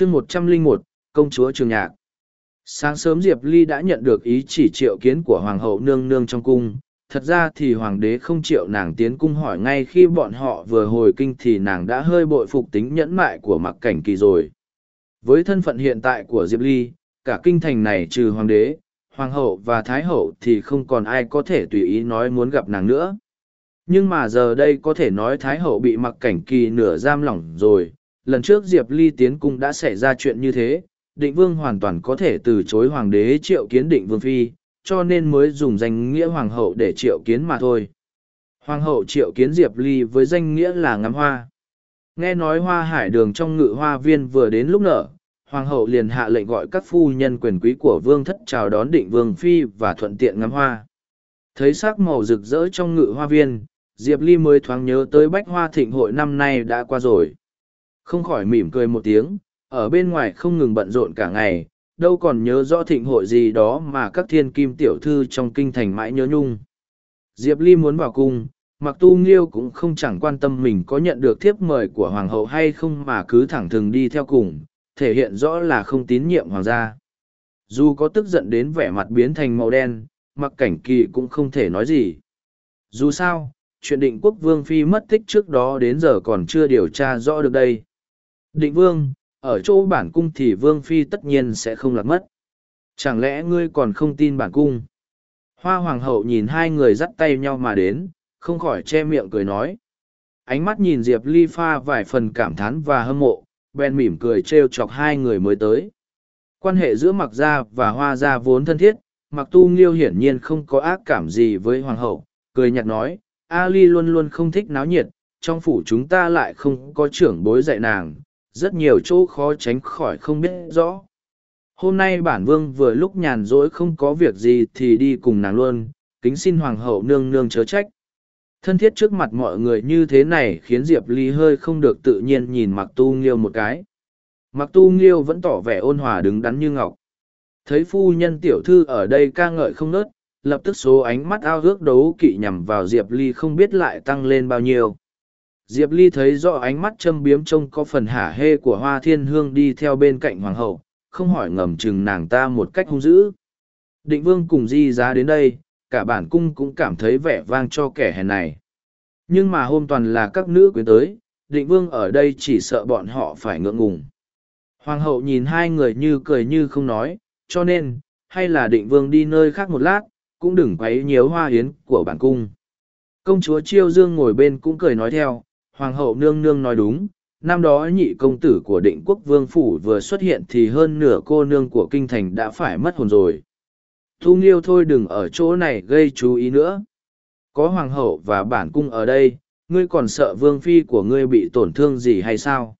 chương một trăm linh một, công chúa trường nhạc. Sáng sớm diệp ly đã nhận được ý chỉ triệu kiến của hoàng hậu nương nương trong cung. Thật ra thì hoàng đế không chịu nàng tiến cung hỏi ngay khi bọn họ vừa hồi kinh thì nàng đã hơi bội phục tính nhẫn mại của mặc cảnh kỳ rồi. Với thân phận hiện tại của diệp ly, cả kinh thành này trừ hoàng đế, hoàng hậu và thái hậu thì không còn ai có thể tùy ý nói muốn gặp nàng nữa. Nhưng mà giờ đây có thể nói thái hậu bị mặc cảnh kỳ nửa giam lỏng rồi lần trước diệp ly tiến cung đã xảy ra chuyện như thế, định vương hoàn toàn có thể từ chối hoàng đế triệu kiến định vương phi, cho nên mới dùng danh nghĩa hoàng hậu để triệu kiến mà thôi. Hoàng hậu triệu kiến diệp ly với danh nghĩa là ngắm hoa. Nghe nói hoa hải đường trong ngự hoa viên vừa đến lúc nở, hoàng hậu liền hạ lệnh gọi các phu nhân quyền quý của vương thất chào đón định vương phi và thuận tiện ngắm hoa. Thấy sắc màu rực rỡ trong ngự hoa viên, diệp ly mới thoáng nhớ tới bách hoa thịnh hội năm nay đã qua rồi không khỏi mỉm cười một tiếng, ở bên ngoài không ngừng bận rộn cả ngày, đâu còn nhớ rõ thịnh hội gì đó mà các thiên kim tiểu thư trong kinh thành mãi nhớ nhung. Diệp ly muốn vào cung, mặc tu nghiêu cũng không chẳng quan tâm mình có nhận được thiếp mời của hoàng hậu hay không mà cứ thẳng thừng đi theo cùng, thể hiện rõ là không tín nhiệm hoàng gia. Dù có tức giận đến vẻ mặt biến thành màu đen, mặc cảnh kỳ cũng không thể nói gì. Dù sao, chuyện định quốc vương phi mất tích trước đó đến giờ còn chưa điều tra rõ được đây định vương, ở chỗ bản cung thì vương phi tất nhiên sẽ không lạc mất. Chẳng lẽ ngươi còn không tin bản cung? Hoa hoàng hậu nhìn hai người dắt tay nhau mà đến, không khỏi che miệng cười nói. Ánh mắt nhìn diệp ly pha vài phần cảm thán và hâm mộ, bèn mỉm cười trêu chọc hai người mới tới. Quan hệ giữa mặc gia và hoa gia vốn thân thiết, mặc tu nghiêu hiển nhiên không có ác cảm gì với hoàng hậu, cười nhạt nói ali luôn luôn không thích náo nhiệt, trong phủ chúng ta lại không có trưởng bối dạy nàng rất nhiều chỗ khó tránh khỏi không biết rõ. Hôm nay bản vương vừa lúc nhàn rỗi không có việc gì thì đi cùng nàng luôn, kính xin hoàng hậu nương nương chớ trách. Thân thiết trước mặt mọi người như thế này khiến diệp ly hơi không được tự nhiên nhìn mặc tu nghiêu một cái. Mặc tu nghiêu vẫn tỏ vẻ ôn hòa đứng đắn như ngọc. Thấy phu nhân tiểu thư ở đây ca ngợi không nớt, lập tức số ánh mắt ao ước đấu kỵ nhằm vào diệp ly không biết lại tăng lên bao nhiêu diệp ly thấy rõ ánh mắt châm biếm trông có phần hả hê của hoa thiên hương đi theo bên cạnh hoàng hậu không hỏi ngầm chừng nàng ta một cách hung dữ định vương cùng di giá đến đây cả bản cung cũng cảm thấy vẻ vang cho kẻ hèn này. Nhưng mà hôm toàn là các nữ quyến tới, định vương ở đây chỉ sợ bọn họ phải ngượng ngùng. Hoàng hậu nhìn hai người như cười như không nói, cho nên, hay là định vương đi nơi khác một lát, cũng đừng quấy nhiễu hoa hiến của bản cung. Công chúa Chiêu Dương ngồi bên cũng cười nói theo, Hoàng hậu nương nương nói đúng, năm đó nhị công tử của định quốc vương phủ vừa xuất hiện thì hơn nửa cô nương của kinh thành đã phải mất hồn rồi. Thu Nghiêu thôi đừng ở chỗ này gây chú ý nữa. Có hoàng hậu và bản cung ở đây, ngươi còn sợ vương phi của ngươi bị tổn thương gì hay sao?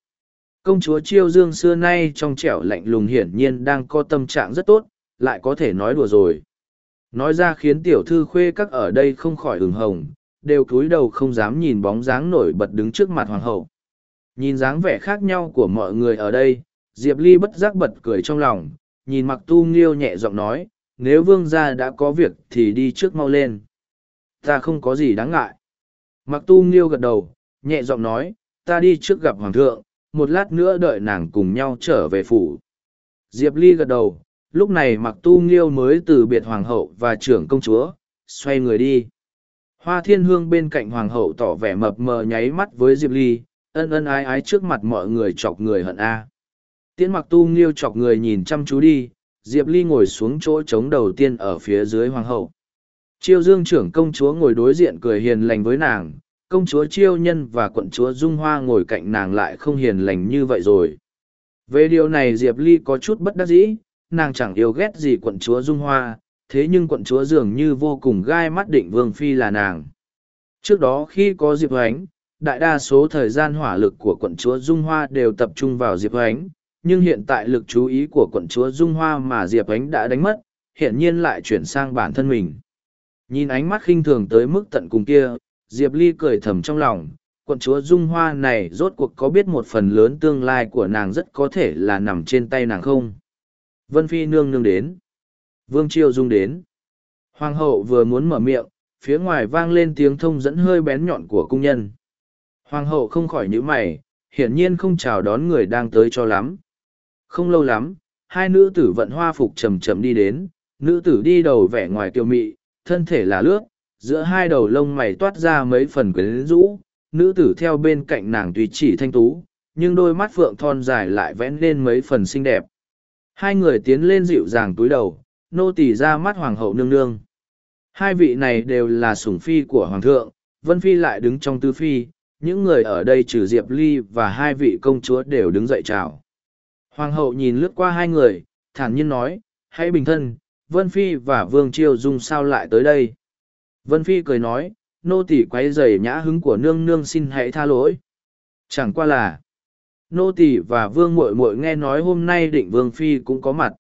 Công chúa Chiêu Dương xưa nay trong trẻo lạnh lùng hiển nhiên đang có tâm trạng rất tốt, lại có thể nói đùa rồi. Nói ra khiến tiểu thư khuê các ở đây không khỏi ửng hồng, đều cúi đầu không dám nhìn bóng dáng nổi bật đứng trước mặt hoàng hậu. Nhìn dáng vẻ khác nhau của mọi người ở đây, Diệp Ly bất giác bật cười trong lòng, nhìn mặc tu nghiêu nhẹ giọng nói, nếu vương gia đã có việc thì đi trước mau lên. Ta không có gì đáng ngại. Mặc tu nghiêu gật đầu nhẹ giọng nói ta đi trước gặp hoàng thượng một lát nữa đợi nàng cùng nhau trở về phủ. Diệp ly gật đầu lúc này mặc tu nghiêu mới từ biệt hoàng hậu và trưởng công chúa xoay người đi hoa thiên hương bên cạnh hoàng hậu tỏ vẻ mập mờ nháy mắt với diệp ly ân ân ái ái trước mặt mọi người chọc người hận a tiễn mặc tu nghiêu chọc người nhìn chăm chú đi Diệp Ly ngồi xuống chỗ trống đầu tiên ở phía dưới hoàng hậu. Chiêu dương trưởng công chúa ngồi đối diện cười hiền lành với nàng, công chúa chiêu nhân và quận chúa Dung Hoa ngồi cạnh nàng lại không hiền lành như vậy rồi. Về điều này Diệp Ly có chút bất đắc dĩ, nàng chẳng yêu ghét gì quận chúa Dung Hoa, thế nhưng quận chúa dường như vô cùng gai mắt định vương phi là nàng. Trước đó khi có Diệp Ánh, đại đa số thời gian hỏa lực của quận chúa Dung Hoa đều tập trung vào Diệp Ánh, nhưng hiện tại lực chú ý của quận chúa Dung Hoa mà Diệp Ánh đã đánh mất, hiện nhiên lại chuyển sang bản thân mình. Nhìn ánh mắt khinh thường tới mức tận cùng kia, Diệp Ly cười thầm trong lòng, quận chúa Dung Hoa này rốt cuộc có biết một phần lớn tương lai của nàng rất có thể là nằm trên tay nàng không? Vân Phi nương nương đến. Vương Triều Dung đến. Hoàng hậu vừa muốn mở miệng, phía ngoài vang lên tiếng thông dẫn hơi bén nhọn của cung nhân. Hoàng hậu không khỏi nhíu mày, hiển nhiên không chào đón người đang tới cho lắm. Không lâu lắm, hai nữ tử vận hoa phục chậm chậm đi đến, nữ tử đi đầu vẻ ngoài kiều mị, thân thể là lướt, giữa hai đầu lông mày toát ra mấy phần quyến rũ, nữ tử theo bên cạnh nàng tùy chỉ thanh tú, nhưng đôi mắt phượng thon dài lại vẽ lên mấy phần xinh đẹp. Hai người tiến lên dịu dàng túi đầu, nô tỳ ra mắt hoàng hậu nương nương. Hai vị này đều là sủng phi của hoàng thượng, Vân Phi lại đứng trong tư phi, những người ở đây trừ Diệp Ly và hai vị công chúa đều đứng dậy chào. Hoàng hậu nhìn lướt qua hai người, thản nhiên nói, hãy bình thân, Vân Phi và Vương Chiêu Dung sao lại tới đây. Vân Phi cười nói, nô tỳ quấy rầy nhã hứng của nương nương xin hãy tha lỗi. Chẳng qua là, nô tỳ và Vương muội muội nghe nói hôm nay định Vương Phi cũng có mặt.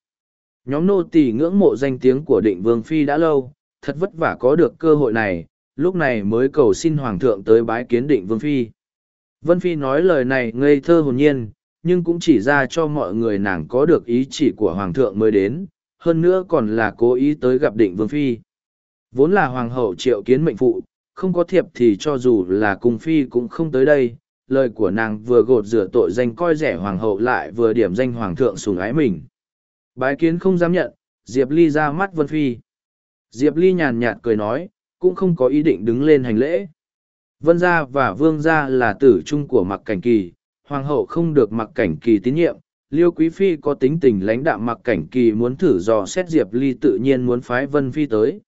Nhóm nô tỳ ngưỡng mộ danh tiếng của định Vương Phi đã lâu, thật vất vả có được cơ hội này, lúc này mới cầu xin Hoàng thượng tới bái kiến định Vương Phi. Vân Phi nói lời này ngây thơ hồn nhiên, nhưng cũng chỉ ra cho mọi người nàng có được ý chỉ của Hoàng thượng mới đến, hơn nữa còn là cố ý tới gặp định Vương Phi. Vốn là Hoàng hậu triệu kiến mệnh phụ, không có thiệp thì cho dù là cung Phi cũng không tới đây. Lời của nàng vừa gột rửa tội danh coi rẻ Hoàng hậu lại vừa điểm danh Hoàng thượng sùng ái mình. Bái kiến không dám nhận, Diệp Ly ra mắt Vân Phi. Diệp Ly nhàn nhạt cười nói, cũng không có ý định đứng lên hành lễ. Vân gia và vương gia là tử trung của mặc cảnh kỳ, hoàng hậu không được mặc cảnh kỳ tín nhiệm. Liêu Quý Phi có tính tình lãnh đạm mặc cảnh kỳ muốn thử dò xét Diệp Ly tự nhiên muốn phái Vân Phi tới.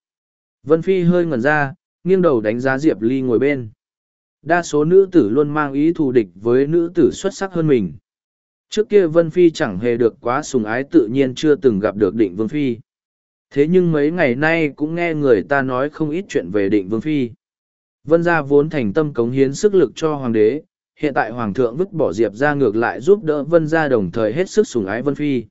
Vân Phi hơi ngẩn ra, nghiêng đầu đánh giá Diệp Ly ngồi bên. Đa số nữ tử luôn mang ý thù địch với nữ tử xuất sắc hơn mình. Trước kia Vân Phi chẳng hề được quá sùng ái tự nhiên chưa từng gặp được định Vương Phi. Thế nhưng mấy ngày nay cũng nghe người ta nói không ít chuyện về định Vương Phi. Vân gia vốn thành tâm cống hiến sức lực cho hoàng đế, hiện tại hoàng thượng vứt bỏ diệp ra ngược lại giúp đỡ vân gia đồng thời hết sức sùng ái vân phi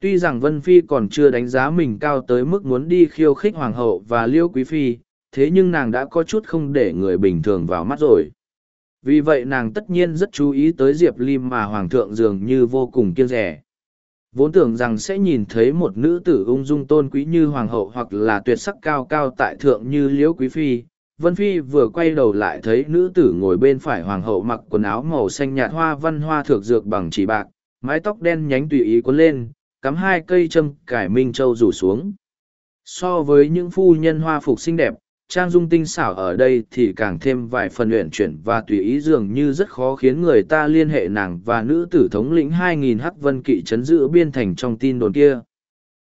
tuy rằng vân phi còn chưa đánh giá mình cao tới mức muốn đi khiêu khích hoàng hậu và liêu quý phi thế nhưng nàng đã có chút không để người bình thường vào mắt rồi vì vậy nàng tất nhiên rất chú ý tới diệp Ly mà hoàng thượng dường như vô cùng kiêng rẻ vốn tưởng rằng sẽ nhìn thấy một nữ tử ung dung tôn quý như hoàng hậu hoặc là tuyệt sắc cao cao tại thượng như liễu quý phi Vân Phi vừa quay đầu lại thấy nữ tử ngồi bên phải hoàng hậu mặc quần áo màu xanh nhạt hoa văn hoa thược dược bằng chỉ bạc, mái tóc đen nhánh tùy ý cuốn lên, cắm hai cây châm cải minh châu rủ xuống. So với những phu nhân hoa phục xinh đẹp, trang dung tinh xảo ở đây thì càng thêm vài phần luyện chuyển và tùy ý dường như rất khó khiến người ta liên hệ nàng và nữ tử thống lĩnh 2.000 hắc vân kỵ chấn giữ biên thành trong tin đồn kia.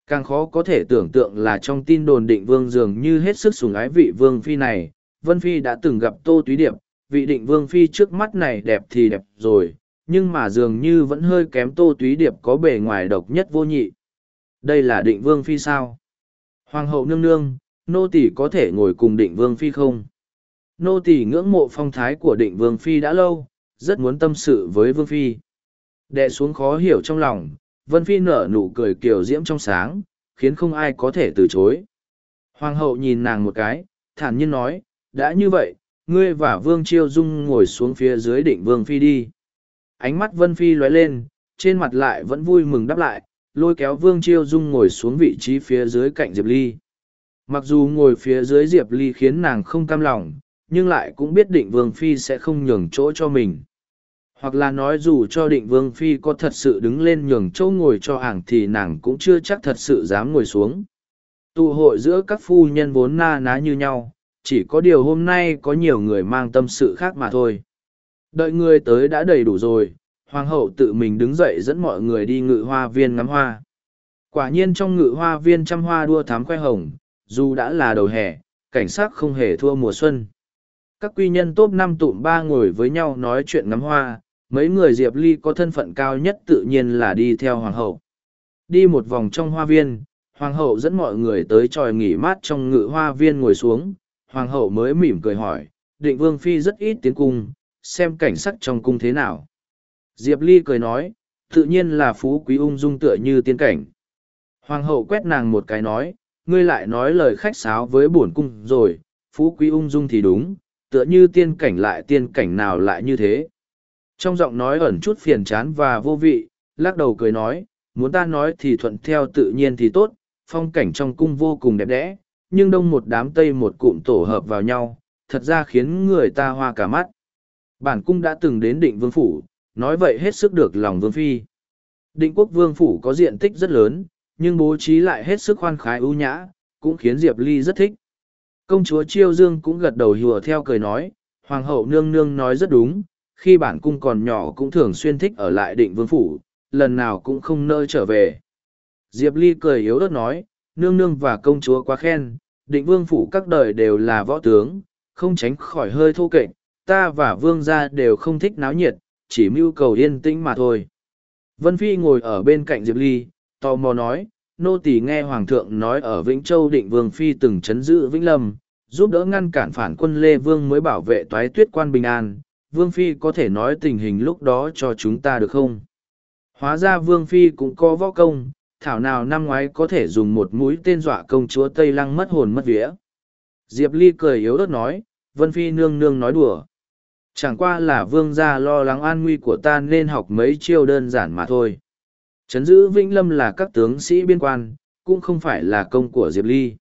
Càng khó có thể tưởng tượng là trong tin đồn định vương dường như hết sức sủng ái vị vương phi này, Vân Phi đã từng gặp Tô Túy Điệp, vị định vương phi trước mắt này đẹp thì đẹp rồi, nhưng mà dường như vẫn hơi kém Tô Túy Điệp có bề ngoài độc nhất vô nhị. Đây là định vương phi sao? Hoàng hậu nương nương, nô tỳ có thể ngồi cùng định vương phi không? Nô tỳ ngưỡng mộ phong thái của định vương phi đã lâu, rất muốn tâm sự với vương phi. Đệ xuống khó hiểu trong lòng, Vân Phi nở nụ cười kiều diễm trong sáng, khiến không ai có thể từ chối. Hoàng hậu nhìn nàng một cái, thản nhiên nói, đã như vậy ngươi và vương chiêu dung ngồi xuống phía dưới định vương phi đi ánh mắt vân phi lóe lên trên mặt lại vẫn vui mừng đáp lại lôi kéo vương chiêu dung ngồi xuống vị trí phía dưới cạnh diệp ly mặc dù ngồi phía dưới diệp ly khiến nàng không cam lòng nhưng lại cũng biết định vương phi sẽ không nhường chỗ cho mình hoặc là nói dù cho định vương phi có thật sự đứng lên nhường chỗ ngồi cho ảng thì nàng cũng chưa chắc thật sự dám ngồi xuống tụ hội giữa các phu nhân vốn na ná như nhau chỉ có điều hôm nay có nhiều người mang tâm sự khác mà thôi. Đợi người tới đã đầy đủ rồi, hoàng hậu tự mình đứng dậy dẫn mọi người đi ngự hoa viên ngắm hoa. Quả nhiên trong ngự hoa viên trăm hoa đua thám khoe hồng, dù đã là đầu hè, cảnh sát không hề thua mùa xuân. Các quy nhân top năm tụm ba ngồi với nhau nói chuyện ngắm hoa, mấy người Diệp Ly có thân phận cao nhất tự nhiên là đi theo hoàng hậu. Đi một vòng trong hoa viên, hoàng hậu dẫn mọi người tới tròi nghỉ mát trong ngự hoa viên ngồi xuống, hoàng hậu mới mỉm cười hỏi, định vương phi rất ít tiến cung, xem cảnh sắc trong cung thế nào. Diệp Ly cười nói, tự nhiên là phú quý ung dung tựa như tiên cảnh. Hoàng hậu quét nàng một cái nói, ngươi lại nói lời khách sáo với bổn cung rồi, phú quý ung dung thì đúng, tựa như tiên cảnh lại tiên cảnh nào lại như thế. Trong giọng nói ẩn chút phiền chán và vô vị, lắc đầu cười nói, muốn ta nói thì thuận theo tự nhiên thì tốt, phong cảnh trong cung vô cùng đẹp đẽ, nhưng đông một đám tây một cụm tổ hợp vào nhau, thật ra khiến người ta hoa cả mắt. Bản cung đã từng đến định vương phủ, nói vậy hết sức được lòng vương phi. Định quốc vương phủ có diện tích rất lớn, nhưng bố trí lại hết sức khoan khái ưu nhã, cũng khiến Diệp Ly rất thích. Công chúa Chiêu Dương cũng gật đầu hùa theo cười nói, Hoàng hậu nương nương nói rất đúng, khi bản cung còn nhỏ cũng thường xuyên thích ở lại định vương phủ, lần nào cũng không nơi trở về. Diệp Ly cười yếu ớt nói, nương nương và công chúa quá khen, định vương phủ các đời đều là võ tướng, không tránh khỏi hơi thô kệch, ta và vương gia đều không thích náo nhiệt, chỉ mưu cầu yên tĩnh mà thôi. Vân Phi ngồi ở bên cạnh Diệp Ly, tò mò nói, nô tỳ nghe Hoàng thượng nói ở Vĩnh Châu định Vương Phi từng chấn giữ Vĩnh Lâm, giúp đỡ ngăn cản phản quân Lê Vương mới bảo vệ toái tuyết quan bình an. Vương Phi có thể nói tình hình lúc đó cho chúng ta được không? Hóa ra Vương Phi cũng có võ công, thảo nào năm ngoái có thể dùng một mũi tên dọa công chúa Tây Lăng mất hồn mất vía. Diệp Ly cười yếu ớt nói, Vân Phi nương nương nói đùa. Chẳng qua là vương gia lo lắng an nguy của ta nên học mấy chiêu đơn giản mà thôi. Trấn giữ Vĩnh Lâm là các tướng sĩ biên quan, cũng không phải là công của Diệp Ly.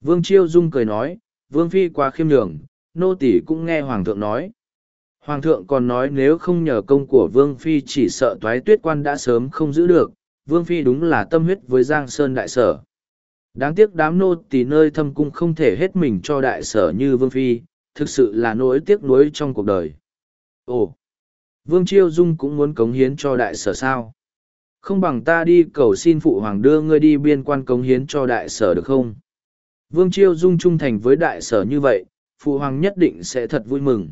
Vương Chiêu Dung cười nói, Vương Phi quá khiêm nhường, nô tỷ cũng nghe Hoàng thượng nói. Hoàng thượng còn nói nếu không nhờ công của Vương Phi chỉ sợ toái tuyết quan đã sớm không giữ được, Vương Phi đúng là tâm huyết với Giang Sơn đại sở. Đáng tiếc đám nô tỳ nơi thâm cung không thể hết mình cho đại sở như Vương Phi, thực sự là nỗi tiếc nuối trong cuộc đời. Ồ, Vương Chiêu Dung cũng muốn cống hiến cho đại sở sao? Không bằng ta đi cầu xin phụ hoàng đưa ngươi đi biên quan cống hiến cho đại sở được không? Vương Chiêu Dung trung thành với đại sở như vậy, phụ hoàng nhất định sẽ thật vui mừng.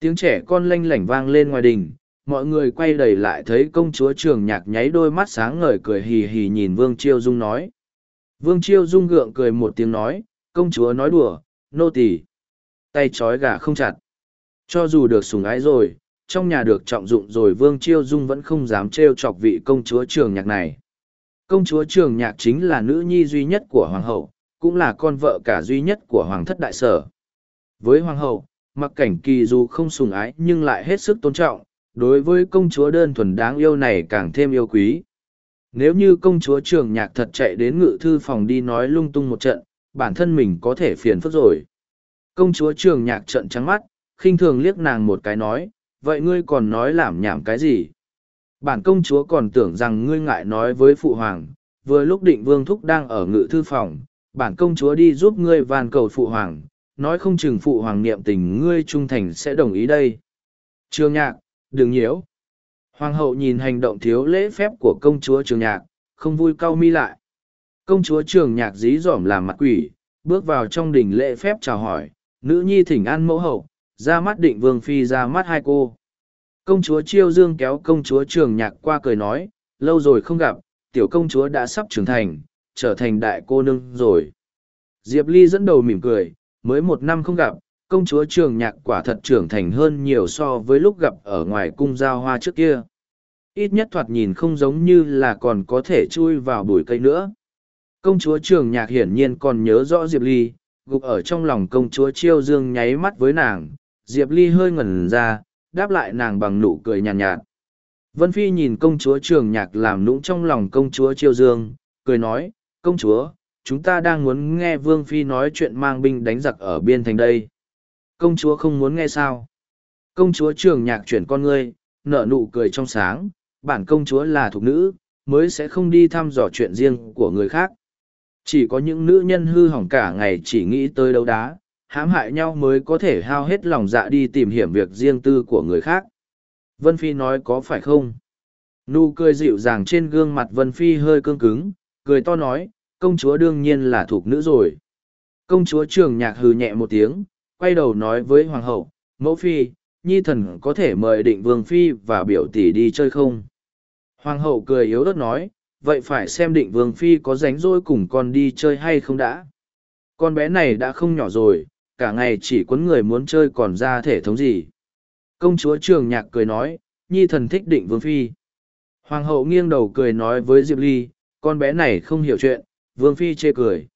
Tiếng trẻ con lanh lảnh vang lên ngoài đình, mọi người quay đầy lại thấy công chúa trường nhạc nháy đôi mắt sáng ngời cười hì hì nhìn Vương Chiêu Dung nói. Vương Chiêu Dung gượng cười một tiếng nói, công chúa nói đùa, nô tỳ tay trói gà không chặt. Cho dù được sủng ái rồi, trong nhà được trọng dụng rồi Vương Chiêu Dung vẫn không dám trêu chọc vị công chúa trường nhạc này. Công chúa trường nhạc chính là nữ nhi duy nhất của Hoàng hậu, cũng là con vợ cả duy nhất của Hoàng thất đại sở. Với Hoàng hậu, mặc cảnh kỳ dù không sùng ái nhưng lại hết sức tôn trọng, đối với công chúa đơn thuần đáng yêu này càng thêm yêu quý. Nếu như công chúa trường nhạc thật chạy đến ngự thư phòng đi nói lung tung một trận, bản thân mình có thể phiền phức rồi. Công chúa trường nhạc trận trắng mắt, khinh thường liếc nàng một cái nói, vậy ngươi còn nói làm nhảm cái gì? Bản công chúa còn tưởng rằng ngươi ngại nói với phụ hoàng, vừa lúc định vương thúc đang ở ngự thư phòng, bản công chúa đi giúp ngươi van cầu phụ hoàng, nói không chừng phụ hoàng niệm tình ngươi trung thành sẽ đồng ý đây. Trường nhạc, đừng nhiễu. Hoàng hậu nhìn hành động thiếu lễ phép của công chúa trường nhạc, không vui cau mi lại. Công chúa trường nhạc dí dỏm làm mặt quỷ, bước vào trong đình lễ phép chào hỏi, nữ nhi thỉnh an mẫu hậu, ra mắt định vương phi ra mắt hai cô. Công chúa Chiêu Dương kéo công chúa Trường Nhạc qua cười nói, lâu rồi không gặp, tiểu công chúa đã sắp trưởng thành, trở thành đại cô nương rồi. Diệp Ly dẫn đầu mỉm cười, mới một năm không gặp, công chúa Trường Nhạc quả thật trưởng thành hơn nhiều so với lúc gặp ở ngoài cung giao hoa trước kia. Ít nhất thoạt nhìn không giống như là còn có thể chui vào bụi cây nữa. Công chúa Trường Nhạc hiển nhiên còn nhớ rõ Diệp Ly, gục ở trong lòng công chúa chiêu dương nháy mắt với nàng diệp ly hơi ngẩn ra đáp lại nàng bằng nụ cười nhàn nhạt, nhạt vân phi nhìn công chúa trường nhạc làm nũng trong lòng công chúa chiêu dương cười nói công chúa chúng ta đang muốn nghe vương phi nói chuyện mang binh đánh giặc ở biên thành đây. Công chúa không muốn nghe sao? Công chúa trường nhạc chuyển con ngươi nở nụ cười trong sáng bản công chúa là thục nữ mới sẽ không đi thăm dò chuyện riêng của người khác. Chỉ có những nữ nhân hư hỏng cả ngày chỉ nghĩ tới đấu đá, hãm hại nhau mới có thể hao hết lòng dạ đi tìm hiểm việc riêng tư của người khác. Vân Phi nói có phải không? Nụ cười dịu dàng trên gương mặt Vân Phi hơi cương cứng, cười to nói, công chúa đương nhiên là thuộc nữ rồi. Công chúa trường nhạc hừ nhẹ một tiếng, quay đầu nói với Hoàng hậu, mẫu Phi, nhi thần có thể mời định Vương Phi và biểu tỷ đi chơi không? Hoàng hậu cười yếu ớt nói, vậy phải xem định vương phi có ránh rỗi cùng con đi chơi hay không đã con bé này đã không nhỏ rồi cả ngày chỉ quấn người muốn chơi còn ra thể thống gì. Công chúa trường nhạc cười nói nhi thần thích định vương phi. Hoàng hậu nghiêng đầu cười nói với diệp ly con bé này không hiểu chuyện. Vương phi chê cười.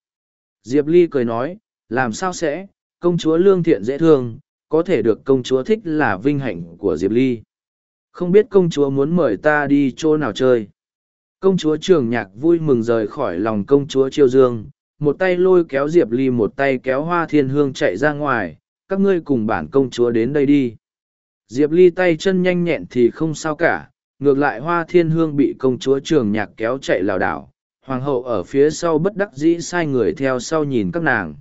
Diệp ly cười nói làm sao sẽ? Công chúa lương thiện dễ thương có thể được công chúa thích là vinh hạnh của diệp ly. Không biết công chúa muốn mời ta đi chỗ nào chơi. Công chúa trường nhạc vui mừng rời khỏi lòng công chúa triều dương, một tay lôi kéo Diệp Ly một tay kéo hoa thiên hương chạy ra ngoài, các ngươi cùng bản công chúa đến đây đi. Diệp Ly tay chân nhanh nhẹn thì không sao cả, ngược lại hoa thiên hương bị công chúa trường nhạc kéo chạy lảo đảo. Hoàng hậu ở phía sau bất đắc dĩ sai người theo sau nhìn các nàng.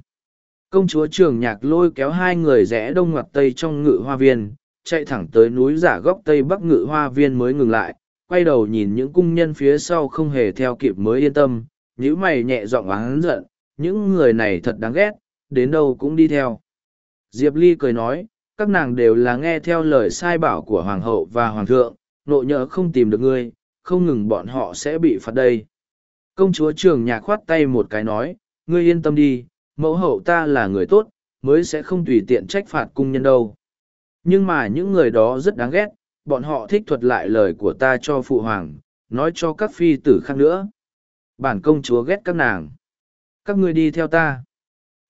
Công chúa trường nhạc lôi kéo hai người rẽ đông ngoặt tây trong ngự hoa viên chạy thẳng tới núi giả góc tây bắc ngự hoa viên mới ngừng lại quay đầu nhìn những cung nhân phía sau không hề theo kịp mới yên tâm nhữ mày nhẹ giọng oán giận, những người này thật đáng ghét, đến đâu cũng đi theo. Diệp ly cười nói, các nàng đều là nghe theo lời sai bảo của hoàng hậu và hoàng thượng nộ nhỡ không tìm được ngươi, không ngừng bọn họ sẽ bị phạt đây. Công chúa trường nhạc khoát tay một cái nói, ngươi yên tâm đi, mẫu hậu ta là người tốt, mới sẽ không tùy tiện trách phạt cung nhân đâu. Nhưng mà những người đó rất đáng ghét, bọn họ thích thuật lại lời của ta cho phụ hoàng, nói cho các phi tử khác nữa bản công chúa ghét các nàng. Các ngươi đi theo ta.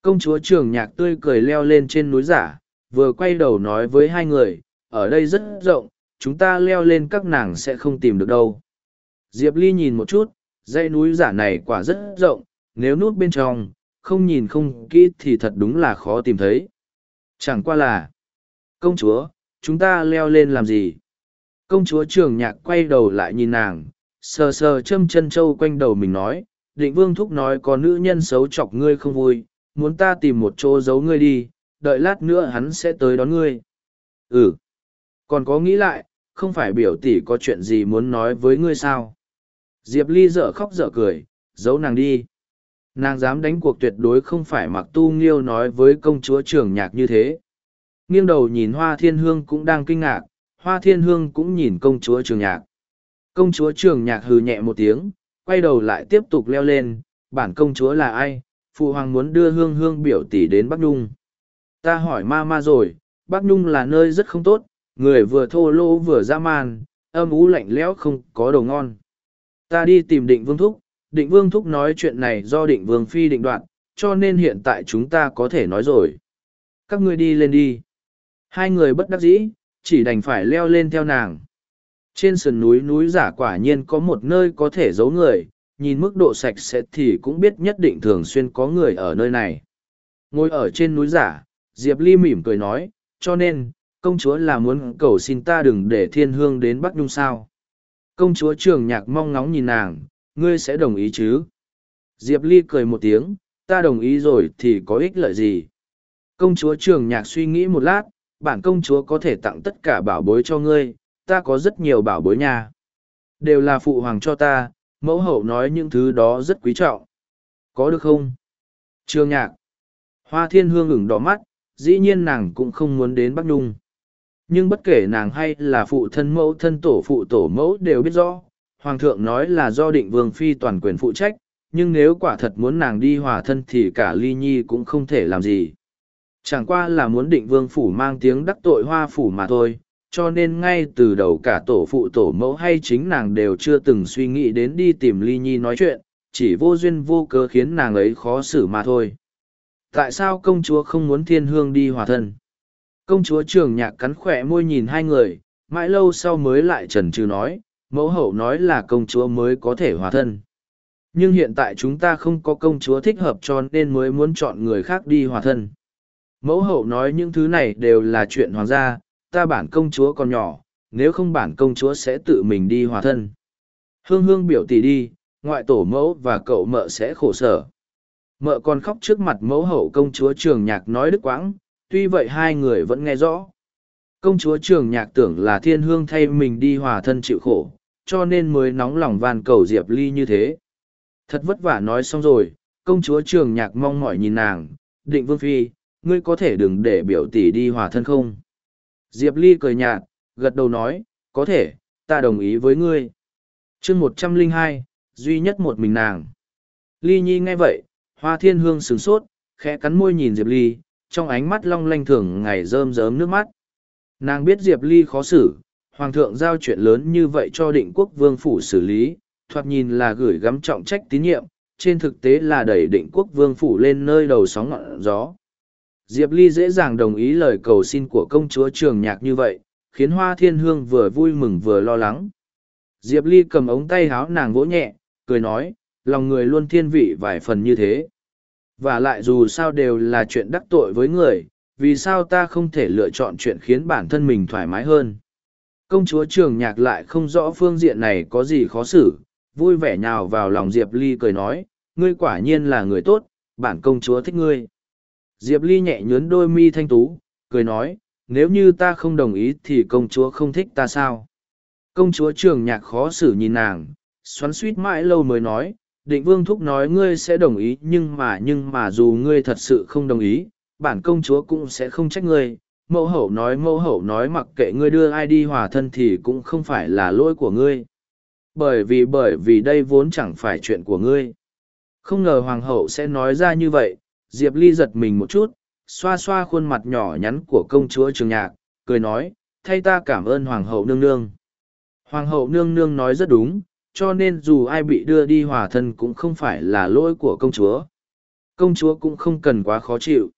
Công chúa trường nhạc tươi cười leo lên trên núi giả, vừa quay đầu nói với hai người, ở đây rất rộng, chúng ta leo lên các nàng sẽ không tìm được đâu. Diệp ly nhìn một chút, dãy núi giả này quả rất rộng, nếu núp bên trong, không nhìn không kỹ thì thật đúng là khó tìm thấy. Chẳng qua là, công chúa, chúng ta leo lên làm gì? Công chúa trường nhạc quay đầu lại nhìn nàng sờ sờ châm chân trâu quanh đầu mình nói, định vương thúc nói có nữ nhân xấu chọc ngươi không vui, muốn ta tìm một chỗ giấu ngươi đi, đợi lát nữa hắn sẽ tới đón ngươi. Ừ. Còn có nghĩ lại, không phải biểu tỷ có chuyện gì muốn nói với ngươi sao? Diệp ly dở khóc dở cười, giấu nàng đi. Nàng dám đánh cuộc tuyệt đối không phải mặc tu nghiêu nói với công chúa trường nhạc như thế. Nghiêng đầu nhìn hoa thiên hương cũng đang kinh ngạc, hoa thiên hương cũng nhìn công chúa trường nhạc công chúa trường nhạc hừ nhẹ một tiếng, quay đầu lại tiếp tục leo lên, bản công chúa là ai? Phụ hoàng muốn đưa hương hương biểu tỷ đến bắc nhung. Ta hỏi ma ma rồi, bắc nhung là nơi rất không tốt, người vừa thô lỗ vừa dã man, âm ú lạnh lẽo không có đồ ngon. Ta đi tìm định vương thúc, định vương thúc nói chuyện này do định vương phi định đoạn cho nên hiện tại chúng ta có thể nói rồi. Các ngươi đi lên đi. Hai người bất đắc dĩ, chỉ đành phải leo lên theo nàng trên sườn núi núi giả quả nhiên có một nơi có thể giấu người, nhìn mức độ sạch sẽ thì cũng biết nhất định thường xuyên có người ở nơi này. Ngồi ở trên núi giả, diệp ly mỉm cười nói, cho nên, công chúa là muốn cầu xin ta đừng để thiên hương đến bắc nhung sao. Công chúa trường nhạc mong ngóng nhìn nàng, ngươi sẽ đồng ý chứ? Diệp ly cười một tiếng, ta đồng ý rồi thì có ích lợi gì? Công chúa trường nhạc suy nghĩ một lát, bản công chúa có thể tặng tất cả bảo bối cho ngươi ta có rất nhiều bảo bối nha. Đều là phụ hoàng cho ta, mẫu hậu nói những thứ đó rất quý trọng. Có được không? Trường nhạc. Hoa thiên hương ửng đỏ mắt, dĩ nhiên nàng cũng không muốn đến bắc nhung. Nhưng bất kể nàng hay là phụ thân mẫu, thân tổ phụ tổ mẫu đều biết rõ, hoàng thượng nói là do định vương phi toàn quyền phụ trách, nhưng nếu quả thật muốn nàng đi hòa thân thì cả ly nhi cũng không thể làm gì. Chẳng qua là muốn định vương phủ mang tiếng đắc tội hoa phủ mà thôi cho nên ngay từ đầu cả tổ phụ tổ mẫu hay chính nàng đều chưa từng suy nghĩ đến đi tìm ly nhi nói chuyện, chỉ vô duyên vô cớ khiến nàng ấy khó xử mà thôi. Tại sao công chúa không muốn thiên hương đi hòa thân? Công chúa trường nhạc cắn khỏe môi nhìn hai người, mãi lâu sau mới lại trần trừ nói, mẫu hậu nói là công chúa mới có thể hòa thân. Nhưng hiện tại chúng ta không có công chúa thích hợp cho nên mới muốn chọn người khác đi hòa thân. Mẫu hậu nói những thứ này đều là chuyện hoàng gia ta bản công chúa còn nhỏ, nếu không bản công chúa sẽ tự mình đi hòa thân. Hương hương biểu tỷ đi, ngoại tổ mẫu và cậu mợ sẽ khổ sở. Mợ còn khóc trước mặt mẫu hậu công chúa trường nhạc nói đức quãng, tuy vậy hai người vẫn nghe rõ. Công chúa trường nhạc tưởng là thiên hương thay mình đi hòa thân chịu khổ, cho nên mới nóng lòng van cầu diệp ly như thế. Thật vất vả nói xong rồi, công chúa trường nhạc mong mỏi nhìn nàng, định vương phi, ngươi có thể đừng để biểu tỷ đi hòa thân không? Diệp ly cười nhạt, gật đầu nói, có thể, ta đồng ý với ngươi. Chương một trăm lẻ hai, duy nhất một mình nàng. Ly nhi nghe vậy, hoa thiên hương sửng sốt, khẽ cắn môi nhìn diệp ly, trong ánh mắt long lanh thường ngày rơm rớm nước mắt. Nàng biết diệp ly khó xử, hoàng thượng giao chuyện lớn như vậy cho định quốc vương phủ xử lý, thoạt nhìn là gửi gắm trọng trách tín nhiệm, trên thực tế là đẩy định quốc vương phủ lên nơi đầu sóng ngọn gió diệp ly dễ dàng đồng ý lời cầu xin của công chúa trường nhạc như vậy khiến hoa thiên hương vừa vui mừng vừa lo lắng. Diệp ly cầm ống tay háo nàng vỗ nhẹ cười nói lòng người luôn thiên vị vài phần như thế. Và lại dù sao đều là chuyện đắc tội với người vì sao ta không thể lựa chọn chuyện khiến bản thân mình thoải mái hơn? Công chúa trường nhạc lại không rõ phương diện này có gì khó xử, vui vẻ nhào vào lòng Diệp Ly cười nói, ngươi quả nhiên là người tốt, bản công chúa thích ngươi. Diệp Ly nhẹ nhướn đôi mi thanh tú, cười nói, nếu như ta không đồng ý thì công chúa không thích ta sao? Công chúa trường nhạc khó xử nhìn nàng, xoắn suýt mãi lâu mới nói, định vương thúc nói ngươi sẽ đồng ý nhưng mà nhưng mà dù ngươi thật sự không đồng ý, bản công chúa cũng sẽ không trách ngươi. Mẫu hậu nói mẫu hậu nói mặc kệ ngươi đưa ai đi hòa thân thì cũng không phải là lỗi của ngươi. Bởi vì bởi vì đây vốn chẳng phải chuyện của ngươi. Không ngờ hoàng hậu sẽ nói ra như vậy, Diệp Ly giật mình một chút, xoa xoa khuôn mặt nhỏ nhắn của công chúa trường nhạc, cười nói, thay ta cảm ơn hoàng hậu nương nương. Hoàng hậu nương nương nói rất đúng, cho nên dù ai bị đưa đi hòa thân cũng không phải là lỗi của công chúa. Công chúa cũng không cần quá khó chịu.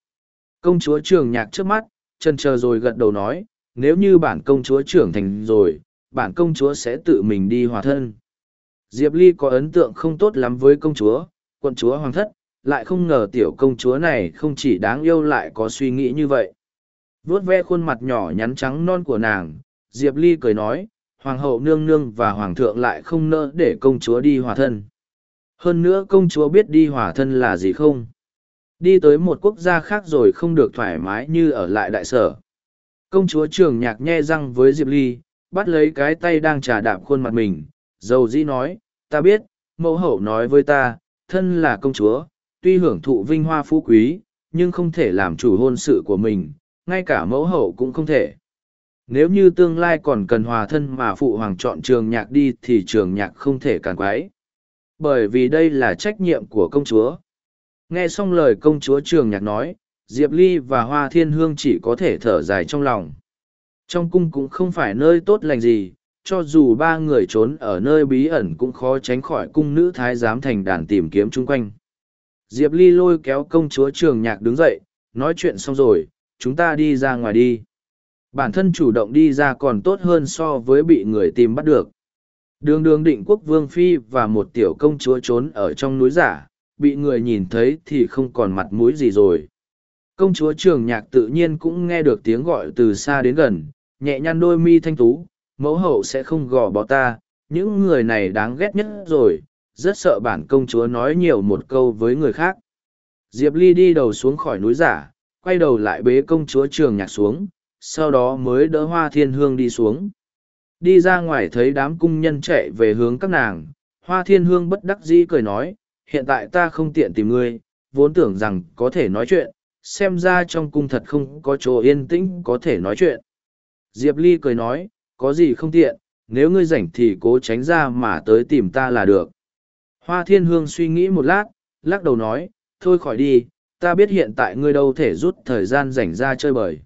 Công chúa trường nhạc trước mắt, chân chờ rồi gật đầu nói, nếu như bản công chúa trưởng thành rồi, bản công chúa sẽ tự mình đi hòa thân. Diệp Ly có ấn tượng không tốt lắm với công chúa, quận chúa hoàng thất, lại không ngờ tiểu công chúa này không chỉ đáng yêu lại có suy nghĩ như vậy. Vuốt ve khuôn mặt nhỏ nhắn trắng non của nàng, Diệp Ly cười nói, hoàng hậu nương nương và hoàng thượng lại không nỡ để công chúa đi hòa thân. Hơn nữa công chúa biết đi hòa thân là gì không? Đi tới một quốc gia khác rồi không được thoải mái như ở lại đại sở. Công chúa trường nhạc nhe răng với Diệp Ly, bắt lấy cái tay đang trà đạp khuôn mặt mình, dầu dĩ nói, ta biết, mẫu hậu nói với ta, thân là công chúa, tuy hưởng thụ vinh hoa phú quý, nhưng không thể làm chủ hôn sự của mình, ngay cả mẫu hậu cũng không thể. Nếu như tương lai còn cần hòa thân mà phụ hoàng chọn trường nhạc đi thì trường nhạc không thể cản quái. Bởi vì đây là trách nhiệm của công chúa. Nghe xong lời công chúa trường nhạc nói, Diệp Ly và Hoa Thiên Hương chỉ có thể thở dài trong lòng. Trong cung cũng không phải nơi tốt lành gì, cho dù ba người trốn ở nơi bí ẩn cũng khó tránh khỏi cung nữ thái giám thành đàn tìm kiếm chung quanh. Diệp Ly lôi kéo công chúa trường nhạc đứng dậy, nói chuyện xong rồi, chúng ta đi ra ngoài đi. Bản thân chủ động đi ra còn tốt hơn so với bị người tìm bắt được. Đường đường định quốc vương phi và một tiểu công chúa trốn ở trong núi giả, bị người nhìn thấy thì không còn mặt mũi gì rồi. Công chúa trường nhạc tự nhiên cũng nghe được tiếng gọi từ xa đến gần, nhẹ nhăn đôi mi thanh tú, mẫu hậu sẽ không gò bỏ ta, những người này đáng ghét nhất rồi, rất sợ bản công chúa nói nhiều một câu với người khác. Diệp Ly đi đầu xuống khỏi núi giả, quay đầu lại bế công chúa trường nhạc xuống, sau đó mới đỡ hoa thiên hương đi xuống. Đi ra ngoài thấy đám cung nhân chạy về hướng các nàng, hoa thiên hương bất đắc dĩ cười nói, hiện tại ta không tiện tìm ngươi, vốn tưởng rằng có thể nói chuyện, xem ra trong cung thật không có chỗ yên tĩnh có thể nói chuyện. Diệp Ly cười nói, có gì không tiện, nếu ngươi rảnh thì cố tránh ra mà tới tìm ta là được. Hoa thiên hương suy nghĩ một lát, lắc đầu nói, thôi khỏi đi, ta biết hiện tại ngươi đâu thể rút thời gian rảnh ra chơi bời.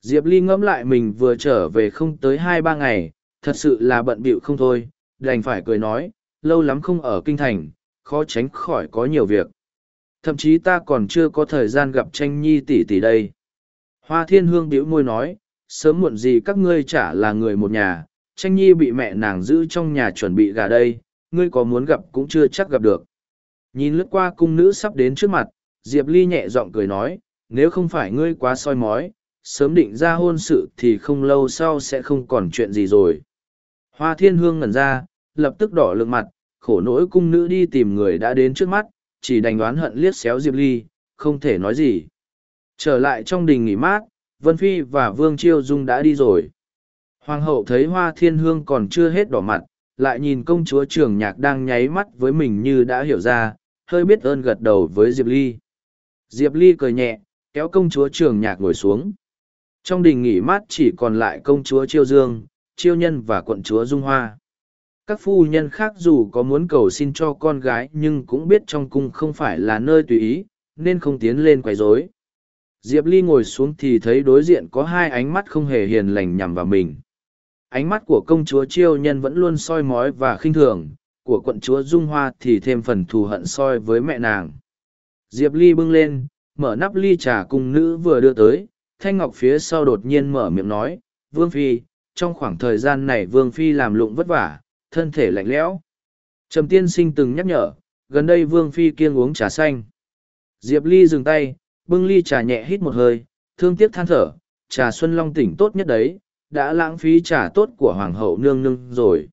Diệp Ly ngẫm lại mình vừa trở về không tới hai ba ngày, thật sự là bận bịu không thôi, đành phải cười nói, lâu lắm không ở kinh thành, khó tránh khỏi có nhiều việc. Thậm chí ta còn chưa có thời gian gặp tranh nhi tỷ tỷ đây. Hoa thiên hương bĩu môi nói, sớm muộn gì các ngươi chả là người một nhà, tranh nhi bị mẹ nàng giữ trong nhà chuẩn bị gà đây, ngươi có muốn gặp cũng chưa chắc gặp được. Nhìn lướt qua cung nữ sắp đến trước mặt, Diệp Ly nhẹ giọng cười nói, nếu không phải ngươi quá soi mói, sớm định ra hôn sự thì không lâu sau sẽ không còn chuyện gì rồi. Hoa thiên hương ngẩn ra, lập tức đỏ lượng mặt, khổ nỗi cung nữ đi tìm người đã đến trước mắt, chỉ đành đoán hận liếc xéo Diệp Ly, không thể nói gì. Trở lại trong đình nghỉ mát, Vân Phi và Vương Chiêu Dung đã đi rồi. Hoàng hậu thấy hoa thiên hương còn chưa hết đỏ mặt, lại nhìn công chúa trường nhạc đang nháy mắt với mình như đã hiểu ra, hơi biết ơn gật đầu với Diệp Ly. Diệp Ly cười nhẹ, kéo công chúa trường nhạc ngồi xuống. Trong đình nghỉ mát chỉ còn lại công chúa Chiêu Dương, Chiêu Nhân và quận chúa Dung Hoa. Các phu nhân khác dù có muốn cầu xin cho con gái nhưng cũng biết trong cung không phải là nơi tùy ý, nên không tiến lên quấy rối. Diệp Ly ngồi xuống thì thấy đối diện có hai ánh mắt không hề hiền lành nhằm vào mình. Ánh mắt của công chúa Chiêu Nhân vẫn luôn soi mói và khinh thường, của quận chúa Dung Hoa thì thêm phần thù hận soi với mẹ nàng. Diệp Ly bưng lên, mở nắp ly trà cung nữ vừa đưa tới, Thanh Ngọc phía sau đột nhiên mở miệng nói, Vương Phi, trong khoảng thời gian này Vương Phi làm lụng vất vả, thân thể lạnh lẽo. Trầm tiên sinh từng nhắc nhở, gần đây Vương Phi kiêng uống trà xanh. Diệp Ly dừng tay, bưng ly trà nhẹ hít một hơi, thương tiếc than thở, trà Xuân Long tỉnh tốt nhất đấy, đã lãng phí trả tốt của hoàng hậu nương nương rồi.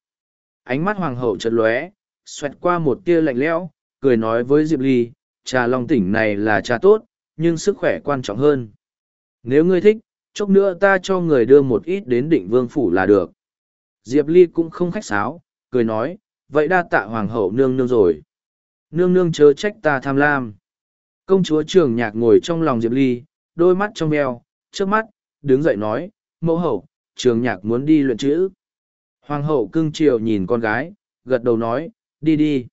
Ánh mắt hoàng hậu chật lóe, xoẹt qua một tia lạnh lẽo, cười nói với diệp ly, trà long tỉnh này là trà tốt, nhưng sức khỏe quan trọng hơn. Nếu ngươi thích, chốc nữa ta cho người đưa một ít đến định vương phủ là được. Diệp ly cũng không khách sáo, cười nói, vậy đa tạ hoàng hậu nương nương rồi. Nương nương chớ trách ta tham lam. Công chúa trường nhạc ngồi trong lòng diệp ly, đôi mắt trong veo trước mắt, đứng dậy nói, mẫu hậu trường nhạc muốn đi luyện chữ. Hoàng hậu cưng chiều nhìn con gái, gật đầu nói, đi đi.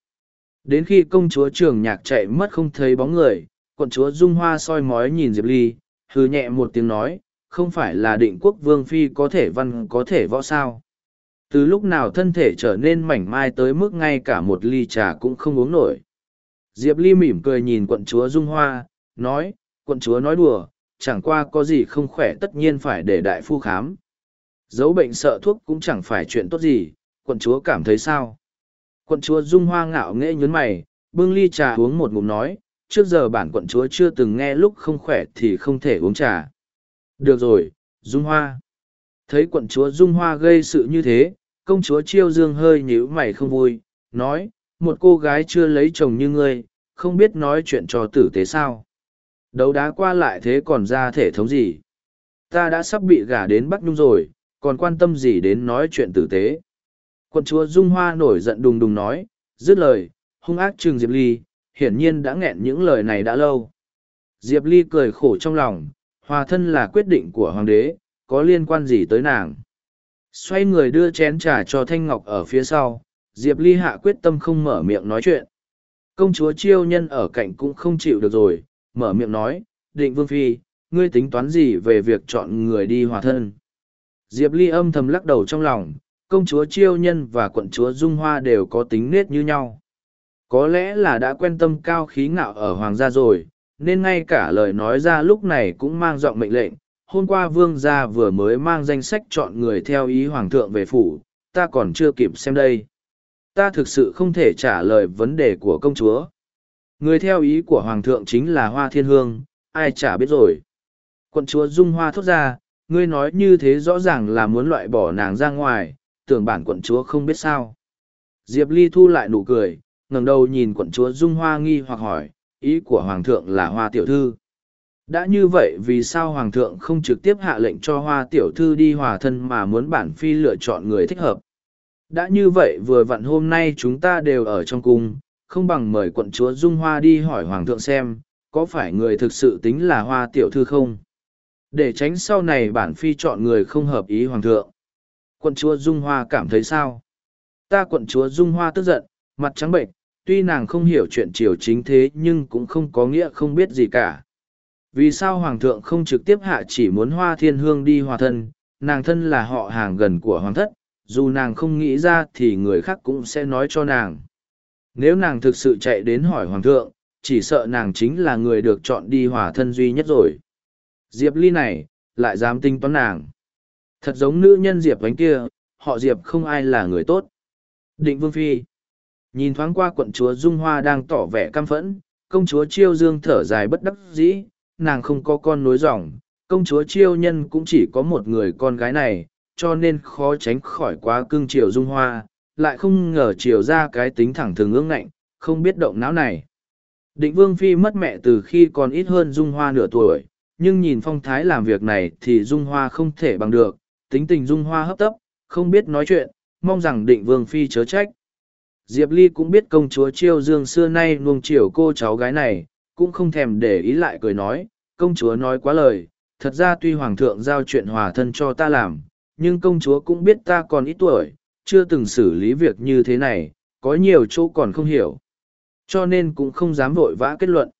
Đến khi công chúa trường nhạc chạy mất không thấy bóng người, quận chúa dung hoa soi mói nhìn diệp ly, hừ nhẹ một tiếng nói, không phải là định quốc vương phi có thể văn, có thể võ sao. Từ lúc nào thân thể trở nên mảnh mai tới mức ngay cả một ly trà cũng không uống nổi. Diệp ly mỉm cười nhìn quận chúa dung hoa, nói, quận chúa nói đùa, chẳng qua có gì không khỏe tất nhiên phải để đại phu khám dấu bệnh sợ thuốc cũng chẳng phải chuyện tốt gì, quận chúa cảm thấy sao? Quận chúa dung hoa ngạo nghễ nhớn mày, bưng ly trà uống một ngụm nói, trước giờ bản quận chúa chưa từng nghe lúc không khỏe thì không thể uống trà. Được rồi, dung hoa. Thấy quận chúa dung hoa gây sự như thế, công chúa chiêu dương hơi nhíu mày không vui, nói, một cô gái chưa lấy chồng như ngươi, không biết nói chuyện cho tử tế sao? Đấu đá qua lại thế còn ra thể thống gì? Ta đã sắp bị gả đến bắc nhung rồi còn quan tâm gì đến nói chuyện tử tế? Quận chúa dung hoa nổi giận đùng đùng nói, dứt lời, hung ác trừng diệp ly, hiển nhiên đã nghẹn những lời này đã lâu. Diệp ly cười khổ trong lòng, hòa thân là quyết định của hoàng đế, có liên quan gì tới nàng? Xoay người đưa chén trà cho thanh ngọc ở phía sau, diệp ly hạ quyết tâm không mở miệng nói chuyện. Công chúa chiêu nhân ở cạnh cũng không chịu được rồi, mở miệng nói, định vương phi, ngươi tính toán gì về việc chọn người đi hòa thân? Diệp ly âm thầm lắc đầu trong lòng, công chúa chiêu nhân và quận chúa dung hoa đều có tính nết như nhau. Có lẽ là đã quen tâm cao khí ngạo ở hoàng gia rồi, nên ngay cả lời nói ra lúc này cũng mang giọng mệnh lệnh, hôm qua vương gia vừa mới mang danh sách chọn người theo ý hoàng thượng về phủ, ta còn chưa kịp xem đây. Ta thực sự không thể trả lời vấn đề của công chúa. Người theo ý của hoàng thượng chính là hoa thiên hương, ai chả biết rồi. Quận chúa dung hoa thốt ra ngươi nói như thế rõ ràng là muốn loại bỏ nàng ra ngoài, tưởng bản quận chúa không biết sao. Diệp ly thu lại nụ cười, ngẩng đầu nhìn quận chúa dung hoa nghi hoặc hỏi, ý của hoàng thượng là hoa tiểu thư. Đã như vậy vì sao hoàng thượng không trực tiếp hạ lệnh cho hoa tiểu thư đi hòa thân mà muốn bản phi lựa chọn người thích hợp? Đã như vậy vừa vặn hôm nay chúng ta đều ở trong cung, không bằng mời quận chúa dung hoa đi hỏi hoàng thượng xem, có phải người thực sự tính là hoa tiểu thư không? Để tránh sau này bản phi chọn người không hợp ý hoàng thượng. Quận chúa dung hoa cảm thấy sao? Ta quận chúa dung hoa tức giận, mặt trắng bệnh, tuy nàng không hiểu chuyện triều chính thế nhưng cũng không có nghĩa không biết gì cả. Vì sao hoàng thượng không trực tiếp hạ chỉ muốn hoa thiên hương đi hòa thân, nàng thân là họ hàng gần của hoàng thất, dù nàng không nghĩ ra thì người khác cũng sẽ nói cho nàng. Nếu nàng thực sự chạy đến hỏi hoàng thượng, chỉ sợ nàng chính là người được chọn đi hòa thân duy nhất rồi diệp ly này, lại dám tinh toán nàng. Thật giống nữ nhân diệp ánh kia, họ diệp không ai là người tốt. Định vương phi. Nhìn thoáng qua quận chúa dung hoa đang tỏ vẻ căm phẫn, công chúa chiêu dương thở dài bất đắc dĩ, nàng không có con nối dòng. Công chúa chiêu nhân cũng chỉ có một người con gái này, cho nên khó tránh khỏi quá cưng chiều dung hoa, lại không ngờ chiều ra cái tính thẳng thường ương ngạnh, không biết động não này. Định vương phi mất mẹ từ khi còn ít hơn dung hoa nửa tuổi nhưng nhìn phong thái làm việc này thì dung hoa không thể bằng được, tính tình dung hoa hấp tấp, không biết nói chuyện, mong rằng định vương phi chớ trách. Diệp ly cũng biết công chúa chiêu dương xưa nay nuông chiều cô cháu gái này, cũng không thèm để ý lại cười nói, công chúa nói quá lời, thật ra tuy hoàng thượng giao chuyện hòa thân cho ta làm, nhưng công chúa cũng biết ta còn ít tuổi, chưa từng xử lý việc như thế này, có nhiều chỗ còn không hiểu, cho nên cũng không dám vội vã kết luận.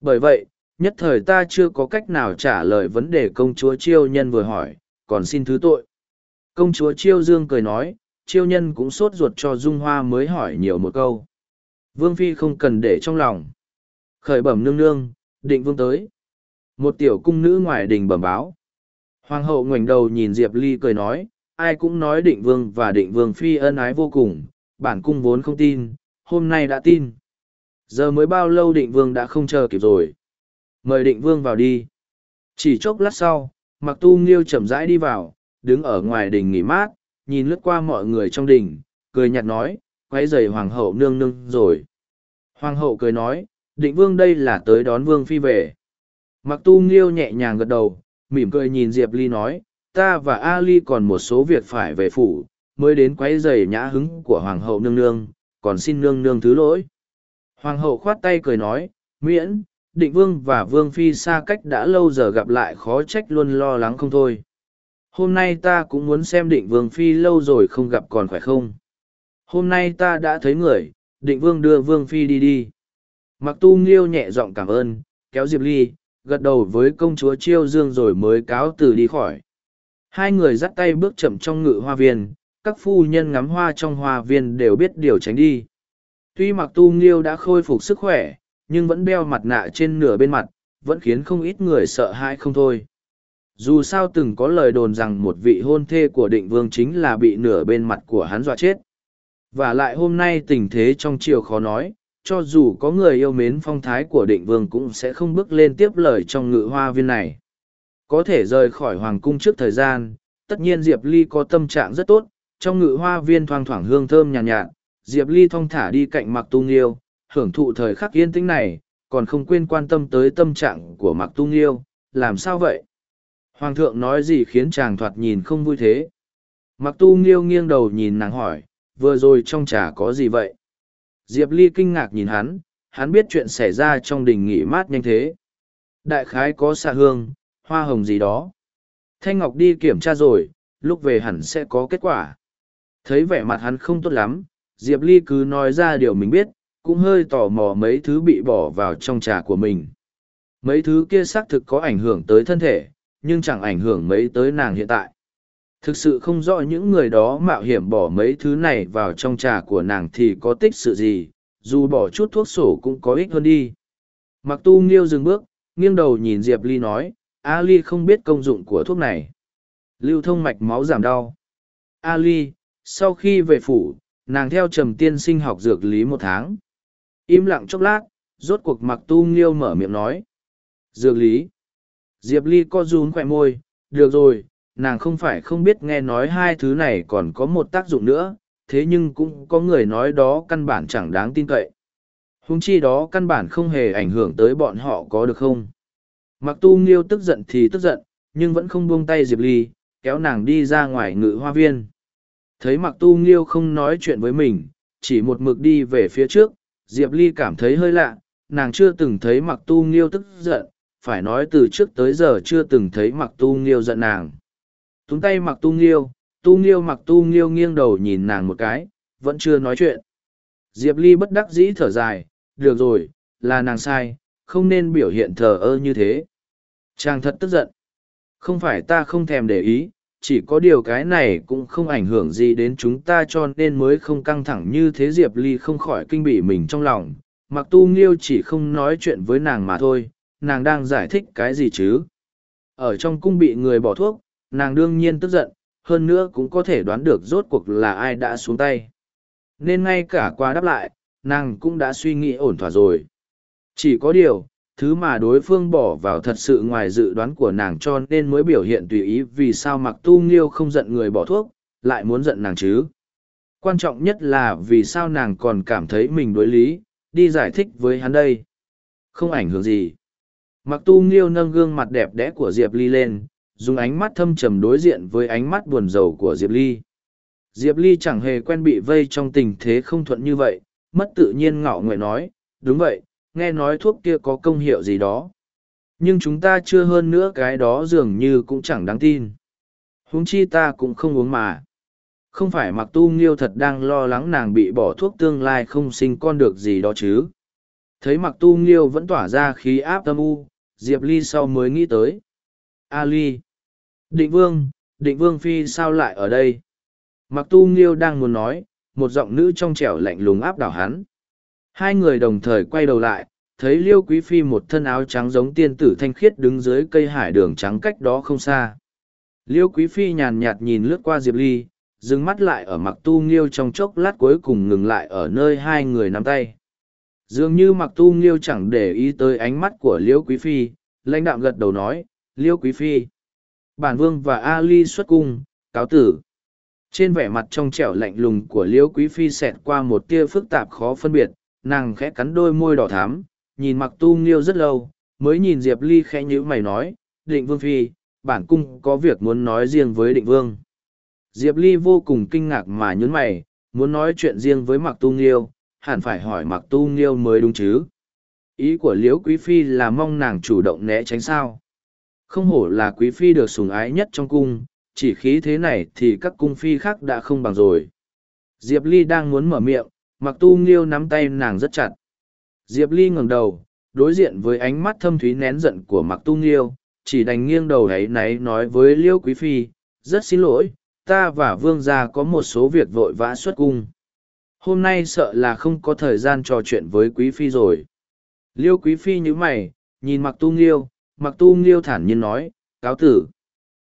Bởi vậy nhất thời ta chưa có cách nào trả lời vấn đề công chúa chiêu nhân vừa hỏi, còn xin thứ tội. Công chúa chiêu dương cười nói, chiêu nhân cũng sốt ruột cho dung hoa mới hỏi nhiều một câu. Vương phi không cần để trong lòng. Khởi bẩm nương nương, định vương tới. Một tiểu cung nữ ngoài đình bẩm báo. Hoàng hậu ngoảnh đầu nhìn diệp ly cười nói, ai cũng nói định vương và định vương phi ân ái vô cùng, bản cung vốn không tin, hôm nay đã tin. Giờ mới bao lâu định vương đã không chờ kịp rồi? Mời định vương vào đi chỉ chốc lát sau mặc tu nghiêu chậm rãi đi vào đứng ở ngoài đình nghỉ mát, nhìn lướt qua mọi người trong đình, cười nhạt nói, quay giày hoàng hậu nương nương rồi. Hoàng hậu cười nói, định vương đây là tới đón vương phi về. Mặc tu nghiêu nhẹ nhàng gật đầu, mỉm cười nhìn Diệp Ly nói, ta và a ly còn một số việc phải về phủ, mới đến quấy giày nhã hứng của hoàng hậu nương nương, còn xin nương nương thứ lỗi. Hoàng hậu khoát tay cười nói, miễn, định vương và vương phi xa cách đã lâu giờ gặp lại khó trách luôn lo lắng không thôi. Hôm nay ta cũng muốn xem định vương phi lâu rồi không gặp còn khỏe không. Hôm nay ta đã thấy người, định vương đưa vương phi đi đi. Mặc tu nghiêu nhẹ giọng cảm ơn, kéo Diệp Ly, gật đầu với công chúa Chiêu Dương rồi mới cáo từ đi khỏi. Hai người dắt tay bước chậm trong ngự hoa viên, các phu nhân ngắm hoa trong hoa viên đều biết điều tránh đi. Tuy mặc tu nghiêu đã khôi phục sức khỏe, nhưng vẫn đeo mặt nạ trên nửa bên mặt, vẫn khiến không ít người sợ hãi không thôi. Dù sao từng có lời đồn rằng một vị hôn thê của định vương chính là bị nửa bên mặt của hắn dọa chết. Và lại hôm nay tình thế trong chiều khó nói, cho dù có người yêu mến phong thái của định vương cũng sẽ không bước lên tiếp lời trong ngự hoa viên này. Có thể rời khỏi hoàng cung trước thời gian, tất nhiên Diệp Ly có tâm trạng rất tốt, trong ngự hoa viên thoang thoảng hương thơm nhàn nhạt, nhạt, Diệp Ly thong thả đi cạnh Mặc Tu Nghiêu, hưởng thụ thời khắc yên tĩnh này, còn không quên quan tâm tới tâm trạng của Mặc Tu Nghiêu, làm sao vậy? Hoàng thượng nói gì khiến chàng thoạt nhìn không vui thế? Mặc Tu Nghiêu nghiêng đầu nhìn nàng hỏi, vừa rồi trong trà có gì vậy? Diệp Ly kinh ngạc nhìn hắn, hắn biết chuyện xảy ra trong đình nghỉ mát nhanh thế. Đại khái có xạ hương, hoa hồng gì đó. Thanh Ngọc đi kiểm tra rồi, lúc về hẳn sẽ có kết quả. Thấy vẻ mặt hắn không tốt lắm, Diệp Ly cứ nói ra điều mình biết, cũng hơi tò mò mấy thứ bị bỏ vào trong trà của mình. Mấy thứ kia xác thực có ảnh hưởng tới thân thể, nhưng chẳng ảnh hưởng mấy tới nàng hiện tại. Thực sự không rõ những người đó mạo hiểm bỏ mấy thứ này vào trong trà của nàng thì có tích sự gì, dù bỏ chút thuốc sổ cũng có ích hơn đi. Mặc tu nghiêu dừng bước, nghiêng đầu nhìn Diệp Ly nói, A Ly không biết công dụng của thuốc này. Lưu thông mạch máu giảm đau. A Ly, sau khi về phủ, nàng theo trầm tiên sinh học dược lý một tháng. Im lặng chốc lát, rốt cuộc mặc tu nghiêu mở miệng nói. Dược lý. Diệp Ly co rún khỏe môi, được rồi, nàng không phải không biết nghe nói hai thứ này còn có một tác dụng nữa, thế nhưng cũng có người nói đó căn bản chẳng đáng tin cậy. Húng chi đó căn bản không hề ảnh hưởng tới bọn họ có được không? Mặc tu nghiêu tức giận thì tức giận, nhưng vẫn không buông tay Diệp Ly, kéo nàng đi ra ngoài ngự hoa viên. Thấy mặc tu nghiêu không nói chuyện với mình, chỉ một mực đi về phía trước, Diệp Ly cảm thấy hơi lạ, nàng chưa từng thấy mặc tu nghiêu tức giận, phải nói từ trước tới giờ chưa từng thấy mặc tu nghiêu giận nàng. Túng tay mặc tu nghiêu, tu nghiêu mặc tu nghiêu nghiêng đầu nhìn nàng một cái, vẫn chưa nói chuyện. Diệp Ly bất đắc dĩ thở dài, được rồi, là nàng sai, không nên biểu hiện thờ ơ như thế. Chàng thật tức giận. Không phải ta không thèm để ý, chỉ có điều cái này cũng không ảnh hưởng gì đến chúng ta cho nên mới không căng thẳng như thế Diệp Ly không khỏi kinh bỉ mình trong lòng. Mặc tu nghiêu chỉ không nói chuyện với nàng mà thôi, nàng đang giải thích cái gì chứ. Ở trong cung bị người bỏ thuốc, nàng đương nhiên tức giận, hơn nữa cũng có thể đoán được rốt cuộc là ai đã xuống tay. Nên ngay cả qua đáp lại, nàng cũng đã suy nghĩ ổn thỏa rồi. Chỉ có điều, thứ mà đối phương bỏ vào thật sự ngoài dự đoán của nàng cho nên mới biểu hiện tùy ý vì sao mặc tu nghiêu không giận người bỏ thuốc, lại muốn giận nàng chứ. Quan trọng nhất là vì sao nàng còn cảm thấy mình đối lý, đi giải thích với hắn đây. Không ảnh hưởng gì. Mặc tu nghiêu nâng gương mặt đẹp đẽ của Diệp Ly lên, dùng ánh mắt thâm trầm đối diện với ánh mắt buồn rầu của Diệp Ly. Diệp Ly chẳng hề quen bị vây trong tình thế không thuận như vậy, mất tự nhiên ngạo nguyện nói, đúng vậy, nghe nói thuốc kia có công hiệu gì đó. Nhưng chúng ta chưa hơn nữa cái đó dường như cũng chẳng đáng tin. huống chi ta cũng không uống mà. Không phải mặc tu nghiêu thật đang lo lắng nàng bị bỏ thuốc tương lai không sinh con được gì đó chứ. Thấy mặc tu nghiêu vẫn tỏa ra khí áp tâm u, Diệp Ly sau mới nghĩ tới. A Ly. Định Vương, Định Vương Phi sao lại ở đây? Mặc tu nghiêu đang muốn nói, một giọng nữ trong trẻo lạnh lùng áp đảo hắn. Hai người đồng thời quay đầu lại, thấy Liêu Quý Phi một thân áo trắng giống tiên tử thanh khiết đứng dưới cây hải đường trắng cách đó không xa. Liêu Quý Phi nhàn nhạt nhìn lướt qua Diệp Ly, dừng mắt lại ở mặc tu nghiêu trong chốc lát cuối cùng ngừng lại ở nơi hai người nắm tay. Dường như mặc tu nghiêu chẳng để ý tới ánh mắt của Liêu Quý Phi, lãnh đạm gật đầu nói, Liêu Quý Phi. Bản vương và Ali xuất cung, cáo tử trên vẻ mặt trong trẻo lạnh lùng của liêu quý phi xẹt qua một tia phức tạp khó phân biệt nàng khẽ cắn đôi môi đỏ thám nhìn mặc tu nghiêu rất lâu, mới nhìn diệp ly khẽ nhữ mày nói, định vương phi, bản cung có việc muốn nói riêng với định vương. Diệp ly vô cùng kinh ngạc mà nhún mày, muốn nói chuyện riêng với mặc tu nghiêu, hẳn phải hỏi mặc tu nghiêu mới đúng chứ? Ý của liễu quý phi là mong nàng chủ động né tránh sao? Không hổ là quý phi được sủng ái nhất trong cung, chỉ khí thế này thì các cung phi khác đã không bằng rồi. Diệp ly đang muốn mở miệng mặc tu nghiêu nắm tay nàng rất chặt. Diệp ly ngẩng đầu, đối diện với ánh mắt thâm thúy nén giận của mặc tu nghiêu, chỉ đành nghiêng đầu ấy náy nói với liêu quý phi, rất xin lỗi, ta và vương gia có một số việc vội vã xuất cung. Hôm nay sợ là không có thời gian trò chuyện với quý phi rồi. Liêu quý phi nhíu mày, nhìn mặc tu nghiêu, mặc tu nghiêu thản nhiên nói, cáo tử.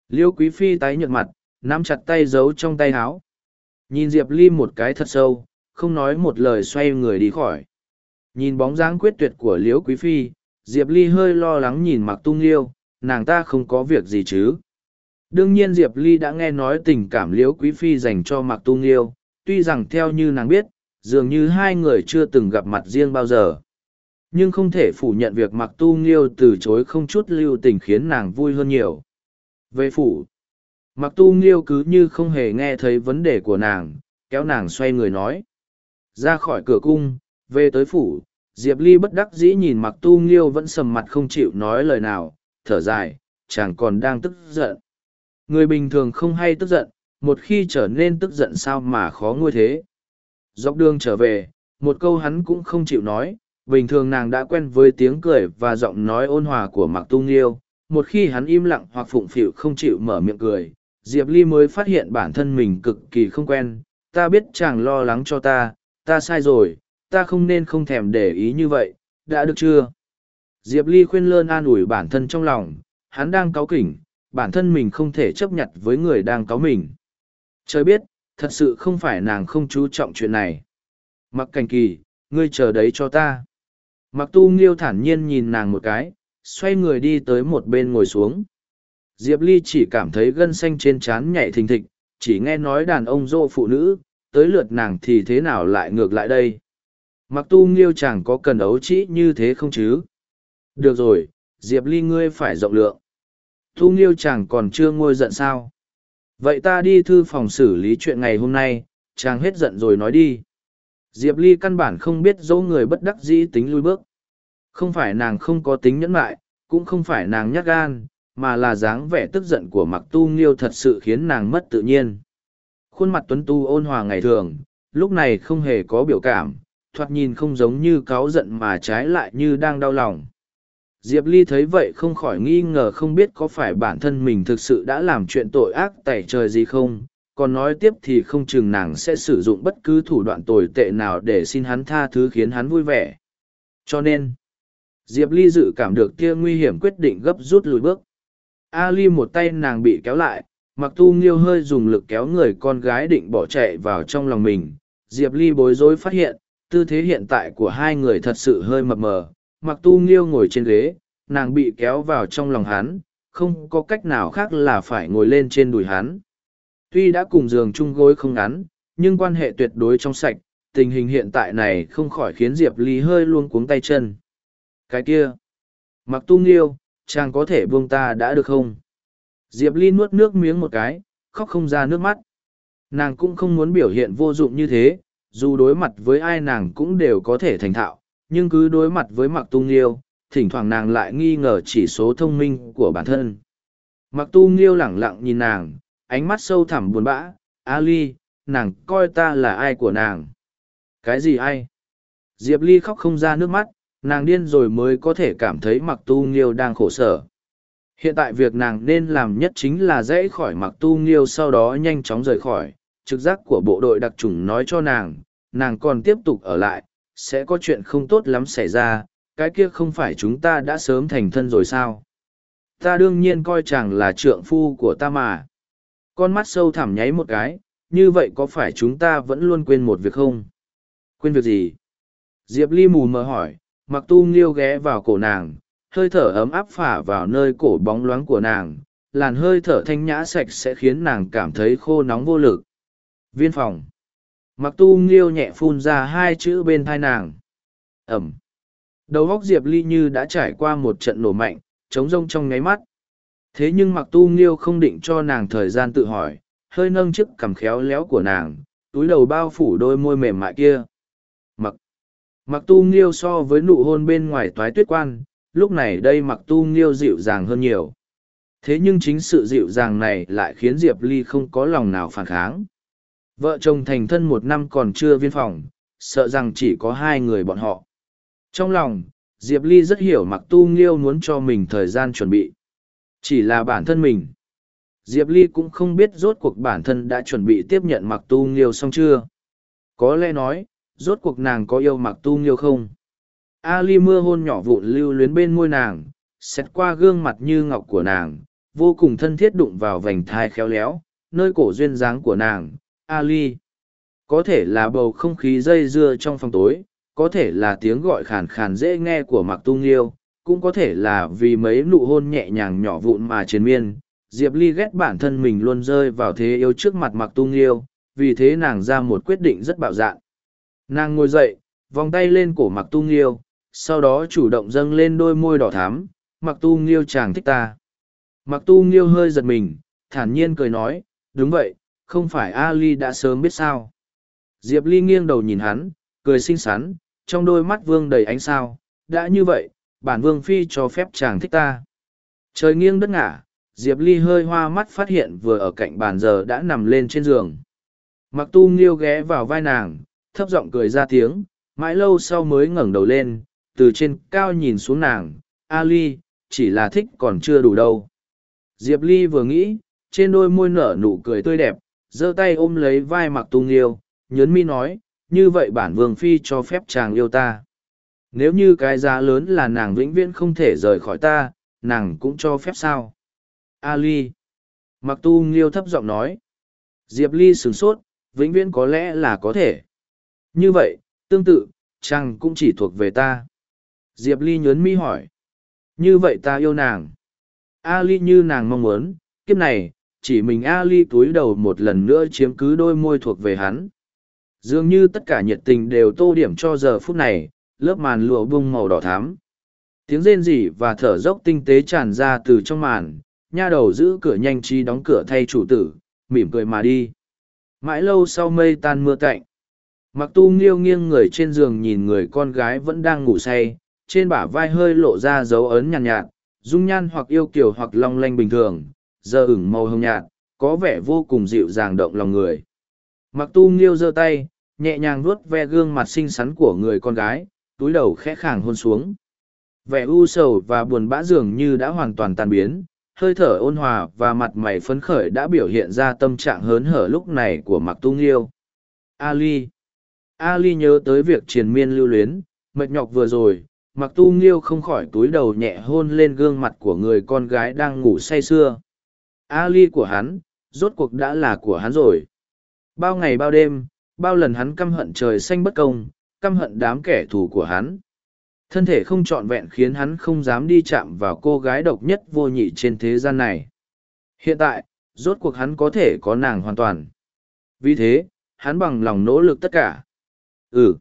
Liêu quý phi tái nhợt mặt, nắm chặt tay giấu trong tay áo. Nhìn diệp ly một cái thật sâu không nói một lời xoay người đi khỏi. Nhìn bóng dáng quyết tuyệt của liễu quý phi, diệp ly hơi lo lắng nhìn mặc tu nghiêu nàng ta không có việc gì chứ. Đương nhiên diệp ly đã nghe nói tình cảm liễu quý phi dành cho mặc tu nghiêu tuy rằng theo như nàng biết, dường như hai người chưa từng gặp mặt riêng bao giờ. Nhưng không thể phủ nhận việc mặc tu nghiêu từ chối không chút lưu tình khiến nàng vui hơn nhiều. Về phủ mặc tu nghiêu cứ như không hề nghe thấy vấn đề của nàng, kéo nàng xoay người nói ra khỏi cửa cung, về tới phủ, diệp ly bất đắc dĩ nhìn mặc tu nghiêu vẫn sầm mặt không chịu nói lời nào, thở dài, chàng còn đang tức giận. Người bình thường không hay tức giận, một khi trở nên tức giận sao mà khó nguôi thế. Dọc đường trở về, một câu hắn cũng không chịu nói, bình thường nàng đã quen với tiếng cười và giọng nói ôn hòa của mặc tu nghiêu, một khi hắn im lặng hoặc phụng phịu không chịu mở miệng cười, diệp ly mới phát hiện bản thân mình cực kỳ không quen, ta biết chàng lo lắng cho ta ta sai rồi, ta không nên không thèm để ý như vậy, đã được chưa? Diệp ly khuyên lơn an ủi bản thân trong lòng, hắn đang cáu kỉnh, bản thân mình không thể chấp nhận với người đang cáu mình. Trời biết, thật sự không phải nàng không chú trọng chuyện này. Mặc cảnh kỳ, ngươi chờ đấy cho ta. Mặc tu nghiêu thản nhiên nhìn nàng một cái, xoay người đi tới một bên ngồi xuống. Diệp ly chỉ cảm thấy gân xanh trên trán nhảy thình thịch, chỉ nghe nói đàn ông dô phụ nữ tới lượt nàng thì thế nào lại ngược lại đây? Mặc tu nghiêu chẳng có cần ấu trĩ như thế không chứ? Được rồi, diệp ly ngươi phải rộng lượng. Tu nghiêu chẳng còn chưa ngôi giận sao? Vậy ta đi thư phòng xử lý chuyện ngày hôm nay, chàng hết giận rồi nói đi. Diệp ly căn bản không biết dỗ người bất đắc dĩ tính lui bước. Không phải nàng không có tính nhẫn mại, cũng không phải nàng nhát gan, mà là dáng vẻ tức giận của mặc tu nghiêu thật sự khiến nàng mất tự nhiên khuôn mặt tuấn tu ôn hòa ngày thường, lúc này không hề có biểu cảm, thoạt nhìn không giống như cáu giận mà trái lại như đang đau lòng. Diệp ly thấy vậy không khỏi nghi ngờ không biết có phải bản thân mình thực sự đã làm chuyện tội ác tẩy trời gì không, còn nói tiếp thì không chừng nàng sẽ sử dụng bất cứ thủ đoạn tồi tệ nào để xin hắn tha thứ khiến hắn vui vẻ. Cho nên, diệp ly dự cảm được kia nguy hiểm quyết định gấp rút lùi bước. Ali một tay nàng bị kéo lại mặc tu nghiêu hơi dùng lực kéo người con gái định bỏ chạy vào trong lòng mình. Diệp ly bối rối phát hiện, tư thế hiện tại của hai người thật sự hơi mập mờ. Mặc tu nghiêu ngồi trên ghế, nàng bị kéo vào trong lòng hắn, không có cách nào khác là phải ngồi lên trên đùi hắn. Tuy đã cùng giường chung gối không ngắn, nhưng quan hệ tuyệt đối trong sạch, tình hình hiện tại này không khỏi khiến diệp ly hơi luôn cuống tay chân. Cái kia, mặc tu nghiêu, chàng có thể buông ta đã được không? Diệp ly nuốt nước miếng một cái, khóc không ra nước mắt. Nàng cũng không muốn biểu hiện vô dụng như thế, dù đối mặt với ai nàng cũng đều có thể thành thạo, nhưng cứ đối mặt với mặc tu nghiêu, thỉnh thoảng nàng lại nghi ngờ chỉ số thông minh của bản thân. Mặc tu nghiêu lẳng lặng nhìn nàng, ánh mắt sâu thẳm buồn bã ali nàng coi ta là ai của nàng? Cái gì ai? Diệp ly khóc không ra nước mắt, nàng điên rồi mới có thể cảm thấy mặc tu nghiêu đang khổ sở hiện tại việc nàng nên làm nhất chính là dễ khỏi mặc tu nghiêu sau đó nhanh chóng rời khỏi. Trực giác của bộ đội đặc trùng nói cho nàng nàng còn tiếp tục ở lại, sẽ có chuyện không tốt lắm xảy ra, cái kia không phải chúng ta đã sớm thành thân rồi sao? Ta đương nhiên coi chàng là trượng phu của ta mà. Con mắt sâu thẳm nháy một cái, như vậy có phải chúng ta vẫn luôn quên một việc không? Quên việc gì? Diệp ly mù mờ hỏi mặc tu nghiêu ghé vào cổ nàng hơi thở ấm áp phả vào nơi cổ bóng loáng của nàng làn hơi thở thanh nhã sạch sẽ khiến nàng cảm thấy khô nóng vô lực. Viên phòng. Mặc tu nghiêu nhẹ phun ra hai chữ bên thai nàng. Ẩm. Đầu góc Diệp Ly như đã trải qua một trận nổ mạnh, trống rông trong nháy mắt. Thế nhưng mặc tu nghiêu không định cho nàng thời gian tự hỏi, hơi nâng chiếc cằm khéo léo của nàng, túi đầu bao phủ đôi môi mềm mại kia. Mặc. Mặc tu nghiêu so với nụ hôn bên ngoài toái tuyết quan, lúc này đây mặc tu nghiêu dịu dàng hơn nhiều. Thế nhưng chính sự dịu dàng này lại khiến Diệp Ly không có lòng nào phản kháng. Vợ chồng thành thân một năm còn chưa viên phòng, sợ rằng chỉ có hai người bọn họ. Trong lòng, Diệp Ly rất hiểu mặc tu nghiêu muốn cho mình thời gian chuẩn bị. Chỉ là bản thân mình. Diệp Ly cũng không biết rốt cuộc bản thân đã chuẩn bị tiếp nhận mặc tu nghiêu xong chưa. Có lẽ nói, rốt cuộc nàng có yêu mặc tu nghiêu không? Ali mưa hôn nhỏ vụn lưu luyến bên môi nàng, xét qua gương mặt như ngọc của nàng, vô cùng thân thiết đụng vào vành thai khéo léo, nơi cổ duyên dáng của nàng, Ali. Có thể là bầu không khí dây dưa trong phòng tối, có thể là tiếng gọi khàn khàn dễ nghe của Mạc Tu Nghiêu, cũng có thể là vì mấy nụ hôn nhẹ nhàng nhỏ vụn mà triền miên. Diệp Ly ghét bản thân mình luôn rơi vào thế yêu trước mặt Mạc Tu Nghiêu, vì thế nàng ra một quyết định rất bạo dạn. Nàng ngồi dậy, vòng tay lên cổ Mạc Tu Nghiêu, sau đó chủ động dâng lên đôi môi đỏ thắm, mặc Tu Nghiêu chàng thích ta. mặc Tu Nghiêu hơi giật mình, thản nhiên cười nói, đúng vậy, không phải Ali đã sớm biết sao. Diệp Ly nghiêng đầu nhìn hắn, cười xinh xắn, trong đôi mắt vương đầy ánh sao, đã như vậy, bản vương phi cho phép chàng thích ta. Trời nghiêng đất ngả, Diệp Ly hơi hoa mắt phát hiện vừa ở cạnh bàn giờ đã nằm lên trên giường. Mặc tu nghiêu ghé vào vai nàng, thấp giọng cười ra tiếng, mãi lâu sau mới ngẩng đầu lên, từ trên cao nhìn xuống nàng, Ali, chỉ là thích còn chưa đủ đâu. Diệp Ly vừa nghĩ, trên đôi môi nở nụ cười tươi đẹp, giơ tay ôm lấy vai mặc tung yêu, nhớn mi nói, như vậy bản vương phi cho phép chàng yêu ta. Nếu như cái giá lớn là nàng vĩnh viễn không thể rời khỏi ta, nàng cũng cho phép sao? Ali. Mặc tu nghiêu thấp giọng nói. Diệp Ly sửng sốt, vĩnh viễn có lẽ là có thể. Như vậy, tương tự, chàng cũng chỉ thuộc về ta. Diệp Ly nhớn mi hỏi. Như vậy ta yêu nàng. Ali như nàng mong muốn, kiếp này, chỉ mình Ali túi đầu một lần nữa chiếm cứ đôi môi thuộc về hắn. Dường như tất cả nhiệt tình đều tô điểm cho giờ phút này, lớp màn lụa bung màu đỏ thắm. Tiếng rên rỉ và thở dốc tinh tế tràn ra từ trong màn, nha đầu giữ cửa nhanh chi đóng cửa thay chủ tử, mỉm cười mà đi. Mãi lâu sau mây tan mưa cạnh. Mặc tu nghiêu nghiêng người trên giường nhìn người con gái vẫn đang ngủ say, trên bả vai hơi lộ ra dấu ấn nhàn nhạt, nhạt, dung nhan hoặc yêu kiều hoặc long lanh bình thường, giờ ửng màu hồng nhạt, có vẻ vô cùng dịu dàng động lòng người. Mặc tu nghiêu giơ tay, nhẹ nhàng vuốt ve gương mặt xinh xắn của người con gái, túi đầu khẽ khàng hôn xuống. Vẻ u sầu và buồn bã dường như đã hoàn toàn tan biến, hơi thở ôn hòa và mặt mày phấn khởi đã biểu hiện ra tâm trạng hớn hở lúc này của mặc tu nghiêu. Ali Ali nhớ tới việc triền miên lưu luyến, mệt nhọc vừa rồi, mặc tu nghiêu không khỏi túi đầu nhẹ hôn lên gương mặt của người con gái đang ngủ say sưa. Ali của hắn, rốt cuộc đã là của hắn rồi. Bao ngày bao đêm, bao lần hắn căm hận trời xanh bất công, căm hận đám kẻ thù của hắn. Thân thể không trọn vẹn khiến hắn không dám đi chạm vào cô gái độc nhất vô nhị trên thế gian này. Hiện tại, rốt cuộc hắn có thể có nàng hoàn toàn. Vì thế, hắn bằng lòng nỗ lực tất cả. Ừ.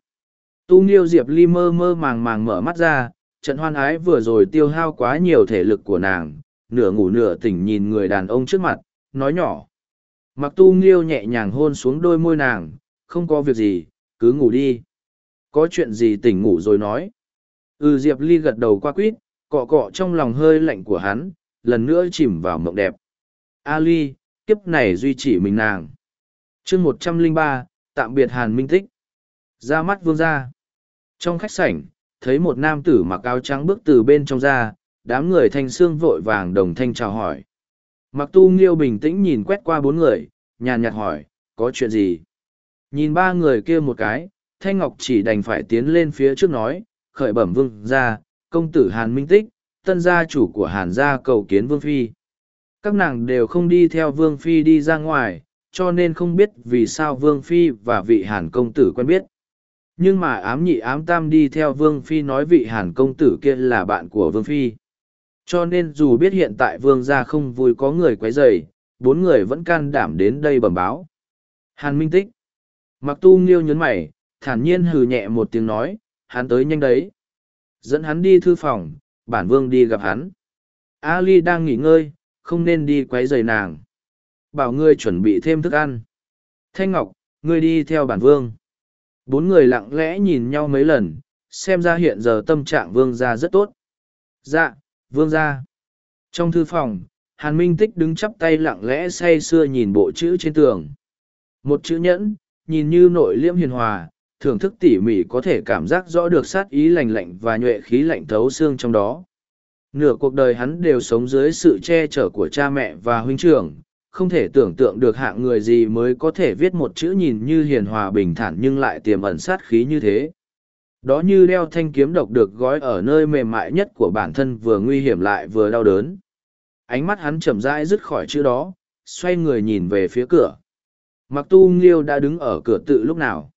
Tu Nghiêu Diệp Ly mơ mơ màng màng mở mắt ra, trận hoan ái vừa rồi tiêu hao quá nhiều thể lực của nàng, nửa ngủ nửa tỉnh nhìn người đàn ông trước mặt, nói nhỏ. Mặc tu nghiêu nhẹ nhàng hôn xuống đôi môi nàng, không có việc gì, cứ ngủ đi. Có chuyện gì tỉnh ngủ rồi nói. Ừ Diệp Ly gật đầu qua quýt, cọ cọ trong lòng hơi lạnh của hắn, lần nữa chìm vào mộng đẹp. A Ly, kiếp này duy chỉ mình nàng. chương một trăm lẻ ba, tạm biệt Hàn Minh Tích. Ra mắt vương gia. Trong khách sảnh, thấy một nam tử mặc áo trắng bước từ bên trong ra, đám người thanh xương vội vàng đồng thanh chào hỏi. Mặc tu nghiêu bình tĩnh nhìn quét qua bốn người, nhàn nhạt hỏi, có chuyện gì? Nhìn ba người kia một cái, Thanh Ngọc chỉ đành phải tiến lên phía trước nói, khởi bẩm vương gia, công tử Hàn Minh Tích, tân gia chủ của Hàn gia cầu kiến vương phi. Các nàng đều không đi theo vương phi đi ra ngoài, cho nên không biết vì sao vương phi và vị Hàn công tử quen biết. Nhưng mà ám nhị ám tam đi theo vương phi nói vị Hàn công tử kia là bạn của vương phi. Cho nên dù biết hiện tại vương gia không vui có người quấy rầy, bốn người vẫn can đảm đến đây bẩm báo. Hàn Minh Tích. Mặc tu nghiêu nhấn mày, thản nhiên hừ nhẹ một tiếng nói, hắn tới nhanh đấy. Dẫn hắn đi thư phòng, bản vương đi gặp hắn. Ali đang nghỉ ngơi, không nên đi quấy rầy nàng. Bảo ngươi chuẩn bị thêm thức ăn. Thanh Ngọc, ngươi đi theo bản vương. Bốn người lặng lẽ nhìn nhau mấy lần, xem ra hiện giờ tâm trạng vương gia rất tốt. Dạ, vương gia. Trong thư phòng, Hàn Minh Tích đứng chắp tay lặng lẽ say sưa nhìn bộ chữ trên tường. Một chữ nhẫn, nhìn như nội liễm hiền hòa, thưởng thức tỉ mỉ có thể cảm giác rõ được sát ý lành lạnh và nhuệ khí lạnh thấu xương trong đó. Nửa cuộc đời hắn đều sống dưới sự che chở của cha mẹ và huynh trưởng, không thể tưởng tượng được hạng người gì mới có thể viết một chữ nhìn như hiền hòa bình thản nhưng lại tiềm ẩn sát khí như thế. Đó như đeo thanh kiếm độc được gói ở nơi mềm mại nhất của bản thân vừa nguy hiểm lại vừa đau đớn. Ánh mắt hắn chậm rãi dứt khỏi chữ đó, xoay người nhìn về phía cửa. Mặc tu nghiêu đã đứng ở cửa tự lúc nào.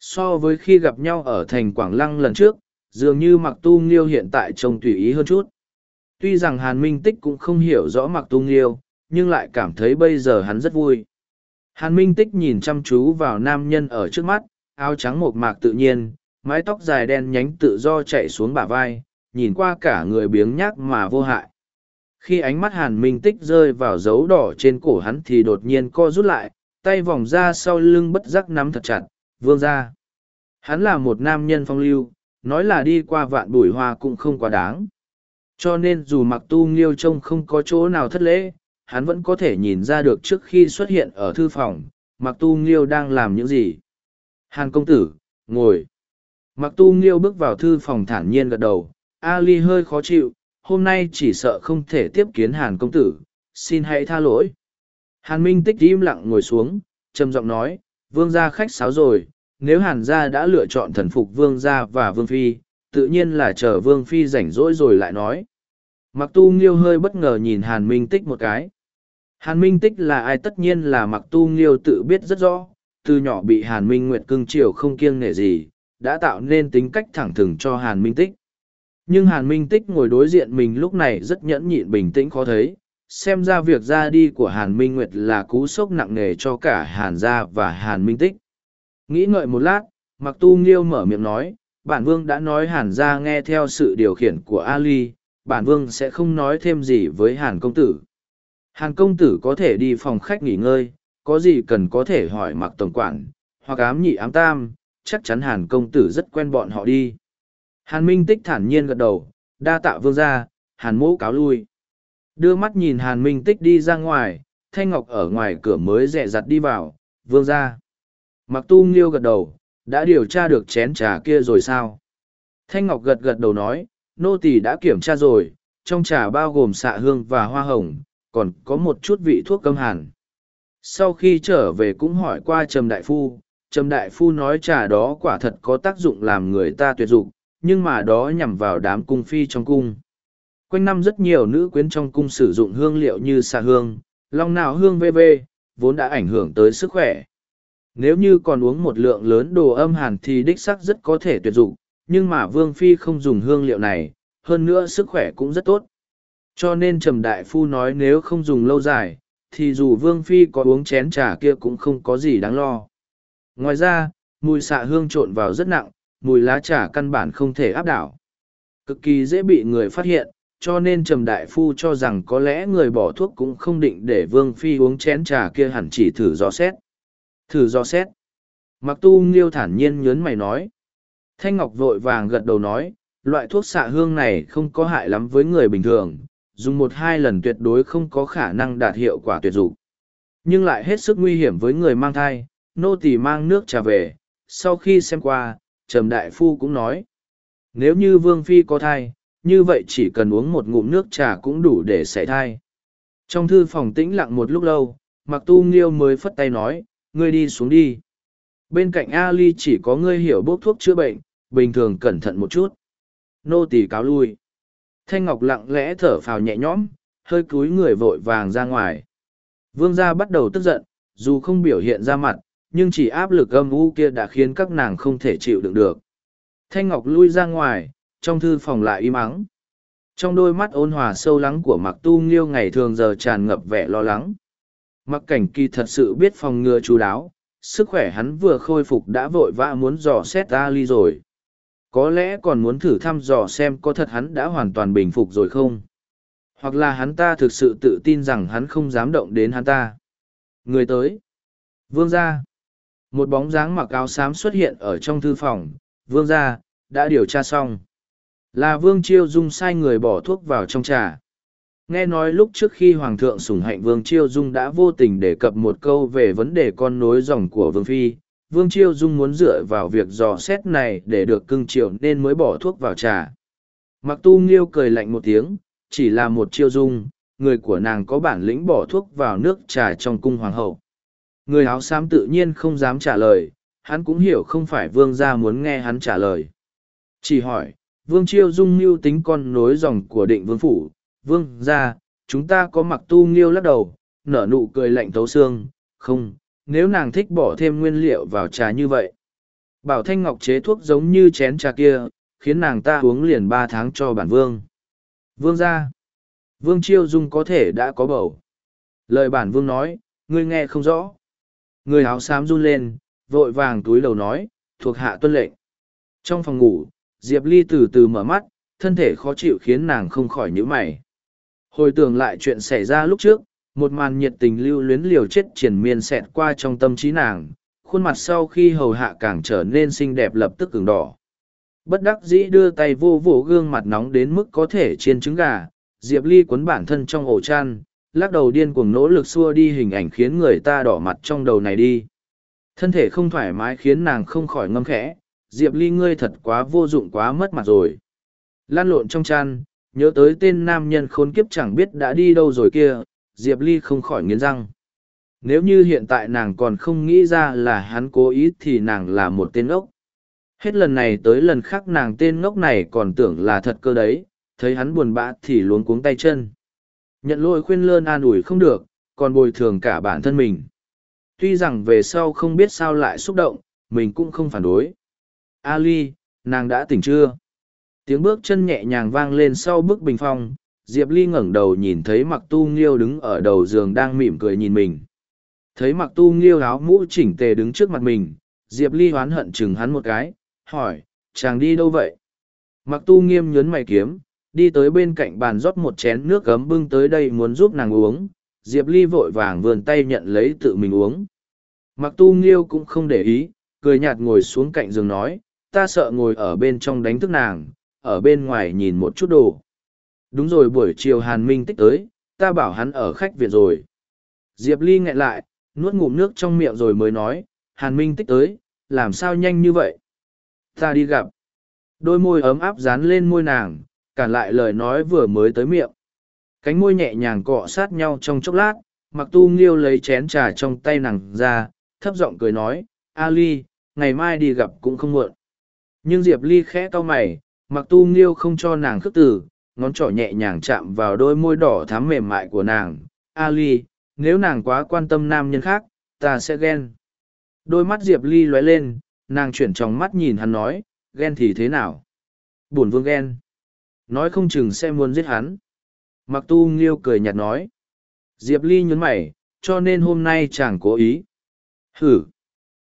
So với khi gặp nhau ở thành Quảng Lăng lần trước, dường như mặc tu nghiêu hiện tại trông tùy ý hơn chút. Tuy rằng Hàn Minh Tích cũng không hiểu rõ mặc tu nghiêu, nhưng lại cảm thấy bây giờ hắn rất vui. Hàn Minh Tích nhìn chăm chú vào nam nhân ở trước mắt, áo trắng một mạc tự nhiên, mái tóc dài đen nhánh tự do chạy xuống bả vai, nhìn qua cả người biếng nhác mà vô hại. Khi ánh mắt Hàn Minh Tích rơi vào dấu đỏ trên cổ hắn thì đột nhiên co rút lại, tay vòng ra sau lưng bất giác nắm thật chặt, vương ra. Hắn là một nam nhân phong lưu, nói là đi qua vạn bụi hoa cũng không quá đáng. Cho nên dù mặc tu nghiêu trông không có chỗ nào thất lễ, hắn vẫn có thể nhìn ra được trước khi xuất hiện ở thư phòng, mặc tu nghiêu đang làm những gì. Hàn công tử, ngồi. Mặc tu nghiêu bước vào thư phòng thản nhiên gật đầu, Ali hơi khó chịu, hôm nay chỉ sợ không thể tiếp kiến Hàn công tử, xin hãy tha lỗi. Hàn Minh tích im lặng ngồi xuống, trầm giọng nói, vương gia khách sáo rồi, nếu Hàn gia đã lựa chọn thần phục vương gia và vương phi, tự nhiên là chờ vương phi rảnh rỗi rồi lại nói. Mặc tu nghiêu hơi bất ngờ nhìn Hàn Minh tích một cái. Hàn Minh tích là ai tất nhiên là mặc tu nghiêu tự biết rất rõ, từ nhỏ bị Hàn Minh Nguyệt cưng chiều không kiêng nể gì, đã tạo nên tính cách thẳng thừng cho Hàn Minh tích. Nhưng Hàn Minh tích ngồi đối diện mình lúc này rất nhẫn nhịn bình tĩnh khó thấy, xem ra việc ra đi của Hàn Minh Nguyệt là cú sốc nặng nề cho cả Hàn gia và Hàn Minh tích. Nghĩ ngợi một lát, Mặc Tu Nghiêu mở miệng nói, bản vương đã nói Hàn gia nghe theo sự điều khiển của Ali, bản vương sẽ không nói thêm gì với Hàn công tử. Hàn công tử có thể đi phòng khách nghỉ ngơi, có gì cần có thể hỏi mặc tổng quản, hoặc ám nhị ám tam, chắc chắn Hàn công tử rất quen bọn họ đi. Hàn Minh Tích thản nhiên gật đầu, đa tạ vương ra, Hàn mũ cáo lui. Đưa mắt nhìn Hàn Minh Tích đi ra ngoài, Thanh Ngọc ở ngoài cửa mới rẻ rặt đi vào, vương ra. Mặc tu nghiêu gật đầu, đã điều tra được chén trà kia rồi sao? Thanh Ngọc gật gật đầu nói, nô tỳ đã kiểm tra rồi, trong trà bao gồm xạ hương và hoa hồng, còn có một chút vị thuốc câm hàn. Sau khi trở về cũng hỏi qua Trầm Đại Phu, Trầm Đại Phu nói trà đó quả thật có tác dụng làm người ta tuyệt dụng, nhưng mà đó nhằm vào đám cung phi trong cung. Quanh năm rất nhiều nữ quyến trong cung sử dụng hương liệu như xà hương, long nào hương vv, vốn đã ảnh hưởng tới sức khỏe. Nếu như còn uống một lượng lớn đồ âm hàn thì đích sắc rất có thể tuyệt dụng, nhưng mà Vương Phi không dùng hương liệu này, hơn nữa sức khỏe cũng rất tốt. Cho nên Trầm Đại Phu nói nếu không dùng lâu dài, thì dù Vương Phi có uống chén trà kia cũng không có gì đáng lo. Ngoài ra, mùi xạ hương trộn vào rất nặng, mùi lá trà căn bản không thể áp đảo. Cực kỳ dễ bị người phát hiện, cho nên Trầm Đại Phu cho rằng có lẽ người bỏ thuốc cũng không định để Vương Phi uống chén trà kia hẳn chỉ thử dò xét. Thử dò xét. Mặc tu nghiêu thản nhiên nhớn mày nói. Thanh Ngọc vội vàng gật đầu nói, loại thuốc xạ hương này không có hại lắm với người bình thường, dùng một hai lần tuyệt đối không có khả năng đạt hiệu quả tuyệt dục nhưng lại hết sức nguy hiểm với người mang thai, nô tỳ mang nước trà về, sau khi xem qua, trầm đại phu cũng nói, nếu như vương phi có thai, như vậy chỉ cần uống một ngụm nước trà cũng đủ để xảy thai. Trong thư phòng tĩnh lặng một lúc lâu mặc tu nghiêu mới phất tay nói, ngươi đi xuống đi. Bên cạnh ali chỉ có ngươi hiểu bốc thuốc chữa bệnh, bình thường cẩn thận một chút. Nô tỳ cáo lui. Thanh Ngọc lặng lẽ thở phào nhẹ nhõm, hơi cúi người vội vàng ra ngoài. Vương gia bắt đầu tức giận, dù không biểu hiện ra mặt, nhưng chỉ áp lực âm u kia đã khiến các nàng không thể chịu đựng được. Thanh Ngọc lui ra ngoài, trong thư phòng lại im ắng. trong đôi mắt ôn hòa sâu lắng của mặc tu nghiêu ngày thường giờ tràn ngập vẻ lo lắng mặc cảnh kỳ thật sự biết phòng ngừa chú đáo sức khỏe hắn vừa khôi phục đã vội vã muốn dò xét ali rồi có lẽ còn muốn thử thăm dò xem có thật hắn đã hoàn toàn bình phục rồi không? Hoặc là hắn ta thực sự tự tin rằng hắn không dám động đến hắn ta? Người tới. Vương gia. Một bóng dáng mặc áo xám xuất hiện ở trong thư phòng. Vương gia, đã điều tra xong. Là vương chiêu dung sai người bỏ thuốc vào trong trà. Nghe nói lúc trước khi hoàng thượng sủng hạnh vương chiêu dung đã vô tình đề cập một câu về vấn đề con nối dòng của vương phi vương chiêu dung muốn dựa vào việc dò xét này để được cưng chiều nên mới bỏ thuốc vào trà. Mặc tu nghiêu cười lạnh một tiếng, chỉ là một chiêu dung, người của nàng có bản lĩnh bỏ thuốc vào nước trà trong cung hoàng hậu. Người áo xám tự nhiên không dám trả lời, hắn cũng hiểu không phải vương gia muốn nghe hắn trả lời. Chỉ hỏi, vương chiêu dung mưu tính con nối dòng của định vương phủ. Vương gia, chúng ta có mặc tu nghiêu lắc đầu, nở nụ cười lạnh tấu xương, không nếu nàng thích bỏ thêm nguyên liệu vào trà như vậy. Bảo thanh ngọc chế thuốc giống như chén trà kia, khiến nàng ta uống liền ba tháng cho bản vương. Vương gia, vương chiêu dung có thể đã có bầu. Lời bản vương nói, ngươi nghe không rõ. Người áo xám run lên, vội vàng túi đầu nói, thuộc hạ tuân lệnh. Trong phòng ngủ, diệp ly từ từ mở mắt, thân thể khó chịu khiến nàng không khỏi nhíu mày. Hồi tưởng lại chuyện xảy ra lúc trước một màn nhiệt tình lưu luyến liều chết triển miên xẹt qua trong tâm trí nàng, khuôn mặt sau khi hầu hạ càng trở nên xinh đẹp lập tức cứng đỏ. Bất đắc dĩ đưa tay vô vỗ gương mặt nóng đến mức có thể chiên trứng gà, diệp ly quấn bản thân trong ổ chăn, lắc đầu điên cuồng nỗ lực xua đi hình ảnh khiến người ta đỏ mặt trong đầu này đi. Thân thể không thoải mái khiến nàng không khỏi ngâm khẽ, diệp ly ngươi thật quá vô dụng quá mất mặt rồi. Lan lộn trong chăn, nhớ tới tên nam nhân khốn kiếp chẳng biết đã đi đâu rồi kia diệp ly không khỏi nghiến răng. Nếu như hiện tại nàng còn không nghĩ ra là hắn cố ý thì nàng là một tên ngốc. Hết lần này tới lần khác nàng tên ngốc này còn tưởng là thật cơ đấy, thấy hắn buồn bã thì luống cuống tay chân. Nhận lỗi khuyên lơn an ủi không được, còn bồi thường cả bản thân mình. Tuy rằng về sau không biết sao lại xúc động, mình cũng không phản đối. Ali, nàng đã tỉnh chưa? Tiếng bước chân nhẹ nhàng vang lên sau bức bình phong diệp ly ngẩng đầu nhìn thấy mặc tu nghiêu đứng ở đầu giường đang mỉm cười nhìn mình. Thấy mặc tu nghiêu áo mũ chỉnh tề đứng trước mặt mình, diệp ly hoán hận chừng hắn một cái, hỏi, chàng đi đâu vậy? Mặc tu nghiêm nhớn mày kiếm, đi tới bên cạnh bàn rót một chén nước gấm bưng tới đây muốn giúp nàng uống. Diệp ly vội vàng vườn tay nhận lấy tự mình uống. Mặc tu nghiêu cũng không để ý, cười nhạt ngồi xuống cạnh giường nói, ta sợ ngồi ở bên trong đánh thức nàng, ở bên ngoài nhìn một chút đồ đúng rồi, buổi chiều hàn minh tích tới, ta bảo hắn ở khách viện rồi. Diệp ly nghẹn lại, nuốt ngụm nước trong miệng rồi mới nói, hàn minh tích tới, làm sao nhanh như vậy? Ta đi gặp. Đôi môi ấm áp dán lên môi nàng, cản lại lời nói vừa mới tới miệng. Cánh môi nhẹ nhàng cọ sát nhau trong chốc lát mặc tu nghiêu lấy chén trà trong tay nàng ra, thấp giọng cười nói, ali, ngày mai đi gặp cũng không muộn. Nhưng diệp ly khẽ cau mày mặc tu nghiêu không cho nàng khước từ ngón trỏ nhẹ nhàng chạm vào đôi môi đỏ thắm mềm mại của nàng. Ali, nếu nàng quá quan tâm nam nhân khác, ta sẽ ghen. Đôi mắt diệp ly lóe lên, nàng chuyển trong mắt nhìn hắn nói, ghen thì thế nào? Bổn vương ghen. Nói không chừng sẽ muốn giết hắn. Mặc tu nghiêu cười nhạt nói. Diệp ly nhún mày, cho nên hôm nay chàng cố ý. Hử.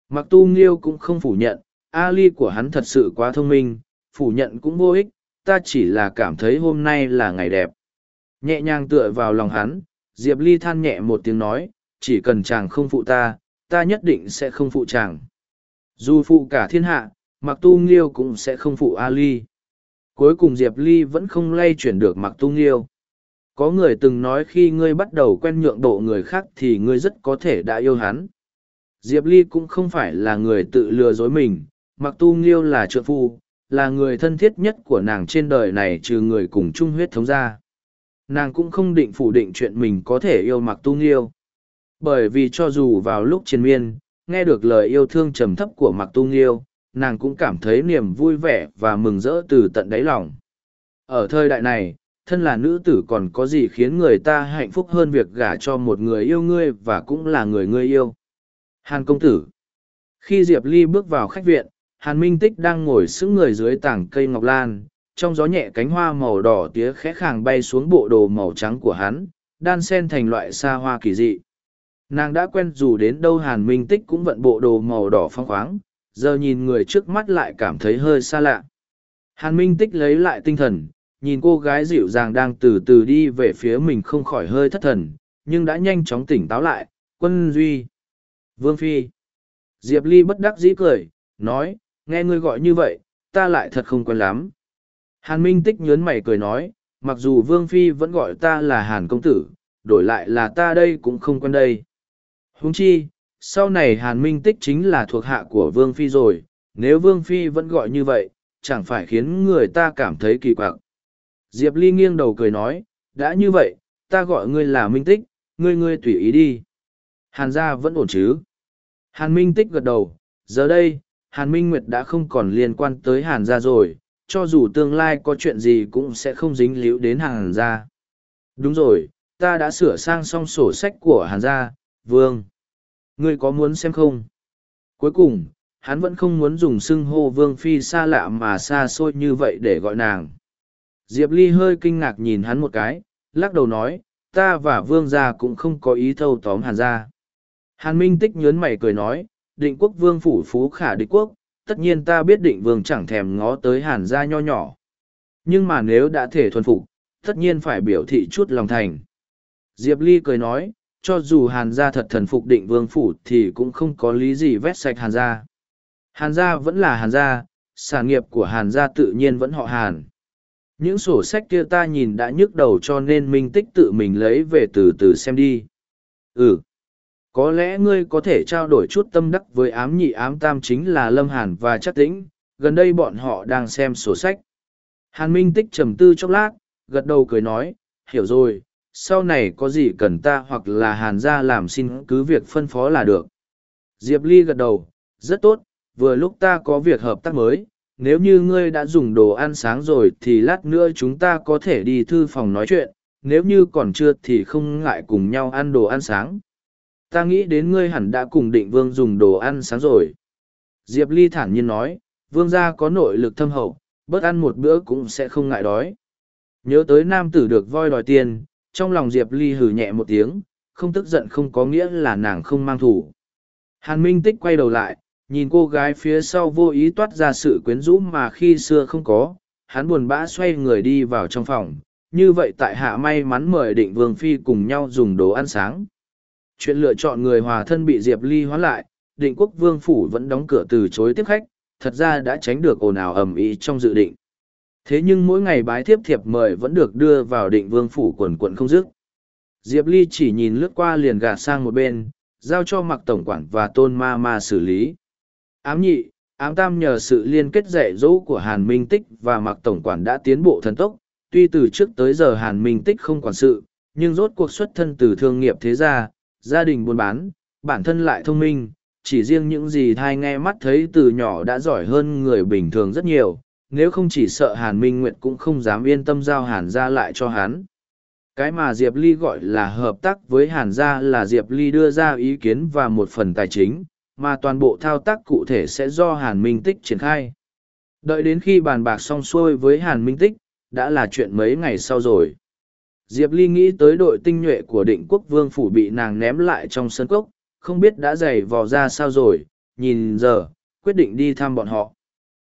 Mặc tu nghiêu cũng không phủ nhận, ali của hắn thật sự quá thông minh, phủ nhận cũng vô ích ta chỉ là cảm thấy hôm nay là ngày đẹp. Nhẹ nhàng tựa vào lòng hắn, diệp ly than nhẹ một tiếng nói, chỉ cần chàng không phụ ta ta nhất định sẽ không phụ chàng. Dù phụ cả thiên hạ mặc tu nghiêu cũng sẽ không phụ ali. Cuối cùng diệp ly vẫn không lay chuyển được mặc tu nghiêu. Có người từng nói khi ngươi bắt đầu quen nhượng độ người khác thì ngươi rất có thể đã yêu hắn. Diệp ly cũng không phải là người tự lừa dối mình mặc tu nghiêu là trợ phu là người thân thiết nhất của nàng trên đời này trừ người cùng chung huyết thống ra nàng cũng không định phủ định chuyện mình có thể yêu mặc tu nghiêu. Bởi vì cho dù vào lúc triền miên, nghe được lời yêu thương trầm thấp của mặc tu nghiêu, nàng cũng cảm thấy niềm vui vẻ và mừng rỡ từ tận đáy lòng. Ở thời đại này, thân là nữ tử còn có gì khiến người ta hạnh phúc hơn việc gả cho một người yêu ngươi và cũng là người ngươi yêu? Hàn công tử. Khi diệp ly bước vào khách viện hàn minh tích đang ngồi sững người dưới tảng cây ngọc lan trong gió nhẹ cánh hoa màu đỏ tía khẽ khàng bay xuống bộ đồ màu trắng của hắn, đan sen thành loại xa hoa kỳ dị. Nàng đã quen dù đến đâu Hàn Minh Tích cũng vận bộ đồ màu đỏ phong khoáng, giờ nhìn người trước mắt lại cảm thấy hơi xa lạ. Hàn Minh Tích lấy lại tinh thần, nhìn cô gái dịu dàng đang từ từ đi về phía mình không khỏi hơi thất thần, nhưng đã nhanh chóng tỉnh táo lại, quân duy. Vương Phi. Diệp Ly bất đắc dĩ cười, nói, nghe ngươi gọi như vậy, ta lại thật không quen lắm. Hàn Minh Tích nhớn mày cười nói, mặc dù Vương Phi vẫn gọi ta là Hàn Công Tử, đổi lại là ta đây cũng không quen đây. Huống chi, sau này Hàn Minh Tích chính là thuộc hạ của Vương Phi rồi, nếu Vương Phi vẫn gọi như vậy, chẳng phải khiến người ta cảm thấy kỳ quặc. Diệp Ly nghiêng đầu cười nói, đã như vậy, ta gọi ngươi là Minh Tích, ngươi ngươi tùy ý đi. Hàn gia vẫn ổn chứ. Hàn Minh Tích gật đầu, giờ đây, Hàn Minh Nguyệt đã không còn liên quan tới Hàn gia rồi, cho dù tương lai có chuyện gì cũng sẽ không dính líu đến Hàn gia. Đúng rồi, ta đã sửa sang xong sổ sách của Hàn gia, Vương. Ngươi có muốn xem không? Cuối cùng, hắn vẫn không muốn dùng xưng hô Vương Phi xa lạ mà xa xôi như vậy để gọi nàng. Diệp Ly hơi kinh ngạc nhìn hắn một cái, lắc đầu nói, ta và Vương gia cũng không có ý thâu tóm Hàn gia. Hàn Minh Tích nhớn mày cười nói, định quốc vương phủ phú khả địch quốc, tất nhiên ta biết định vương chẳng thèm ngó tới hàn gia nho nhỏ. Nhưng mà nếu đã thể thuần phục, tất nhiên phải biểu thị chút lòng thành. Diệp Ly cười nói, cho dù hàn gia thật thần phục định vương phủ thì cũng không có lý gì vét sạch hàn gia. Hàn gia vẫn là hàn gia, sản nghiệp của hàn gia tự nhiên vẫn họ hàn. Những sổ sách kia ta nhìn đã nhức đầu cho nên minh tích tự mình lấy về từ từ xem đi. Ừ có lẽ ngươi có thể trao đổi chút tâm đắc với ám nhị ám tam chính là lâm hàn và chắc tĩnh, gần đây bọn họ đang xem sổ sách. Hàn minh tích trầm tư chốc lát, gật đầu cười nói, hiểu rồi, sau này có gì cần ta hoặc là hàn ra làm xin cứ việc phân phó là được. Diệp ly gật đầu, rất tốt, vừa lúc ta có việc hợp tác mới, nếu như ngươi đã dùng đồ ăn sáng rồi thì lát nữa chúng ta có thể đi thư phòng nói chuyện, nếu như còn chưa thì không ngại cùng nhau ăn đồ ăn sáng ta nghĩ đến ngươi hẳn đã cùng định vương dùng đồ ăn sáng rồi. Diệp ly thản nhiên nói, vương gia có nội lực thâm hậu, bớt ăn một bữa cũng sẽ không ngại đói. Nhớ tới nam tử được voi đòi tiền, trong lòng diệp ly hừ nhẹ một tiếng, không tức giận không có nghĩa là nàng không mang thủ. Hàn minh tích quay đầu lại, nhìn cô gái phía sau vô ý toát ra sự quyến rũ mà khi xưa không có, hắn buồn bã xoay người đi vào trong phòng. Như vậy tại hạ may mắn mời định vương phi cùng nhau dùng đồ ăn sáng. Chuyện lựa chọn người hòa thân bị Diệp Ly hoán lại, định quốc vương phủ vẫn đóng cửa từ chối tiếp khách, thật ra đã tránh được ồn ào ầm ĩ trong dự định. Thế nhưng mỗi ngày bái thiếp thiệp mời vẫn được đưa vào định vương phủ quần quận không dứt. Diệp Ly chỉ nhìn lướt qua liền gạt sang một bên, giao cho mặc tổng quản và tôn ma ma xử lý. Ám nhị, ám tam nhờ sự liên kết dạy dỗ của Hàn Minh Tích và mặc tổng quản đã tiến bộ thần tốc, tuy từ trước tới giờ Hàn Minh Tích không quản sự, nhưng rốt cuộc xuất thân từ thương nghiệp thế gia, gia đình buôn bán, bản thân lại thông minh, chỉ riêng những gì thai nghe mắt thấy từ nhỏ đã giỏi hơn người bình thường rất nhiều, nếu không chỉ sợ Hàn Minh Nguyệt cũng không dám yên tâm giao Hàn ra lại cho hắn. Cái mà Diệp Ly gọi là hợp tác với Hàn gia là Diệp Ly đưa ra ý kiến và một phần tài chính, mà toàn bộ thao tác cụ thể sẽ do Hàn Minh Tích triển khai. Đợi đến khi bàn bạc xong xuôi với Hàn Minh Tích, đã là chuyện mấy ngày sau rồi. Diệp Ly nghĩ tới đội tinh nhuệ của định quốc vương phủ bị nàng ném lại trong sân cốc, không biết đã dày vò ra sao rồi, nhìn giờ, quyết định đi thăm bọn họ.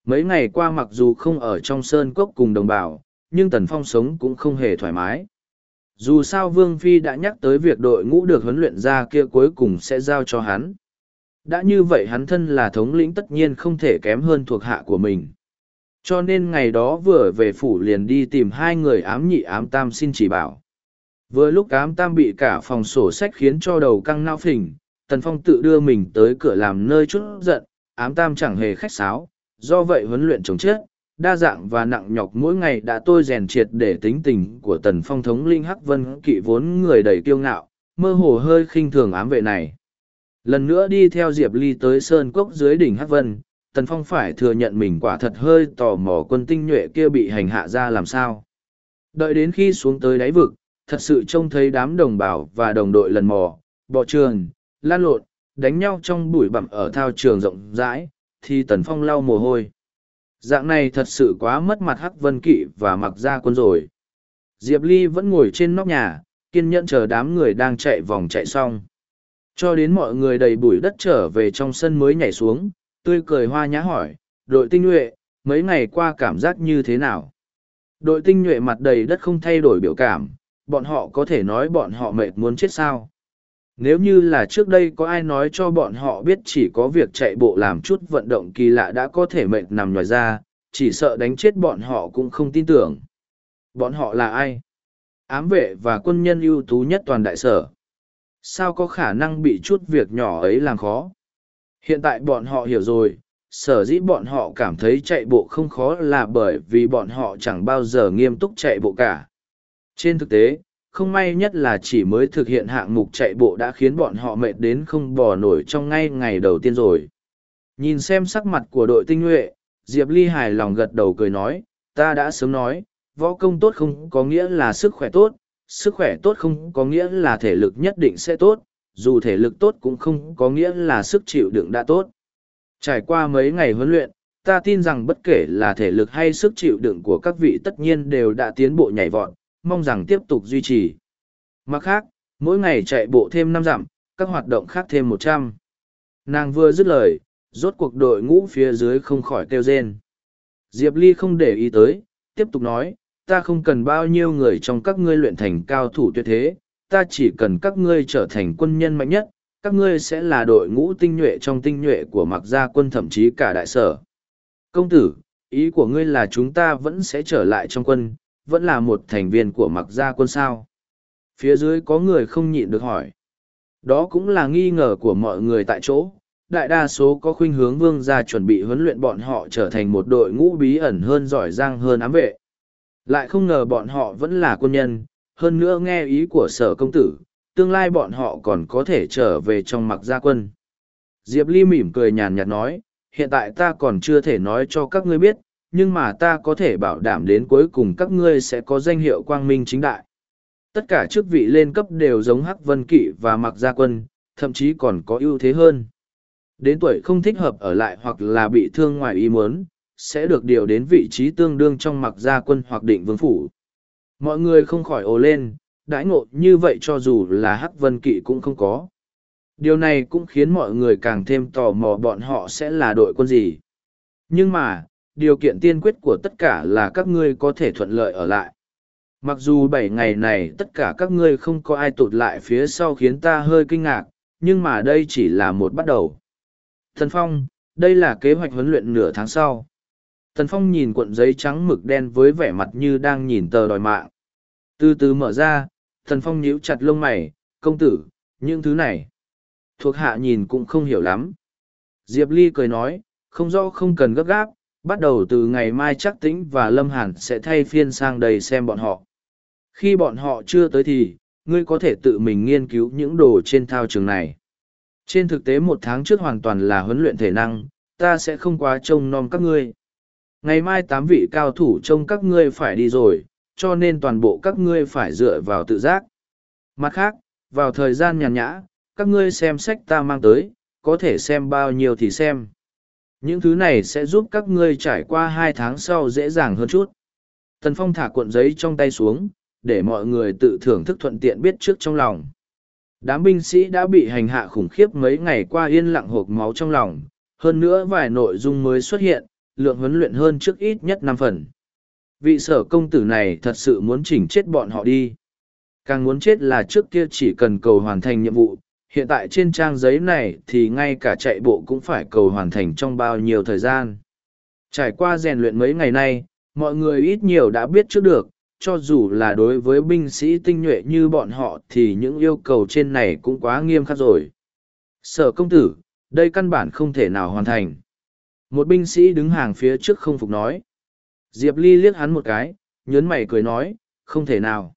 Mấy ngày qua mặc dù không ở trong sơn cốc cùng đồng bào, nhưng Tần Phong sống cũng không hề thoải mái. Dù sao Vương Phi đã nhắc tới việc đội ngũ được huấn luyện ra kia cuối cùng sẽ giao cho hắn. Đã như vậy hắn thân là thống lĩnh tất nhiên không thể kém hơn thuộc hạ của mình cho nên ngày đó vừa về phủ liền đi tìm hai người ám nhị ám tam xin chỉ bảo. Vừa lúc ám tam bị cả phòng sổ sách khiến cho đầu căng nao phình, tần phong tự đưa mình tới cửa làm nơi chút giận, ám tam chẳng hề khách sáo, do vậy huấn luyện chống chết, đa dạng và nặng nhọc mỗi ngày đã tôi rèn triệt để tính tình của tần phong thống linh hắc vân kỵ vốn người đầy kiêu ngạo, mơ hồ hơi khinh thường ám vệ này. Lần nữa đi theo diệp ly tới sơn cốc dưới đỉnh hắc vân Tần Phong phải thừa nhận mình quả thật hơi tò mò quân tinh nhuệ kia bị hành hạ ra làm sao. Đợi đến khi xuống tới đáy vực, thật sự trông thấy đám đồng bào và đồng đội lần mò, bọ trường, lan lộn, đánh nhau trong bụi bặm ở thao trường rộng rãi, thì Tần Phong lau mồ hôi. Dạng này thật sự quá mất mặt Hắc Vân Kỵ và mặc ra quân rồi. Diệp Ly vẫn ngồi trên nóc nhà, kiên nhẫn chờ đám người đang chạy vòng chạy xong. Cho đến mọi người đầy bụi đất trở về trong sân mới nhảy xuống, tươi cười hoa nhã hỏi, đội tinh nhuệ, mấy ngày qua cảm giác như thế nào? Đội tinh nhuệ mặt đầy đất không thay đổi biểu cảm, bọn họ có thể nói bọn họ mệt muốn chết sao? Nếu như là trước đây có ai nói cho bọn họ biết chỉ có việc chạy bộ làm chút vận động kỳ lạ đã có thể mệt nằm nhòi ra, chỉ sợ đánh chết bọn họ cũng không tin tưởng. Bọn họ là ai? Ám vệ và quân nhân ưu tú nhất toàn đại sở. Sao có khả năng bị chút việc nhỏ ấy làm khó? Hiện tại bọn họ hiểu rồi, sở dĩ bọn họ cảm thấy chạy bộ không khó là bởi vì bọn họ chẳng bao giờ nghiêm túc chạy bộ cả. Trên thực tế, không may nhất là chỉ mới thực hiện hạng mục chạy bộ đã khiến bọn họ mệt đến không bò nổi trong ngay ngày đầu tiên rồi. Nhìn xem sắc mặt của đội tinh nhuệ, Diệp Ly hài lòng gật đầu cười nói, ta đã sớm nói, võ công tốt không có nghĩa là sức khỏe tốt, sức khỏe tốt không có nghĩa là thể lực nhất định sẽ tốt, dù thể lực tốt cũng không có nghĩa là sức chịu đựng đã tốt. Trải qua mấy ngày huấn luyện, ta tin rằng bất kể là thể lực hay sức chịu đựng của các vị tất nhiên đều đã tiến bộ nhảy vọt, mong rằng tiếp tục duy trì. Mặt khác, mỗi ngày chạy bộ thêm năm dặm, các hoạt động khác thêm một trăm. Nàng vừa dứt lời, rốt cuộc đội ngũ phía dưới không khỏi kêu rên. Diệp Ly không để ý tới, tiếp tục nói, ta không cần bao nhiêu người trong các ngươi luyện thành cao thủ tuyệt thế, ta chỉ cần các ngươi trở thành quân nhân mạnh nhất, các ngươi sẽ là đội ngũ tinh nhuệ trong tinh nhuệ của mặc gia quân thậm chí cả đại sở. Công tử, ý của ngươi là chúng ta vẫn sẽ trở lại trong quân, vẫn là một thành viên của mặc gia quân sao. Phía dưới có người không nhịn được hỏi. Đó cũng là nghi ngờ của mọi người tại chỗ. Đại đa số có khuynh hướng vương gia chuẩn bị huấn luyện bọn họ trở thành một đội ngũ bí ẩn hơn giỏi giang hơn ám vệ. Lại không ngờ bọn họ vẫn là quân nhân, hơn nữa nghe ý của sở công tử, tương lai bọn họ còn có thể trở về trong mặc gia quân. Diệp Ly mỉm cười nhàn nhạt nói, hiện tại ta còn chưa thể nói cho các ngươi biết, nhưng mà ta có thể bảo đảm đến cuối cùng các ngươi sẽ có danh hiệu quang minh chính đại. Tất cả chức vị lên cấp đều giống Hắc Vân Kỵ và Mặc Gia Quân, thậm chí còn có ưu thế hơn. Đến tuổi không thích hợp ở lại hoặc là bị thương ngoài ý muốn, sẽ được điều đến vị trí tương đương trong Mặc Gia Quân hoặc định vương phủ. Mọi người không khỏi ồ lên, đãi ngộ như vậy cho dù là Hắc Vân Kỵ cũng không có. Điều này cũng khiến mọi người càng thêm tò mò bọn họ sẽ là đội quân gì. Nhưng mà, điều kiện tiên quyết của tất cả là các ngươi có thể thuận lợi ở lại. Mặc dù bảy ngày này tất cả các ngươi không có ai tụt lại phía sau khiến ta hơi kinh ngạc, nhưng mà đây chỉ là một bắt đầu. Thần Phong, đây là kế hoạch huấn luyện nửa tháng sau. Tần Phong nhìn cuộn giấy trắng mực đen với vẻ mặt như đang nhìn tờ đòi mạng. Từ từ mở ra, Tần Phong nhíu chặt lông mày, công tử, những thứ này. Thuộc hạ nhìn cũng không hiểu lắm. Diệp Ly cười nói, không rõ không cần gấp gáp, bắt đầu từ ngày mai chắc tĩnh và lâm hàn sẽ thay phiên sang đây xem bọn họ khi bọn họ chưa tới thì ngươi có thể tự mình nghiên cứu những đồ trên thao trường này trên thực tế một tháng trước hoàn toàn là huấn luyện thể năng ta sẽ không quá trông nom các ngươi ngày mai tám vị cao thủ trông các ngươi phải đi rồi, cho nên toàn bộ các ngươi phải dựa vào tự giác. Mặt khác, vào thời gian nhàn nhã, các ngươi xem sách ta mang tới, có thể xem bao nhiêu thì xem. Những thứ này sẽ giúp các ngươi trải qua hai tháng sau dễ dàng hơn chút. Tần phong thả cuộn giấy trong tay xuống, để mọi người tự thưởng thức thuận tiện biết trước trong lòng. Đám binh sĩ đã bị hành hạ khủng khiếp mấy ngày qua yên lặng hộp máu trong lòng, hơn nữa vài nội dung mới xuất hiện lượng huấn luyện hơn trước ít nhất năm phần vị sở công tử này thật sự muốn chỉnh chết bọn họ đi càng muốn chết là trước kia chỉ cần cầu hoàn thành nhiệm vụ hiện tại trên trang giấy này thì ngay cả chạy bộ cũng phải cầu hoàn thành trong bao nhiêu thời gian. Trải qua rèn luyện mấy ngày nay, mọi người ít nhiều đã biết trước được, cho dù là đối với binh sĩ tinh nhuệ như bọn họ thì những yêu cầu trên này cũng quá nghiêm khắc rồi. Sở công tử, đây căn bản không thể nào hoàn thành. Một binh sĩ đứng hàng phía trước không phục nói. Diệp Ly liếc hắn một cái, nhớn mày cười nói, không thể nào.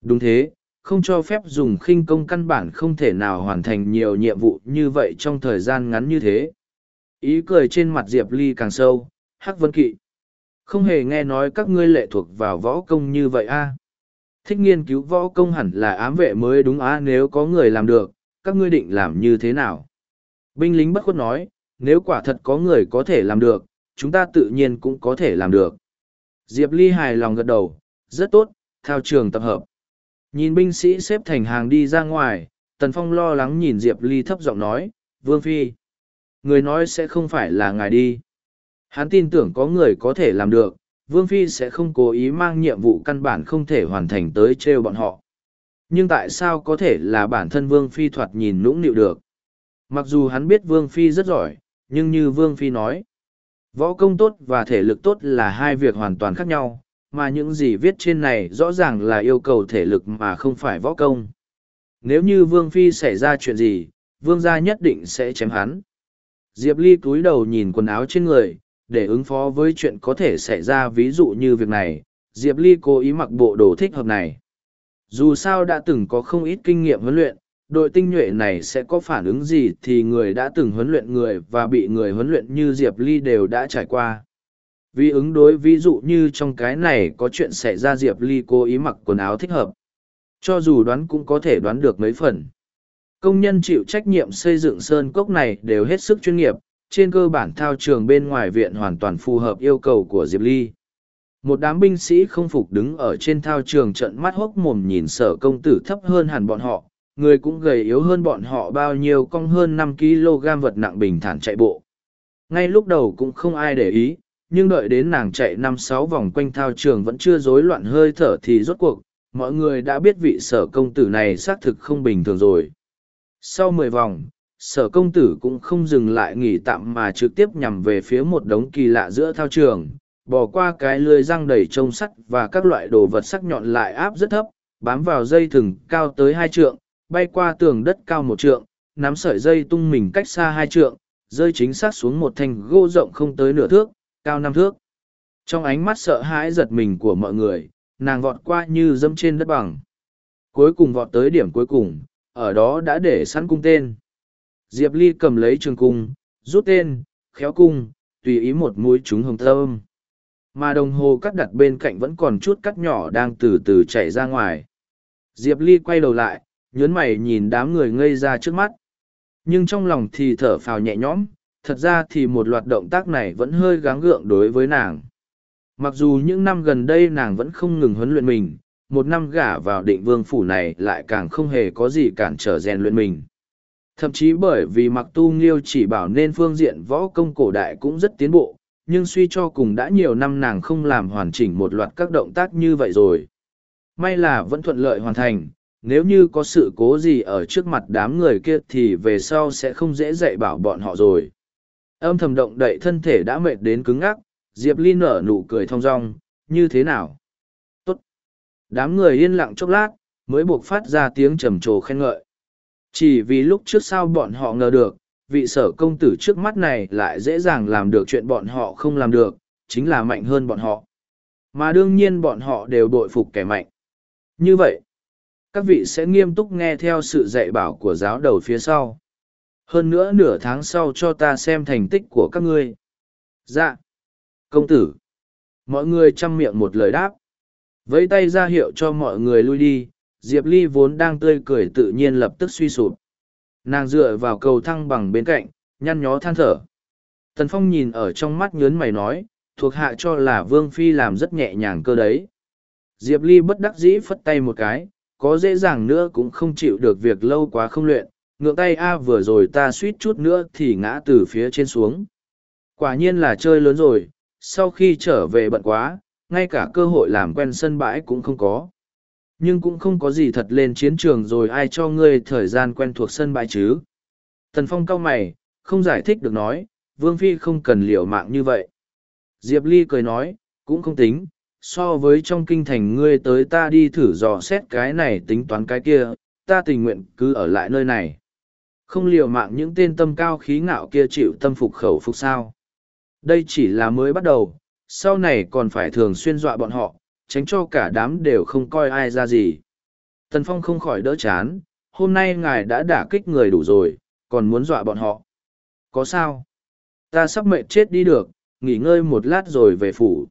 Đúng thế, không cho phép dùng khinh công căn bản không thể nào hoàn thành nhiều nhiệm vụ như vậy trong thời gian ngắn như thế. Ý cười trên mặt Diệp Ly càng sâu, Hắc Vân Kỵ. Không hề nghe nói các ngươi lệ thuộc vào võ công như vậy a Thích nghiên cứu võ công hẳn là ám vệ mới đúng á nếu có người làm được, các ngươi định làm như thế nào? Binh lính bất khuất nói, nếu quả thật có người có thể làm được, chúng ta tự nhiên cũng có thể làm được. Diệp Ly hài lòng gật đầu, rất tốt, thao trường tập hợp. Nhìn binh sĩ xếp thành hàng đi ra ngoài, Tần Phong lo lắng nhìn Diệp Ly thấp giọng nói, Vương Phi. Người nói sẽ không phải là ngài đi. Hắn tin tưởng có người có thể làm được, Vương Phi sẽ không cố ý mang nhiệm vụ căn bản không thể hoàn thành tới trêu bọn họ. Nhưng tại sao có thể là bản thân Vương Phi thoạt nhìn nũng nịu được? Mặc dù hắn biết Vương Phi rất giỏi, nhưng như Vương Phi nói, võ công tốt và thể lực tốt là hai việc hoàn toàn khác nhau, mà những gì viết trên này rõ ràng là yêu cầu thể lực mà không phải võ công. Nếu như Vương Phi xảy ra chuyện gì, Vương gia nhất định sẽ chém hắn. Diệp Ly cúi đầu nhìn quần áo trên người, để ứng phó với chuyện có thể xảy ra ví dụ như việc này, Diệp Ly cố ý mặc bộ đồ thích hợp này. Dù sao đã từng có không ít kinh nghiệm huấn luyện, đội tinh nhuệ này sẽ có phản ứng gì thì người đã từng huấn luyện người và bị người huấn luyện như Diệp Ly đều đã trải qua. Vì ứng đối ví dụ như trong cái này có chuyện xảy ra Diệp Ly cố ý mặc quần áo thích hợp. Cho dù đoán cũng có thể đoán được mấy phần. Công nhân chịu trách nhiệm xây dựng sơn cốc này đều hết sức chuyên nghiệp, trên cơ bản thao trường bên ngoài viện hoàn toàn phù hợp yêu cầu của Diệp Ly. Một đám binh sĩ không phục đứng ở trên thao trường trận mắt hốc mồm nhìn sở công tử thấp hơn hẳn bọn họ, người cũng gầy yếu hơn bọn họ bao nhiêu cong hơn năm kg vật nặng bình thản chạy bộ. Ngay lúc đầu cũng không ai để ý, nhưng đợi đến nàng chạy năm sáu vòng quanh thao trường vẫn chưa rối loạn hơi thở thì rốt cuộc, mọi người đã biết vị sở công tử này xác thực không bình thường rồi. Sau mười vòng, sở công tử cũng không dừng lại nghỉ tạm mà trực tiếp nhằm về phía một đống kỳ lạ giữa thao trường, bỏ qua cái lưới răng đầy trông sắt và các loại đồ vật sắc nhọn lại áp rất thấp, bám vào dây thừng cao tới hai trượng, bay qua tường đất cao một trượng, nắm sợi dây tung mình cách xa hai trượng, rơi chính xác xuống một thanh gỗ rộng không tới nửa thước, cao năm thước. Trong ánh mắt sợ hãi giật mình của mọi người, nàng vọt qua như dẫm trên đất bằng. Cuối cùng vọt tới điểm cuối cùng, ở đó đã để sẵn cung tên. Diệp Ly cầm lấy trường cung, rút tên, khéo cung, tùy ý một mũi trúng hồng thơm. Mà đồng hồ cắt đặt bên cạnh vẫn còn chút cắt nhỏ đang từ từ chảy ra ngoài. Diệp Ly quay đầu lại, nhớn mày nhìn đám người ngây ra trước mắt. Nhưng trong lòng thì thở phào nhẹ nhõm, thật ra thì một loạt động tác này vẫn hơi gắng gượng đối với nàng. Mặc dù những năm gần đây nàng vẫn không ngừng huấn luyện mình, một năm gả vào định vương phủ này lại càng không hề có gì cản trở rèn luyện mình. Thậm chí bởi vì mặc tu nghiêu chỉ bảo nên phương diện võ công cổ đại cũng rất tiến bộ, nhưng suy cho cùng đã nhiều năm nàng không làm hoàn chỉnh một loạt các động tác như vậy rồi. May là vẫn thuận lợi hoàn thành, nếu như có sự cố gì ở trước mặt đám người kia thì về sau sẽ không dễ dạy bảo bọn họ rồi. Âm thầm động đậy thân thể đã mệt đến cứng ngắc, Diệp Ly nở nụ cười thong dong, như thế nào? Tốt. Đám người yên lặng chốc lát, mới buộc phát ra tiếng trầm trồ khen ngợi. Chỉ vì lúc trước sao bọn họ ngờ được, vị sở công tử trước mắt này lại dễ dàng làm được chuyện bọn họ không làm được, chính là mạnh hơn bọn họ. Mà đương nhiên bọn họ đều bội phục kẻ mạnh. Như vậy, các vị sẽ nghiêm túc nghe theo sự dạy bảo của giáo đầu phía sau. Hơn nữa nửa tháng sau cho ta xem thành tích của các ngươi. Dạ. Công tử. Mọi người chăm miệng một lời đáp. Vẫy tay ra hiệu cho mọi người lui đi, Diệp Ly vốn đang tươi cười tự nhiên lập tức suy sụp. Nàng dựa vào cầu thăng bằng bên cạnh, nhăn nhó than thở. Tần Phong nhìn ở trong mắt nhớn mày nói, thuộc hạ cho là Vương Phi làm rất nhẹ nhàng cơ đấy. Diệp Ly bất đắc dĩ phất tay một cái, có dễ dàng nữa cũng không chịu được việc lâu quá không luyện, ngượng tay A vừa rồi ta suýt chút nữa thì ngã từ phía trên xuống. Quả nhiên là chơi lớn rồi, sau khi trở về bận quá, ngay cả cơ hội làm quen sân bãi cũng không có. Nhưng cũng không có gì thật lên chiến trường rồi ai cho ngươi thời gian quen thuộc sân bãi chứ. Tần Phong cau mày, không giải thích được nói, Vương Phi không cần liều mạng như vậy. Diệp Ly cười nói, cũng không tính, so với trong kinh thành ngươi tới ta đi thử dò xét cái này tính toán cái kia, ta tình nguyện cứ ở lại nơi này. Không liều mạng những tên tâm cao khí ngạo kia chịu tâm phục khẩu phục sao. Đây chỉ là mới bắt đầu, sau này còn phải thường xuyên dọa bọn họ, tránh cho cả đám đều không coi ai ra gì. Tần Phong không khỏi đỡ chán, hôm nay ngài đã đả kích người đủ rồi, còn muốn dọa bọn họ. Có sao? Ta sắp mệt chết đi được, nghỉ ngơi một lát rồi về phủ.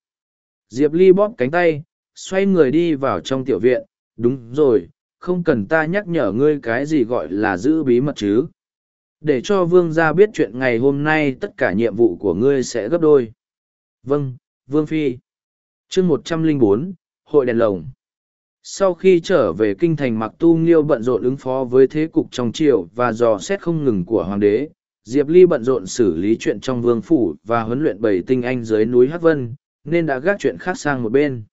Diệp Ly bóp cánh tay, xoay người đi vào trong tiểu viện, đúng rồi, không cần ta nhắc nhở ngươi cái gì gọi là giữ bí mật chứ. Để cho vương gia biết chuyện ngày hôm nay tất cả nhiệm vụ của ngươi sẽ gấp đôi. vâng vương phi chương một trăm lẻ bốn hội đèn lồng sau khi trở về kinh thành mặc tu nghiêu bận rộn ứng phó với thế cục trong triều và dò xét không ngừng của hoàng đế diệp ly bận rộn xử lý chuyện trong vương phủ và huấn luyện bảy tinh anh dưới núi hắc vân nên đã gác chuyện khác sang một bên.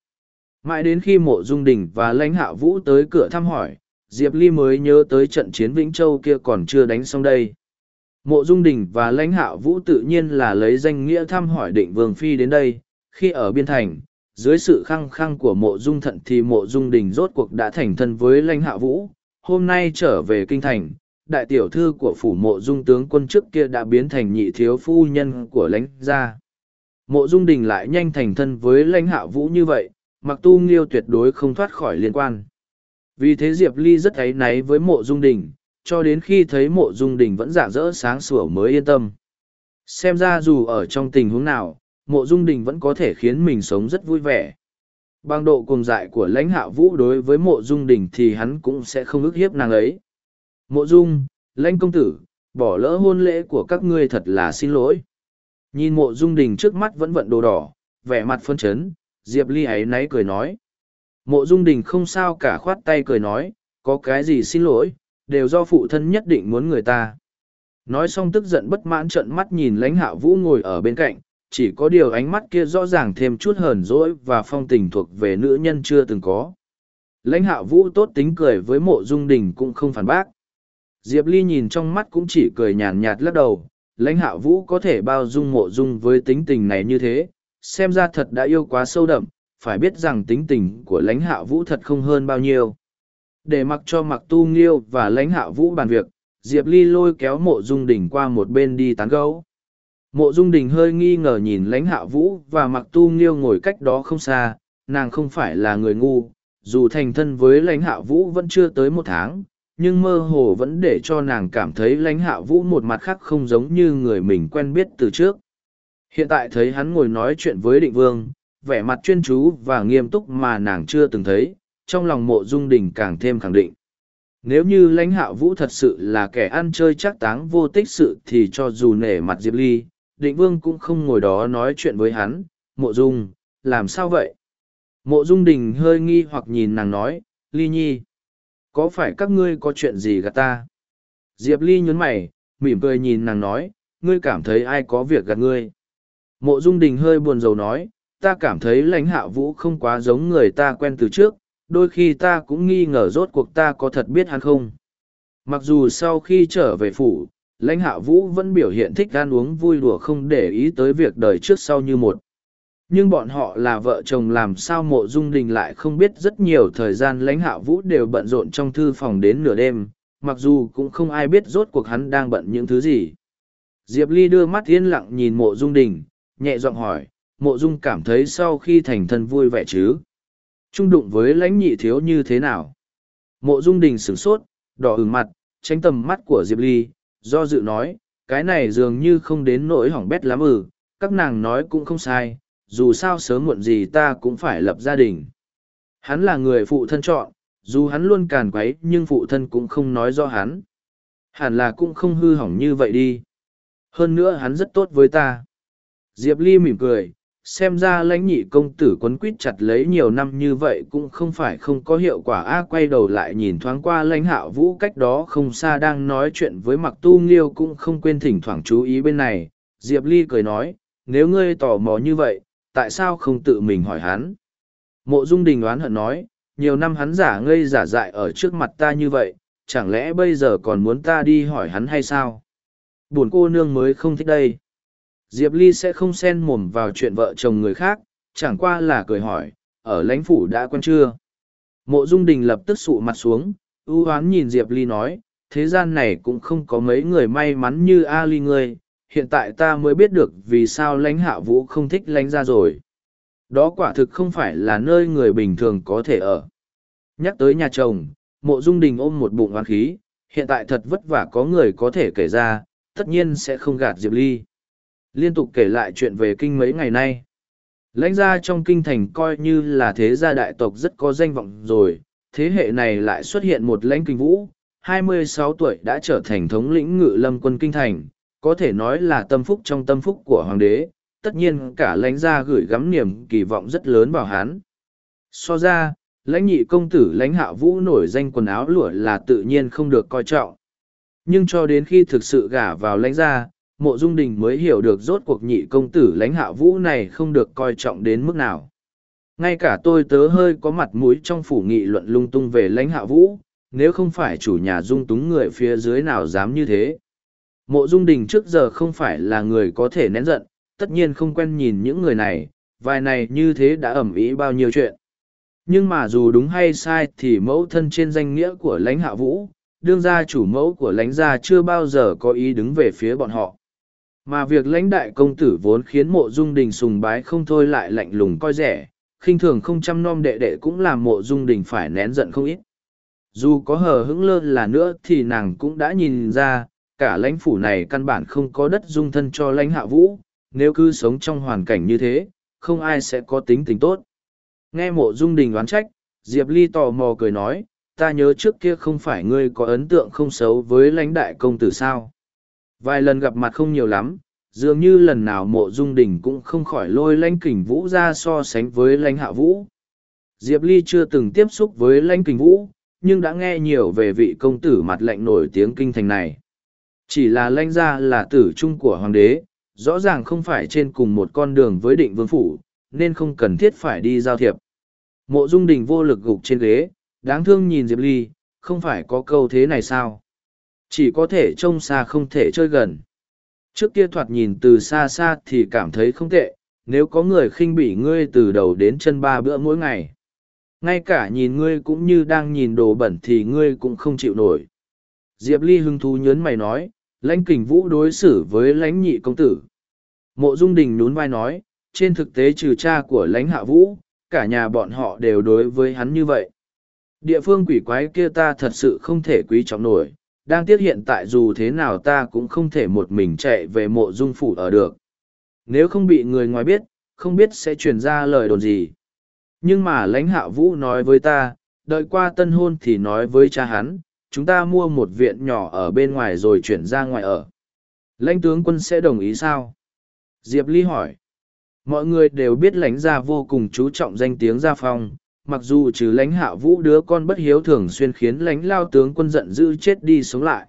Mãi đến khi mộ dung đình và lãnh hạ vũ tới cửa thăm hỏi, diệp ly mới nhớ tới trận chiến vĩnh châu kia còn chưa đánh xong đây. Mộ dung đình và lãnh hạ vũ tự nhiên là lấy danh nghĩa thăm hỏi định vương phi đến đây. Khi ở biên thành, dưới sự khăng khăng của mộ dung thận thì mộ dung đình rốt cuộc đã thành thân với lãnh hạ vũ. Hôm nay trở về kinh thành, đại tiểu thư của phủ mộ dung tướng quân trước kia đã biến thành nhị thiếu phu nhân của lãnh gia mộ dung đình lại nhanh thành thân với lãnh hạ vũ như vậy mặc tu nghiêu tuyệt đối không thoát khỏi liên quan. Vì thế diệp ly rất áy náy với mộ dung đình, cho đến khi thấy mộ dung đình vẫn giả dỡ sáng sủa mới yên tâm. Xem ra dù ở trong tình huống nào, mộ dung đình vẫn có thể khiến mình sống rất vui vẻ. Bằng độ cùng dại của lãnh hạ vũ đối với mộ dung đình thì hắn cũng sẽ không ức hiếp nàng ấy. Mộ dung, lãnh công tử, bỏ lỡ hôn lễ của các ngươi thật là xin lỗi nhìn mộ dung đình trước mắt vẫn vận đồ đỏ, vẻ mặt phân chấn, diệp ly ấy náy cười nói. Mộ dung đình không sao cả khoát tay cười nói, có cái gì xin lỗi, đều do phụ thân nhất định muốn người ta. Nói xong tức giận bất mãn trợn mắt nhìn lãnh hạ vũ ngồi ở bên cạnh, chỉ có điều ánh mắt kia rõ ràng thêm chút hờn dỗi và phong tình thuộc về nữ nhân chưa từng có. Lãnh hạ vũ tốt tính cười với mộ dung đình cũng không phản bác. Diệp ly nhìn trong mắt cũng chỉ cười nhàn nhạt lắc đầu lãnh hạ vũ có thể bao dung mộ dung với tính tình này như thế, xem ra thật đã yêu quá sâu đậm, phải biết rằng tính tình của lãnh hạ vũ thật không hơn bao nhiêu. Để mặc cho mặc tu nghiêu và lãnh hạ vũ bàn việc, diệp ly lôi kéo mộ dung đình qua một bên đi tán gấu mộ dung đình hơi nghi ngờ nhìn lãnh hạ vũ và mặc tu nghiêu ngồi cách đó không xa, nàng không phải là người ngu, dù thành thân với lãnh hạ vũ vẫn chưa tới một tháng nhưng mơ hồ vẫn để cho nàng cảm thấy lãnh hạ vũ một mặt khác không giống như người mình quen biết từ trước. Hiện tại thấy hắn ngồi nói chuyện với định vương, vẻ mặt chuyên chú và nghiêm túc mà nàng chưa từng thấy, trong lòng mộ dung đình càng thêm khẳng định. Nếu như lãnh hạ vũ thật sự là kẻ ăn chơi chắc táng vô tích sự thì cho dù nể mặt diệp ly, định vương cũng không ngồi đó nói chuyện với hắn, mộ dung, làm sao vậy? Mộ dung đình hơi nghi hoặc nhìn nàng nói, ly nhi có phải các ngươi có chuyện gì gạt ta? Diệp ly nhún mày, mỉm cười nhìn nàng nói, ngươi cảm thấy ai có việc gạt ngươi? Mộ dung đình hơi buồn rầu nói, ta cảm thấy lãnh hạ vũ không quá giống người ta quen từ trước, đôi khi ta cũng nghi ngờ rốt cuộc ta có thật biết hắn không? Mặc dù sau khi trở về phủ, lãnh hạ vũ vẫn biểu hiện thích gan uống vui đùa không để ý tới việc đời trước sau như một nhưng bọn họ là vợ chồng làm sao mộ dung đình lại không biết rất nhiều thời gian lãnh hạ vũ đều bận rộn trong thư phòng đến nửa đêm, mặc dù cũng không ai biết rốt cuộc hắn đang bận những thứ gì. Diệp ly đưa mắt yên lặng nhìn mộ dung đình, nhẹ giọng hỏi, mộ dung cảm thấy sau khi thành thân vui vẻ chứ? Trung đụng với lãnh nhị thiếu như thế nào? Mộ dung đình sửng sốt, đỏ ửng mặt, tránh tầm mắt của diệp ly, do dự nói, cái này dường như không đến nỗi hỏng bét lắm ừ các nàng nói cũng không sai dù sao sớm muộn gì ta cũng phải lập gia đình. Hắn là người phụ thân chọn, dù hắn luôn càn quấy nhưng phụ thân cũng không nói do hắn. Hẳn là cũng không hư hỏng như vậy đi. Hơn nữa hắn rất tốt với ta. Diệp ly mỉm cười, xem ra lãnh nhị công tử quấn quýt chặt lấy nhiều năm như vậy cũng không phải không có hiệu quả. A, quay đầu lại nhìn thoáng qua lãnh Hạo vũ cách đó không xa đang nói chuyện với mặc tu nghiêu cũng không quên thỉnh thoảng chú ý bên này. Diệp ly cười nói, nếu ngươi tò mò như vậy tại sao không tự mình hỏi hắn? Mộ dung đình oán hận nói nhiều năm hắn giả ngây giả dại ở trước mặt ta như vậy chẳng lẽ bây giờ còn muốn ta đi hỏi hắn hay sao? Buồn cô nương mới không thích đây. Diệp Ly sẽ không xen mồm vào chuyện vợ chồng người khác, chẳng qua là cười hỏi, ở lãnh phủ đã quen chưa? Mộ Dung Đình lập tức sụ mặt xuống, ưu hoán nhìn Diệp Ly nói, thế gian này cũng không có mấy người may mắn như A Ly ngươi, hiện tại ta mới biết được vì sao lãnh hạ vũ không thích lãnh ra rồi. Đó quả thực không phải là nơi người bình thường có thể ở. Nhắc tới nhà chồng, mộ dung đình ôm một bụng oán khí, hiện tại thật vất vả có người có thể kể ra, tất nhiên sẽ không gạt Diệp Ly liên tục kể lại chuyện về kinh mấy ngày nay lãnh gia trong kinh thành coi như là thế gia đại tộc rất có danh vọng rồi thế hệ này lại xuất hiện một lãnh kinh vũ 26 tuổi đã trở thành thống lĩnh ngự lâm quân kinh thành có thể nói là tâm phúc trong tâm phúc của hoàng đế tất nhiên cả lãnh gia gửi gắm niềm kỳ vọng rất lớn vào hắn. So ra, lãnh nhị công tử lãnh hạ vũ nổi danh quần áo lụa là tự nhiên không được coi trọng. Nhưng cho đến khi thực sự gả vào lãnh gia, mộ dung đình mới hiểu được rốt cuộc nhị công tử lãnh hạ vũ này không được coi trọng đến mức nào. Ngay cả tôi tớ hơi có mặt mũi trong phủ nghị luận lung tung về lãnh hạ vũ, nếu không phải chủ nhà dung túng người phía dưới nào dám như thế. Mộ dung đình trước giờ không phải là người có thể nén giận, tất nhiên không quen nhìn những người này, vài này như thế đã ẩm ý bao nhiêu chuyện. Nhưng mà dù đúng hay sai thì mẫu thân trên danh nghĩa của lãnh hạ vũ, đương gia chủ mẫu của lãnh gia chưa bao giờ có ý đứng về phía bọn họ. Mà việc lãnh đại công tử vốn khiến mộ dung đình sùng bái không thôi lại lạnh lùng coi rẻ, khinh thường không chăm nom đệ đệ cũng làm mộ dung đình phải nén giận không ít. Dù có hờ hững lơ là nữa thì nàng cũng đã nhìn ra, cả lãnh phủ này căn bản không có đất dung thân cho lãnh hạ vũ, nếu cứ sống trong hoàn cảnh như thế, không ai sẽ có tính tình tốt. Nghe mộ dung đình oán trách, Diệp Ly tò mò cười nói, ta nhớ trước kia không phải ngươi có ấn tượng không xấu với lãnh đại công tử sao. Vài lần gặp mặt không nhiều lắm, dường như lần nào mộ dung đình cũng không khỏi lôi lãnh kình vũ ra so sánh với lãnh hạ vũ. Diệp Ly chưa từng tiếp xúc với lãnh kình vũ, nhưng đã nghe nhiều về vị công tử mặt lạnh nổi tiếng kinh thành này. Chỉ là lãnh gia là tử trung của hoàng đế, rõ ràng không phải trên cùng một con đường với định vương phủ, nên không cần thiết phải đi giao thiệp. Mộ dung đình vô lực gục trên ghế, đáng thương nhìn Diệp Ly, không phải có câu thế này sao? Chỉ có thể trông xa không thể chơi gần. Trước kia thoạt nhìn từ xa xa thì cảm thấy không tệ, nếu có người khinh bỉ ngươi từ đầu đến chân ba bữa mỗi ngày. Ngay cả nhìn ngươi cũng như đang nhìn đồ bẩn thì ngươi cũng không chịu nổi. Diệp Ly hưng thú nhớn mày nói, lãnh kình vũ đối xử với lãnh nhị công tử. Mộ Dung Đình nhún vai nói, trên thực tế trừ cha của lãnh hạ vũ, cả nhà bọn họ đều đối với hắn như vậy. Địa phương quỷ quái kia ta thật sự không thể quý trọng nổi, đang tiết hiện tại dù thế nào ta cũng không thể một mình chạy về mộ dung phủ ở được. Nếu không bị người ngoài biết, không biết sẽ truyền ra lời đồn gì. Nhưng mà lãnh hạ vũ nói với ta, đợi qua tân hôn thì nói với cha hắn, chúng ta mua một viện nhỏ ở bên ngoài rồi chuyển ra ngoài ở. Lãnh tướng quân sẽ đồng ý sao? Diệp Ly hỏi. Mọi người đều biết lãnh gia vô cùng chú trọng danh tiếng gia phong, mặc dù trừ lãnh hạ vũ đứa con bất hiếu thường xuyên khiến lãnh lao tướng quân giận dữ chết đi sống lại.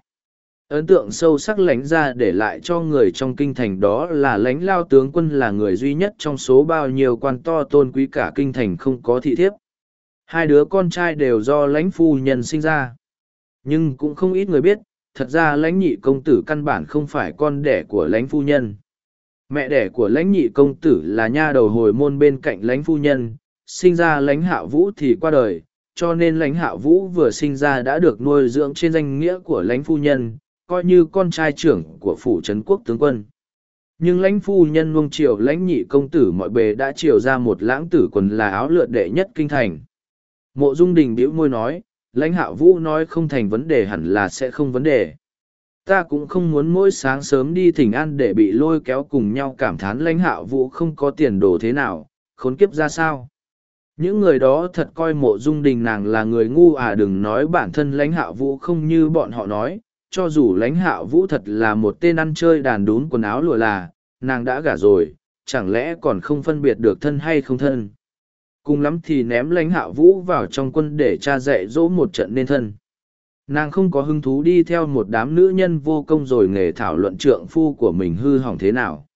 Ấn tượng sâu sắc lãnh gia để lại cho người trong kinh thành đó là lãnh lao tướng quân là người duy nhất trong số bao nhiêu quan to tôn quý cả kinh thành không có thị thiếp. Hai đứa con trai đều do lãnh phu nhân sinh ra. Nhưng cũng không ít người biết, thật ra lãnh nhị công tử căn bản không phải con đẻ của lãnh phu nhân. Mẹ đẻ của lãnh nhị công tử là nha đầu hồi môn bên cạnh lãnh phu nhân, sinh ra lãnh hạ vũ thì qua đời, cho nên lãnh hạ vũ vừa sinh ra đã được nuôi dưỡng trên danh nghĩa của lãnh phu nhân, coi như con trai trưởng của phủ trấn quốc tướng quân. Nhưng lãnh phu nhân nuông triều lãnh nhị công tử mọi bề đã triều ra một lãng tử quần là áo lượn đệ nhất kinh thành. Mộ dung đình bĩu môi nói, lãnh Hạo vũ nói không thành vấn đề hẳn là sẽ không vấn đề. Ta cũng không muốn mỗi sáng sớm đi thỉnh an để bị lôi kéo cùng nhau cảm thán lãnh Hạo vũ không có tiền đồ thế nào, khốn kiếp ra sao. Những người đó thật coi mộ dung đình nàng là người ngu à đừng nói bản thân lãnh Hạo vũ không như bọn họ nói. Cho dù lãnh Hạo vũ thật là một tên ăn chơi đàn đún quần áo lụa là, nàng đã gả rồi, chẳng lẽ còn không phân biệt được thân hay không thân? Cùng lắm thì ném lãnh hạ vũ vào trong quân để cha dạy dỗ một trận nên thân. Nàng không có hứng thú đi theo một đám nữ nhân vô công rồi nghề thảo luận trượng phu của mình hư hỏng thế nào.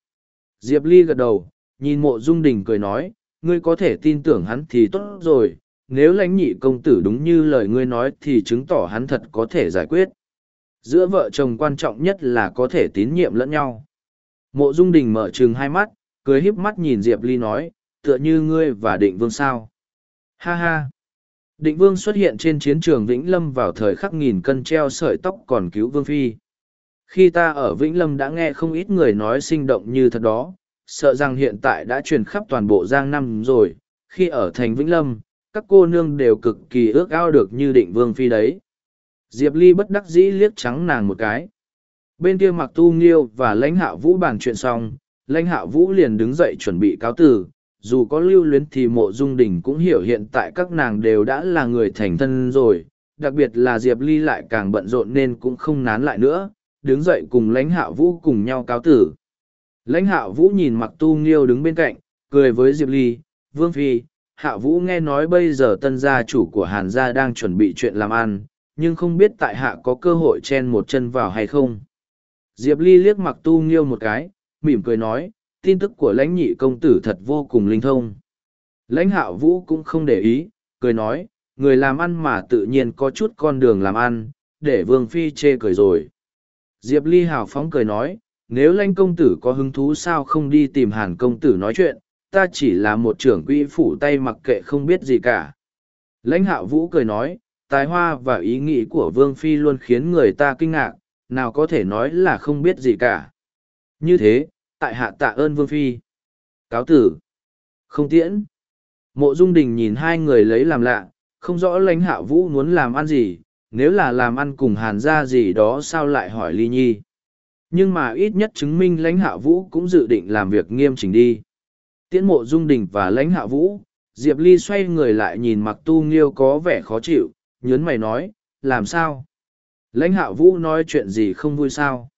Diệp ly gật đầu, nhìn mộ dung đình cười nói, ngươi có thể tin tưởng hắn thì tốt rồi, nếu lãnh nhị công tử đúng như lời ngươi nói thì chứng tỏ hắn thật có thể giải quyết. Giữa vợ chồng quan trọng nhất là có thể tín nhiệm lẫn nhau. Mộ dung đình mở chừng hai mắt, cười híp mắt nhìn diệp ly nói tựa như ngươi và định vương sao ha ha Định vương xuất hiện trên chiến trường Vĩnh Lâm vào thời khắc nghìn cân treo sợi tóc còn cứu vương phi. Khi ta ở Vĩnh Lâm đã nghe không ít người nói sinh động như thật đó, sợ rằng hiện tại đã truyền khắp toàn bộ Giang Nam rồi, khi ở thành Vĩnh Lâm, các cô nương đều cực kỳ ước ao được như định vương phi đấy. Diệp Ly bất đắc dĩ liếc trắng nàng một cái. Bên kia mặc tu nghiêu và lãnh hạ vũ bàn chuyện xong, lãnh hạ vũ liền đứng dậy chuẩn bị cáo từ, dù có lưu luyến thì mộ dung đình cũng hiểu hiện tại các nàng đều đã là người thành thân rồi, đặc biệt là diệp ly lại càng bận rộn nên cũng không nán lại nữa, đứng dậy cùng lãnh hạ vũ cùng nhau cáo tử. Lãnh hạ vũ nhìn mặc tu nghiêu đứng bên cạnh, cười với diệp ly, vương phi, hạ vũ nghe nói bây giờ tân gia chủ của hàn gia đang chuẩn bị chuyện làm ăn, nhưng không biết tại hạ có cơ hội chen một chân vào hay không? Diệp ly liếc mặc tu nghiêu một cái, mỉm cười nói tin tức của lãnh nhị công tử thật vô cùng linh thông. Lãnh hạo vũ cũng không để ý, cười nói, người làm ăn mà tự nhiên có chút con đường làm ăn, để vương phi chê cười rồi. Diệp ly hào phóng cười nói, nếu lãnh công tử có hứng thú sao không đi tìm hàn công tử nói chuyện, ta chỉ là một trưởng quỹ phủ tay mặc kệ không biết gì cả. Lãnh hạo vũ cười nói, tài hoa và ý nghĩ của vương phi luôn khiến người ta kinh ngạc, nào có thể nói là không biết gì cả. Như thế tại hạ tạ ơn vương phi. Cáo tử. Không tiễn. Mộ dung đình nhìn hai người lấy làm lạ, không rõ lãnh hạ vũ muốn làm ăn gì, nếu là làm ăn cùng hàn gia gì đó sao lại hỏi ly nhi. Nhưng mà ít nhất chứng minh lãnh hạ vũ cũng dự định làm việc nghiêm chỉnh đi. Tiễn mộ dung đình và lãnh hạ vũ, diệp ly xoay người lại nhìn mặc tu nghiêu có vẻ khó chịu, nhớn mày nói, làm sao? Lãnh hạ vũ nói chuyện gì không vui sao?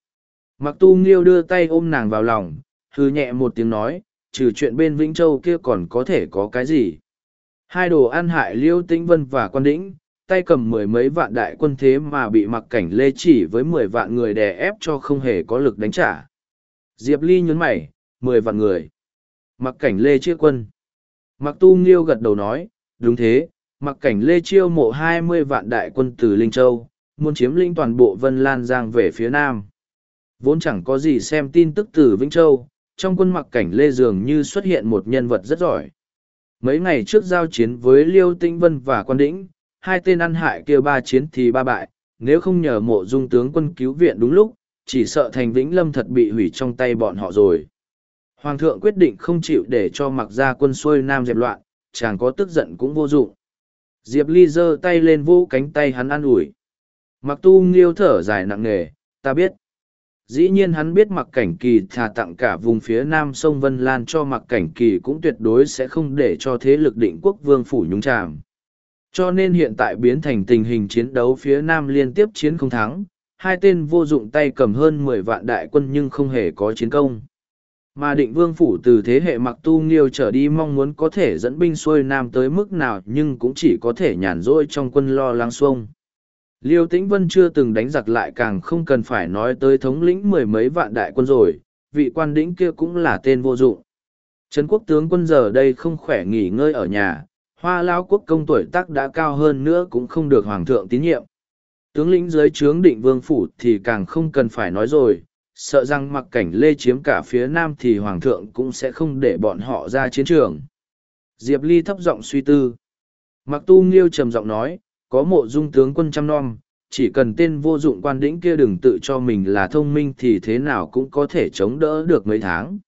Mặc tu nghiêu đưa tay ôm nàng vào lòng hư nhẹ một tiếng nói, trừ chuyện bên vĩnh châu kia còn có thể có cái gì? Hai đồ ăn hại liêu tĩnh vân và quan đĩnh, tay cầm mười mấy vạn đại quân thế mà bị mặc cảnh lê chỉ với mười vạn người đè ép cho không hề có lực đánh trả. Diệp ly nhún mày, mười vạn người. Mặc cảnh lê chia quân. Mặc tu nghiêu gật đầu nói, đúng thế, mặc cảnh lê chiêu mộ hai mươi vạn đại quân từ linh châu, muốn chiếm lĩnh toàn bộ vân lan giang về phía nam vốn chẳng có gì xem tin tức từ vĩnh châu, trong quân mặc cảnh lê dường như xuất hiện một nhân vật rất giỏi. Mấy ngày trước giao chiến với liêu tinh vân và quan đĩnh, hai tên ăn hại kia ba chiến thì ba bại, nếu không nhờ mộ dung tướng quân cứu viện đúng lúc, chỉ sợ thành vĩnh lâm thật bị hủy trong tay bọn họ rồi. Hoàng thượng quyết định không chịu để cho mặc ra quân xuôi nam dẹp loạn, chàng có tức giận cũng vô dụng. Diệp ly giơ tay lên vô cánh tay hắn an ủi. Mặc tu nghiêu thở dài nặng nề, ta biết dĩ nhiên hắn biết mặc cảnh kỳ thà tặng cả vùng phía nam sông vân lan cho mặc cảnh kỳ cũng tuyệt đối sẽ không để cho thế lực định quốc vương phủ nhúng chàm. Cho nên hiện tại biến thành tình hình chiến đấu phía nam liên tiếp chiến không thắng, hai tên vô dụng tay cầm hơn mười vạn đại quân nhưng không hề có chiến công. Mà định vương phủ từ thế hệ mặc tu nghiêu trở đi mong muốn có thể dẫn binh xuôi nam tới mức nào nhưng cũng chỉ có thể nhàn rỗi trong quân lo lắng xuông liêu tĩnh vân chưa từng đánh giặc lại càng không cần phải nói tới thống lĩnh mười mấy vạn đại quân rồi, vị quan đĩnh kia cũng là tên vô dụng. Trấn quốc tướng quân giờ đây không khỏe nghỉ ngơi ở nhà, hoa lao quốc công tuổi tác đã cao hơn nữa cũng không được hoàng thượng tín nhiệm. Tướng lĩnh dưới trướng định vương phủ thì càng không cần phải nói rồi, sợ rằng mặc cảnh lê chiếm cả phía nam thì hoàng thượng cũng sẽ không để bọn họ ra chiến trường. Diệp ly thấp giọng suy tư. Mặc tu nghiêu trầm giọng nói có mộ dung tướng quân trăm nom, chỉ cần tên vô dụng quan đĩnh kia đừng tự cho mình là thông minh thì thế nào cũng có thể chống đỡ được mấy tháng.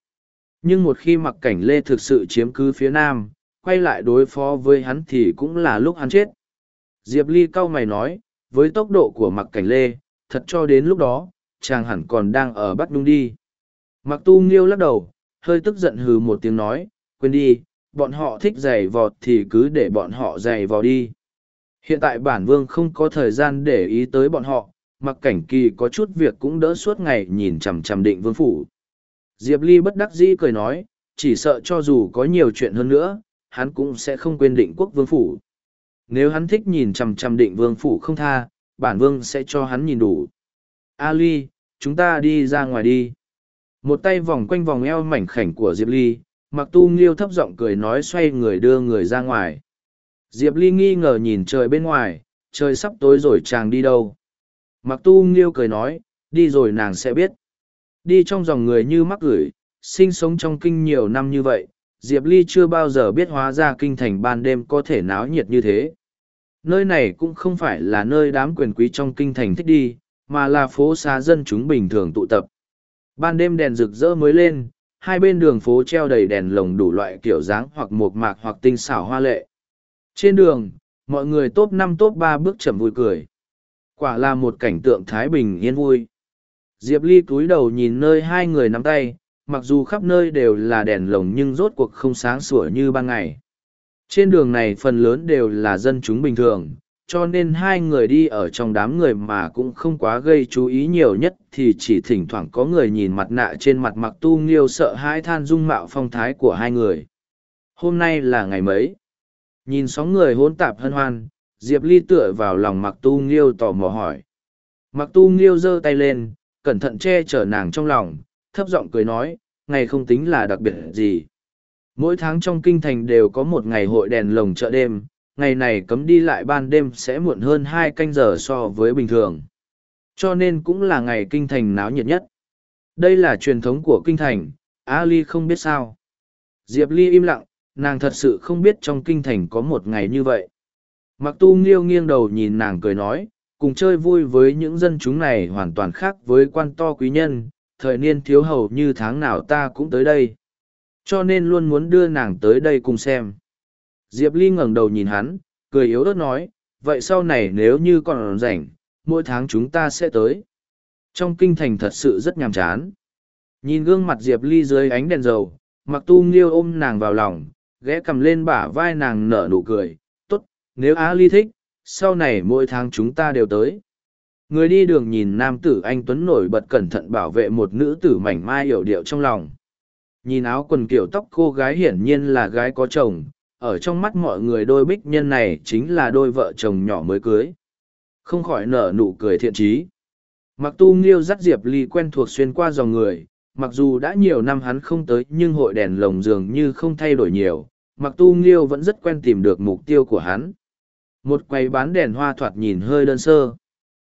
Nhưng một khi mặc cảnh lê thực sự chiếm cứ phía nam, quay lại đối phó với hắn thì cũng là lúc hắn chết. Diệp ly cau mày nói, với tốc độ của mặc cảnh lê, thật cho đến lúc đó, chàng hẳn còn đang ở bắt nhung đi. Mặc tu nghiêu lắc đầu, hơi tức giận hừ một tiếng nói, quên đi, bọn họ thích giày vọt thì cứ để bọn họ giày vò đi hiện tại bản vương không có thời gian để ý tới bọn họ, mặc cảnh kỳ có chút việc cũng đỡ suốt ngày nhìn chằm chằm định vương phủ. Diệp ly bất đắc dĩ cười nói, chỉ sợ cho dù có nhiều chuyện hơn nữa, hắn cũng sẽ không quên định quốc vương phủ. Nếu hắn thích nhìn chằm chằm định vương phủ không tha, bản vương sẽ cho hắn nhìn đủ. Ali, chúng ta đi ra ngoài đi. Một tay vòng quanh vòng eo mảnh khảnh của diệp ly mặc tu nghiêu thấp giọng cười nói xoay người đưa người ra ngoài diệp ly nghi ngờ nhìn trời bên ngoài trời sắp tối rồi chàng đi đâu mặc tu nghiêu cười nói đi rồi nàng sẽ biết đi trong dòng người như mắc gửi sinh sống trong kinh nhiều năm như vậy diệp ly chưa bao giờ biết hóa ra kinh thành ban đêm có thể náo nhiệt như thế nơi này cũng không phải là nơi đám quyền quý trong kinh thành thích đi mà là phố xá dân chúng bình thường tụ tập. Ban đêm đèn rực rỡ mới lên, hai bên đường phố treo đầy đèn lồng đủ loại kiểu dáng hoặc mộc mạc hoặc tinh xảo hoa lệ. Trên đường, mọi người top năm top ba bước chậm vui cười. Quả là một cảnh tượng thái bình yên vui. Diệp Ly cúi đầu nhìn nơi hai người nắm tay, mặc dù khắp nơi đều là đèn lồng nhưng rốt cuộc không sáng sủa như ban ngày. Trên đường này phần lớn đều là dân chúng bình thường, cho nên hai người đi ở trong đám người mà cũng không quá gây chú ý nhiều nhất thì chỉ thỉnh thoảng có người nhìn mặt nạ trên mặt mặc tu nghiêu sợ hãi than dung mạo phong thái của hai người hôm nay là ngày mấy nhìn sóng người hỗn tạp hân hoan, diệp ly tựa vào lòng mặc tu nghiêu tò mò hỏi. Mặc tu nghiêu giơ tay lên, cẩn thận che chở nàng trong lòng, thấp giọng cười nói, ngày không tính là đặc biệt gì. Mỗi tháng trong kinh thành đều có một ngày hội đèn lồng chợ đêm, ngày này cấm đi lại ban đêm sẽ muộn hơn hai canh giờ so với bình thường. Cho nên cũng là ngày kinh thành náo nhiệt nhất. Đây là truyền thống của kinh thành, a ly không biết sao. Diệp ly im lặng nàng thật sự không biết trong kinh thành có một ngày như vậy. Mặc tu nghiêu nghiêng đầu nhìn nàng cười nói, cùng chơi vui với những dân chúng này hoàn toàn khác với quan to quý nhân, thời niên thiếu hầu như tháng nào ta cũng tới đây. Cho nên luôn muốn đưa nàng tới đây cùng xem. Diệp ly ngẩng đầu nhìn hắn, cười yếu ớt nói, vậy sau này nếu như còn rảnh, mỗi tháng chúng ta sẽ tới. Trong kinh thành thật sự rất nhàm chán. Nhìn gương mặt diệp ly dưới ánh đèn dầu, mặc tu nghiêu ôm nàng vào lòng ghé cầm lên bả vai nàng nở nụ cười, tốt, nếu á ly thích, sau này mỗi tháng chúng ta đều tới. Người đi đường nhìn nam tử anh tuấn nổi bật cẩn thận bảo vệ một nữ tử mảnh mai yểu điệu trong lòng. Nhìn áo quần kiểu tóc cô gái hiển nhiên là gái có chồng, ở trong mắt mọi người đôi bích nhân này chính là đôi vợ chồng nhỏ mới cưới. Không khỏi nở nụ cười thiện trí mặc tu nghiêu dắt diệp ly quen thuộc xuyên qua dòng người, mặc dù đã nhiều năm hắn không tới nhưng hội đèn lồng dường như không thay đổi nhiều mặc tu nghiêu vẫn rất quen tìm được mục tiêu của hắn. Một quầy bán đèn hoa thoạt nhìn hơi đơn sơ.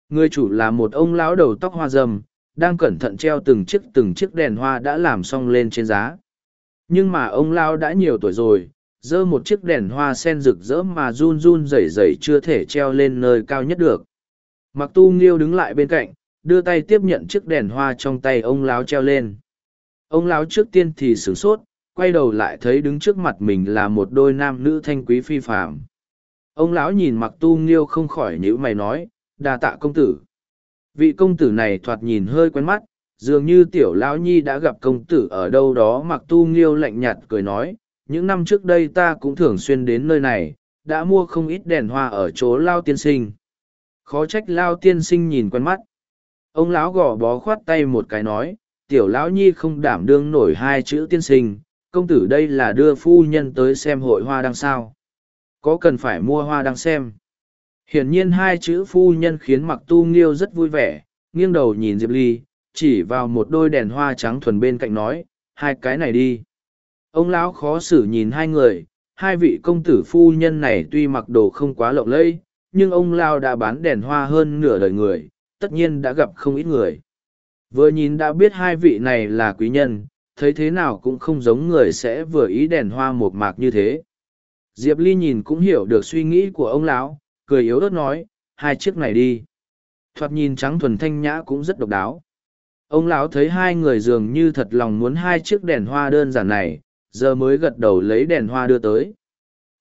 Người chủ là một ông lão đầu tóc hoa râm, đang cẩn thận treo từng chiếc từng chiếc đèn hoa đã làm xong lên trên giá. Nhưng mà ông lão đã nhiều tuổi rồi giơ một chiếc đèn hoa sen rực rỡ mà run run rẩy rẩy chưa thể treo lên nơi cao nhất được. Mặc tu nghiêu đứng lại bên cạnh, đưa tay tiếp nhận chiếc đèn hoa trong tay ông lão treo lên. Ông lão trước tiên thì sửng sốt quay đầu lại thấy đứng trước mặt mình là một đôi nam nữ thanh quý phi phạm ông lão nhìn mặc tu nghiêu không khỏi nhữ mày nói, đa tạ công tử. Vị công tử này thoạt nhìn hơi quen mắt, dường như tiểu lão nhi đã gặp công tử ở đâu đó, mặc tu nghiêu lạnh nhạt cười nói, những năm trước đây ta cũng thường xuyên đến nơi này, đã mua không ít đèn hoa ở chỗ lao tiên sinh. Khó trách lao tiên sinh nhìn quen mắt. Ông lão gò bó khoát tay một cái nói, tiểu lão nhi không đảm đương nổi hai chữ tiên sinh công tử đây là đưa phu nhân tới xem hội hoa đăng sao? Có cần phải mua hoa đăng xem? Hiển nhiên hai chữ phu nhân khiến mặc tu nghiêu rất vui vẻ, nghiêng đầu nhìn diệp ly, chỉ vào một đôi đèn hoa trắng thuần bên cạnh nói, hai cái này đi. Ông lão khó xử nhìn hai người, hai vị công tử phu nhân này tuy mặc đồ không quá lộng lẫy, nhưng ông lao đã bán đèn hoa hơn nửa đời người, tất nhiên đã gặp không ít người. Vừa nhìn đã biết hai vị này là quý nhân thấy thế nào cũng không giống người sẽ vừa ý đèn hoa mộc mạc như thế. Diệp ly nhìn cũng hiểu được suy nghĩ của ông lão, cười yếu ớt nói, hai chiếc này đi. Thoạt nhìn trắng thuần thanh nhã cũng rất độc đáo. Ông lão thấy hai người dường như thật lòng muốn hai chiếc đèn hoa đơn giản này, giờ mới gật đầu lấy đèn hoa đưa tới.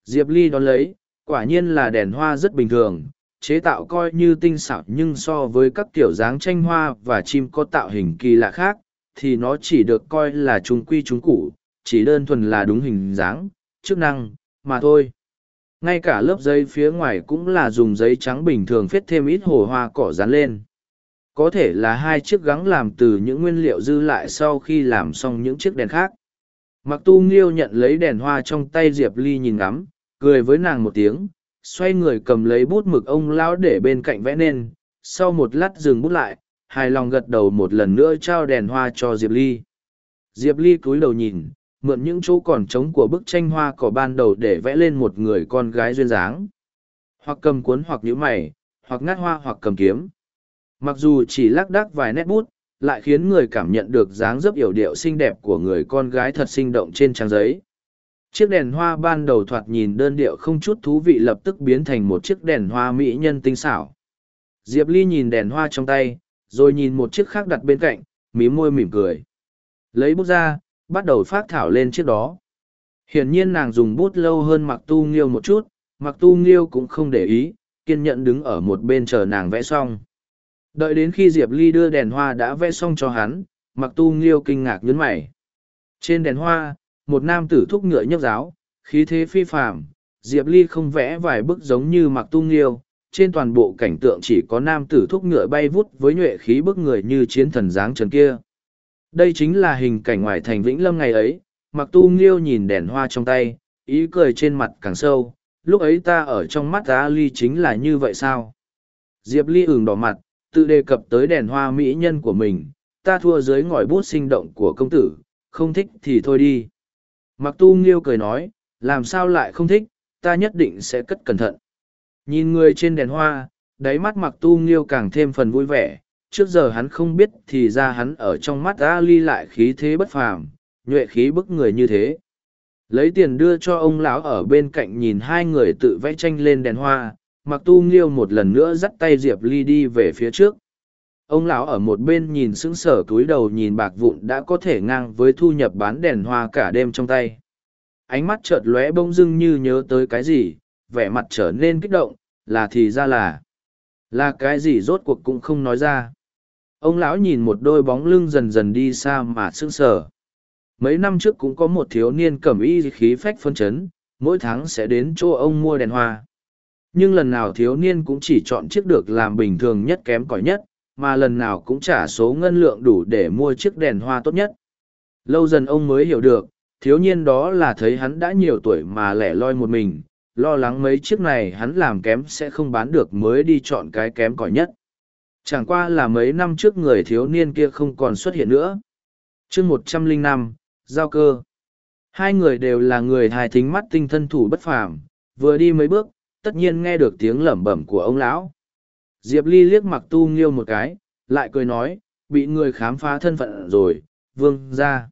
Diệp ly đón lấy, quả nhiên là đèn hoa rất bình thường, chế tạo coi như tinh xảo nhưng so với các kiểu dáng tranh hoa và chim có tạo hình kỳ lạ khác thì nó chỉ được coi là trung quy trung cũ, chỉ đơn thuần là đúng hình dáng chức năng mà thôi. Ngay cả lớp giấy phía ngoài cũng là dùng giấy trắng bình thường phết thêm ít hồ hoa cỏ dán lên. Có thể là hai chiếc gắng làm từ những nguyên liệu dư lại sau khi làm xong những chiếc đèn khác. Mặc tu nghiêu nhận lấy đèn hoa trong tay diệp ly nhìn ngắm cười với nàng một tiếng xoay người cầm lấy bút mực ông lão để bên cạnh vẽ nên sau một lát dừng bút lại hài lòng gật đầu một lần nữa trao đèn hoa cho diệp ly. Diệp ly cúi đầu nhìn, mượn những chỗ còn trống của bức tranh hoa cỏ ban đầu để vẽ lên một người con gái duyên dáng. Hoặc cầm cuốn hoặc nhũ mày, hoặc ngắt hoa hoặc cầm kiếm. Mặc dù chỉ lác đác vài nét bút, lại khiến người cảm nhận được dáng dấp yểu điệu xinh đẹp của người con gái thật sinh động trên trang giấy. Chiếc đèn hoa ban đầu thoạt nhìn đơn điệu không chút thú vị lập tức biến thành một chiếc đèn hoa mỹ nhân tinh xảo. Diệp ly nhìn đèn hoa trong tay rồi nhìn một chiếc khác đặt bên cạnh, mí môi mỉm cười. Lấy bút ra, bắt đầu phát thảo lên chiếc đó. Hiển nhiên nàng dùng bút lâu hơn mặc tu nghiêu một chút mặc tu nghiêu cũng không để ý, kiên nhẫn đứng ở một bên chờ nàng vẽ xong. Đợi đến khi diệp ly đưa đèn hoa đã vẽ xong cho hắn mặc tu nghiêu kinh ngạc nhấn mày. Trên đèn hoa, một nam tử thúc ngựa nhấc giáo, khí thế phi phạm diệp ly không vẽ vài bức giống như mặc tu nghiêu trên toàn bộ cảnh tượng chỉ có nam tử thúc ngựa bay vút với nhuệ khí bức người như chiến thần dáng trần kia. Đây chính là hình cảnh ngoài thành Vĩnh Lâm ngày ấy, mặc tu nghiêu nhìn đèn hoa trong tay, ý cười trên mặt càng sâu, lúc ấy ta ở trong mắt ta ly chính là như vậy sao? Diệp ly ửng đỏ mặt, tự đề cập tới đèn hoa mỹ nhân của mình, ta thua dưới ngòi bút sinh động của công tử, không thích thì thôi đi. Mặc tu nghiêu cười nói, làm sao lại không thích, ta nhất định sẽ cất cẩn thận. Nhìn người trên đèn hoa, đáy mắt mặc tu nghiêu càng thêm phần vui vẻ, trước giờ hắn không biết thì ra hắn ở trong mắt Ali lại khí thế bất phàm, nhuệ khí bức người như thế. Lấy tiền đưa cho ông lão ở bên cạnh nhìn hai người tự vẽ tranh lên đèn hoa, mặc tu nghiêu một lần nữa dắt tay Diệp Ly đi về phía trước. Ông lão ở một bên nhìn sững sờ túi đầu nhìn bạc vụn đã có thể ngang với thu nhập bán đèn hoa cả đêm trong tay. Ánh mắt chợt lóe bông dưng như nhớ tới cái gì, vẻ mặt trở nên kích động, là thì ra là. Là cái gì rốt cuộc cũng không nói ra. Ông lão nhìn một đôi bóng lưng dần dần đi xa mà sững sờ. Mấy năm trước cũng có một thiếu niên cầm y khí phách phân chấn, mỗi tháng sẽ đến chỗ ông mua đèn hoa. Nhưng lần nào thiếu niên cũng chỉ chọn chiếc được làm bình thường nhất kém cỏi nhất, mà lần nào cũng trả số ngân lượng đủ để mua chiếc đèn hoa tốt nhất. Lâu dần ông mới hiểu được, thiếu niên đó là thấy hắn đã nhiều tuổi mà lẻ loi một mình lo lắng mấy chiếc này hắn làm kém sẽ không bán được mới đi chọn cái kém cỏi nhất. Chẳng qua là mấy năm trước người thiếu niên kia không còn xuất hiện nữa. chương một trăm linh năm giao cơ. Hai người đều là người hài thính mắt tinh thân thủ bất phàm, vừa đi mấy bước, tất nhiên nghe được tiếng lẩm bẩm của ông lão. Diệp Ly liếc mặc tu nghiêu một cái, lại cười nói, bị người khám phá thân phận rồi, vương ra.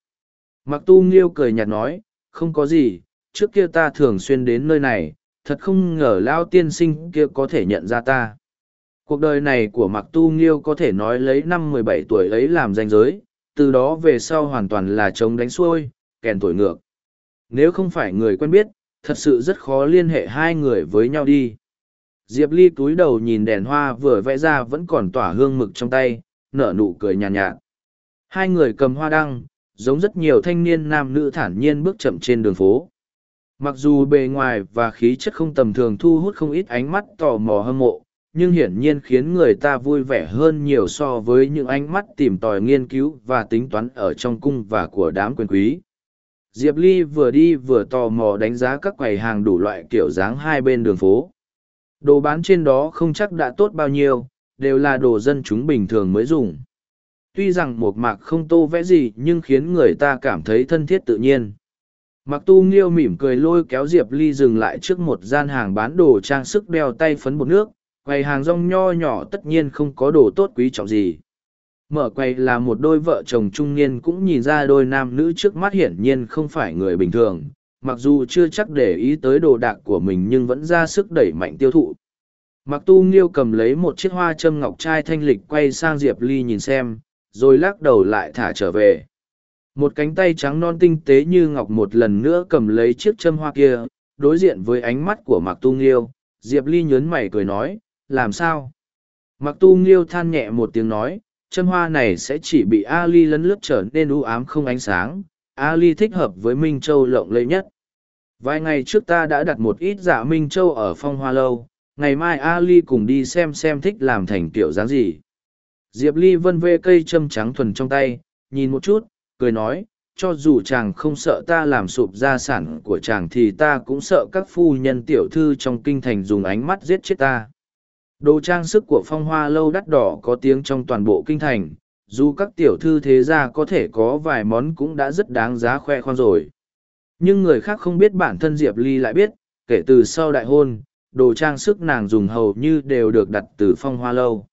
Mặc tu nghiêu cười nhạt nói, không có gì, trước kia ta thường xuyên đến nơi này, thật không ngờ lao tiên sinh kia có thể nhận ra ta. Cuộc đời này của Mạc Tu Nghiêu có thể nói lấy năm mười bảy tuổi ấy làm danh giới, từ đó về sau hoàn toàn là chống đánh xuôi, kèn tuổi ngược. Nếu không phải người quen biết, thật sự rất khó liên hệ hai người với nhau đi. Diệp Ly cúi đầu nhìn đèn hoa vừa vẽ ra vẫn còn tỏa hương mực trong tay, nở nụ cười nhàn nhạt, nhạt. Hai người cầm hoa đăng, giống rất nhiều thanh niên nam nữ thản nhiên bước chậm trên đường phố. Mặc dù bề ngoài và khí chất không tầm thường thu hút không ít ánh mắt tò mò hâm mộ, nhưng hiển nhiên khiến người ta vui vẻ hơn nhiều so với những ánh mắt tìm tòi nghiên cứu và tính toán ở trong cung và của đám quyền quý. Diệp Ly vừa đi vừa tò mò đánh giá các quầy hàng đủ loại kiểu dáng hai bên đường phố. Đồ bán trên đó không chắc đã tốt bao nhiêu, đều là đồ dân chúng bình thường mới dùng. Tuy rằng một mạc không tô vẽ gì nhưng khiến người ta cảm thấy thân thiết tự nhiên. Mặc tu nghiêu mỉm cười lôi kéo Diệp Ly dừng lại trước một gian hàng bán đồ trang sức đeo tay phấn bột nước, quầy hàng rong nho nhỏ tất nhiên không có đồ tốt quý trọng gì. Mở quầy là một đôi vợ chồng trung niên cũng nhìn ra đôi nam nữ trước mắt hiển nhiên không phải người bình thường, mặc dù chưa chắc để ý tới đồ đạc của mình nhưng vẫn ra sức đẩy mạnh tiêu thụ. Mặc tu nghiêu cầm lấy một chiếc hoa châm ngọc trai thanh lịch quay sang Diệp Ly nhìn xem, rồi lắc đầu lại thả trở về một cánh tay trắng non tinh tế như ngọc một lần nữa cầm lấy chiếc châm hoa kia, đối diện với ánh mắt của mặc tu nghiêu. Diệp ly nhớn mày cười nói, làm sao? Mặc tu nghiêu than nhẹ một tiếng nói, châm hoa này sẽ chỉ bị ali lấn lướt trở nên u ám không ánh sáng. Ali thích hợp với minh châu lộng lẫy nhất. Vài ngày trước ta đã đặt một ít dạ minh châu ở phong hoa lâu. Ngày mai ali cùng đi xem xem thích làm thành kiểu dáng gì. Diệp ly vân vê cây châm trắng thuần trong tay, nhìn một chút cười nói, cho dù chàng không sợ ta làm sụp gia sản của chàng thì ta cũng sợ các phu nhân tiểu thư trong kinh thành dùng ánh mắt giết chết ta. Đồ trang sức của phong hoa lâu đắt đỏ có tiếng trong toàn bộ kinh thành, dù các tiểu thư thế gia có thể có vài món cũng đã rất đáng giá khoe khoang rồi. Nhưng người khác không biết bản thân Diệp Ly lại biết, kể từ sau đại hôn, đồ trang sức nàng dùng hầu như đều được đặt từ phong hoa lâu.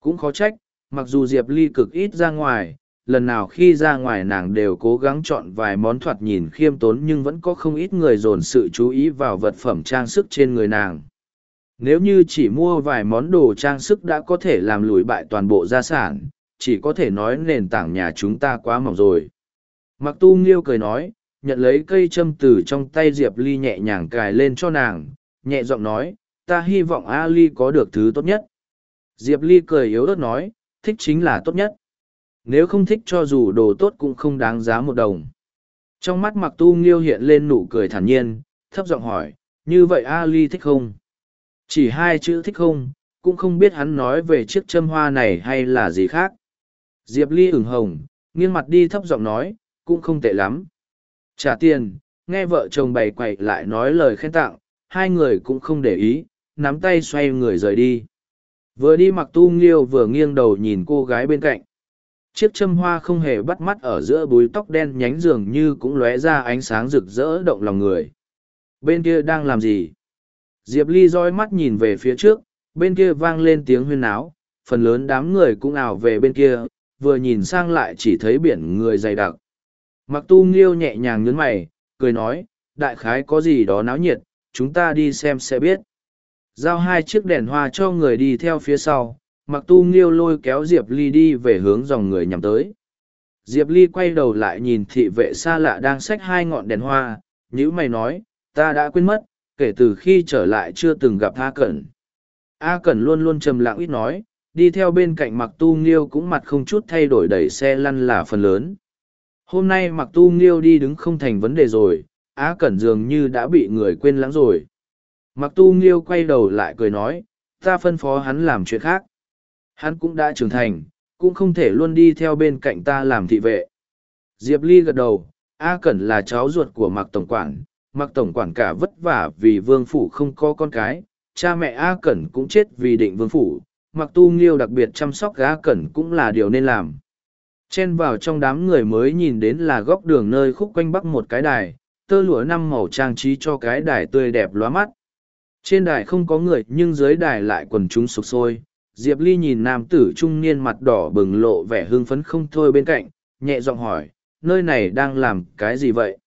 Cũng khó trách, mặc dù Diệp Ly cực ít ra ngoài, lần nào khi ra ngoài nàng đều cố gắng chọn vài món thoạt nhìn khiêm tốn nhưng vẫn có không ít người dồn sự chú ý vào vật phẩm trang sức trên người nàng. Nếu như chỉ mua vài món đồ trang sức đã có thể làm lùi bại toàn bộ gia sản, chỉ có thể nói nền tảng nhà chúng ta quá mỏng rồi. Mặc tu nghiêu cười nói, nhận lấy cây châm từ trong tay diệp ly nhẹ nhàng cài lên cho nàng, nhẹ giọng nói, ta hy vọng a ly có được thứ tốt nhất. Diệp ly cười yếu ớt nói, thích chính là tốt nhất nếu không thích cho dù đồ tốt cũng không đáng giá một đồng. Trong mắt mặc tu nghiêu hiện lên nụ cười thản nhiên, thấp giọng hỏi, như vậy Ali thích không? Chỉ hai chữ thích không, cũng không biết hắn nói về chiếc châm hoa này hay là gì khác. Diệp Ly ửng hồng, nghiêng mặt đi thấp giọng nói, cũng không tệ lắm. Trả tiền, nghe vợ chồng bày quậy lại nói lời khen tặng, hai người cũng không để ý, nắm tay xoay người rời đi. Vừa đi mặc tu nghiêu vừa nghiêng đầu nhìn cô gái bên cạnh. Chiếc châm hoa không hề bắt mắt ở giữa búi tóc đen nhánh dường như cũng lóe ra ánh sáng rực rỡ động lòng người. Bên kia đang làm gì? Diệp Ly roi mắt nhìn về phía trước, bên kia vang lên tiếng huyên náo, phần lớn đám người cũng ảo về bên kia, vừa nhìn sang lại chỉ thấy biển người dày đặc. Mặc tu nghiêu nhẹ nhàng nhấn mày, cười nói, đại khái có gì đó náo nhiệt, chúng ta đi xem sẽ biết. Giao hai chiếc đèn hoa cho người đi theo phía sau, mặc tu nghiêu lôi kéo Diệp Ly đi về hướng dòng người nhằm tới. Diệp Ly quay đầu lại nhìn thị vệ xa lạ đang xách hai ngọn đèn hoa, nhữ mày nói, ta đã quên mất, kể từ khi trở lại chưa từng gặp A Cẩn. A Cẩn luôn luôn trầm lặng ít nói, đi theo bên cạnh mặc tu nghiêu cũng mặt không chút thay đổi đẩy xe lăn là phần lớn. Hôm nay mặc tu nghiêu đi đứng không thành vấn đề rồi, A Cẩn dường như đã bị người quên lãng rồi. Mặc tu nghiêu quay đầu lại cười nói, ta phân phó hắn làm chuyện khác. Hắn cũng đã trưởng thành, cũng không thể luôn đi theo bên cạnh ta làm thị vệ. Diệp Ly gật đầu, A Cẩn là cháu ruột của Mạc Tổng Quản, Mạc Tổng Quản cả vất vả vì vương phủ không có con cái, cha mẹ A Cẩn cũng chết vì định vương phủ, Mạc Tu Nghiêu đặc biệt chăm sóc A Cẩn cũng là điều nên làm. Chen vào trong đám người mới nhìn đến là góc đường nơi khúc quanh bắc một cái đài, tơ lụa năm màu trang trí cho cái đài tươi đẹp lóa mắt. Trên đài không có người nhưng dưới đài lại quần chúng sục sôi. Diệp Ly nhìn nam tử trung niên mặt đỏ bừng lộ vẻ hưng phấn không thôi bên cạnh, nhẹ giọng hỏi, nơi này đang làm cái gì vậy?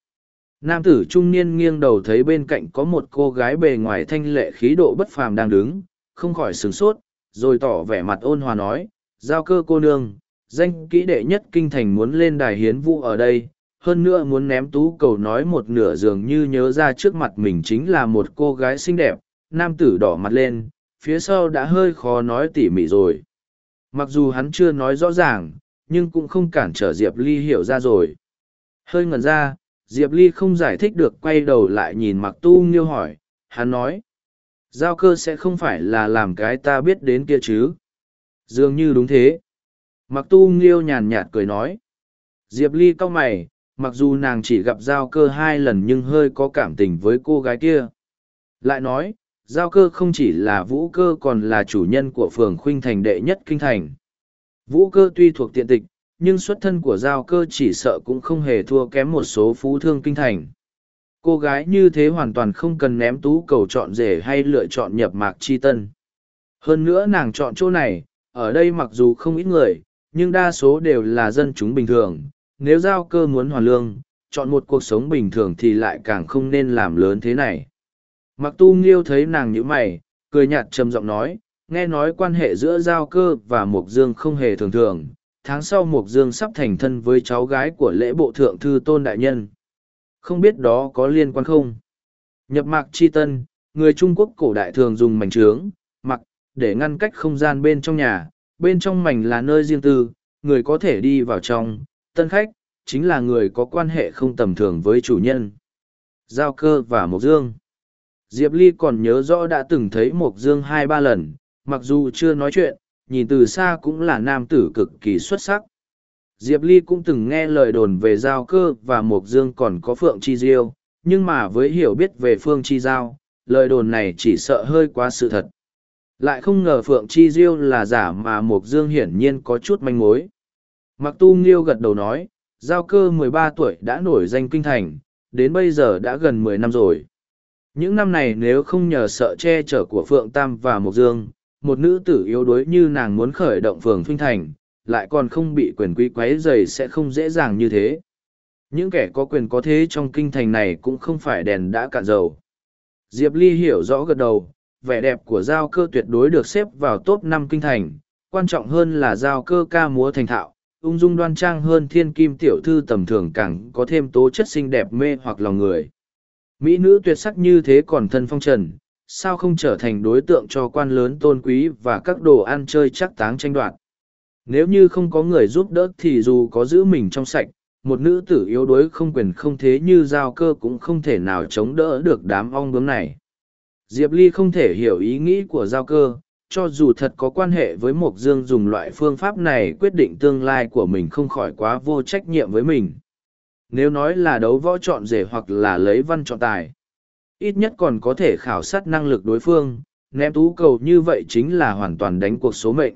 Nam tử trung niên nghiêng đầu thấy bên cạnh có một cô gái bề ngoài thanh lệ khí độ bất phàm đang đứng, không khỏi sửng sốt, rồi tỏ vẻ mặt ôn hòa nói, giao cơ cô nương, danh kỹ đệ nhất kinh thành muốn lên đài hiến vũ ở đây, hơn nữa muốn ném tú cầu nói một nửa dường như nhớ ra trước mặt mình chính là một cô gái xinh đẹp, nam tử đỏ mặt lên, phía sau đã hơi khó nói tỉ mỉ rồi. Mặc dù hắn chưa nói rõ ràng, nhưng cũng không cản trở Diệp Ly hiểu ra rồi. Hơi ngẩn ra, Diệp Ly không giải thích được quay đầu lại nhìn Mặc Tu Nghiêu hỏi, hắn nói. Giao cơ sẽ không phải là làm cái ta biết đến kia chứ. Dường như đúng thế. Mặc Tu Nghiêu nhàn nhạt cười nói. Diệp Ly cau mày, mặc dù nàng chỉ gặp giao cơ hai lần nhưng hơi có cảm tình với cô gái kia. Lại nói, giao cơ không chỉ là vũ cơ còn là chủ nhân của phường khuynh thành đệ nhất kinh thành. Vũ cơ tuy thuộc tiện tịch, nhưng xuất thân của giao cơ chỉ sợ cũng không hề thua kém một số phú thương kinh thành. Cô gái như thế hoàn toàn không cần ném tú cầu chọn rể hay lựa chọn nhập mạc chi tân. Hơn nữa nàng chọn chỗ này, ở đây mặc dù không ít người, nhưng đa số đều là dân chúng bình thường. Nếu giao cơ muốn hoàn lương, chọn một cuộc sống bình thường thì lại càng không nên làm lớn thế này. Mặc tu nghiêu thấy nàng như mày, cười nhạt trầm giọng nói, nghe nói quan hệ giữa giao cơ và Mộc dương không hề thường thường. Tháng sau Mộc dương sắp thành thân với cháu gái của lễ bộ thượng thư tôn đại nhân. Không biết đó có liên quan không? Nhập mạc chi tân, người Trung Quốc cổ đại thường dùng mảnh trướng, mặc, để ngăn cách không gian bên trong nhà. Bên trong mảnh là nơi riêng tư, người có thể đi vào trong. Tân khách, chính là người có quan hệ không tầm thường với chủ nhân. Giao cơ và Mộc dương Diệp Ly còn nhớ rõ đã từng thấy Mộc Dương hai ba lần, mặc dù chưa nói chuyện, nhìn từ xa cũng là nam tử cực kỳ xuất sắc. Diệp Ly cũng từng nghe lời đồn về Giao Cơ và Mộc Dương còn có Phượng Chi Diêu, nhưng mà với hiểu biết về Phương Chi Giao, lời đồn này chỉ sợ hơi quá sự thật. Lại không ngờ Phượng Chi Diêu là giả mà Mộc Dương hiển nhiên có chút manh mối. Mặc tu nghiêu gật đầu nói, Giao Cơ mười ba tuổi đã nổi danh kinh thành, đến bây giờ đã gần mười năm rồi. Những năm này nếu không nhờ sợ che chở của Phượng Tam và Mộc Dương, một nữ tử yếu đuối như nàng muốn khởi động phường Phinh Thành, lại còn không bị quyền quý quấy dày sẽ không dễ dàng như thế. Những kẻ có quyền có thế trong kinh thành này cũng không phải đèn đã cạn dầu. Diệp Ly hiểu rõ gật đầu, vẻ đẹp của giao cơ tuyệt đối được xếp vào top năm kinh thành, quan trọng hơn là giao cơ ca múa thành thạo, ung dung đoan trang hơn thiên kim tiểu thư tầm thường càng có thêm tố chất xinh đẹp mê hoặc lòng người. Mỹ nữ tuyệt sắc như thế còn thân phong trần, sao không trở thành đối tượng cho quan lớn tôn quý và các đồ ăn chơi chắc táng tranh đoạt. Nếu như không có người giúp đỡ thì dù có giữ mình trong sạch, một nữ tử yếu đuối không quyền không thế như giao cơ cũng không thể nào chống đỡ được đám ong bướm này. diệp ly không thể hiểu ý nghĩ của giao cơ cho dù thật có quan hệ với mộc dương dùng loại phương pháp này quyết định tương lai của mình không khỏi quá vô trách nhiệm với mình nếu nói là đấu võ chọn rể hoặc là lấy văn chọn tài, ít nhất còn có thể khảo sát năng lực đối phương, ném tú cầu như vậy chính là hoàn toàn đánh cuộc số mệnh.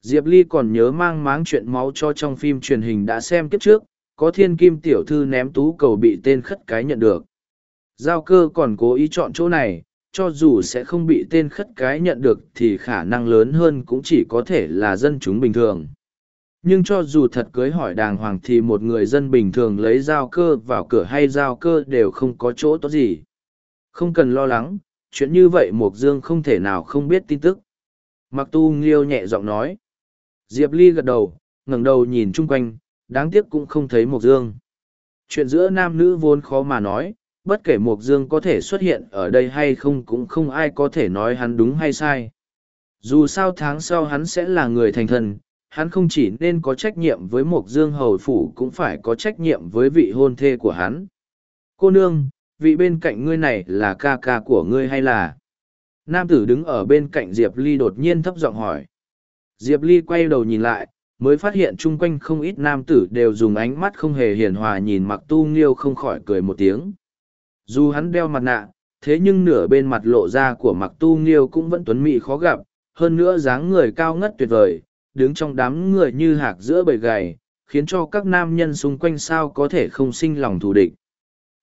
Diệp ly còn nhớ mang máng chuyện máu cho trong phim truyền hình đã xem kiếp trước, có thiên kim tiểu thư ném tú cầu bị tên khất cái nhận được. Giao cơ còn cố ý chọn chỗ này, cho dù sẽ không bị tên khất cái nhận được thì khả năng lớn hơn cũng chỉ có thể là dân chúng bình thường nhưng cho dù thật cưới hỏi đàng hoàng thì một người dân bình thường lấy giao cơ vào cửa hay giao cơ đều không có chỗ tốt gì. Không cần lo lắng, chuyện như vậy mộc dương không thể nào không biết tin tức. Mặc tu nghiêu nhẹ giọng nói. Diệp ly gật đầu, ngẩng đầu nhìn chung quanh, đáng tiếc cũng không thấy mộc dương. Chuyện giữa nam nữ vốn khó mà nói, bất kể mộc dương có thể xuất hiện ở đây hay không cũng không ai có thể nói hắn đúng hay sai. Dù sao tháng sau hắn sẽ là người thành thần hắn không chỉ nên có trách nhiệm với mộc dương hầu phủ cũng phải có trách nhiệm với vị hôn thê của hắn. Cô nương, vị bên cạnh ngươi này là ca ca của ngươi hay là? Nam tử đứng ở bên cạnh diệp ly đột nhiên thấp giọng hỏi. Diệp ly quay đầu nhìn lại, mới phát hiện chung quanh không ít nam tử đều dùng ánh mắt không hề hiền hòa nhìn mặc tu nghiêu không khỏi cười một tiếng. Dù hắn đeo mặt nạ, thế nhưng nửa bên mặt lộ ra của mặc tu nghiêu cũng vẫn tuấn mỹ khó gặp, hơn nữa dáng người cao ngất tuyệt vời đứng trong đám người như hạc giữa bầy gầy, khiến cho các nam nhân xung quanh sao có thể không sinh lòng thù địch.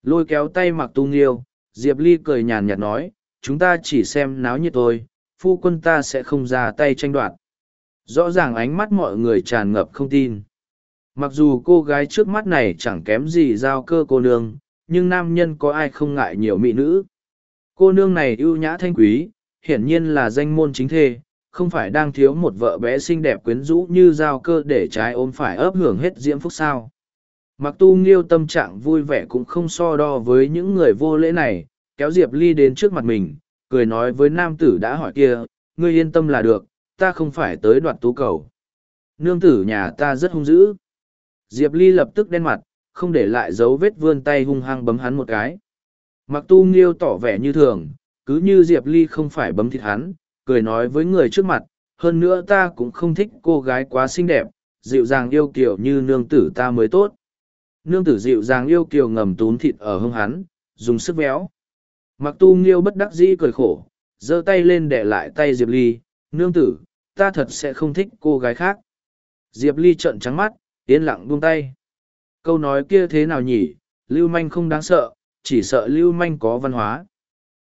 Lôi kéo tay mặc tu nghiêu, diệp ly cười nhàn nhạt nói, chúng ta chỉ xem náo nhiệt thôi, phu quân ta sẽ không ra tay tranh đoạt. Rõ ràng ánh mắt mọi người tràn ngập không tin. Mặc dù cô gái trước mắt này chẳng kém gì giao cơ cô nương, nhưng nam nhân có ai không ngại nhiều mỹ nữ. Cô nương này ưu nhã thanh quý, hiển nhiên là danh môn chính thê không phải đang thiếu một vợ bé xinh đẹp quyến rũ như giao cơ để trái ôm phải ấp hưởng hết diễm phúc sao. Mặc tu nghiêu tâm trạng vui vẻ cũng không so đo với những người vô lễ này, kéo diệp ly đến trước mặt mình, cười nói với nam tử đã hỏi kia, ngươi yên tâm là được, ta không phải tới đoạt tú cầu. Nương tử nhà ta rất hung dữ. Diệp ly lập tức đen mặt, không để lại dấu vết vươn tay hung hăng bấm hắn một cái. Mặc tu nghiêu tỏ vẻ như thường, cứ như diệp ly không phải bấm thịt hắn cười nói với người trước mặt, hơn nữa ta cũng không thích cô gái quá xinh đẹp, dịu dàng yêu kiểu như nương tử ta mới tốt. Nương tử dịu dàng yêu kiều ngầm tún thịt ở hông hắn, dùng sức véo. Mặc tu nghiêu bất đắc dĩ cười khổ, giơ tay lên để lại tay diệp ly, nương tử, ta thật sẽ không thích cô gái khác. Diệp ly trợn trắng mắt, yên lặng buông tay. Câu nói kia thế nào nhỉ? Lưu manh không đáng sợ, chỉ sợ lưu manh có văn hóa.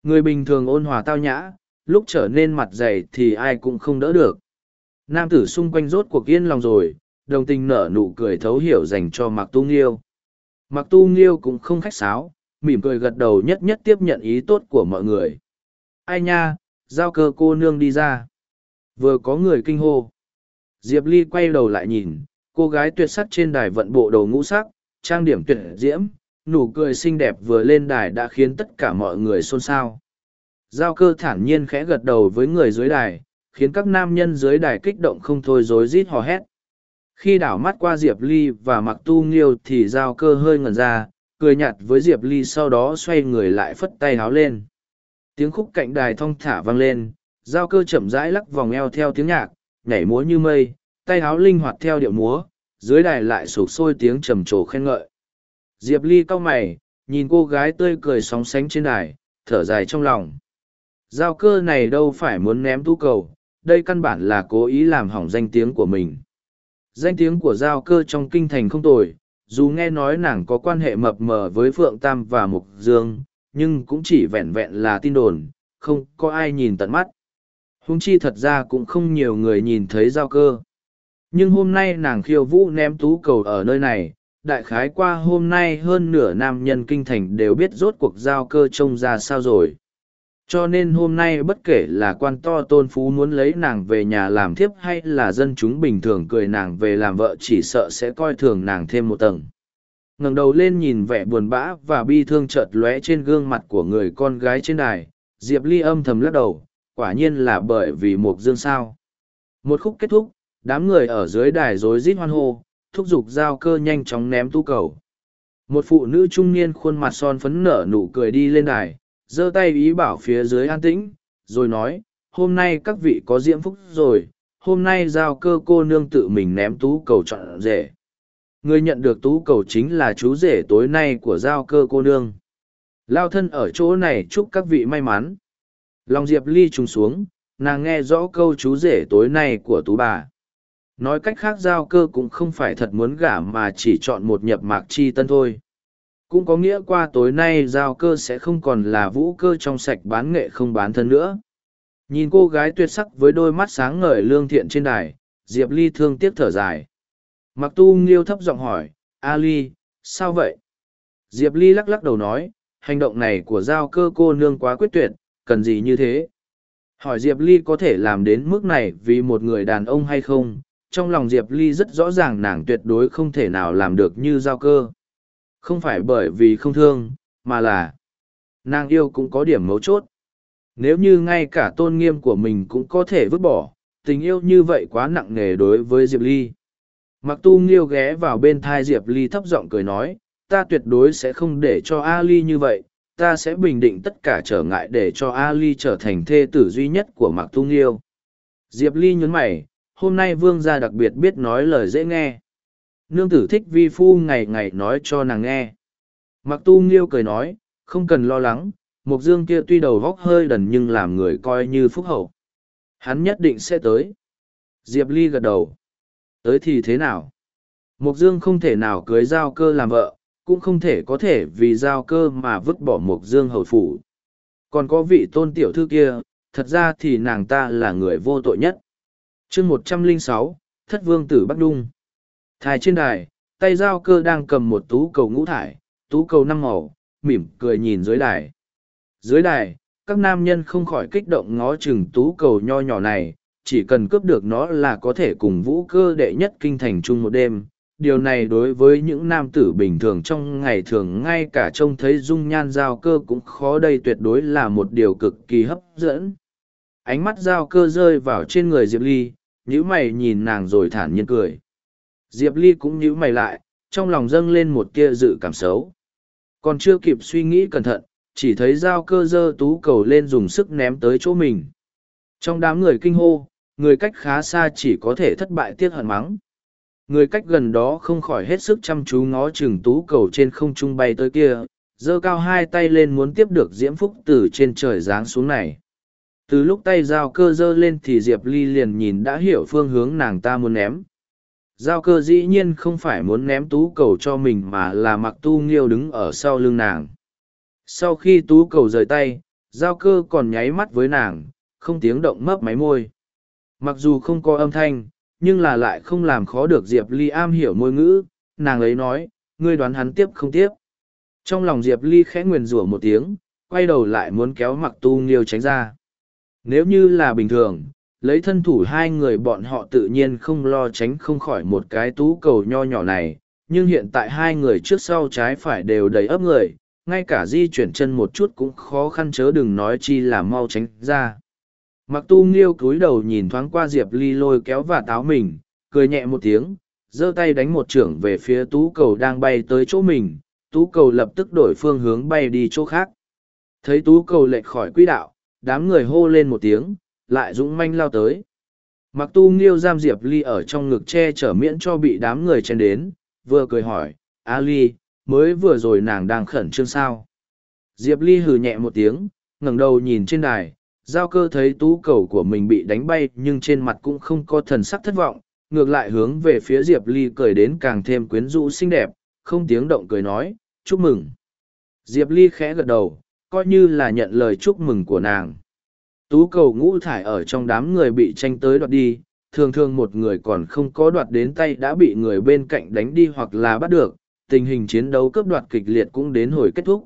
Người bình thường ôn hòa tao nhã lúc trở nên mặt dày thì ai cũng không đỡ được nam tử xung quanh rốt cuộc yên lòng rồi đồng tình nở nụ cười thấu hiểu dành cho Mạc Tu Nghiêu. Mạc Tu Nghiêu cũng không khách sáo, mỉm cười gật đầu nhất nhất tiếp nhận ý tốt của mọi người. Ai nha, giao cơ cô nương đi ra. Vừa có người kinh hô. Diệp Ly quay đầu lại nhìn, cô gái tuyệt sắc trên đài vận bộ đầu ngũ sắc, trang điểm tuyệt diễm, nụ cười xinh đẹp vừa lên đài đã khiến tất cả mọi người xôn xao. Giao cơ thản nhiên khẽ gật đầu với người dưới đài, khiến các nam nhân dưới đài kích động không thôi rối rít hò hét. Khi đảo mắt qua diệp ly và mặc tu nghiêu thì giao cơ hơi ngẩn ra cười nhạt với diệp ly sau đó xoay người lại phất tay háo lên. Tiếng khúc cạnh đài thong thả vang lên giao cơ chậm rãi lắc vòng eo theo tiếng nhạc nhảy múa như mây tay háo linh hoạt theo điệu múa dưới đài lại sụp sôi tiếng trầm trồ khen ngợi. Diệp ly cau mày nhìn cô gái tươi cười sóng sánh trên đài thở dài trong lòng giao cơ này đâu phải muốn ném tu cầu đây căn bản là cố ý làm hỏng danh tiếng của mình Danh tiếng của giao cơ trong kinh thành không tồi, dù nghe nói nàng có quan hệ mập mờ với Phượng Tam và Mục Dương, nhưng cũng chỉ vẹn vẹn là tin đồn, không có ai nhìn tận mắt. Hùng chi thật ra cũng không nhiều người nhìn thấy giao cơ. Nhưng hôm nay nàng khiêu vũ ném tú cầu ở nơi này, đại khái qua hôm nay hơn nửa nam nhân kinh thành đều biết rốt cuộc giao cơ trông ra sao rồi cho nên hôm nay bất kể là quan to tôn phú muốn lấy nàng về nhà làm thiếp hay là dân chúng bình thường cười nàng về làm vợ chỉ sợ sẽ coi thường nàng thêm một tầng. Ngẩng đầu lên nhìn vẻ buồn bã và bi thương chợt lóe trên gương mặt của người con gái trên đài, diệp ly âm thầm lắc đầu, quả nhiên là bởi vì mục dương sao. Một khúc kết thúc, đám người ở dưới đài rối rít hoan hô, thúc giục giao cơ nhanh chóng ném tu cầu. Một phụ nữ trung niên khuôn mặt son phấn nở nụ cười đi lên đài giơ tay ý bảo phía dưới an tĩnh, rồi nói, hôm nay các vị có diễm phúc rồi, hôm nay giao cơ cô nương tự mình ném tú cầu chọn rể. Người nhận được tú cầu chính là chú rể tối nay của giao cơ cô nương. Lao thân ở chỗ này chúc các vị may mắn. Lòng Diệp Ly trùng xuống, nàng nghe rõ câu chú rể tối nay của tú bà. Nói cách khác giao cơ cũng không phải thật muốn gả mà chỉ chọn một nhập mạc chi tân thôi. Cũng có nghĩa qua tối nay giao cơ sẽ không còn là vũ cơ trong sạch bán nghệ không bán thân nữa. Nhìn cô gái tuyệt sắc với đôi mắt sáng ngời lương thiện trên đài, Diệp Ly thương tiếc thở dài. Mặc tu nghiêu thấp giọng hỏi, A Ly, sao vậy? Diệp Ly lắc lắc đầu nói, hành động này của giao cơ cô nương quá quyết tuyệt, cần gì như thế? Hỏi Diệp Ly có thể làm đến mức này vì một người đàn ông hay không? Trong lòng Diệp Ly rất rõ ràng nàng tuyệt đối không thể nào làm được như giao cơ. Không phải bởi vì không thương, mà là nàng yêu cũng có điểm mấu chốt. Nếu như ngay cả tôn nghiêm của mình cũng có thể vứt bỏ, tình yêu như vậy quá nặng nề đối với Diệp Ly. Mặc tu nghiêu ghé vào bên thai Diệp Ly thấp giọng cười nói, ta tuyệt đối sẽ không để cho Ali như vậy, ta sẽ bình định tất cả trở ngại để cho Ali trở thành thê tử duy nhất của Mặc tu nghiêu. Diệp Ly nhấn mày, hôm nay vương gia đặc biệt biết nói lời dễ nghe. Nương tử thích vi phu ngày ngày nói cho nàng nghe. Mặc tu nghiêu cười nói, không cần lo lắng, Mục Dương kia tuy đầu góc hơi đần nhưng làm người coi như phúc hậu. Hắn nhất định sẽ tới. Diệp Ly gật đầu. Tới thì thế nào? Mục Dương không thể nào cưới giao cơ làm vợ, cũng không thể có thể vì giao cơ mà vứt bỏ Mục Dương hầu phủ. Còn có vị tôn tiểu thư kia, thật ra thì nàng ta là người vô tội nhất. chương một trăm linh sáu Thất Vương Tử Bắc Đung thai trên đài, tay giao cơ đang cầm một tú cầu ngũ thải, tú cầu năm màu, mỉm cười nhìn dưới đài. Dưới đài, các nam nhân không khỏi kích động ngó chừng tú cầu nho nhỏ này, chỉ cần cướp được nó là có thể cùng vũ cơ đệ nhất kinh thành chung một đêm. Điều này đối với những nam tử bình thường trong ngày thường ngay cả trông thấy dung nhan giao cơ cũng khó đây tuyệt đối là một điều cực kỳ hấp dẫn. Ánh mắt giao cơ rơi vào trên người Diệp Ly, nhíu mày nhìn nàng rồi thản nhiên cười. Diệp Ly cũng nhíu mày lại, trong lòng dâng lên một tia dự cảm xấu. Còn chưa kịp suy nghĩ cẩn thận, chỉ thấy dao cơ dơ tú cầu lên dùng sức ném tới chỗ mình. Trong đám người kinh hô, người cách khá xa chỉ có thể thất bại tiếc hận mắng. Người cách gần đó không khỏi hết sức chăm chú ngó chừng tú cầu trên không trung bay tới kia, giơ cao hai tay lên muốn tiếp được diễm phúc từ trên trời giáng xuống này. Từ lúc tay dao cơ dơ lên thì Diệp Ly liền nhìn đã hiểu phương hướng nàng ta muốn ném. Giao cơ dĩ nhiên không phải muốn ném tú cầu cho mình mà là mặc tu nghiêu đứng ở sau lưng nàng. Sau khi tú cầu rời tay, giao cơ còn nháy mắt với nàng, không tiếng động mấp máy môi. Mặc dù không có âm thanh, nhưng là lại không làm khó được Diệp Ly am hiểu môi ngữ, nàng ấy nói, ngươi đoán hắn tiếp không tiếp. Trong lòng Diệp Ly khẽ nguyền rủa một tiếng, quay đầu lại muốn kéo mặc tu nghiêu tránh ra. Nếu như là bình thường, lấy thân thủ hai người bọn họ tự nhiên không lo tránh không khỏi một cái tú cầu nho nhỏ này, nhưng hiện tại hai người trước sau trái phải đều đầy ấp người, ngay cả di chuyển chân một chút cũng khó khăn chớ đừng nói chi là mau tránh ra. Mặc tu nghiêu cúi đầu nhìn thoáng qua Diệp Ly lôi kéo và táo mình, cười nhẹ một tiếng, giơ tay đánh một trưởng về phía tú cầu đang bay tới chỗ mình, tú cầu lập tức đổi phương hướng bay đi chỗ khác. Thấy tú cầu lệch khỏi quỹ đạo, đám người hô lên một tiếng, lại dũng manh lao tới. Mặc tu nghiêu giam Diệp Ly ở trong ngực che chở miễn cho bị đám người chen đến, vừa cười hỏi, A Ly, mới vừa rồi nàng đang khẩn trương sao. Diệp Ly hừ nhẹ một tiếng, ngẩng đầu nhìn trên đài, giao cơ thấy tú cầu của mình bị đánh bay nhưng trên mặt cũng không có thần sắc thất vọng, ngược lại hướng về phía Diệp Ly cười đến càng thêm quyến rũ xinh đẹp, không tiếng động cười nói, chúc mừng. Diệp Ly khẽ gật đầu, coi như là nhận lời chúc mừng của nàng. Tú cầu ngũ thải ở trong đám người bị tranh tới đoạt đi, thường thường một người còn không có đoạt đến tay đã bị người bên cạnh đánh đi hoặc là bắt được, tình hình chiến đấu cướp đoạt kịch liệt cũng đến hồi kết thúc.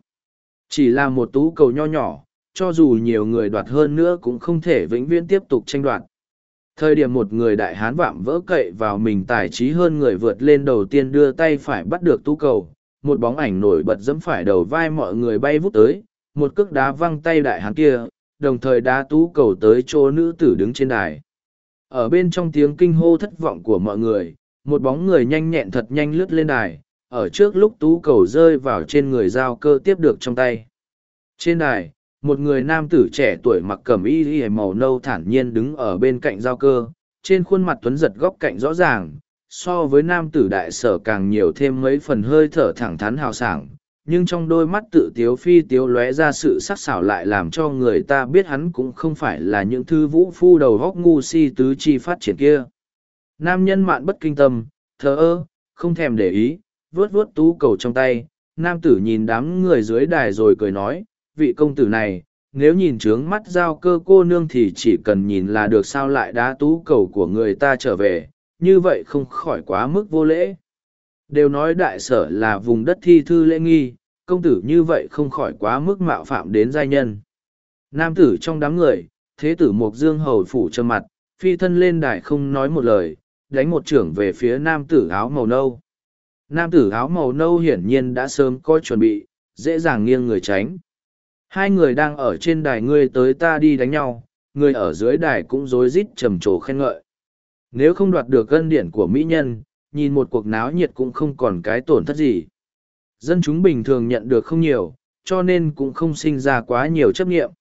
Chỉ là một tú cầu nho nhỏ, cho dù nhiều người đoạt hơn nữa cũng không thể vĩnh viễn tiếp tục tranh đoạt. Thời điểm một người đại hán vạm vỡ cậy vào mình tài trí hơn người vượt lên đầu tiên đưa tay phải bắt được tú cầu, một bóng ảnh nổi bật dẫm phải đầu vai mọi người bay vút tới, một cước đá văng tay đại hán kia, đồng thời đá tú cầu tới chỗ nữ tử đứng trên đài. Ở bên trong tiếng kinh hô thất vọng của mọi người, một bóng người nhanh nhẹn thật nhanh lướt lên đài, ở trước lúc tú cầu rơi vào trên người giao cơ tiếp được trong tay. Trên đài, một người nam tử trẻ tuổi mặc cẩm y y màu nâu thản nhiên đứng ở bên cạnh giao cơ, trên khuôn mặt tuấn giật góc cạnh rõ ràng, so với nam tử đại sở càng nhiều thêm mấy phần hơi thở thẳng thắn hào sảng, nhưng trong đôi mắt tự tiếu phi tiếu lóe ra sự sắc sảo lại làm cho người ta biết hắn cũng không phải là những thư vũ phu đầu góc ngu si tứ chi phát triển kia. Nam nhân mạn bất kinh tâm, thờ ơ, không thèm để ý, vớt vớt tú cầu trong tay, nam tử nhìn đám người dưới đài rồi cười nói, vị công tử này, nếu nhìn trướng mắt giao cơ cô nương thì chỉ cần nhìn là được sao lại đá tú cầu của người ta trở về, như vậy không khỏi quá mức vô lễ. Đều nói đại sở là vùng đất thi thư lễ nghi, công tử như vậy không khỏi quá mức mạo phạm đến giai nhân. Nam tử trong đám người, thế tử Mộc Dương hầu phủ trầm mặt, phi thân lên đài không nói một lời, đánh một trưởng về phía nam tử áo màu nâu. Nam tử áo màu nâu hiển nhiên đã sớm có chuẩn bị, dễ dàng nghiêng người tránh. Hai người đang ở trên đài ngươi tới ta đi đánh nhau, người ở dưới đài cũng rối rít trầm trồ khen ngợi. Nếu không đoạt được gân điển của mỹ nhân, nhìn một cuộc náo nhiệt cũng không còn cái tổn thất gì. Dân chúng bình thường nhận được không nhiều, cho nên cũng không sinh ra quá nhiều chấp nghiệm.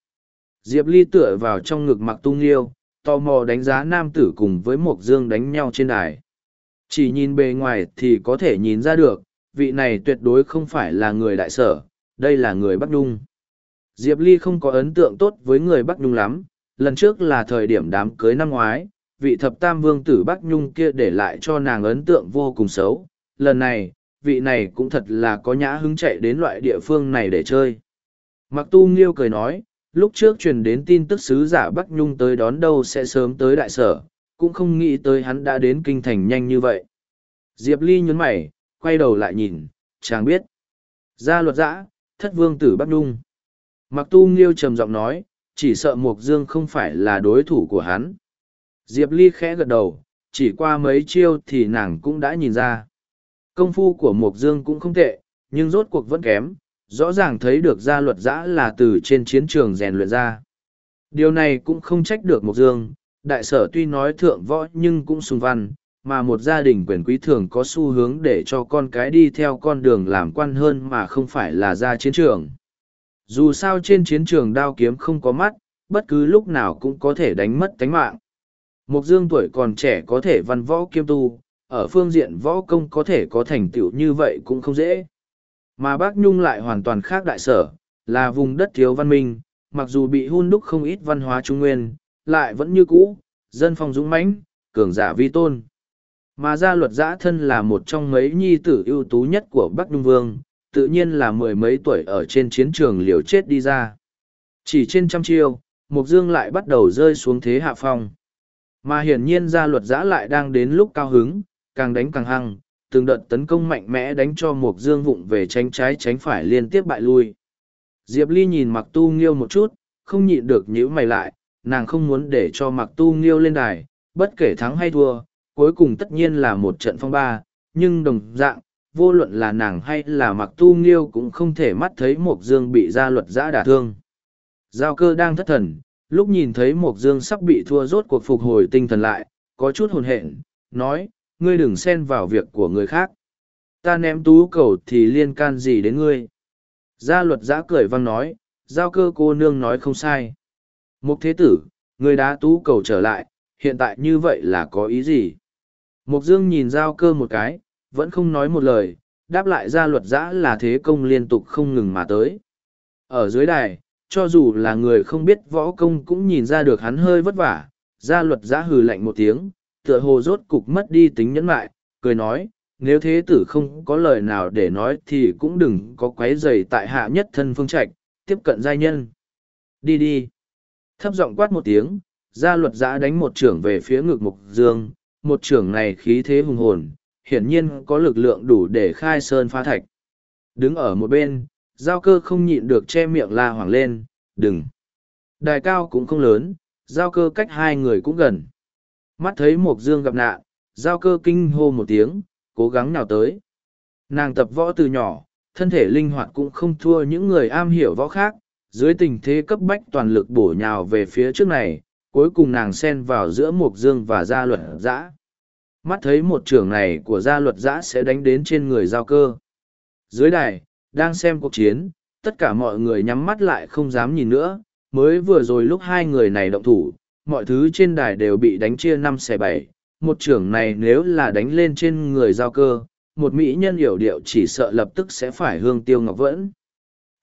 Diệp Ly tựa vào trong ngực mặc tung liêu, tò mò đánh giá nam tử cùng với Mộc Dương đánh nhau trên đài. Chỉ nhìn bề ngoài thì có thể nhìn ra được, vị này tuyệt đối không phải là người đại sở, đây là người Bắc Nhung. Diệp Ly không có ấn tượng tốt với người Bắc Nhung lắm, lần trước là thời điểm đám cưới năm ngoái, vị thập tam vương tử Bắc Nhung kia để lại cho nàng ấn tượng vô cùng xấu. Lần này, vị này cũng thật là có nhã hứng chạy đến loại địa phương này để chơi. Mặc tu nghiêu cười nói, lúc trước truyền đến tin tức sứ giả Bắc Nhung tới đón đâu sẽ sớm tới đại sở, cũng không nghĩ tới hắn đã đến kinh thành nhanh như vậy. Diệp Ly nhấn mày, quay đầu lại nhìn, chàng biết. Gia luật giã, thất vương tử Bắc Nhung. Mặc tu nghiêu trầm giọng nói, chỉ sợ Mộc Dương không phải là đối thủ của hắn. Diệp Ly khẽ gật đầu, chỉ qua mấy chiêu thì nàng cũng đã nhìn ra. Công phu của Mộc Dương cũng không tệ, nhưng rốt cuộc vẫn kém, rõ ràng thấy được gia luật giã là từ trên chiến trường rèn luyện ra. Điều này cũng không trách được Mộc Dương, đại sở tuy nói thượng võ nhưng cũng sung văn, mà một gia đình quyền quý thường có xu hướng để cho con cái đi theo con đường làm quan hơn mà không phải là ra chiến trường. Dù sao trên chiến trường đao kiếm không có mắt, bất cứ lúc nào cũng có thể đánh mất tánh mạng. Mộc Dương tuổi còn trẻ có thể văn võ kiêm tu, ở phương diện võ công có thể có thành tựu như vậy cũng không dễ. Mà bác Nhung lại hoàn toàn khác đại sở, là vùng đất thiếu văn minh, mặc dù bị hun đúc không ít văn hóa trung nguyên, lại vẫn như cũ, dân phong dũng mãnh, cường giả vi tôn. Mà gia luật giã thân là một trong mấy nhi tử ưu tú nhất của Bắc Nhung Vương, tự nhiên là mười mấy tuổi ở trên chiến trường liều chết đi ra. Chỉ trên trăm chiêu, Mục Dương lại bắt đầu rơi xuống thế hạ phong. Mà hiển nhiên gia luật giã lại đang đến lúc cao hứng, càng đánh càng hăng, từng đợt tấn công mạnh mẽ đánh cho Mục Dương vụng về tránh trái tránh phải liên tiếp bại lui. Diệp Ly nhìn Mặc Tu Nghiêu một chút, không nhịn được nhíu mày lại, nàng không muốn để cho Mặc Tu Nghiêu lên đài, bất kể thắng hay thua, cuối cùng tất nhiên là một trận phong ba, nhưng đồng dạng, vô luận là nàng hay là Mặc Tu Nghiêu cũng không thể mắt thấy Mục Dương bị gia luật giã đả thương. Giao cơ đang thất thần, lúc nhìn thấy Mộc Dương sắp bị thua rốt cuộc phục hồi tinh thần lại, có chút hồn hện, nói, ngươi đừng xen vào việc của người khác. Ta ném tú cầu thì liên can gì đến ngươi? Gia luật giã cười văng nói, giao cơ cô nương nói không sai. Mục thế tử, ngươi đá tú cầu trở lại, hiện tại như vậy là có ý gì? Mục dương nhìn giao cơ một cái, vẫn không nói một lời, đáp lại gia luật giã là thế công liên tục không ngừng mà tới. Ở dưới đài, cho dù là người không biết võ công cũng nhìn ra được hắn hơi vất vả, gia luật giã hừ lạnh một tiếng, tựa hồ rốt cục mất đi tính nhẫn lại, cười nói, nếu thế tử không có lời nào để nói thì cũng đừng có quấy dày tại hạ nhất thân phương trạch, tiếp cận giai nhân. Đi đi. Thấp giọng quát một tiếng, gia luật giã đánh một trưởng về phía ngực mục dương, một trưởng này khí thế hùng hồn, hiển nhiên có lực lượng đủ để khai sơn phá thạch. Đứng ở một bên, giao cơ không nhịn được che miệng la hoảng lên, đừng. Đài cao cũng không lớn, giao cơ cách hai người cũng gần. Mắt thấy Mộc Dương gặp nạn, giao cơ kinh hô một tiếng, cố gắng nào tới. Nàng tập võ từ nhỏ, thân thể linh hoạt cũng không thua những người am hiểu võ khác, dưới tình thế cấp bách toàn lực bổ nhào về phía trước này, cuối cùng nàng xen vào giữa Mộc Dương và gia luật giã. Mắt thấy một trưởng này của gia luật giã sẽ đánh đến trên người giao cơ. Dưới đài, đang xem cuộc chiến, tất cả mọi người nhắm mắt lại không dám nhìn nữa, mới vừa rồi lúc hai người này động thủ, mọi thứ trên đài đều bị đánh chia năm xẻ bảy. Một trưởng này nếu là đánh lên trên người giao cơ, một mỹ nhân hiểu điệu chỉ sợ lập tức sẽ phải hương tiêu ngọc vẫn.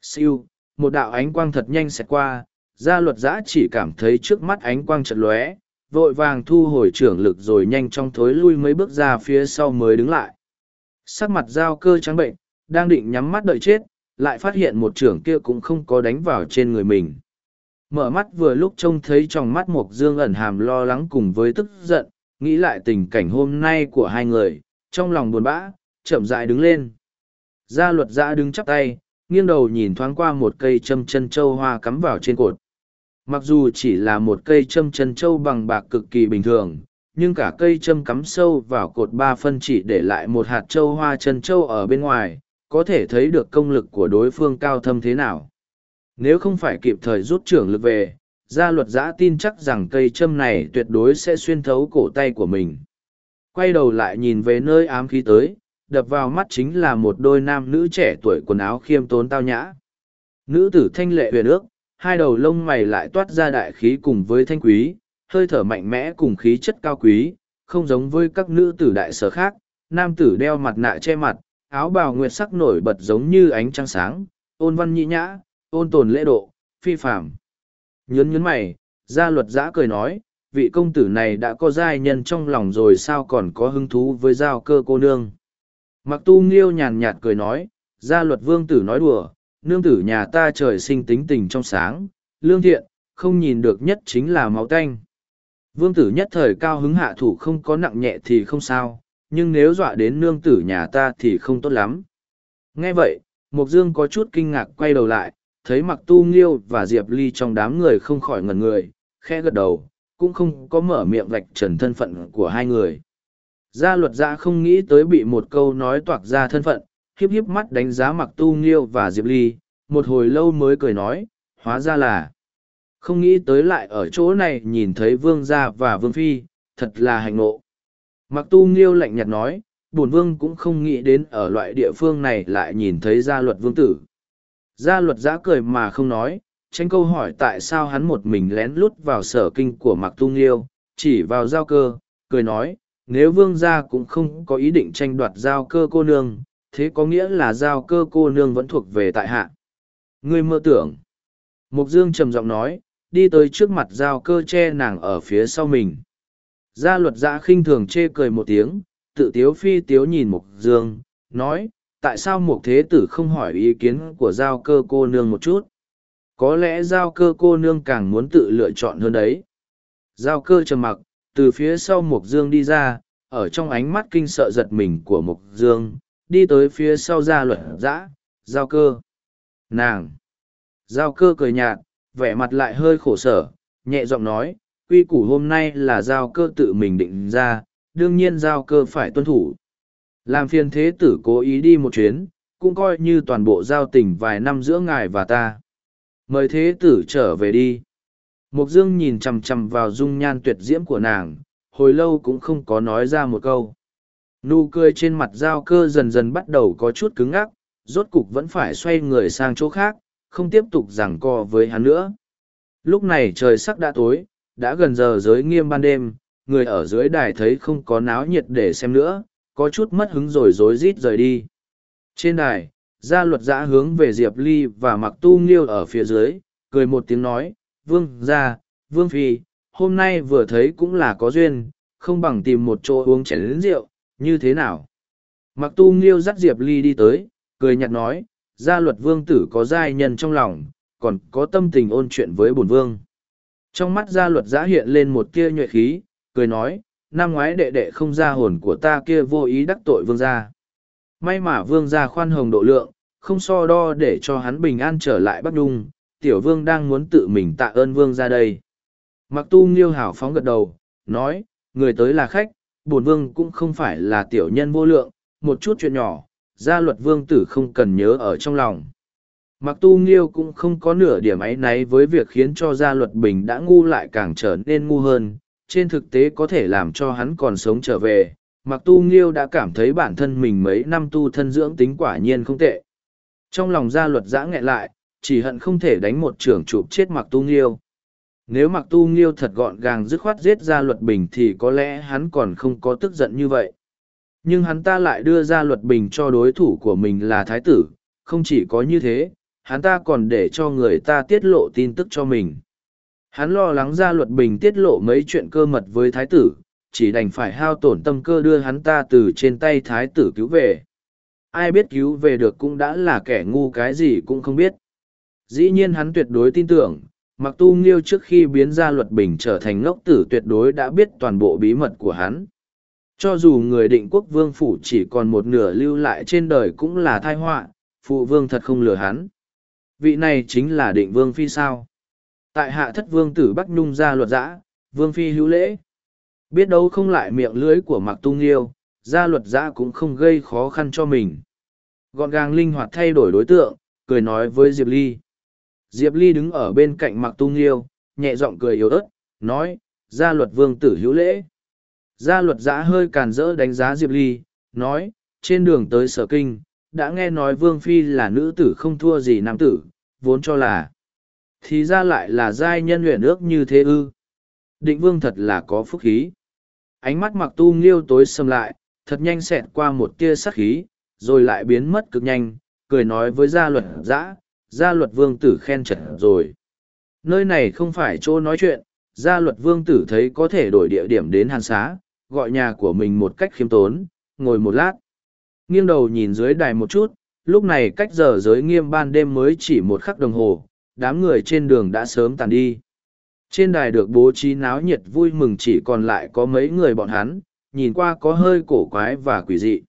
Siêu, một đạo ánh quang thật nhanh xẹt qua, gia luật giã chỉ cảm thấy trước mắt ánh quang chật lóe, vội vàng thu hồi trưởng lực rồi nhanh chóng thối lui mấy bước ra phía sau mới đứng lại. Sắc mặt giao cơ trắng bệnh, đang định nhắm mắt đợi chết, lại phát hiện một trưởng kia cũng không có đánh vào trên người mình. Mở mắt vừa lúc trông thấy trong mắt Mộc Dương ẩn hàm lo lắng cùng với tức giận, nghĩ lại tình cảnh hôm nay của hai người, trong lòng buồn bã, chậm rãi đứng lên. Gia luật giã đứng chắp tay, nghiêng đầu nhìn thoáng qua một cây châm chân châu hoa cắm vào trên cột. Mặc dù chỉ là một cây châm chân châu bằng bạc cực kỳ bình thường, nhưng cả cây châm cắm sâu vào cột ba phân chỉ để lại một hạt châu hoa chân châu ở bên ngoài, có thể thấy được công lực của đối phương cao thâm thế nào. Nếu không phải kịp thời rút trưởng lực về, gia luật giã tin chắc rằng cây châm này tuyệt đối sẽ xuyên thấu cổ tay của mình. Quay đầu lại nhìn về nơi ám khí tới, đập vào mắt chính là một đôi nam nữ trẻ tuổi quần áo khiêm tốn tao nhã. Nữ tử thanh lệ huyền ước, hai đầu lông mày lại toát ra đại khí cùng với thanh quý, hơi thở mạnh mẽ cùng khí chất cao quý, không giống với các nữ tử đại sở khác, nam tử đeo mặt nạ che mặt, áo bào nguyệt sắc nổi bật giống như ánh trăng sáng, ôn văn nhĩ nhã, ôn tồn lễ độ, phi phạm. Nhớn nhớn mày, gia luật giã cười nói, vị công tử này đã có giai nhân trong lòng rồi sao còn có hứng thú với giao cơ cô nương. Mặc tu nghiêu nhàn nhạt cười nói, gia luật vương tử nói đùa, nương tử nhà ta trời sinh tính tình trong sáng, lương thiện, không nhìn được nhất chính là máu tanh. Vương tử nhất thời cao hứng hạ thủ không có nặng nhẹ thì không sao, nhưng nếu dọa đến nương tử nhà ta thì không tốt lắm. Nghe vậy, Mộc Dương có chút kinh ngạc quay đầu lại, thấy mặc tu nghiêu và Diệp Ly trong đám người không khỏi ngẩn người, khe gật đầu, cũng không có mở miệng vạch trần thân phận của hai người. Gia luật gia không nghĩ tới bị một câu nói toạc ra thân phận, hiếp hiếp mắt đánh giá mặc tu nghiêu và Diệp Ly, một hồi lâu mới cười nói, hóa ra là không nghĩ tới lại ở chỗ này nhìn thấy vương gia và vương phi, thật là hạnh ngộ. Mặc tu nghiêu lạnh nhạt nói, bổn vương cũng không nghĩ đến ở loại địa phương này lại nhìn thấy gia luật vương tử. Gia luật giã cười mà không nói, tranh câu hỏi tại sao hắn một mình lén lút vào sở kinh của mặc tu nghiêu, chỉ vào giao cơ, cười nói, nếu vương gia cũng không có ý định tranh đoạt giao cơ cô nương, thế có nghĩa là giao cơ cô nương vẫn thuộc về tại hạ. Ngươi mơ tưởng. Mục Dương trầm giọng nói, đi tới trước mặt giao cơ che nàng ở phía sau mình. Gia luật giã khinh thường chê cười một tiếng, tự tiếu phi tiếu nhìn Mục Dương, nói, tại sao một Thế Tử không hỏi ý kiến của giao cơ cô nương một chút? Có lẽ giao cơ cô nương càng muốn tự lựa chọn hơn đấy. Giao cơ trầm mặc, từ phía sau Mục Dương đi ra, ở trong ánh mắt kinh sợ giật mình của Mục Dương, đi tới phía sau gia luật giã, giao cơ. Nàng! Giao cơ cười nhạt, vẻ mặt lại hơi khổ sở, nhẹ giọng nói, quy củ hôm nay là giao cơ tự mình định ra, đương nhiên giao cơ phải tuân thủ. Làm phiền thế tử cố ý đi một chuyến, cũng coi như toàn bộ giao tình vài năm giữa ngài và ta. Mời thế tử trở về đi. Mục dương nhìn chằm chằm vào dung nhan tuyệt diễm của nàng, hồi lâu cũng không có nói ra một câu. Nụ cười trên mặt giao cơ dần dần bắt đầu có chút cứng ngắc, rốt cục vẫn phải xoay người sang chỗ khác, không tiếp tục giảng co với hắn nữa. Lúc này trời sắc đã tối, đã gần giờ giới nghiêm ban đêm, người ở dưới đài thấy không có náo nhiệt để xem nữa, có chút mất hứng rồi rối rít rời đi. Trên đài, gia luật giã hướng về Diệp Ly và mặc tu nghiêu ở phía dưới, cười một tiếng nói, Vương gia, Vương Phi, hôm nay vừa thấy cũng là có duyên, không bằng tìm một chỗ uống chén lĩnh rượu, như thế nào? Mặc tu nghiêu dắt Diệp Ly đi tới, cười nhạt nói, gia luật vương tử có giai nhân trong lòng, còn có tâm tình ôn chuyện với bổn vương. Trong mắt gia luật giã hiện lên một tia nhuệ khí, cười nói, năm ngoái đệ đệ không ra hồn của ta kia vô ý đắc tội vương gia. May mà vương gia khoan hồng độ lượng, không so đo để cho hắn bình an trở lại Bắc Đung, tiểu vương đang muốn tự mình tạ ơn vương ra đây. Mặc tu nghiêu hảo phóng gật đầu, nói, người tới là khách, bổn vương cũng không phải là tiểu nhân vô lượng, một chút chuyện nhỏ, gia luật vương tử không cần nhớ ở trong lòng. Mặc tu nghiêu cũng không có nửa điểm ấy náy với việc khiến cho gia luật bình đã ngu lại càng trở nên ngu hơn, trên thực tế có thể làm cho hắn còn sống trở về. Mặc tu nghiêu đã cảm thấy bản thân mình mấy năm tu thân dưỡng tính quả nhiên không tệ. Trong lòng gia luật giã nghẹn lại, chỉ hận không thể đánh một trưởng chụp chết mặc tu nghiêu. Nếu mặc tu nghiêu thật gọn gàng dứt khoát giết ra luật bình thì có lẽ hắn còn không có tức giận như vậy. Nhưng hắn ta lại đưa ra luật bình cho đối thủ của mình là thái tử, không chỉ có như thế, hắn ta còn để cho người ta tiết lộ tin tức cho mình. Hắn lo lắng ra luật bình tiết lộ mấy chuyện cơ mật với thái tử, chỉ đành phải hao tổn tâm cơ đưa hắn ta từ trên tay thái tử cứu về. Ai biết cứu về được cũng đã là kẻ ngu cái gì cũng không biết. Dĩ nhiên hắn tuyệt đối tin tưởng, mặc tu nghiêu trước khi biến ra luật bình trở thành ngốc tử tuyệt đối đã biết toàn bộ bí mật của hắn. Cho dù người định quốc vương phủ chỉ còn một nửa lưu lại trên đời cũng là thai họa, phụ vương thật không lừa hắn. Vị này chính là định vương phi sao. Tại hạ thất vương tử Bắc Nhung ra luật giã, vương phi hữu lễ. Biết đâu không lại miệng lưới của mặc tu nghiêu, gia luật giã cũng không gây khó khăn cho mình. Gọn gàng linh hoạt thay đổi đối tượng, cười nói với Diệp Ly. Diệp Ly đứng ở bên cạnh mặc tu nghiêu, nhẹ giọng cười yếu ớt, nói, gia luật vương tử hữu lễ. Gia luật giã hơi càn rỡ đánh giá Diệp Ly, nói, trên đường tới sở kinh, đã nghe nói vương phi là nữ tử không thua gì nam tử, vốn cho là. Thì ra lại là giai nhân luyện ước như thế ư. Định vương thật là có phúc khí. Ánh mắt mặc tu nghiêu tối sầm lại, thật nhanh xẹt qua một tia sắc khí, rồi lại biến mất cực nhanh, cười nói với gia luật giã, gia luật vương tử khen trật rồi. Nơi này không phải chỗ nói chuyện, gia luật vương tử thấy có thể đổi địa điểm đến hàn xá, gọi nhà của mình một cách khiêm tốn, ngồi một lát. Nghiêng đầu nhìn dưới đài một chút, lúc này cách giờ giới nghiêm ban đêm mới chỉ một khắc đồng hồ, đám người trên đường đã sớm tàn đi. Trên đài được bố trí náo nhiệt vui mừng chỉ còn lại có mấy người bọn hắn, nhìn qua có hơi cổ quái và quỷ dị.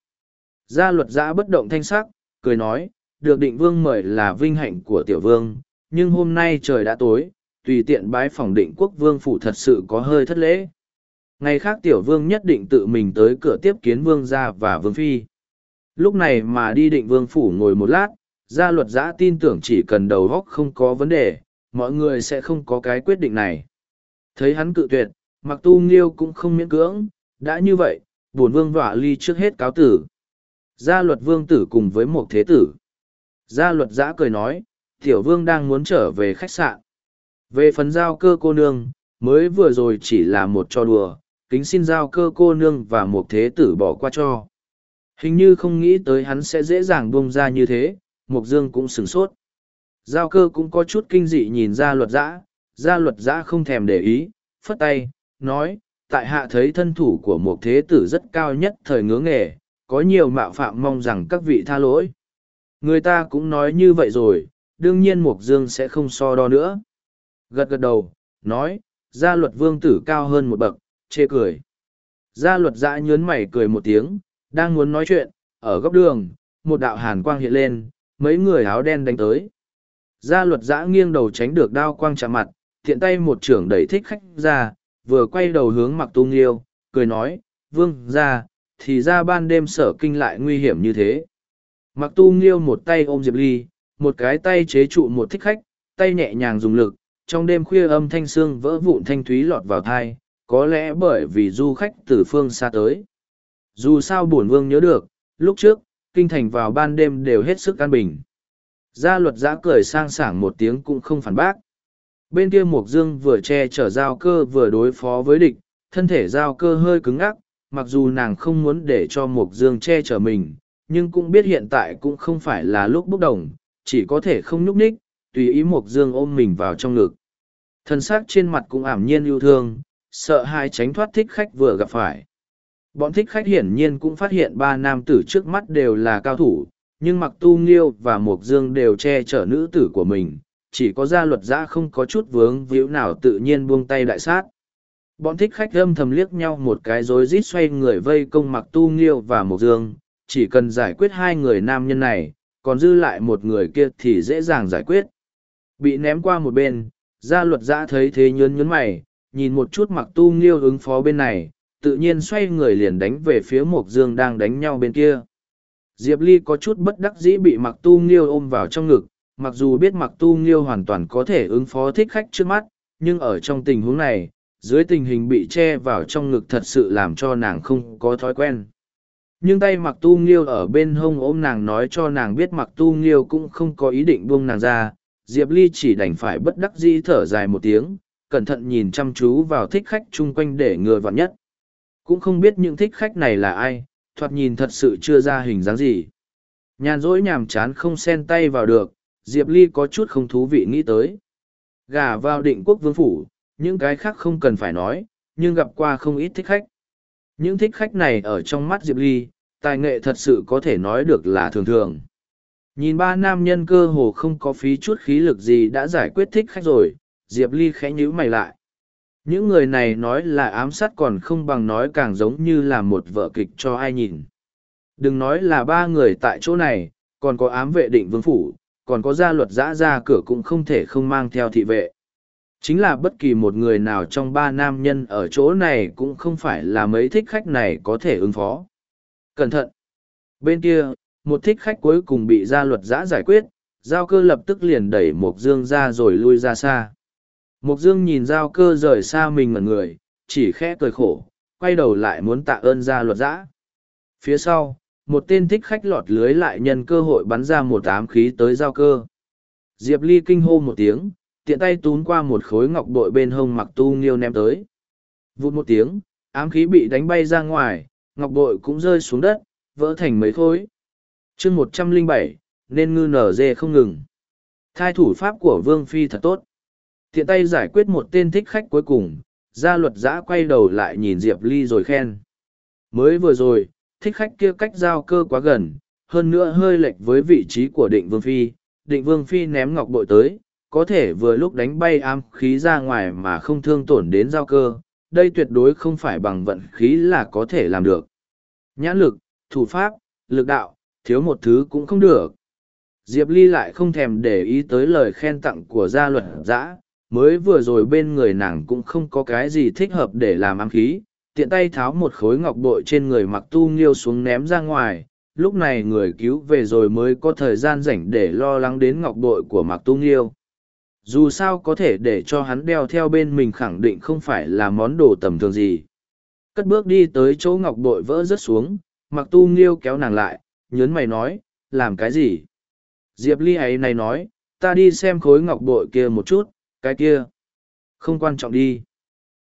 Gia luật giã bất động thanh sắc, cười nói, được định vương mời là vinh hạnh của tiểu vương, nhưng hôm nay trời đã tối, tùy tiện bái phòng định quốc vương phủ thật sự có hơi thất lễ. Ngày khác tiểu vương nhất định tự mình tới cửa tiếp kiến vương gia và vương phi. Lúc này mà đi định vương phủ ngồi một lát, gia luật giã tin tưởng chỉ cần đầu góc không có vấn đề, mọi người sẽ không có cái quyết định này. Thấy hắn cự tuyệt, mặc tu nghiêu cũng không miễn cưỡng, đã như vậy, bổn vương vả ly trước hết cáo tử. Gia luật vương tử cùng với một thế tử. Gia luật giã cười nói, tiểu vương đang muốn trở về khách sạn. Về phần giao cơ cô nương, mới vừa rồi chỉ là một trò đùa, kính xin giao cơ cô nương và một thế tử bỏ qua cho. Hình như không nghĩ tới hắn sẽ dễ dàng buông ra như thế, Mục Dương cũng sửng sốt. Giao cơ cũng có chút kinh dị nhìn ra luật giã, ra luật giã không thèm để ý, phất tay, nói, tại hạ thấy thân thủ của một thế tử rất cao nhất thời ngứa nghề, có nhiều mạo phạm mong rằng các vị tha lỗi. Người ta cũng nói như vậy rồi, đương nhiên Mục Dương sẽ không so đo nữa. Gật gật đầu, nói, gia luật vương tử cao hơn một bậc, chê cười. Gia luật dã nhớn mày cười một tiếng, đang muốn nói chuyện, ở góc đường, một đạo hàn quang hiện lên, mấy người áo đen đánh tới. Gia luật giã nghiêng đầu tránh được đao quang chạm mặt, thiện tay một trưởng đẩy thích khách ra, vừa quay đầu hướng mặc tu nghiêu, cười nói, vương ra, thì ra ban đêm sở kinh lại nguy hiểm như thế. Mặc tu nghiêu một tay ôm Diệp Ly, một cái tay chế trụ một thích khách, tay nhẹ nhàng dùng lực, trong đêm khuya âm thanh xương vỡ vụn thanh thúy lọt vào thai, có lẽ bởi vì du khách từ phương xa tới. Dù sao bổn vương nhớ được, lúc trước, kinh thành vào ban đêm đều hết sức an bình. Gia luật giã cười sang sảng một tiếng cũng không phản bác. Bên kia Mộc Dương vừa che chở giao cơ vừa đối phó với địch, thân thể giao cơ hơi cứng ngắc, mặc dù nàng không muốn để cho Mộc Dương che chở mình, nhưng cũng biết hiện tại cũng không phải là lúc bốc đồng, chỉ có thể không nhúc nhích, tùy ý Mộc Dương ôm mình vào trong ngực. Thân xác trên mặt cũng ảm nhiên yêu thương, sợ hai tránh thoát thích khách vừa gặp phải. Bọn thích khách hiển nhiên cũng phát hiện ba nam tử trước mắt đều là cao thủ, nhưng mặc tu nghiêu và mộc dương đều che chở nữ tử của mình, chỉ có gia luật giã không có chút vướng víu nào tự nhiên buông tay đại sát. Bọn thích khách âm thầm liếc nhau một cái rối rít xoay người vây công mặc tu nghiêu và mộc dương, chỉ cần giải quyết hai người nam nhân này, còn dư lại một người kia thì dễ dàng giải quyết. Bị ném qua một bên, gia luật giã thấy thế nhớn nhớn mày, nhìn một chút mặc tu nghiêu ứng phó bên này, tự nhiên xoay người liền đánh về phía Mộc Dương đang đánh nhau bên kia. Diệp Ly có chút bất đắc dĩ bị Mặc Tu Nghiêu ôm vào trong ngực, mặc dù biết Mặc Tu Nghiêu hoàn toàn có thể ứng phó thích khách trước mắt, nhưng ở trong tình huống này, dưới tình hình bị che vào trong ngực thật sự làm cho nàng không có thói quen. nhưng tay mặc tu nghiêu ở bên hông ôm nàng nói cho nàng biết mặc tu nghiêu cũng không có ý định buông nàng ra diệp ly chỉ đành phải bất đắc dĩ thở dài một tiếng cẩn thận nhìn chăm chú vào thích khách chung quanh để ngừa vặn nhất cũng không biết những thích khách này là ai, thoạt nhìn thật sự chưa ra hình dáng gì. Nhàn rỗi nhàm chán không xen tay vào được, diệp ly có chút không thú vị nghĩ tới. Gà vào định quốc vương phủ, những cái khác không cần phải nói, nhưng gặp qua không ít thích khách. Những thích khách này ở trong mắt diệp ly, tài nghệ thật sự có thể nói được là thường thường. Nhìn ba nam nhân cơ hồ không có phí chút khí lực gì đã giải quyết thích khách rồi, diệp ly khẽ nhíu mày lại những người này nói là ám sát còn không bằng nói càng giống như là một vở kịch cho ai nhìn. Đừng nói là ba người tại chỗ này, còn có ám vệ định vương phủ, còn có gia luật giã ra cửa cũng không thể không mang theo thị vệ. Chính là bất kỳ một người nào trong ba nam nhân ở chỗ này cũng không phải là mấy thích khách này có thể ứng phó. Cẩn thận! Bên kia, một thích khách cuối cùng bị gia luật giã giải quyết, giao cơ lập tức liền đẩy mộc dương ra rồi lui ra xa mộc dương nhìn giao cơ rời xa mình ngẩn người chỉ khẽ cười khổ quay đầu lại muốn tạ ơn gia luật giã phía sau một tên thích khách lọt lưới lại nhân cơ hội bắn ra một ám khí tới giao cơ diệp ly kinh hô một tiếng tiện tay tún qua một khối ngọc bội bên hông mặc tu nghiêu ném tới. Vụt một tiếng, ám khí bị đánh bay ra ngoài, ngọc bội cũng rơi xuống đất, vỡ thành mấy khối. chương một trăm linh bảy nên ngư nở dê không ngừng. Thai thủ pháp của Vương Phi thật tốt. Tiện tay giải quyết một tên thích khách cuối cùng, gia luật giã quay đầu lại nhìn Diệp Ly rồi khen. Mới vừa rồi, thích khách kia cách giao cơ quá gần, hơn nữa hơi lệch với vị trí của định Vương Phi. Định Vương Phi ném ngọc bội tới, có thể vừa lúc đánh bay am khí ra ngoài mà không thương tổn đến giao cơ, đây tuyệt đối không phải bằng vận khí là có thể làm được. Nhãn lực, thủ pháp, lực đạo, thiếu một thứ cũng không được. Diệp Ly lại không thèm để ý tới lời khen tặng của gia luật giã, mới vừa rồi bên người nàng cũng không có cái gì thích hợp để làm ám khí, tiện tay tháo một khối ngọc bội trên người mặc tu nghiêu xuống ném ra ngoài, lúc này người cứu về rồi mới có thời gian rảnh để lo lắng đến ngọc bội của mặc tu nghiêu. Dù sao có thể để cho hắn đeo theo bên mình khẳng định không phải là món đồ tầm thường gì. Cất bước đi tới chỗ ngọc bội vỡ rớt xuống mặc tu nghiêu kéo nàng lại nhớn mày nói làm cái gì? Diệp ly ấy này nói ta đi xem khối ngọc bội kia một chút cái kia không quan trọng đi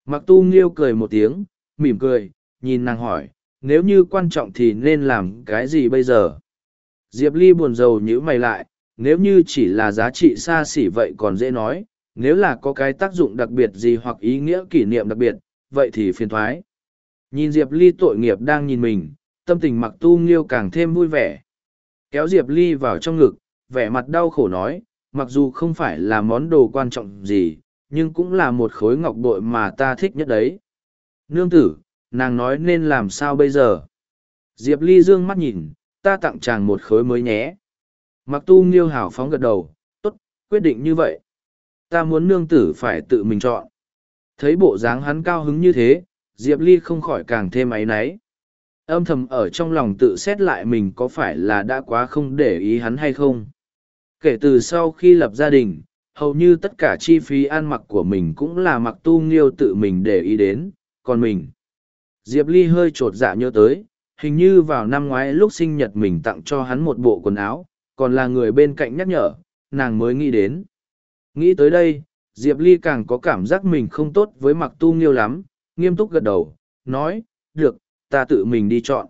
mặc tu nghiêu cười một tiếng mỉm cười nhìn nàng hỏi nếu như quan trọng thì nên làm cái gì bây giờ diệp ly buồn rầu nhữ mày lại nếu như chỉ là giá trị xa xỉ vậy còn dễ nói, nếu là có cái tác dụng đặc biệt gì hoặc ý nghĩa kỷ niệm đặc biệt, vậy thì phiền thoái. Nhìn Diệp Ly tội nghiệp đang nhìn mình, tâm tình mặc tu nghiêu càng thêm vui vẻ. Kéo Diệp Ly vào trong ngực, vẻ mặt đau khổ nói, mặc dù không phải là món đồ quan trọng gì, nhưng cũng là một khối ngọc bội mà ta thích nhất đấy. Nương tử, nàng nói nên làm sao bây giờ? Diệp Ly dương mắt nhìn, ta tặng chàng một khối mới nhé. Mặc tu nghiêu hào phóng gật đầu, tốt, quyết định như vậy. Ta muốn nương tử phải tự mình chọn. Thấy bộ dáng hắn cao hứng như thế, Diệp Ly không khỏi càng thêm áy náy. Âm thầm ở trong lòng tự xét lại mình có phải là đã quá không để ý hắn hay không. Kể từ sau khi lập gia đình, hầu như tất cả chi phí ăn mặc của mình cũng là mặc tu nghiêu tự mình để ý đến, còn mình. Diệp Ly hơi trột dạ nhớ tới, hình như vào năm ngoái lúc sinh nhật mình tặng cho hắn một bộ quần áo, còn là người bên cạnh nhắc nhở, nàng mới nghĩ đến. Nghĩ tới đây, Diệp Ly càng có cảm giác mình không tốt với mặc tu nghiêu lắm, nghiêm túc gật đầu, nói, được, ta tự mình đi chọn.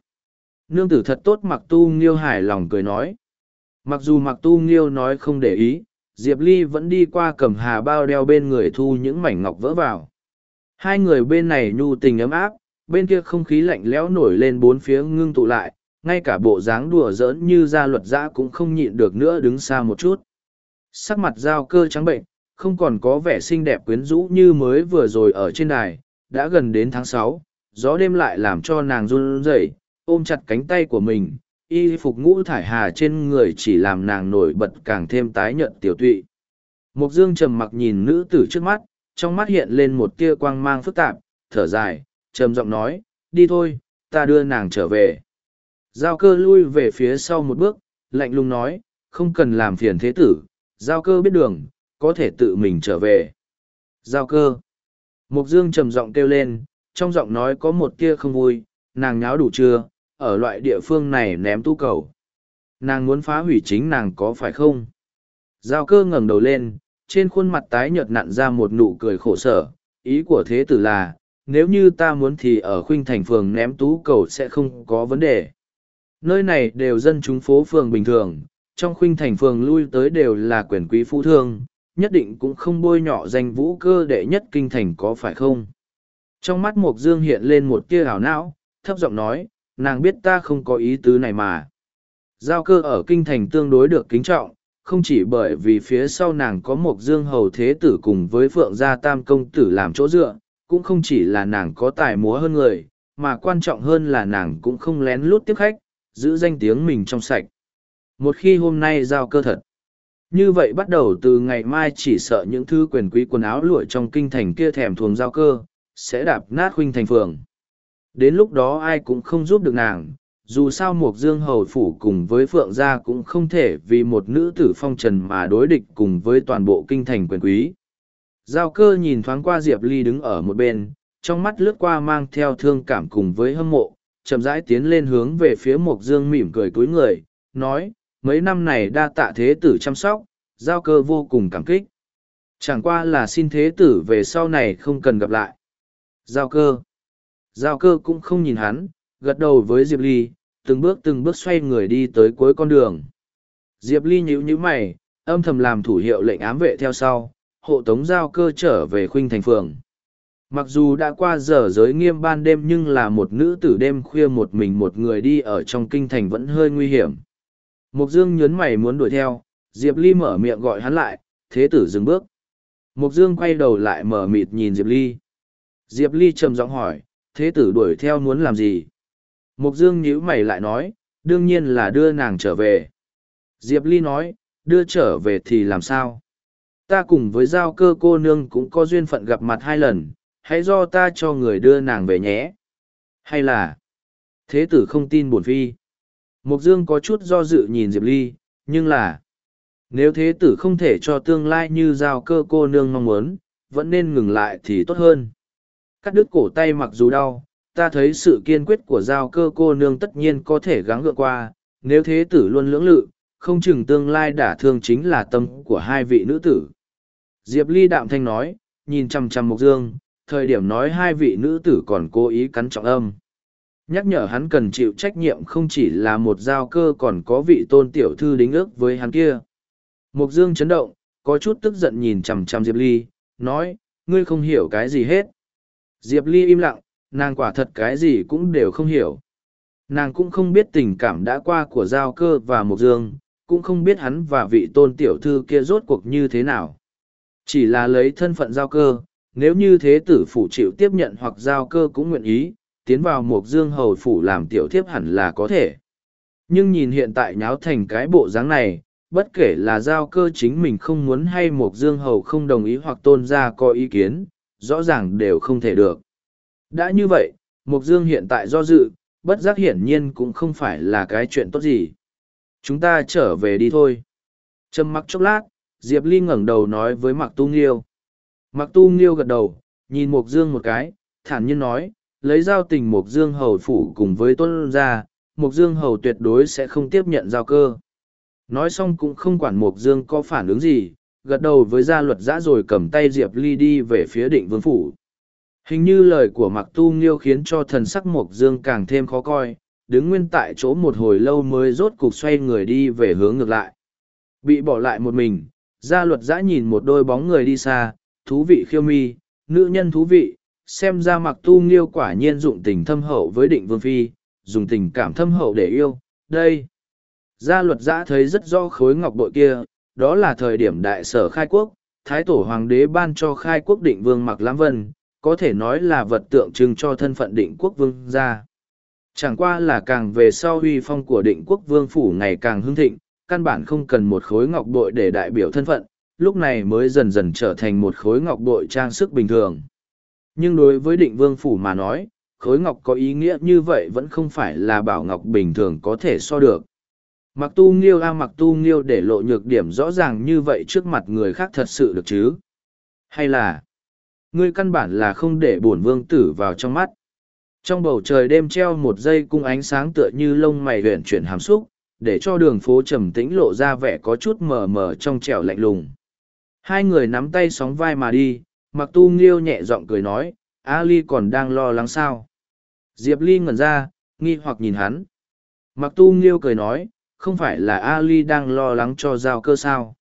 Nương tử thật tốt mặc tu nghiêu hài lòng cười nói. Mặc dù mặc tu nghiêu nói không để ý, Diệp Ly vẫn đi qua cầm hà bao đeo bên người thu những mảnh ngọc vỡ vào. Hai người bên này nhu tình ấm áp, bên kia không khí lạnh lẽo nổi lên bốn phía ngưng tụ lại, ngay cả bộ dáng đùa giỡn như gia luật giã cũng không nhịn được nữa đứng xa một chút. Sắc mặt dao cơ trắng bệnh, không còn có vẻ xinh đẹp quyến rũ như mới vừa rồi ở trên đài, đã gần đến tháng sáu, gió đêm lại làm cho nàng run rẩy, ôm chặt cánh tay của mình, y phục ngũ thải hà trên người chỉ làm nàng nổi bật càng thêm tái nhợt tiểu tụy. Mục dương trầm mặc nhìn nữ tử trước mắt, trong mắt hiện lên một tia quang mang phức tạp, thở dài, trầm giọng nói, đi thôi, ta đưa nàng trở về. Giao cơ lui về phía sau một bước, lạnh lùng nói, không cần làm phiền thế tử, giao cơ biết đường, có thể tự mình trở về. Giao cơ. Mục dương trầm giọng kêu lên, trong giọng nói có một tia không vui, nàng nháo đủ chưa, ở loại địa phương này ném tu cầu. Nàng muốn phá hủy chính nàng có phải không? Giao cơ ngẩng đầu lên, trên khuôn mặt tái nhợt nặn ra một nụ cười khổ sở. Ý của thế tử là, nếu như ta muốn thì ở khuynh thành phường ném tú cầu sẽ không có vấn đề. Nơi này đều dân chúng phố phường bình thường, trong khuynh thành phường lui tới đều là quyền quý phú thương, nhất định cũng không bôi nhọ danh vũ cơ đệ nhất kinh thành có phải không? Trong mắt Mộc Dương hiện lên một tia ảo não, thấp giọng nói, nàng biết ta không có ý tứ này mà. Giao cơ ở kinh thành tương đối được kính trọng, không chỉ bởi vì phía sau nàng có một Dương hầu thế tử cùng với Phượng gia tam công tử làm chỗ dựa, cũng không chỉ là nàng có tài múa hơn người, mà quan trọng hơn là nàng cũng không lén lút tiếp khách, giữ danh tiếng mình trong sạch. Một khi hôm nay giao cơ thật, như vậy bắt đầu từ ngày mai chỉ sợ những thư quyền quý quần áo lụa trong kinh thành kia thèm thuồng giao cơ, sẽ đạp nát huynh thành phường. Đến lúc đó ai cũng không giúp được nàng, dù sao Mộc Dương Hầu Phủ cùng với Phượng Gia cũng không thể vì một nữ tử phong trần mà đối địch cùng với toàn bộ kinh thành quyền quý. Giao cơ nhìn thoáng qua Diệp Ly đứng ở một bên, trong mắt lướt qua mang theo thương cảm cùng với hâm mộ, chậm rãi tiến lên hướng về phía Mộc Dương mỉm cười cúi người, nói, mấy năm này đa tạ thế tử chăm sóc, giao cơ vô cùng cảm kích. Chẳng qua là xin thế tử về sau này không cần gặp lại. Giao cơ. Giao cơ cũng không nhìn hắn, gật đầu với Diệp Ly, từng bước từng bước xoay người đi tới cuối con đường. Diệp Ly nhíu nhíu mày, âm thầm làm thủ hiệu lệnh ám vệ theo sau, hộ tống giao cơ trở về khuynh thành phường. Mặc dù đã qua giờ giới nghiêm ban đêm nhưng là một nữ tử đêm khuya một mình một người đi ở trong kinh thành vẫn hơi nguy hiểm. Mục Dương nhớn mày muốn đuổi theo, Diệp Ly mở miệng gọi hắn lại, thế tử dừng bước. Mục Dương quay đầu lại mở mịt nhìn Diệp Ly. Diệp Ly trầm giọng hỏi, thế tử đuổi theo muốn làm gì? Mục Dương nhíu mày lại nói, đương nhiên là đưa nàng trở về. Diệp Ly nói, đưa trở về thì làm sao? Ta cùng với giao cơ cô nương cũng có duyên phận gặp mặt hai lần, hãy do ta cho người đưa nàng về nhé. Hay là, thế tử không tin bổn phi. Mục Dương có chút do dự nhìn Diệp Ly, nhưng là, nếu thế tử không thể cho tương lai như giao cơ cô nương mong muốn, vẫn nên ngừng lại thì tốt hơn. Cắt đứt cổ tay mặc dù đau, ta thấy sự kiên quyết của giao cơ cô nương tất nhiên có thể gắng gượng qua, nếu thế tử luôn lưỡng lự, không chừng tương lai đả thương chính là tâm của hai vị nữ tử. Diệp Ly đạm thanh nói, nhìn chằm chằm Mục Dương, thời điểm nói hai vị nữ tử còn cố ý cắn trọng âm. Nhắc nhở hắn cần chịu trách nhiệm không chỉ là một giao cơ còn có vị tôn tiểu thư đính ước với hắn kia. Mục Dương chấn động, có chút tức giận nhìn chằm chằm Diệp Ly, nói, ngươi không hiểu cái gì hết. Diệp Ly im lặng, nàng quả thật cái gì cũng đều không hiểu. Nàng cũng không biết tình cảm đã qua của Giao Cơ và Mộc Dương, cũng không biết hắn và vị tôn tiểu thư kia rốt cuộc như thế nào. Chỉ là lấy thân phận Giao Cơ, nếu như thế tử phủ chịu tiếp nhận hoặc Giao Cơ cũng nguyện ý, tiến vào Mộc Dương hầu phủ làm tiểu thiếp hẳn là có thể. Nhưng nhìn hiện tại nháo thành cái bộ dáng này, bất kể là Giao Cơ chính mình không muốn hay Mộc Dương hầu không đồng ý hoặc tôn ra có ý kiến, rõ ràng đều không thể được. Đã như vậy, Mục Dương hiện tại do dự, bất giác hiển nhiên cũng không phải là cái chuyện tốt gì. Chúng ta trở về đi thôi. Trầm mặc chốc lát, Diệp Ly ngẩng đầu nói với Mạc Tu Nghiêu. Mạc Tu Nghiêu gật đầu, nhìn Mục Dương một cái, thản nhiên nói, lấy giao tình Mục Dương hầu phủ cùng với tuân ra, Mục Dương hầu tuyệt đối sẽ không tiếp nhận giao cơ. Nói xong cũng không quản Mục Dương có phản ứng gì, gật đầu với gia luật giã rồi cầm tay Diệp Ly đi về phía định vương phủ. Hình như lời của Mặc Tu Nghiêu khiến cho thần sắc Mộc Dương càng thêm khó coi, đứng nguyên tại chỗ một hồi lâu mới rốt cục xoay người đi về hướng ngược lại. Bị bỏ lại một mình, gia luật giã nhìn một đôi bóng người đi xa, thú vị khiêu mi, nữ nhân thú vị, xem ra Mặc Tu Nghiêu quả nhiên dụng tình thâm hậu với định vương phi, dùng tình cảm thâm hậu để yêu, đây. Gia luật giã thấy rất rõ khối ngọc bội kia, đó là thời điểm đại sở khai quốc, thái tổ hoàng đế ban cho khai quốc định vương mặc lãm vân, có thể nói là vật tượng trưng cho thân phận định quốc vương gia. Chẳng qua là càng về sau huy phong của định quốc vương phủ ngày càng hưng thịnh, căn bản không cần một khối ngọc bội để đại biểu thân phận, lúc này mới dần dần trở thành một khối ngọc bội trang sức bình thường. Nhưng đối với định vương phủ mà nói, khối ngọc có ý nghĩa như vậy vẫn không phải là bảo ngọc bình thường có thể so được. Mặc tu nghiêu a mặc tu nghiêu để lộ nhược điểm rõ ràng như vậy trước mặt người khác thật sự được chứ? Hay là, ngươi căn bản là không để bổn vương tử vào trong mắt? trong bầu trời đêm treo một dây cung ánh sáng tựa như lông mày huyền chuyển hàm xúc để cho đường phố trầm tĩnh lộ ra vẻ có chút mờ mờ trong trẻo lạnh lùng hai người nắm tay sóng vai mà đi mặc tu nghiêu nhẹ giọng cười nói ali còn đang lo lắng sao diệp ly ngẩn ra nghi hoặc nhìn hắn mặc tu nghiêu cười nói không phải là ali đang lo lắng cho giao cơ sao?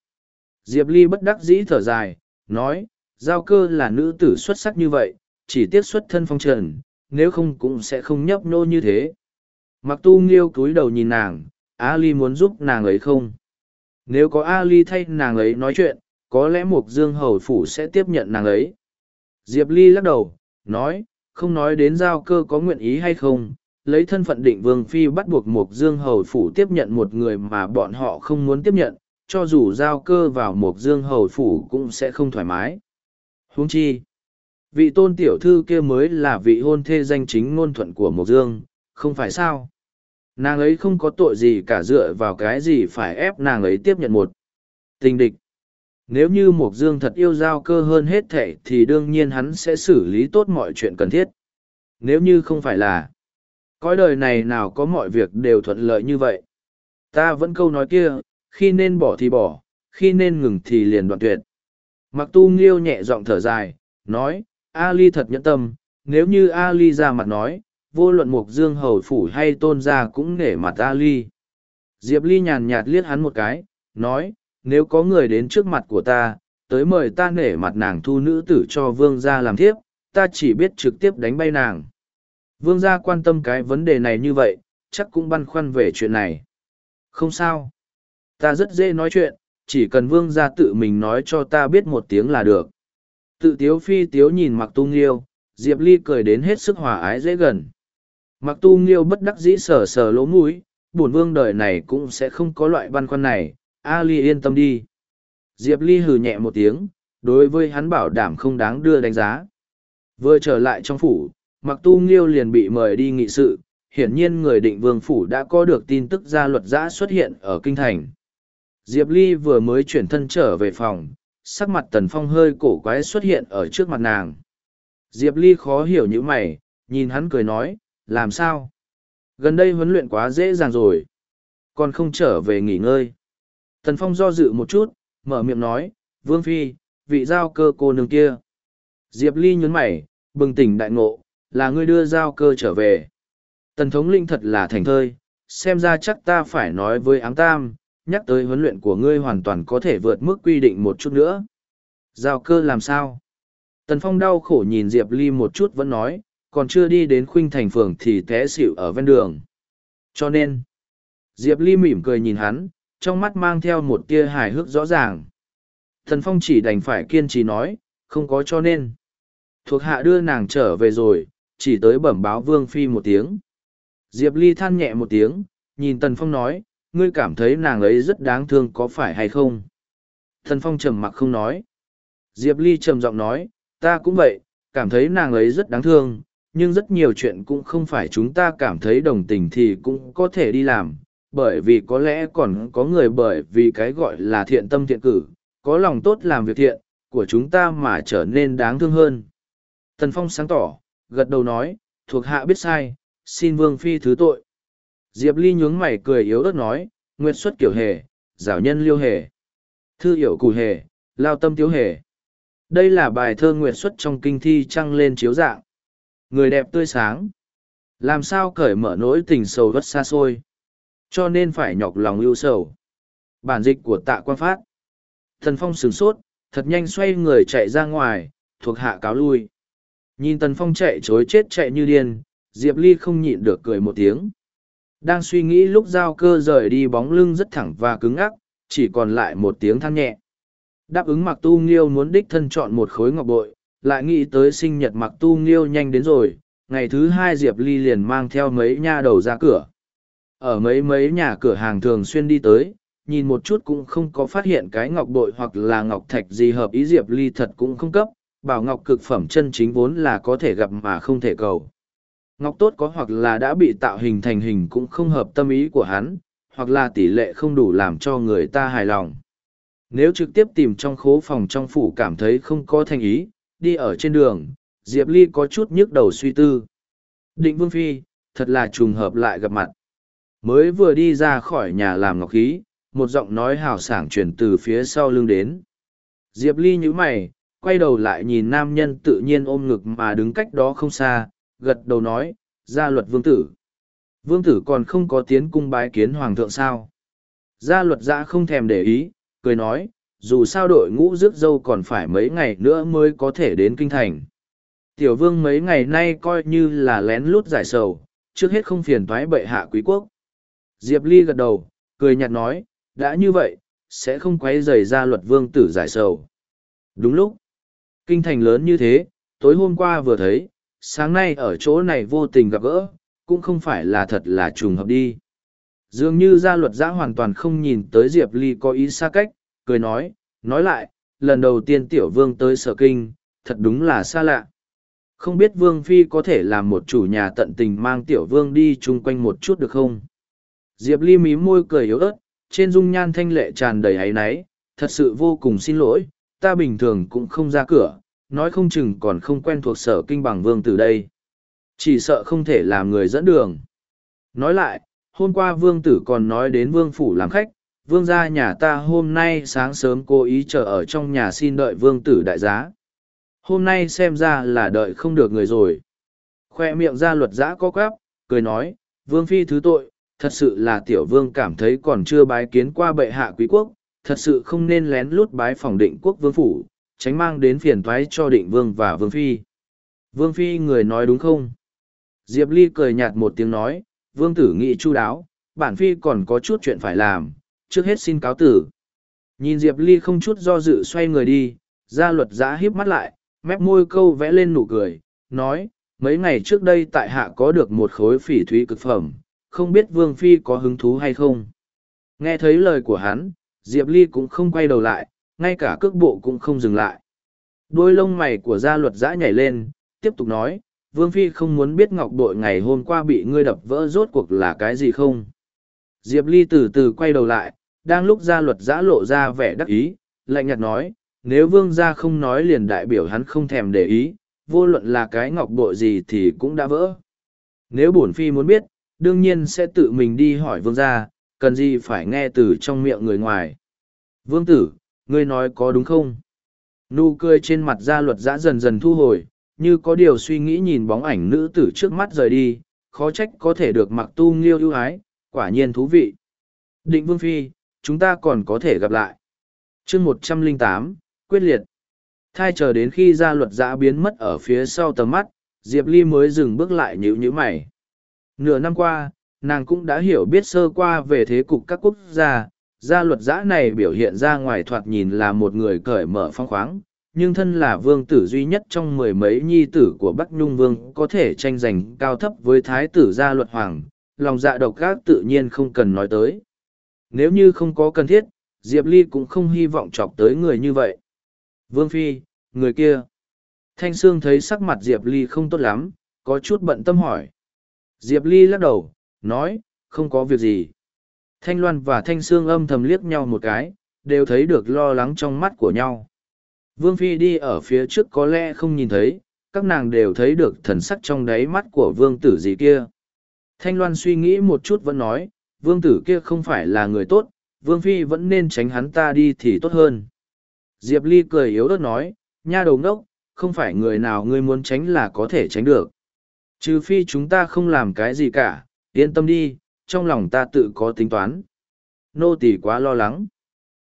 Diệp ly bất đắc dĩ thở dài, nói, giao cơ là nữ tử xuất sắc như vậy, chỉ tiếc xuất thân phong trần, nếu không cũng sẽ không nhấp nô như thế. Mặc tu nghiêu cúi đầu nhìn nàng, ali muốn giúp nàng ấy không? Nếu có ali thay nàng ấy nói chuyện, có lẽ mục dương hầu phủ sẽ tiếp nhận nàng ấy. Diệp ly lắc đầu, nói, không nói đến giao cơ có nguyện ý hay không lấy thân phận định vương phi bắt buộc mục dương hầu phủ tiếp nhận một người mà bọn họ không muốn tiếp nhận, cho dù giao cơ vào mục dương hầu phủ cũng sẽ không thoải mái. Huống chi, vị tôn tiểu thư kia mới là vị hôn thê danh chính ngôn thuận của mục dương, không phải sao? Nàng ấy không có tội gì cả dựa vào cái gì phải ép nàng ấy tiếp nhận một tình địch. Nếu như mục dương thật yêu giao cơ hơn hết thệ thì đương nhiên hắn sẽ xử lý tốt mọi chuyện cần thiết. Nếu như không phải là cõi đời này nào có mọi việc đều thuận lợi như vậy? Ta vẫn câu nói kia, khi nên bỏ thì bỏ, khi nên ngừng thì liền đoạn tuyệt. Mặc tu nghiêu nhẹ giọng thở dài, nói, ali thật nhẫn tâm, nếu như ali ra mặt nói, vô luận mục dương hầu phủ hay tôn gia cũng nể mặt ali. Diệp ly nhàn nhạt liếc hắn một cái, nói, nếu có người đến trước mặt của ta, tới mời ta nể mặt nàng thu nữ tử cho vương gia làm thiếp, ta chỉ biết trực tiếp đánh bay nàng vương gia quan tâm cái vấn đề này như vậy, chắc cũng băn khoăn về chuyện này. Không sao. Ta rất dễ nói chuyện, chỉ cần vương gia tự mình nói cho ta biết một tiếng là được. Tự tiếu phi tiếu nhìn mặc tu nghiêu, diệp ly cười đến hết sức hòa ái dễ gần. Mặc tu nghiêu bất đắc dĩ sờ sờ lỗ mũi, bổn vương đời này cũng sẽ không có loại băn khoăn này, a ly yên tâm đi. Diệp ly hừ nhẹ một tiếng, đối với hắn bảo đảm không đáng đưa đánh giá. Vừa trở lại trong phủ mặc tu nghiêu liền bị mời đi nghị sự, hiển nhiên người định vương phủ đã có được tin tức gia luật giã xuất hiện ở kinh thành. Diệp ly vừa mới chuyển thân trở về phòng, sắc mặt tần phong hơi cổ quái xuất hiện ở trước mặt nàng. Diệp ly khó hiểu những mày, nhìn hắn cười nói, làm sao? Gần đây huấn luyện quá dễ dàng rồi. Còn không trở về nghỉ ngơi. Tần phong do dự một chút, mở miệng nói, vương phi, vị giao cơ cô nương kia. Diệp ly nhún mày, bừng tỉnh đại ngộ là ngươi đưa giao cơ trở về tần thống linh thật là thành thơi xem ra chắc ta phải nói với áng tam nhắc tới huấn luyện của ngươi hoàn toàn có thể vượt mức quy định một chút nữa. Giao cơ làm sao? Tần Phong đau khổ nhìn Diệp Ly một chút vẫn nói, còn chưa đi đến khuynh thành phường thì té xỉu ở ven đường. Cho nên, Diệp Ly mỉm cười nhìn hắn, trong mắt mang theo một tia hài hước rõ ràng. Tần Phong chỉ đành phải kiên trì nói, không có cho nên. Thuộc hạ đưa nàng trở về rồi, chỉ tới bẩm báo Vương Phi một tiếng. Diệp Ly than nhẹ một tiếng, nhìn Tần Phong nói, ngươi cảm thấy nàng ấy rất đáng thương có phải hay không? tần Phong trầm mặc không nói. Diệp Ly trầm giọng nói, ta cũng vậy, cảm thấy nàng ấy rất đáng thương, nhưng rất nhiều chuyện cũng không phải chúng ta cảm thấy đồng tình thì cũng có thể đi làm, bởi vì có lẽ còn có người bởi vì cái gọi là thiện tâm thiện cử, có lòng tốt làm việc thiện, của chúng ta mà trở nên đáng thương hơn. tần Phong sáng tỏ, gật đầu nói, thuộc hạ biết sai, xin Vương Phi thứ tội. Diệp Ly nhướng mày cười yếu ớt nói, Nguyệt xuất kiểu hề, giảo nhân liêu hề. Thư hiểu củ hề, lao tâm tiếu hề. Đây là bài thơ Nguyệt xuất trong kinh thi trăng lên chiếu dạng. Người đẹp tươi sáng. Làm sao cởi mở nỗi tình sầu vất xa xôi. Cho nên phải nhọc lòng ưu sầu. Bản dịch của tạ quan phát. Thần Phong sửng sốt, thật nhanh xoay người chạy ra ngoài, thuộc hạ cáo lui. Nhìn Tần Phong chạy chối chết chạy như điên, Diệp Ly không nhịn được cười một tiếng. Đang suy nghĩ lúc giao cơ rời đi bóng lưng rất thẳng và cứng ắc, chỉ còn lại một tiếng than nhẹ. Đáp ứng mặc tu nghiêu muốn đích thân chọn một khối ngọc bội, lại nghĩ tới sinh nhật mặc tu nghiêu nhanh đến rồi, ngày thứ hai Diệp Ly liền mang theo mấy nha đầu ra cửa. Ở mấy mấy nhà cửa hàng thường xuyên đi tới, nhìn một chút cũng không có phát hiện cái ngọc bội hoặc là ngọc thạch gì hợp ý Diệp Ly thật cũng không cấp, bảo ngọc cực phẩm chân chính vốn là có thể gặp mà không thể cầu. Ngọc tốt có hoặc là đã bị tạo hình thành hình cũng không hợp tâm ý của hắn, hoặc là tỷ lệ không đủ làm cho người ta hài lòng. Nếu trực tiếp tìm trong khố phòng trong phủ cảm thấy không có thành ý, đi ở trên đường, Diệp Ly có chút nhức đầu suy tư. Định Vương Phi, thật là trùng hợp lại gặp mặt. Mới vừa đi ra khỏi nhà làm ngọc khí, một giọng nói hào sảng truyền từ phía sau lưng đến. Diệp Ly nhíu mày, quay đầu lại nhìn nam nhân tự nhiên ôm ngực mà đứng cách đó không xa, gật đầu nói, gia luật vương tử. Vương tử còn không có tiến cung bái kiến hoàng thượng sao. Gia luật giã không thèm để ý, cười nói, dù sao đội ngũ rước dâu còn phải mấy ngày nữa mới có thể đến kinh thành. Tiểu vương mấy ngày nay coi như là lén lút giải sầu, trước hết không phiền thoái bệ hạ quý quốc. Diệp Ly gật đầu, cười nhạt nói, đã như vậy, sẽ không quấy rầy ra luật vương tử giải sầu. Đúng lúc, kinh thành lớn như thế, tối hôm qua vừa thấy, sáng nay ở chỗ này vô tình gặp gỡ, cũng không phải là thật là trùng hợp đi. Dường như gia luật giã hoàn toàn không nhìn tới Diệp Ly có ý xa cách, cười nói, nói lại, lần đầu tiên tiểu vương tới sở kinh, thật đúng là xa lạ. Không biết vương phi có thể làm một chủ nhà tận tình mang tiểu vương đi chung quanh một chút được không? Diệp Ly mí môi cười yếu ớt, trên dung nhan thanh lệ tràn đầy áy náy, thật sự vô cùng xin lỗi, ta bình thường cũng không ra cửa, nói không chừng còn không quen thuộc sở kinh bằng vương từ đây. Chỉ sợ không thể làm người dẫn đường. Nói lại, hôm qua vương tử còn nói đến vương phủ làm khách, vương gia nhà ta hôm nay sáng sớm cố ý chờ ở trong nhà xin đợi vương tử đại giá. Hôm nay xem ra là đợi không được người rồi. Khoe miệng ra luật giã có quáp, cười nói, vương phi thứ tội, thật sự là tiểu vương cảm thấy còn chưa bái kiến qua bệ hạ quý quốc, thật sự không nên lén lút bái phòng định quốc vương phủ, tránh mang đến phiền toái cho định vương và vương phi. Vương phi người nói đúng không? Diệp Ly cười nhạt một tiếng nói, vương tử nghị chu đáo, bản phi còn có chút chuyện phải làm, trước hết xin cáo tử. Nhìn Diệp Ly không chút do dự xoay người đi, gia luật giã híp mắt lại, mép môi câu vẽ lên nụ cười, nói, mấy ngày trước đây tại hạ có được một khối phỉ thúy cực phẩm, không biết Vương Phi có hứng thú hay không. Nghe thấy lời của hắn, Diệp Ly cũng không quay đầu lại, ngay cả cước bộ cũng không dừng lại. Đôi lông mày của gia luật giã nhảy lên, tiếp tục nói, Vương Phi không muốn biết ngọc bội ngày hôm qua bị ngươi đập vỡ rốt cuộc là cái gì không. Diệp Ly từ từ quay đầu lại, đang lúc gia luật giã lộ ra vẻ đắc ý, lạnh nhạt nói, nếu vương gia không nói liền đại biểu hắn không thèm để ý, vô luận là cái ngọc bội gì thì cũng đã vỡ. Nếu bổn phi muốn biết, đương nhiên sẽ tự mình đi hỏi vương gia, cần gì phải nghe từ trong miệng người ngoài. Vương tử, ngươi nói có đúng không? Nụ cười trên mặt gia luật giã dần dần thu hồi, như có điều suy nghĩ nhìn bóng ảnh nữ tử trước mắt rời đi, khó trách có thể được mặc tu nghiêu ưu ái, quả nhiên thú vị. Định Vương Phi, chúng ta còn có thể gặp lại. chương một trăm linh tám quyết liệt. Thai chờ đến khi gia luật giã biến mất ở phía sau tầm mắt, Diệp Ly mới dừng bước lại nhữ nhíu mày. Nửa năm qua, nàng cũng đã hiểu biết sơ qua về thế cục các quốc gia, gia luật giã này biểu hiện ra ngoài thoạt nhìn là một người cởi mở phong khoáng, nhưng thân là vương tử duy nhất trong mười mấy nhi tử của Bắc Nhung Vương có thể tranh giành cao thấp với thái tử gia luật hoàng, lòng dạ độc gác tự nhiên không cần nói tới. Nếu như không có cần thiết, Diệp Ly cũng không hy vọng chọc tới người như vậy. Vương Phi, người kia. Thanh Sương thấy sắc mặt Diệp Ly không tốt lắm, có chút bận tâm hỏi. Diệp Ly lắc đầu, nói, không có việc gì. Thanh Loan và Thanh Sương âm thầm liếc nhau một cái, đều thấy được lo lắng trong mắt của nhau. Vương Phi đi ở phía trước có lẽ không nhìn thấy, các nàng đều thấy được thần sắc trong đáy mắt của vương tử gì kia. Thanh Loan suy nghĩ một chút vẫn nói, vương tử kia không phải là người tốt, vương phi vẫn nên tránh hắn ta đi thì tốt hơn. Diệp Ly cười yếu ớt nói, nha đầu ngốc, không phải người nào ngươi muốn tránh là có thể tránh được. Trừ phi chúng ta không làm cái gì cả, yên tâm đi, trong lòng ta tự có tính toán. Nô tỳ quá lo lắng.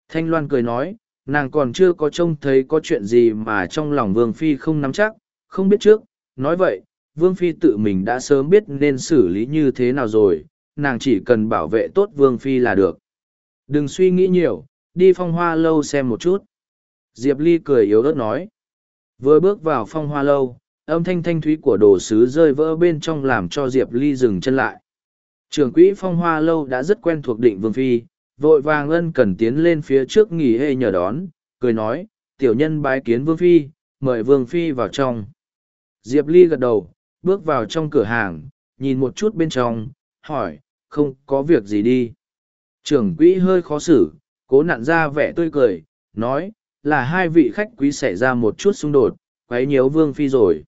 Thanh Loan cười nói, nàng còn chưa có trông thấy có chuyện gì mà trong lòng Vương Phi không nắm chắc, không biết trước. Nói vậy, Vương Phi tự mình đã sớm biết nên xử lý như thế nào rồi, nàng chỉ cần bảo vệ tốt Vương Phi là được. Đừng suy nghĩ nhiều, đi phong hoa lâu xem một chút. Diệp Ly cười yếu ớt nói. Vừa bước vào phong hoa lâu, âm thanh thanh thúy của đồ sứ rơi vỡ bên trong làm cho Diệp Ly dừng chân lại. Trường quỹ phong hoa lâu đã rất quen thuộc định Vương Phi, vội vàng ân cần tiến lên phía trước nghỉ hê nhờ đón, cười nói, tiểu nhân bái kiến Vương Phi, mời Vương Phi vào trong. Diệp Ly gật đầu, bước vào trong cửa hàng, nhìn một chút bên trong, hỏi, không có việc gì đi. Trưởng quỹ hơi khó xử, cố nặn ra vẻ tươi cười, nói, là hai vị khách quý xảy ra một chút xung đột, quấy nhiễu Vương Phi rồi.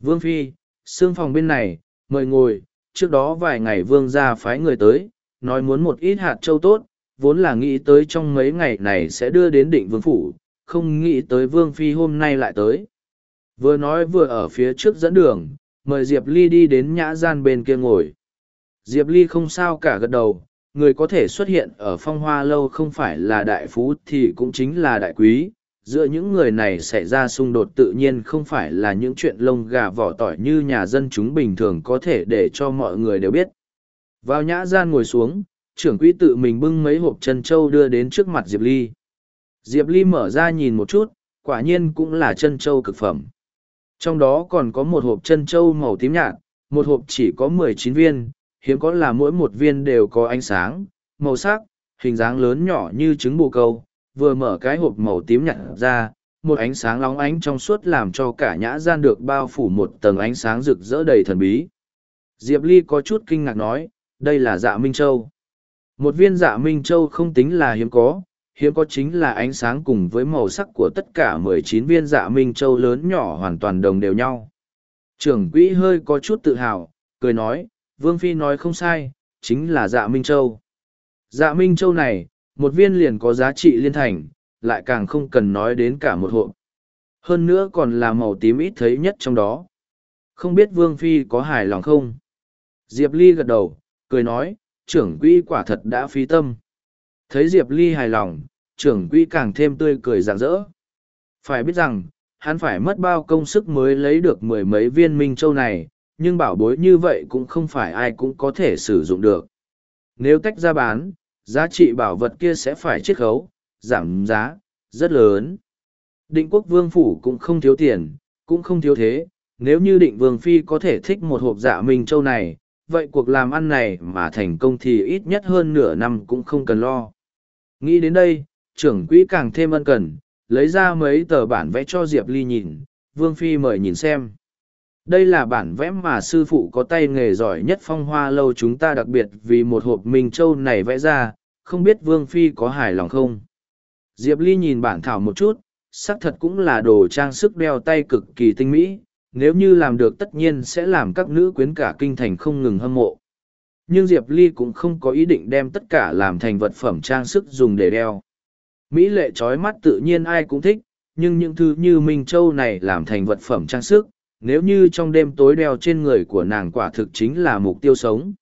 Vương Phi, xương phòng bên này, mời ngồi, trước đó vài ngày vương gia phái người tới, nói muốn một ít hạt châu tốt, vốn là nghĩ tới trong mấy ngày này sẽ đưa đến định vương phủ, không nghĩ tới vương phi hôm nay lại tới. Vừa nói vừa ở phía trước dẫn đường, mời Diệp Ly đi đến nhã gian bên kia ngồi. Diệp Ly không sao cả gật đầu, người có thể xuất hiện ở phong hoa lâu không phải là đại phú thì cũng chính là đại quý. Giữa những người này xảy ra xung đột tự nhiên không phải là những chuyện lông gà vỏ tỏi như nhà dân chúng bình thường có thể để cho mọi người đều biết. Vào nhã gian ngồi xuống, trưởng quỹ tự mình bưng mấy hộp chân trâu đưa đến trước mặt Diệp Ly. Diệp Ly mở ra nhìn một chút, quả nhiên cũng là chân trâu cực phẩm. Trong đó còn có một hộp chân trâu màu tím nhạt, một hộp chỉ có mười chín viên, hiếm có là mỗi một viên đều có ánh sáng, màu sắc, hình dáng lớn nhỏ như trứng bồ câu, vừa mở cái hộp màu tím nhạt ra, một ánh sáng lóng ánh trong suốt làm cho cả nhã gian được bao phủ một tầng ánh sáng rực rỡ đầy thần bí. Diệp Ly có chút kinh ngạc nói, đây là dạ Minh Châu. Một viên dạ Minh Châu không tính là hiếm có, hiếm có chính là ánh sáng cùng với màu sắc của tất cả mười chín viên dạ Minh Châu lớn nhỏ hoàn toàn đồng đều nhau. Trưởng quỹ hơi có chút tự hào, cười nói, Vương Phi nói không sai, chính là dạ Minh Châu. Dạ Minh Châu này, một viên liền có giá trị liên thành, lại càng không cần nói đến cả một hộp. Hơn nữa còn là màu tím ít thấy nhất trong đó. Không biết Vương Phi có hài lòng không? Diệp Ly gật đầu, cười nói, trưởng quỹ quả thật đã phí tâm. Thấy Diệp Ly hài lòng, trưởng quỹ càng thêm tươi cười rạng rỡ. Phải biết rằng, hắn phải mất bao công sức mới lấy được mười mấy viên Minh Châu này, nhưng bảo bối như vậy cũng không phải ai cũng có thể sử dụng được. Nếu tách ra bán, giá trị bảo vật kia sẽ phải chiết khấu, giảm giá, rất lớn. Định quốc vương phủ cũng không thiếu tiền, cũng không thiếu thế, nếu như định vương phi có thể thích một hộp dạ Minh Châu này, vậy cuộc làm ăn này mà thành công thì ít nhất hơn nửa năm cũng không cần lo. Nghĩ đến đây, trưởng quỹ càng thêm ân cần, lấy ra mấy tờ bản vẽ cho Diệp Ly nhìn, Vương Phi mời nhìn xem. Đây là bản vẽ mà sư phụ có tay nghề giỏi nhất phong hoa lâu chúng ta đặc biệt vì một hộp Minh Châu này vẽ ra, không biết Vương Phi có hài lòng không? Diệp Ly nhìn bản thảo một chút, xác thật cũng là đồ trang sức đeo tay cực kỳ tinh mỹ, nếu như làm được tất nhiên sẽ làm các nữ quyến cả kinh thành không ngừng hâm mộ. Nhưng Diệp Ly cũng không có ý định đem tất cả làm thành vật phẩm trang sức dùng để đeo. Mỹ lệ trói mắt tự nhiên ai cũng thích, nhưng những thứ như Minh Châu này làm thành vật phẩm trang sức, nếu như trong đêm tối đeo trên người của nàng quả thực chính là mục tiêu sống.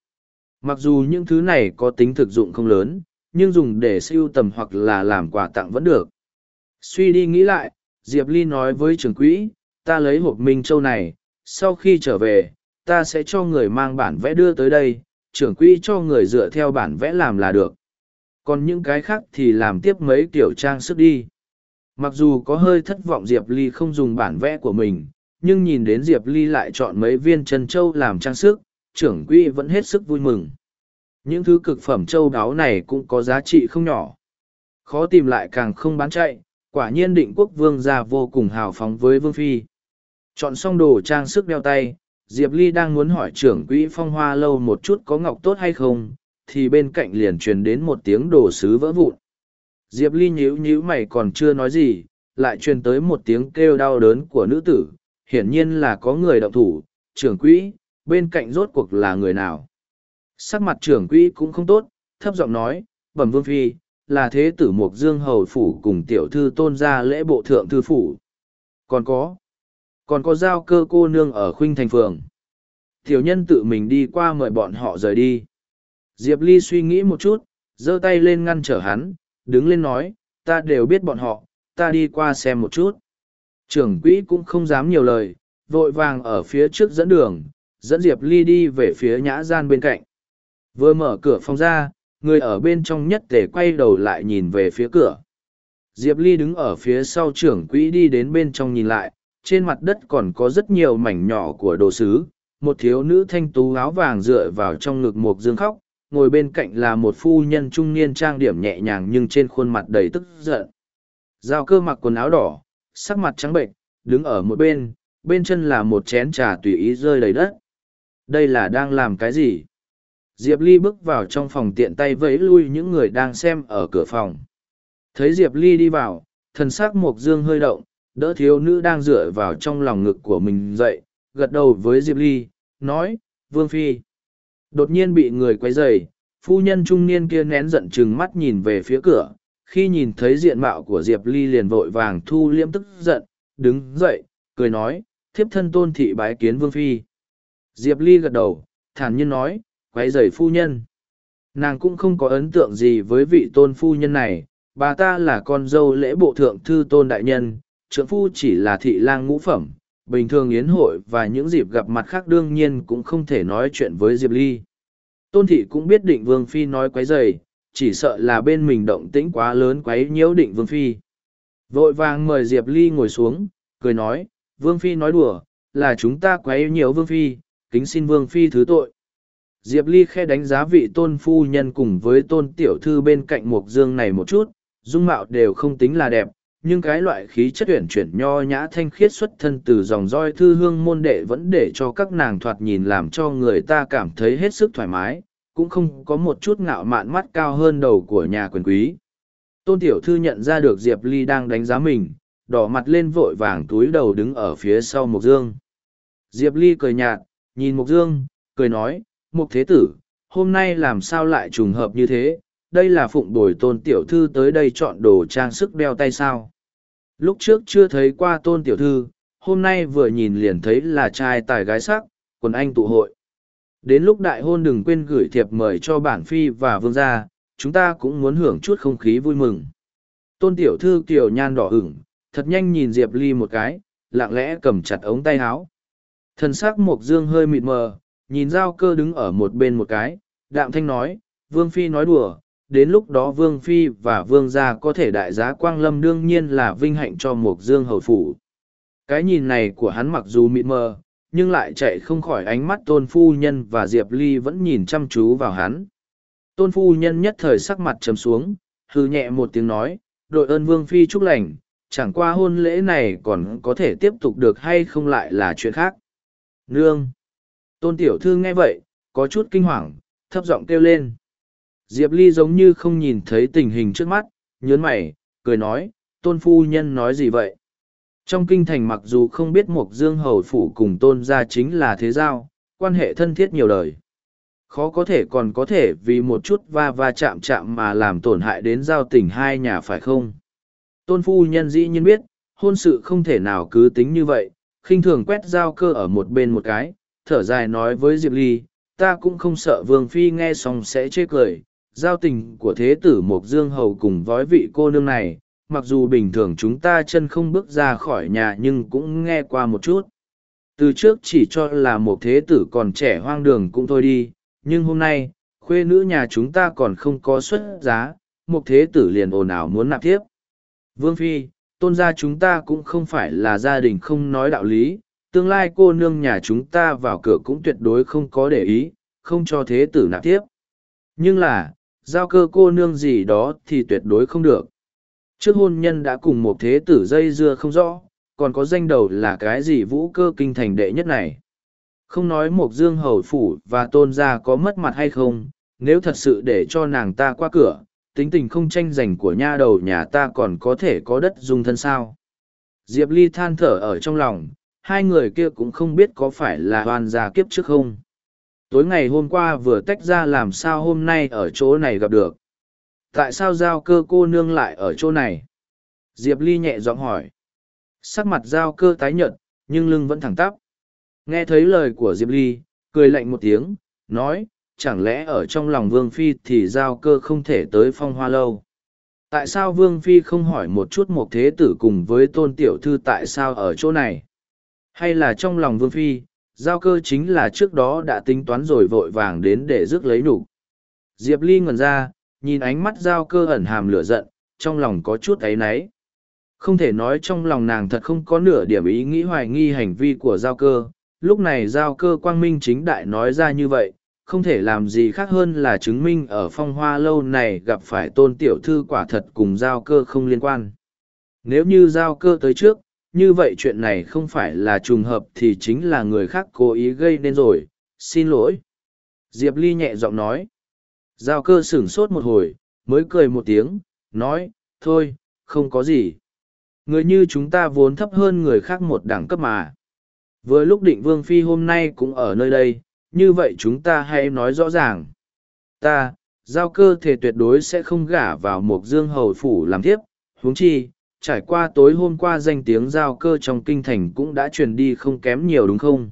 Mặc dù những thứ này có tính thực dụng không lớn, nhưng dùng để siêu tầm hoặc là làm quà tặng vẫn được. Suy đi nghĩ lại, Diệp Ly nói với trường quỹ, ta lấy hộp Minh Châu này, sau khi trở về, ta sẽ cho người mang bản vẽ đưa tới đây, trưởng quỹ cho người dựa theo bản vẽ làm là được. Còn những cái khác thì làm tiếp mấy kiểu trang sức đi. Mặc dù có hơi thất vọng Diệp Ly không dùng bản vẽ của mình, nhưng nhìn đến Diệp Ly lại chọn mấy viên chân châu làm trang sức, trưởng quỹ vẫn hết sức vui mừng. Những thứ cực phẩm châu đáo này cũng có giá trị không nhỏ. Khó tìm lại càng không bán chạy, quả nhiên định quốc vương gia vô cùng hào phóng với vương phi. Chọn xong đồ trang sức đeo tay, Diệp Ly đang muốn hỏi trưởng quỹ phong hoa lâu một chút có ngọc tốt hay không, thì bên cạnh liền truyền đến một tiếng đồ sứ vỡ vụn. Diệp Ly nhíu nhíu mày còn chưa nói gì, lại truyền tới một tiếng kêu đau đớn của nữ tử, hiển nhiên là có người động thủ, trưởng quỹ, bên cạnh rốt cuộc là người nào. Sắc mặt trưởng quỹ cũng không tốt, thấp giọng nói, bẩm vương phi, là thế tử Mục Dương Hầu Phủ cùng tiểu thư tôn gia lễ bộ thượng thư phủ. Còn có, còn có giao cơ cô nương ở khuynh thành phường. Tiểu nhân tự mình đi qua mời bọn họ rời đi. Diệp Ly suy nghĩ một chút, giơ tay lên ngăn trở hắn, đứng lên nói, ta đều biết bọn họ, ta đi qua xem một chút. Trưởng quỹ cũng không dám nhiều lời, vội vàng ở phía trước dẫn đường, dẫn Diệp Ly đi về phía nhã gian bên cạnh. Vừa mở cửa phòng ra, người ở bên trong nhất tề quay đầu lại nhìn về phía cửa. Diệp Ly đứng ở phía sau trưởng quỹ đi đến bên trong nhìn lại, trên mặt đất còn có rất nhiều mảnh nhỏ của đồ sứ. Một thiếu nữ thanh tú áo vàng dựa vào trong ngực một dương khóc, ngồi bên cạnh là một phu nhân trung niên trang điểm nhẹ nhàng nhưng trên khuôn mặt đầy tức giận. Giao cơ mặc quần áo đỏ, sắc mặt trắng bệnh, đứng ở một bên, bên chân là một chén trà tùy ý rơi đầy đất. Đây là đang làm cái gì? Diệp Ly bước vào trong phòng tiện tay vẫy lui những người đang xem ở cửa phòng. Thấy Diệp Ly đi vào, thần sắc Mộc Dương hơi động, đỡ thiếu nữ đang dựa vào trong lòng ngực của mình dậy, gật đầu với Diệp Ly, nói, vương phi đột nhiên bị người quấy rầy, phu nhân trung niên kia nén giận chừng mắt nhìn về phía cửa khi nhìn thấy diện mạo của diệp ly liền vội vàng thu liễm tức giận, đứng dậy, cười nói, thiếp thân tôn thị bái kiến vương phi. Diệp ly gật đầu, thản nhiên nói, quấy dày phu nhân. Nàng cũng không có ấn tượng gì với vị tôn phu nhân này, bà ta là con dâu lễ bộ thượng thư tôn đại nhân trượng phu chỉ là thị lang ngũ phẩm, bình thường yến hội và những dịp gặp mặt khác đương nhiên cũng không thể nói chuyện với diệp ly. Tôn thị cũng biết định vương phi nói quấy dày chỉ sợ là bên mình động tĩnh quá lớn quấy nhiễu định vương phi. Vội vàng mời diệp ly ngồi xuống, cười nói, vương phi nói đùa, là chúng ta quấy nhiễu vương phi, kính xin vương phi thứ tội. Diệp ly khe đánh giá vị tôn phu nhân cùng với tôn tiểu thư bên cạnh mục dương này một chút, dung mạo đều không tính là đẹp, nhưng cái loại khí chất tuyển chuyển nho nhã thanh khiết xuất thân từ dòng roi thư hương môn đệ vẫn để cho các nàng thoạt nhìn làm cho người ta cảm thấy hết sức thoải mái cũng không có một chút ngạo mạn mắt cao hơn đầu của nhà quyền quý tôn tiểu thư nhận ra được diệp ly đang đánh giá mình đỏ mặt lên vội vàng túi đầu đứng ở phía sau mục dương diệp ly cười nhạt nhìn mục dương cười nói mục thế tử hôm nay làm sao lại trùng hợp như thế đây là phụng bồi tôn tiểu thư tới đây chọn đồ trang sức đeo tay sao. Lúc trước chưa thấy qua tôn tiểu thư, hôm nay vừa nhìn liền thấy là trai tài gái sắc, quần anh tụ hội. Đến lúc đại hôn đừng quên gửi thiệp mời cho bản phi và vương gia, chúng ta cũng muốn hưởng chút không khí vui mừng. Tôn tiểu thư kiều nhan đỏ ửng, thật nhanh nhìn Diệp Ly một cái, lặng lẽ cầm chặt ống tay áo. Thần sắc Mộc Dương hơi mịt mờ, nhìn giao cơ đứng ở một bên một cái, đạm thanh nói, Vương Phi nói đùa, đến lúc đó vương phi và vương gia có thể đại giá quang lâm đương nhiên là vinh hạnh cho mộc dương hầu phủ cái nhìn này của hắn mặc dù mịt mờ nhưng lại chạy không khỏi ánh mắt tôn phu nhân và diệp ly vẫn nhìn chăm chú vào hắn. Tôn phu nhân nhất thời sắc mặt chấm xuống hư nhẹ một tiếng nói đội ơn vương phi chúc lành chẳng qua hôn lễ này còn có thể tiếp tục được hay không lại là chuyện khác. Nương. Tôn tiểu thư nghe vậy có chút kinh hoàng thấp giọng kêu lên. Diệp Ly giống như không nhìn thấy tình hình trước mắt, nhớn mày, cười nói, tôn phu nhân nói gì vậy? Trong kinh thành mặc dù không biết Mộc Dương Hầu Phủ cùng tôn gia chính là thế giao, quan hệ thân thiết nhiều đời. Khó có thể còn có thể vì một chút va va chạm chạm mà làm tổn hại đến giao tình hai nhà phải không? Tôn phu nhân dĩ nhiên biết, hôn sự không thể nào cứ tính như vậy, khinh thường quét giao cơ ở một bên một cái, thở dài nói với Diệp Ly, ta cũng không sợ Vương Phi nghe xong sẽ chê cười, giao tình của thế tử Mộc Dương Hầu cùng với vị cô nương này, mặc dù bình thường chúng ta chân không bước ra khỏi nhà nhưng cũng nghe qua một chút. Từ trước chỉ cho là một thế tử còn trẻ hoang đường cũng thôi đi, nhưng hôm nay, khuê nữ nhà chúng ta còn không có xuất giá, một thế tử liền ồn ào muốn nạp tiếp. Vương Phi, tôn gia chúng ta cũng không phải là gia đình không nói đạo lý, tương lai cô nương nhà chúng ta vào cửa cũng tuyệt đối không có để ý, không cho thế tử nạp tiếp. Nhưng là, giao cơ cô nương gì đó thì tuyệt đối không được. Trước hôn nhân đã cùng một thế tử dây dưa không rõ, còn có danh đầu là cái gì vũ cơ kinh thành đệ nhất này. Không nói một dương hầu phủ và tôn gia có mất mặt hay không, nếu thật sự để cho nàng ta qua cửa, tính tình không tranh giành của nha đầu nhà ta còn có thể có đất dung thân sao. Diệp Ly than thở ở trong lòng, hai người kia cũng không biết có phải là hoàn gia kiếp trước không tối ngày hôm qua vừa tách ra làm sao hôm nay ở chỗ này gặp được tại sao giao cơ cô nương lại ở chỗ này? Diệp ly nhẹ giọng hỏi. Sắc mặt giao cơ tái nhợt nhưng lưng vẫn thẳng tắp. Nghe thấy lời của diệp ly cười lạnh một tiếng nói chẳng lẽ ở trong lòng vương phi thì giao cơ không thể tới phong hoa lâu? Tại sao vương phi không hỏi một chút một thế tử cùng với tôn tiểu thư tại sao ở chỗ này? Hay là trong lòng vương phi giao cơ chính là trước đó đã tính toán rồi vội vàng đến để rước lấy đủ? Diệp Ly ngần ra, nhìn ánh mắt giao cơ ẩn hàm lửa giận, trong lòng có chút ấy náy. Không thể nói trong lòng nàng thật không có nửa điểm ý nghĩ hoài nghi hành vi của giao cơ, lúc này giao cơ quang minh chính đại nói ra như vậy, không thể làm gì khác hơn là chứng minh ở phong hoa lâu này gặp phải tôn tiểu thư quả thật cùng giao cơ không liên quan. Nếu như giao cơ tới trước, như vậy chuyện này không phải là trùng hợp thì chính là người khác cố ý gây nên rồi xin lỗi diệp ly nhẹ giọng nói giao cơ sửng sốt một hồi mới cười một tiếng nói thôi không có gì người như chúng ta vốn thấp hơn người khác một đẳng cấp mà vừa lúc định vương phi hôm nay cũng ở nơi đây như vậy chúng ta hãy nói rõ ràng. Ta, giao cơ thể tuyệt đối sẽ không gả vào một dương hầu phủ làm tiếp, huống chi, trải qua tối hôm qua danh tiếng giao cơ trong kinh thành cũng đã truyền đi không kém nhiều đúng không?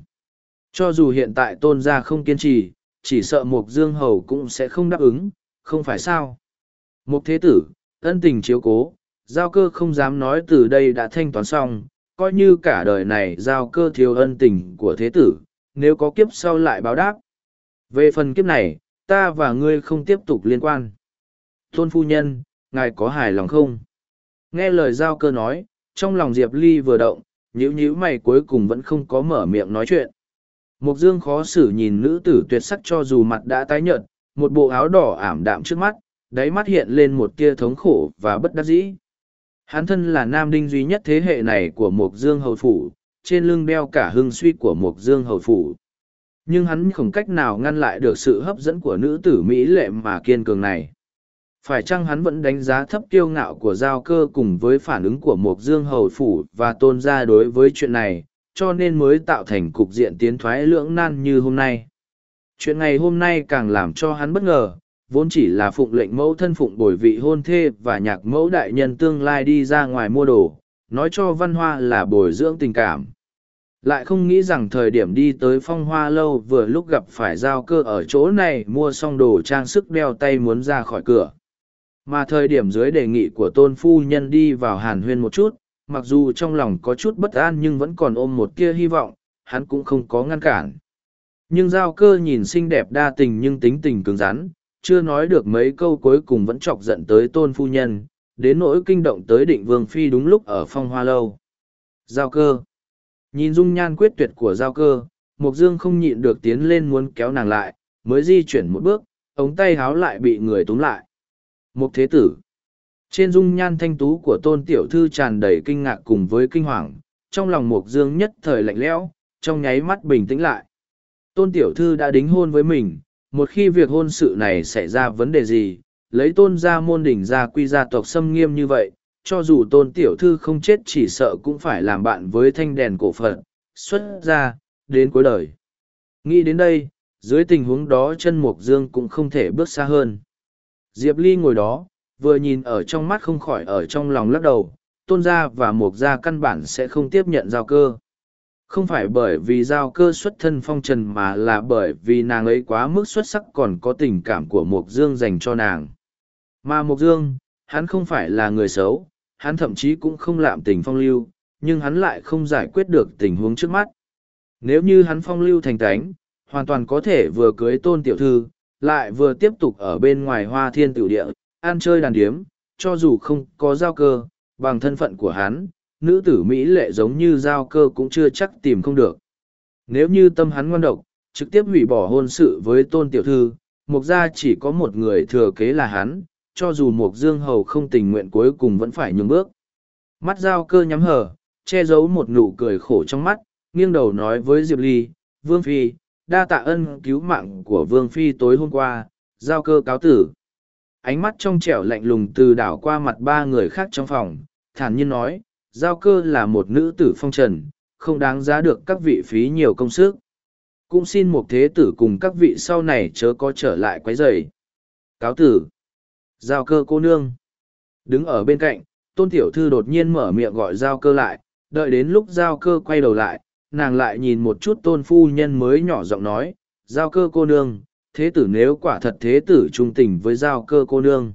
Cho dù hiện tại tôn gia không kiên trì, chỉ sợ Mục Dương Hầu cũng sẽ không đáp ứng, không phải sao? Mục Thế Tử, ân tình chiếu cố, giao cơ không dám nói từ đây đã thanh toán xong, coi như cả đời này giao cơ thiếu ân tình của Thế Tử, nếu có kiếp sau lại báo đáp. Về phần kiếp này, ta và ngươi không tiếp tục liên quan. Tôn Phu Nhân, ngài có hài lòng không? Nghe lời giao cơ nói, trong lòng Diệp Ly vừa động, nhíu nhíu mày cuối cùng vẫn không có mở miệng nói chuyện. Mục Dương khó xử nhìn nữ tử tuyệt sắc cho dù mặt đã tái nhợt, một bộ áo đỏ ảm đạm trước mắt, đáy mắt hiện lên một tia thống khổ và bất đắc dĩ. Hắn thân là nam đinh duy nhất thế hệ này của Mục Dương Hầu Phủ, trên lưng đeo cả hưng suy của Mục Dương Hầu Phủ. Nhưng hắn không cách nào ngăn lại được sự hấp dẫn của nữ tử Mỹ lệ mà kiên cường này. Phải chăng hắn vẫn đánh giá thấp kiêu ngạo của giao cơ cùng với phản ứng của Mục Dương Hầu Phủ và tôn gia đối với chuyện này, cho nên mới tạo thành cục diện tiến thoái lưỡng nan như hôm nay. Chuyện ngày hôm nay càng làm cho hắn bất ngờ, vốn chỉ là phụng lệnh mẫu thân phụng bồi vị hôn thê và nhạc mẫu đại nhân tương lai đi ra ngoài mua đồ, nói cho văn hoa là bồi dưỡng tình cảm. Lại không nghĩ rằng thời điểm đi tới phong hoa lâu vừa lúc gặp phải giao cơ ở chỗ này mua xong đồ trang sức đeo tay muốn ra khỏi cửa. Mà thời điểm dưới đề nghị của tôn phu nhân đi vào hàn huyên một chút, mặc dù trong lòng có chút bất an nhưng vẫn còn ôm một kia hy vọng, hắn cũng không có ngăn cản. Nhưng giao cơ nhìn xinh đẹp đa tình nhưng tính tình cứng rắn, chưa nói được mấy câu cuối cùng vẫn chọc giận tới tôn phu nhân, đến nỗi kinh động tới định vương phi đúng lúc ở phong hoa lâu. Giao cơ. Nhìn dung nhan quyết tuyệt của giao cơ, Mục Dương không nhịn được tiến lên muốn kéo nàng lại, mới di chuyển một bước, ống tay háo lại bị người túm lại. Mục thế tử. Trên dung nhan thanh tú của tôn tiểu thư tràn đầy kinh ngạc cùng với kinh hoàng, trong lòng Mục Dương nhất thời lạnh lẽo, trong nháy mắt bình tĩnh lại. Tôn tiểu thư đã đính hôn với mình, một khi việc hôn sự này xảy ra vấn đề gì, lấy tôn gia môn đỉnh gia quy gia tộc xâm nghiêm như vậy, cho dù tôn tiểu thư không chết chỉ sợ cũng phải làm bạn với thanh đèn cổ phận, xuất ra, đến cuối đời. Nghĩ đến đây, dưới tình huống đó chân Mục Dương cũng không thể bước xa hơn. Diệp Ly ngồi đó, vừa nhìn ở trong mắt không khỏi ở trong lòng lắc đầu, tôn gia và mục gia căn bản sẽ không tiếp nhận giao cơ. Không phải bởi vì giao cơ xuất thân phong trần mà là bởi vì nàng ấy quá mức xuất sắc còn có tình cảm của mục dương dành cho nàng. Mà mục dương, hắn không phải là người xấu, hắn thậm chí cũng không lạm tình phong lưu, nhưng hắn lại không giải quyết được tình huống trước mắt. Nếu như hắn phong lưu thành tánh, hoàn toàn có thể vừa cưới tôn tiểu thư, lại vừa tiếp tục ở bên ngoài hoa thiên tiểu địa, ăn chơi đàn điếm, cho dù không có giao cơ, bằng thân phận của hắn, nữ tử Mỹ lệ giống như giao cơ cũng chưa chắc tìm không được. Nếu như tâm hắn ngoan độc, trực tiếp hủy bỏ hôn sự với tôn tiểu thư, mục gia chỉ có một người thừa kế là hắn, cho dù mục dương hầu không tình nguyện cuối cùng vẫn phải nhường bước. Mắt giao cơ nhắm hờ, che giấu một nụ cười khổ trong mắt, nghiêng đầu nói với Diệp Ly, Vương Phi, đa tạ ân cứu mạng của Vương Phi tối hôm qua, giao cơ cáo tử ánh mắt trong trẻo lạnh lùng từ đảo qua mặt ba người khác trong phòng, thản nhiên nói, giao cơ là một nữ tử phong trần, không đáng giá được các vị phí nhiều công sức. Cũng xin một thế tử cùng các vị sau này chớ có trở lại quấy rầy. Cáo tử. Giao cơ cô nương. Đứng ở bên cạnh, tôn tiểu thư đột nhiên mở miệng gọi giao cơ lại, đợi đến lúc giao cơ quay đầu lại, nàng lại nhìn một chút tôn phu nhân mới nhỏ giọng nói, giao cơ cô nương thế tử nếu quả thật thế tử trung tình với giao cơ cô nương.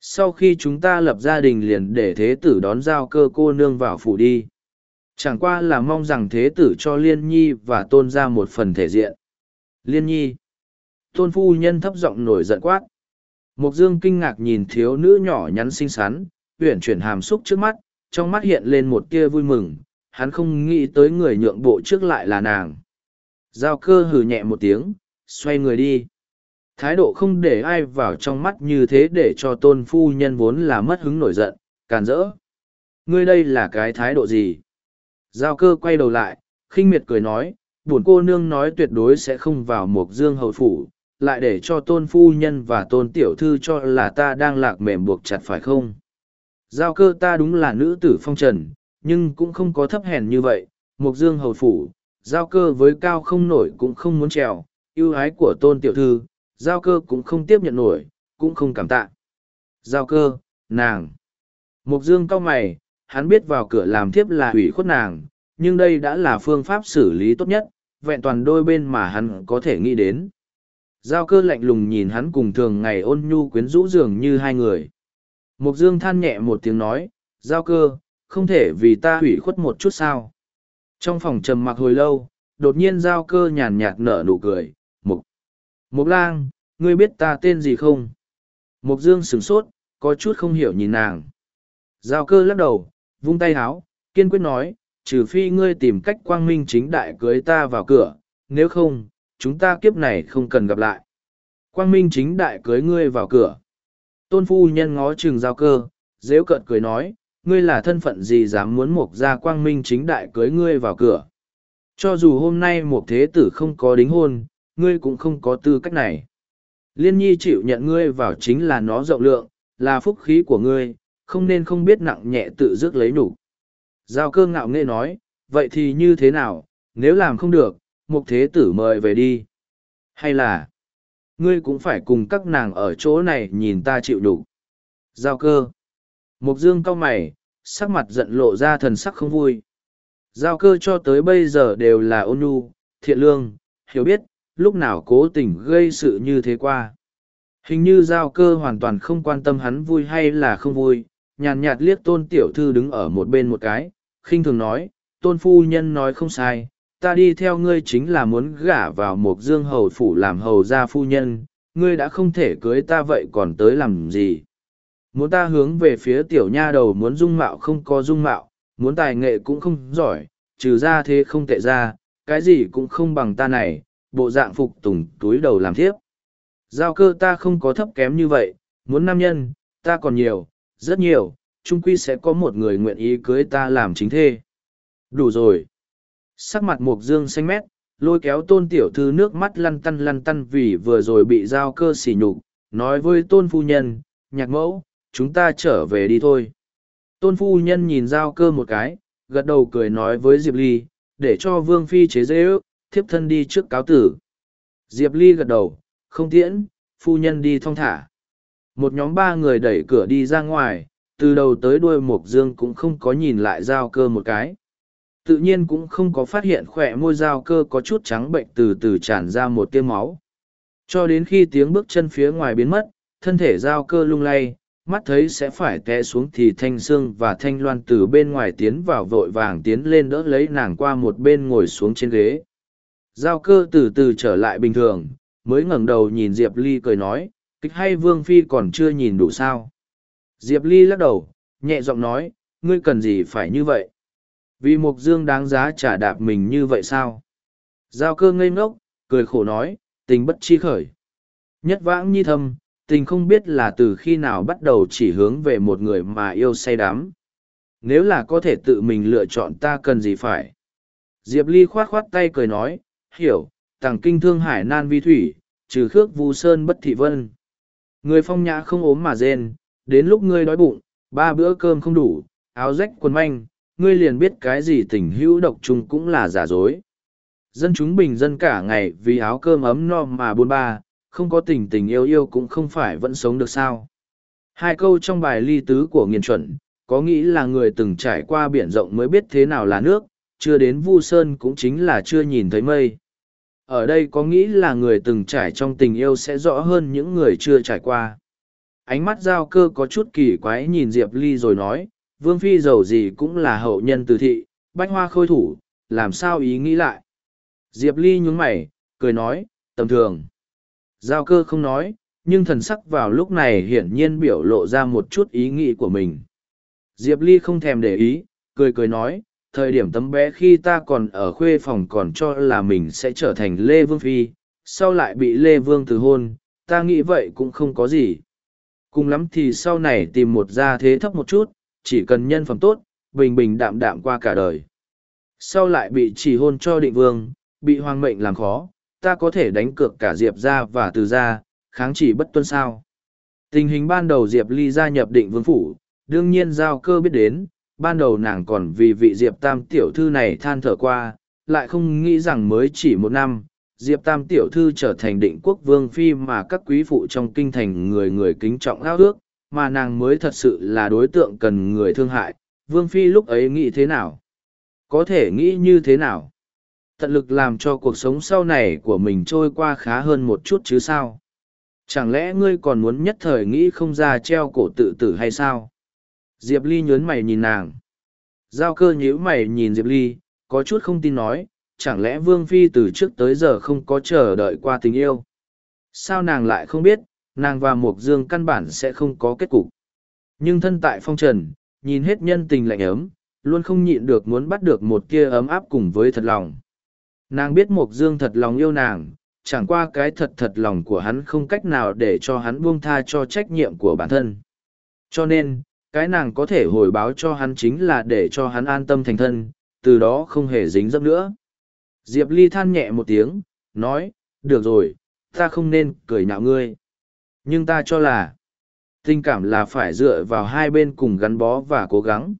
Sau khi chúng ta lập gia đình liền để thế tử đón giao cơ cô nương vào phủ đi. Chẳng qua là mong rằng thế tử cho Liên Nhi và tôn ra một phần thể diện. Liên Nhi. Tôn phu nhân thấp giọng nổi giận quát. Mục Dương kinh ngạc nhìn thiếu nữ nhỏ nhắn xinh xắn, uyển chuyển hàm xúc trước mắt, trong mắt hiện lên một tia vui mừng, hắn không nghĩ tới người nhượng bộ trước lại là nàng. Giao cơ hừ nhẹ một tiếng, xoay người đi. Thái độ không để ai vào trong mắt như thế để cho tôn phu nhân vốn là mất hứng nổi giận, càn rỡ. Ngươi đây là cái thái độ gì? Giao cơ quay đầu lại, khinh miệt cười nói, buồn cô nương nói tuyệt đối sẽ không vào Mộc dương hầu phủ, lại để cho tôn phu nhân và tôn tiểu thư cho là ta đang lạc mềm buộc chặt phải không? Giao cơ ta đúng là nữ tử phong trần, nhưng cũng không có thấp hèn như vậy mục dương hầu phủ, giao cơ với cao không nổi cũng không muốn trèo ưu ái của tôn tiểu thư, giao cơ cũng không tiếp nhận nổi, cũng không cảm tạ. Giao cơ, nàng. Mục dương cau mày, hắn biết vào cửa làm thiếp là hủy khuất nàng, nhưng đây đã là phương pháp xử lý tốt nhất, vẹn toàn đôi bên mà hắn có thể nghĩ đến. Giao cơ lạnh lùng nhìn hắn cùng thường ngày ôn nhu quyến rũ dường như hai người. Mục dương than nhẹ một tiếng nói, giao cơ, không thể vì ta hủy khuất một chút sao. Trong phòng trầm mặc hồi lâu, đột nhiên giao cơ nhàn nhạt nở nụ cười, Mộc lang, ngươi biết ta tên gì không? Mộc dương sửng sốt, có chút không hiểu nhìn nàng. Giao cơ lắc đầu, vung tay háo, kiên quyết nói, trừ phi ngươi tìm cách quang minh chính đại cưới ta vào cửa, nếu không, chúng ta kiếp này không cần gặp lại. Quang minh chính đại cưới ngươi vào cửa. Tôn phu nhân ngó chừng giao cơ, dễu cợt cười nói, ngươi là thân phận gì dám muốn Mộc ra quang minh chính đại cưới ngươi vào cửa. Cho dù hôm nay một thế tử không có đính hôn, ngươi cũng không có tư cách này. Liên nhi chịu nhận ngươi vào chính là nó rộng lượng, là phúc khí của ngươi, không nên không biết nặng nhẹ tự dứt lấy đủ. Giao cơ ngạo nghệ nói, vậy thì như thế nào, nếu làm không được, mục thế tử mời về đi. Hay là, ngươi cũng phải cùng các nàng ở chỗ này nhìn ta chịu đủ. Giao cơ. Mục dương cau mày, sắc mặt giận lộ ra thần sắc không vui. Giao cơ cho tới bây giờ đều là ôn nhu, thiện lương, hiểu biết, lúc nào cố tình gây sự như thế qua. Hình như giao cơ hoàn toàn không quan tâm hắn vui hay là không vui, nhàn nhạt liếc tôn tiểu thư đứng ở một bên một cái, khinh thường nói, tôn phu nhân nói không sai, ta đi theo ngươi chính là muốn gả vào một dương hầu phủ làm hầu gia phu nhân, ngươi đã không thể cưới ta vậy còn tới làm gì. Muốn ta hướng về phía tiểu nha đầu muốn dung mạo không có dung mạo, muốn tài nghệ cũng không giỏi, trừ ra thế không tệ ra, cái gì cũng không bằng ta này, bộ dạng phục tùng túi đầu làm thiếp. Giao cơ ta không có thấp kém như vậy, muốn nam nhân, ta còn nhiều, rất nhiều, chung quy sẽ có một người nguyện ý cưới ta làm chính thê. Đủ rồi. Sắc mặt mục dương xanh mét, lôi kéo tôn tiểu thư nước mắt lăn tăn lăn tăn vì vừa rồi bị giao cơ xỉ nhục, nói với tôn phu nhân, nhạc mẫu, chúng ta trở về đi thôi. Tôn phu nhân nhìn giao cơ một cái, gật đầu cười nói với Diệp Ly, để cho Vương Phi chế dễ ước, thiếp thân đi trước cáo tử. Diệp Ly gật đầu, không tiễn, phu nhân đi thong thả. Một nhóm ba người đẩy cửa đi ra ngoài, từ đầu tới đuôi Mộc Dương cũng không có nhìn lại giao cơ một cái. Tự nhiên cũng không có phát hiện khỏe môi giao cơ có chút trắng bệnh từ từ tràn ra một tiêu máu. Cho đến khi tiếng bước chân phía ngoài biến mất, thân thể giao cơ lung lay, mắt thấy sẽ phải té xuống thì thanh sương và thanh loan từ bên ngoài tiến vào vội vàng tiến lên đỡ lấy nàng qua một bên ngồi xuống trên ghế giao cơ từ từ trở lại bình thường, mới ngẩng đầu nhìn diệp ly cười nói, kịch hay vương phi còn chưa nhìn đủ sao? Diệp ly lắc đầu, nhẹ giọng nói, ngươi cần gì phải như vậy? Vì mục dương đáng giá trả đạp mình như vậy sao? Giao cơ ngây ngốc, cười khổ nói, tình bất chi khởi. Nhất vãng nhi thâm, tình không biết là từ khi nào bắt đầu chỉ hướng về một người mà yêu say đắm. Nếu là có thể tự mình lựa chọn ta cần gì phải? Diệp ly khoát khoát tay cười nói hiểu tàng kinh thương hải nan vi thủy trừ khước vu sơn bất thị vân người phong nhã không ốm mà rên đến lúc ngươi đói bụng ba bữa cơm không đủ áo rách quần manh ngươi liền biết cái gì tình hữu độc chung cũng là giả dối dân chúng bình dân cả ngày vì áo cơm ấm no mà buôn ba không có tình tình yêu yêu cũng không phải vẫn sống được sao. Hai câu trong bài ly tứ của nghiền chuẩn, có nghĩ là người từng trải qua biển rộng mới biết thế nào là nước, chưa đến vu sơn cũng chính là chưa nhìn thấy mây. Ở đây có nghĩ là người từng trải trong tình yêu sẽ rõ hơn những người chưa trải qua. Ánh mắt giao cơ có chút kỳ quái nhìn Diệp Ly rồi nói, Vương Phi giàu gì cũng là hậu nhân từ thị, bách hoa khôi thủ, làm sao ý nghĩ lại. Diệp Ly nhún mày, cười nói, tầm thường. Giao cơ không nói, nhưng thần sắc vào lúc này hiển nhiên biểu lộ ra một chút ý nghĩ của mình. Diệp Ly không thèm để ý, cười cười nói, thời điểm tấm bé khi ta còn ở khuê phòng còn cho là mình sẽ trở thành Lê Vương Phi, sau lại bị Lê Vương từ hôn, ta nghĩ vậy cũng không có gì. Cùng lắm thì sau này tìm một gia thế thấp một chút, chỉ cần nhân phẩm tốt, bình bình đạm đạm qua cả đời. Sau lại bị chỉ hôn cho định vương, bị hoàng mệnh làm khó, ta có thể đánh cược cả diệp ra và từ ra kháng chỉ bất tuân sao tình hình ban đầu diệp ly gia nhập định vương phủ đương nhiên giao cơ biết đến ban đầu nàng còn vì vị diệp tam tiểu thư này than thở qua lại không nghĩ rằng mới chỉ một năm Diệp Tam Tiểu Thư trở thành định quốc vương phi mà các quý phụ trong kinh thành người người kính trọng ao ước, mà nàng mới thật sự là đối tượng cần người thương hại. Vương phi lúc ấy nghĩ thế nào? Có thể nghĩ như thế nào? Tận lực làm cho cuộc sống sau này của mình trôi qua khá hơn một chút chứ sao? Chẳng lẽ ngươi còn muốn nhất thời nghĩ không ra treo cổ tự tử hay sao? Diệp Ly nhớn mày nhìn nàng. Giao cơ nhíu mày nhìn Diệp Ly, có chút không tin nói, chẳng lẽ Vương Phi từ trước tới giờ không có chờ đợi qua tình yêu? Sao nàng lại không biết, nàng và Mộc Dương căn bản sẽ không có kết cục. Nhưng thân tại phong trần, nhìn hết nhân tình lạnh ấm, luôn không nhịn được muốn bắt được một kia ấm áp cùng với thật lòng. Nàng biết Mộc Dương thật lòng yêu nàng, chẳng qua cái thật thật lòng của hắn không cách nào để cho hắn buông tha cho trách nhiệm của bản thân. Cho nên, cái nàng có thể hồi báo cho hắn chính là để cho hắn an tâm thành thân, từ đó không hề dính dấp nữa. Diệp Ly than nhẹ một tiếng, nói, được rồi, ta không nên cười nhạo ngươi. Nhưng ta cho là, tình cảm là phải dựa vào hai bên cùng gắn bó và cố gắng.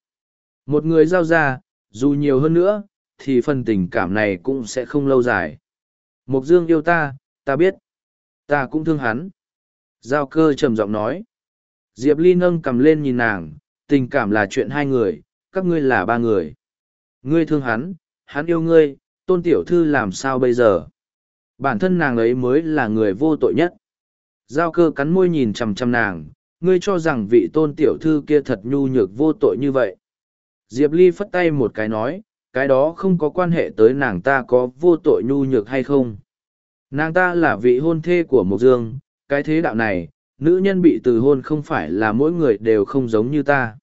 Một người giao ra, dù nhiều hơn nữa, thì phần tình cảm này cũng sẽ không lâu dài. Mục Dương yêu ta, ta biết. Ta cũng thương hắn. Giao cơ trầm giọng nói. Diệp Ly nâng cầm lên nhìn nàng, tình cảm là chuyện hai người, các ngươi là ba người. Ngươi thương hắn, hắn yêu ngươi, tôn tiểu thư làm sao bây giờ? Bản thân nàng ấy mới là người vô tội nhất. Giao cơ cắn môi nhìn chằm chằm nàng, ngươi cho rằng vị tôn tiểu thư kia thật nhu nhược vô tội như vậy. Diệp Ly phất tay một cái nói, cái đó không có quan hệ tới nàng ta có vô tội nhu nhược hay không. Nàng ta là vị hôn thê của Mộc Dương, cái thế đạo này, nữ nhân bị từ hôn không phải là mỗi người đều không giống như ta.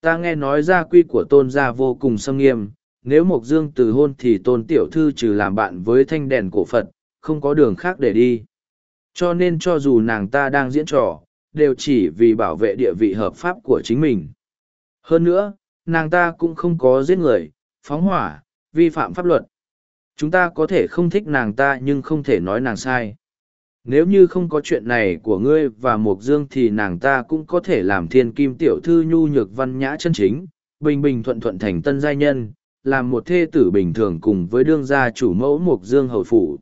Ta nghe nói gia quy của tôn gia vô cùng xâm nghiêm, nếu Mộc Dương từ hôn thì tôn tiểu thư trừ làm bạn với thanh đèn cổ Phật, không có đường khác để đi. Cho nên cho dù nàng ta đang diễn trò, đều chỉ vì bảo vệ địa vị hợp pháp của chính mình. Hơn nữa, nàng ta cũng không có giết người, phóng hỏa, vi phạm pháp luật. Chúng ta có thể không thích nàng ta nhưng không thể nói nàng sai. Nếu như không có chuyện này của ngươi và Mộc Dương thì nàng ta cũng có thể làm thiên kim tiểu thư nhu nhược văn nhã chân chính, bình bình thuận thuận thành tân giai nhân, làm một thê tử bình thường cùng với đương gia chủ mẫu Mộc Dương hầu phủ.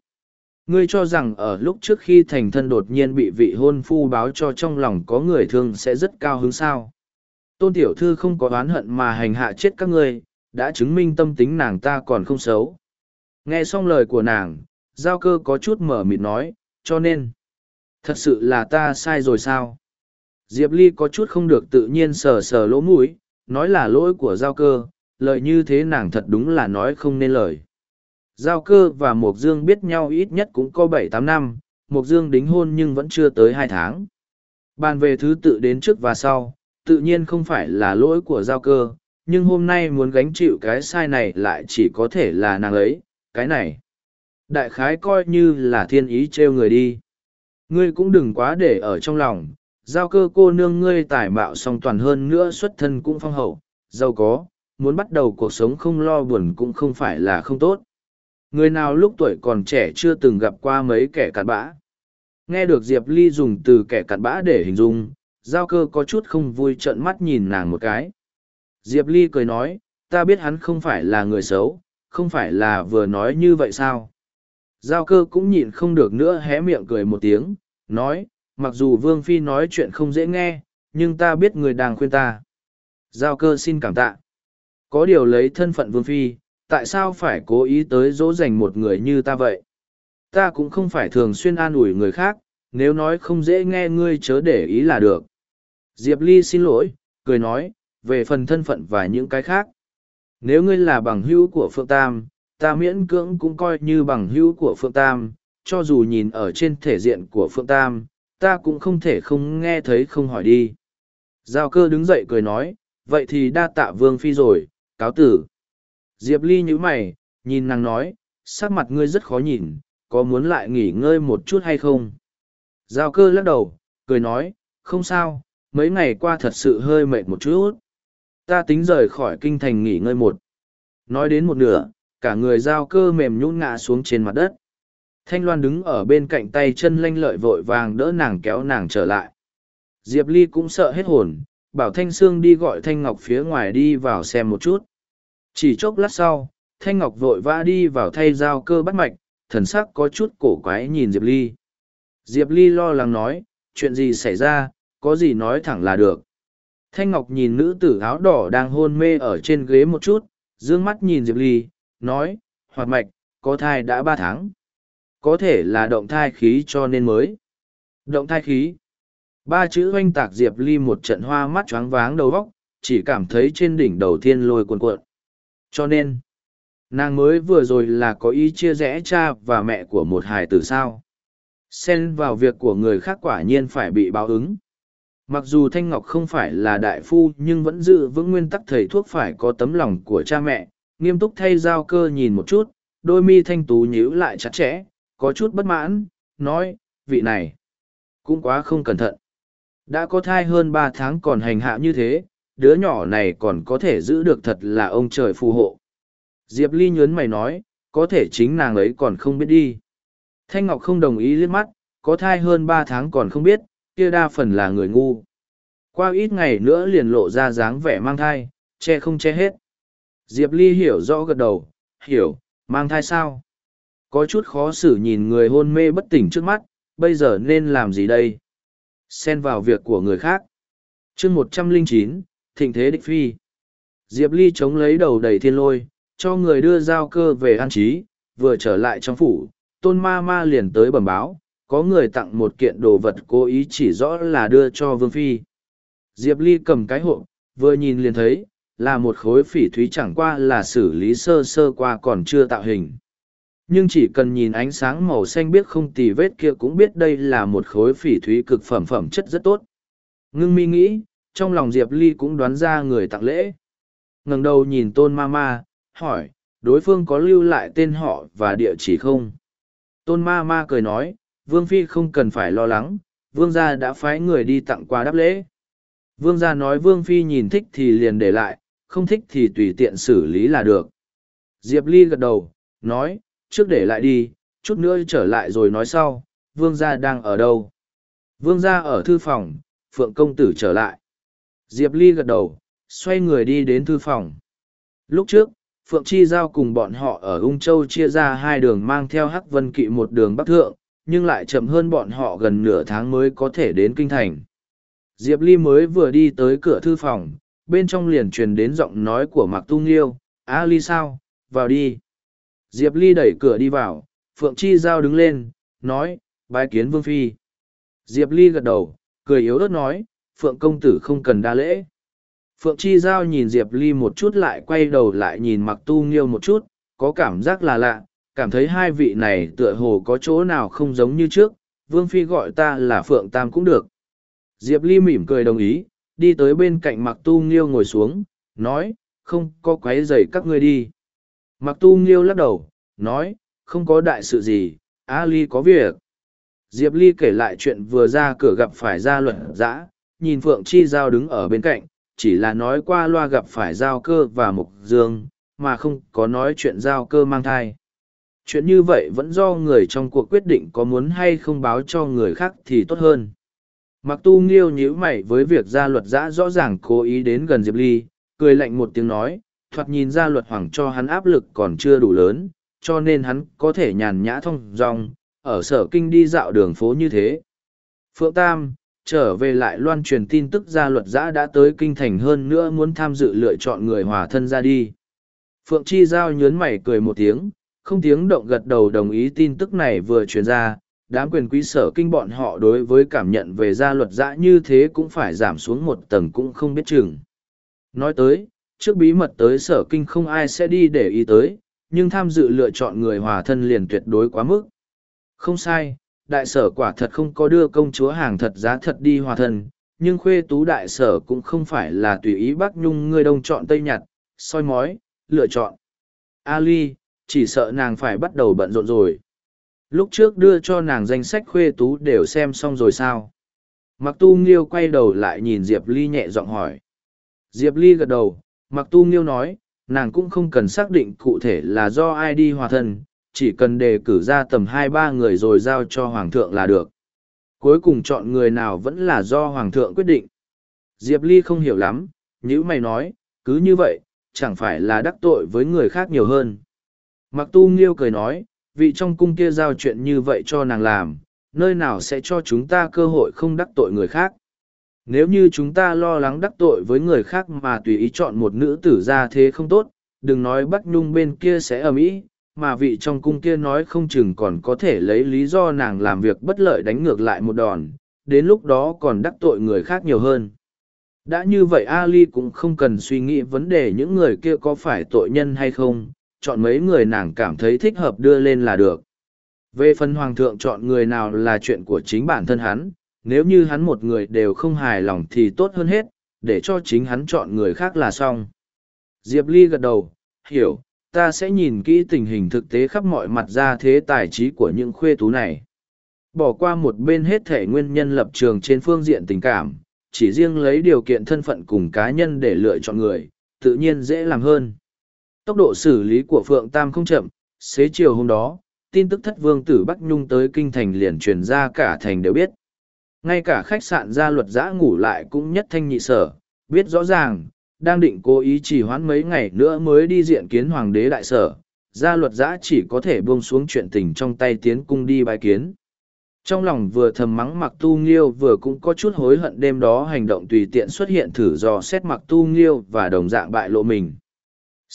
Ngươi cho rằng ở lúc trước khi thành thân đột nhiên bị vị hôn phu báo cho trong lòng có người thương sẽ rất cao hứng sao. Tôn tiểu thư không có oán hận mà hành hạ chết các ngươi, đã chứng minh tâm tính nàng ta còn không xấu. Nghe xong lời của nàng, giao cơ có chút mở mịt nói, cho nên, thật sự là ta sai rồi sao? Diệp Ly có chút không được tự nhiên sờ sờ lỗ mũi, nói là lỗi của giao cơ, lời như thế nàng thật đúng là nói không nên lời. Giao cơ và Mộc Dương biết nhau ít nhất cũng có bảy tám năm, Mộc Dương đính hôn nhưng vẫn chưa tới hai tháng. Bàn về thứ tự đến trước và sau, tự nhiên không phải là lỗi của giao cơ, nhưng hôm nay muốn gánh chịu cái sai này lại chỉ có thể là nàng ấy, cái này. Đại khái coi như là thiên ý trêu người đi. Ngươi cũng đừng quá để ở trong lòng, giao cơ cô nương ngươi tài mạo song toàn hơn nữa xuất thân cũng phong hậu, giàu có, muốn bắt đầu cuộc sống không lo buồn cũng không phải là không tốt. Người nào lúc tuổi còn trẻ chưa từng gặp qua mấy kẻ cặn bã. Nghe được Diệp Ly dùng từ kẻ cặn bã để hình dung, giao cơ có chút không vui trợn mắt nhìn nàng một cái. Diệp Ly cười nói, ta biết hắn không phải là người xấu, không phải là vừa nói như vậy sao? Giao cơ cũng nhịn không được nữa hé miệng cười một tiếng, nói, mặc dù Vương Phi nói chuyện không dễ nghe, nhưng ta biết người đang khuyên ta. Giao cơ xin cảm tạ. Có điều lấy thân phận Vương Phi, tại sao phải cố ý tới dỗ dành một người như ta vậy? Ta cũng không phải thường xuyên an ủi người khác, nếu nói không dễ nghe ngươi chớ để ý là được. Diệp Ly xin lỗi, cười nói, về phần thân phận và những cái khác. Nếu ngươi là bằng hữu của Phượng Tam, ta miễn cưỡng cũng coi như bằng hữu của Phượng Tam, cho dù nhìn ở trên thể diện của Phượng Tam, ta cũng không thể không nghe thấy không hỏi đi. Giao cơ đứng dậy cười nói, vậy thì đa tạ Vương Phi rồi, cáo tử. Diệp Ly nhíu mày, nhìn nàng nói, sắc mặt ngươi rất khó nhìn, có muốn lại nghỉ ngơi một chút hay không? Giao cơ lắc đầu, cười nói, không sao, mấy ngày qua thật sự hơi mệt một chút. Ta tính rời khỏi kinh thành nghỉ ngơi một. Nói đến một nửa, cả người giao cơ mềm nhũn ngã xuống trên mặt đất. Thanh Loan đứng ở bên cạnh tay chân lanh lợi vội vàng đỡ nàng kéo nàng trở lại. Diệp Ly cũng sợ hết hồn, bảo Thanh Sương đi gọi Thanh Ngọc phía ngoài đi vào xem một chút. Chỉ chốc lát sau, Thanh Ngọc vội vã đi vào thay giao cơ bắt mạch, thần sắc có chút cổ quái nhìn Diệp Ly. Diệp Ly lo lắng nói, chuyện gì xảy ra, có gì nói thẳng là được. Thanh Ngọc nhìn nữ tử áo đỏ đang hôn mê ở trên ghế một chút, dương mắt nhìn Diệp Ly, nói, hoạt mạch, có thai đã ba tháng. Có thể là động thai khí cho nên mới. Động thai khí. Ba chữ oanh tạc Diệp Ly một trận hoa mắt choáng váng đầu óc, chỉ cảm thấy trên đỉnh đầu thiên lôi cuồn cuộn. Cho nên, nàng mới vừa rồi là có ý chia rẽ cha và mẹ của một hài tử sao. Xen vào việc của người khác quả nhiên phải bị báo ứng. Mặc dù Thanh Ngọc không phải là đại phu nhưng vẫn giữ vững nguyên tắc thầy thuốc phải có tấm lòng của cha mẹ, nghiêm túc thay giao cơ nhìn một chút, đôi mi thanh tú nhíu lại chặt chẽ, có chút bất mãn, nói, vị này, cũng quá không cẩn thận. Đã có thai hơn ba tháng còn hành hạ như thế, đứa nhỏ này còn có thể giữ được thật là ông trời phù hộ. Diệp Ly nhớn mày nói, có thể chính nàng ấy còn không biết đi. Thanh Ngọc không đồng ý liếc mắt, có thai hơn ba tháng còn không biết, kia đa phần là người ngu. Qua ít ngày nữa liền lộ ra dáng vẻ mang thai, che không che hết. Diệp Ly hiểu rõ gật đầu, hiểu, mang thai sao? Có chút khó xử nhìn người hôn mê bất tỉnh trước mắt, bây giờ nên làm gì đây? Xen vào việc của người khác. chương một trăm linh chín thịnh thế Địch phi. Diệp Ly chống lấy đầu đầy thiên lôi, cho người đưa giao cơ về an trí, vừa trở lại trong phủ, tôn ma ma liền tới bẩm báo, có người tặng một kiện đồ vật cố ý chỉ rõ là đưa cho Vương Phi. Diệp Ly cầm cái hộp, vừa nhìn liền thấy, là một khối phỉ thúy chẳng qua là xử lý sơ sơ qua còn chưa tạo hình. Nhưng chỉ cần nhìn ánh sáng màu xanh biết không tì vết kia cũng biết đây là một khối phỉ thúy cực phẩm phẩm chất rất tốt. Ngưng mi nghĩ, trong lòng Diệp Ly cũng đoán ra người tặng lễ. ngẩng đầu nhìn tôn ma ma, hỏi, đối phương có lưu lại tên họ và địa chỉ không? Tôn ma ma cười nói, Vương Phi không cần phải lo lắng, Vương gia đã phái người đi tặng quà đáp lễ. Vương gia nói Vương Phi nhìn thích thì liền để lại, không thích thì tùy tiện xử lý là được. Diệp Ly gật đầu, nói, trước để lại đi, chút nữa trở lại rồi nói sau, Vương gia đang ở đâu? Vương gia ở thư phòng, Phượng công tử trở lại. Diệp Ly gật đầu, xoay người đi đến thư phòng. Lúc trước, Phượng Chi Giao cùng bọn họ ở Ung Châu chia ra hai đường mang theo Hắc Vân Kỵ một đường bắc thượng, nhưng lại chậm hơn bọn họ gần nửa tháng mới có thể đến kinh thành. Diệp Ly mới vừa đi tới cửa thư phòng, bên trong liền truyền đến giọng nói của Mạc Tu Nghiêu, a Ly sao, vào đi. Diệp Ly đẩy cửa đi vào, Phượng Chi Giao đứng lên, nói, bái kiến Vương Phi. Diệp Ly gật đầu, cười yếu ớt nói, Phượng công tử không cần đa lễ. Phượng Chi Giao nhìn Diệp Ly một chút lại quay đầu lại nhìn Mặc Tu Nghiêu một chút, có cảm giác là lạ, cảm thấy hai vị này tựa hồ có chỗ nào không giống như trước, Vương Phi gọi ta là Phượng Tam cũng được. Diệp Ly mỉm cười đồng ý, đi tới bên cạnh Mặc Tu Nghiêu ngồi xuống, nói, không có quấy rầy các ngươi đi. Mặc Tu Nghiêu lắc đầu, nói, không có đại sự gì, A Ly có việc. Diệp Ly kể lại chuyện vừa ra cửa gặp phải gia luận dã, nhìn Phượng Chi Giao đứng ở bên cạnh, chỉ là nói qua loa gặp phải giao cơ và mục dương, mà không có nói chuyện giao cơ mang thai. Chuyện như vậy vẫn do người trong cuộc quyết định có muốn hay không báo cho người khác thì tốt hơn. Mặc tu nghiêu nhíu mày với việc gia luật giã rõ ràng cố ý đến gần Diệp Ly, cười lạnh một tiếng nói, thoạt nhìn gia luật hoàng cho hắn áp lực còn chưa đủ lớn, cho nên hắn có thể nhàn nhã thông dong, ở sở kinh đi dạo đường phố như thế. Phượng Tam, trở về lại loan truyền tin tức gia luật giã đã tới kinh thành hơn nữa muốn tham dự lựa chọn người hòa thân ra đi. Phượng Chi Giao nhớn mày cười một tiếng, không tiếng động gật đầu đồng ý tin tức này vừa truyền ra, đám quyền quý sở kinh bọn họ đối với cảm nhận về gia luật giã như thế cũng phải giảm xuống một tầng cũng không biết chừng. Nói tới, trước bí mật tới sở kinh không ai sẽ đi để ý tới, nhưng tham dự lựa chọn người hòa thân liền tuyệt đối quá mức. Không sai, đại sở quả thật không có đưa công chúa hàng thật giá thật đi hòa thân, nhưng khuê tú đại sở cũng không phải là tùy ý bác nhung người đông chọn tây nhặt, soi mói, lựa chọn. Ali, chỉ sợ nàng phải bắt đầu bận rộn rồi. Lúc trước đưa cho nàng danh sách khuê tú đều xem xong rồi sao? Mặc tu nghiêu quay đầu lại nhìn Diệp Ly nhẹ giọng hỏi. Diệp Ly gật đầu, Mặc tu nghiêu nói, nàng cũng không cần xác định cụ thể là do ai đi hòa thân, chỉ cần đề cử ra tầm hai ba người rồi giao cho Hoàng thượng là được. Cuối cùng chọn người nào vẫn là do Hoàng thượng quyết định. Diệp Ly không hiểu lắm, nhữ mày nói, cứ như vậy, chẳng phải là đắc tội với người khác nhiều hơn. Mặc tu nghiêu cười nói, vị trong cung kia giao chuyện như vậy cho nàng làm, nơi nào sẽ cho chúng ta cơ hội không đắc tội người khác. Nếu như chúng ta lo lắng đắc tội với người khác mà tùy ý chọn một nữ tử ra thế không tốt, đừng nói Bắc Nhung bên kia sẽ ầm ĩ, mà vị trong cung kia nói không chừng còn có thể lấy lý do nàng làm việc bất lợi đánh ngược lại một đòn, đến lúc đó còn đắc tội người khác nhiều hơn. Đã như vậy Ali cũng không cần suy nghĩ vấn đề những người kia có phải tội nhân hay không, chọn mấy người nàng cảm thấy thích hợp đưa lên là được. Về phần hoàng thượng chọn người nào là chuyện của chính bản thân hắn, nếu như hắn một người đều không hài lòng thì tốt hơn hết, để cho chính hắn chọn người khác là xong. Diệp Ly gật đầu, hiểu, ta sẽ nhìn kỹ tình hình thực tế khắp mọi mặt ra thế tài trí của những khuê tú này. Bỏ qua một bên hết thể nguyên nhân lập trường trên phương diện tình cảm, chỉ riêng lấy điều kiện thân phận cùng cá nhân để lựa chọn người, tự nhiên dễ làm hơn. Tốc độ xử lý của Phượng Tam không chậm, xế chiều hôm đó, tin tức thất vương tử Bắc Nhung tới kinh thành liền truyền ra cả thành đều biết. Ngay cả khách sạn gia luật giã ngủ lại cũng nhất thanh nhị sở, biết rõ ràng, đang định cố ý chỉ hoãn mấy ngày nữa mới đi diện kiến hoàng đế đại sở, gia luật giã chỉ có thể buông xuống chuyện tình trong tay tiến cung đi bài kiến. Trong lòng vừa thầm mắng mặc tu nghiêu vừa cũng có chút hối hận đêm đó hành động tùy tiện xuất hiện thử dò xét mặc tu nghiêu và đồng dạng bại lộ mình.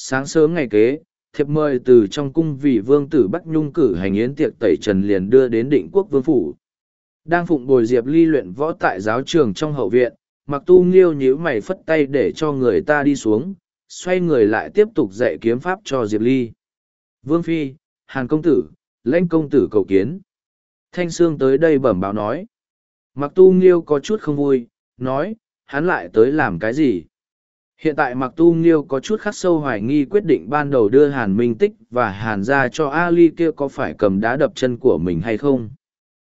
Sáng sớm ngày kế, thiệp mời từ trong cung vị vương tử Bắc Nhung cử hành yến tiệc tẩy trần liền đưa đến định quốc vương phủ. Đang phụng bồi Diệp Ly luyện võ tại giáo trường trong hậu viện, mặc tu nghiêu nhíu mày phất tay để cho người ta đi xuống, xoay người lại tiếp tục dạy kiếm pháp cho Diệp Ly. Vương Phi, Hàn Công Tử, lãnh Công Tử cầu kiến. Thanh Sương tới đây bẩm báo nói. Mặc tu nghiêu có chút không vui, nói, hắn lại tới làm cái gì? Hiện tại Mặc Tu Nghiêu có chút khắc sâu hoài nghi quyết định ban đầu đưa Hàn Minh Tích và Hàn ra cho Ali kia có phải cầm đá đập chân của mình hay không.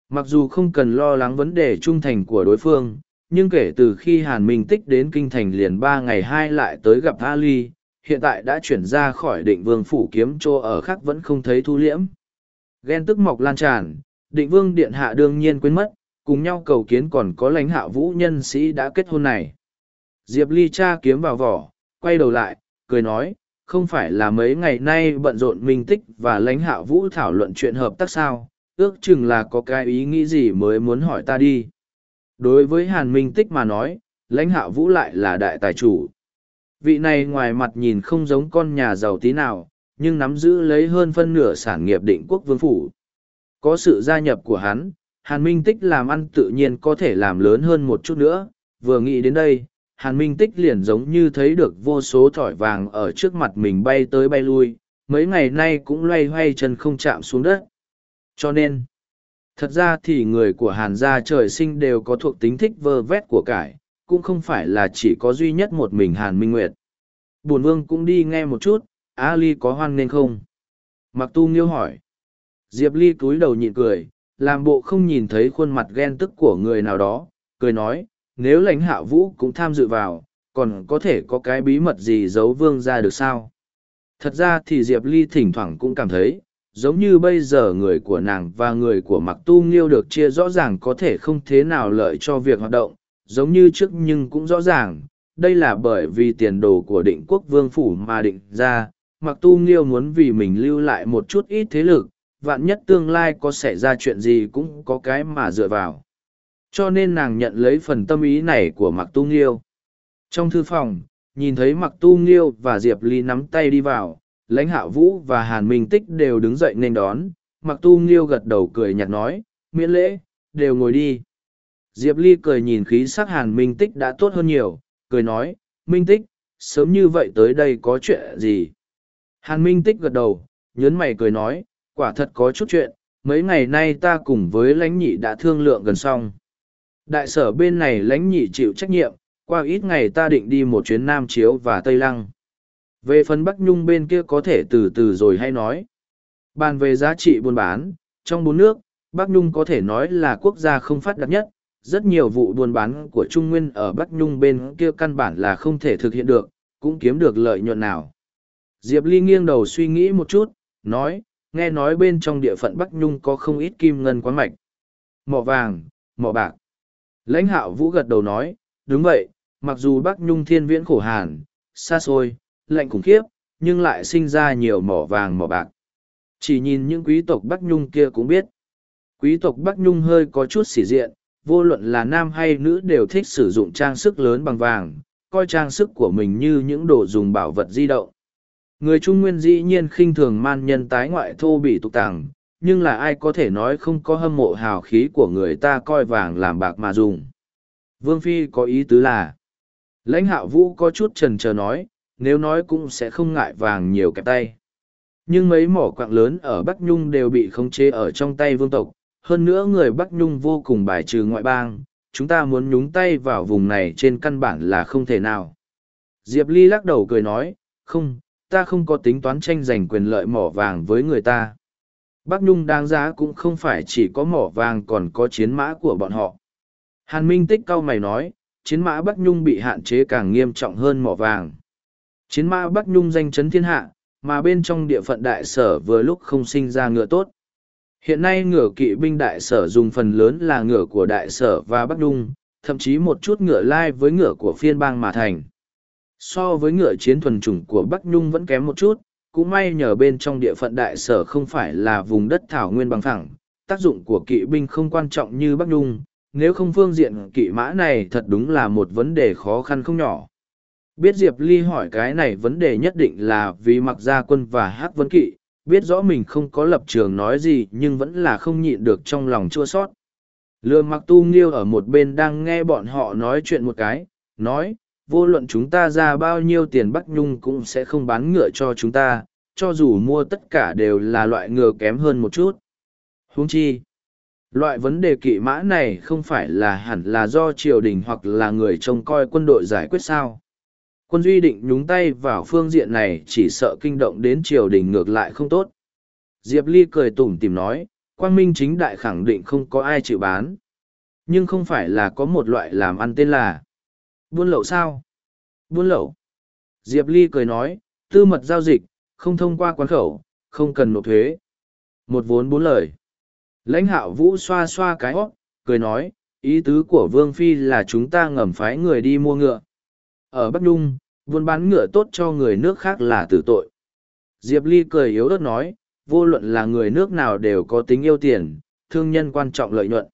Mặc dù không cần lo lắng vấn đề trung thành của đối phương, nhưng kể từ khi Hàn Minh Tích đến Kinh Thành liền ba ngày hai lại tới gặp Ali, hiện tại đã chuyển ra khỏi định vương phủ kiếm chỗ ở khác vẫn không thấy thu liễm. Ghen tức mọc lan tràn, định vương điện hạ đương nhiên quên mất, cùng nhau cầu kiến còn có lãnh hạ vũ nhân sĩ đã kết hôn này. Diệp Ly cha kiếm vào vỏ, quay đầu lại, cười nói, không phải là mấy ngày nay bận rộn minh tích và lãnh hạ vũ thảo luận chuyện hợp tác sao, ước chừng là có cái ý nghĩ gì mới muốn hỏi ta đi. Đối với Hàn Minh Tích mà nói, lãnh hạ vũ lại là đại tài chủ. Vị này ngoài mặt nhìn không giống con nhà giàu tí nào, nhưng nắm giữ lấy hơn phân nửa sản nghiệp định quốc vương phủ. Có sự gia nhập của hắn, Hàn Minh Tích làm ăn tự nhiên có thể làm lớn hơn một chút nữa, vừa nghĩ đến đây, hàn minh tích liền giống như thấy được vô số thỏi vàng ở trước mặt mình bay tới bay lui, mấy ngày nay cũng loay hoay chân không chạm xuống đất. Cho nên, thật ra thì người của hàn gia trời sinh đều có thuộc tính thích vơ vét của cải, cũng không phải là chỉ có duy nhất một mình hàn minh nguyệt. Bùn vương cũng đi nghe một chút, a ly có hoan nên không? Mặc tu nghiêu hỏi. Diệp ly cúi đầu nhịn cười, làm bộ không nhìn thấy khuôn mặt ghen tức của người nào đó, cười nói nếu lãnh hạ vũ cũng tham dự vào, còn có thể có cái bí mật gì giấu vương ra được sao? Thật ra thì Diệp Ly thỉnh thoảng cũng cảm thấy, giống như bây giờ người của nàng và người của mặc tu nghiêu được chia rõ ràng có thể không thế nào lợi cho việc hoạt động, giống như trước nhưng cũng rõ ràng, đây là bởi vì tiền đồ của định quốc vương phủ mà định ra, mặc tu nghiêu muốn vì mình lưu lại một chút ít thế lực, vạn nhất tương lai có xảy ra chuyện gì cũng có cái mà dựa vào cho nên nàng nhận lấy phần tâm ý này của mặc tu nghiêu. Trong thư phòng, nhìn thấy mặc tu nghiêu và diệp ly nắm tay đi vào, lãnh hạ vũ và hàn minh tích đều đứng dậy nên đón. Mặc tu nghiêu gật đầu cười nhạt nói, miễn lễ, đều ngồi đi. Diệp ly cười nhìn khí sắc hàn minh tích đã tốt hơn nhiều, cười nói, minh tích, sớm như vậy tới đây có chuyện gì? Hàn minh tích gật đầu, nhớn mày cười nói, quả thật có chút chuyện, mấy ngày nay ta cùng với lãnh nhị đã thương lượng gần xong. Đại sở bên này lãnh nhị chịu trách nhiệm, qua ít ngày ta định đi một chuyến Nam Chiếu và Tây Lăng. Về phần Bắc Nhung bên kia có thể từ từ rồi hay nói. Bàn về giá trị buôn bán, trong bốn nước, Bắc Nhung có thể nói là quốc gia không phát đạt nhất. Rất nhiều vụ buôn bán của Trung Nguyên ở Bắc Nhung bên kia căn bản là không thể thực hiện được, cũng kiếm được lợi nhuận nào. Diệp Ly nghiêng đầu suy nghĩ một chút, nói, nghe nói bên trong địa phận Bắc Nhung có không ít kim ngân quán mạch. Mỏ vàng, mỏ bạc. Lãnh hạo vũ gật đầu nói, đúng vậy, mặc dù Bắc Nhung thiên viễn khổ hàn, xa xôi, lạnh khủng khiếp, nhưng lại sinh ra nhiều mỏ vàng mỏ bạc. Chỉ nhìn những quý tộc Bắc Nhung kia cũng biết. Quý tộc Bắc Nhung hơi có chút xỉ diện, vô luận là nam hay nữ đều thích sử dụng trang sức lớn bằng vàng, coi trang sức của mình như những đồ dùng bảo vật di động. Người Trung Nguyên dĩ nhiên khinh thường man nhân tái ngoại thô bị tục tàng, nhưng là ai có thể nói không có hâm mộ hào khí của người ta coi vàng làm bạc mà dùng. Vương Phi có ý tứ là, lãnh hạo vũ có chút trần chờ nói, nếu nói cũng sẽ không ngại vàng nhiều kẹp tay. Nhưng mấy mỏ quạng lớn ở Bắc Nhung đều bị khống chế ở trong tay vương tộc, hơn nữa người Bắc Nhung vô cùng bài trừ ngoại bang, chúng ta muốn nhúng tay vào vùng này trên căn bản là không thể nào. Diệp Ly lắc đầu cười nói, không, ta không có tính toán tranh giành quyền lợi mỏ vàng với người ta. Bắc Nhung đáng giá cũng không phải chỉ có mỏ vàng còn có chiến mã của bọn họ. Hàn Minh tích cao mày nói, chiến mã Bắc Nhung bị hạn chế càng nghiêm trọng hơn mỏ vàng. Chiến mã Bắc Nhung danh chấn thiên hạ, mà bên trong địa phận đại sở vừa lúc không sinh ra ngựa tốt. Hiện nay ngựa kỵ binh đại sở dùng phần lớn là ngựa của đại sở và Bắc Nhung, thậm chí một chút ngựa lai với ngựa của phiên bang mà thành. So với ngựa chiến thuần chủng của Bắc Nhung vẫn kém một chút, cũng may nhờ bên trong địa phận đại sở không phải là vùng đất thảo nguyên bằng phẳng, tác dụng của kỵ binh không quan trọng như Bắc Nhung, nếu không phương diện kỵ mã này thật đúng là một vấn đề khó khăn không nhỏ. Biết Diệp Ly hỏi cái này vấn đề nhất định là vì mặc gia quân và hát vấn kỵ, biết rõ mình không có lập trường nói gì nhưng vẫn là không nhịn được trong lòng chua sót. Lừa mặc tu nghiêu ở một bên đang nghe bọn họ nói chuyện một cái, nói, vô luận chúng ta ra bao nhiêu tiền Bắc Nhung cũng sẽ không bán ngựa cho chúng ta, cho dù mua tất cả đều là loại ngựa kém hơn một chút. Huống chi, loại vấn đề kỵ mã này không phải là hẳn là do triều đình hoặc là người trông coi quân đội giải quyết sao. Quân duy định nhúng tay vào phương diện này chỉ sợ kinh động đến triều đình ngược lại không tốt. Diệp Ly cười tủm tìm nói, Quang Minh chính đại khẳng định không có ai chịu bán. Nhưng không phải là có một loại làm ăn tên là Buôn lậu sao? Buôn lậu. Diệp Ly cười nói, tư mật giao dịch, không thông qua quán khẩu, không cần nộp thuế. Một vốn bốn lời. Lãnh hạo vũ xoa xoa cái hót, cười nói, ý tứ của Vương Phi là chúng ta ngầm phái người đi mua ngựa. Ở Bắc Nhung, buôn bán ngựa tốt cho người nước khác là tử tội. Diệp Ly cười yếu ớt nói, vô luận là người nước nào đều có tính yêu tiền, thương nhân quan trọng lợi nhuận.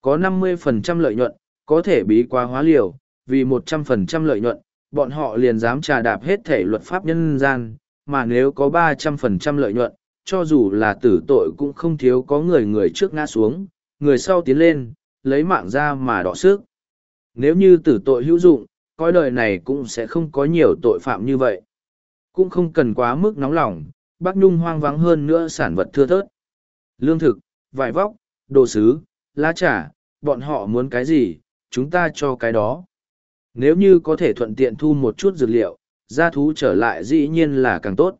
Có 50% lợi nhuận, có thể bí quá hóa liều, vì 100% lợi nhuận, bọn họ liền dám trà đạp hết thể luật pháp nhân gian, mà nếu có 300% lợi nhuận, cho dù là tử tội cũng không thiếu có người người trước ngã xuống, người sau tiến lên, lấy mạng ra mà đọ sức. Nếu như tử tội hữu dụng, coi đời này cũng sẽ không có nhiều tội phạm như vậy. Cũng không cần quá mức nóng lòng, Bắc Nhung hoang vắng hơn nữa sản vật thưa thớt. Lương thực, vải vóc, đồ sứ, lá trà, bọn họ muốn cái gì, chúng ta cho cái đó. Nếu như có thể thuận tiện thu một chút dược liệu, gia thú trở lại dĩ nhiên là càng tốt.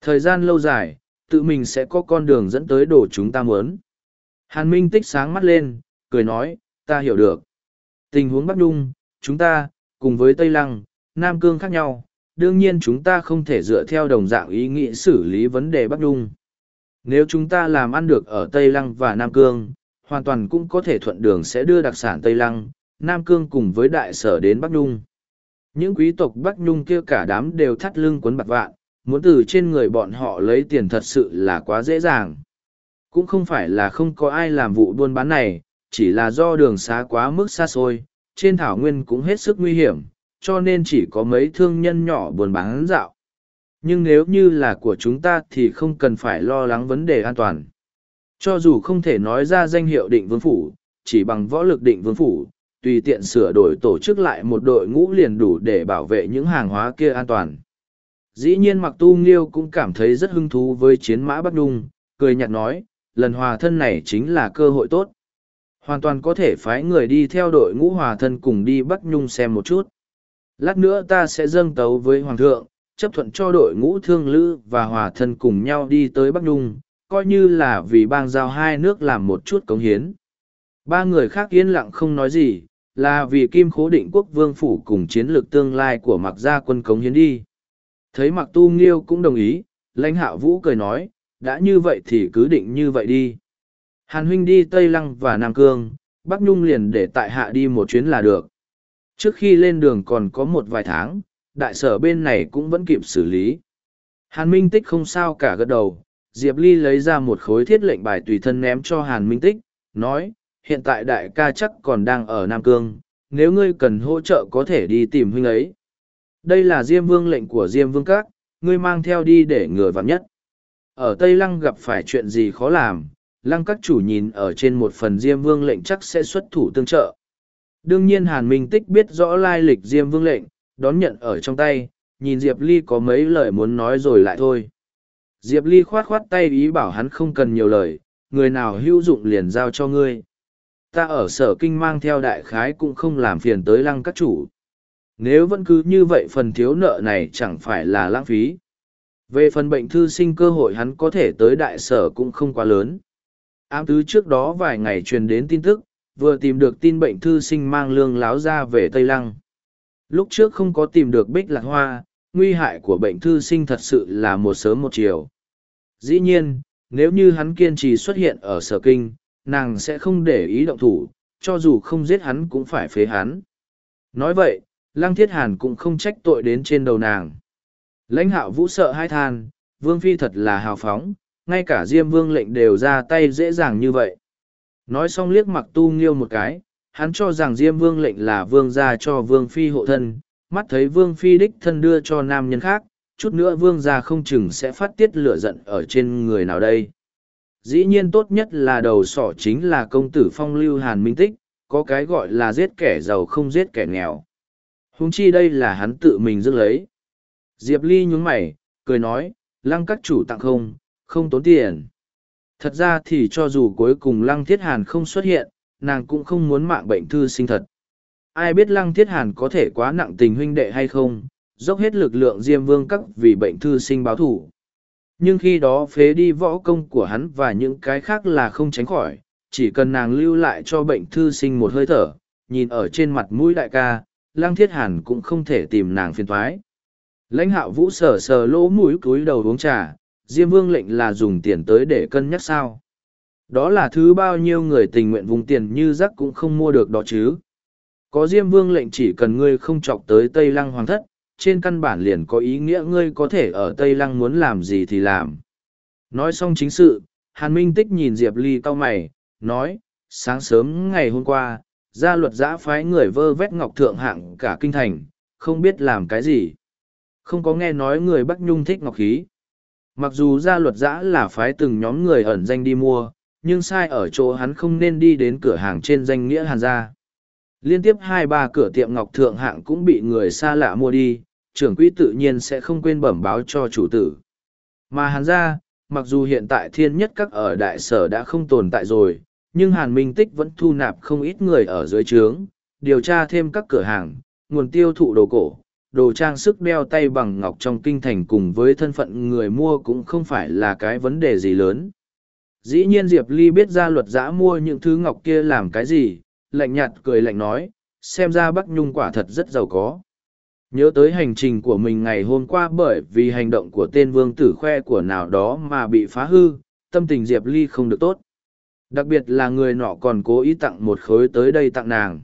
Thời gian lâu dài, tự mình sẽ có con đường dẫn tới đồ chúng ta muốn. Hàn Minh tích sáng mắt lên, cười nói, ta hiểu được. Tình huống Bắc Nhung, chúng ta, cùng với Tây Lăng, Nam Cương khác nhau, đương nhiên chúng ta không thể dựa theo đồng dạng ý nghĩ xử lý vấn đề Bắc Nhung. Nếu chúng ta làm ăn được ở Tây Lăng và Nam Cương, hoàn toàn cũng có thể thuận đường sẽ đưa đặc sản Tây Lăng, Nam Cương cùng với đại sở đến Bắc Nhung. Những quý tộc Bắc Nhung kia cả đám đều thắt lưng quấn bạc vạn, muốn từ trên người bọn họ lấy tiền thật sự là quá dễ dàng. Cũng không phải là không có ai làm vụ buôn bán này, chỉ là do đường xá quá mức xa xôi, trên thảo nguyên cũng hết sức nguy hiểm, cho nên chỉ có mấy thương nhân nhỏ buôn bán dạo. Nhưng nếu như là của chúng ta thì không cần phải lo lắng vấn đề an toàn. Cho dù không thể nói ra danh hiệu định vương phủ, chỉ bằng võ lực định vương phủ, tùy tiện sửa đổi tổ chức lại một đội ngũ liền đủ để bảo vệ những hàng hóa kia an toàn. Dĩ nhiên Mặc Tu Nghiêu cũng cảm thấy rất hứng thú với chiến mã Bắc Nhung, cười nhạt nói, lần hòa thân này chính là cơ hội tốt. Hoàn toàn có thể phái người đi theo đội ngũ hòa thân cùng đi Bắc Nhung xem một chút. Lát nữa ta sẽ dâng tấu với Hoàng thượng, chấp thuận cho đội ngũ thương lữ và hòa thân cùng nhau đi tới Bắc Nhung, coi như là vì bang giao hai nước làm một chút cống hiến. Ba người khác yên lặng không nói gì, là vì kim khố định quốc vương phủ cùng chiến lược tương lai của mặc gia quân cống hiến đi. Thấy mặc tu nghiêu cũng đồng ý, lãnh hạ vũ cười nói, đã như vậy thì cứ định như vậy đi. Hàn huynh đi Tây Lăng và Nam Cương, Bắc Nhung liền để tại hạ đi một chuyến là được. Trước khi lên đường còn có một vài tháng, đại sở bên này cũng vẫn kịp xử lý. Hàn Minh Tích không sao cả gật đầu, Diệp Ly lấy ra một khối thiết lệnh bài tùy thân ném cho Hàn Minh Tích, nói, hiện tại đại ca chắc còn đang ở Nam Cương, nếu ngươi cần hỗ trợ có thể đi tìm huynh ấy. Đây là Diêm Vương lệnh của Diêm Vương Các, ngươi mang theo đi để ngừa vặn nhất. Ở Tây Lăng gặp phải chuyện gì khó làm, Lăng các chủ nhìn ở trên một phần Diêm Vương lệnh chắc sẽ xuất thủ tương trợ. Đương nhiên Hàn Minh Tích biết rõ lai lịch Diêm Vương lệnh, đón nhận ở trong tay, nhìn Diệp Ly có mấy lời muốn nói rồi lại thôi. Diệp Ly khoát khoát tay ý bảo hắn không cần nhiều lời, người nào hữu dụng liền giao cho ngươi. Ta ở sở kinh mang theo đại khái cũng không làm phiền tới lăng các chủ. Nếu vẫn cứ như vậy phần thiếu nợ này chẳng phải là lãng phí. Về phần bệnh thư sinh cơ hội hắn có thể tới đại sở cũng không quá lớn. Ám tứ trước đó vài ngày truyền đến tin tức, vừa tìm được tin bệnh thư sinh mang lương láo ra về Tây Lăng. Lúc trước không có tìm được bích lạc hoa, nguy hại của bệnh thư sinh thật sự là một sớm một chiều. Dĩ nhiên, nếu như hắn kiên trì xuất hiện ở sở kinh, nàng sẽ không để ý động thủ, cho dù không giết hắn cũng phải phế hắn. Nói vậy, Lăng Thiết Hàn cũng không trách tội đến trên đầu nàng. Lãnh hạo vũ sợ hai than, Vương Phi thật là hào phóng, ngay cả Diêm Vương lệnh đều ra tay dễ dàng như vậy. Nói xong liếc mặc tu nghiêu một cái, hắn cho rằng Diêm Vương lệnh là Vương gia cho Vương Phi hộ thân, mắt thấy Vương Phi đích thân đưa cho nam nhân khác, chút nữa Vương gia không chừng sẽ phát tiết lửa giận ở trên người nào đây. Dĩ nhiên tốt nhất là đầu sỏ chính là công tử phong lưu Hàn Minh Tích, có cái gọi là giết kẻ giàu không giết kẻ nghèo. huống chi đây là hắn tự mình dứt lấy. Diệp Ly nhún mày, cười nói, lăng các chủ tặng không, không tốn tiền. Thật ra thì cho dù cuối cùng lăng thiết hàn không xuất hiện, nàng cũng không muốn mạng bệnh thư sinh thật. Ai biết lăng thiết hàn có thể quá nặng tình huynh đệ hay không, dốc hết lực lượng diêm vương các vì bệnh thư sinh báo thủ. Nhưng khi đó phế đi võ công của hắn và những cái khác là không tránh khỏi, chỉ cần nàng lưu lại cho bệnh thư sinh một hơi thở, nhìn ở trên mặt mũi đại ca, lang thiết hàn cũng không thể tìm nàng phiền thoái. Lãnh hạo vũ sờ sờ lỗ mũi cúi đầu uống trà, Diêm Vương lệnh là dùng tiền tới để cân nhắc sao. Đó là thứ bao nhiêu người tình nguyện vùng tiền như rắc cũng không mua được đó chứ. Có Diêm Vương lệnh chỉ cần ngươi không chọc tới Tây Lăng Hoàng thất, trên căn bản liền có ý nghĩa ngươi có thể ở Tây Lăng muốn làm gì thì làm. Nói xong chính sự, Hàn Minh Tích nhìn Diệp Ly cau mày, nói, sáng sớm ngày hôm qua, gia luật giã phái người vơ vét ngọc thượng hạng cả kinh thành, không biết làm cái gì. Không có nghe nói người Bắc Nhung thích ngọc khí. Mặc dù gia luật giã là phái từng nhóm người ẩn danh đi mua, nhưng sai ở chỗ hắn không nên đi đến cửa hàng trên danh nghĩa hàn gia. Liên tiếp hai ba cửa tiệm ngọc thượng hạng cũng bị người xa lạ mua đi, trưởng quỹ tự nhiên sẽ không quên bẩm báo cho chủ tử. Mà hàn gia, mặc dù hiện tại thiên nhất các ở đại sở đã không tồn tại rồi, nhưng hàn minh tích vẫn thu nạp không ít người ở dưới trướng, điều tra thêm các cửa hàng, nguồn tiêu thụ đồ cổ, đồ trang sức đeo tay bằng ngọc trong kinh thành cùng với thân phận người mua cũng không phải là cái vấn đề gì lớn. Dĩ nhiên Diệp Ly biết ra luật giã mua những thứ ngọc kia làm cái gì, lạnh nhạt cười lạnh nói, xem ra Bắc Nhung quả thật rất giàu có. Nhớ tới hành trình của mình ngày hôm qua bởi vì hành động của tên vương tử khoe của nào đó mà bị phá hư, tâm tình Diệp Ly không được tốt. Đặc biệt là người nọ còn cố ý tặng một khối tới đây tặng nàng.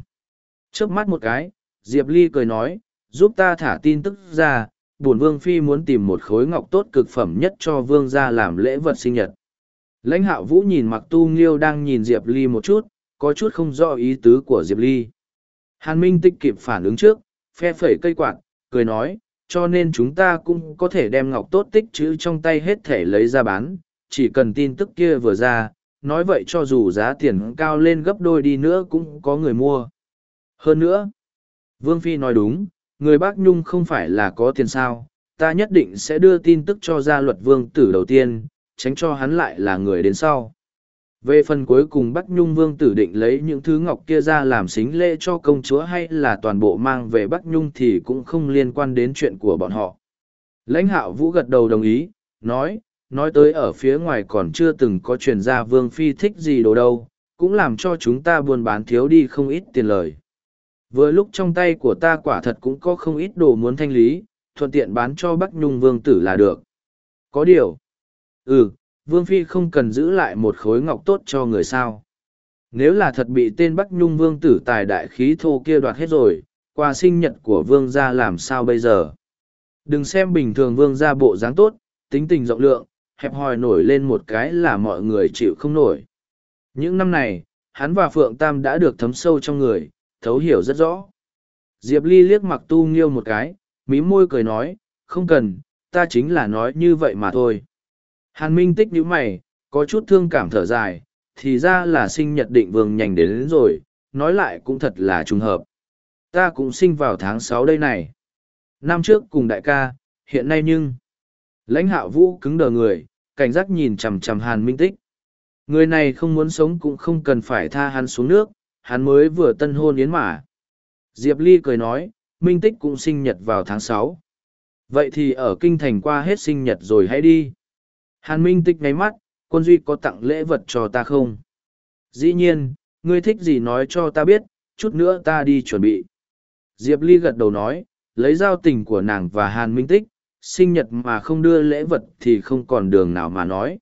Trước mắt một cái, Diệp Ly cười nói, giúp ta thả tin tức ra, bổn vương phi muốn tìm một khối ngọc tốt cực phẩm nhất cho vương ra làm lễ vật sinh nhật. Lãnh hạo vũ nhìn mặc tu nghiêu đang nhìn Diệp Ly một chút, có chút không rõ ý tứ của Diệp Ly. Hàn Minh tích kịp phản ứng trước, phe phẩy cây quạt, cười nói, cho nên chúng ta cũng có thể đem ngọc tốt tích chữ trong tay hết thể lấy ra bán, chỉ cần tin tức kia vừa ra, nói vậy cho dù giá tiền cao lên gấp đôi đi nữa cũng có người mua. Hơn nữa, Vương Phi nói đúng, người bác Nhung không phải là có tiền sao, ta nhất định sẽ đưa tin tức cho gia luật vương tử đầu tiên, tránh cho hắn lại là người đến sau. Về phần cuối cùng Bắc Nhung vương tử định lấy những thứ ngọc kia ra làm xính lễ cho công chúa hay là toàn bộ mang về Bắc Nhung thì cũng không liên quan đến chuyện của bọn họ. Lãnh hạo vũ gật đầu đồng ý, nói, nói tới ở phía ngoài còn chưa từng có truyền ra vương phi thích gì đồ đâu, cũng làm cho chúng ta buôn bán thiếu đi không ít tiền lời. Vừa lúc trong tay của ta quả thật cũng có không ít đồ muốn thanh lý, thuận tiện bán cho Bắc Nhung Vương Tử là được. Có điều. Ừ, Vương Phi không cần giữ lại một khối ngọc tốt cho người sao. Nếu là thật bị tên Bắc Nhung Vương Tử tài đại khí thô kia đoạt hết rồi, qua sinh nhật của Vương gia làm sao bây giờ? Đừng xem bình thường Vương gia bộ dáng tốt, tính tình rộng lượng, hẹp hòi nổi lên một cái là mọi người chịu không nổi. Những năm này, hắn và Phượng Tam đã được thấm sâu trong người, thấu hiểu rất rõ. Diệp Ly liếc mặc tu nghiêu một cái, mí môi cười nói, không cần, ta chính là nói như vậy mà thôi. Hàn Minh tích nhíu mày, có chút thương cảm thở dài, thì ra là sinh nhật định vương nhanh đến, đến rồi, nói lại cũng thật là trùng hợp. Ta cũng sinh vào tháng sáu đây này. Năm trước cùng đại ca, hiện nay nhưng... Lãnh hạo vũ cứng đờ người, cảnh giác nhìn chằm chằm hàn minh tích. Người này không muốn sống cũng không cần phải tha hắn xuống nước, hắn mới vừa tân hôn yến mà. Diệp Ly cười nói, minh tích cũng sinh nhật vào tháng sáu. Vậy thì ở kinh thành qua hết sinh nhật rồi hãy đi. Hàn minh tích ngáy mắt, quân duy có tặng lễ vật cho ta không? Dĩ nhiên, ngươi thích gì nói cho ta biết, chút nữa ta đi chuẩn bị. Diệp Ly gật đầu nói, lấy giao tình của nàng và Hàn Minh Tích, sinh nhật mà không đưa lễ vật thì không còn đường nào mà nói.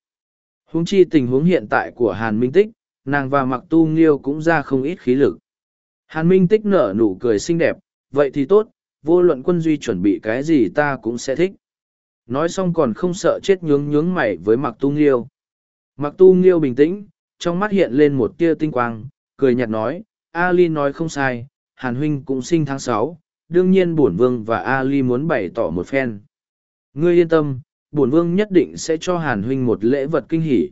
Huống chi tình huống hiện tại của Hàn Minh Tích, nàng và Mặc Tu Nghiêu cũng ra không ít khí lực. Hàn Minh Tích nở nụ cười xinh đẹp, vậy thì tốt, vô luận quân duy chuẩn bị cái gì ta cũng sẽ thích. Nói xong còn không sợ chết nhướng nhướng mày với Mặc Tu Nghiêu. Mặc Tu Nghiêu bình tĩnh, trong mắt hiện lên một tia tinh quang, cười nhạt nói, Ali nói không sai, Hàn Huynh cũng sinh tháng sáu, đương nhiên bổn vương và Ali muốn bày tỏ một phen. Ngươi yên tâm, bổn vương nhất định sẽ cho Hàn Huynh một lễ vật kinh hỉ.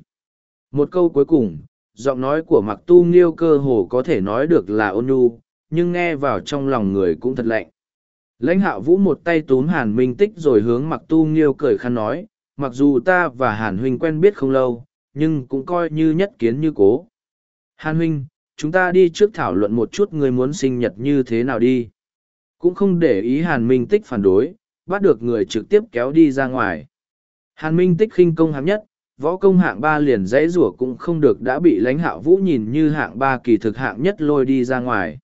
Một câu cuối cùng, giọng nói của Mặc Tu Nghiêu cơ hồ có thể nói được là ôn nhu, nhưng nghe vào trong lòng người cũng thật lạnh. Lãnh Hạo vũ một tay túm Hàn Minh Tích rồi hướng Mặc Tu Nghiêu cười khăn nói, mặc dù ta và Hàn Huynh quen biết không lâu, nhưng cũng coi như nhất kiến như cố. Hàn Huynh, chúng ta đi trước thảo luận một chút người muốn sinh nhật như thế nào đi. Cũng không để ý Hàn Minh Tích phản đối, bắt được người trực tiếp kéo đi ra ngoài. Hàn Minh Tích khinh công hạng nhất, võ công hạng ba liền dãy rủa cũng không được đã bị lãnh hạo vũ nhìn như hạng ba kỳ thực hạng nhất lôi đi ra ngoài.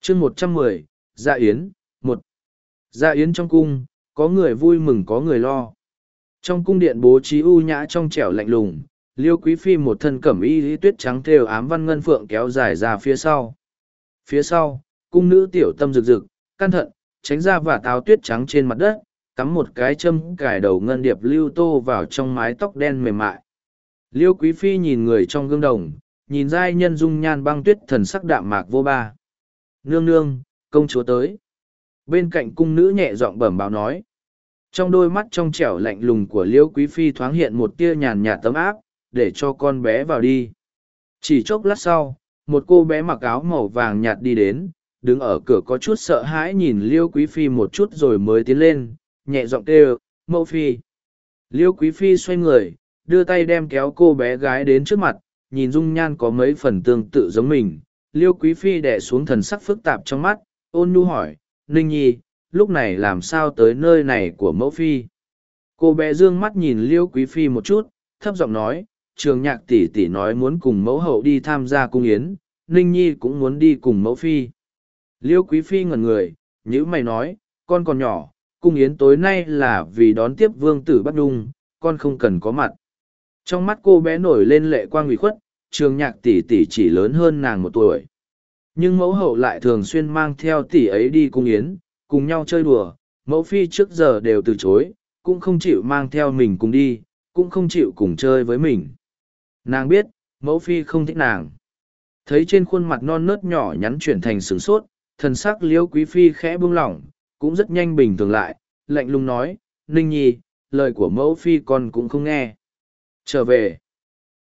chương một trăm mười Dạ Yến, Dạ Yến trong cung, có người vui mừng có người lo. Trong cung điện bố trí u nhã trong trẻo lạnh lùng, liêu quý phi một thân cẩm y lý tuyết trắng thêu ám văn ngân phượng kéo dài ra phía sau. Phía sau cung nữ tiểu tâm rực rực căn thận tránh ra và táo tuyết trắng trên mặt đất cắm một cái châm cài đầu ngân điệp lưu tô vào trong mái tóc đen mềm mại. Liêu quý phi nhìn người trong gương đồng nhìn giai nhân dung nhan băng tuyết thần sắc đạm mạc vô ba. Nương nương công chúa tới bên cạnh cung nữ nhẹ giọng bẩm báo nói. Trong đôi mắt trong trẻo lạnh lùng của liêu quý phi thoáng hiện một tia nhàn nhạt tấm áp, để cho con bé vào đi. Chỉ chốc lát sau, một cô bé mặc áo màu vàng nhạt đi đến, đứng ở cửa có chút sợ hãi nhìn liêu quý phi một chút rồi mới tiến lên, nhẹ giọng kêu, mẫu phi. Liêu quý phi xoay người, đưa tay đem kéo cô bé gái đến trước mặt, nhìn dung nhan có mấy phần tương tự giống mình. Liêu quý phi đẻ xuống thần sắc phức tạp trong mắt, ôn nhu hỏi ninh nhi lúc này làm sao tới nơi này của mẫu phi cô bé dương mắt nhìn liêu quý phi một chút thấp giọng nói trường nhạc tỷ tỷ nói muốn cùng mẫu hậu đi tham gia cung yến, Ninh Nhi cũng muốn đi cùng mẫu phi. Liêu Quý Phi ngẩn người, nhữ mày nói, con còn nhỏ, cung yến tối nay là vì đón tiếp vương tử Bắc Đung, con không cần có mặt. Trong mắt cô bé nổi lên lệ quang ủy khuất, trường nhạc tỷ tỷ chỉ lớn hơn nàng một tuổi. Nhưng mẫu hậu lại thường xuyên mang theo tỷ ấy đi cung yến, cùng nhau chơi đùa, mẫu phi trước giờ đều từ chối, cũng không chịu mang theo mình cùng đi, cũng không chịu cùng chơi với mình. Nàng biết, mẫu phi không thích nàng. Thấy trên khuôn mặt non nớt nhỏ nhắn chuyển thành sửng sốt, thần sắc liễu quý phi khẽ buông lỏng, cũng rất nhanh bình thường lại, lạnh lùng nói, Ninh Nhi, lời của mẫu phi con cũng không nghe. Trở về.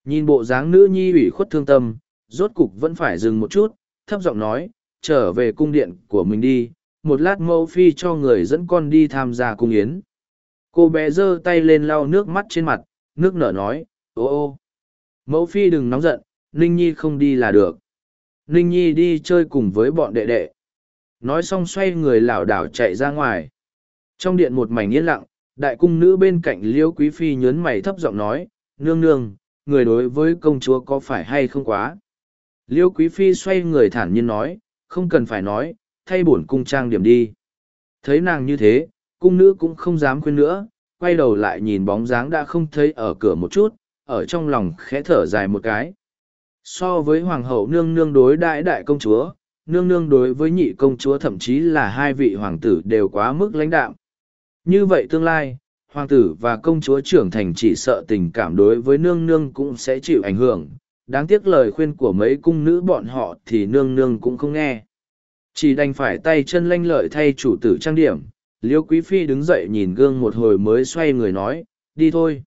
Nhìn bộ dáng nữ nhi ủy khuất thương tâm, rốt cục vẫn phải dừng một chút, thấp giọng nói, trở về cung điện của mình đi, một lát mẫu phi cho người dẫn con đi tham gia cung yến. Cô bé giơ tay lên lau nước mắt trên mặt, nước nở nói, ô ô. Mẫu phi đừng nóng giận, Ninh Nhi không đi là được. Ninh Nhi đi chơi cùng với bọn đệ đệ. Nói xong xoay người lảo đảo chạy ra ngoài. Trong điện một mảnh yên lặng, đại cung nữ bên cạnh liễu quý phi nhớn mày thấp giọng nói, nương nương, người đối với công chúa có phải hay không quá. Liễu quý phi xoay người thản nhiên nói, không cần phải nói, thay bổn cung trang điểm đi. Thấy nàng như thế, cung nữ cũng không dám khuyên nữa, quay đầu lại nhìn bóng dáng đã không thấy ở cửa một chút, ở trong lòng khẽ thở dài một cái. So với hoàng hậu nương nương đối đại đại công chúa, nương nương đối với nhị công chúa thậm chí là hai vị hoàng tử đều quá mức lãnh đạm. Như vậy tương lai, hoàng tử và công chúa trưởng thành chỉ sợ tình cảm đối với nương nương cũng sẽ chịu ảnh hưởng đáng tiếc lời khuyên của mấy cung nữ bọn họ thì nương nương cũng không nghe. Chỉ đành phải tay chân lanh lợi thay chủ tử trang điểm. Liêu quý phi đứng dậy nhìn gương một hồi mới xoay người nói, đi thôi.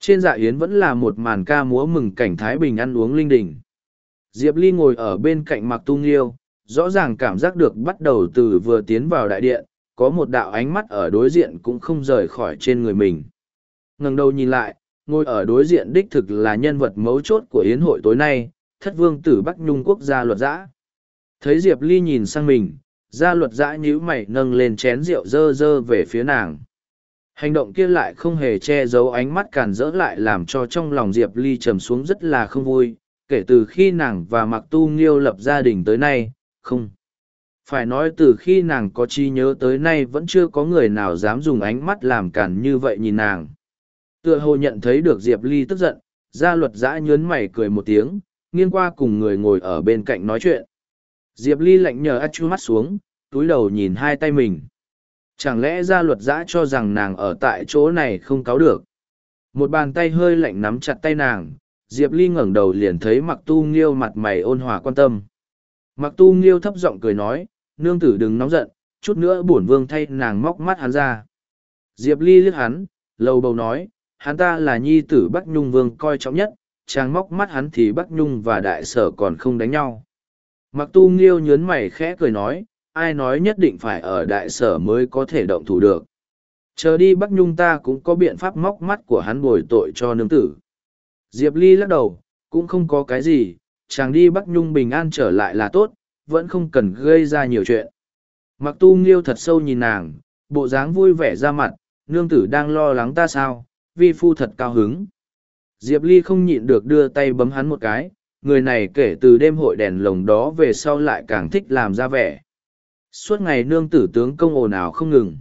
Trên dạ yến vẫn là một màn ca múa mừng cảnh thái bình ăn uống linh đình. Diệp ly ngồi ở bên cạnh mặc tung liêu, rõ ràng cảm giác được bắt đầu từ vừa tiến vào đại điện, có một đạo ánh mắt ở đối diện cũng không rời khỏi trên người mình. Ngẩng đầu nhìn lại ngồi ở đối diện đích thực là nhân vật mấu chốt của yến hội tối nay, thất vương tử bắc nhung quốc gia luật giã. Thấy diệp ly nhìn sang mình, gia luật giã nhíu mày nâng lên chén rượu dơ dơ về phía nàng. Hành động kia lại không hề che giấu ánh mắt cản rỡ lại làm cho trong lòng diệp ly trầm xuống rất là không vui, kể từ khi nàng và mặc tu nghiêu lập gia đình tới nay, không. Phải nói từ khi nàng có chi nhớ tới nay vẫn chưa có người nào dám dùng ánh mắt làm cản như vậy nhìn nàng tựa hồ nhận thấy được diệp ly tức giận, gia luật giã nhớn mày cười một tiếng, nghiêng qua cùng người ngồi ở bên cạnh nói chuyện. Diệp ly lạnh nhờ át chu mắt xuống, túi đầu nhìn hai tay mình. Chẳng lẽ gia luật giã cho rằng nàng ở tại chỗ này không cáo được? Một bàn tay hơi lạnh nắm chặt tay nàng, diệp ly ngẩng đầu liền thấy mặc tu nghiêu mặt mày ôn hòa quan tâm. Mặc tu nghiêu thấp giọng cười nói, nương tử đừng nóng giận, chút nữa bổn vương thay nàng móc mắt hắn ra. Diệp ly liếc hắn, lầu bầu nói hắn ta là nhi tử bắc nhung vương coi trọng nhất, chàng móc mắt hắn thì bắc nhung và đại sở còn không đánh nhau. Mặc tu nghiêu nhớn mày khẽ cười nói, ai nói nhất định phải ở đại sở mới có thể động thủ được. Chờ đi bắc nhung ta cũng có biện pháp móc mắt của hắn bồi tội cho nương tử. Diệp ly lắc đầu, cũng không có cái gì, chàng đi bắc nhung bình an trở lại là tốt, vẫn không cần gây ra nhiều chuyện. Mặc tu nghiêu thật sâu nhìn nàng, bộ dáng vui vẻ ra mặt, nương tử đang lo lắng ta sao? Vi phu thật cao hứng. Diệp ly không nhịn được đưa tay bấm hắn một cái, người này kể từ đêm hội đèn lồng đó về sau lại càng thích làm ra vẻ. Suốt ngày nương tử tướng công ồn ào không ngừng.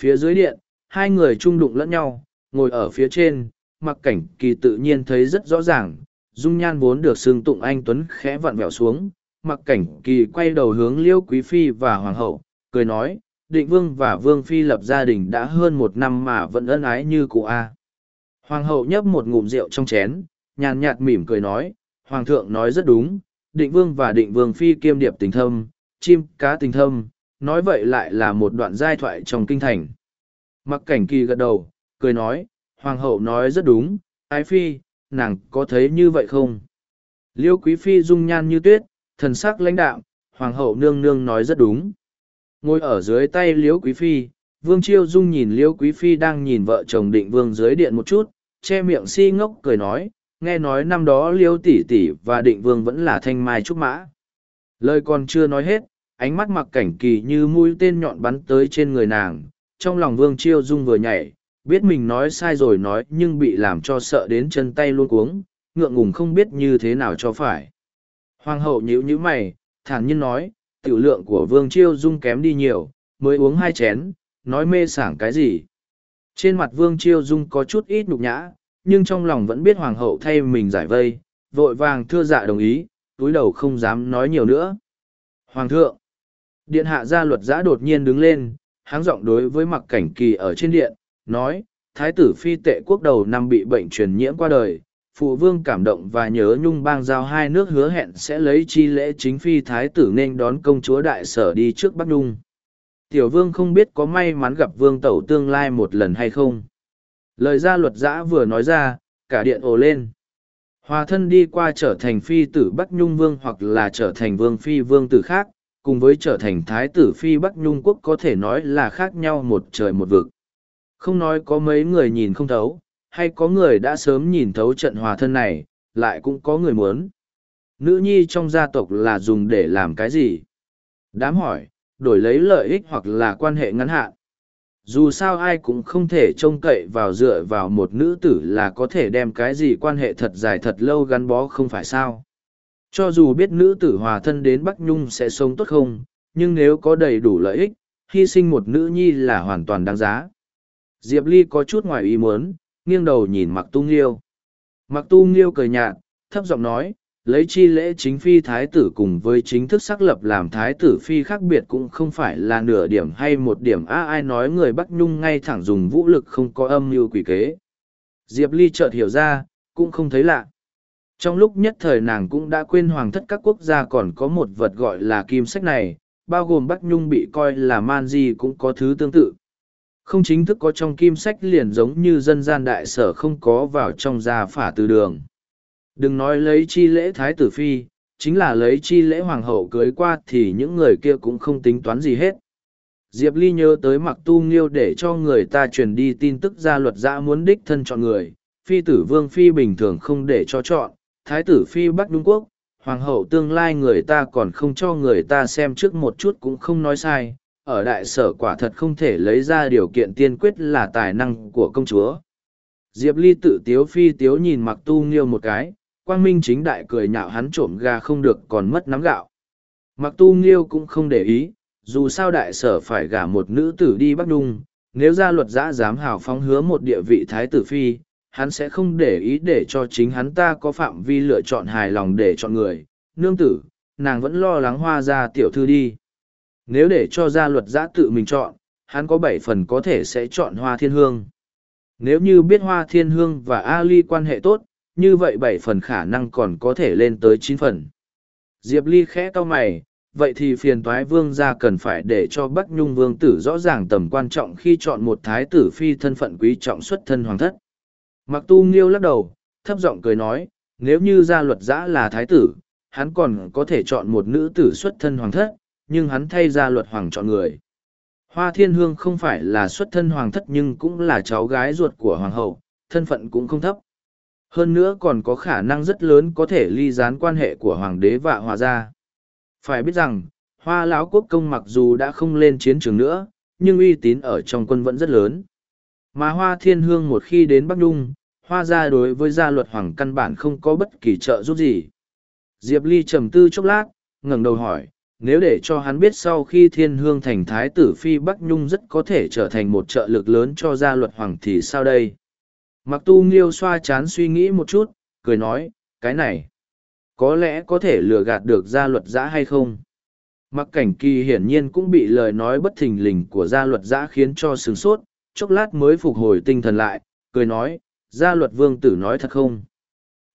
Phía dưới điện, hai người chung đụng lẫn nhau, ngồi ở phía trên, mặc cảnh kỳ tự nhiên thấy rất rõ ràng, dung nhan vốn được xương tụng anh tuấn khẽ vặn vẹo xuống, mặc cảnh kỳ quay đầu hướng liêu quý phi và hoàng hậu, cười nói định vương và vương phi lập gia đình đã hơn một năm mà vẫn ân ái như cụ a. Hoàng hậu nhấp một ngụm rượu trong chén, nhàn nhạt mỉm cười nói, hoàng thượng nói rất đúng, định vương và định vương phi kiêm điệp tình thâm, chim cá tình thâm, nói vậy lại là một đoạn giai thoại trong kinh thành. Mặc cảnh kỳ gật đầu, cười nói, hoàng hậu nói rất đúng, ái phi, nàng có thấy như vậy không? Liêu quý phi dung nhan như tuyết, thần sắc lãnh đạm, hoàng hậu nương nương nói rất đúng ngồi ở dưới tay liễu quý phi, vương chiêu dung nhìn liễu quý phi đang nhìn vợ chồng định vương dưới điện một chút, che miệng si ngốc cười nói, nghe nói năm đó liễu tỷ tỷ và định vương vẫn là thanh mai trúc mã. Lời còn chưa nói hết, ánh mắt mặc cảnh kỳ như mũi tên nhọn bắn tới trên người nàng, trong lòng vương chiêu dung vừa nhảy, biết mình nói sai rồi nói nhưng bị làm cho sợ đến chân tay luôn cuống, ngượng ngùng không biết như thế nào cho phải. Hoàng hậu nhíu nhíu mày, thản nhiên nói tiểu lượng của vương chiêu dung kém đi nhiều, mới uống hai chén, nói mê sảng cái gì. Trên mặt vương chiêu dung có chút ít nhục nhã, nhưng trong lòng vẫn biết hoàng hậu thay mình giải vây, vội vàng thưa dạ đồng ý, túi đầu không dám nói nhiều nữa. Hoàng thượng, điện hạ gia luật giã đột nhiên đứng lên, háng giọng đối với mặc cảnh kỳ ở trên điện, nói, thái tử phi tệ quốc đầu năm bị bệnh truyền nhiễm qua đời phụ vương cảm động và nhớ nhung bang giao hai nước hứa hẹn sẽ lấy chi lễ chính phi thái tử nên đón công chúa đại sở đi trước bắc nhung. Tiểu vương không biết có may mắn gặp vương tẩu tương lai một lần hay không. Lời gia luật giã vừa nói ra, cả điện ồ lên. Hòa thân đi qua trở thành phi tử bắc nhung vương hoặc là trở thành vương phi vương tử khác, cùng với trở thành thái tử phi bắc nhung quốc có thể nói là khác nhau một trời một vực. Không nói có mấy người nhìn không thấu hay có người đã sớm nhìn thấu trận hòa thân này, lại cũng có người muốn. Nữ nhi trong gia tộc là dùng để làm cái gì? Đám hỏi, đổi lấy lợi ích hoặc là quan hệ ngắn hạn. Dù sao ai cũng không thể trông cậy vào dựa vào một nữ tử là có thể đem cái gì quan hệ thật dài thật lâu gắn bó không phải sao. Cho dù biết nữ tử hòa thân đến Bắc Nhung sẽ sống tốt không, nhưng nếu có đầy đủ lợi ích, hy sinh một nữ nhi là hoàn toàn đáng giá. Diệp Ly có chút ngoài ý muốn, nghiêng đầu nhìn mặc tu nghiêu. Mặc tu nghiêu cười nhạt, thấp giọng nói, lấy chi lễ chính phi thái tử cùng với chính thức xác lập làm thái tử phi khác biệt cũng không phải là nửa điểm hay một điểm. A, ai nói người bắc nhung ngay thẳng dùng vũ lực không có âm mưu quỷ kế? Diệp ly chợt hiểu ra, cũng không thấy lạ. Trong lúc nhất thời nàng cũng đã quên hoàng thất các quốc gia còn có một vật gọi là kim sách này, bao gồm bắc nhung bị coi là man di cũng có thứ tương tự không chính thức có trong kim sách liền giống như dân gian đại sở không có vào trong gia phả từ đường Đừng nói lấy chi lễ thái tử phi, chính là lấy chi lễ hoàng hậu cưới qua thì những người kia cũng không tính toán gì hết. Diệp Ly nhớ tới mặc tu nghiêu để cho người ta truyền đi tin tức ra luật giã muốn đích thân chọn người, phi tử vương phi bình thường không để cho chọn, thái tử phi bắc Trung Quốc, hoàng hậu tương lai người ta còn không cho người ta xem trước một chút cũng không nói sai, ở đại sở quả thật không thể lấy ra điều kiện tiên quyết là tài năng của công chúa. Diệp Ly tự tiếu phi tiếu nhìn mặc tu nghiêu một cái, quang minh chính đại cười nhạo hắn trộm gà không được còn mất nắm gạo. Mặc tu nghiêu cũng không để ý, dù sao đại sở phải gả một nữ tử đi Bắc Đung, nếu ra luật giã dám hào phóng hứa một địa vị thái tử phi, hắn sẽ không để ý để cho chính hắn ta có phạm vi lựa chọn hài lòng để chọn người. Nương tử, nàng vẫn lo lắng hoa ra tiểu thư đi. Nếu để cho gia luật giã tự mình chọn, hắn có bảy phần có thể sẽ chọn hoa thiên hương. Nếu như biết hoa thiên hương và Ali quan hệ tốt, như vậy bảy phần khả năng còn có thể lên tới chín phần. Diệp Ly khẽ to mày, vậy thì phiền toái vương gia cần phải để cho Bắc Nhung vương tử rõ ràng tầm quan trọng khi chọn một thái tử phi thân phận quý trọng xuất thân hoàng thất. Mặc tu nghiêu lắc đầu, thấp giọng cười nói, nếu như gia luật giã là thái tử, hắn còn có thể chọn một nữ tử xuất thân hoàng thất, nhưng hắn thay gia luật hoàng chọn người. Hoa thiên hương không phải là xuất thân hoàng thất nhưng cũng là cháu gái ruột của hoàng hậu, thân phận cũng không thấp. Hơn nữa còn có khả năng rất lớn có thể ly gián quan hệ của hoàng đế và hòa gia. Phải biết rằng hoa lão quốc công mặc dù đã không lên chiến trường nữa nhưng uy tín ở trong quân vẫn rất lớn. Mà hoa thiên hương một khi đến bắc nhung hoa gia đối với gia luật hoàng căn bản không có bất kỳ trợ giúp gì. Diệp ly trầm tư chốc lát ngẩng đầu hỏi nếu để cho hắn biết sau khi thiên hương thành thái tử phi bắc nhung rất có thể trở thành một trợ lực lớn cho gia luật hoàng thì sao đây Mặc tu nghiêu xoa chán suy nghĩ một chút, cười nói, cái này, có lẽ có thể lừa gạt được gia luật giã hay không? Mặc cảnh kỳ hiển nhiên cũng bị lời nói bất thình lình của gia luật giã khiến cho sửng sốt, chốc lát mới phục hồi tinh thần lại, cười nói, gia luật vương tử nói thật không?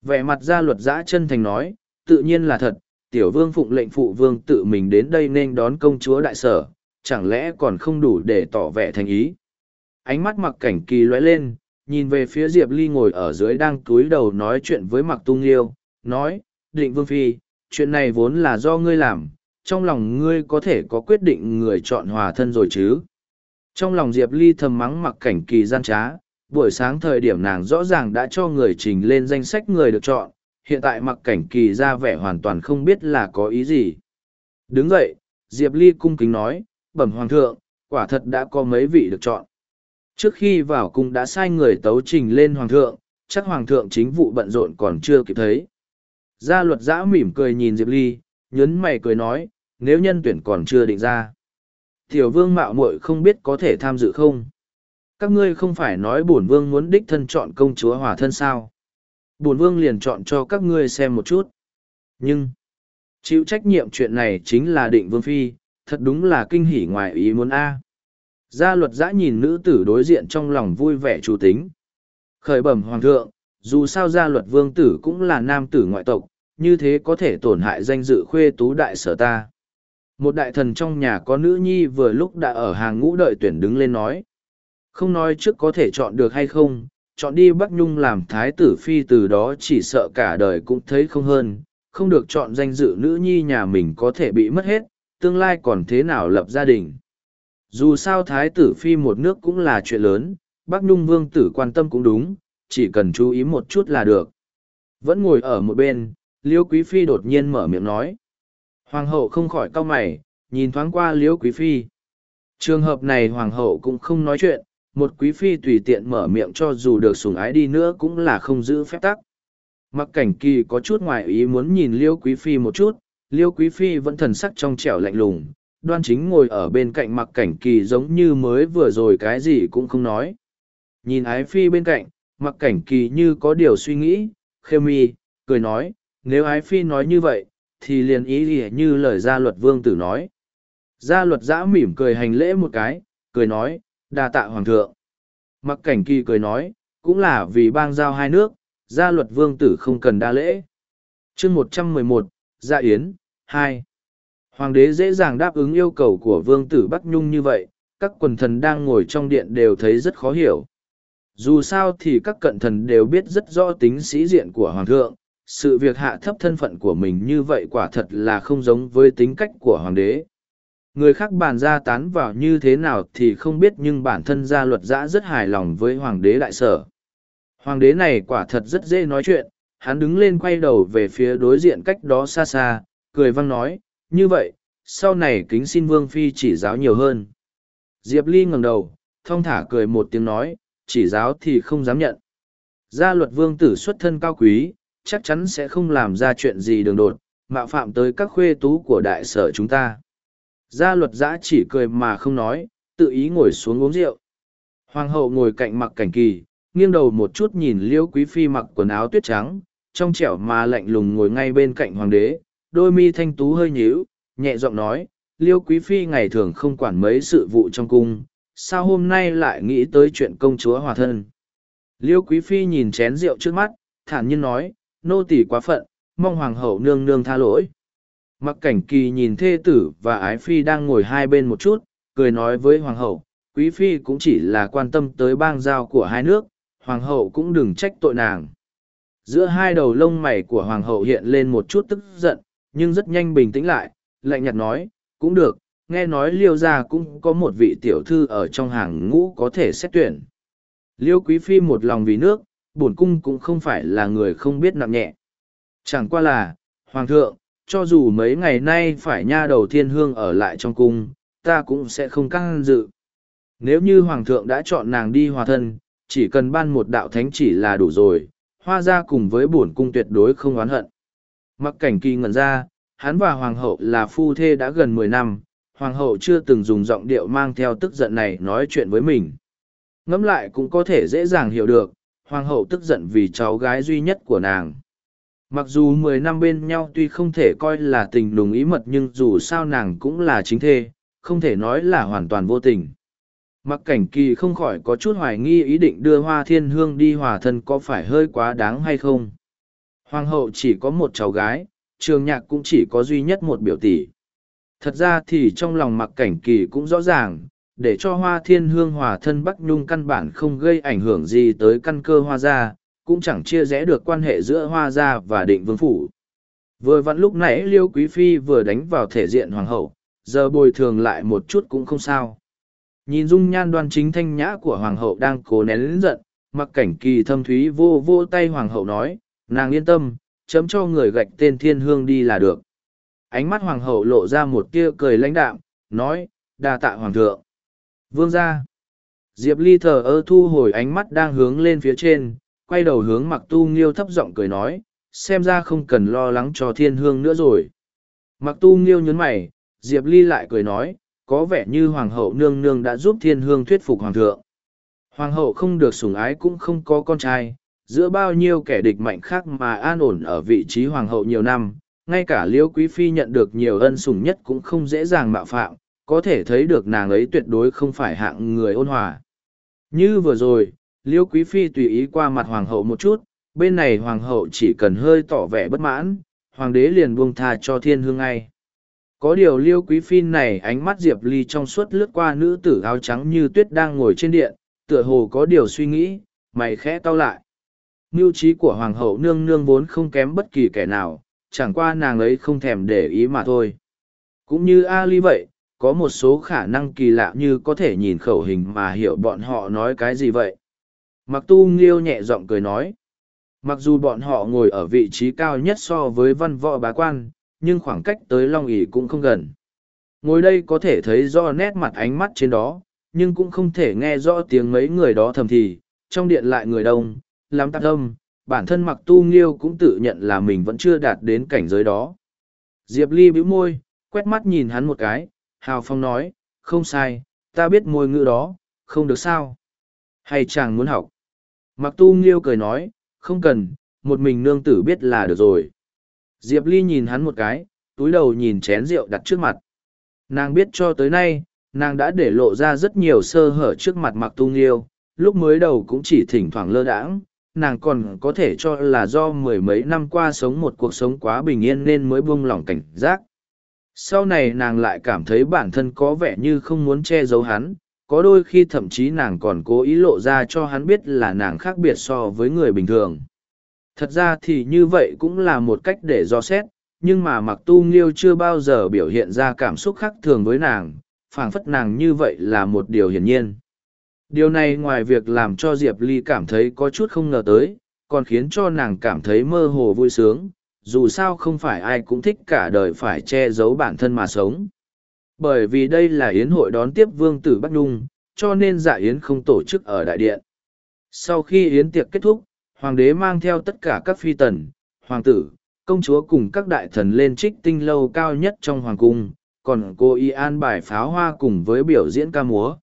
Vẻ mặt gia luật giã chân thành nói, tự nhiên là thật, tiểu vương phụng lệnh phụ vương tự mình đến đây nên đón công chúa đại sở, chẳng lẽ còn không đủ để tỏ vẻ thành ý? Ánh mắt mặc cảnh kỳ lóe lên, nhìn về phía diệp ly ngồi ở dưới đang cúi đầu nói chuyện với mặc tung yêu nói định vương phi chuyện này vốn là do ngươi làm trong lòng ngươi có thể có quyết định người chọn hòa thân rồi chứ trong lòng diệp ly thầm mắng mặc cảnh kỳ gian trá buổi sáng thời điểm nàng rõ ràng đã cho người trình lên danh sách người được chọn hiện tại mặc cảnh kỳ ra vẻ hoàn toàn không biết là có ý gì. Đứng dậy, diệp ly cung kính nói, bẩm hoàng thượng, quả thật đã có mấy vị được chọn. Trước khi vào cung đã sai người tấu trình lên hoàng thượng, chắc hoàng thượng chính vụ bận rộn còn chưa kịp thấy. Gia luật giã mỉm cười nhìn diệp ly, nhấn mày cười nói, nếu nhân tuyển còn chưa định ra, tiểu vương mạo muội không biết có thể tham dự không? Các ngươi không phải nói bổn vương muốn đích thân chọn công chúa hòa thân sao? Bổn vương liền chọn cho các ngươi xem một chút nhưng chịu trách nhiệm chuyện này chính là định vương phi thật đúng là kinh hỉ ngoài ý muốn a Gia luật giã nhìn nữ tử đối diện trong lòng vui vẻ chủ tính. Khởi bẩm hoàng thượng, dù sao gia luật vương tử cũng là nam tử ngoại tộc, như thế có thể tổn hại danh dự khuê tú đại sở ta. Một đại thần trong nhà có nữ nhi vừa lúc đã ở hàng ngũ đợi tuyển đứng lên nói. Không nói trước có thể chọn được hay không, chọn đi Bắc Nhung làm thái tử phi từ đó chỉ sợ cả đời cũng thấy không hơn, không được chọn danh dự nữ nhi nhà mình có thể bị mất hết, tương lai còn thế nào lập gia đình. Dù sao thái tử phi một nước cũng là chuyện lớn, bắc Nhung vương tử quan tâm cũng đúng, chỉ cần chú ý một chút là được. Vẫn ngồi ở một bên, liêu quý phi đột nhiên mở miệng nói. Hoàng hậu không khỏi cau mày, nhìn thoáng qua liêu quý phi. Trường hợp này hoàng hậu cũng không nói chuyện, một quý phi tùy tiện mở miệng cho dù được sủng ái đi nữa cũng là không giữ phép tắc. Mặc cảnh kỳ có chút ngoài ý muốn nhìn liêu quý phi một chút, liêu quý phi vẫn thần sắc trong trẻo lạnh lùng, đoan chính ngồi ở bên cạnh mặc cảnh kỳ giống như mới vừa rồi cái gì cũng không nói. Nhìn ái phi bên cạnh, mặc cảnh kỳ như có điều suy nghĩ, khêu mi, cười nói, nếu ái phi nói như vậy, thì liền ý gì như lời gia luật vương tử nói. Gia luật giã mỉm cười hành lễ một cái, cười nói, đa tạ hoàng thượng. Mặc cảnh kỳ cười nói, cũng là vì bang giao hai nước, gia luật vương tử không cần đa lễ. chương một trăm mười một Gia Yến, hai Hoàng đế dễ dàng đáp ứng yêu cầu của vương tử Bắc Nhung như vậy, các quần thần đang ngồi trong điện đều thấy rất khó hiểu. Dù sao thì các cận thần đều biết rất rõ tính sĩ diện của Hoàng thượng, sự việc hạ thấp thân phận của mình như vậy quả thật là không giống với tính cách của Hoàng đế. Người khác bàn ra tán vào như thế nào thì không biết nhưng bản thân gia luật giã rất hài lòng với Hoàng đế đại sở. Hoàng đế này quả thật rất dễ nói chuyện, hắn đứng lên quay đầu về phía đối diện cách đó xa xa, cười văng nói, như vậy, sau này kính xin Vương Phi chỉ giáo nhiều hơn. Diệp Ly ngẩng đầu, thong thả cười một tiếng nói, chỉ giáo thì không dám nhận. Gia luật vương tử xuất thân cao quý, chắc chắn sẽ không làm ra chuyện gì đường đột, mạo phạm tới các khuê tú của đại sở chúng ta. Gia luật giã chỉ cười mà không nói, tự ý ngồi xuống uống rượu. Hoàng hậu ngồi cạnh mặc cảnh kỳ, nghiêng đầu một chút nhìn liễu quý phi mặc quần áo tuyết trắng, trong trẻo mà lạnh lùng ngồi ngay bên cạnh hoàng đế, đôi mi thanh tú hơi nhíu, nhẹ giọng nói, liêu quý phi ngày thường không quản mấy sự vụ trong cung, sao hôm nay lại nghĩ tới chuyện công chúa hòa thân. Liêu quý phi nhìn chén rượu trước mắt, thản nhiên nói, nô tỳ quá phận, mong hoàng hậu nương nương tha lỗi. Mặc cảnh kỳ nhìn thê tử và ái phi đang ngồi hai bên một chút, cười nói với hoàng hậu, quý phi cũng chỉ là quan tâm tới bang giao của hai nước, hoàng hậu cũng đừng trách tội nàng. Giữa hai đầu lông mày của hoàng hậu hiện lên một chút tức giận, nhưng rất nhanh bình tĩnh lại, lạnh nhạt nói, cũng được, nghe nói liêu gia cũng có một vị tiểu thư ở trong hàng ngũ có thể xét tuyển. Liêu quý phi một lòng vì nước, bổn cung cũng không phải là người không biết nặng nhẹ. Chẳng qua là, hoàng thượng, cho dù mấy ngày nay phải nha đầu thiên hương ở lại trong cung, ta cũng sẽ không căng dự. Nếu như hoàng thượng đã chọn nàng đi hòa thân, chỉ cần ban một đạo thánh chỉ là đủ rồi, hoa ra cùng với bổn cung tuyệt đối không oán hận. Mặc cảnh kỳ ngẩn ra, hắn và hoàng hậu là phu thê đã gần mười năm, hoàng hậu chưa từng dùng giọng điệu mang theo tức giận này nói chuyện với mình. Ngẫm lại cũng có thể dễ dàng hiểu được, hoàng hậu tức giận vì cháu gái duy nhất của nàng. Mặc dù mười năm bên nhau tuy không thể coi là tình đùng ý mật nhưng dù sao nàng cũng là chính thê, không thể nói là hoàn toàn vô tình. Mặc cảnh kỳ không khỏi có chút hoài nghi ý định đưa hoa thiên hương đi hòa thân có phải hơi quá đáng hay không. Hoàng hậu chỉ có một cháu gái, trường nhạc cũng chỉ có duy nhất một biểu tỷ. Thật ra thì trong lòng mặc cảnh kỳ cũng rõ ràng, để cho hoa thiên hương hòa thân Bắc Nhung căn bản không gây ảnh hưởng gì tới căn cơ hoa gia, cũng chẳng chia rẽ được quan hệ giữa hoa gia và định vương phủ. Vừa vặn lúc nãy Liêu Quý Phi vừa đánh vào thể diện hoàng hậu, giờ bồi thường lại một chút cũng không sao. Nhìn dung nhan đoan chính thanh nhã của hoàng hậu đang cố nén lĩnh giận, mặc cảnh kỳ thâm thúy vô vô tay hoàng hậu nói, nàng yên tâm, chấm cho người gạch tên thiên hương đi là được. Ánh mắt hoàng hậu lộ ra một tia cười lãnh đạm, nói, đa tạ hoàng thượng. Vương gia Diệp Ly thờ ơ thu hồi ánh mắt đang hướng lên phía trên, quay đầu hướng mặc tu nghiêu thấp giọng cười nói, xem ra không cần lo lắng cho thiên hương nữa rồi. Mặc tu nghiêu nhấn mày, Diệp Ly lại cười nói, có vẻ như hoàng hậu nương nương đã giúp thiên hương thuyết phục hoàng thượng. Hoàng hậu không được sủng ái cũng không có con trai, giữa bao nhiêu kẻ địch mạnh khác mà an ổn ở vị trí hoàng hậu nhiều năm, ngay cả liễu quý phi nhận được nhiều ân sủng nhất cũng không dễ dàng mạo phạm, có thể thấy được nàng ấy tuyệt đối không phải hạng người ôn hòa. Như vừa rồi, Liêu quý phi tùy ý qua mặt hoàng hậu một chút, bên này hoàng hậu chỉ cần hơi tỏ vẻ bất mãn, hoàng đế liền buông tha cho thiên hương ngay. Có điều liêu quý phi này ánh mắt Diệp Ly trong suốt lướt qua nữ tử áo trắng như tuyết đang ngồi trên điện, tựa hồ có điều suy nghĩ, mày khẽ cau lại. Mưu trí của hoàng hậu nương nương vốn không kém bất kỳ kẻ nào, chẳng qua nàng ấy không thèm để ý mà thôi. Cũng như Ali vậy, có một số khả năng kỳ lạ như có thể nhìn khẩu hình mà hiểu bọn họ nói cái gì vậy. Mặc tu nghiêu nhẹ giọng cười nói. Mặc dù bọn họ ngồi ở vị trí cao nhất so với văn võ bá quan, nhưng khoảng cách tới Long ỉ cũng không gần. Ngồi đây có thể thấy rõ nét mặt ánh mắt trên đó, nhưng cũng không thể nghe rõ tiếng mấy người đó thầm thì, trong điện lại người đông, lắm tạp âm, bản thân mặc tu nghiêu cũng tự nhận là mình vẫn chưa đạt đến cảnh giới đó. Diệp Ly bĩu môi, quét mắt nhìn hắn một cái, Hào Phong nói, không sai, ta biết môi ngữ đó, không được sao. Hay chàng muốn học? Mặc tu nghiêu cười nói, không cần, một mình nương tử biết là được rồi. Diệp Ly nhìn hắn một cái, túi đầu nhìn chén rượu đặt trước mặt. Nàng biết cho tới nay, nàng đã để lộ ra rất nhiều sơ hở trước mặt mặc tu nghiêu, lúc mới đầu cũng chỉ thỉnh thoảng lơ đãng, nàng còn có thể cho là do mười mấy năm qua sống một cuộc sống quá bình yên nên mới buông lỏng cảnh giác. Sau này nàng lại cảm thấy bản thân có vẻ như không muốn che giấu hắn, có đôi khi thậm chí nàng còn cố ý lộ ra cho hắn biết là nàng khác biệt so với người bình thường. Thật ra thì như vậy cũng là một cách để do xét, nhưng mà mặc tu nghiêu chưa bao giờ biểu hiện ra cảm xúc khác thường với nàng, phảng phất nàng như vậy là một điều hiển nhiên. Điều này ngoài việc làm cho Diệp Ly cảm thấy có chút không ngờ tới, còn khiến cho nàng cảm thấy mơ hồ vui sướng, dù sao không phải ai cũng thích cả đời phải che giấu bản thân mà sống. Bởi vì đây là yến hội đón tiếp vương tử Bắc Nhung, cho nên dạ yến không tổ chức ở đại điện. Sau khi yến tiệc kết thúc, hoàng đế mang theo tất cả các phi tần, hoàng tử, công chúa cùng các đại thần lên trích tinh lâu cao nhất trong hoàng cung, còn cô y an bài pháo hoa cùng với biểu diễn ca múa.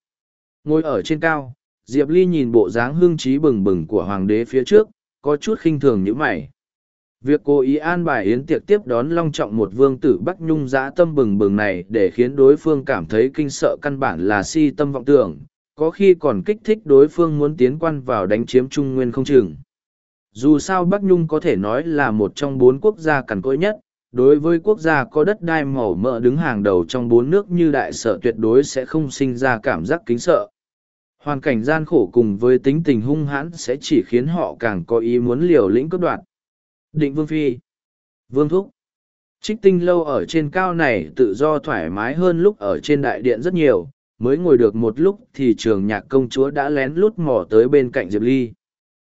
Ngồi ở trên cao, Diệp Ly nhìn bộ dáng hương trí bừng bừng của hoàng đế phía trước, có chút khinh thường như mày. Việc cô ý an bài yến tiệc tiếp đón long trọng một vương tử Bắc Nhung dã tâm bừng bừng này để khiến đối phương cảm thấy kinh sợ căn bản là si tâm vọng tưởng, có khi còn kích thích đối phương muốn tiến quan vào đánh chiếm Trung Nguyên không chừng. Dù sao Bắc Nhung có thể nói là một trong bốn quốc gia cằn cỗi nhất, đối với quốc gia có đất đai màu mỡ đứng hàng đầu trong bốn nước như đại sở tuyệt đối sẽ không sinh ra cảm giác kính sợ. Hoàn cảnh gian khổ cùng với tính tình hung hãn sẽ chỉ khiến họ càng có ý muốn liều lĩnh cướp đoạt. Định Vương Phi Vương Thúc Trích tinh lâu ở trên cao này tự do thoải mái hơn lúc ở trên đại điện rất nhiều, mới ngồi được một lúc thì trường nhạc công chúa đã lén lút mò tới bên cạnh Diệp Ly.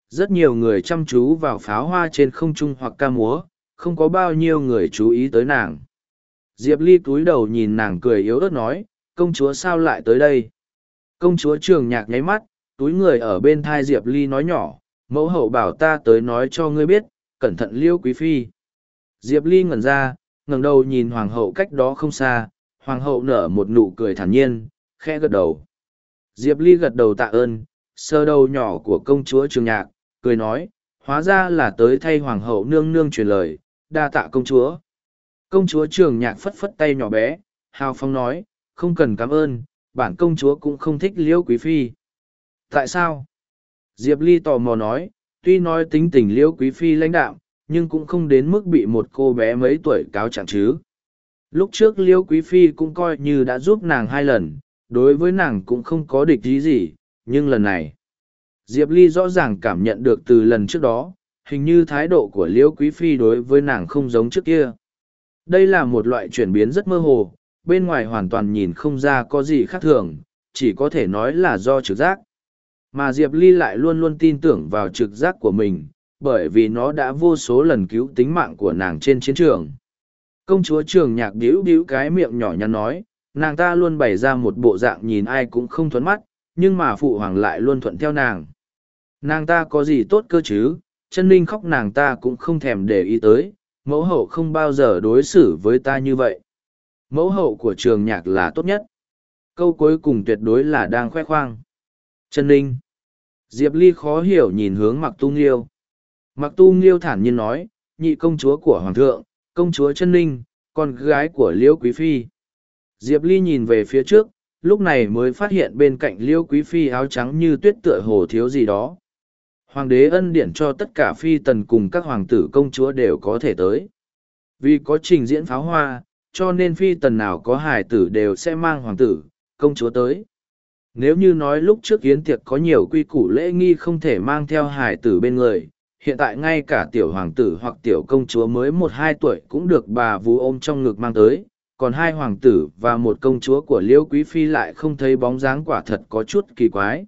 Rất nhiều người chăm chú vào pháo hoa trên không trung hoặc ca múa, không có bao nhiêu người chú ý tới nàng. Diệp Ly cúi đầu nhìn nàng cười yếu ớt nói, công chúa sao lại tới đây? Công chúa trường nhạc nháy mắt, túi người ở bên thai Diệp Ly nói nhỏ, mẫu hậu bảo ta tới nói cho ngươi biết, cẩn thận liêu quý phi. Diệp Ly ngẩn ra, ngẩng đầu nhìn hoàng hậu cách đó không xa, hoàng hậu nở một nụ cười thản nhiên, khẽ gật đầu. Diệp Ly gật đầu tạ ơn, sơ đầu nhỏ của công chúa trường nhạc, cười nói, hóa ra là tới thay hoàng hậu nương nương truyền lời, đa tạ công chúa. Công chúa trường nhạc phất phất tay nhỏ bé, hào phong nói, không cần cảm ơn, bản công chúa cũng không thích liễu quý phi. Tại sao? Diệp Ly tò mò nói, tuy nói tính tình liễu quý phi lãnh đạm, nhưng cũng không đến mức bị một cô bé mấy tuổi cáo trạng chứ. Lúc trước liễu quý phi cũng coi như đã giúp nàng hai lần, đối với nàng cũng không có địch ý gì, nhưng lần này, Diệp Ly rõ ràng cảm nhận được từ lần trước đó, hình như thái độ của liễu quý phi đối với nàng không giống trước kia. Đây là một loại chuyển biến rất mơ hồ, bên ngoài hoàn toàn nhìn không ra có gì khác thường, chỉ có thể nói là do trực giác. Mà Diệp Ly lại luôn luôn tin tưởng vào trực giác của mình, bởi vì nó đã vô số lần cứu tính mạng của nàng trên chiến trường. Công chúa trường nhạc điếu điếu cái miệng nhỏ nhắn nói, nàng ta luôn bày ra một bộ dạng nhìn ai cũng không thuẫn mắt, nhưng mà phụ hoàng lại luôn thuận theo nàng. Nàng ta có gì tốt cơ chứ, chân ninh khóc nàng ta cũng không thèm để ý tới, mẫu hậu không bao giờ đối xử với ta như vậy mẫu hậu của trường nhạc là tốt nhất câu cuối cùng tuyệt đối là đang khoe khoang Trần ninh. Diệp ly khó hiểu nhìn hướng mặc tu nghiêu. Mặc tu nghiêu thản nhiên nói nhị công chúa của hoàng thượng công chúa Trân ninh con gái của liễu quý phi. Diệp ly nhìn về phía trước lúc này mới phát hiện bên cạnh liễu quý phi áo trắng như tuyết tựa hồ thiếu gì đó. Hoàng đế ân điển cho tất cả phi tần cùng các hoàng tử công chúa đều có thể tới. Vì có trình diễn pháo hoa cho nên phi tần nào có hài tử đều sẽ mang hoàng tử, công chúa tới. Nếu như nói lúc trước yến tiệc có nhiều quy củ lễ nghi không thể mang theo hải tử bên người, hiện tại ngay cả tiểu hoàng tử hoặc tiểu công chúa mới một hai tuổi cũng được bà vú ôm trong ngực mang tới, còn hai hoàng tử và một công chúa của liễu quý phi lại không thấy bóng dáng quả thật có chút kỳ quái.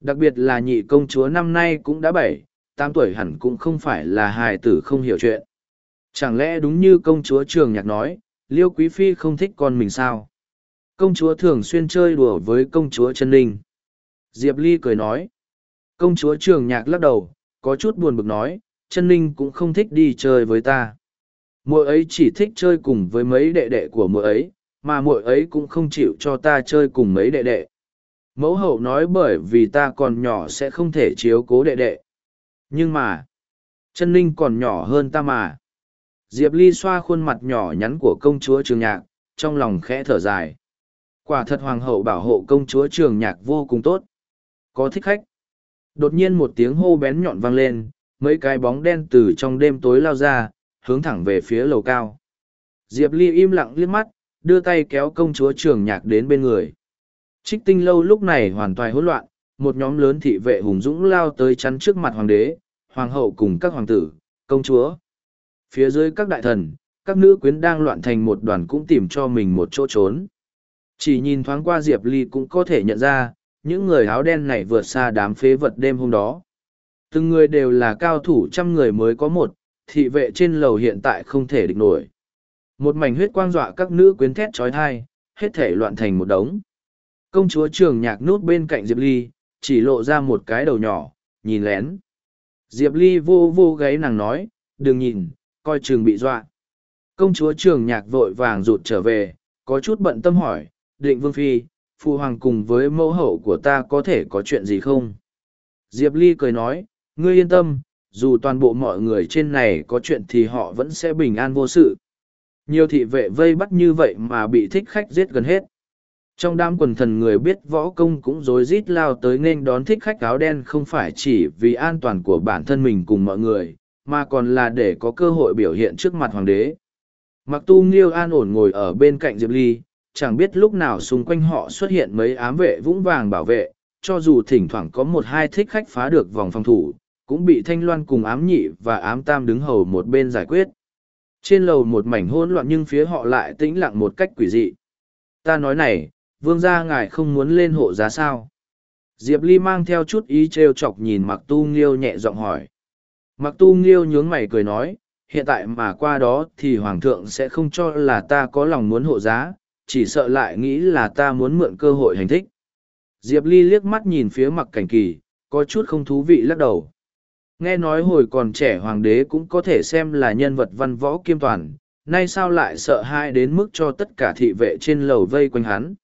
Đặc biệt là nhị công chúa năm nay cũng đã bảy, tám tuổi hẳn cũng không phải là hài tử không hiểu chuyện. Chẳng lẽ đúng như công chúa trường nhạc nói, liêu quý phi không thích con mình sao công chúa thường xuyên chơi đùa với công chúa chân ninh diệp ly cười nói. Công chúa trường nhạc lắc đầu có chút buồn bực nói chân ninh cũng không thích đi chơi với ta. Muội ấy chỉ thích chơi cùng với mấy đệ đệ của muội ấy mà muội ấy cũng không chịu cho ta chơi cùng mấy đệ đệ. Mẫu hậu nói bởi vì ta còn nhỏ sẽ không thể chiếu cố đệ đệ. Nhưng mà chân ninh còn nhỏ hơn ta mà. Diệp Ly xoa khuôn mặt nhỏ nhắn của công chúa trường nhạc, trong lòng khẽ thở dài. Quả thật hoàng hậu bảo hộ công chúa trường nhạc vô cùng tốt. Có thích khách. Đột nhiên một tiếng hô bén nhọn vang lên, mấy cái bóng đen từ trong đêm tối lao ra, hướng thẳng về phía lầu cao. Diệp Ly im lặng liếc mắt, đưa tay kéo công chúa trường nhạc đến bên người. Trích tinh lâu lúc này hoàn toàn hỗn loạn, một nhóm lớn thị vệ hùng dũng lao tới chắn trước mặt hoàng đế, hoàng hậu cùng các hoàng tử, công chúa. Phía dưới các đại thần, các nữ quyến đang loạn thành một đoàn cũng tìm cho mình một chỗ trốn. Chỉ nhìn thoáng qua Diệp Ly cũng có thể nhận ra, những người áo đen này vượt xa đám phế vật đêm hôm đó. Từng người đều là cao thủ trăm người mới có một, thị vệ trên lầu hiện tại không thể địch nổi. Một mảnh huyết quang dọa các nữ quyến thét trói thai, hết thể loạn thành một đống. Công chúa trường nhạc nút bên cạnh Diệp Ly, chỉ lộ ra một cái đầu nhỏ, nhìn lén. Diệp Ly vô vô gáy nàng nói, đừng nhìn, coi trường bị dọa. Công chúa trường nhạc vội vàng rụt trở về, có chút bận tâm hỏi, định vương phi, phụ hoàng cùng với mẫu hậu của ta có thể có chuyện gì không? Diệp Ly cười nói, ngươi yên tâm, dù toàn bộ mọi người trên này có chuyện thì họ vẫn sẽ bình an vô sự. Nhiều thị vệ vây bắt như vậy mà bị thích khách giết gần hết. Trong đám quần thần người biết võ công cũng rối rít lao tới nên đón thích khách áo đen không phải chỉ vì an toàn của bản thân mình cùng mọi người, mà còn là để có cơ hội biểu hiện trước mặt hoàng đế. Mặc tu nghiêu an ổn ngồi ở bên cạnh Diệp Ly, chẳng biết lúc nào xung quanh họ xuất hiện mấy ám vệ vũng vàng bảo vệ, cho dù thỉnh thoảng có một hai thích khách phá được vòng phòng thủ, cũng bị thanh loan cùng ám nhị và ám tam đứng hầu một bên giải quyết. Trên lầu một mảnh hỗn loạn nhưng phía họ lại tĩnh lặng một cách quỷ dị. Ta nói này, vương gia ngài không muốn lên hộ giá sao? Diệp Ly mang theo chút ý trêu chọc nhìn Mặc Tu Nghiêu nhẹ giọng hỏi. Mặc Tu Nghiêu nhướng mày cười nói, hiện tại mà qua đó thì Hoàng thượng sẽ không cho là ta có lòng muốn hộ giá, chỉ sợ lại nghĩ là ta muốn mượn cơ hội hành thích. Diệp Ly liếc mắt nhìn phía mặc cảnh kỳ, có chút không thú vị lắc đầu. Nghe nói hồi còn trẻ hoàng đế cũng có thể xem là nhân vật văn võ kiêm toàn, nay sao lại sợ hai đến mức cho tất cả thị vệ trên lầu vây quanh hắn.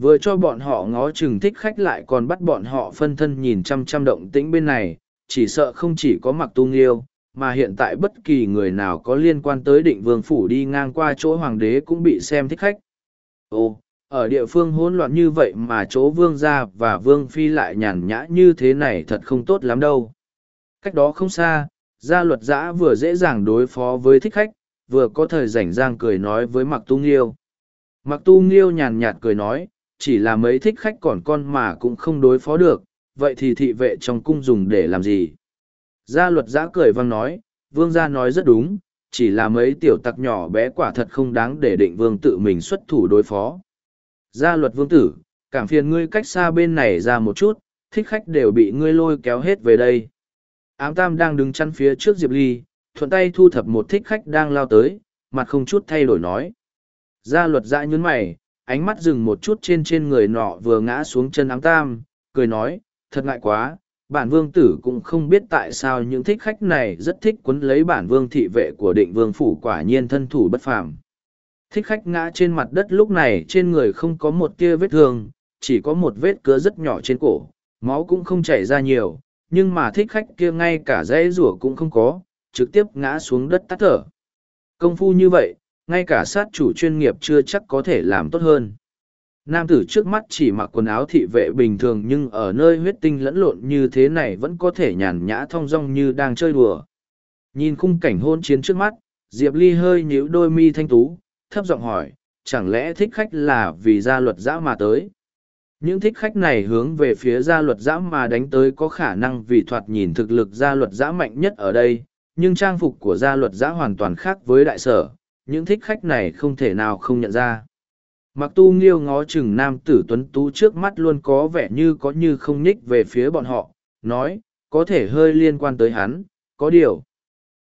Vừa cho bọn họ ngó chừng thích khách lại còn bắt bọn họ phân thân nhìn chăm chăm động tĩnh bên này, chỉ sợ không chỉ có mặc tung yêu, mà hiện tại bất kỳ người nào có liên quan tới định vương phủ đi ngang qua chỗ hoàng đế cũng bị xem thích khách. Ồ, ở địa phương hỗn loạn như vậy mà chỗ vương gia và vương phi lại nhàn nhã như thế này thật không tốt lắm đâu. Cách đó không xa, gia luật giã vừa dễ dàng đối phó với thích khách, vừa có thời rảnh rang cười nói với mặc tu nghiêu. Mặc tu nghiêu nhàn nhạt cười nói, chỉ là mấy thích khách còn con mà cũng không đối phó được, vậy thì thị vệ trong cung dùng để làm gì? Gia luật giã cười vang nói, vương gia nói rất đúng, chỉ là mấy tiểu tặc nhỏ bé quả thật không đáng để định vương tự mình xuất thủ đối phó. Gia luật vương tử, cảm phiền ngươi cách xa bên này ra một chút, thích khách đều bị ngươi lôi kéo hết về đây. Ám tam đang đứng chăn phía trước Diệp Ly, thuận tay thu thập một thích khách đang lao tới, mặt không chút thay đổi nói. Gia luật dã nhún mày, ánh mắt dừng một chút trên trên người nọ vừa ngã xuống chân ám tam, cười nói, thật ngại quá, bản vương tử cũng không biết tại sao những thích khách này rất thích quấn lấy bản vương thị vệ của định vương phủ quả nhiên thân thủ bất phàm. Thích khách ngã trên mặt đất lúc này trên người không có một tia vết thương, chỉ có một vết cứa rất nhỏ trên cổ, máu cũng không chảy ra nhiều, nhưng mà thích khách kia ngay cả dãy rủa cũng không có, trực tiếp ngã xuống đất tắt thở. Công phu như vậy, ngay cả sát chủ chuyên nghiệp chưa chắc có thể làm tốt hơn. Nam tử trước mắt chỉ mặc quần áo thị vệ bình thường nhưng ở nơi huyết tinh lẫn lộn như thế này vẫn có thể nhàn nhã thong dong như đang chơi đùa. Nhìn khung cảnh hôn chiến trước mắt, Diệp Ly hơi nhíu đôi mi thanh tú, thấp giọng hỏi, chẳng lẽ thích khách là vì gia luật giã mà tới? Những thích khách này hướng về phía gia luật giã mà đánh tới có khả năng vì thoạt nhìn thực lực gia luật giã mạnh nhất ở đây, nhưng trang phục của gia luật giã hoàn toàn khác với đại sở, những thích khách này không thể nào không nhận ra. Mặc tu nghiêu ngó chừng nam tử tuấn tú trước mắt luôn có vẻ như có như không nhích về phía bọn họ, nói, có thể hơi liên quan tới hắn, có điều.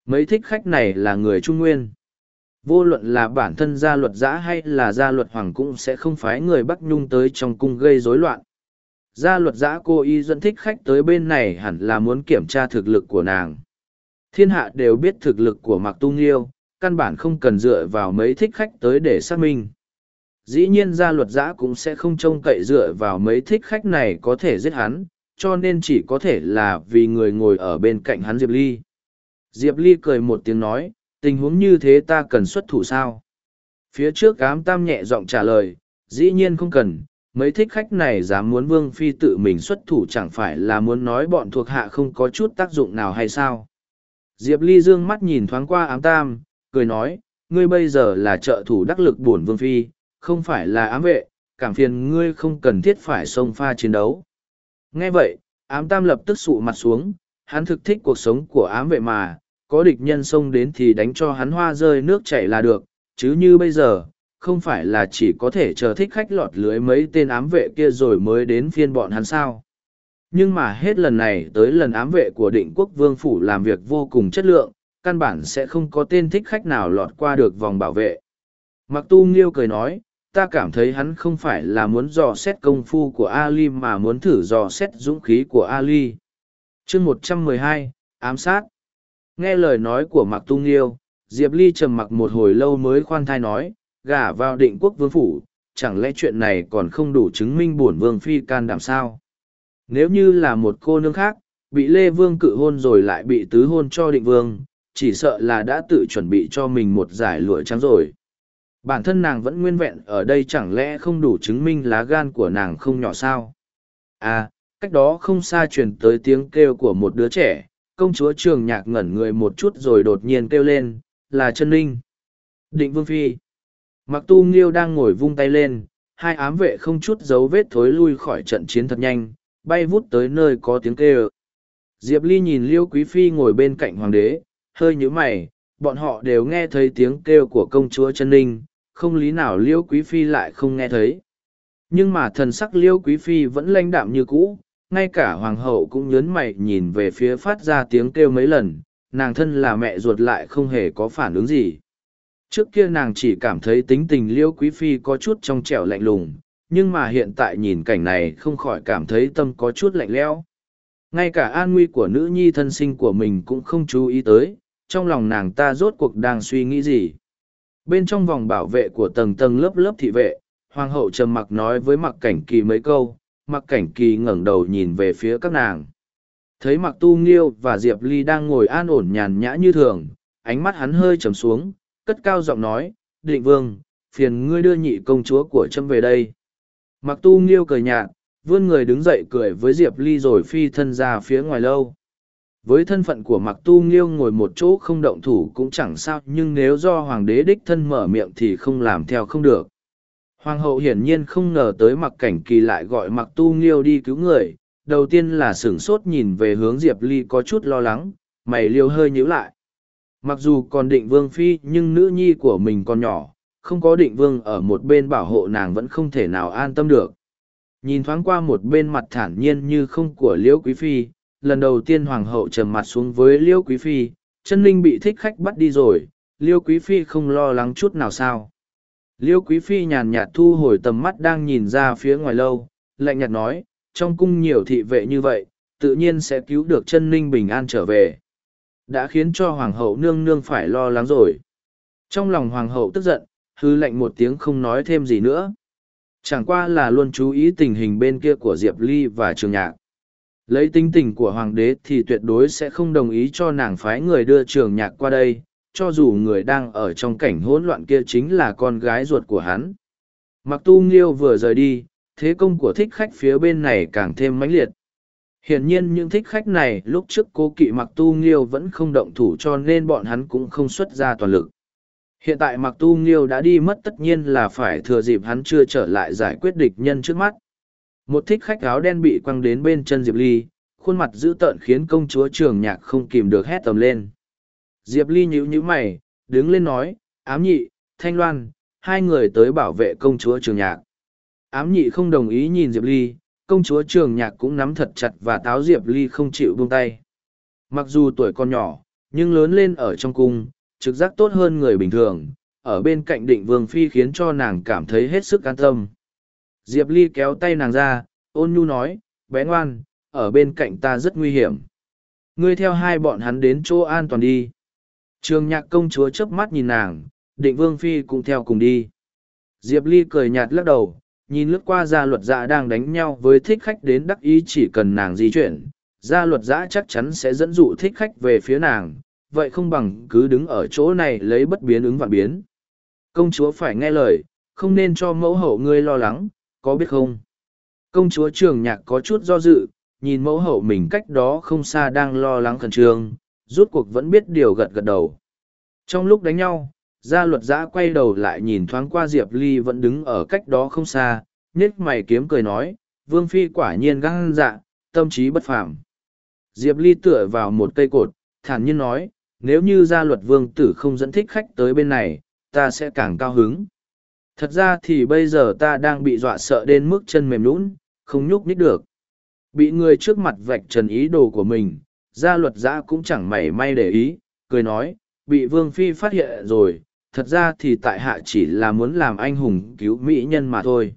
Mấy thích khách này là người Trung Nguyên. Vô luận là bản thân gia luật giã hay là gia luật hoàng cũng sẽ không phái người Bắc Nhung tới trong cung gây rối loạn. Gia luật giã cô y dẫn thích khách tới bên này hẳn là muốn kiểm tra thực lực của nàng. Thiên hạ đều biết thực lực của Mạc Tu Nghiêu, căn bản không cần dựa vào mấy thích khách tới để xác minh. Dĩ nhiên gia luật giã cũng sẽ không trông cậy dựa vào mấy thích khách này có thể giết hắn, cho nên chỉ có thể là vì người ngồi ở bên cạnh hắn Diệp Ly. Diệp Ly cười một tiếng nói, tình huống như thế ta cần xuất thủ sao phía trước ám tam nhẹ giọng trả lời dĩ nhiên không cần mấy thích khách này dám muốn vương phi tự mình xuất thủ chẳng phải là muốn nói bọn thuộc hạ không có chút tác dụng nào hay sao diệp ly dương mắt nhìn thoáng qua ám tam cười nói ngươi bây giờ là trợ thủ đắc lực bổn vương phi không phải là ám vệ, cảm phiền ngươi không cần thiết phải xông pha chiến đấu. Nghe vậy, ám tam lập tức sụ mặt xuống, hắn thực thích cuộc sống của ám vệ mà, có địch nhân xông đến thì đánh cho hắn hoa rơi nước chảy là được, chứ như bây giờ, không phải là chỉ có thể chờ thích khách lọt lưới mấy tên ám vệ kia rồi mới đến phiên bọn hắn sao. Nhưng mà hết lần này tới lần ám vệ của định quốc vương phủ làm việc vô cùng chất lượng, căn bản sẽ không có tên thích khách nào lọt qua được vòng bảo vệ. Mặc tu nghiêu cười nói ta cảm thấy hắn không phải là muốn dò xét công phu của ali mà muốn thử dò xét dũng khí của ali. Chương một trăm mười hai, ám sát. Nghe lời nói của mặc tu nghiêu, diệp ly trầm mặc một hồi lâu mới khoan thai nói, gả vào định quốc vương phủ, chẳng lẽ chuyện này còn không đủ chứng minh bổn vương phi can đảm sao? Nếu như là một cô nương khác, bị lê vương cự hôn rồi lại bị tứ hôn cho định vương, chỉ sợ là đã tự chuẩn bị cho mình một giải lụa trắng rồi bản thân nàng vẫn nguyên vẹn ở đây chẳng lẽ không đủ chứng minh lá gan của nàng không nhỏ sao? À cách đó không xa truyền tới tiếng kêu của một đứa trẻ, công chúa trường nhạc ngẩn người một chút rồi đột nhiên kêu lên, là chân ninh. Định vương phi. Mặc tu nghiêu đang ngồi vung tay lên, hai ám vệ không chút dấu vết thối lui khỏi trận chiến thật nhanh, bay vút tới nơi có tiếng kêu. Diệp ly nhìn liêu quý phi ngồi bên cạnh hoàng đế, hơi nhíu mày, bọn họ đều nghe thấy tiếng kêu của công chúa chân ninh không lý nào liêu quý phi lại không nghe thấy. Nhưng mà thần sắc liêu quý phi vẫn lãnh đạm như cũ, ngay cả hoàng hậu cũng nhớn mày nhìn về phía phát ra tiếng kêu mấy lần, nàng thân là mẹ ruột lại không hề có phản ứng gì. Trước kia nàng chỉ cảm thấy tính tình liêu quý phi có chút trong trẻo lạnh lùng, nhưng mà hiện tại nhìn cảnh này không khỏi cảm thấy tâm có chút lạnh lẽo. Ngay cả an nguy của nữ nhi thân sinh của mình cũng không chú ý tới, trong lòng nàng ta rốt cuộc đang suy nghĩ gì bên trong vòng bảo vệ của tầng tầng lớp lớp thị vệ, hoàng hậu trầm mặc nói với mặc cảnh kỳ mấy câu mặc cảnh kỳ ngẩng đầu nhìn về phía các nàng. Thấy mặc tu nghiêu và diệp ly đang ngồi an ổn nhàn nhã như thường, ánh mắt hắn hơi trầm xuống, cất cao giọng nói, định vương, phiền ngươi đưa nhị công chúa của trâm về đây. Mặc tu nghiêu cười nhạt, vươn người đứng dậy cười với diệp ly rồi phi thân ra phía ngoài lâu với thân phận của mặc tu nghiêu ngồi một chỗ không động thủ cũng chẳng sao, nhưng nếu do hoàng đế đích thân mở miệng thì không làm theo không được. Hoàng hậu hiển nhiên không ngờ tới mặc cảnh kỳ lại gọi mặc tu nghiêu đi cứu người. Đầu tiên là sửng sốt nhìn về hướng diệp ly có chút lo lắng, mày liêu hơi nhíu lại. Mặc dù còn định vương phi, nhưng nữ nhi của mình còn nhỏ, không có định vương ở một bên bảo hộ nàng vẫn không thể nào an tâm được. Nhìn thoáng qua một bên mặt thản nhiên như không của liễu quý phi lần đầu tiên hoàng hậu trầm mặt xuống với liêu quý phi, chân linh bị thích khách bắt đi rồi, liêu quý phi không lo lắng chút nào sao? Liêu quý phi nhàn nhạt thu hồi tầm mắt đang nhìn ra phía ngoài lâu, lạnh nhạt nói, trong cung nhiều thị vệ như vậy, tự nhiên sẽ cứu được chân linh bình an trở về. Đã khiến cho hoàng hậu nương nương phải lo lắng rồi. Trong lòng hoàng hậu tức giận, hư lạnh một tiếng không nói thêm gì nữa. Chẳng qua là luôn chú ý tình hình bên kia của diệp ly và trường nhạc lấy tính tình của hoàng đế thì tuyệt đối sẽ không đồng ý cho nàng phái người đưa trường nhạc qua đây, cho dù người đang ở trong cảnh hỗn loạn kia chính là con gái ruột của hắn. Mặc tu nghiêu vừa rời đi, thế công của thích khách phía bên này càng thêm mãnh liệt. Hiển nhiên những thích khách này lúc trước cố kỵ mặc tu nghiêu vẫn không động thủ cho nên bọn hắn cũng không xuất ra toàn lực. Hiện tại mặc tu nghiêu đã đi mất tất nhiên là phải thừa dịp hắn chưa trở lại giải quyết địch nhân trước mắt một thích khách áo đen bị quăng đến bên chân diệp ly, khuôn mặt dữ tợn khiến công chúa trường nhạc không kìm được hét tầm lên. Diệp ly nhíu nhíu mày, đứng lên nói, ám nhị, thanh loan, hai người tới bảo vệ công chúa trường nhạc. Ám nhị không đồng ý nhìn diệp ly, công chúa trường nhạc cũng nắm thật chặt và táo diệp ly không chịu buông tay. Mặc dù tuổi còn nhỏ, nhưng lớn lên ở trong cung, trực giác tốt hơn người bình thường, ở bên cạnh định vương phi khiến cho nàng cảm thấy hết sức an tâm diệp ly kéo tay nàng ra ôn nhu nói bé ngoan ở bên cạnh ta rất nguy hiểm. Ngươi theo hai bọn hắn đến chỗ an toàn đi. Trường nhạc công chúa chớp mắt nhìn nàng định vương phi cũng theo cùng đi. Diệp ly cười nhạt lắc đầu nhìn lướt qua gia luật dạ đang đánh nhau với thích khách đến đắc ý chỉ cần nàng di chuyển gia luật dạ chắc chắn sẽ dẫn dụ thích khách về phía nàng vậy không bằng cứ đứng ở chỗ này lấy bất biến ứng vạn biến. Công chúa phải nghe lời, không nên cho mẫu hậu ngươi lo lắng, có biết không? Công chúa trường nhạc có chút do dự, nhìn mẫu hậu mình cách đó không xa đang lo lắng khẩn trương, rút cuộc vẫn biết điều gật gật đầu. Trong lúc đánh nhau, gia luật giã quay đầu lại nhìn thoáng qua Diệp Ly vẫn đứng ở cách đó không xa, nhếch mày kiếm cười nói, Vương Phi quả nhiên gan dạ, tâm trí bất phàm. Diệp Ly tựa vào một cây cột, thản nhiên nói, nếu như gia luật vương tử không dẫn thích khách tới bên này, ta sẽ càng cao hứng. Thật ra thì bây giờ ta đang bị dọa sợ đến mức chân mềm lún, không nhúc nhích được. Bị người trước mặt vạch trần ý đồ của mình, gia luật giã cũng chẳng mảy may để ý, cười nói, bị vương phi phát hiện rồi, thật ra thì tại hạ chỉ là muốn làm anh hùng cứu mỹ nhân mà thôi.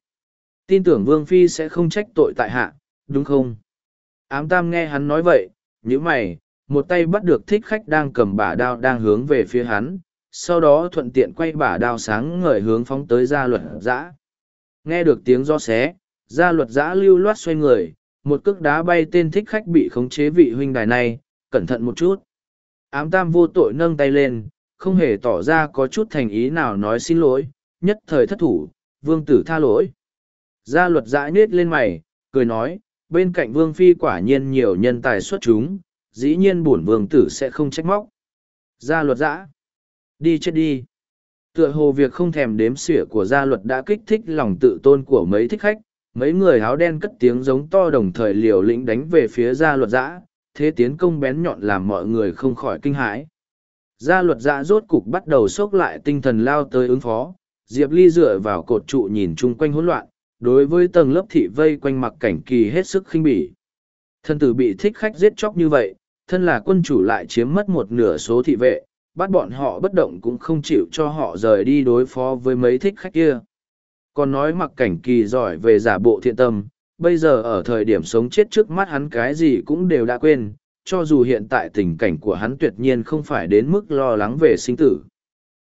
Tin tưởng vương phi sẽ không trách tội tại hạ, đúng không? Ám tam nghe hắn nói vậy, nhữ mày, một tay bắt được thích khách đang cầm bả đao đang hướng về phía hắn, sau đó thuận tiện quay bả đao sáng ngời hướng phóng tới gia luật giã. Nghe được tiếng do xé, gia luật giã lưu loát xoay người, một cước đá bay tên thích khách bị khống chế vị huynh đài này, cẩn thận một chút. Ám tam vô tội nâng tay lên, không hề tỏ ra có chút thành ý nào nói xin lỗi, nhất thời thất thủ, vương tử tha lỗi. Gia luật giã nết lên mày, cười nói, bên cạnh vương phi quả nhiên nhiều nhân tài xuất chúng, dĩ nhiên bổn vương tử sẽ không trách móc. Gia luật giã, đi chết đi. Tựa hồ việc không thèm đếm xỉa của gia luật đã kích thích lòng tự tôn của mấy thích khách, mấy người áo đen cất tiếng giống to đồng thời liều lĩnh đánh về phía gia luật giã, thế tiến công bén nhọn làm mọi người không khỏi kinh hãi. Gia luật giã rốt cục bắt đầu sốc lại tinh thần lao tới ứng phó, Diệp Ly dựa vào cột trụ nhìn chung quanh hỗn loạn, đối với tầng lớp thị vây quanh mặc cảnh kỳ hết sức khinh bỉ. Thân tử bị thích khách giết chóc như vậy, thân là quân chủ lại chiếm mất một nửa số thị vệ, bắt bọn họ bất động cũng không chịu cho họ rời đi đối phó với mấy thích khách kia. Còn nói mặc cảnh kỳ giỏi về giả bộ thiện tâm, bây giờ ở thời điểm sống chết trước mắt hắn cái gì cũng đều đã quên, cho dù hiện tại tình cảnh của hắn tuyệt nhiên không phải đến mức lo lắng về sinh tử.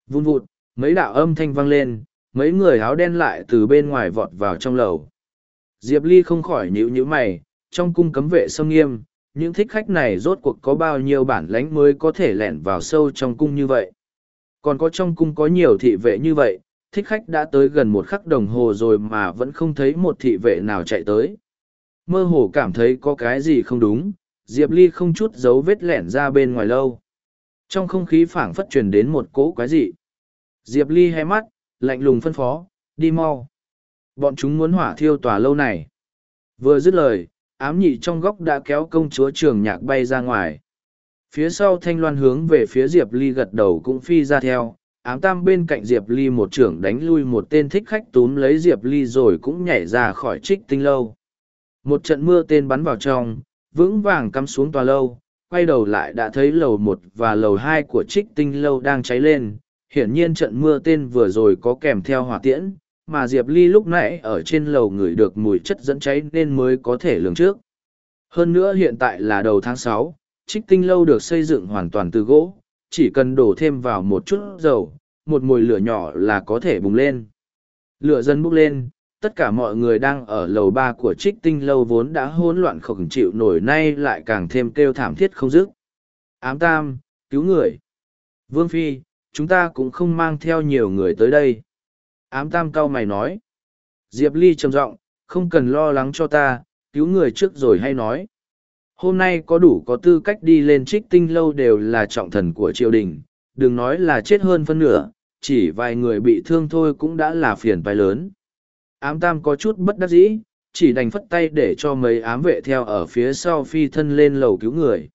Vun vụt, mấy đạo âm thanh vang lên, mấy người áo đen lại từ bên ngoài vọt vào trong lầu. Diệp Ly không khỏi nhíu nhíu mày, trong cung cấm vệ sông nghiêm, những thích khách này rốt cuộc có bao nhiêu bản lãnh mới có thể lẻn vào sâu trong cung như vậy. Còn có trong cung có nhiều thị vệ như vậy, thích khách đã tới gần một khắc đồng hồ rồi mà vẫn không thấy một thị vệ nào chạy tới. Mơ hồ cảm thấy có cái gì không đúng, Diệp Ly không chút dấu vết lẻn ra bên ngoài lâu. Trong không khí phảng phất truyền đến một cỗ quái dị. Diệp Ly hé mắt, lạnh lùng phân phó, đi mau. Bọn chúng muốn hỏa thiêu tòa lâu này. Vừa dứt lời, ám nhị trong góc đã kéo công chúa trường nhạc bay ra ngoài. Phía sau thanh loan hướng về phía Diệp Ly gật đầu cũng phi ra theo, ám tam bên cạnh Diệp Ly một trưởng đánh lui một tên thích khách túm lấy Diệp Ly rồi cũng nhảy ra khỏi trích tinh lâu. Một trận mưa tên bắn vào trong, vững vàng cắm xuống tòa lâu, quay đầu lại đã thấy lầu một và lầu hai của trích tinh lâu đang cháy lên. Hiển nhiên trận mưa tên vừa rồi có kèm theo hỏa tiễn, mà Diệp Ly lúc nãy ở trên lầu ngửi được mùi chất dẫn cháy nên mới có thể lường trước. Hơn nữa hiện tại là đầu tháng sáu, trích tinh lâu được xây dựng hoàn toàn từ gỗ, chỉ cần đổ thêm vào một chút dầu, một mùi lửa nhỏ là có thể bùng lên. Lửa dần bốc lên, tất cả mọi người đang ở lầu ba của trích tinh lâu vốn đã hỗn loạn không chịu nổi nay lại càng thêm kêu thảm thiết không dứt. Ám tam, cứu người. Vương Phi, chúng ta cũng không mang theo nhiều người tới đây. Ám tam cao mày nói. Diệp Ly trầm giọng, không cần lo lắng cho ta, cứu người trước rồi hay nói. Hôm nay có đủ có tư cách đi lên trích tinh lâu đều là trọng thần của triều đình, đừng nói là chết hơn phân nửa, chỉ vài người bị thương thôi cũng đã là phiền phải lớn. Ám tam có chút bất đắc dĩ, chỉ đành phất tay để cho mấy ám vệ theo ở phía sau phi thân lên lầu cứu người.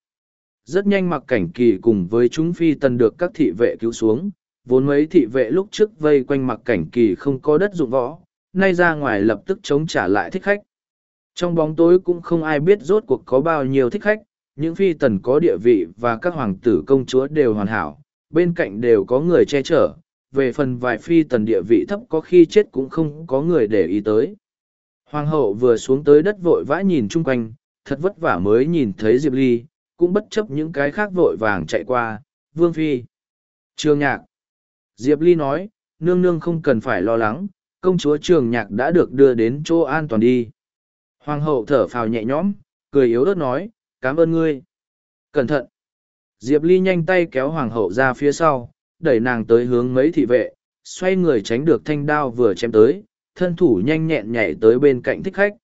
Rất nhanh mặc cảnh kỳ cùng với chúng phi tần được các thị vệ cứu xuống, vốn mấy thị vệ lúc trước vây quanh mặc cảnh kỳ không có đất dụng võ, nay ra ngoài lập tức chống trả lại thích khách. Trong bóng tối cũng không ai biết rốt cuộc có bao nhiêu thích khách, những phi tần có địa vị và các hoàng tử công chúa đều hoàn hảo, bên cạnh đều có người che chở, về phần vài phi tần địa vị thấp có khi chết cũng không có người để ý tới. Hoàng hậu vừa xuống tới đất vội vã nhìn chung quanh, thật vất vả mới nhìn thấy Diệp Ly, cũng bất chấp những cái khác vội vàng chạy qua, Vương Phi. Trường Nhạc. Diệp Ly nói, nương nương không cần phải lo lắng, công chúa Trường Nhạc đã được đưa đến chỗ an toàn đi. Hoàng hậu thở phào nhẹ nhõm, cười yếu ớt nói, cảm ơn ngươi. Cẩn thận. Diệp Ly nhanh tay kéo hoàng hậu ra phía sau, đẩy nàng tới hướng mấy thị vệ, xoay người tránh được thanh đao vừa chém tới, thân thủ nhanh nhẹn nhảy tới bên cạnh thích khách.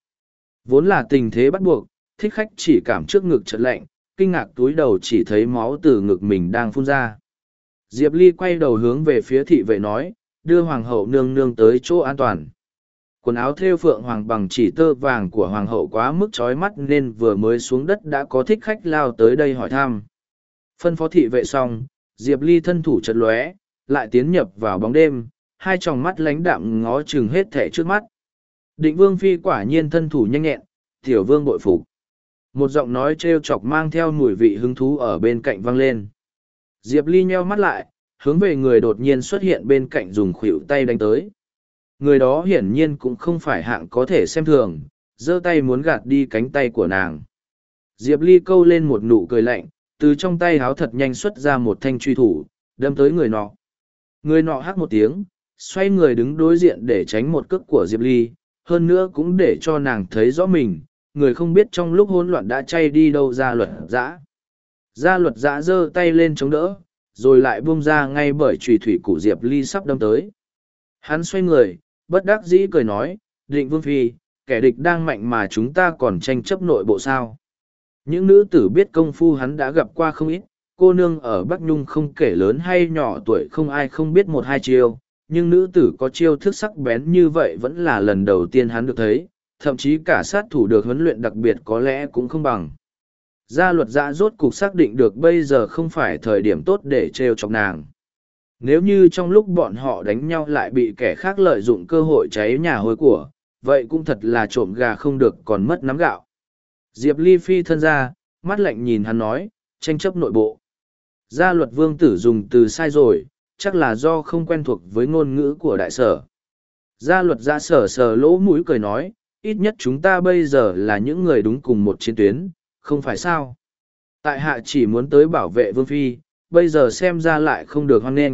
Vốn là tình thế bắt buộc, thích khách chỉ cảm trước ngực chợt lạnh, kinh ngạc túi đầu chỉ thấy máu từ ngực mình đang phun ra. Diệp Ly quay đầu hướng về phía thị vệ nói, đưa hoàng hậu nương nương tới chỗ an toàn. Quần áo thêu phượng hoàng bằng chỉ tơ vàng của hoàng hậu quá mức chói mắt nên vừa mới xuống đất đã có thích khách lao tới đây hỏi thăm. Phân phó thị vệ xong, Diệp Ly thân thủ chật lóe, lại tiến nhập vào bóng đêm, hai tròng mắt lánh đạm ngó chừng hết thẻ trước mắt. Định vương phi quả nhiên thân thủ nhanh nhẹn, tiểu vương bội phục. Một giọng nói trêu chọc mang theo mùi vị hứng thú ở bên cạnh vang lên. Diệp Ly nheo mắt lại, hướng về người đột nhiên xuất hiện bên cạnh dùng khuỷu tay đánh tới. Người đó hiển nhiên cũng không phải hạng có thể xem thường, giơ tay muốn gạt đi cánh tay của nàng. Diệp Ly câu lên một nụ cười lạnh, từ trong tay háo thật nhanh xuất ra một thanh truy thủ, đâm tới người nọ. Người nọ hắc một tiếng, xoay người đứng đối diện để tránh một cước của Diệp Ly, hơn nữa cũng để cho nàng thấy rõ mình, người không biết trong lúc hỗn loạn đã chay đi đâu ra luật dã. Gia luật giã giơ tay lên chống đỡ, rồi lại buông ra ngay bởi trùy thủy của Diệp Ly sắp đâm tới. Hắn xoay người, bất đắc dĩ cười nói, định vương phi, kẻ địch đang mạnh mà chúng ta còn tranh chấp nội bộ sao. Những nữ tử biết công phu hắn đã gặp qua không ít, cô nương ở Bắc Nhung không kể lớn hay nhỏ tuổi không ai không biết một hai chiêu, nhưng nữ tử có chiêu thức sắc bén như vậy vẫn là lần đầu tiên hắn được thấy, thậm chí cả sát thủ được huấn luyện đặc biệt có lẽ cũng không bằng. Gia luật giã rốt cục xác định được bây giờ không phải thời điểm tốt để trêu chọc nàng. Nếu như trong lúc bọn họ đánh nhau lại bị kẻ khác lợi dụng cơ hội cháy nhà hôi của, vậy cũng thật là trộm gà không được còn mất nắm gạo. Diệp Ly phi thân ra, mắt lạnh nhìn hắn nói, tranh chấp nội bộ. Gia luật vương tử dùng từ sai rồi, chắc là do không quen thuộc với ngôn ngữ của đại sở. Gia luật dạ gia sở sờ lỗ mũi cười nói, ít nhất chúng ta bây giờ là những người đúng cùng một chiến tuyến, không phải sao. Tại hạ chỉ muốn tới bảo vệ vương phi, bây giờ xem ra lại không được hoan nghênh.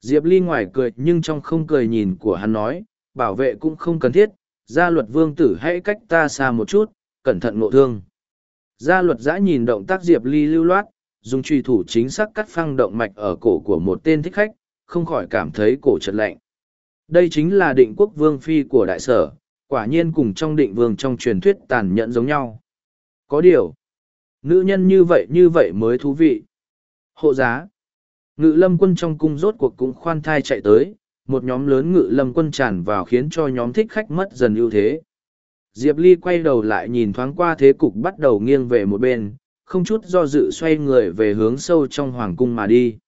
Diệp Ly ngoài cười nhưng trong không cười nhìn của hắn nói, bảo vệ cũng không cần thiết, gia luật vương tử hãy cách ta xa một chút, cẩn thận ngộ thương. Gia luật giã nhìn động tác Diệp Ly lưu loát, dùng truy thủ chính xác cắt phăng động mạch ở cổ của một tên thích khách, không khỏi cảm thấy cổ chật lạnh. Đây chính là định quốc vương phi của đại sở, quả nhiên cùng trong định vương trong truyền thuyết tàn nhẫn giống nhau. Có điều, nữ nhân như vậy như vậy mới thú vị. Hộ giá, ngự lâm quân trong cung rốt cuộc cũng khoan thai chạy tới, một nhóm lớn ngự lâm quân tràn vào khiến cho nhóm thích khách mất dần ưu thế. Diệp Ly quay đầu lại nhìn thoáng qua thế cục bắt đầu nghiêng về một bên, không chút do dự xoay người về hướng sâu trong hoàng cung mà đi.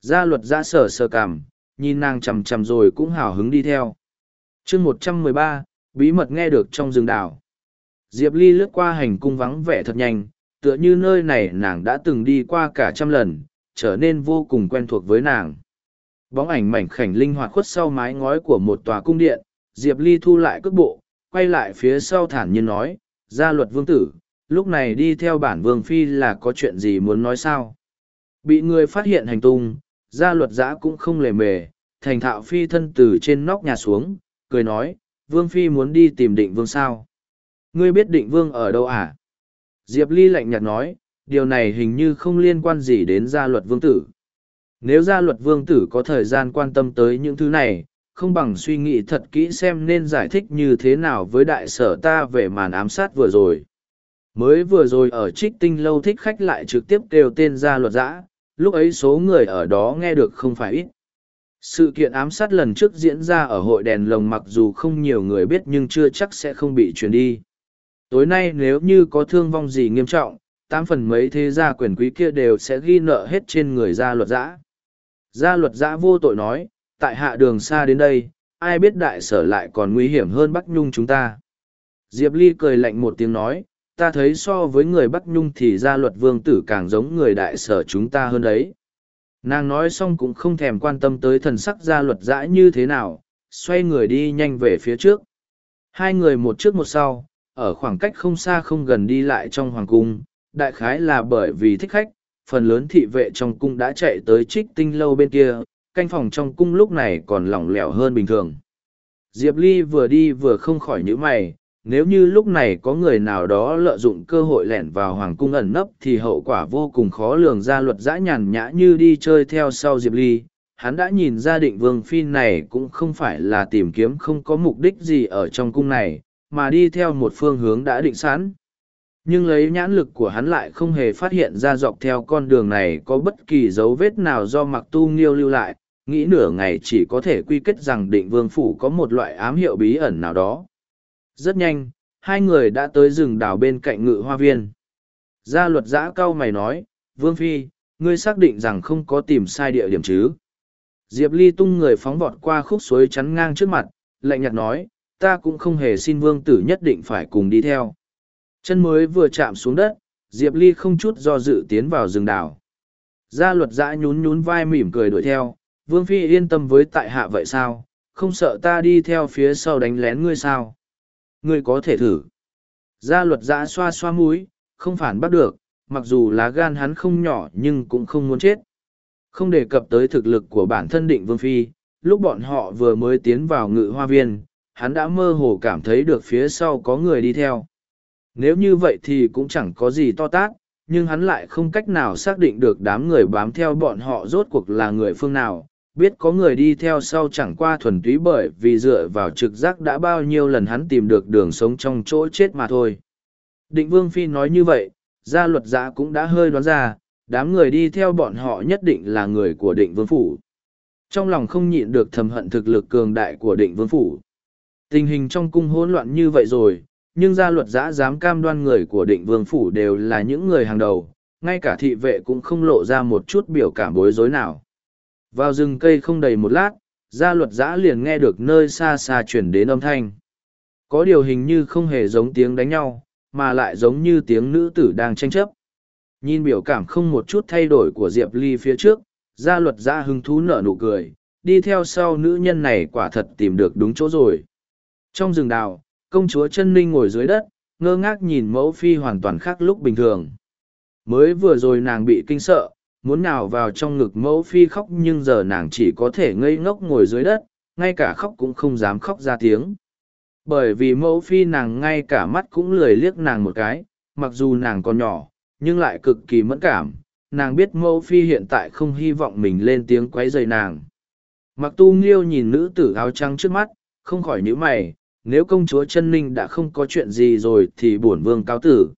Gia luật ra sở sơ cảm, nhìn nàng chầm chầm rồi cũng hào hứng đi theo. chương một trăm mười ba bí mật nghe được trong rừng đảo. Diệp Ly lướt qua hành cung vắng vẻ thật nhanh, tựa như nơi này nàng đã từng đi qua cả trăm lần, trở nên vô cùng quen thuộc với nàng. Bóng ảnh mảnh khảnh linh hoạt khuất sau mái ngói của một tòa cung điện, Diệp Ly thu lại cước bộ, quay lại phía sau thản nhiên nói, gia luật vương tử, lúc này đi theo bản vương phi là có chuyện gì muốn nói sao? Bị người phát hiện hành tung, gia luật giã cũng không lề mề, thành thạo phi thân từ trên nóc nhà xuống, cười nói, vương phi muốn đi tìm định vương sao? Ngươi biết định vương ở đâu à? Diệp Ly lạnh nhạt nói, điều này hình như không liên quan gì đến gia luật vương tử. Nếu gia luật vương tử có thời gian quan tâm tới những thứ này, không bằng suy nghĩ thật kỹ xem nên giải thích như thế nào với đại sở ta về màn ám sát vừa rồi. Mới vừa rồi ở trích tinh lâu thích khách lại trực tiếp kêu tên gia luật giã, lúc ấy số người ở đó nghe được không phải ít. Sự kiện ám sát lần trước diễn ra ở hội đèn lồng mặc dù không nhiều người biết nhưng chưa chắc sẽ không bị truyền đi. Tối nay nếu như có thương vong gì nghiêm trọng, tám phần mấy thế gia quyền quý kia đều sẽ ghi nợ hết trên người gia luật giã. Gia luật giã vô tội nói, tại hạ đường xa đến đây, ai biết đại sở lại còn nguy hiểm hơn Bắc Nhung chúng ta. Diệp Ly cười lạnh một tiếng nói, ta thấy so với người Bắc Nhung thì gia luật vương tử càng giống người đại sở chúng ta hơn đấy. Nàng nói xong cũng không thèm quan tâm tới thần sắc gia luật giã như thế nào, xoay người đi nhanh về phía trước. Hai người một trước một sau, ở khoảng cách không xa không gần đi lại trong hoàng cung, đại khái là bởi vì thích khách, phần lớn thị vệ trong cung đã chạy tới trích tinh lâu bên kia, canh phòng trong cung lúc này còn lỏng lẻo hơn bình thường. Diệp Ly vừa đi vừa không khỏi nhíu mày, nếu như lúc này có người nào đó lợi dụng cơ hội lẻn vào hoàng cung ẩn nấp thì hậu quả vô cùng khó lường ra luật dã nhàn nhã như đi chơi theo sau diệp ly hắn đã nhìn ra định vương phi này cũng không phải là tìm kiếm không có mục đích gì ở trong cung này mà đi theo một phương hướng đã định sẵn. Nhưng lấy nhãn lực của hắn lại không hề phát hiện ra dọc theo con đường này có bất kỳ dấu vết nào do mặc tu nghiêu lưu lại, nghĩ nửa ngày chỉ có thể quy kết rằng định vương phủ có một loại ám hiệu bí ẩn nào đó. Rất nhanh, hai người đã tới rừng đảo bên cạnh ngự hoa viên. Gia luật giã cao mày nói, vương phi, ngươi xác định rằng không có tìm sai địa điểm chứ? Diệp ly tung người phóng vọt qua khúc suối chắn ngang trước mặt, lạnh nhạt nói ta cũng không hề xin vương tử nhất định phải cùng đi theo. Chân mới vừa chạm xuống đất, diệp ly không chút do dự tiến vào rừng đảo. Gia luật dã nhún nhún vai mỉm cười đuổi theo, vương phi yên tâm với tại hạ vậy sao? Không sợ ta đi theo phía sau đánh lén ngươi sao? Ngươi có thể thử. Gia luật dã xoa xoa mũi, không phản bắt được, mặc dù lá gan hắn không nhỏ nhưng cũng không muốn chết. Không đề cập tới thực lực của bản thân định vương phi, lúc bọn họ vừa mới tiến vào ngự hoa viên hắn đã mơ hồ cảm thấy được phía sau có người đi theo. Nếu như vậy thì cũng chẳng có gì to tát, nhưng hắn lại không cách nào xác định được đám người bám theo bọn họ rốt cuộc là người phương nào. Biết có người đi theo sau chẳng qua thuần túy bởi vì dựa vào trực giác đã bao nhiêu lần hắn tìm được đường sống trong chỗ chết mà thôi. Định vương phi nói như vậy, gia luật giã cũng đã hơi đoán ra, đám người đi theo bọn họ nhất định là người của định vương phủ. Trong lòng không nhịn được thầm hận thực lực cường đại của định vương phủ tình hình trong cung hỗn loạn như vậy rồi, nhưng gia luật giã dám cam đoan người của định vương phủ đều là những người hàng đầu, ngay cả thị vệ cũng không lộ ra một chút biểu cảm bối rối nào. Vào rừng cây không đầy một lát, gia luật giã liền nghe được nơi xa xa chuyển đến âm thanh. Có điều hình như không hề giống tiếng đánh nhau, mà lại giống như tiếng nữ tử đang tranh chấp. Nhìn biểu cảm không một chút thay đổi của diệp ly phía trước, gia luật giã hứng thú nở nụ cười, đi theo sau nữ nhân này quả thật tìm được đúng chỗ rồi trong rừng đào, công chúa chân ninh ngồi dưới đất, ngơ ngác nhìn mẫu phi hoàn toàn khác lúc bình thường. Mới vừa rồi nàng bị kinh sợ, muốn nào vào trong ngực mẫu phi khóc nhưng giờ nàng chỉ có thể ngây ngốc ngồi dưới đất, ngay cả khóc cũng không dám khóc ra tiếng. Bởi vì mẫu phi nàng ngay cả mắt cũng lười liếc nàng một cái, mặc dù nàng còn nhỏ, nhưng lại cực kỳ mẫn cảm. Nàng biết mẫu phi hiện tại không hy vọng mình lên tiếng q u ấ y dày nàng. Mặc tu nghiêu nhìn nữ tử áo trắng trước mắt, không khỏi nhữ mày nếu công chúa chân ninh đã không có chuyện gì rồi thì bổn vương cáo tử.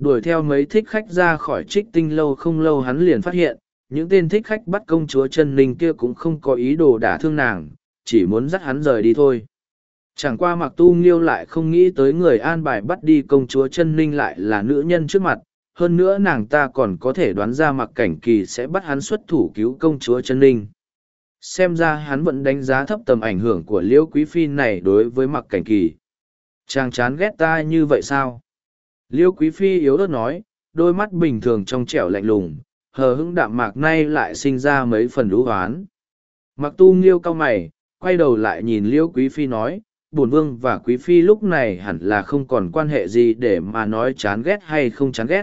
Đuổi theo mấy thích khách ra khỏi trích tinh lâu không lâu hắn liền phát hiện, những tên thích khách bắt công chúa chân ninh kia cũng không có ý đồ đả thương nàng, chỉ muốn dắt hắn rời đi thôi. Chẳng qua mặc tu nghiêu lại không nghĩ tới người an bài bắt đi công chúa chân ninh lại là nữ nhân trước mặt, hơn nữa nàng ta còn có thể đoán ra mặc cảnh kỳ sẽ bắt hắn xuất thủ cứu công chúa chân ninh xem ra hắn vẫn đánh giá thấp tầm ảnh hưởng của liễu quý phi này đối với mặc cảnh kỳ. Chàng chán ghét ta như vậy sao? Liễu quý phi yếu ớt nói, đôi mắt bình thường trong trẻo lạnh lùng, hờ hững đạm mạc nay lại sinh ra mấy phần lũ hoán. Mặc tu nghiêu cao mày, quay đầu lại nhìn liễu quý phi nói, bổn vương và quý phi lúc này hẳn là không còn quan hệ gì để mà nói chán ghét hay không chán ghét.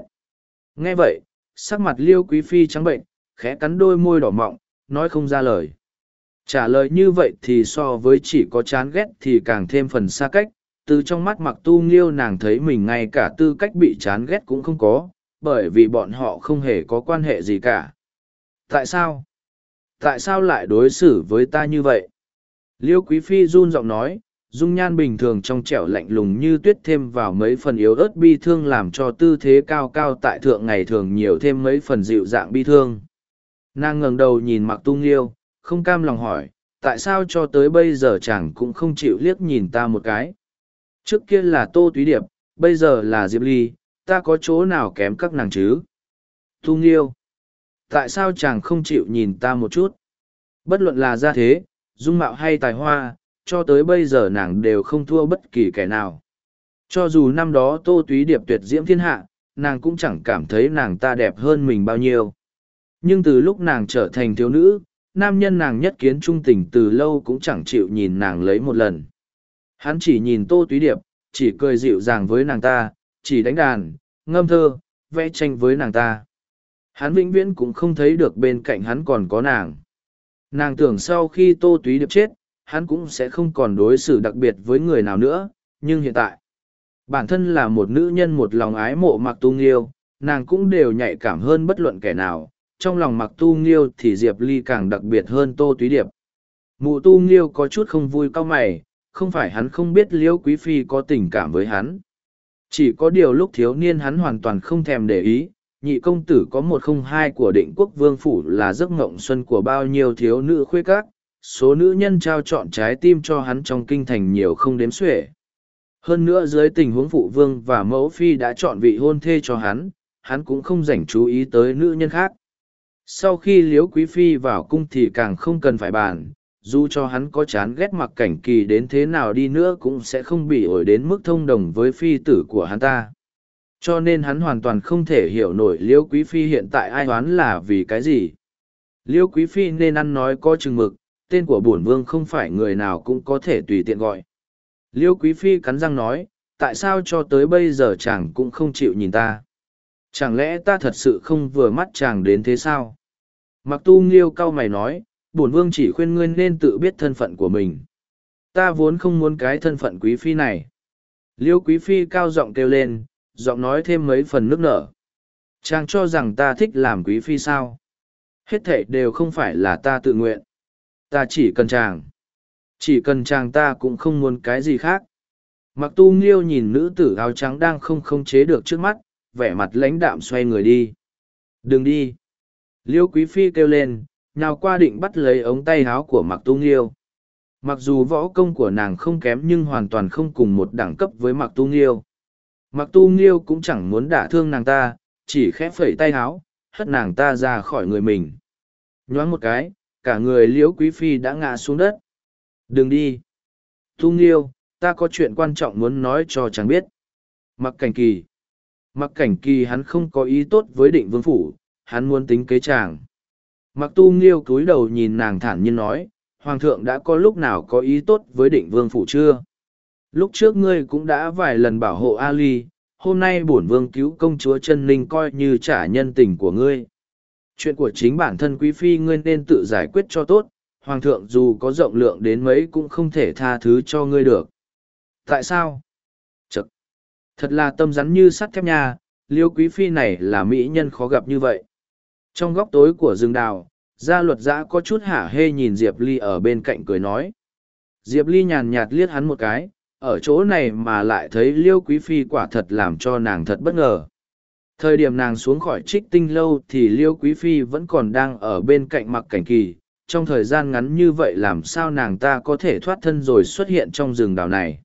Nghe vậy, sắc mặt liêu quý phi trắng bệnh, khẽ cắn đôi môi đỏ mọng, nói không ra lời trả lời như vậy thì so với chỉ có chán ghét thì càng thêm phần xa cách. Từ trong mắt mặc tu nghiêu nàng thấy mình ngay cả tư cách bị chán ghét cũng không có, bởi vì bọn họ không hề có quan hệ gì cả. Tại sao? Tại sao lại đối xử với ta như vậy? Liêu quý phi run giọng nói, dung nhan bình thường trong trẻo lạnh lùng như tuyết thêm vào mấy phần yếu ớt bi thương làm cho tư thế cao cao tại thượng ngày thường nhiều thêm mấy phần dịu dạng bi thương. Nàng ngẩng đầu nhìn mặc tu nghiêu không cam lòng hỏi, tại sao cho tới bây giờ chàng cũng không chịu liếc nhìn ta một cái? Trước kia là tô túy điệp, bây giờ là diệp ly, ta có chỗ nào kém các nàng chứ? Thu nghiêu, tại sao chàng không chịu nhìn ta một chút? Bất luận là gia thế, dung mạo hay tài hoa, cho tới bây giờ nàng đều không thua bất kỳ kẻ nào. Cho dù năm đó tô túy điệp tuyệt diễm thiên hạ, nàng cũng chẳng cảm thấy nàng ta đẹp hơn mình bao nhiêu. Nhưng từ lúc nàng trở thành thiếu nữ nam nhân nàng nhất kiến trung tình từ lâu cũng chẳng chịu nhìn nàng lấy một lần. Hắn chỉ nhìn tô túy điệp, chỉ cười dịu dàng với nàng ta, chỉ đánh đàn, ngâm thơ, vẽ tranh với nàng ta. Hắn vĩnh viễn cũng không thấy được bên cạnh hắn còn có nàng. Nàng tưởng sau khi tô túy điệp chết, hắn cũng sẽ không còn đối xử đặc biệt với người nào nữa, nhưng hiện tại, bản thân là một nữ nhân một lòng ái mộ mặc tu nghiêu nàng cũng đều nhạy cảm hơn bất luận kẻ nào trong lòng mặc tu nghiêu thì diệp ly càng đặc biệt hơn tô túy điệp. Mụ tu nghiêu có chút không vui cau mày, không phải hắn không biết liễu quý phi có tình cảm với hắn. Chỉ có điều lúc thiếu niên hắn hoàn toàn không thèm để ý, nhị công tử có một không hai của định quốc vương phủ là giấc ngộng xuân của bao nhiêu thiếu nữ khuê các, số nữ nhân trao chọn trái tim cho hắn trong kinh thành nhiều không đếm xuể. Hơn nữa dưới tình huống phụ vương và mẫu phi đã chọn vị hôn thê cho hắn hắn cũng không dành chú ý tới nữ nhân khác sau khi liếu quý phi vào cung thì càng không cần phải bàn, dù cho hắn có chán ghét mặc cảnh kỳ đến thế nào đi nữa cũng sẽ không bị ổi đến mức thông đồng với phi tử của hắn ta. Cho nên hắn hoàn toàn không thể hiểu nổi liêu quý phi hiện tại ai đoán là vì cái gì. Liêu quý phi nên ăn nói có chừng mực, tên của bổn vương không phải người nào cũng có thể tùy tiện gọi. Liêu quý phi cắn răng nói, tại sao cho tới bây giờ chàng cũng không chịu nhìn ta? Chẳng lẽ ta thật sự không vừa mắt chàng đến thế sao? Mặc tu nghiêu cao mày nói, bổn vương chỉ khuyên ngươi nên tự biết thân phận của mình. Ta vốn không muốn cái thân phận quý phi này. Liêu quý phi cao giọng kêu lên, giọng nói thêm mấy phần nước nở. Chàng cho rằng ta thích làm quý phi sao? Hết thệ đều không phải là ta tự nguyện. Ta chỉ cần chàng. Chỉ cần chàng ta cũng không muốn cái gì khác. Mặc tu nghiêu nhìn nữ tử áo trắng đang không khống chế được trước mắt, vẻ mặt lãnh đạm xoay người đi. Đừng đi liêu quý phi kêu lên nào qua định bắt lấy ống tay áo của mặc tu nghiêu. Mặc dù võ công của nàng không kém nhưng hoàn toàn không cùng một đẳng cấp với mặc tu nghiêu. Mặc tu nghiêu cũng chẳng muốn đả thương nàng ta, chỉ khẽ phẩy tay áo, hất nàng ta ra khỏi người mình. Nhoáng một cái, cả người liễu quý phi đã ngã xuống đất. Đừng đi. Tu nghiêu, ta có chuyện quan trọng muốn nói cho chàng biết. Mặc cảnh kỳ. Mặc cảnh kỳ hắn không có ý tốt với định vương phủ hắn muốn tính kế chàng. Mặc tu nghiêu cúi đầu nhìn nàng thản nhiên nói, hoàng thượng đã có lúc nào có ý tốt với định vương phủ chưa? Lúc trước ngươi cũng đã vài lần bảo hộ ali, hôm nay bổn vương cứu công chúa chân ninh coi như trả nhân tình của ngươi. Chuyện của chính bản thân quý phi ngươi nên tự giải quyết cho tốt, hoàng thượng dù có rộng lượng đến mấy cũng không thể tha thứ cho ngươi được. Tại sao? Chật! thật là tâm rắn như sắt thép nha, liêu quý phi này là mỹ nhân khó gặp như vậy trong góc tối của rừng đào, gia luật giã có chút hả hê nhìn diệp ly ở bên cạnh cười nói. Diệp ly nhàn nhạt liếc hắn một cái, ở chỗ này mà lại thấy liêu quý phi quả thật làm cho nàng thật bất ngờ. Thời điểm nàng xuống khỏi trích tinh lâu thì liêu quý phi vẫn còn đang ở bên cạnh mặc cảnh kỳ, trong thời gian ngắn như vậy làm sao nàng ta có thể thoát thân rồi xuất hiện trong rừng đào này.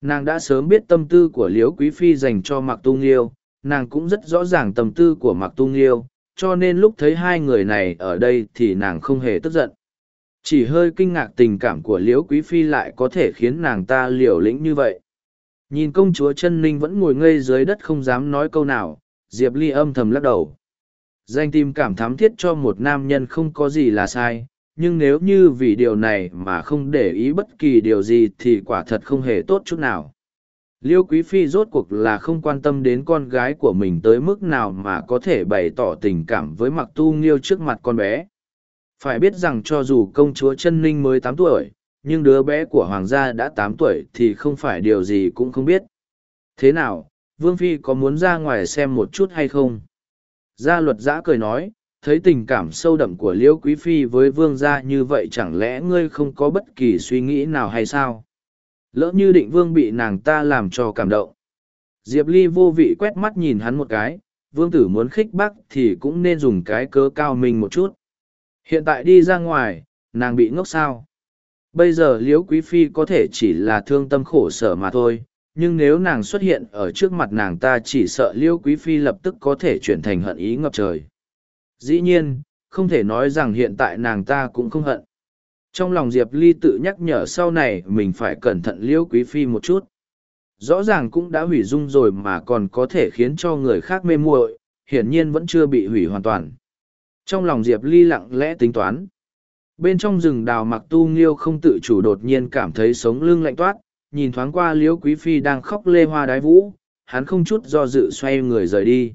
Nàng đã sớm biết tâm tư của liêu quý phi dành cho mặc tu nghiêu nàng cũng rất rõ ràng tâm tư của mặc tu nghiêu cho nên lúc thấy hai người này ở đây thì nàng không hề tức giận. Chỉ hơi kinh ngạc tình cảm của liễu quý phi lại có thể khiến nàng ta liều lĩnh như vậy. Nhìn công chúa chân ninh vẫn ngồi ngây dưới đất không dám nói câu nào, diệp ly âm thầm lắc đầu. Danh tim cảm thám thiết cho một nam nhân không có gì là sai, nhưng nếu như vì điều này mà không để ý bất kỳ điều gì thì quả thật không hề tốt chút nào liêu quý phi rốt cuộc là không quan tâm đến con gái của mình tới mức nào mà có thể bày tỏ tình cảm với mặc tu nghiêu trước mặt con bé. Phải biết rằng cho dù công chúa chân ninh mới tám tuổi, nhưng đứa bé của hoàng gia đã tám tuổi thì không phải điều gì cũng không biết. Thế nào, vương phi có muốn ra ngoài xem một chút hay không? Gia luật giã cười nói, thấy tình cảm sâu đậm của liễu quý phi với vương gia như vậy chẳng lẽ ngươi không có bất kỳ suy nghĩ nào hay sao? Lỡ như định vương bị nàng ta làm cho cảm động. Diệp ly vô vị quét mắt nhìn hắn một cái, vương tử muốn khích bác thì cũng nên dùng cái cớ cao mình một chút. Hiện tại đi ra ngoài, nàng bị ngốc sao? Bây giờ liễu quý phi có thể chỉ là thương tâm khổ sở mà thôi, nhưng nếu nàng xuất hiện ở trước mặt nàng ta chỉ sợ liễu quý phi lập tức có thể chuyển thành hận ý ngập trời. Dĩ nhiên, không thể nói rằng hiện tại nàng ta cũng không hận trong lòng diệp ly tự nhắc nhở sau này mình phải cẩn thận liễu quý phi một chút. Rõ ràng cũng đã hủy dung rồi mà còn có thể khiến cho người khác mê muội, hiển nhiên vẫn chưa bị hủy hoàn toàn. Trong lòng diệp ly lặng lẽ tính toán. Bên trong rừng đào mặc tu nghiêu không tự chủ đột nhiên cảm thấy sống lưng lạnh toát, nhìn thoáng qua liễu quý phi đang khóc lê hoa đái vũ, hắn không chút do dự xoay người rời đi.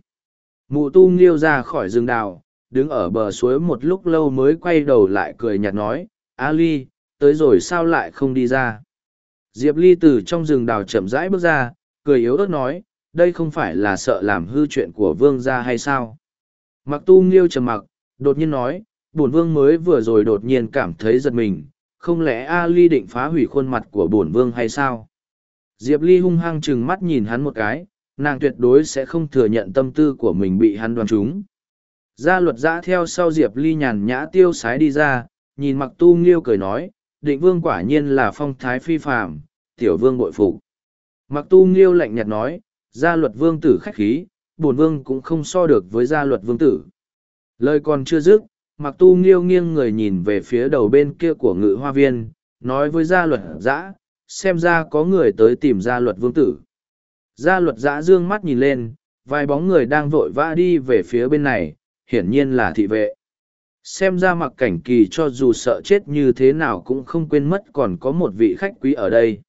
Mụ tu nghiêu ra khỏi rừng đào, đứng ở bờ suối một lúc lâu mới quay đầu lại cười nhạt nói a ly tới rồi sao lại không đi ra diệp ly từ trong rừng đào chậm rãi bước ra cười yếu ớt nói, đây không phải là sợ làm hư chuyện của vương gia hay sao? Mặc tu nghiêu trầm mặc, đột nhiên nói, bổn vương mới vừa rồi đột nhiên cảm thấy giật mình, không lẽ A Ly định phá hủy khuôn mặt của bổn vương hay sao? Diệp Ly hung hăng chừng mắt nhìn hắn một cái, nàng tuyệt đối sẽ không thừa nhận tâm tư của mình bị hắn đoán trúng. Gia luật giã theo sau Diệp Ly nhàn nhã tiêu sái đi ra, nhìn mặc tu nghiêu cười nói, định vương quả nhiên là phong thái phi phàm, tiểu vương bội phục. Mặc tu nghiêu lạnh nhạt nói, gia luật vương tử khách khí, bổn vương cũng không so được với gia luật vương tử. Lời còn chưa dứt, mặc tu nghiêu nghiêng người nhìn về phía đầu bên kia của ngự hoa viên, nói với gia luật giã, xem ra có người tới tìm gia luật vương tử. Gia luật giã dương mắt nhìn lên, vài bóng người đang vội vã đi về phía bên này, hiển nhiên là thị vệ. Xem ra mặc cảnh kỳ cho dù sợ chết như thế nào cũng không quên mất còn có một vị khách quý ở đây.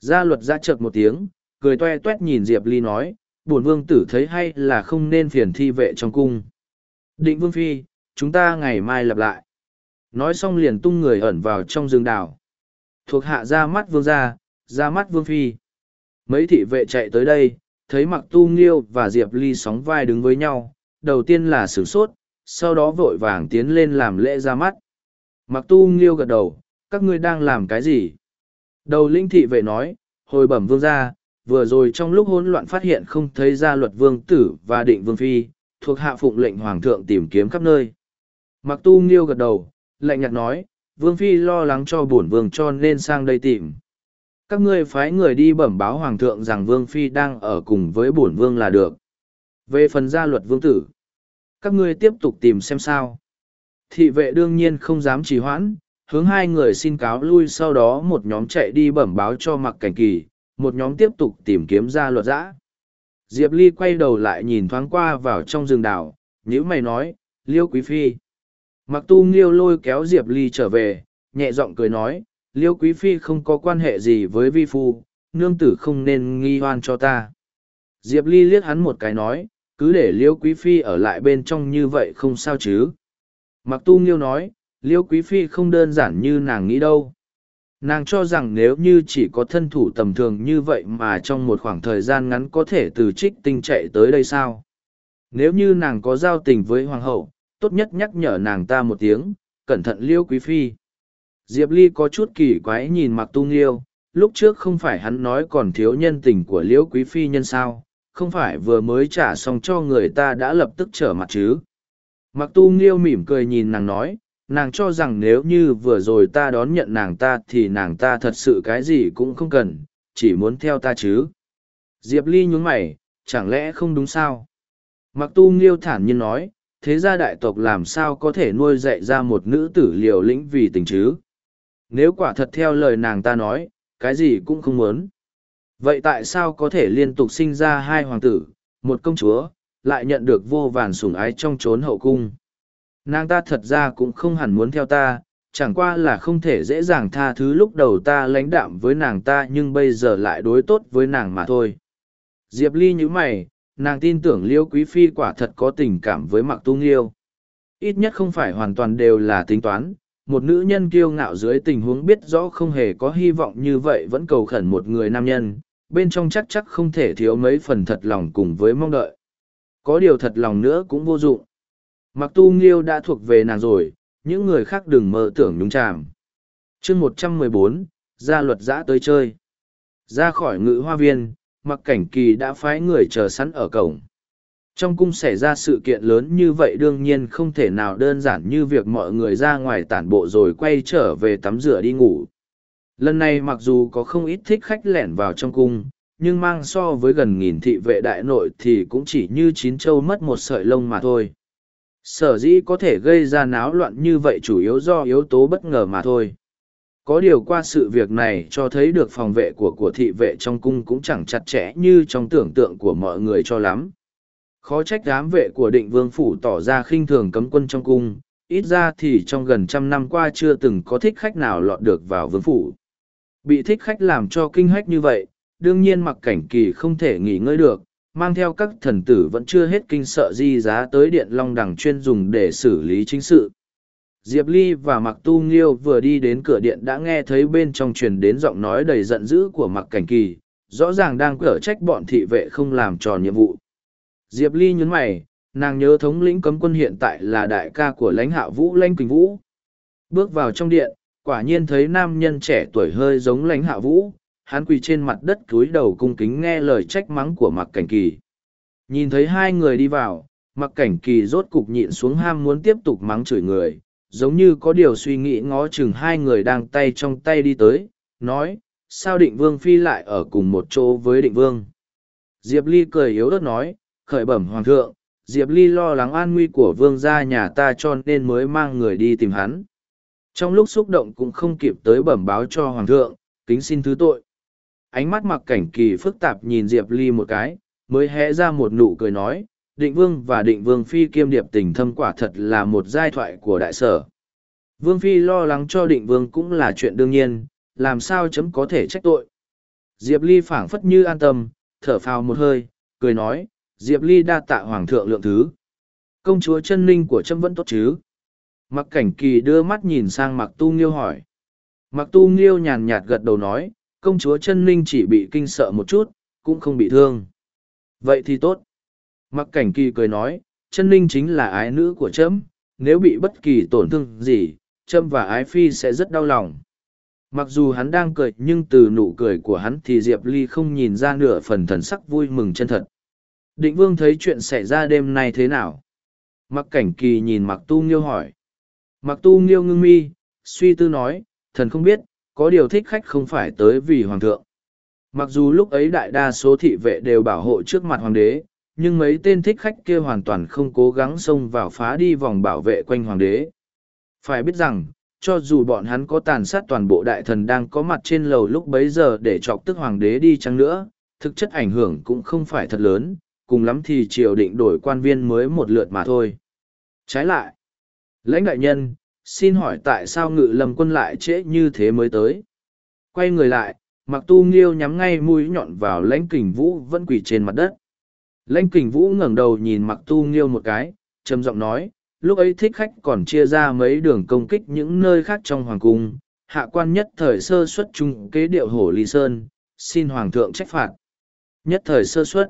Gia luật ra chợt một tiếng, cười toe toét nhìn Diệp Ly nói, bổn vương tử thấy hay là không nên phiền thi vệ trong cung. Định vương phi, chúng ta ngày mai lặp lại. Nói xong liền tung người ẩn vào trong rừng đảo. Thuộc hạ ra mắt vương gia, ra mắt vương phi. Mấy thị vệ chạy tới đây, thấy mặc tu nghiêu và Diệp Ly sóng vai đứng với nhau, đầu tiên là sửng sốt, sau đó vội vàng tiến lên làm lễ ra mắt. Mặc tu nghiêu gật đầu, các ngươi đang làm cái gì? Đầu linh thị vệ nói, hồi bẩm vương gia, vừa rồi trong lúc hỗn loạn phát hiện không thấy ra luật vương tử và định vương phi, thuộc hạ phụng lệnh hoàng thượng tìm kiếm khắp nơi. Mặc tu nghiêu gật đầu, lạnh nhạt nói, vương phi lo lắng cho bổn vương cho nên sang đây tìm. Các ngươi phái người đi bẩm báo hoàng thượng rằng vương phi đang ở cùng với bổn vương là được. Về phần gia luật vương tử, các ngươi tiếp tục tìm xem sao. Thị vệ đương nhiên không dám trì hoãn, hướng hai người xin cáo lui sau đó một nhóm chạy đi bẩm báo cho mặc cảnh kỳ, một nhóm tiếp tục tìm kiếm ra luật giã. Diệp Ly quay đầu lại nhìn thoáng qua vào trong rừng đảo, nhữ mày nói, Liêu Quý Phi. Mặc tu nghiêu lôi kéo Diệp Ly trở về, nhẹ giọng cười nói, Liêu Quý Phi không có quan hệ gì với vi phu, nương tử không nên nghi hoan cho ta. Diệp Ly liếc hắn một cái nói, cứ để Liêu Quý Phi ở lại bên trong như vậy không sao chứ. Mặc tu nghiêu nói, Liêu Quý Phi không đơn giản như nàng nghĩ đâu. Nàng cho rằng nếu như chỉ có thân thủ tầm thường như vậy mà trong một khoảng thời gian ngắn có thể từ trích tinh chạy tới đây sao? Nếu như nàng có giao tình với hoàng hậu tốt nhất nhắc nhở nàng ta một tiếng cẩn thận liêu quý phi. Diệp ly có chút kỳ quái nhìn mặc tu nghiêu lúc trước không phải hắn nói còn thiếu nhân tình của liễu quý phi nhân sao? Không phải vừa mới trả xong cho người ta đã lập tức trở mặt chứ? Mặc tu nghiêu mỉm cười nhìn nàng nói, nàng cho rằng nếu như vừa rồi ta đón nhận nàng ta thì nàng ta thật sự cái gì cũng không cần, chỉ muốn theo ta chứ? Diệp ly nhún mày, chẳng lẽ không đúng sao? Mặc tu nghiêu thản nhiên nói, thế gia đại tộc làm sao có thể nuôi dạy ra một nữ tử liều lĩnh vì tình chứ? Nếu quả thật theo lời nàng ta nói, cái gì cũng không muốn vậy tại sao có thể liên tục sinh ra hai hoàng tử một công chúa lại nhận được vô vàn sủng ái trong trốn hậu cung Nàng ta thật ra cũng không hẳn muốn theo ta, chẳng qua là không thể dễ dàng tha thứ lúc đầu ta lãnh đạm với nàng ta nhưng bây giờ lại đối tốt với nàng mà thôi. Diệp Ly như mày, nàng tin tưởng Liêu Quý Phi quả thật có tình cảm với Mạc Tu Nghiêu. Ít nhất không phải hoàn toàn đều là tính toán, một nữ nhân kiêu ngạo dưới tình huống biết rõ không hề có hy vọng như vậy vẫn cầu khẩn một người nam nhân, bên trong chắc chắc không thể thiếu mấy phần thật lòng cùng với mong đợi. Có điều thật lòng nữa cũng vô dụng. Mặc tu nghiêu đã thuộc về nàng rồi, những người khác đừng mơ tưởng nhúng chàm. chương một trăm mười bốn, gia luật giã tới chơi. Ra khỏi ngự hoa viên, mặc cảnh kỳ đã phái người chờ sẵn ở cổng. Trong cung xảy ra sự kiện lớn như vậy đương nhiên không thể nào đơn giản như việc mọi người ra ngoài tản bộ rồi quay trở về tắm rửa đi ngủ. Lần này mặc dù có không ít thích khách lẻn vào trong cung, nhưng mang so với gần nghìn thị vệ đại nội thì cũng chỉ như chín châu mất một sợi lông mà thôi. Sở dĩ có thể gây ra náo loạn như vậy chủ yếu do yếu tố bất ngờ mà thôi. Có điều qua sự việc này cho thấy được phòng vệ của của thị vệ trong cung cũng chẳng chặt chẽ như trong tưởng tượng của mọi người cho lắm. Khó trách đám vệ của định vương phủ tỏ ra khinh thường cấm quân trong cung ít ra thì trong gần trăm năm qua chưa từng có thích khách nào lọt được vào vương phủ bị thích khách làm cho kinh hách như vậy đương nhiên mặc cảnh kỳ không thể nghỉ ngơi được mang theo các thần tử vẫn chưa hết kinh sợ di giá tới điện long đằng chuyên dùng để xử lý chính sự. Diệp Ly và Mặc Tu Nghiêu vừa đi đến cửa điện đã nghe thấy bên trong truyền đến giọng nói đầy giận dữ của Mặc Cảnh Kỳ, rõ ràng đang cở trách bọn thị vệ không làm tròn nhiệm vụ. Diệp Ly nhấn mày, nàng nhớ thống lĩnh cấm quân hiện tại là đại ca của lãnh hạ vũ lãnh quỳnh vũ. Bước vào trong điện, quả nhiên thấy nam nhân trẻ tuổi hơi giống lãnh hạ vũ, hắn quỳ trên mặt đất cúi đầu cung kính nghe lời trách mắng của mặc cảnh kỳ. Nhìn thấy hai người đi vào, mặc cảnh kỳ rốt cục nhịn xuống ham muốn tiếp tục mắng chửi người, giống như có điều suy nghĩ ngó chừng hai người đang tay trong tay đi tới, nói, sao định vương phi lại ở cùng một chỗ với định vương. Diệp Ly cười yếu ớt nói, khởi bẩm hoàng thượng, Diệp Ly lo lắng an nguy của vương gia nhà ta cho nên mới mang người đi tìm hắn. Trong lúc xúc động cũng không kịp tới bẩm báo cho hoàng thượng, kính xin thứ tội. Ánh mắt mặc cảnh kỳ phức tạp nhìn Diệp Ly một cái, mới hé ra một nụ cười nói, định vương và định vương phi kiêm điệp tình thâm quả thật là một giai thoại của đại sở. Vương phi lo lắng cho định vương cũng là chuyện đương nhiên, làm sao chấm có thể trách tội. Diệp Ly phảng phất như an tâm, thở phào một hơi, cười nói, Diệp Ly đa tạ hoàng thượng lượng thứ. Công chúa chân ninh của trâm vẫn tốt chứ? Mặc cảnh kỳ đưa mắt nhìn sang mặc tu nghiêu hỏi. Mặc tu nghiêu nhàn nhạt gật đầu nói, công chúa chân ninh chỉ bị kinh sợ một chút, cũng không bị thương. Vậy thì tốt. Mặc cảnh kỳ cười nói, chân ninh chính là ái nữ của trẫm, nếu bị bất kỳ tổn thương gì, trâm và ái phi sẽ rất đau lòng. Mặc dù hắn đang cười nhưng từ nụ cười của hắn thì Diệp Ly không nhìn ra nửa phần thần sắc vui mừng chân thật. Định vương thấy chuyện xảy ra đêm nay thế nào? Mặc cảnh kỳ nhìn mặc tu nghiêu hỏi. Mặc tu nghiêu ngưng mi, suy tư nói, thần không biết, có điều thích khách không phải tới vì hoàng thượng. Mặc dù lúc ấy đại đa số thị vệ đều bảo hộ trước mặt hoàng đế, nhưng mấy tên thích khách kia hoàn toàn không cố gắng xông vào phá đi vòng bảo vệ quanh hoàng đế. Phải biết rằng, cho dù bọn hắn có tàn sát toàn bộ đại thần đang có mặt trên lầu lúc bấy giờ để chọc tức hoàng đế đi chăng nữa, thực chất ảnh hưởng cũng không phải thật lớn, cùng lắm thì triều định đổi quan viên mới một lượt mà thôi. Trái lại, lãnh đại nhân, xin hỏi tại sao ngự lâm quân lại trễ như thế mới tới? Quay người lại, mặc tu nghiêu nhắm ngay mũi nhọn vào lãnh kình vũ vẫn quỳ trên mặt đất. Lãnh kình vũ ngẩng đầu nhìn mặc tu nghiêu một cái, trầm giọng nói, lúc ấy thích khách còn chia ra mấy đường công kích những nơi khác trong hoàng cung, hạ quan nhất thời sơ xuất trung kế điệu hổ ly sơn, xin hoàng thượng trách phạt. Nhất thời sơ xuất.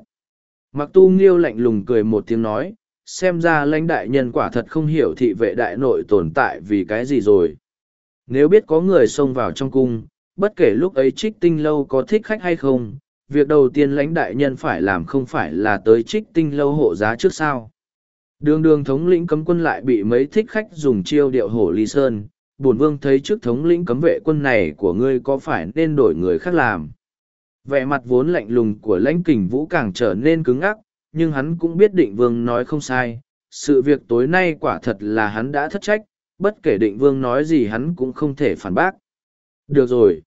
Mặc tu nghiêu lạnh lùng cười một tiếng nói, xem ra lãnh đại nhân quả thật không hiểu thị vệ đại nội tồn tại vì cái gì rồi. Nếu biết có người xông vào trong cung, bất kể lúc ấy trích tinh lâu có thích khách hay không, việc đầu tiên lãnh đại nhân phải làm không phải là tới trích tinh lâu hộ giá trước sao. Đường đường thống lĩnh cấm quân lại bị mấy thích khách dùng chiêu điệu hổ ly sơn, bổn vương thấy trước thống lĩnh cấm vệ quân này của ngươi có phải nên đổi người khác làm. Vẻ mặt vốn lạnh lùng của lãnh kình vũ càng trở nên cứng ắc, nhưng hắn cũng biết định vương nói không sai. Sự việc tối nay quả thật là hắn đã thất trách, bất kể định vương nói gì hắn cũng không thể phản bác. Được rồi.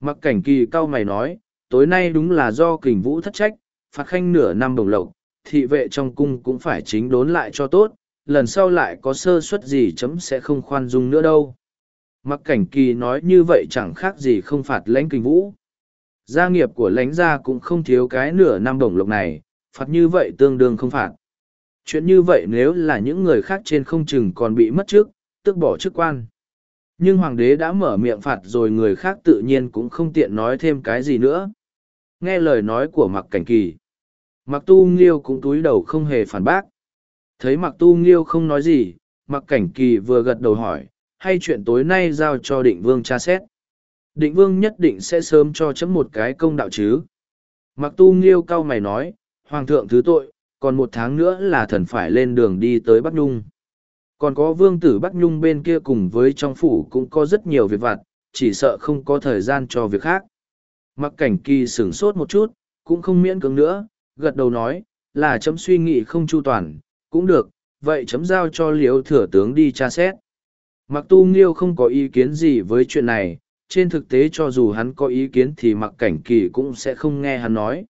Mặc cảnh kỳ cao mày nói, tối nay đúng là do kình vũ thất trách, phạt khanh nửa năm đồng lộc, thị vệ trong cung cũng phải chính đốn lại cho tốt, lần sau lại có sơ suất gì chấm sẽ không khoan dung nữa đâu. Mặc cảnh kỳ nói như vậy chẳng khác gì không phạt lãnh kình vũ. Gia nghiệp của lãnh gia cũng không thiếu cái nửa năm đồng lộc này, phạt như vậy tương đương không phạt. Chuyện như vậy nếu là những người khác trên không chừng còn bị mất trước, tức bỏ chức quan. Nhưng hoàng đế đã mở miệng phạt rồi người khác tự nhiên cũng không tiện nói thêm cái gì nữa. Nghe lời nói của mặc cảnh kỳ. Mặc tu nghiêu cũng túi đầu không hề phản bác. Thấy mặc tu nghiêu không nói gì, mặc cảnh kỳ vừa gật đầu hỏi, hay chuyện tối nay giao cho định vương tra xét. Định vương nhất định sẽ sớm cho chấm một cái công đạo chứ. Mặc tu nghiêu cao mày nói, Hoàng thượng thứ tội, còn một tháng nữa là thần phải lên đường đi tới Bắc Nhung. Còn có vương tử Bắc Nhung bên kia cùng với trong phủ cũng có rất nhiều việc vặt, chỉ sợ không có thời gian cho việc khác. Mặc cảnh kỳ sửng sốt một chút, cũng không miễn cưỡng nữa, gật đầu nói, là chấm suy nghĩ không chu toàn, cũng được, vậy chấm giao cho liễu thừa tướng đi tra xét. Mặc tu nghiêu không có ý kiến gì với chuyện này, trên thực tế cho dù hắn có ý kiến thì mặc cảnh kỳ cũng sẽ không nghe hắn nói.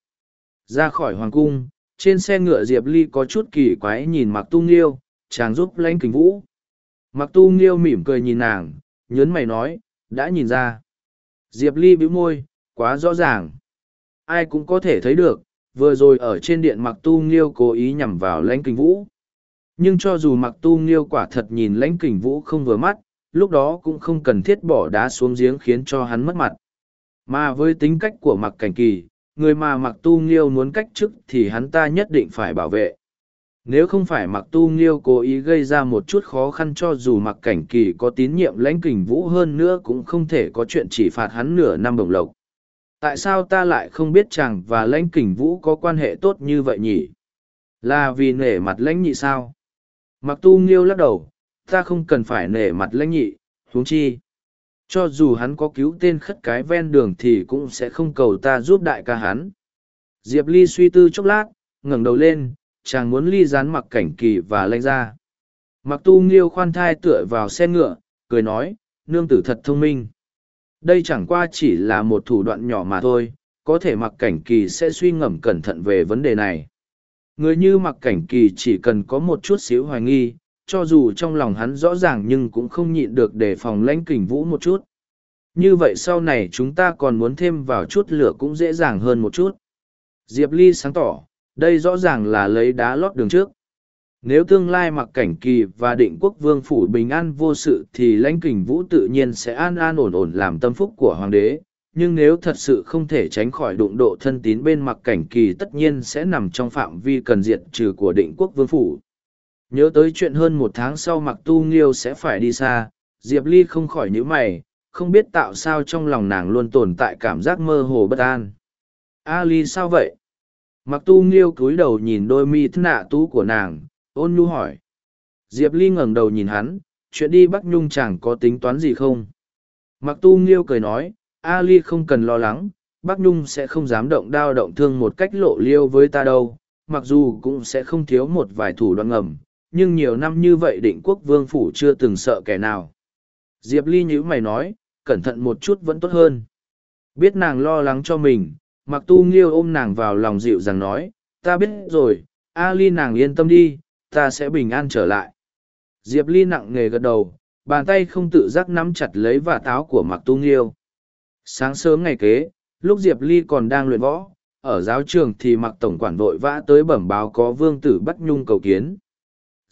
Ra khỏi hoàng cung, trên xe ngựa Diệp Ly có chút kỳ quái nhìn Mặc Tu Nghiêu, chàng giúp lãnh kình vũ. Mặc Tu Nghiêu mỉm cười nhìn nàng, nhớn mày nói, đã nhìn ra. Diệp Ly bĩu môi, quá rõ ràng. Ai cũng có thể thấy được, vừa rồi ở trên điện Mặc Tu Nghiêu cố ý nhằm vào lãnh kình vũ. Nhưng cho dù Mặc Tu Nghiêu quả thật nhìn lãnh kình vũ không vừa mắt, lúc đó cũng không cần thiết bỏ đá xuống giếng khiến cho hắn mất mặt. Mà với tính cách của Mặc Cảnh Kỳ, người mà mặc tu nghiêu muốn cách chức thì hắn ta nhất định phải bảo vệ. Nếu không phải mặc tu nghiêu cố ý gây ra một chút khó khăn cho dù mặc cảnh kỳ có tín nhiệm lãnh kình vũ hơn nữa cũng không thể có chuyện chỉ phạt hắn nửa năm bồng lộc. Tại sao ta lại không biết chàng và lãnh kình vũ có quan hệ tốt như vậy nhỉ? Là vì nể mặt lãnh nhị sao? Mặc tu nghiêu lắc đầu, ta không cần phải nể mặt lãnh nhị, huống chi. Cho dù hắn có cứu tên khất cái ven đường thì cũng sẽ không cầu ta giúp đại ca hắn. Diệp Ly suy tư chốc lát, ngẩng đầu lên, chàng muốn ly dán mặc cảnh kỳ và lanh ra. Mặc tu nghiêu khoan thai tựa vào xe ngựa, cười nói, nương tử thật thông minh. Đây chẳng qua chỉ là một thủ đoạn nhỏ mà thôi, có thể mặc cảnh kỳ sẽ suy ngẫm cẩn thận về vấn đề này. Người như mặc cảnh kỳ chỉ cần có một chút xíu hoài nghi, cho dù trong lòng hắn rõ ràng nhưng cũng không nhịn được để phòng lãnh kình vũ một chút. Như vậy sau này chúng ta còn muốn thêm vào chút lửa cũng dễ dàng hơn một chút. Diệp Ly sáng tỏ, đây rõ ràng là lấy đá lót đường trước. Nếu tương lai mặc cảnh kỳ và định quốc vương phủ bình an vô sự thì lãnh kình vũ tự nhiên sẽ an an ổn ổn làm tâm phúc của hoàng đế. Nhưng nếu thật sự không thể tránh khỏi đụng độ thân tín bên mặc cảnh kỳ tất nhiên sẽ nằm trong phạm vi cần diện trừ của định quốc vương phủ. Nhớ tới chuyện hơn một tháng sau mặc tu nghiêu sẽ phải đi xa, Diệp Ly không khỏi nhíu mày, không biết tạo sao trong lòng nàng luôn tồn tại cảm giác mơ hồ bất an. A Ly sao vậy? Mặc tu nghiêu cúi đầu nhìn đôi mi thất nạ tú của nàng, ôn nhu hỏi. Diệp Ly ngẩng đầu nhìn hắn, chuyện đi Bắc Nhung chẳng có tính toán gì không? Mặc tu nghiêu cười nói, A Ly không cần lo lắng, Bắc Nhung sẽ không dám động đao động thương một cách lộ liêu với ta đâu, mặc dù cũng sẽ không thiếu một vài thủ đoạn ngầm, nhưng nhiều năm như vậy định quốc vương phủ chưa từng sợ kẻ nào. Diệp Ly nhữ mày nói, cẩn thận một chút vẫn tốt hơn. Biết nàng lo lắng cho mình, mặc tu nghiêu ôm nàng vào lòng dịu rằng nói, ta biết rồi, A Ly nàng yên tâm đi, ta sẽ bình an trở lại. Diệp Ly nặng nề gật đầu, bàn tay không tự giác nắm chặt lấy và táo của mặc tu nghiêu. Sáng sớm ngày kế, lúc Diệp Ly còn đang luyện võ, ở giáo trường thì mặc tổng quản vội vã tới bẩm báo có vương tử bắt Nhung cầu kiến.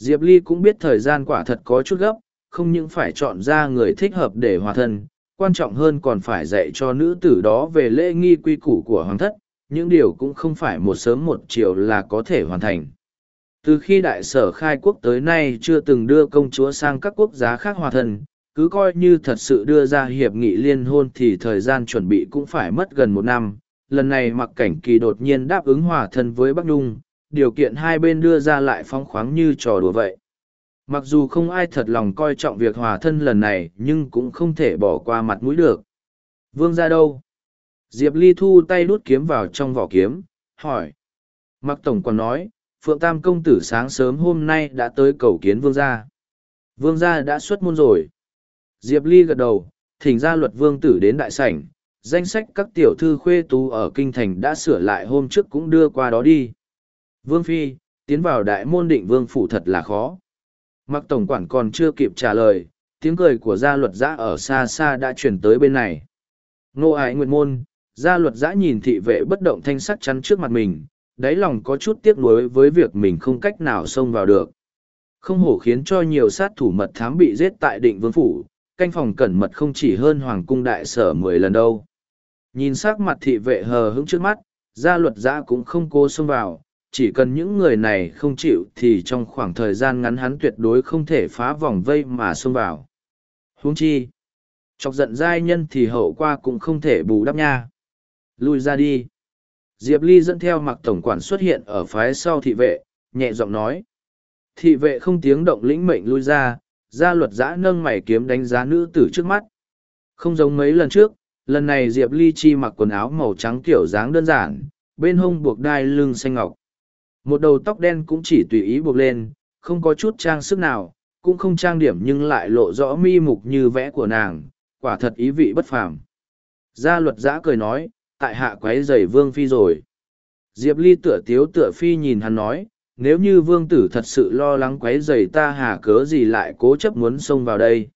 Diệp Ly cũng biết thời gian quả thật có chút gấp, không những phải chọn ra người thích hợp để hòa thân, quan trọng hơn còn phải dạy cho nữ tử đó về lễ nghi quy củ của hoàng thất, những điều cũng không phải một sớm một chiều là có thể hoàn thành. Từ khi đại sở khai quốc tới nay chưa từng đưa công chúa sang các quốc gia khác hòa thân, cứ coi như thật sự đưa ra hiệp nghị liên hôn thì thời gian chuẩn bị cũng phải mất gần một năm. Lần này mặc cảnh kỳ đột nhiên đáp ứng hòa thân với Bắc Nhung, điều kiện hai bên đưa ra lại phong khoáng như trò đùa vậy. Mặc dù không ai thật lòng coi trọng việc hòa thân lần này nhưng cũng không thể bỏ qua mặt mũi được. Vương ra đâu? Diệp Ly thu tay đút kiếm vào trong vỏ kiếm, hỏi. Mặc tổng còn nói, Phượng Tam công tử sáng sớm hôm nay đã tới cầu kiến vương gia. Vương gia đã xuất môn rồi. Diệp Ly gật đầu, thỉnh ra luật vương tử đến đại sảnh, danh sách các tiểu thư khuê tú ở kinh thành đã sửa lại hôm trước cũng đưa qua đó đi. Vương Phi, tiến vào đại môn định vương phủ thật là khó. Mặc tổng quản còn chưa kịp trả lời, tiếng cười của gia luật giã ở xa xa đã chuyển tới bên này. Ngô ái nguyệt môn, gia luật giã nhìn thị vệ bất động thanh sắc chắn trước mặt mình, đáy lòng có chút tiếc nuối với việc mình không cách nào xông vào được. Không hổ khiến cho nhiều sát thủ mật thám bị giết tại định vương phủ, canh phòng cẩn mật không chỉ hơn hoàng cung đại sở mười lần đâu. Nhìn sắc mặt thị vệ hờ hững trước mắt, gia luật giã cũng không cố xông vào, chỉ cần những người này không chịu thì trong khoảng thời gian ngắn hắn tuyệt đối không thể phá vòng vây mà xông vào. Huống chi, chọc giận giai nhân thì hậu qua cũng không thể bù đắp nha. Lui ra đi. Diệp Ly dẫn theo mặc tổng quản xuất hiện ở phái sau thị vệ, nhẹ giọng nói. Thị vệ không tiếng động lĩnh mệnh lui ra, ra luật giã nâng mày kiếm đánh giá nữ tử trước mắt. Không giống mấy lần trước, lần này Diệp Ly chi mặc quần áo màu trắng kiểu dáng đơn giản, bên hông buộc đai lưng xanh ngọc. Một đầu tóc đen cũng chỉ tùy ý buộc lên, không có chút trang sức nào, cũng không trang điểm nhưng lại lộ rõ mi mục như vẽ của nàng, quả thật ý vị bất phàm. Gia luật giã cười nói, tại hạ quấy giày vương phi rồi. Diệp Ly tựa tiếu tựa phi nhìn hắn nói, nếu như vương tử thật sự lo lắng quấy giày ta hà cớ gì lại cố chấp muốn xông vào đây.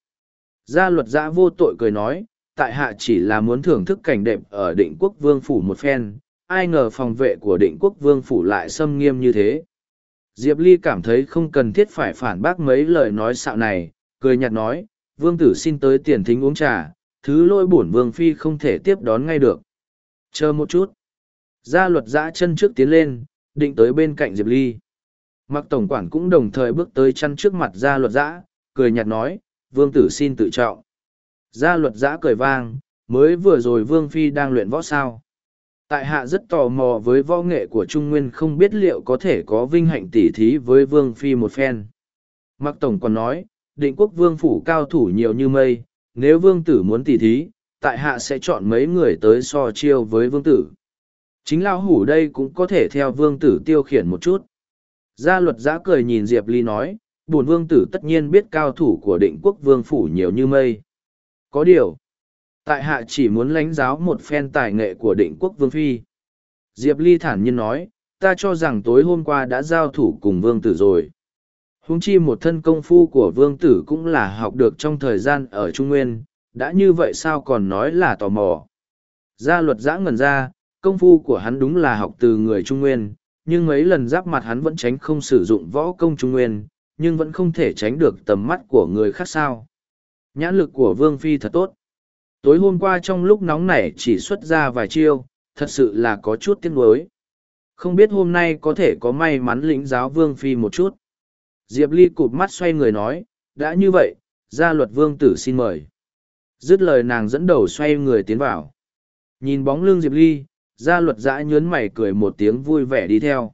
Gia luật giã vô tội cười nói, tại hạ chỉ là muốn thưởng thức cảnh đẹp ở định quốc vương phủ một phen, ai ngờ phòng vệ của định quốc vương phủ lại xâm nghiêm như thế. Diệp Ly cảm thấy không cần thiết phải phản bác mấy lời nói xạo này, cười nhạt nói, vương tử xin tới tiền thính uống trà, thứ lỗi bổn vương phi không thể tiếp đón ngay được. Chờ một chút. Gia luật giã chân trước tiến lên, định tới bên cạnh Diệp Ly. Mặc tổng quản cũng đồng thời bước tới chăn trước mặt gia luật giã, cười nhạt nói, vương tử xin tự trọng. Gia luật giã cười vang, mới vừa rồi vương phi đang luyện võ sao. Tại hạ rất tò mò với võ nghệ của Trung Nguyên không biết liệu có thể có vinh hạnh tỉ thí với vương phi một phen. Mặc tổng còn nói, định quốc vương phủ cao thủ nhiều như mây, nếu vương tử muốn tỉ thí, tại hạ sẽ chọn mấy người tới so chiêu với vương tử. Chính lão hủ đây cũng có thể theo vương tử tiêu khiển một chút. Gia luật giã cười nhìn Diệp Ly nói, buồn vương tử tất nhiên biết cao thủ của định quốc vương phủ nhiều như mây. Có điều, tại hạ chỉ muốn lãnh giáo một phen tài nghệ của định quốc vương phi. Diệp Ly thản nhiên nói, ta cho rằng tối hôm qua đã giao thủ cùng vương tử rồi. huống chi một thân công phu của vương tử cũng là học được trong thời gian ở Trung Nguyên, đã như vậy sao còn nói là tò mò. Gia luật giã ngần ra, công phu của hắn đúng là học từ người Trung Nguyên, nhưng mấy lần giáp mặt hắn vẫn tránh không sử dụng võ công Trung Nguyên, nhưng vẫn không thể tránh được tầm mắt của người khác sao. Nhãn lực của Vương Phi thật tốt. Tối hôm qua trong lúc nóng nảy chỉ xuất ra vài chiêu, thật sự là có chút tiếc nuối. Không biết hôm nay có thể có may mắn lĩnh giáo Vương Phi một chút. Diệp Ly cụp mắt xoay người nói, đã như vậy, gia luật Vương Tử xin mời. Dứt lời nàng dẫn đầu xoay người tiến vào. Nhìn bóng lưng Diệp Ly, gia luật dã nhớn mày cười một tiếng vui vẻ đi theo.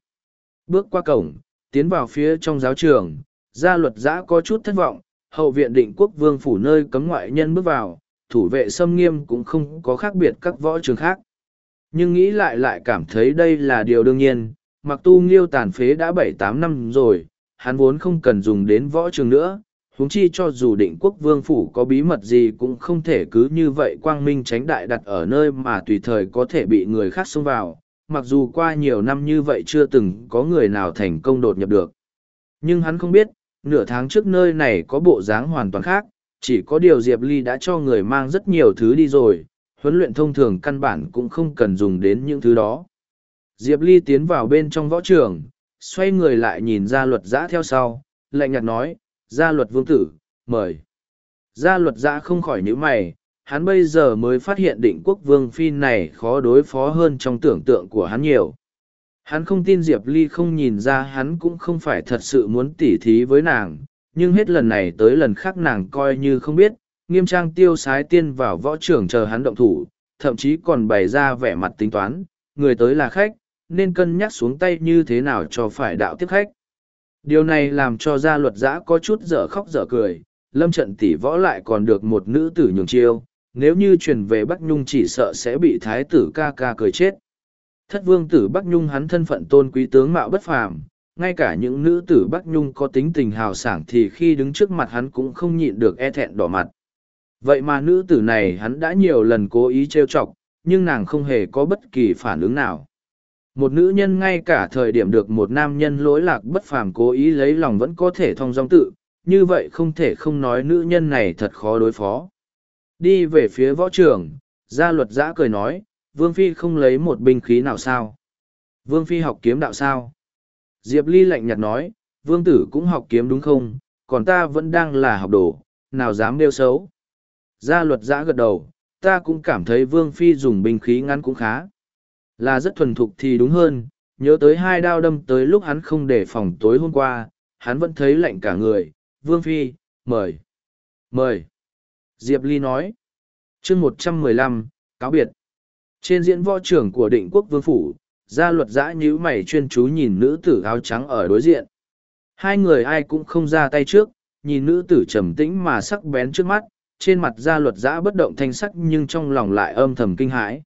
Bước qua cổng, tiến vào phía trong giáo trường, gia luật dã có chút thất vọng, hậu viện định quốc vương phủ nơi cấm ngoại nhân bước vào, thủ vệ xâm nghiêm cũng không có khác biệt các võ trường khác. Nhưng nghĩ lại lại cảm thấy đây là điều đương nhiên, mặc tu nghiêu tàn phế đã bảy tám năm rồi, hắn vốn không cần dùng đến võ trường nữa, huống chi cho dù định quốc vương phủ có bí mật gì cũng không thể cứ như vậy quang minh tránh đại đặt ở nơi mà tùy thời có thể bị người khác xông vào, mặc dù qua nhiều năm như vậy chưa từng có người nào thành công đột nhập được. Nhưng hắn không biết, nửa tháng trước nơi này có bộ dáng hoàn toàn khác, chỉ có điều Diệp Ly đã cho người mang rất nhiều thứ đi rồi, huấn luyện thông thường căn bản cũng không cần dùng đến những thứ đó. Diệp Ly tiến vào bên trong võ trường, xoay người lại nhìn ra luật giã theo sau, lạnh nhạt nói, gia luật vương tử, mời. Gia luật giã không khỏi nhíu mày, hắn bây giờ mới phát hiện định quốc vương phi này khó đối phó hơn trong tưởng tượng của hắn nhiều. Hắn không tin Diệp Ly không nhìn ra hắn cũng không phải thật sự muốn tỉ thí với nàng, nhưng hết lần này tới lần khác nàng coi như không biết, nghiêm trang tiêu sái tiên vào võ trưởng chờ hắn động thủ, thậm chí còn bày ra vẻ mặt tính toán, người tới là khách, nên cân nhắc xuống tay như thế nào cho phải đạo tiếp khách. Điều này làm cho gia luật giã có chút dở khóc dở cười, lâm trận tỷ võ lại còn được một nữ tử nhường chiêu, nếu như truyền về Bắc Nhung chỉ sợ sẽ bị thái tử ca ca cười chết. Thất vương tử Bắc Nhung hắn thân phận tôn quý tướng mạo bất phàm, ngay cả những nữ tử Bắc Nhung có tính tình hào sảng thì khi đứng trước mặt hắn cũng không nhịn được e thẹn đỏ mặt. Vậy mà nữ tử này hắn đã nhiều lần cố ý trêu chọc, nhưng nàng không hề có bất kỳ phản ứng nào. Một nữ nhân ngay cả thời điểm được một nam nhân lỗi lạc bất phàm cố ý lấy lòng vẫn có thể thông dong tự, như vậy không thể không nói nữ nhân này thật khó đối phó. Đi về phía võ trường, gia luật giã cười nói, Vương Phi không lấy một binh khí nào sao? Vương Phi học kiếm đạo sao? Diệp Ly lạnh nhạt nói, Vương Tử cũng học kiếm đúng không? Còn ta vẫn đang là học đồ, nào dám đeo xấu. Gia luật giã gật đầu, ta cũng cảm thấy Vương Phi dùng binh khí ngắn cũng khá. Là rất thuần thục thì đúng hơn, nhớ tới hai đao đâm tới lúc hắn không để phòng tối hôm qua, hắn vẫn thấy lạnh cả người. Vương Phi, mời. Mời. Diệp Ly nói. chương một trăm mười lăm cáo biệt. Trên diễn võ trưởng của định quốc vương phủ, gia luật giã nhữ mày chuyên chú nhìn nữ tử áo trắng ở đối diện. Hai người ai cũng không ra tay trước, nhìn nữ tử trầm tĩnh mà sắc bén trước mắt, trên mặt gia luật giã bất động thanh sắc nhưng trong lòng lại âm thầm kinh hãi.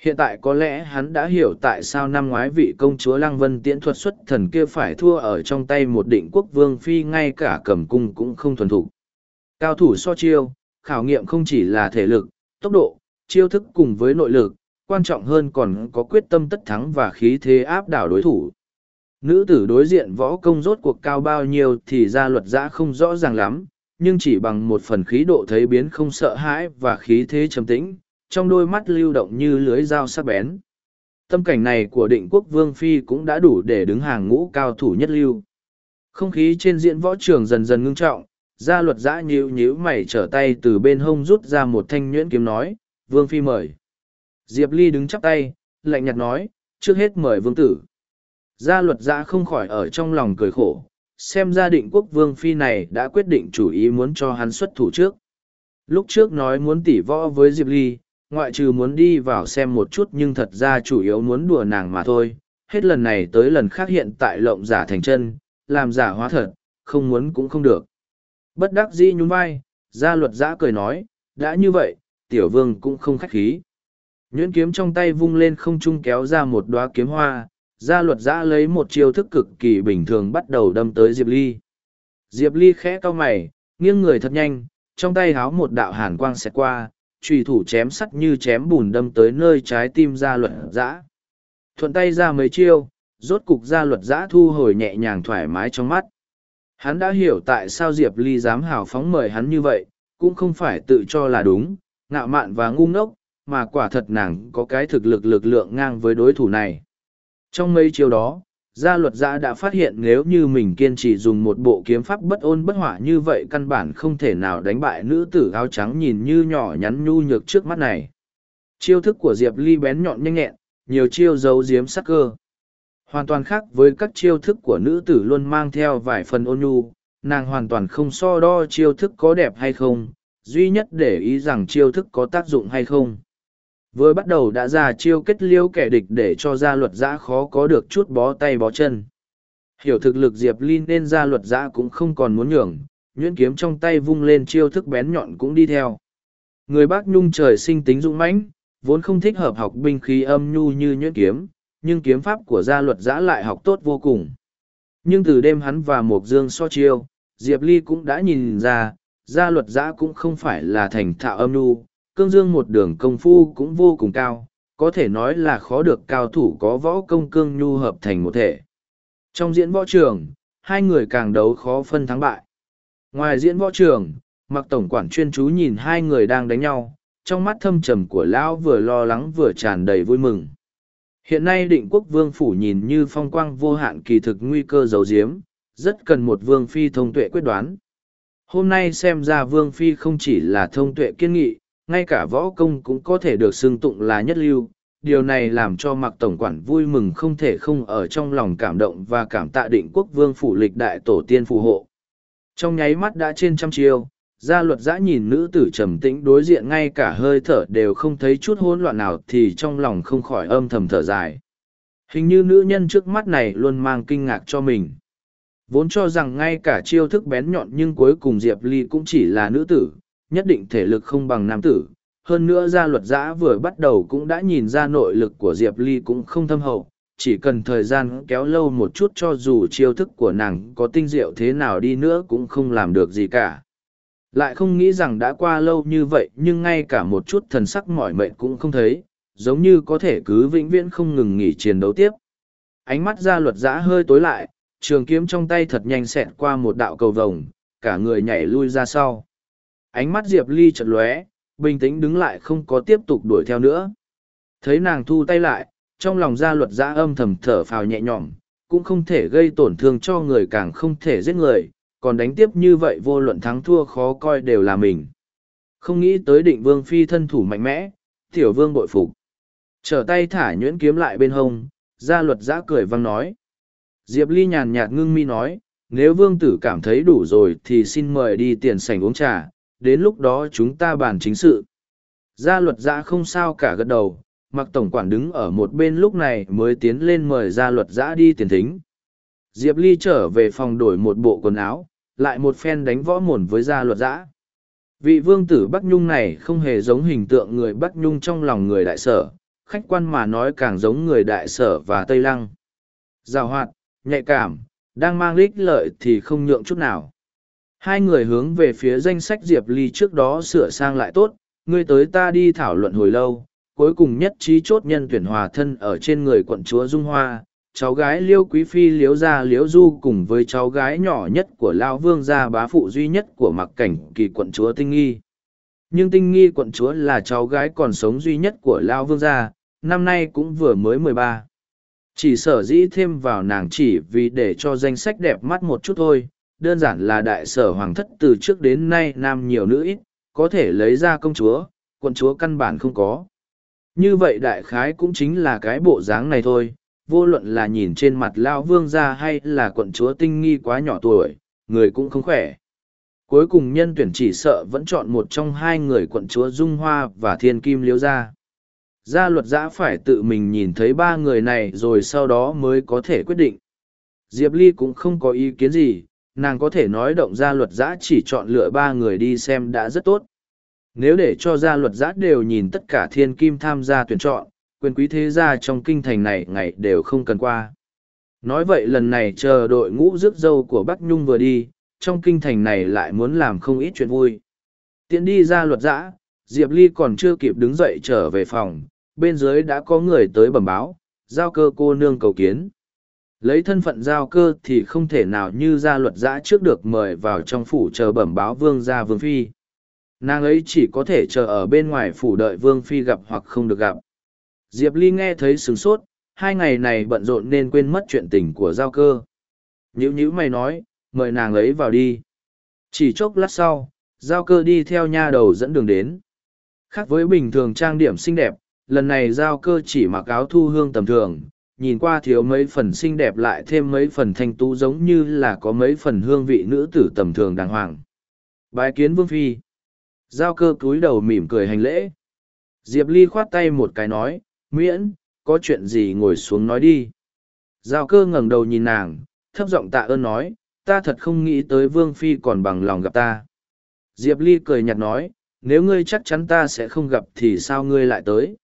Hiện tại có lẽ hắn đã hiểu tại sao năm ngoái vị công chúa Lăng Vân tiễn thuật xuất thần kia phải thua ở trong tay một định quốc vương phi ngay cả cầm cung cũng không thuần thục. Cao thủ so chiêu, khảo nghiệm không chỉ là thể lực, tốc độ, chiêu thức cùng với nội lực, quan trọng hơn còn có quyết tâm tất thắng và khí thế áp đảo đối thủ. Nữ tử đối diện võ công rốt cuộc cao bao nhiêu thì ra luật giã không rõ ràng lắm, nhưng chỉ bằng một phần khí độ thấy biến không sợ hãi và khí thế trầm tĩnh, trong đôi mắt lưu động như lưới dao sắc bén. Tâm cảnh này của định quốc vương phi cũng đã đủ để đứng hàng ngũ cao thủ nhất lưu. Không khí trên diễn võ trường dần dần ngưng trọng, gia luật giã nhíu nhíu mày trở tay từ bên hông rút ra một thanh nhuyễn kiếm nói, vương phi mời. Diệp Ly đứng chắp tay, lạnh nhạt nói, trước hết mời vương tử. Gia luật giã không khỏi ở trong lòng cười khổ, xem gia định quốc vương phi này đã quyết định chủ ý muốn cho hắn xuất thủ trước. Lúc trước nói muốn tỉ võ với Diệp Ly, ngoại trừ muốn đi vào xem một chút nhưng thật ra chủ yếu muốn đùa nàng mà thôi. Hết lần này tới lần khác hiện tại lộng giả thành chân, làm giả hóa thật, không muốn cũng không được. Bất đắc dĩ nhún vai, gia luật giã cười nói, đã như vậy, tiểu vương cũng không khách khí. Nhuyễn kiếm trong tay vung lên không trung kéo ra một đoá kiếm hoa, gia luật giã lấy một chiêu thức cực kỳ bình thường bắt đầu đâm tới Diệp Ly. Diệp Ly khẽ cau mày, nghiêng người thật nhanh, trong tay háo một đạo hàn quang xẹt qua, trùy thủ chém sắt như chém bùn đâm tới nơi trái tim gia luật giã. Thuận tay ra mấy chiêu, rốt cục gia luật giã thu hồi nhẹ nhàng thoải mái trong mắt. Hắn đã hiểu tại sao Diệp Ly dám hào phóng mời hắn như vậy, cũng không phải tự cho là đúng, ngạo mạn và ngu ngốc, mà quả thật nàng có cái thực lực lực lượng ngang với đối thủ này. Trong mấy chiêu đó, gia luật giã đã phát hiện nếu như mình kiên trì dùng một bộ kiếm pháp bất ôn bất hỏa như vậy căn bản không thể nào đánh bại nữ tử áo trắng nhìn như nhỏ nhắn nhu nhược trước mắt này. Chiêu thức của Diệp Ly bén nhọn nhanh nhẹn, nhiều chiêu giấu giếm sắc cơ. Hoàn toàn khác với các chiêu thức của nữ tử luôn mang theo vài phần ôn nhu, nàng hoàn toàn không so đo chiêu thức có đẹp hay không, duy nhất để ý rằng chiêu thức có tác dụng hay không. Vừa bắt đầu đã ra chiêu kết liêu kẻ địch để cho gia luật giã khó có được chút bó tay bó chân. Hiểu thực lực Diệp ly nên gia luật giã cũng không còn muốn nhường, nhuyễn kiếm trong tay vung lên chiêu thức bén nhọn cũng đi theo. Người bác nhung trời sinh tính dũng mãnh, vốn không thích hợp học binh khí âm nhu như nhuyễn kiếm, nhưng kiếm pháp của gia luật giã lại học tốt vô cùng. Nhưng từ đêm hắn và Mộc Dương so chiêu, Diệp Ly cũng đã nhìn ra, gia luật giã cũng không phải là thành thạo âm nhu, cương dương một đường công phu cũng vô cùng cao, có thể nói là khó được cao thủ có võ công cương nhu hợp thành một thể. Trong diễn võ trường, hai người càng đấu khó phân thắng bại. Ngoài diễn võ trường, mặc tổng quản chuyên chú nhìn hai người đang đánh nhau, trong mắt thâm trầm của lão vừa lo lắng vừa tràn đầy vui mừng. Hiện nay định quốc vương phủ nhìn như phong quang vô hạn kỳ thực nguy cơ giấu giếm, rất cần một vương phi thông tuệ quyết đoán. Hôm nay xem ra vương phi không chỉ là thông tuệ kiên nghị, ngay cả võ công cũng có thể được xưng tụng là nhất lưu. Điều này làm cho mặc tổng quản vui mừng không thể không ở trong lòng cảm động và cảm tạ định quốc vương phủ lịch đại tổ tiên phù hộ. Trong nháy mắt đã trên trăm chiêu, gia luật giã nhìn nữ tử trầm tĩnh đối diện ngay cả hơi thở đều không thấy chút hỗn loạn nào thì trong lòng không khỏi âm thầm thở dài. Hình như nữ nhân trước mắt này luôn mang kinh ngạc cho mình. Vốn cho rằng ngay cả chiêu thức bén nhọn nhưng cuối cùng Diệp Ly cũng chỉ là nữ tử, nhất định thể lực không bằng nam tử. Hơn nữa gia luật giã vừa bắt đầu cũng đã nhìn ra nội lực của Diệp Ly cũng không thâm hậu, chỉ cần thời gian kéo lâu một chút cho dù chiêu thức của nàng có tinh diệu thế nào đi nữa cũng không làm được gì cả. Lại không nghĩ rằng đã qua lâu như vậy nhưng ngay cả một chút thần sắc mỏi mệt cũng không thấy, giống như có thể cứ vĩnh viễn không ngừng nghỉ chiến đấu tiếp. Ánh mắt gia luật giã hơi tối lại, trường kiếm trong tay thật nhanh xẹt qua một đạo cầu vồng, cả người nhảy lui ra sau. Ánh mắt Diệp Ly chật lóe, bình tĩnh đứng lại không có tiếp tục đuổi theo nữa. Thấy nàng thu tay lại, trong lòng gia luật giã âm thầm thở phào nhẹ nhõm, cũng không thể gây tổn thương cho người càng không thể giết người, còn đánh tiếp như vậy vô luận thắng thua khó coi đều là mình. Không nghĩ tới định vương phi thân thủ mạnh mẽ, tiểu vương bội phục. Trở tay thả nhuyễn kiếm lại bên hông, gia luật giã cười văng nói. Diệp Ly nhàn nhạt ngưng mi nói, nếu vương tử cảm thấy đủ rồi thì xin mời đi tiền sảnh uống trà, đến lúc đó chúng ta bàn chính sự. Gia luật giã không sao cả gật đầu, mặc tổng quản đứng ở một bên lúc này mới tiến lên mời gia luật giã đi tiền thính. Diệp Ly trở về phòng đổi một bộ quần áo, lại một phen đánh võ mồn với gia luật giã. Vị vương tử Bắc Nhung này không hề giống hình tượng người Bắc Nhung trong lòng người đại sở, khách quan mà nói càng giống người đại sở và Tây Lăng. Giào hoạt, nhạy cảm, đang mang lích lợi thì không nhượng chút nào. Hai người hướng về phía danh sách Diệp Ly trước đó sửa sang lại tốt, ngươi tới ta đi thảo luận hồi lâu, cuối cùng nhất trí chốt nhân tuyển hòa thân ở trên người quận chúa Dung Hoa, cháu gái Liêu Quý Phi Liếu Gia Liếu Du cùng với cháu gái nhỏ nhất của Lao Vương gia bá phụ duy nhất của mặc cảnh kỳ quận chúa Tinh Nghi. Nhưng Tinh Nghi quận chúa là cháu gái còn sống duy nhất của Lao Vương gia, năm nay cũng vừa mới mười ba. Chỉ sở dĩ thêm vào nàng chỉ vì để cho danh sách đẹp mắt một chút thôi, đơn giản là đại sở hoàng thất từ trước đến nay nam nhiều nữ ít, có thể lấy ra công chúa, quận chúa căn bản không có. Như vậy đại khái cũng chính là cái bộ dáng này thôi, vô luận là nhìn trên mặt Lao Vương ra hay là quận chúa tinh nghi quá nhỏ tuổi, người cũng không khỏe. Cuối cùng nhân tuyển chỉ sợ vẫn chọn một trong hai người quận chúa Dung Hoa và Thiên Kim Liễu Gia. Gia luật giã phải tự mình nhìn thấy ba người này rồi sau đó mới có thể quyết định. Diệp Ly cũng không có ý kiến gì, nàng có thể nói động gia luật giã chỉ chọn lựa ba người đi xem đã rất tốt. Nếu để cho gia luật giã đều nhìn tất cả thiên kim tham gia tuyển chọn, quyền quý thế gia trong kinh thành này ngày đều không cần qua. Nói vậy lần này chờ đội ngũ rước dâu của Bắc Nhung vừa đi, trong kinh thành này lại muốn làm không ít chuyện vui. Tiện đi ra luật giã, Diệp Ly còn chưa kịp đứng dậy trở về phòng, bên dưới đã có người tới bẩm báo, giao cơ cô nương cầu kiến. Lấy thân phận giao cơ thì không thể nào như gia luật giã trước được mời vào trong phủ chờ bẩm báo vương gia vương phi. Nàng ấy chỉ có thể chờ ở bên ngoài phủ đợi vương phi gặp hoặc không được gặp. Diệp Ly nghe thấy sướng sốt, hai ngày này bận rộn nên quên mất chuyện tình của giao cơ. Nhữ nhữ mày nói, mời nàng ấy vào đi. Chỉ chốc lát sau, giao cơ đi theo nha đầu dẫn đường đến. Khác với bình thường trang điểm xinh đẹp, lần này giao cơ chỉ mặc áo thu hương tầm thường, nhìn qua thiếu mấy phần xinh đẹp lại thêm mấy phần thanh tú giống như là có mấy phần hương vị nữ tử tầm thường đàng hoàng. Bái kiến vương phi. Giao cơ cúi đầu mỉm cười hành lễ. Diệp Ly khoát tay một cái nói, miễn, có chuyện gì ngồi xuống nói đi. Giao cơ ngẩng đầu nhìn nàng, thấp giọng tạ ơn nói, ta thật không nghĩ tới vương phi còn bằng lòng gặp ta. Diệp Ly cười nhạt nói, nếu ngươi chắc chắn ta sẽ không gặp thì sao ngươi lại tới.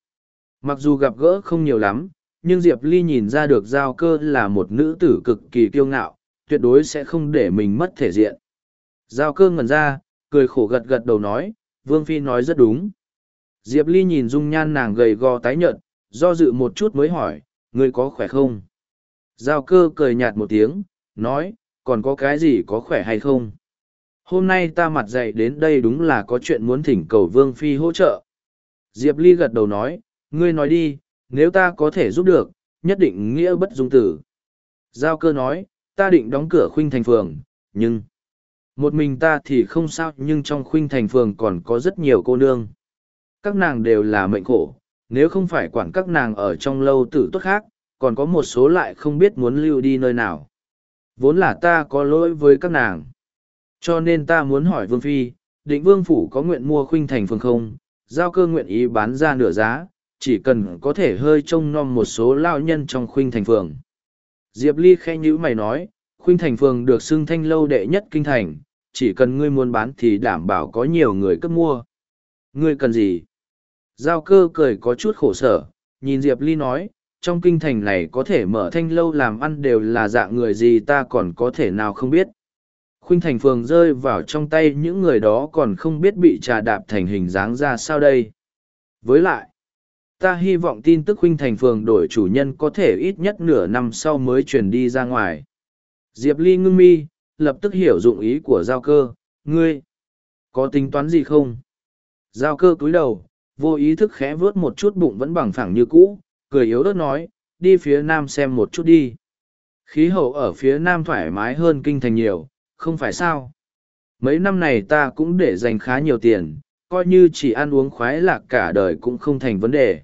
Mặc dù gặp gỡ không nhiều lắm, nhưng Diệp Ly nhìn ra được giao cơ là một nữ tử cực kỳ kiêu ngạo, tuyệt đối sẽ không để mình mất thể diện. Giao cơ ngẩn ra, cười khổ gật gật đầu nói, Vương Phi nói rất đúng. Diệp Ly nhìn dung nhan nàng gầy gò tái nhợt, do dự một chút mới hỏi, ngươi có khỏe không? Giao cơ cười nhạt một tiếng, nói, còn có cái gì có khỏe hay không? Hôm nay ta mặt dậy đến đây đúng là có chuyện muốn thỉnh cầu Vương Phi hỗ trợ. Diệp Ly gật đầu nói, ngươi nói đi, nếu ta có thể giúp được, nhất định nghĩa bất dung tử. Giao cơ nói, ta định đóng cửa khuynh thành phường, nhưng... Một mình ta thì không sao nhưng trong khuynh thành phường còn có rất nhiều cô nương. Các nàng đều là mệnh khổ, nếu không phải quản các nàng ở trong lâu tử tốt khác, còn có một số lại không biết muốn lưu đi nơi nào. Vốn là ta có lỗi với các nàng. Cho nên ta muốn hỏi Vương Phi, định Vương Phủ có nguyện mua khuynh thành phường không, giao cơ nguyện ý bán ra nửa giá, chỉ cần có thể hơi trông nom một số lao nhân trong khuynh thành phường. Diệp Ly khe nhữ mày nói, khuynh thành phường được xưng thanh lâu đệ nhất kinh thành, chỉ cần ngươi muốn bán thì đảm bảo có nhiều người cấp mua. Ngươi cần gì? Giao cơ cười có chút khổ sở, nhìn Diệp Ly nói, trong kinh thành này có thể mở thanh lâu làm ăn đều là dạng người gì ta còn có thể nào không biết. Khuynh thành phường rơi vào trong tay những người đó còn không biết bị trà đạp thành hình dáng ra sao đây. Với lại, ta hy vọng tin tức Khuynh thành phường đổi chủ nhân có thể ít nhất nửa năm sau mới truyền đi ra ngoài. Diệp Ly ngưng mi, lập tức hiểu dụng ý của giao cơ, ngươi, có tính toán gì không? Giao cơ cúi đầu, vô ý thức khẽ vớt một chút bụng vẫn bằng phẳng như cũ, cười yếu ớt nói, đi phía nam xem một chút đi. Khí hậu ở phía nam thoải mái hơn kinh thành nhiều, không phải sao? Mấy năm này ta cũng để dành khá nhiều tiền, coi như chỉ ăn uống khoái lạc cả đời cũng không thành vấn đề.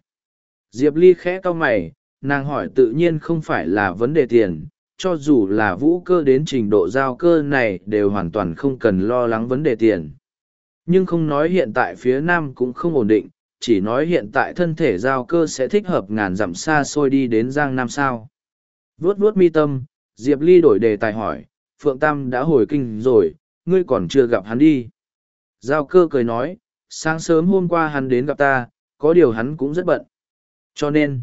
Diệp Ly khẽ cau mày, nàng hỏi tự nhiên không phải là vấn đề tiền, cho dù là vũ cơ đến trình độ giao cơ này đều hoàn toàn không cần lo lắng vấn đề tiền. Nhưng không nói hiện tại phía nam cũng không ổn định, chỉ nói hiện tại thân thể giao cơ sẽ thích hợp ngàn dặm xa xôi đi đến Giang Nam sao. Vuốt vuốt mi tâm, Diệp Ly đổi đề tài hỏi, Phượng Tam đã hồi kinh rồi, ngươi còn chưa gặp hắn đi. Giao cơ cười nói, sáng sớm hôm qua hắn đến gặp ta, có điều hắn cũng rất bận. Cho nên,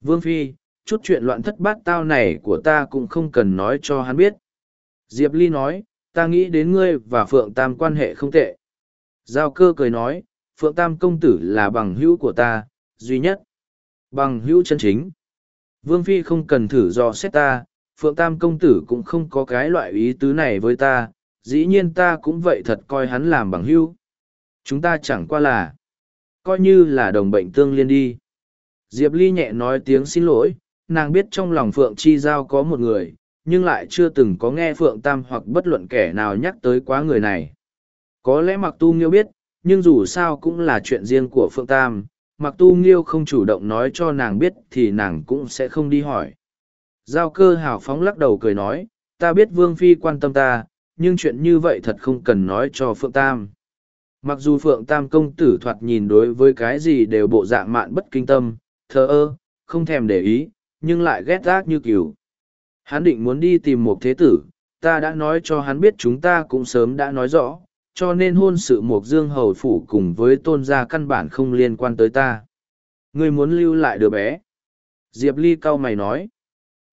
Vương Phi, chút chuyện loạn thất bát tao này của ta cũng không cần nói cho hắn biết. Diệp Ly nói, ta nghĩ đến ngươi và Phượng Tam quan hệ không tệ. Giao cơ cười nói, Phượng Tam công tử là bằng hữu của ta, duy nhất. Bằng hữu chân chính. Vương Phi không cần thử dò xét ta, Phượng Tam công tử cũng không có cái loại ý tứ này với ta, dĩ nhiên ta cũng vậy thật coi hắn làm bằng hữu. Chúng ta chẳng qua là, coi như là đồng bệnh tương liên đi. Diệp Ly nhẹ nói tiếng xin lỗi, nàng biết trong lòng Phượng Chi Giao có một người, nhưng lại chưa từng có nghe Phượng Tam hoặc bất luận kẻ nào nhắc tới quá người này. Có lẽ mặc tu nghiêu biết, nhưng dù sao cũng là chuyện riêng của Phượng Tam, mặc tu nghiêu không chủ động nói cho nàng biết thì nàng cũng sẽ không đi hỏi. Giao cơ hào phóng lắc đầu cười nói, ta biết Vương Phi quan tâm ta, nhưng chuyện như vậy thật không cần nói cho Phượng Tam. Mặc dù Phượng Tam công tử thoạt nhìn đối với cái gì đều bộ dạng mạn bất kinh tâm, thờ ơ, không thèm để ý, nhưng lại ghét gác như kiểu. Hắn định muốn đi tìm một thế tử, ta đã nói cho hắn biết chúng ta cũng sớm đã nói rõ, cho nên hôn sự Mộc Dương Hầu Phủ cùng với tôn gia căn bản không liên quan tới ta. Ngươi muốn lưu lại đứa bé. Diệp Ly cau mày nói.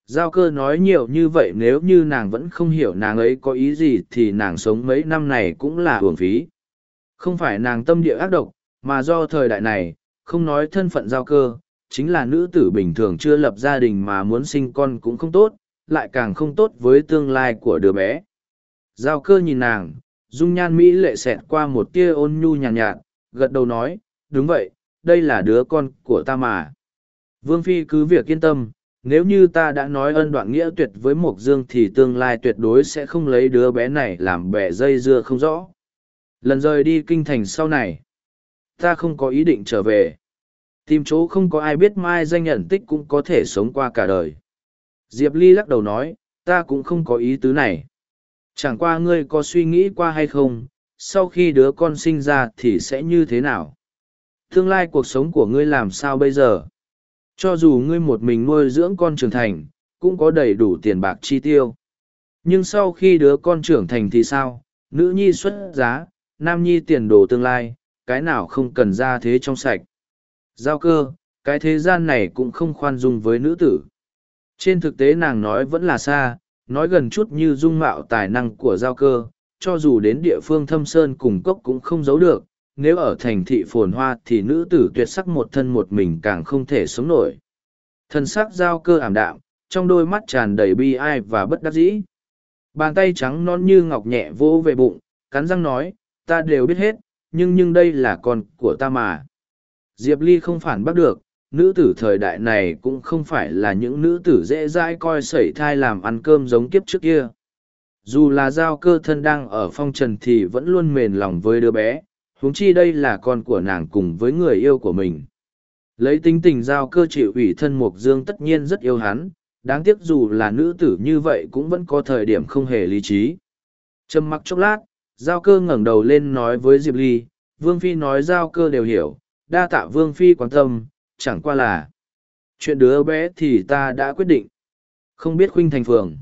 Giao cơ nói nhiều như vậy nếu như nàng vẫn không hiểu nàng ấy có ý gì thì nàng sống mấy năm này cũng là hưởng phí. Không phải nàng tâm địa ác độc, mà do thời đại này, không nói thân phận giao cơ, chính là nữ tử bình thường chưa lập gia đình mà muốn sinh con cũng không tốt, lại càng không tốt với tương lai của đứa bé. Giao cơ nhìn nàng, dung nhan Mỹ lệ xẹt qua một tia ôn nhu nhàn nhạt, nhạt, gật đầu nói, đúng vậy, đây là đứa con của ta mà. Vương Phi cứ việc yên tâm, nếu như ta đã nói ân đoạn nghĩa tuyệt với Mộc Dương thì tương lai tuyệt đối sẽ không lấy đứa bé này làm bẻ dây dưa không rõ. Lần rời đi kinh thành sau này, ta không có ý định trở về. Tìm chỗ không có ai biết mai danh nhận tích cũng có thể sống qua cả đời. Diệp Ly lắc đầu nói, ta cũng không có ý tứ này. Chẳng qua ngươi có suy nghĩ qua hay không, sau khi đứa con sinh ra thì sẽ như thế nào? Tương lai cuộc sống của ngươi làm sao bây giờ? Cho dù ngươi một mình nuôi dưỡng con trưởng thành, cũng có đầy đủ tiền bạc chi tiêu. Nhưng sau khi đứa con trưởng thành thì sao? Nữ nhi xuất giá, nam nhi tiền đồ tương lai, cái nào không cần ra thế trong sạch. Giao cơ, cái thế gian này cũng không khoan dung với nữ tử. Trên thực tế nàng nói vẫn là xa, nói gần chút như dung mạo tài năng của giao cơ, cho dù đến địa phương thâm sơn cùng cốc cũng không giấu được, nếu ở thành thị phồn hoa thì nữ tử tuyệt sắc một thân một mình càng không thể sống nổi. Thân sắc giao cơ ảm đạm, trong đôi mắt tràn đầy bi ai và bất đắc dĩ. Bàn tay trắng non như ngọc nhẹ vỗ về bụng, cắn răng nói, ta đều biết hết, nhưng nhưng đây là con của ta mà. Diệp Ly không phản bác được, nữ tử thời đại này cũng không phải là những nữ tử dễ dãi coi sẩy thai làm ăn cơm giống kiếp trước kia. Dù là giao cơ thân đang ở phong trần thì vẫn luôn mềm lòng với đứa bé, huống chi đây là con của nàng cùng với người yêu của mình. Lấy tính tình giao cơ chịu ủy thân Mục Dương tất nhiên rất yêu hắn, đáng tiếc dù là nữ tử như vậy cũng vẫn có thời điểm không hề lý trí. Trầm mặc chốc lát, giao cơ ngẩng đầu lên nói với Diệp Ly, Vương Phi nói giao cơ đều hiểu, đa tạ Vương Phi quan tâm, chẳng qua là chuyện đứa bé thì ta đã quyết định. Không biết khuynh thành phường.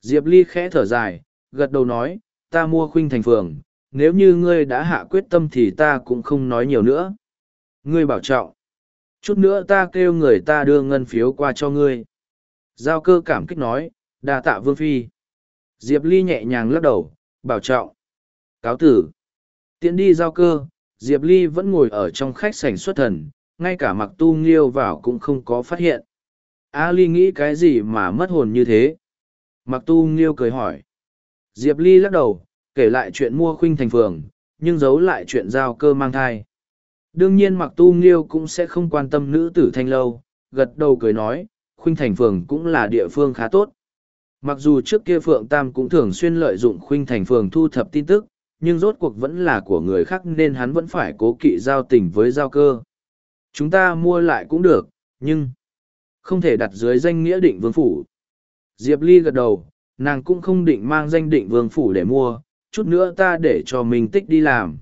Diệp ly khẽ thở dài gật đầu nói ta mua khuynh thành phường nếu như ngươi đã hạ quyết tâm thì ta cũng không nói nhiều nữa. Ngươi bảo trọng. Chút nữa ta kêu người ta đưa ngân phiếu qua cho ngươi. Giao cơ cảm kích nói đa tạ vương phi. Diệp ly nhẹ nhàng lắc đầu bảo trọng. Cáo tử. Tiện đi giao cơ diệp ly vẫn ngồi ở trong khách sảnh xuất thần ngay cả mặc tu nghiêu vào cũng không có phát hiện. A Ly nghĩ cái gì mà mất hồn như thế? Mặc tu nghiêu cười hỏi. Diệp Ly lắc đầu, kể lại chuyện mua khuynh thành phường, nhưng giấu lại chuyện giao cơ mang thai. Đương nhiên mặc tu nghiêu cũng sẽ không quan tâm nữ tử thanh lâu, gật đầu cười nói, khuynh thành phường cũng là địa phương khá tốt. Mặc dù trước kia Phượng Tam cũng thường xuyên lợi dụng khuynh thành phường thu thập tin tức, nhưng rốt cuộc vẫn là của người khác nên hắn vẫn phải cố kỵ giao tình với giao cơ. Chúng ta mua lại cũng được, nhưng không thể đặt dưới danh nghĩa định vương phủ. Diệp Ly gật đầu, nàng cũng không định mang danh định vương phủ để mua, chút nữa ta để cho mình tích đi làm.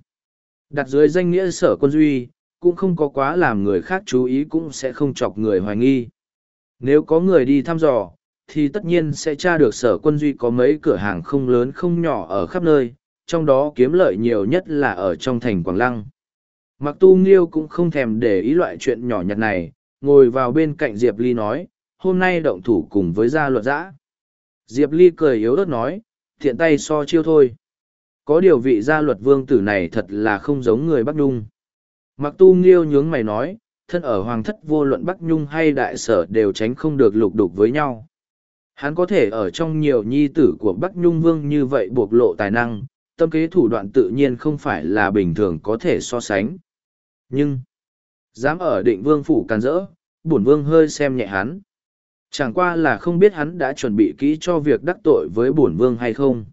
Đặt dưới danh nghĩa sở quân duy, cũng không có quá làm người khác chú ý cũng sẽ không chọc người hoài nghi. Nếu có người đi thăm dò, thì tất nhiên sẽ tra được sở quân duy có mấy cửa hàng không lớn không nhỏ ở khắp nơi, trong đó kiếm lợi nhiều nhất là ở trong thành Quảng Lăng. Mặc tu nghiêu cũng không thèm để ý loại chuyện nhỏ nhặt này, ngồi vào bên cạnh Diệp Ly nói, hôm nay động thủ cùng với gia luật giã. Diệp Ly cười yếu ớt nói, thiện tay so chiêu thôi. Có điều vị gia luật vương tử này thật là không giống người Bắc Nhung. Mặc tu nghiêu nhướng mày nói, thân ở hoàng thất vô luận Bắc Nhung hay đại sở đều tránh không được lục đục với nhau. Hắn có thể ở trong nhiều nhi tử của Bắc Nhung vương như vậy bộc lộ tài năng, tâm kế thủ đoạn tự nhiên không phải là bình thường có thể so sánh. Nhưng, dám ở định vương phủ càn rỡ, bổn vương hơi xem nhẹ hắn. Chẳng qua là không biết hắn đã chuẩn bị kỹ cho việc đắc tội với bổn vương hay không.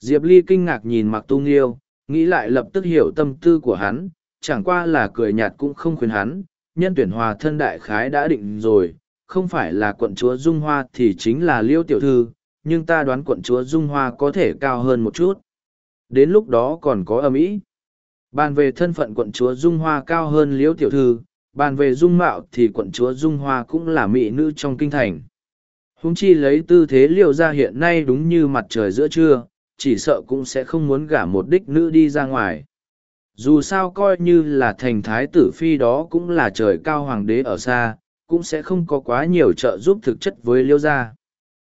Diệp Ly kinh ngạc nhìn Mặc Tu Nghiêu, nghĩ lại lập tức hiểu tâm tư của hắn, chẳng qua là cười nhạt cũng không khuyến hắn, nhân tuyển hòa thân đại khái đã định rồi, không phải là quận chúa Dung Hoa thì chính là Liêu Tiểu Thư, nhưng ta đoán quận chúa Dung Hoa có thể cao hơn một chút. Đến lúc đó còn có âm ý. Bàn về thân phận quận chúa Dung Hoa cao hơn liễu Tiểu Thư, bàn về dung mạo thì quận chúa Dung Hoa cũng là mỹ nữ trong kinh thành. Húng chi lấy tư thế liễu ra hiện nay đúng như mặt trời giữa trưa, chỉ sợ cũng sẽ không muốn gả một đích nữ đi ra ngoài. Dù sao coi như là thành thái tử phi đó cũng là trời cao hoàng đế ở xa, cũng sẽ không có quá nhiều trợ giúp thực chất với liêu gia.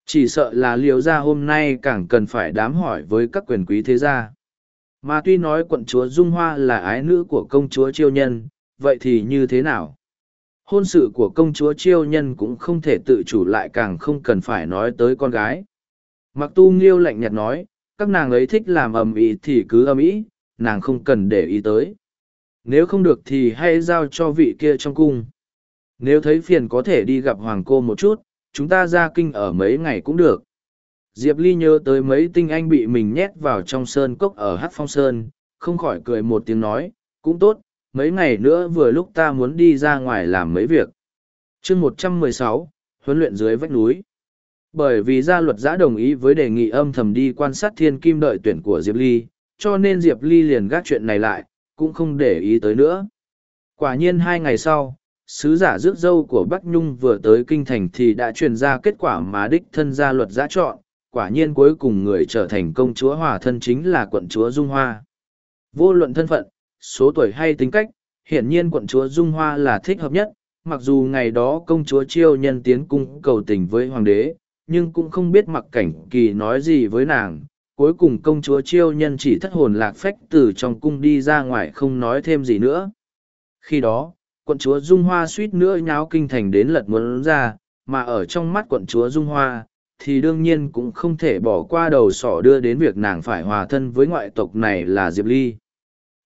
Chỉ sợ là liều gia hôm nay càng cần phải đám hỏi với các quyền quý thế gia. Mà tuy nói quận chúa Dung Hoa là ái nữ của công chúa Chiêu Nhân, vậy thì như thế nào? Hôn sự của công chúa Chiêu Nhân cũng không thể tự chủ lại càng không cần phải nói tới con gái. Mặc tu nghiêu lạnh nhạt nói, các nàng ấy thích làm ầm ĩ thì cứ ầm ĩ, nàng không cần để ý tới. Nếu không được thì hãy giao cho vị kia trong cung. Nếu thấy phiền có thể đi gặp hoàng cô một chút, chúng ta ra kinh ở mấy ngày cũng được. Diệp Ly nhớ tới mấy tinh anh bị mình nhét vào trong sơn cốc ở Hát Phong Sơn, không khỏi cười một tiếng nói, cũng tốt, mấy ngày nữa vừa lúc ta muốn đi ra ngoài làm mấy việc. chương một trăm mười sáu huấn luyện dưới vách núi. Bởi vì gia luật giã đồng ý với đề nghị âm thầm đi quan sát thiên kim đợi tuyển của Diệp Ly, cho nên Diệp Ly liền gác chuyện này lại, cũng không để ý tới nữa. Quả nhiên hai ngày sau, sứ giả rước dâu của Bắc Nhung vừa tới kinh thành thì đã truyền ra kết quả mà đích thân gia luật giã chọn, quả nhiên cuối cùng người trở thành công chúa hòa thân chính là quận chúa Dung Hoa. Vô luận thân phận, số tuổi hay tính cách, hiển nhiên quận chúa Dung Hoa là thích hợp nhất, mặc dù ngày đó công chúa chiêu nhân tiến cung cầu tình với hoàng đế, nhưng cũng không biết mặc cảnh kỳ nói gì với nàng. Cuối cùng công chúa chiêu nhân chỉ thất hồn lạc phách từ trong cung đi ra ngoài không nói thêm gì nữa. Khi đó, quận chúa Dung Hoa suýt nữa nháo kinh thành đến lật muốn ra, mà ở trong mắt quận chúa Dung Hoa, thì đương nhiên cũng không thể bỏ qua đầu sỏ đưa đến việc nàng phải hòa thân với ngoại tộc này là Diệp Ly.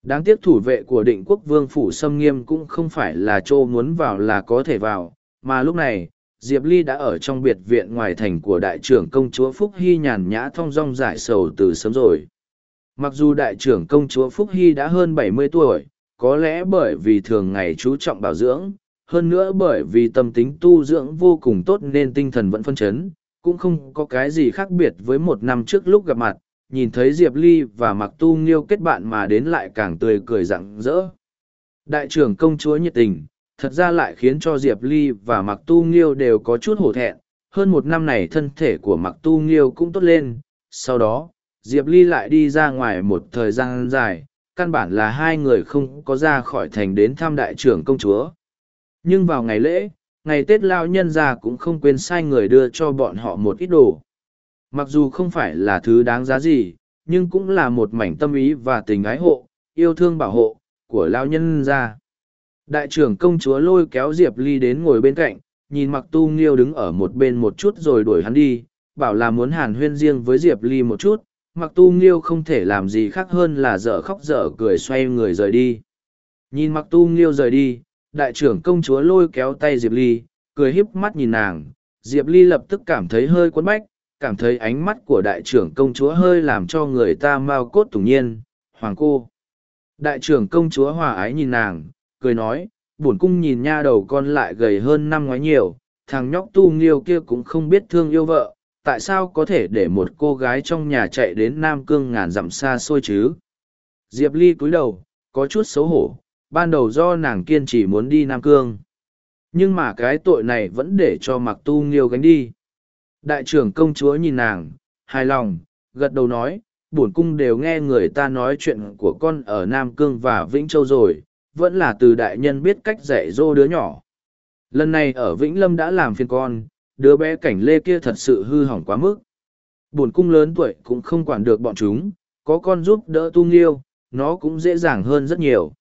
Đáng tiếc thủ vệ của định quốc vương phủ xâm nghiêm cũng không phải là chỗ muốn vào là có thể vào, mà lúc này, Diệp Ly đã ở trong biệt viện ngoài thành của đại trưởng công chúa Phúc Hy nhàn nhã thong dong giải sầu từ sớm rồi. Mặc dù đại trưởng công chúa Phúc Hy đã hơn bảy mươi tuổi, có lẽ bởi vì thường ngày chú trọng bảo dưỡng, hơn nữa bởi vì tâm tính tu dưỡng vô cùng tốt nên tinh thần vẫn phân chấn, cũng không có cái gì khác biệt với một năm trước lúc gặp mặt, nhìn thấy Diệp Ly và Mặc Tu Nghiêu kết bạn mà đến lại càng tươi cười rạng rỡ. Đại trưởng công chúa nhiệt tình, thật ra lại khiến cho Diệp Ly và Mặc Tu Nghiêu đều có chút hổ thẹn. Hơn một năm này thân thể của Mặc Tu Nghiêu cũng tốt lên, sau đó, Diệp Ly lại đi ra ngoài một thời gian dài, căn bản là hai người không có ra khỏi thành đến thăm đại trưởng công chúa. Nhưng vào ngày lễ, ngày Tết Lao Nhân ra cũng không quên sai người đưa cho bọn họ một ít đồ. Mặc dù không phải là thứ đáng giá gì, nhưng cũng là một mảnh tâm ý và tình ái hộ, yêu thương bảo hộ, của Lao Nhân ra. Đại trưởng công chúa lôi kéo Diệp Ly đến ngồi bên cạnh, nhìn mặc tu nghiêu đứng ở một bên một chút rồi đuổi hắn đi, bảo là muốn hàn huyên riêng với Diệp Ly một chút, mặc tu nghiêu không thể làm gì khác hơn là dở khóc dở cười xoay người rời đi. Nhìn mặc tu nghiêu rời đi, đại trưởng công chúa lôi kéo tay Diệp Ly, cười híp mắt nhìn nàng, Diệp Ly lập tức cảm thấy hơi quấn bách, cảm thấy ánh mắt của đại trưởng công chúa hơi làm cho người ta mau cốt tủng nhiên, hoàng cô. Đại trưởng công chúa hòa ái nhìn nàng, cười nói, bổn cung nhìn nha đầu con lại gầy hơn năm ngoái nhiều, thằng nhóc tu nghiêu kia cũng không biết thương yêu vợ, tại sao có thể để một cô gái trong nhà chạy đến Nam Cương ngàn dặm xa xôi chứ? Diệp Ly cúi đầu, có chút xấu hổ, ban đầu do nàng kiên trì muốn đi Nam Cương. Nhưng mà cái tội này vẫn để cho mặc tu nghiêu gánh đi. Đại trưởng công chúa nhìn nàng, hài lòng, gật đầu nói, bổn cung đều nghe người ta nói chuyện của con ở Nam Cương và Vĩnh Châu rồi, vẫn là từ đại nhân biết cách dạy dỗ đứa nhỏ. Lần này ở Vĩnh Lâm đã làm phiền con, đứa bé cảnh lê kia thật sự hư hỏng quá mức. Bổn cung lớn tuổi cũng không quản được bọn chúng, có con giúp đỡ tu nghiêu, nó cũng dễ dàng hơn rất nhiều.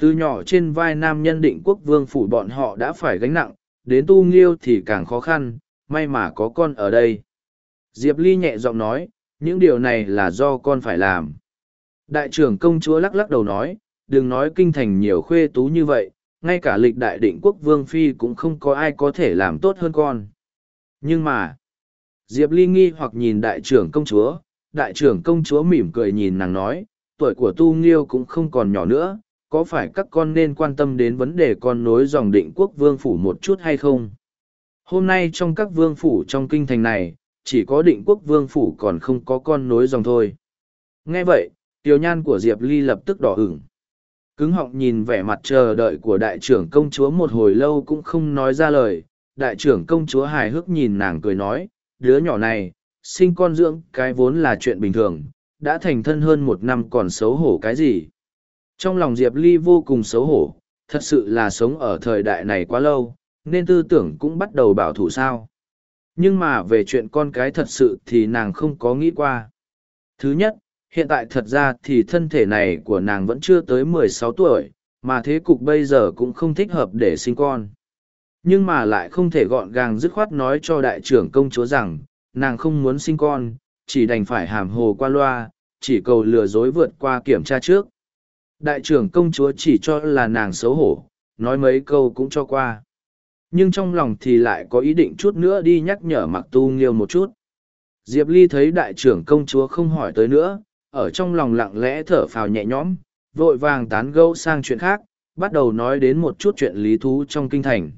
Từ nhỏ trên vai nam nhân định quốc vương phủ bọn họ đã phải gánh nặng, đến tu nghiêu thì càng khó khăn, may mà có con ở đây. Diệp Ly nhẹ giọng nói, những điều này là do con phải làm. Đại trưởng công chúa lắc lắc đầu nói, đừng nói kinh thành nhiều khuê tú như vậy, ngay cả lịch đại định quốc vương phi cũng không có ai có thể làm tốt hơn con. Nhưng mà, Diệp Ly nghi hoặc nhìn đại trưởng công chúa, đại trưởng công chúa mỉm cười nhìn nàng nói, tuổi của tu nghiêu cũng không còn nhỏ nữa, có phải các con nên quan tâm đến vấn đề con nối dòng định quốc vương phủ một chút hay không? Hôm nay trong các vương phủ trong kinh thành này, chỉ có định quốc vương phủ còn không có con nối dòng thôi. Nghe vậy, tiểu nhan của Diệp Ly lập tức đỏ ửng. Cứng họng nhìn vẻ mặt chờ đợi của đại trưởng công chúa một hồi lâu cũng không nói ra lời. Đại trưởng công chúa hài hước nhìn nàng cười nói, đứa nhỏ này, sinh con dưỡng cái vốn là chuyện bình thường, đã thành thân hơn một năm còn xấu hổ cái gì. Trong lòng Diệp Ly vô cùng xấu hổ, thật sự là sống ở thời đại này quá lâu, nên tư tưởng cũng bắt đầu bảo thủ sao. Nhưng mà về chuyện con cái thật sự thì nàng không có nghĩ qua. Thứ nhất, hiện tại thật ra thì thân thể này của nàng vẫn chưa tới mười sáu tuổi, mà thế cục bây giờ cũng không thích hợp để sinh con. Nhưng mà lại không thể gọn gàng dứt khoát nói cho đại trưởng công chúa rằng, nàng không muốn sinh con, chỉ đành phải hàm hồ qua loa, chỉ cầu lừa dối vượt qua kiểm tra trước. Đại trưởng công chúa chỉ cho là nàng xấu hổ, nói mấy câu cũng cho qua. Nhưng trong lòng thì lại có ý định chút nữa đi nhắc nhở mặc tu nghiêu một chút. Diệp Ly thấy đại trưởng công chúa không hỏi tới nữa, ở trong lòng lặng lẽ thở phào nhẹ nhõm, vội vàng tán gẫu sang chuyện khác, bắt đầu nói đến một chút chuyện lý thú trong kinh thành.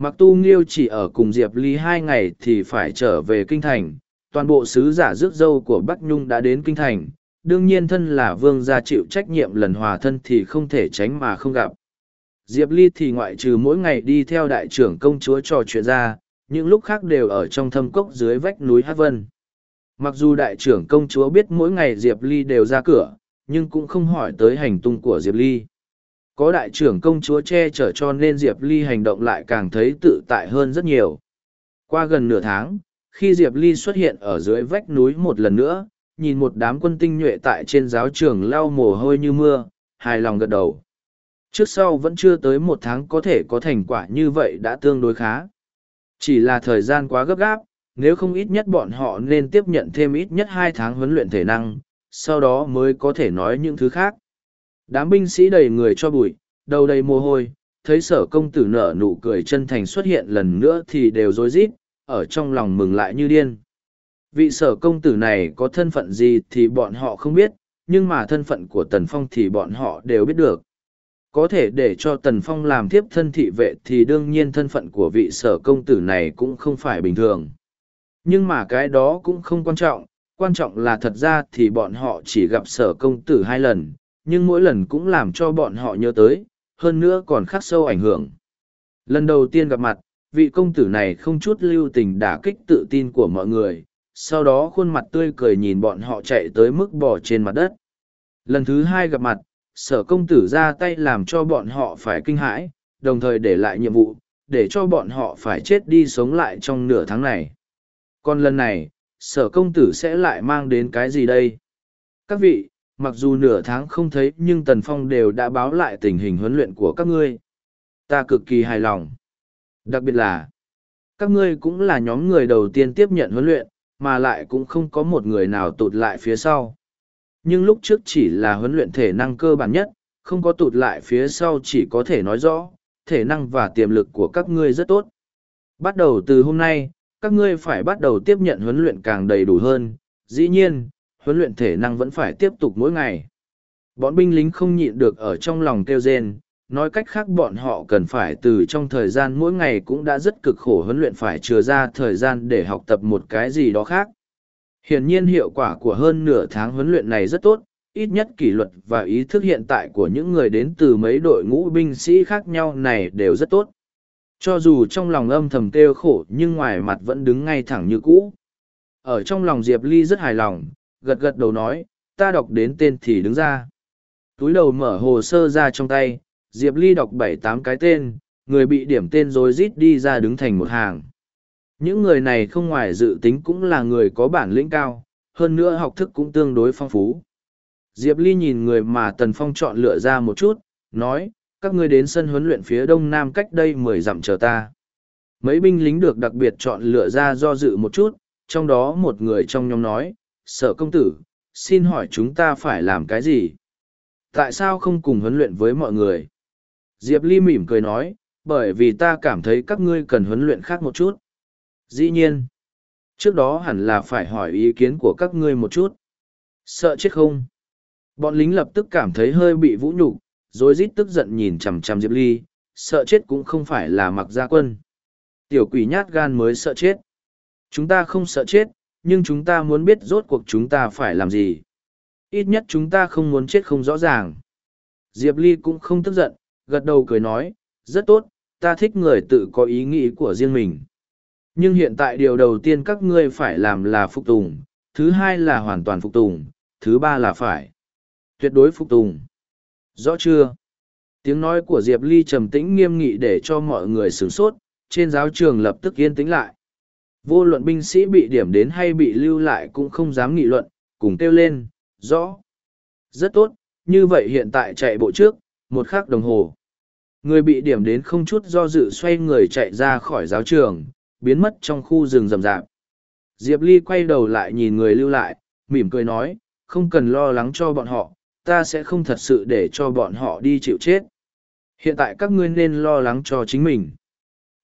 Mặc tu nghiêu chỉ ở cùng Diệp Ly hai ngày thì phải trở về kinh thành, toàn bộ sứ giả rước dâu của Bắc Nhung đã đến kinh thành, đương nhiên thân là vương gia chịu trách nhiệm lần hòa thân thì không thể tránh mà không gặp. Diệp Ly thì ngoại trừ mỗi ngày đi theo đại trưởng công chúa trò chuyện ra, những lúc khác đều ở trong thâm cốc dưới vách núi Hát Vân. Mặc dù đại trưởng công chúa biết mỗi ngày Diệp Ly đều ra cửa, nhưng cũng không hỏi tới hành tung của Diệp Ly. Có đại trưởng công chúa che chở cho nên Diệp Ly hành động lại càng thấy tự tại hơn rất nhiều. Qua gần nửa tháng, khi Diệp Ly xuất hiện ở dưới vách núi một lần nữa, nhìn một đám quân tinh nhuệ tại trên giáo trường lau mồ hôi như mưa, hài lòng gật đầu. Trước sau vẫn chưa tới một tháng có thể có thành quả như vậy đã tương đối khá. Chỉ là thời gian quá gấp gáp, nếu không ít nhất bọn họ nên tiếp nhận thêm ít nhất hai tháng huấn luyện thể năng, sau đó mới có thể nói những thứ khác. Đám binh sĩ đầy người cho bụi, đầu đầy mồ hôi, thấy sở công tử nở nụ cười chân thành xuất hiện lần nữa thì đều rối rít, ở trong lòng mừng lại như điên. Vị sở công tử này có thân phận gì thì bọn họ không biết, nhưng mà thân phận của Tần Phong thì bọn họ đều biết được. Có thể để cho Tần Phong làm tiếp thân thị vệ thì đương nhiên thân phận của vị sở công tử này cũng không phải bình thường. Nhưng mà cái đó cũng không quan trọng, quan trọng là thật ra thì bọn họ chỉ gặp sở công tử hai lần, nhưng mỗi lần cũng làm cho bọn họ nhớ tới, hơn nữa còn khắc sâu ảnh hưởng. Lần đầu tiên gặp mặt, vị công tử này không chút lưu tình đả kích tự tin của mọi người, sau đó khuôn mặt tươi cười nhìn bọn họ chạy tới mức bỏ trên mặt đất. Lần thứ hai gặp mặt, sở công tử ra tay làm cho bọn họ phải kinh hãi, đồng thời để lại nhiệm vụ, để cho bọn họ phải chết đi sống lại trong nửa tháng này. Còn lần này, sở công tử sẽ lại mang đến cái gì đây? Các vị, mặc dù nửa tháng không thấy nhưng Tần Phong đều đã báo lại tình hình huấn luyện của các ngươi. Ta cực kỳ hài lòng. Đặc biệt là, các ngươi cũng là nhóm người đầu tiên tiếp nhận huấn luyện, mà lại cũng không có một người nào tụt lại phía sau. Nhưng lúc trước chỉ là huấn luyện thể năng cơ bản nhất, không có tụt lại phía sau chỉ có thể nói rõ, thể năng và tiềm lực của các ngươi rất tốt. Bắt đầu từ hôm nay, các ngươi phải bắt đầu tiếp nhận huấn luyện càng đầy đủ hơn. Dĩ nhiên, huấn luyện thể năng vẫn phải tiếp tục mỗi ngày. Bọn binh lính không nhịn được ở trong lòng kêu rên, nói cách khác bọn họ cần phải từ trong thời gian mỗi ngày cũng đã rất cực khổ huấn luyện phải chừa ra thời gian để học tập một cái gì đó khác. Hiển nhiên hiệu quả của hơn nửa tháng huấn luyện này rất tốt, ít nhất kỷ luật và ý thức hiện tại của những người đến từ mấy đội ngũ binh sĩ khác nhau này đều rất tốt. Cho dù trong lòng âm thầm kêu khổ nhưng ngoài mặt vẫn đứng ngay thẳng như cũ. Ở trong lòng Diệp Ly rất hài lòng, gật gật đầu nói, ta đọc đến tên thì đứng ra. Túi đầu mở hồ sơ ra trong tay, Diệp Ly đọc bảy tám cái tên, người bị điểm tên rồi rít đi ra đứng thành một hàng. Những người này không ngoài dự tính cũng là người có bản lĩnh cao, hơn nữa học thức cũng tương đối phong phú. Diệp Ly nhìn người mà Tần Phong chọn lựa ra một chút, nói, các ngươi đến sân huấn luyện phía đông nam cách đây mười dặm chờ ta. Mấy binh lính được đặc biệt chọn lựa ra do dự một chút, trong đó một người trong nhóm nói, sở công tử, xin hỏi chúng ta phải làm cái gì? Tại sao không cùng huấn luyện với mọi người? Diệp Ly mỉm cười nói, bởi vì ta cảm thấy các ngươi cần huấn luyện khác một chút. Dĩ nhiên, trước đó hẳn là phải hỏi ý kiến của các ngươi một chút. Sợ chết không? Bọn lính lập tức cảm thấy hơi bị vũ nhục, rồi rít tức giận nhìn chằm chằm Diệp Ly, sợ chết cũng không phải là mặc gia quân. Tiểu quỷ nhát gan mới sợ chết. Chúng ta không sợ chết, nhưng chúng ta muốn biết rốt cuộc chúng ta phải làm gì. Ít nhất chúng ta không muốn chết không rõ ràng. Diệp Ly cũng không tức giận, gật đầu cười nói, rất tốt, ta thích người tự có ý nghĩ của riêng mình. Nhưng hiện tại điều đầu tiên các ngươi phải làm là phục tùng, thứ hai là hoàn toàn phục tùng, thứ ba là phải tuyệt đối phục tùng. Rõ chưa? Tiếng nói của Diệp Ly trầm tĩnh nghiêm nghị để cho mọi người sửng sốt, trên giáo trường lập tức yên tĩnh lại. Vô luận binh sĩ bị điểm đến hay bị lưu lại cũng không dám nghị luận, cùng kêu lên, rõ. Rất tốt, như vậy hiện tại chạy bộ trước, một khắc đồng hồ. Người bị điểm đến không chút do dự xoay người chạy ra khỏi giáo trường, biến mất trong khu rừng rậm rạp. Diệp Ly quay đầu lại nhìn người lưu lại, mỉm cười nói, không cần lo lắng cho bọn họ, ta sẽ không thật sự để cho bọn họ đi chịu chết. Hiện tại các ngươi nên lo lắng cho chính mình.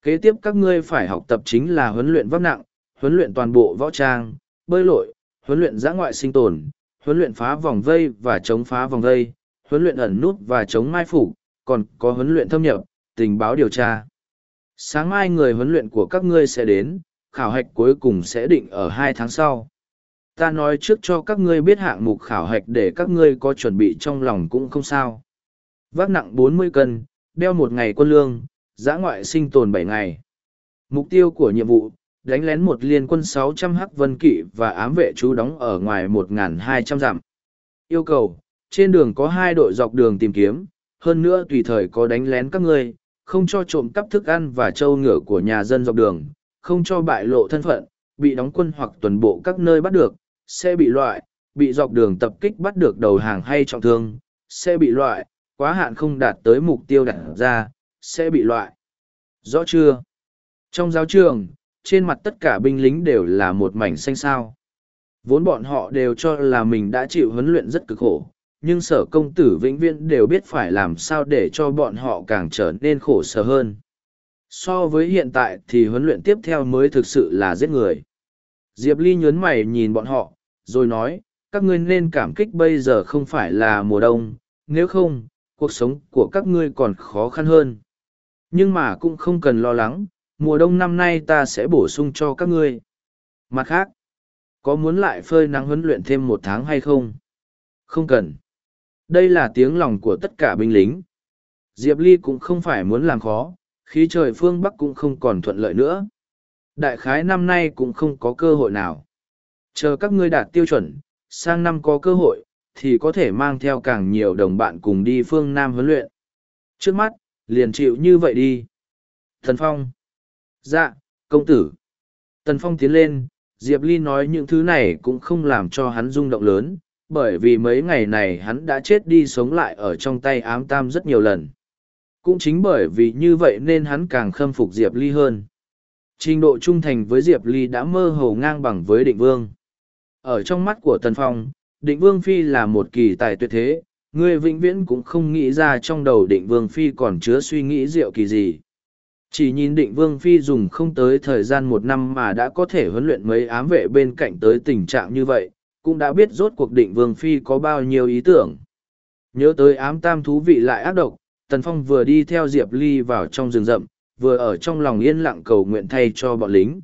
Kế tiếp các ngươi phải học tập chính là huấn luyện vác nặng, huấn luyện toàn bộ võ trang, bơi lội, huấn luyện giã ngoại sinh tồn, huấn luyện phá vòng vây và chống phá vòng vây, huấn luyện ẩn nút và chống mai phủ, còn có huấn luyện thâm nhập, tình báo điều tra. Sáng mai người huấn luyện của các ngươi sẽ đến, khảo hạch cuối cùng sẽ định ở hai tháng sau. Ta nói trước cho các ngươi biết hạng mục khảo hạch để các ngươi có chuẩn bị trong lòng cũng không sao. Vác nặng bốn mươi cân, đeo một ngày quân lương, giã ngoại sinh tồn bảy ngày. Mục tiêu của nhiệm vụ, đánh lén một liên quân 600 hắc vân kỵ và ám vệ trú đóng ở ngoài 1.200 dặm. Yêu cầu, trên đường có hai đội dọc đường tìm kiếm, hơn nữa tùy thời có đánh lén các ngươi, không cho trộm cắp thức ăn và trâu ngựa của nhà dân dọc đường, không cho bại lộ thân phận, bị đóng quân hoặc tuần bộ các nơi bắt được, sẽ bị loại, bị dọc đường tập kích bắt được đầu hàng hay trọng thương, sẽ bị loại, quá hạn không đạt tới mục tiêu đặt ra, sẽ bị loại. Rõ chưa? Trong giáo trường, trên mặt tất cả binh lính đều là một mảnh xanh sao. Vốn bọn họ đều cho là mình đã chịu huấn luyện rất cực khổ, nhưng sở công tử vĩnh viễn đều biết phải làm sao để cho bọn họ càng trở nên khổ sở hơn. So với hiện tại thì huấn luyện tiếp theo mới thực sự là giết người. Diệp Ly nhớn mày nhìn bọn họ, rồi nói, các ngươi nên cảm kích bây giờ không phải là mùa đông, nếu không, cuộc sống của các ngươi còn khó khăn hơn. Nhưng mà cũng không cần lo lắng, mùa đông năm nay ta sẽ bổ sung cho các ngươi. Mặt khác, có muốn lại phơi nắng huấn luyện thêm một tháng hay không? Không cần. Đây là tiếng lòng của tất cả binh lính. Diệp Ly cũng không phải muốn làm khó, khí trời phương Bắc cũng không còn thuận lợi nữa. Đại khái năm nay cũng không có cơ hội nào. Chờ các ngươi đạt tiêu chuẩn, sang năm có cơ hội, thì có thể mang theo càng nhiều đồng bạn cùng đi phương Nam huấn luyện. Trước mắt, liền chịu như vậy đi. Thần Phong. Dạ, công tử. Tần Phong tiến lên, Diệp Ly nói những thứ này cũng không làm cho hắn rung động lớn, bởi vì mấy ngày này hắn đã chết đi sống lại ở trong tay ám tam rất nhiều lần. Cũng chính bởi vì như vậy nên hắn càng khâm phục Diệp Ly hơn. Trình độ trung thành với Diệp Ly đã mơ hồ ngang bằng với định vương. Ở trong mắt của Tần Phong, định vương phi là một kỳ tài tuyệt thế, Ngươi vĩnh viễn cũng không nghĩ ra trong đầu định vương phi còn chứa suy nghĩ diệu kỳ gì. Chỉ nhìn định vương phi dùng không tới thời gian một năm mà đã có thể huấn luyện mấy ám vệ bên cạnh tới tình trạng như vậy, cũng đã biết rốt cuộc định vương phi có bao nhiêu ý tưởng. Nhớ tới ám tam thú vị lại ác độc, Tần Phong vừa đi theo Diệp Ly vào trong rừng rậm, vừa ở trong lòng yên lặng cầu nguyện thay cho bọn lính.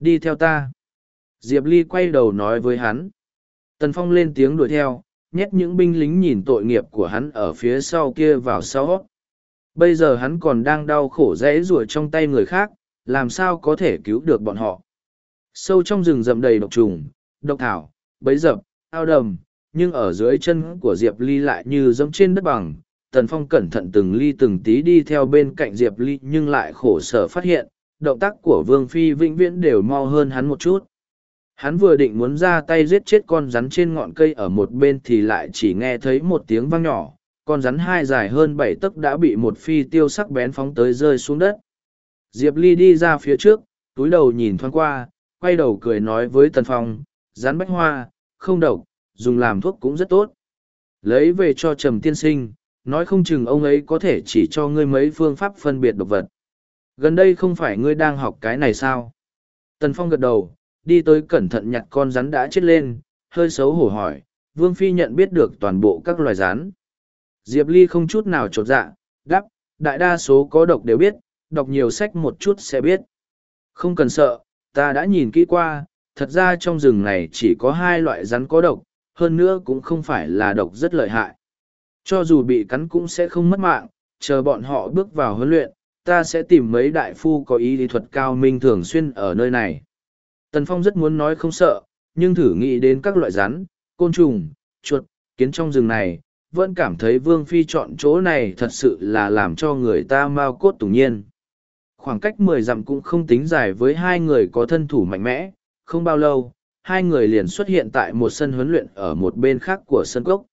Đi theo ta. Diệp Ly quay đầu nói với hắn. Tần Phong lên tiếng đuổi theo, nhét những binh lính nhìn tội nghiệp của hắn ở phía sau kia vào sau. Bây giờ hắn còn đang đau khổ rẽ rùa trong tay người khác, làm sao có thể cứu được bọn họ. Sâu trong rừng rậm đầy độc trùng, độc thảo, bấy dập, ao đầm, nhưng ở dưới chân của Diệp Ly lại như dẫm trên đất bằng, Tần Phong cẩn thận từng ly từng tí đi theo bên cạnh Diệp Ly nhưng lại khổ sở phát hiện, động tác của Vương Phi vĩnh viễn đều mau hơn hắn một chút. Hắn vừa định muốn ra tay giết chết con rắn trên ngọn cây ở một bên thì lại chỉ nghe thấy một tiếng vang nhỏ, con rắn hai dài hơn bảy tấc đã bị một phi tiêu sắc bén phóng tới rơi xuống đất. Diệp Ly đi ra phía trước, túi đầu nhìn thoáng qua, quay đầu cười nói với Tần Phong, rắn bách hoa, không độc, dùng làm thuốc cũng rất tốt. Lấy về cho Trầm Tiên Sinh, nói không chừng ông ấy có thể chỉ cho ngươi mấy phương pháp phân biệt độc vật. Gần đây không phải ngươi đang học cái này sao? Tần Phong gật đầu, đi tới cẩn thận nhặt con rắn đã chết lên, hơi xấu hổ hỏi, Vương Phi nhận biết được toàn bộ các loài rắn. Diệp Ly không chút nào trột dạ, đáp, đại đa số có độc đều biết, đọc nhiều sách một chút sẽ biết. Không cần sợ, ta đã nhìn kỹ qua, thật ra trong rừng này chỉ có hai loại rắn có độc, hơn nữa cũng không phải là độc rất lợi hại. Cho dù bị cắn cũng sẽ không mất mạng, chờ bọn họ bước vào huấn luyện, ta sẽ tìm mấy đại phu có ý lý thuật cao minh thường xuyên ở nơi này. Tần Phong rất muốn nói không sợ, nhưng thử nghĩ đến các loại rắn, côn trùng, chuột, kiến trong rừng này, vẫn cảm thấy Vương Phi chọn chỗ này thật sự là làm cho người ta mau cốt tủng nhiên. Khoảng cách mười dặm cũng không tính dài với hai người có thân thủ mạnh mẽ, không bao lâu, hai người liền xuất hiện tại một sân huấn luyện ở một bên khác của sân cốc.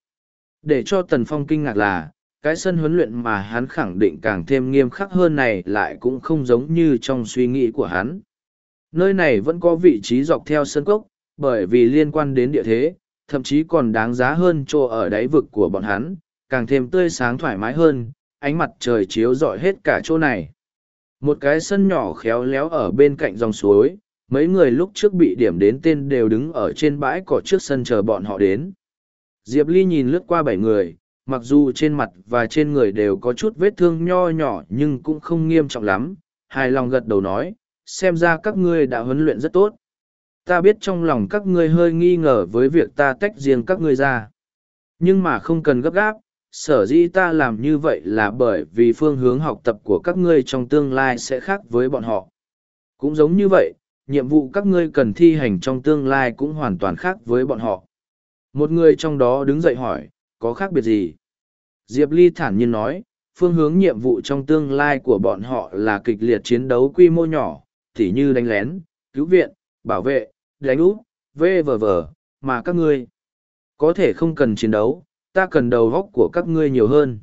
Để cho Tần Phong kinh ngạc là, cái sân huấn luyện mà hắn khẳng định càng thêm nghiêm khắc hơn này lại cũng không giống như trong suy nghĩ của hắn. Nơi này vẫn có vị trí dọc theo sân cốc, bởi vì liên quan đến địa thế, thậm chí còn đáng giá hơn chỗ ở đáy vực của bọn hắn, càng thêm tươi sáng thoải mái hơn, ánh mặt trời chiếu rọi hết cả chỗ này. Một cái sân nhỏ khéo léo ở bên cạnh dòng suối, mấy người lúc trước bị điểm đến tên đều đứng ở trên bãi cỏ trước sân chờ bọn họ đến. Diệp Ly nhìn lướt qua bảy người, mặc dù trên mặt và trên người đều có chút vết thương nho nhỏ nhưng cũng không nghiêm trọng lắm, hài lòng gật đầu nói, xem ra các ngươi đã huấn luyện rất tốt. Ta biết trong lòng các ngươi hơi nghi ngờ với việc ta tách riêng các ngươi ra. Nhưng mà không cần gấp gáp, sở dĩ ta làm như vậy là bởi vì phương hướng học tập của các ngươi trong tương lai sẽ khác với bọn họ. Cũng giống như vậy, nhiệm vụ các ngươi cần thi hành trong tương lai cũng hoàn toàn khác với bọn họ. Một người trong đó đứng dậy hỏi, có khác biệt gì? Diệp Ly thản nhiên nói, phương hướng nhiệm vụ trong tương lai của bọn họ là kịch liệt chiến đấu quy mô nhỏ, tỉ như đánh lén, cứu viện, bảo vệ, đánh úp, v.v.v. mà các ngươi có thể không cần chiến đấu, ta cần đầu góc của các ngươi nhiều hơn.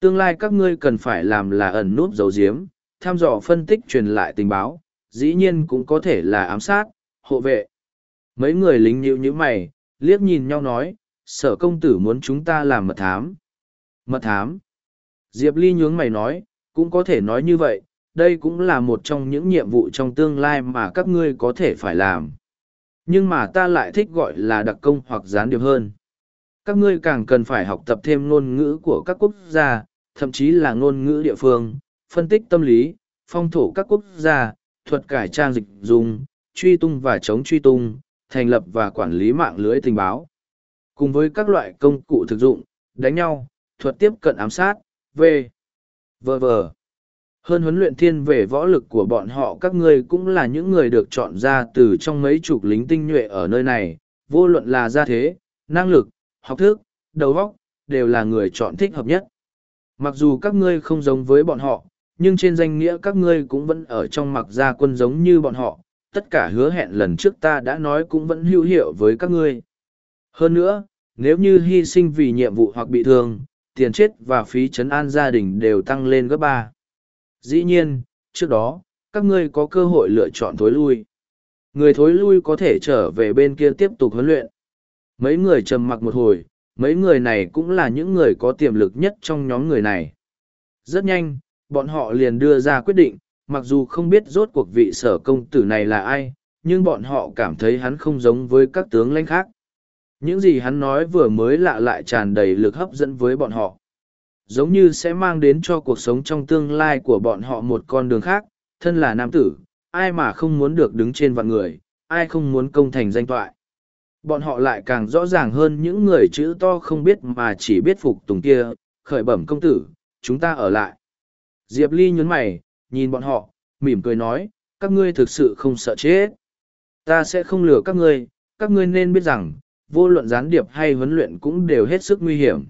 Tương lai các ngươi cần phải làm là ẩn núp dấu diếm, tham dò phân tích truyền lại tình báo, dĩ nhiên cũng có thể là ám sát, hộ vệ. Mấy người lính nhịu như mày, liếc nhìn nhau nói, sở công tử muốn chúng ta làm mật thám. Mật thám. Diệp Ly nhướng mày nói, cũng có thể nói như vậy, đây cũng là một trong những nhiệm vụ trong tương lai mà các ngươi có thể phải làm. Nhưng mà ta lại thích gọi là đặc công hoặc gián điệp hơn. Các ngươi càng cần phải học tập thêm ngôn ngữ của các quốc gia, thậm chí là ngôn ngữ địa phương, phân tích tâm lý, phong thổ các quốc gia, thuật cải trang dịch dùng, truy tung và chống truy tung, thành lập và quản lý mạng lưới tình báo. Cùng với các loại công cụ thực dụng, đánh nhau, thuật tiếp cận ám sát, v. v. v. Hơn huấn luyện thiên về võ lực của bọn họ các ngươi cũng là những người được chọn ra từ trong mấy chục lính tinh nhuệ ở nơi này, vô luận là gia thế, năng lực, học thức, đầu óc, đều là người chọn thích hợp nhất. Mặc dù các ngươi không giống với bọn họ, nhưng trên danh nghĩa các ngươi cũng vẫn ở trong mặc gia quân giống như bọn họ, tất cả hứa hẹn lần trước ta đã nói cũng vẫn hữu hiệu với các ngươi. Hơn nữa, nếu như hy sinh vì nhiệm vụ hoặc bị thương, tiền chết và phí chấn an gia đình đều tăng lên gấp ba. Dĩ nhiên, trước đó, các ngươi có cơ hội lựa chọn thối lui. Người thối lui có thể trở về bên kia tiếp tục huấn luyện. Mấy người trầm mặc một hồi, mấy người này cũng là những người có tiềm lực nhất trong nhóm người này. Rất nhanh, bọn họ liền đưa ra quyết định, mặc dù không biết rốt cuộc vị sở công tử này là ai, nhưng bọn họ cảm thấy hắn không giống với các tướng lãnh khác. Những gì hắn nói vừa mới lạ lại tràn đầy lực hấp dẫn với bọn họ. Giống như sẽ mang đến cho cuộc sống trong tương lai của bọn họ một con đường khác, thân là nam tử, ai mà không muốn được đứng trên vạn người, ai không muốn công thành danh toại. Bọn họ lại càng rõ ràng hơn những người chữ to không biết mà chỉ biết phục tùng kia, khởi bẩm công tử, chúng ta ở lại. Diệp Ly nhún mày, nhìn bọn họ, mỉm cười nói, các ngươi thực sự không sợ chết. Ta sẽ không lừa các ngươi, các ngươi nên biết rằng, vô luận gián điệp hay huấn luyện cũng đều hết sức nguy hiểm.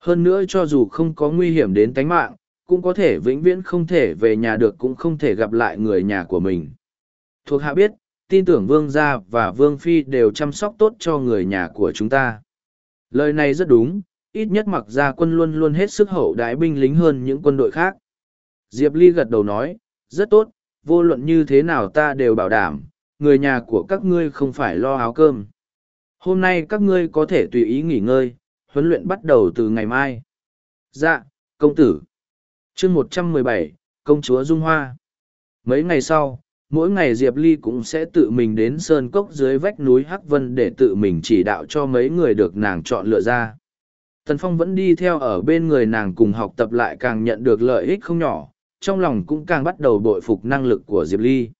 Hơn nữa cho dù không có nguy hiểm đến tánh mạng, cũng có thể vĩnh viễn không thể về nhà được cũng không thể gặp lại người nhà của mình. Thuộc hạ biết, tin tưởng vương gia và vương phi đều chăm sóc tốt cho người nhà của chúng ta. Lời này rất đúng, ít nhất mặc gia quân luôn luôn hết sức hậu đái binh lính hơn những quân đội khác. Diệp Ly gật đầu nói, rất tốt, vô luận như thế nào ta đều bảo đảm, người nhà của các ngươi không phải lo áo cơm. Hôm nay các ngươi có thể tùy ý nghỉ ngơi, huấn luyện bắt đầu từ ngày mai. Dạ, công tử. chương một trăm mười bảy, công chúa Dung Hoa. Mấy ngày sau, mỗi ngày Diệp Ly cũng sẽ tự mình đến sơn cốc dưới vách núi Hắc Vân để tự mình chỉ đạo cho mấy người được nàng chọn lựa ra. Tần Phong vẫn đi theo ở bên người nàng cùng học tập lại càng nhận được lợi ích không nhỏ, trong lòng cũng càng bắt đầu bội phục năng lực của Diệp Ly.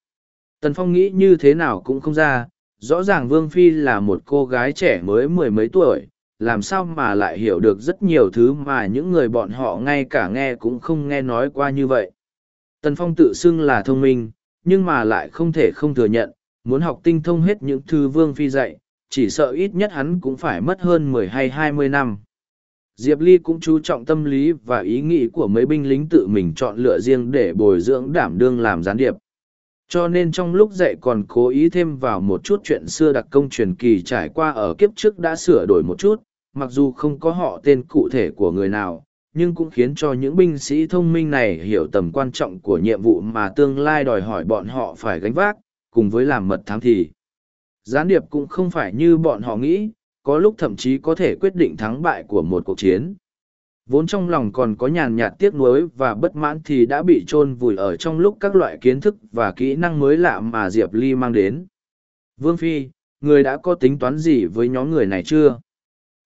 Tần Phong nghĩ như thế nào cũng không ra, rõ ràng Vương Phi là một cô gái trẻ mới mười mấy tuổi, làm sao mà lại hiểu được rất nhiều thứ mà những người bọn họ ngay cả nghe cũng không nghe nói qua như vậy. Tần Phong tự xưng là thông minh, nhưng mà lại không thể không thừa nhận, muốn học tinh thông hết những thứ Vương Phi dạy, chỉ sợ ít nhất hắn cũng phải mất hơn mười hay hai mươi năm. Diệp Ly cũng chú trọng tâm lý và ý nghĩ của mấy binh lính tự mình chọn lựa riêng để bồi dưỡng đảm đương làm gián điệp. Cho nên trong lúc dạy còn cố ý thêm vào một chút chuyện xưa đặc công truyền kỳ trải qua ở kiếp trước đã sửa đổi một chút, mặc dù không có họ tên cụ thể của người nào, nhưng cũng khiến cho những binh sĩ thông minh này hiểu tầm quan trọng của nhiệm vụ mà tương lai đòi hỏi bọn họ phải gánh vác, cùng với làm mật thám thì. Gián điệp cũng không phải như bọn họ nghĩ, có lúc thậm chí có thể quyết định thắng bại của một cuộc chiến. Vốn trong lòng còn có nhàn nhạt tiếc nuối và bất mãn thì đã bị chôn vùi ở trong lúc các loại kiến thức và kỹ năng mới lạ mà Diệp Ly mang đến. Vương Phi, người đã có tính toán gì với nhóm người này chưa?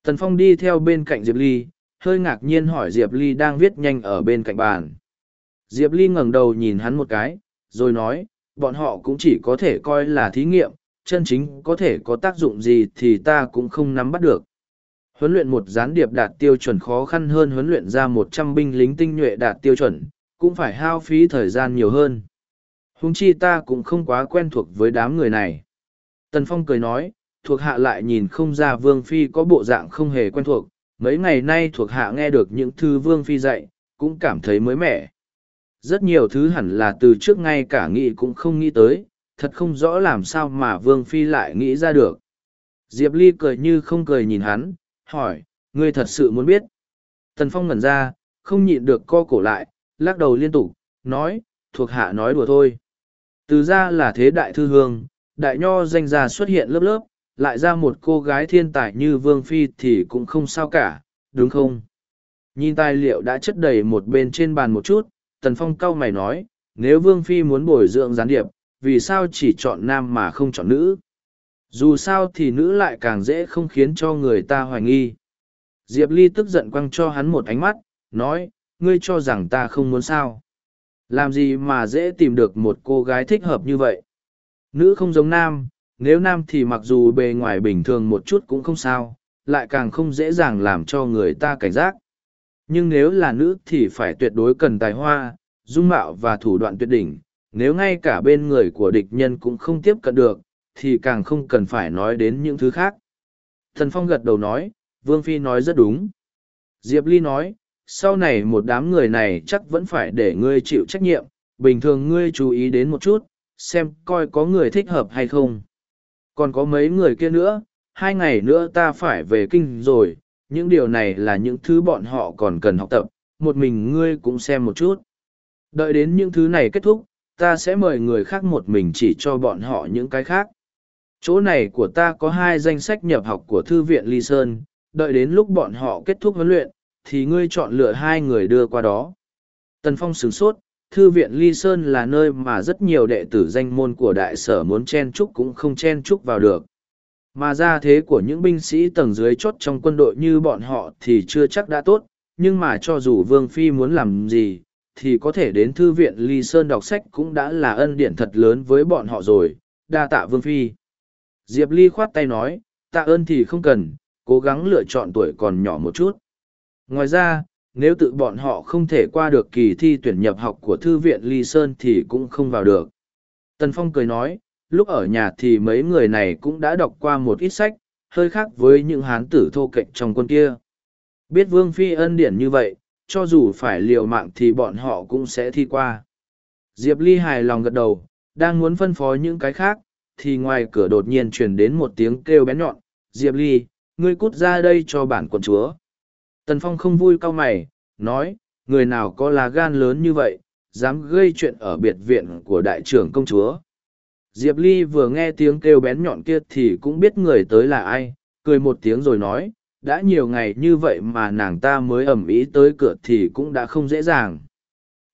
Tần Phong đi theo bên cạnh Diệp Ly, hơi ngạc nhiên hỏi Diệp Ly đang viết nhanh ở bên cạnh bàn. Diệp Ly ngẩng đầu nhìn hắn một cái, rồi nói, bọn họ cũng chỉ có thể coi là thí nghiệm, chân chính có thể có tác dụng gì thì ta cũng không nắm bắt được. Huấn luyện một gián điệp đạt tiêu chuẩn khó khăn hơn huấn luyện ra một trăm binh lính tinh nhuệ đạt tiêu chuẩn, cũng phải hao phí thời gian nhiều hơn. Hùng chi ta cũng không quá quen thuộc với đám người này. Tần Phong cười nói, thuộc hạ lại nhìn không ra Vương Phi có bộ dạng không hề quen thuộc, mấy ngày nay thuộc hạ nghe được những thư Vương Phi dạy, cũng cảm thấy mới mẻ. Rất nhiều thứ hẳn là từ trước ngay cả nghĩ cũng không nghĩ tới, thật không rõ làm sao mà Vương Phi lại nghĩ ra được. Diệp Ly cười như không cười nhìn hắn, hỏi, ngươi thật sự muốn biết. Tần Phong ngẩn ra, không nhịn được co cổ lại, lắc đầu liên tục, nói, thuộc hạ nói đùa thôi. Từ ra là thế đại thư hương, đại nho danh gia xuất hiện lớp lớp, lại ra một cô gái thiên tài như Vương Phi thì cũng không sao cả, đúng không? Nhìn tài liệu đã chất đầy một bên trên bàn một chút, Tần Phong cau mày nói, nếu Vương Phi muốn bồi dưỡng gián điệp, vì sao chỉ chọn nam mà không chọn nữ? Dù sao thì nữ lại càng dễ không khiến cho người ta hoài nghi. Diệp Ly tức giận quăng cho hắn một ánh mắt, nói, ngươi cho rằng ta không muốn sao. Làm gì mà dễ tìm được một cô gái thích hợp như vậy? Nữ không giống nam, nếu nam thì mặc dù bề ngoài bình thường một chút cũng không sao, lại càng không dễ dàng làm cho người ta cảnh giác. Nhưng nếu là nữ thì phải tuyệt đối cần tài hoa, dung mạo và thủ đoạn tuyệt đỉnh, nếu ngay cả bên người của địch nhân cũng không tiếp cận được, thì càng không cần phải nói đến những thứ khác. Thần Phong gật đầu nói, Vương Phi nói rất đúng. Diệp Ly nói, sau này một đám người này chắc vẫn phải để ngươi chịu trách nhiệm, bình thường ngươi chú ý đến một chút, xem coi có người thích hợp hay không. Còn có mấy người kia nữa, hai ngày nữa ta phải về kinh rồi, những điều này là những thứ bọn họ còn cần học tập, một mình ngươi cũng xem một chút. Đợi đến những thứ này kết thúc, ta sẽ mời người khác một mình chỉ cho bọn họ những cái khác. Chỗ này của ta có hai danh sách nhập học của Thư viện Ly Sơn, đợi đến lúc bọn họ kết thúc huấn luyện, thì ngươi chọn lựa hai người đưa qua đó. Tần Phong sửng sốt, Thư viện Ly Sơn là nơi mà rất nhiều đệ tử danh môn của đại sở muốn chen chúc cũng không chen chúc vào được. Mà ra thế của những binh sĩ tầng dưới chốt trong quân đội như bọn họ thì chưa chắc đã tốt, nhưng mà cho dù Vương Phi muốn làm gì, thì có thể đến Thư viện Ly Sơn đọc sách cũng đã là ân điển thật lớn với bọn họ rồi, đa tạ Vương Phi. Diệp Ly khoát tay nói, tạ ơn thì không cần, cố gắng lựa chọn tuổi còn nhỏ một chút. Ngoài ra, nếu tự bọn họ không thể qua được kỳ thi tuyển nhập học của Thư viện Ly Sơn thì cũng không vào được. Tần Phong cười nói, lúc ở nhà thì mấy người này cũng đã đọc qua một ít sách, hơi khác với những hán tử thô kệch trong quân kia. Biết Vương Phi ân điển như vậy, cho dù phải liều mạng thì bọn họ cũng sẽ thi qua. Diệp Ly hài lòng gật đầu, đang muốn phân phó những cái khác, thì ngoài cửa đột nhiên truyền đến một tiếng kêu bén nhọn, Diệp Ly, ngươi cút ra đây cho bản quận chúa. Tần Phong không vui cau mày, nói, người nào có lá gan lớn như vậy, dám gây chuyện ở biệt viện của đại trưởng công chúa. Diệp Ly vừa nghe tiếng kêu bén nhọn kia thì cũng biết người tới là ai, cười một tiếng rồi nói, đã nhiều ngày như vậy mà nàng ta mới ẩm ý tới cửa thì cũng đã không dễ dàng.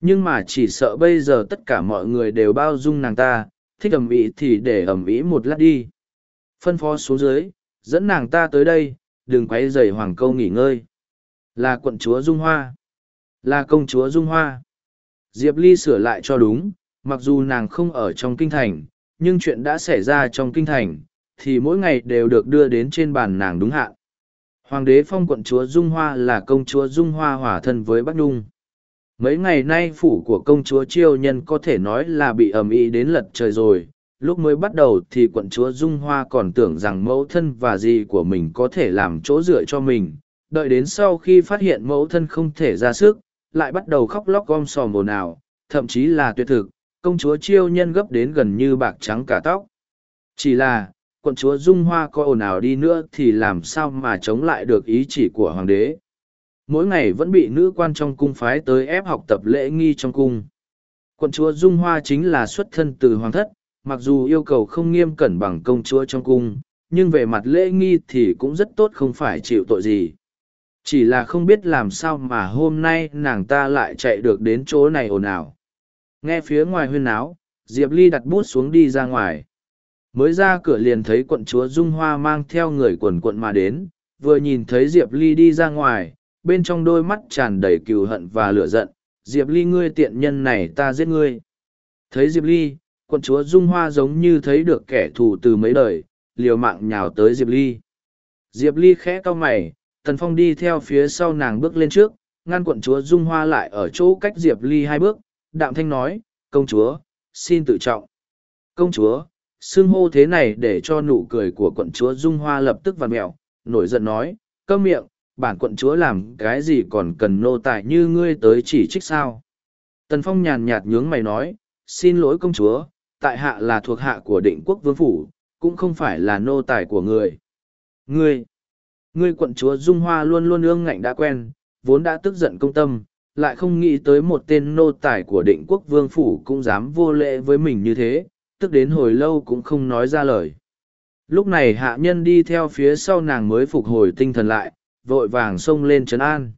Nhưng mà chỉ sợ bây giờ tất cả mọi người đều bao dung nàng ta, thích ẩm ý thì để ẩm ý một lát đi. Phân phó xuống dưới, dẫn nàng ta tới đây, đừng quấy rầy hoàng câu nghỉ ngơi. Là quận chúa Dung Hoa. Là công chúa Dung Hoa. Diệp Ly sửa lại cho đúng, mặc dù nàng không ở trong kinh thành, nhưng chuyện đã xảy ra trong kinh thành, thì mỗi ngày đều được đưa đến trên bàn nàng đúng hạn. Hoàng đế phong quận chúa Dung Hoa là công chúa Dung Hoa hòa thân với Bắc Nhung. Mấy ngày nay phủ của công chúa Chiêu Nhân có thể nói là bị ầm ĩ đến lật trời rồi. Lúc mới bắt đầu thì quận chúa Dung Hoa còn tưởng rằng mẫu thân và dì của mình có thể làm chỗ dựa cho mình. Đợi đến sau khi phát hiện mẫu thân không thể ra sức, lại bắt đầu khóc lóc gom sòm ồn ào, thậm chí là tuyệt thực, công chúa Chiêu Nhân gấp đến gần như bạc trắng cả tóc. Chỉ là, quận chúa Dung Hoa có ồn ào đi nữa thì làm sao mà chống lại được ý chỉ của hoàng đế mỗi ngày vẫn bị nữ quan trong cung phái tới ép học tập lễ nghi trong cung. Quận chúa Dung Hoa chính là xuất thân từ hoàng thất, mặc dù yêu cầu không nghiêm cẩn bằng công chúa trong cung, nhưng về mặt lễ nghi thì cũng rất tốt không phải chịu tội gì. Chỉ là không biết làm sao mà hôm nay nàng ta lại chạy được đến chỗ này ồn ào. Nghe phía ngoài huyên áo, Diệp Ly đặt bút xuống đi ra ngoài. Mới ra cửa liền thấy quận chúa Dung Hoa mang theo người quần quận mà đến, vừa nhìn thấy Diệp Ly đi ra ngoài, bên trong đôi mắt tràn đầy cừu hận và lửa giận, Diệp Ly ngươi tiện nhân này ta giết ngươi. Thấy Diệp Ly, quận chúa Dung Hoa giống như thấy được kẻ thù từ mấy đời, liều mạng nhào tới Diệp Ly. Diệp Ly khẽ cau mày, Tần Phong đi theo phía sau nàng bước lên trước, ngăn quận chúa Dung Hoa lại ở chỗ cách Diệp Ly hai bước, đạm thanh nói, công chúa, xin tự trọng. Công chúa, xưng hô thế này để cho nụ cười của quận chúa Dung Hoa lập tức vặn mẹo, nổi giận nói, câm miệng, bản quận chúa làm cái gì còn cần nô tài như ngươi tới chỉ trích sao. Tần Phong nhàn nhạt nhướng mày nói, xin lỗi công chúa, tại hạ là thuộc hạ của định quốc vương phủ, cũng không phải là nô tài của người. Ngươi, ngươi quận chúa Dung Hoa luôn luôn ương ngạnh đã quen, vốn đã tức giận công tâm, lại không nghĩ tới một tên nô tài của định quốc vương phủ cũng dám vô lễ với mình như thế, tức đến hồi lâu cũng không nói ra lời. Lúc này hạ nhân đi theo phía sau nàng mới phục hồi tinh thần lại, vội vàng xông lên trấn an.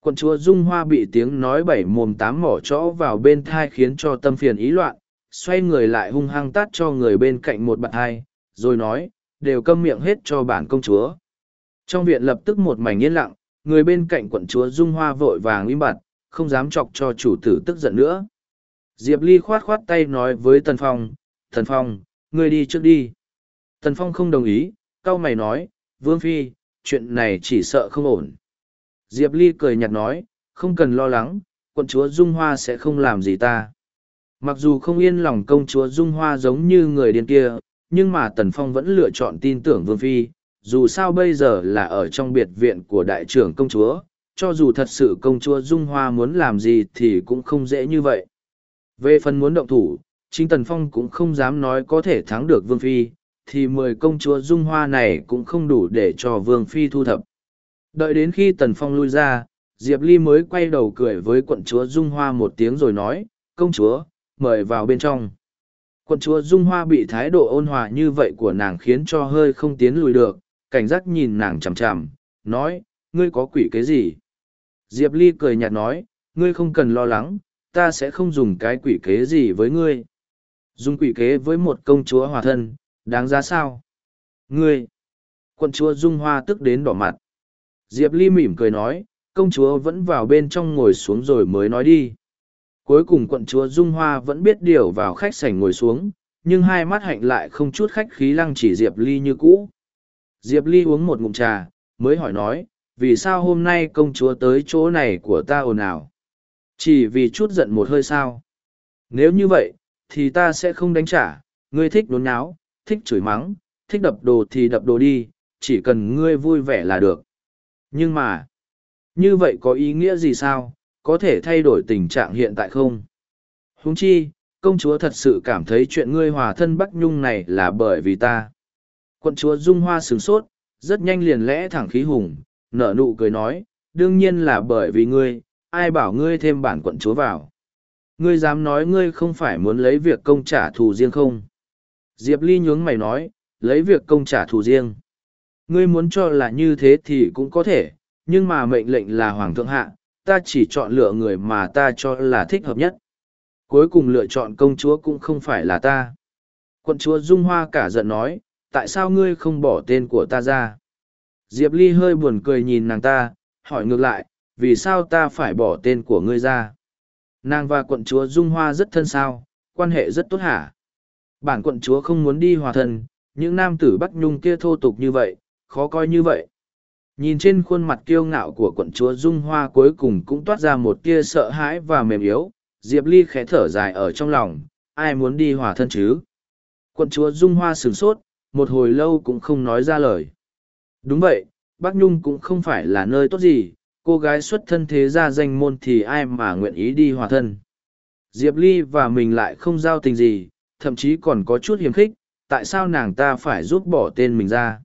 Quận chúa Dung Hoa bị tiếng nói bảy mồm tám mỏ chó vào bên thai khiến cho tâm phiền ý loạn, xoay người lại hung hăng tát cho người bên cạnh một bạn hai, rồi nói, đều câm miệng hết cho bản công chúa. Trong viện lập tức một mảnh yên lặng, người bên cạnh quận chúa Dung Hoa vội vàng im bặt, không dám chọc cho chủ tử tức giận nữa. Diệp Ly khoát khoát tay nói với Tần Phong, Tần Phong, ngươi đi trước đi. Tần Phong không đồng ý, cau mày nói, Vương Phi, chuyện này chỉ sợ không ổn. Diệp Ly cười nhạt nói, không cần lo lắng, quận chúa Dung Hoa sẽ không làm gì ta. Mặc dù không yên lòng công chúa Dung Hoa giống như người điên kia, nhưng mà Tần Phong vẫn lựa chọn tin tưởng Vương Phi, dù sao bây giờ là ở trong biệt viện của đại trưởng công chúa, cho dù thật sự công chúa Dung Hoa muốn làm gì thì cũng không dễ như vậy. Về phần muốn động thủ, chính Tần Phong cũng không dám nói có thể thắng được Vương Phi, thì mười công chúa dung hoa này cũng không đủ để cho vương phi thu thập đợi đến khi tần phong lui ra diệp ly mới quay đầu cười với quận chúa dung hoa một tiếng rồi nói công chúa mời vào bên trong quận chúa dung hoa bị thái độ ôn hòa như vậy của nàng khiến cho hơi không tiến lùi được cảnh giác nhìn nàng chằm chằm nói ngươi có quỷ cái gì diệp ly cười nhạt nói ngươi không cần lo lắng ta sẽ không dùng cái quỷ kế gì với ngươi dùng quỷ kế với một công chúa hòa thân Đáng giá sao? Ngươi! Quận chúa Dung Hoa tức đến đỏ mặt. Diệp Ly mỉm cười nói, công chúa vẫn vào bên trong ngồi xuống rồi mới nói đi. Cuối cùng quận chúa Dung Hoa vẫn biết điều vào khách sảnh ngồi xuống, nhưng hai mắt hạnh lại không chút khách khí lăng chỉ Diệp Ly như cũ. Diệp Ly uống một ngụm trà, mới hỏi nói, vì sao hôm nay công chúa tới chỗ này của ta ồn ào? Chỉ vì chút giận một hơi sao? Nếu như vậy, thì ta sẽ không đánh trả, ngươi thích đốn nháo, thích chửi mắng, thích đập đồ thì đập đồ đi, chỉ cần ngươi vui vẻ là được. Nhưng mà, như vậy có ý nghĩa gì sao, có thể thay đổi tình trạng hiện tại không? Huống chi, công chúa thật sự cảm thấy chuyện ngươi hòa thân Bắc Nhung này là bởi vì ta. Quận chúa Dung Hoa sướng sốt, rất nhanh liền lẽ thẳng khí hùng, nở nụ cười nói, đương nhiên là bởi vì ngươi, ai bảo ngươi thêm bản quận chúa vào. Ngươi dám nói ngươi không phải muốn lấy việc công trả thù riêng không? Diệp Ly nhướng mày nói, lấy việc công trả thù riêng. Ngươi muốn cho là như thế thì cũng có thể, nhưng mà mệnh lệnh là Hoàng thượng hạ, ta chỉ chọn lựa người mà ta cho là thích hợp nhất. Cuối cùng lựa chọn công chúa cũng không phải là ta. Quận chúa Dung Hoa cả giận nói, tại sao ngươi không bỏ tên của ta ra? Diệp Ly hơi buồn cười nhìn nàng ta, hỏi ngược lại, vì sao ta phải bỏ tên của ngươi ra? Nàng và quận chúa Dung Hoa rất thân sao, quan hệ rất tốt hả? Bản quận chúa không muốn đi hòa thân, những nam tử Bắc Nhung kia thô tục như vậy, khó coi như vậy. Nhìn trên khuôn mặt kiêu ngạo của quận chúa Dung Hoa cuối cùng cũng toát ra một tia sợ hãi và mềm yếu, Diệp Ly khẽ thở dài ở trong lòng, ai muốn đi hòa thân chứ? Quận chúa Dung Hoa sửng sốt, một hồi lâu cũng không nói ra lời. Đúng vậy, Bắc Nhung cũng không phải là nơi tốt gì, cô gái xuất thân thế gia danh môn thì ai mà nguyện ý đi hòa thân. Diệp Ly và mình lại không giao tình gì, thậm chí còn có chút hiềm khích, tại sao nàng ta phải rút bỏ tên mình ra.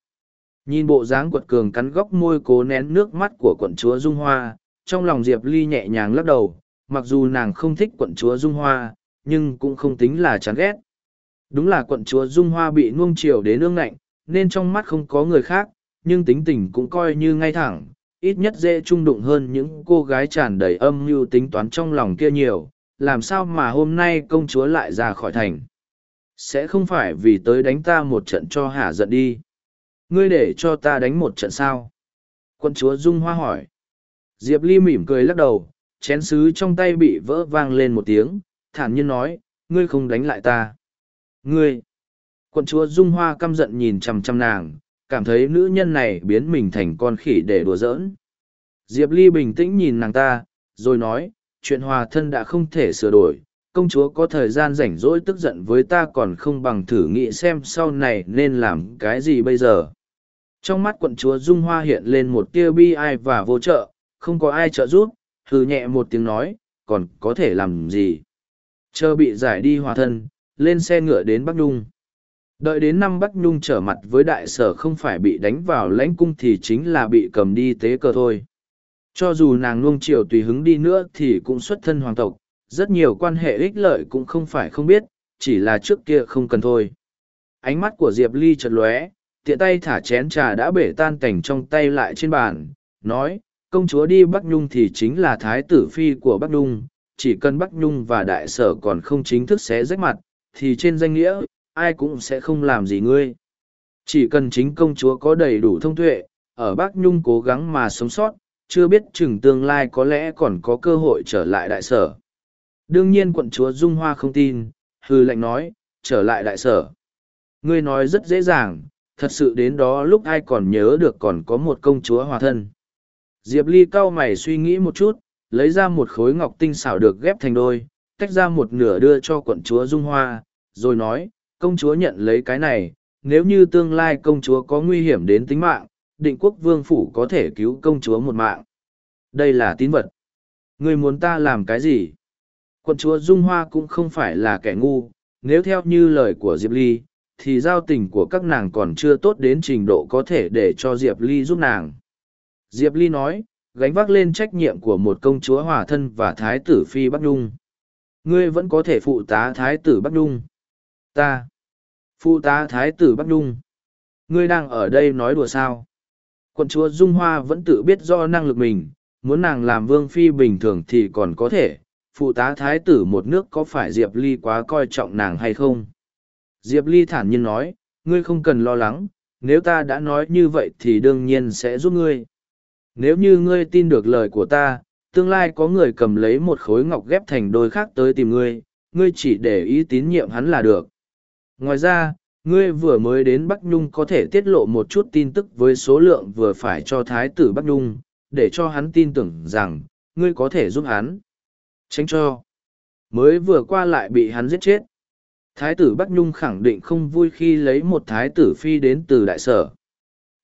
Nhìn bộ dáng quật cường cắn góc môi cố nén nước mắt của quận chúa Dung Hoa, trong lòng Diệp Ly nhẹ nhàng lắc đầu, mặc dù nàng không thích quận chúa Dung Hoa, nhưng cũng không tính là chán ghét. Đúng là quận chúa Dung Hoa bị nuông chiều đến ương ngạnh, nên trong mắt không có người khác, nhưng tính tình cũng coi như ngay thẳng, ít nhất dễ trung đụng hơn những cô gái tràn đầy âm mưu tính toán trong lòng kia nhiều, làm sao mà hôm nay công chúa lại ra khỏi thành. Sẽ không phải vì tới đánh ta một trận cho hả giận đi. Ngươi để cho ta đánh một trận sao? Quân chúa Dung Hoa hỏi. Diệp Ly mỉm cười lắc đầu, chén sứ trong tay bị vỡ vang lên một tiếng, thản nhiên nói, ngươi không đánh lại ta. Ngươi! Quận chúa Dung Hoa căm giận nhìn chằm chằm nàng, cảm thấy nữ nhân này biến mình thành con khỉ để đùa giỡn. Diệp Ly bình tĩnh nhìn nàng ta, rồi nói, chuyện hòa thân đã không thể sửa đổi, công chúa có thời gian rảnh rỗi tức giận với ta còn không bằng thử nghĩ xem sau này nên làm cái gì bây giờ. Trong mắt quận chúa Dung Hoa hiện lên một tia bi ai và vô trợ, không có ai trợ giúp, hừ nhẹ một tiếng nói, còn có thể làm gì. Chờ bị giải đi hòa thân, lên xe ngựa đến Bắc Nhung. Đợi đến năm Bắc Nhung trở mặt với đại sở không phải bị đánh vào lãnh cung thì chính là bị cầm đi tế cờ thôi. Cho dù nàng nuông chiều tùy hứng đi nữa thì cũng xuất thân hoàng tộc, rất nhiều quan hệ ích lợi cũng không phải không biết, chỉ là trước kia không cần thôi. Ánh mắt của Diệp Ly chật lóe, tiện tay thả chén trà đã bể tan cảnh trong tay lại trên bàn, nói, công chúa đi Bắc Nhung thì chính là thái tử phi của Bắc Nhung, chỉ cần Bắc Nhung và đại sở còn không chính thức xé rách mặt, thì trên danh nghĩa, ai cũng sẽ không làm gì ngươi. Chỉ cần chính công chúa có đầy đủ thông tuệ, ở Bắc Nhung cố gắng mà sống sót, chưa biết chừng tương lai có lẽ còn có cơ hội trở lại đại sở. Đương nhiên quận chúa Dung Hoa không tin, hư lệnh nói, trở lại đại sở. Ngươi nói rất dễ dàng, thật sự đến đó lúc ai còn nhớ được còn có một công chúa hòa thân. Diệp Ly cau mày suy nghĩ một chút, lấy ra một khối ngọc tinh xảo được ghép thành đôi, tách ra một nửa đưa cho quận chúa Dung Hoa, rồi nói, công chúa nhận lấy cái này, nếu như tương lai công chúa có nguy hiểm đến tính mạng, định quốc vương phủ có thể cứu công chúa một mạng. Đây là tín vật. Người muốn ta làm cái gì? Quận chúa Dung Hoa cũng không phải là kẻ ngu, nếu theo như lời của Diệp Ly, thì giao tình của các nàng còn chưa tốt đến trình độ có thể để cho Diệp Ly giúp nàng. Diệp Ly nói, gánh vác lên trách nhiệm của một công chúa hòa thân và thái tử Phi Bắc Nhung. Ngươi vẫn có thể phụ tá thái tử Bắc Nhung. Ta. Phụ tá thái tử Bắc Nhung. Ngươi đang ở đây nói đùa sao. Quận chúa Dung Hoa vẫn tự biết do năng lực mình, muốn nàng làm vương phi bình thường thì còn có thể, phụ tá thái tử một nước có phải Diệp Ly quá coi trọng nàng hay không? Diệp Ly thản nhiên nói, ngươi không cần lo lắng, nếu ta đã nói như vậy thì đương nhiên sẽ giúp ngươi. Nếu như ngươi tin được lời của ta, tương lai có người cầm lấy một khối ngọc ghép thành đôi khác tới tìm ngươi, ngươi chỉ để ý tín nhiệm hắn là được. Ngoài ra, ngươi vừa mới đến Bắc Nhung có thể tiết lộ một chút tin tức với số lượng vừa phải cho Thái tử Bắc Nhung, để cho hắn tin tưởng rằng, ngươi có thể giúp hắn. Tránh cho. Mới vừa qua lại bị hắn giết chết. Thái tử Bắc Nhung khẳng định không vui khi lấy một thái tử phi đến từ đại sở.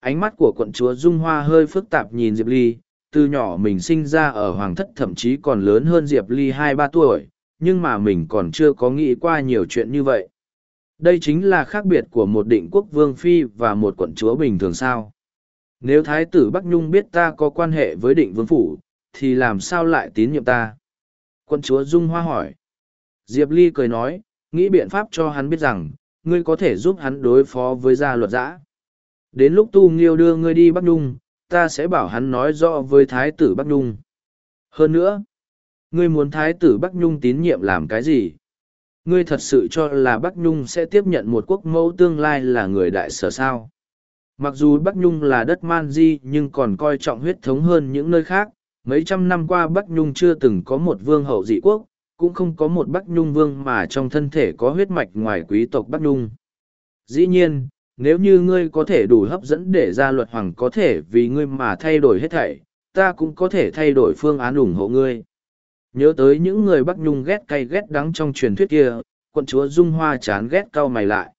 Ánh mắt của quận chúa Dung Hoa hơi phức tạp nhìn Diệp Ly, từ nhỏ mình sinh ra ở hoàng thất thậm chí còn lớn hơn Diệp Ly hai ba tuổi, nhưng mà mình còn chưa có nghĩ qua nhiều chuyện như vậy. Đây chính là khác biệt của một định quốc vương phi và một quận chúa bình thường sao. Nếu thái tử Bắc Nhung biết ta có quan hệ với định vương phủ, thì làm sao lại tín nhiệm ta? Quận chúa Dung Hoa hỏi. Diệp Ly cười nói, nghĩ biện pháp cho hắn biết rằng, ngươi có thể giúp hắn đối phó với gia luật giã. Đến lúc tu nghiêu đưa ngươi đi Bắc Nhung, ta sẽ bảo hắn nói rõ với thái tử Bắc Nhung. Hơn nữa, ngươi muốn thái tử Bắc Nhung tín nhiệm làm cái gì? Ngươi thật sự cho là Bắc Nhung sẽ tiếp nhận một quốc mẫu tương lai là người đại sở sao? Mặc dù Bắc Nhung là đất man di nhưng còn coi trọng huyết thống hơn những nơi khác, mấy trăm năm qua Bắc Nhung chưa từng có một vương hậu dị quốc, cũng không có một Bắc Nhung vương mà trong thân thể có huyết mạch ngoài quý tộc Bắc Nhung. Dĩ nhiên, nếu như ngươi có thể đủ hấp dẫn để ra luật hoàng có thể vì ngươi mà thay đổi hết thảy, ta cũng có thể thay đổi phương án ủng hộ ngươi. Nhớ tới những người Bắc Nhung ghét cay ghét đắng trong truyền thuyết kia, quận chúa Dung Hoa chán ghét cau mày lại.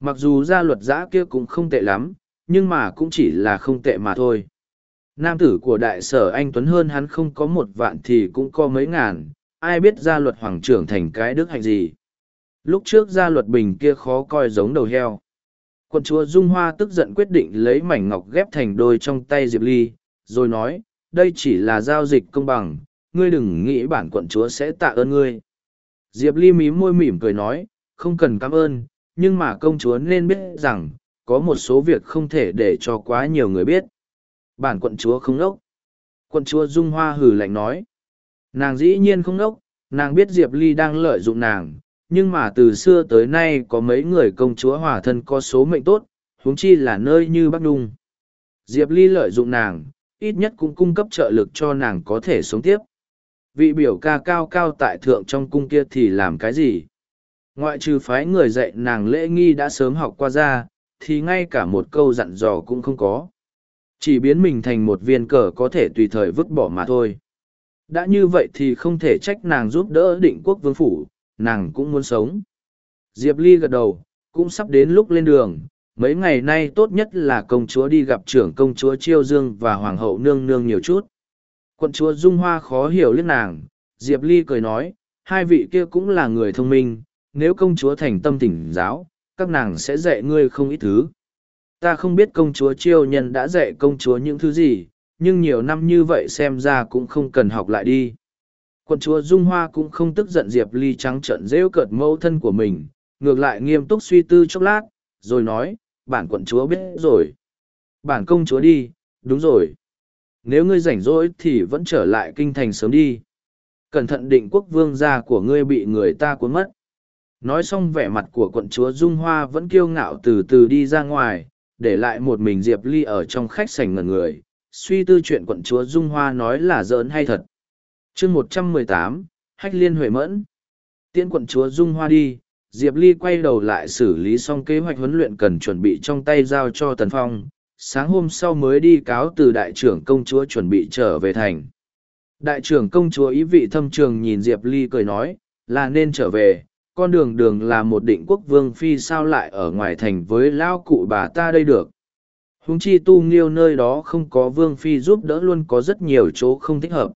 Mặc dù gia luật giã kia cũng không tệ lắm, nhưng mà cũng chỉ là không tệ mà thôi. Nam tử của đại sở anh Tuấn hơn hắn không có một vạn thì cũng có mấy ngàn, ai biết gia luật hoàng trưởng thành cái đức hạnh gì. Lúc trước gia luật bình kia khó coi giống đầu heo. Quận chúa Dung Hoa tức giận quyết định lấy mảnh ngọc ghép thành đôi trong tay Diệp Ly, rồi nói, đây chỉ là giao dịch công bằng, ngươi đừng nghĩ bản quận chúa sẽ tạ ơn ngươi. Diệp Ly mím môi mỉm cười nói, không cần cảm ơn, nhưng mà công chúa nên biết rằng, có một số việc không thể để cho quá nhiều người biết. Bản quận chúa không ốc. Quận chúa Dung Hoa hừ lạnh nói. Nàng dĩ nhiên không ốc, nàng biết Diệp Ly đang lợi dụng nàng, nhưng mà từ xưa tới nay có mấy người công chúa hòa thân có số mệnh tốt, huống chi là nơi như Bắc Đung. Diệp Ly lợi dụng nàng, ít nhất cũng cung cấp trợ lực cho nàng có thể sống tiếp. Vị biểu ca cao cao tại thượng trong cung kia thì làm cái gì? Ngoại trừ phái người dạy nàng lễ nghi đã sớm học qua ra, thì ngay cả một câu dặn dò cũng không có. Chỉ biến mình thành một viên cờ có thể tùy thời vứt bỏ mà thôi. Đã như vậy thì không thể trách nàng giúp đỡ định quốc vương phủ, nàng cũng muốn sống. Diệp Ly gật đầu, cũng sắp đến lúc lên đường. Mấy ngày nay tốt nhất là công chúa đi gặp trưởng công chúa Chiêu Dương và Hoàng hậu nương nương nhiều chút. Quận chúa Dung Hoa khó hiểu liếc nàng, Diệp Ly cười nói, hai vị kia cũng là người thông minh, nếu công chúa thành tâm tỉnh giáo, các nàng sẽ dạy ngươi không ít thứ. Ta không biết công chúa Chiêu Nhân đã dạy công chúa những thứ gì, nhưng nhiều năm như vậy xem ra cũng không cần học lại đi. Quận chúa Dung Hoa cũng không tức giận Diệp Ly trắng trợn rêu cợt mẫu thân của mình, ngược lại nghiêm túc suy tư chốc lát, rồi nói, bản quận chúa biết rồi. Bản công chúa đi, đúng rồi. Nếu ngươi rảnh rỗi thì vẫn trở lại kinh thành sớm đi. Cẩn thận định quốc vương gia của ngươi bị người ta cuốn mất. Nói xong vẻ mặt của quận chúa Dung Hoa vẫn kiêu ngạo từ từ đi ra ngoài, để lại một mình Diệp Ly ở trong khách sảnh ngần người, suy tư chuyện quận chúa Dung Hoa nói là giỡn hay thật. chương một trăm mười tám Hách Liên Huệ Mẫn Tiễn quận chúa Dung Hoa đi, Diệp Ly quay đầu lại xử lý xong kế hoạch huấn luyện cần chuẩn bị trong tay giao cho Tần Phong, sáng hôm sau mới đi cáo từ đại trưởng công chúa chuẩn bị trở về thành. Đại trưởng công chúa ý vị thâm trường nhìn Diệp Ly cười nói, là nên trở về, con đường đường là một định quốc vương phi sao lại ở ngoài thành với lao cụ bà ta đây được. Húng chi tu nghiêu nơi đó không có vương phi giúp đỡ luôn có rất nhiều chỗ không thích hợp.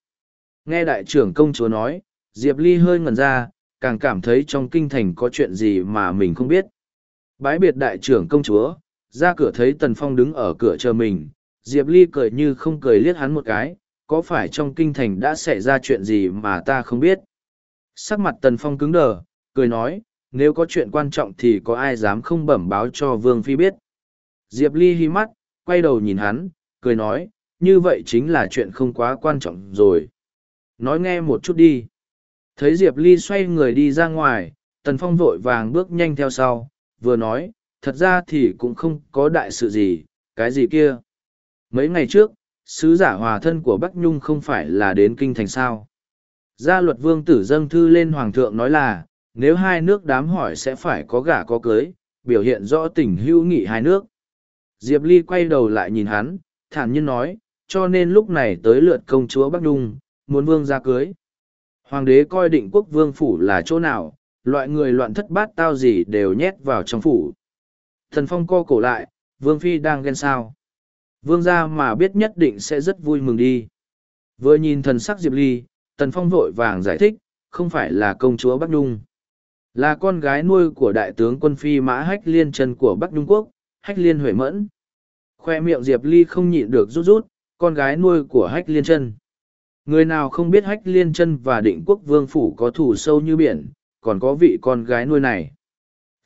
Nghe đại trưởng công chúa nói, Diệp Ly hơi ngẩn ra, càng cảm thấy trong kinh thành có chuyện gì mà mình không biết. Bái biệt đại trưởng công chúa, ra cửa thấy Tần Phong đứng ở cửa chờ mình, Diệp Ly cười như không cười liếc hắn một cái, có phải trong kinh thành đã xảy ra chuyện gì mà ta không biết. Sắc mặt Tần Phong cứng đờ, cười nói, nếu có chuyện quan trọng thì có ai dám không bẩm báo cho Vương Phi biết. Diệp Ly hi mắt, quay đầu nhìn hắn, cười nói, như vậy chính là chuyện không quá quan trọng rồi. Nói nghe một chút đi. Thấy Diệp Ly xoay người đi ra ngoài, Tần Phong vội vàng bước nhanh theo sau, vừa nói, thật ra thì cũng không có đại sự gì, cái gì kia. Mấy ngày trước, sứ giả hòa thân của Bắc Nhung không phải là đến kinh thành sao. Gia luật vương tử dâng thư lên hoàng thượng nói là, nếu hai nước đám hỏi sẽ phải có gả có cưới, biểu hiện rõ tình hữu nghị hai nước. Diệp Ly quay đầu lại nhìn hắn, thản nhiên nói, cho nên lúc này tới lượt công chúa Bắc Nhung, muốn vương ra cưới. Hoàng đế coi định quốc vương phủ là chỗ nào, loại người loạn thất bát tao gì đều nhét vào trong phủ. Thần Phong co cổ lại, vương phi đang ghen sao. Vương gia mà biết nhất định sẽ rất vui mừng đi. Vừa nhìn thần sắc Diệp Ly, Tần Phong vội vàng giải thích, không phải là công chúa Bắc Nhung. Là con gái nuôi của đại tướng quân phi mã hách liên Trần của Bắc Nhung Quốc, hách liên huệ mẫn. Khoe miệng Diệp Ly không nhịn được rút rút, con gái nuôi của hách liên Trân. Người nào không biết hách liên Trân và định quốc vương phủ có thủ sâu như biển, còn có vị con gái nuôi này.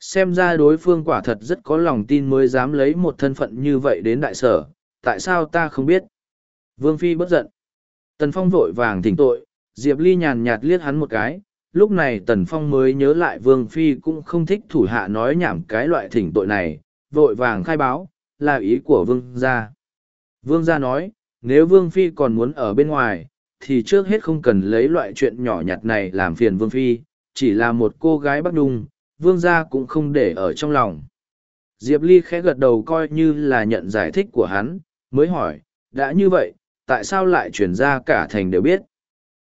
Xem ra đối phương quả thật rất có lòng tin mới dám lấy một thân phận như vậy đến đại sở, tại sao ta không biết? Vương Phi bất giận. Tần Phong vội vàng thỉnh tội, Diệp Ly nhàn nhạt liếc hắn một cái, lúc này Tần Phong mới nhớ lại Vương Phi cũng không thích thủ hạ nói nhảm cái loại thỉnh tội này, vội vàng khai báo, là ý của vương gia. Vương gia nói, nếu vương phi còn muốn ở bên ngoài, thì trước hết không cần lấy loại chuyện nhỏ nhặt này làm phiền vương phi, chỉ là một cô gái bắc đung vương gia cũng không để ở trong lòng. Diệp Ly khẽ gật đầu coi như là nhận giải thích của hắn, mới hỏi, đã như vậy, tại sao lại chuyển ra cả thành đều biết?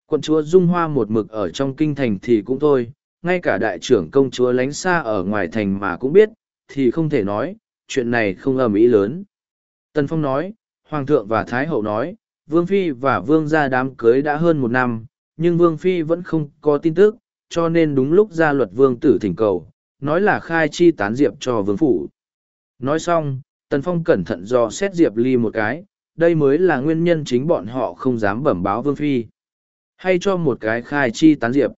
Quận chúa Dung Hoa một mực ở trong kinh thành thì cũng thôi, ngay cả đại trưởng công chúa lánh xa ở ngoài thành mà cũng biết, thì không thể nói, chuyện này không ầm ĩ lớn. Tần Phong nói, Hoàng thượng và Thái hậu nói, Vương Phi và Vương gia đám cưới đã hơn một năm, nhưng Vương Phi vẫn không có tin tức, cho nên đúng lúc ra luật Vương tử thỉnh cầu, nói là khai chi tán diệp cho Vương Phủ. Nói xong, Tần Phong cẩn thận dò xét Diệp Ly một cái, đây mới là nguyên nhân chính bọn họ không dám bẩm báo Vương Phi. Hay cho một cái khai chi tán diệp.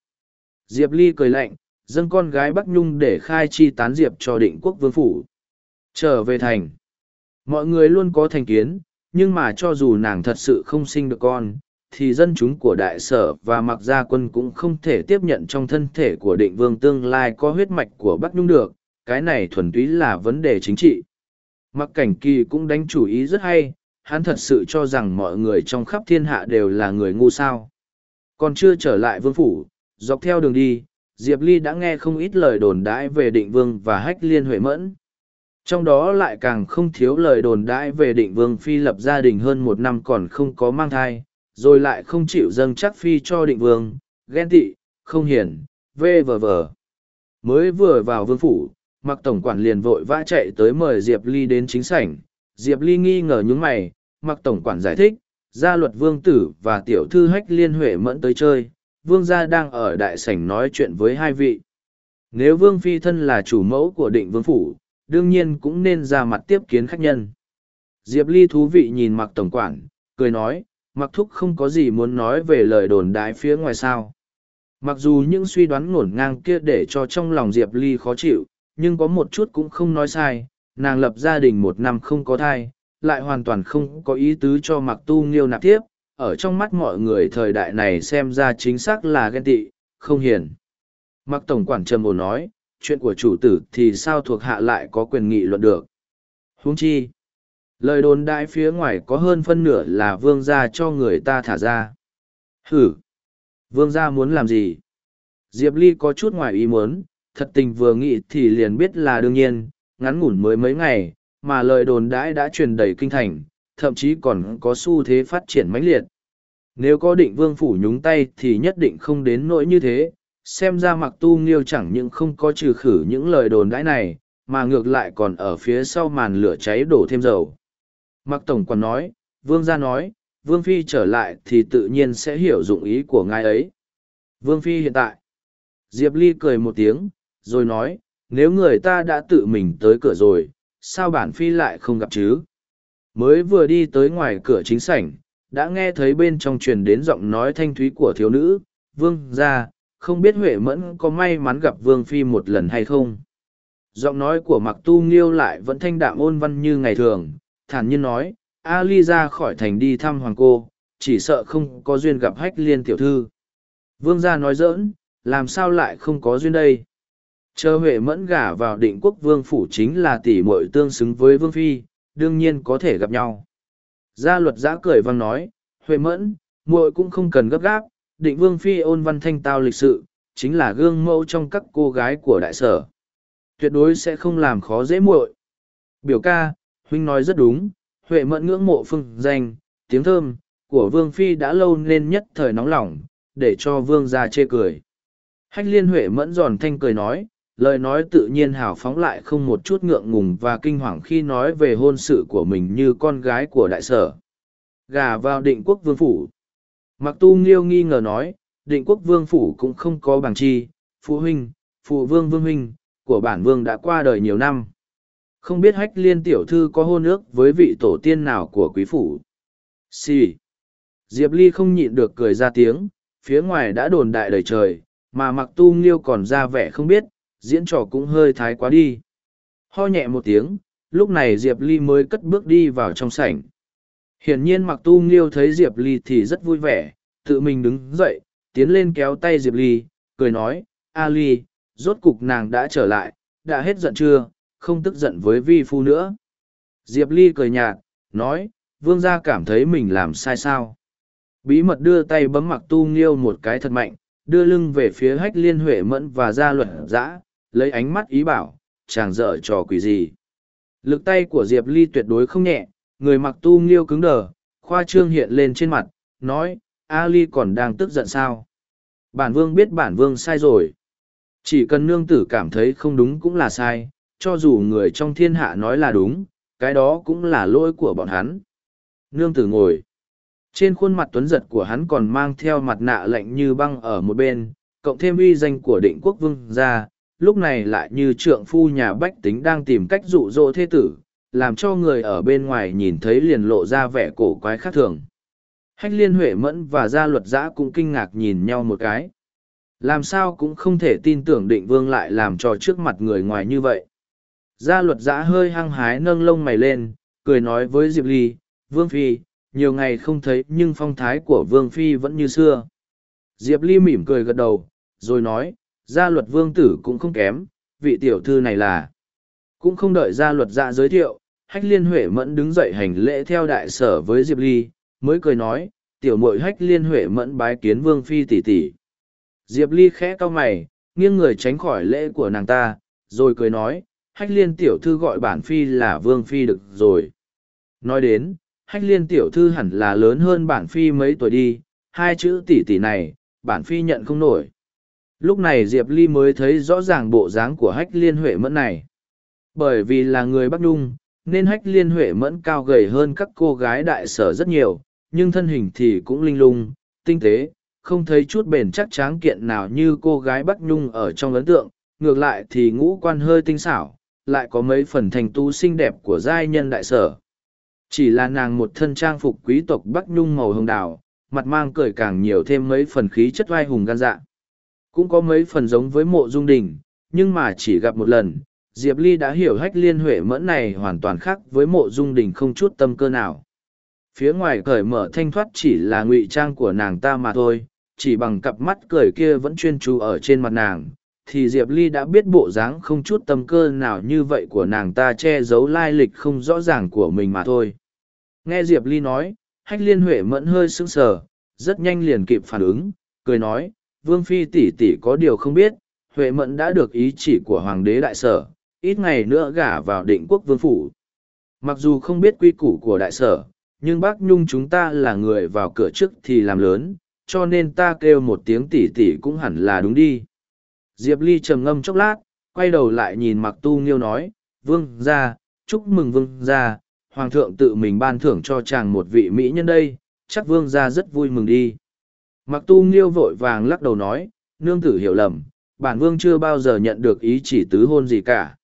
Diệp Ly cười lạnh, dâng con gái Bắc Nhung để khai chi tán diệp cho định quốc vương phủ. Trở về thành. Mọi người luôn có thành kiến, nhưng mà cho dù nàng thật sự không sinh được con, thì dân chúng của đại sở và mặc gia quân cũng không thể tiếp nhận trong thân thể của định vương tương lai có huyết mạch của Bắc Nhung được, cái này thuần túy là vấn đề chính trị. Mặc cảnh kỳ cũng đánh chủ ý rất hay, hắn thật sự cho rằng mọi người trong khắp thiên hạ đều là người ngu sao. Còn chưa trở lại vương phủ, dọc theo đường đi, Diệp Ly đã nghe không ít lời đồn đãi về định vương và hách liên huệ mẫn. Trong đó lại càng không thiếu lời đồn đãi về định vương phi lập gia đình hơn một năm còn không có mang thai, rồi lại không chịu dâng chắc phi cho định vương, ghen tị, không hiền, vê vờ vờ. Mới vừa vào vương phủ, mặc tổng quản liền vội vã chạy tới mời Diệp Ly đến chính sảnh. Diệp Ly nghi ngờ nhúng mày, mặc tổng quản giải thích, gia luật vương tử và tiểu thư hách liên huệ mẫn tới chơi, vương gia đang ở đại sảnh nói chuyện với hai vị. Nếu vương phi thân là chủ mẫu của định vương phủ, đương nhiên cũng nên ra mặt tiếp kiến khách nhân. Diệp Ly thú vị nhìn mặc tổng quản, cười nói, mặc thúc không có gì muốn nói về lời đồn đại phía ngoài sao. Mặc dù những suy đoán ngổn ngang kia để cho trong lòng Diệp Ly khó chịu, nhưng có một chút cũng không nói sai, nàng lập gia đình một năm không có thai, lại hoàn toàn không có ý tứ cho mặc tu nghiêu nạp tiếp, ở trong mắt mọi người thời đại này xem ra chính xác là ghen tị, không hiền. Mặc tổng quản trầm ổn nói, chuyện của chủ tử thì sao thuộc hạ lại có quyền nghị luận được. Huống chi, lời đồn đại phía ngoài có hơn phân nửa là vương gia cho người ta thả ra. Hử! Vương gia muốn làm gì? Diệp Ly có chút ngoài ý muốn, thật tình vừa nghĩ thì liền biết là đương nhiên, ngắn ngủn mới mấy ngày, mà lời đồn đãi đã truyền đầy kinh thành, thậm chí còn có xu thế phát triển mãnh liệt. Nếu có định vương phủ nhúng tay thì nhất định không đến nỗi như thế, xem ra mặc tu nghiêu chẳng những không có trừ khử những lời đồn đãi này, mà ngược lại còn ở phía sau màn lửa cháy đổ thêm dầu. Mặc tổng còn nói, vương gia nói, vương phi trở lại thì tự nhiên sẽ hiểu dụng ý của ngài ấy. Vương phi hiện tại. Diệp Ly cười một tiếng, rồi nói, nếu người ta đã tự mình tới cửa rồi, sao bản phi lại không gặp chứ? Mới vừa đi tới ngoài cửa chính sảnh, đã nghe thấy bên trong truyền đến giọng nói thanh thúy của thiếu nữ, vương gia, không biết Huệ Mẫn có may mắn gặp vương phi một lần hay không. Giọng nói của mặc tu nghiêu lại vẫn thanh đạm ôn văn như ngày thường, thản nhiên nói, Ali ra khỏi thành đi thăm hoàng cô, chỉ sợ không có duyên gặp hách liên tiểu thư. Vương gia nói giỡn, làm sao lại không có duyên đây? Chờ Huệ Mẫn gả vào định quốc vương phủ chính là tỷ muội tương xứng với vương phi, đương nhiên có thể gặp nhau. Gia luật giã cười vang nói, Huệ Mẫn, muội cũng không cần gấp gáp, định vương phi ôn văn thanh tao lịch sự, chính là gương mẫu trong các cô gái của đại sở. Tuyệt đối sẽ không làm khó dễ muội. Biểu ca, huynh nói rất đúng, Huệ Mẫn ngưỡng mộ phương danh, tiếng thơm, của vương phi đã lâu nên nhất thời nóng lòng, để cho vương ra chê cười. Hách liên Huệ Mẫn giòn thanh cười nói, lời nói tự nhiên hào phóng lại không một chút ngượng ngùng và kinh hoàng khi nói về hôn sự của mình như con gái của đại sở. Gà vào định quốc vương phủ. Mặc tu nghiêu nghi ngờ nói, định quốc vương phủ cũng không có bằng chi, phụ huynh, phụ vương vương huynh, của bản vương đã qua đời nhiều năm. Không biết hách liên tiểu thư có hôn ước với vị tổ tiên nào của quý phủ. Xì. Diệp Ly không nhịn được cười ra tiếng, phía ngoài đã đồn đại đời trời, mà mặc tu nghiêu còn ra vẻ không biết, diễn trò cũng hơi thái quá đi. Ho nhẹ một tiếng, lúc này Diệp Ly mới cất bước đi vào trong sảnh. Hiển nhiên mặc tu nghiêu thấy Diệp Ly thì rất vui vẻ, tự mình đứng dậy, tiến lên kéo tay Diệp Ly, cười nói, A Ly, rốt cục nàng đã trở lại, đã hết giận chưa, không tức giận với vi phu nữa. Diệp Ly cười nhạt, nói, vương gia cảm thấy mình làm sai sao. Bí mật đưa tay bấm mặc tu nghiêu một cái thật mạnh, đưa lưng về phía hách liên huệ mẫn và gia luật dã lấy ánh mắt ý bảo, chàng dở trò quỷ gì. Lực tay của Diệp Ly tuyệt đối không nhẹ, người mặc tu nghiêu cứng đờ, khoa trương hiện lên trên mặt, nói, A Ly còn đang tức giận sao? Bản vương biết bản vương sai rồi. Chỉ cần nương tử cảm thấy không đúng cũng là sai, cho dù người trong thiên hạ nói là đúng, cái đó cũng là lỗi của bọn hắn. Nương tử ngồi. Trên khuôn mặt tuấn giật của hắn còn mang theo mặt nạ lạnh như băng ở một bên, cộng thêm uy danh của định quốc vương ra, lúc này lại như trượng phu nhà bách tính đang tìm cách dụ dỗ thế tử, làm cho người ở bên ngoài nhìn thấy liền lộ ra vẻ cổ quái khác thường. Hách liên huệ mẫn và gia luật giã cũng kinh ngạc nhìn nhau một cái. Làm sao cũng không thể tin tưởng định vương lại làm cho trước mặt người ngoài như vậy. Gia luật giã hơi hăng hái nâng lông mày lên, cười nói với Diệp Ly, Vương Phi, nhiều ngày không thấy nhưng phong thái của Vương Phi vẫn như xưa. Diệp Ly mỉm cười gật đầu, rồi nói, gia luật vương tử cũng không kém, vị tiểu thư này là. Cũng không đợi gia luật dạ giới thiệu, hách liên huệ mẫn đứng dậy hành lễ theo đại sở với Diệp Ly, mới cười nói, tiểu mội hách liên huệ mẫn bái kiến vương phi tỷ tỷ. Diệp Ly khẽ cau mày, nghiêng người tránh khỏi lễ của nàng ta, rồi cười nói, hách liên tiểu thư gọi bản phi là vương phi được rồi. Nói đến, hách liên tiểu thư hẳn là lớn hơn bản phi mấy tuổi đi, hai chữ tỷ tỷ này, bản phi nhận không nổi. Lúc này Diệp Ly mới thấy rõ ràng bộ dáng của hách liên huệ mẫn này. Bởi vì là người Bắc Nhung, nên hách liên huệ mẫn cao gầy hơn các cô gái đại sở rất nhiều, nhưng thân hình thì cũng linh lung, tinh tế, không thấy chút bền chắc tráng kiện nào như cô gái Bắc Nhung ở trong ấn tượng, ngược lại thì ngũ quan hơi tinh xảo, lại có mấy phần thành tu xinh đẹp của giai nhân đại sở. Chỉ là nàng một thân trang phục quý tộc Bắc Nhung màu hồng đào, mặt mang cười càng nhiều thêm mấy phần khí chất vai hùng gan dạ. Cũng có mấy phần giống với mộ dung đình, nhưng mà chỉ gặp một lần, Diệp Ly đã hiểu hách liên huệ mẫn này hoàn toàn khác với mộ dung đình không chút tâm cơ nào. Phía ngoài cởi mở thanh thoát chỉ là ngụy trang của nàng ta mà thôi, chỉ bằng cặp mắt cười kia vẫn chuyên chú ở trên mặt nàng, thì Diệp Ly đã biết bộ dáng không chút tâm cơ nào như vậy của nàng ta che giấu lai lịch không rõ ràng của mình mà thôi. Nghe Diệp Ly nói, hách liên huệ mẫn hơi sững sờ, rất nhanh liền kịp phản ứng, cười nói, Vương Phi tỷ tỷ có điều không biết, Huệ Mẫn đã được ý chỉ của Hoàng đế Đại Sở, ít ngày nữa gả vào định quốc vương phủ. Mặc dù không biết quy củ của Đại Sở, nhưng bác Nhung chúng ta là người vào cửa trước thì làm lớn, cho nên ta kêu một tiếng tỷ tỷ cũng hẳn là đúng đi. Diệp Ly trầm ngâm chốc lát, quay đầu lại nhìn Mặc Tu Nghiêu nói, Vương ra, chúc mừng Vương ra, Hoàng thượng tự mình ban thưởng cho chàng một vị Mỹ nhân đây, chắc Vương ra rất vui mừng đi. Mặc tu nghiêu vội vàng lắc đầu nói, nương tử hiểu lầm, bản vương chưa bao giờ nhận được ý chỉ tứ hôn gì cả.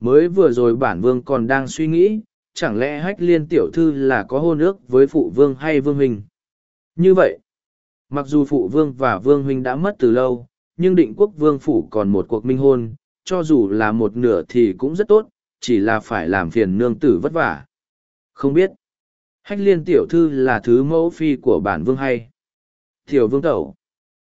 Mới vừa rồi bản vương còn đang suy nghĩ, chẳng lẽ hách liên tiểu thư là có hôn ước với phụ vương hay vương huynh? Như vậy, mặc dù phụ vương và vương huynh đã mất từ lâu, nhưng định quốc vương phủ còn một cuộc minh hôn, cho dù là một nửa thì cũng rất tốt, chỉ là phải làm phiền nương tử vất vả. Không biết, hách liên tiểu thư là thứ mẫu phi của bản vương hay? Tiểu vương tẩu.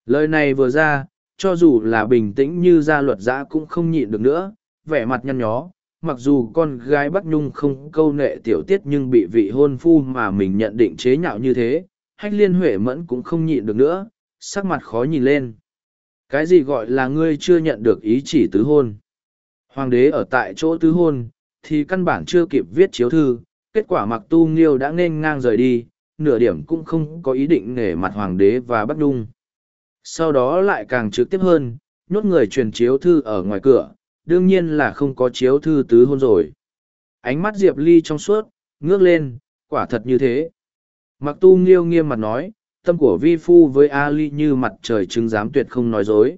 Lời này vừa ra, cho dù là bình tĩnh như gia luật giã cũng không nhịn được nữa, vẻ mặt nhăn nhó. Mặc dù con gái Bắc Nhung không câu nệ tiểu tiết nhưng bị vị hôn phu mà mình nhận định chế nhạo như thế, hách liên huệ mẫn cũng không nhịn được nữa, sắc mặt khó nhìn lên. Cái gì gọi là ngươi chưa nhận được ý chỉ tứ hôn? Hoàng đế ở tại chỗ tứ hôn, thì căn bản chưa kịp viết chiếu thư, kết quả mặc tu nghiêu đã nên ngang rời đi, nửa điểm cũng không có ý định nể mặt hoàng đế và bắt đung sau đó lại càng trực tiếp hơn nhốt người truyền chiếu thư ở ngoài cửa đương nhiên là không có chiếu thư tứ hôn rồi. Ánh mắt diệp ly trong suốt ngước lên quả thật như thế. Mặc tu nghiêu nghiêm mặt nói tâm của vi phu với ali như mặt trời chứng giám tuyệt không nói dối.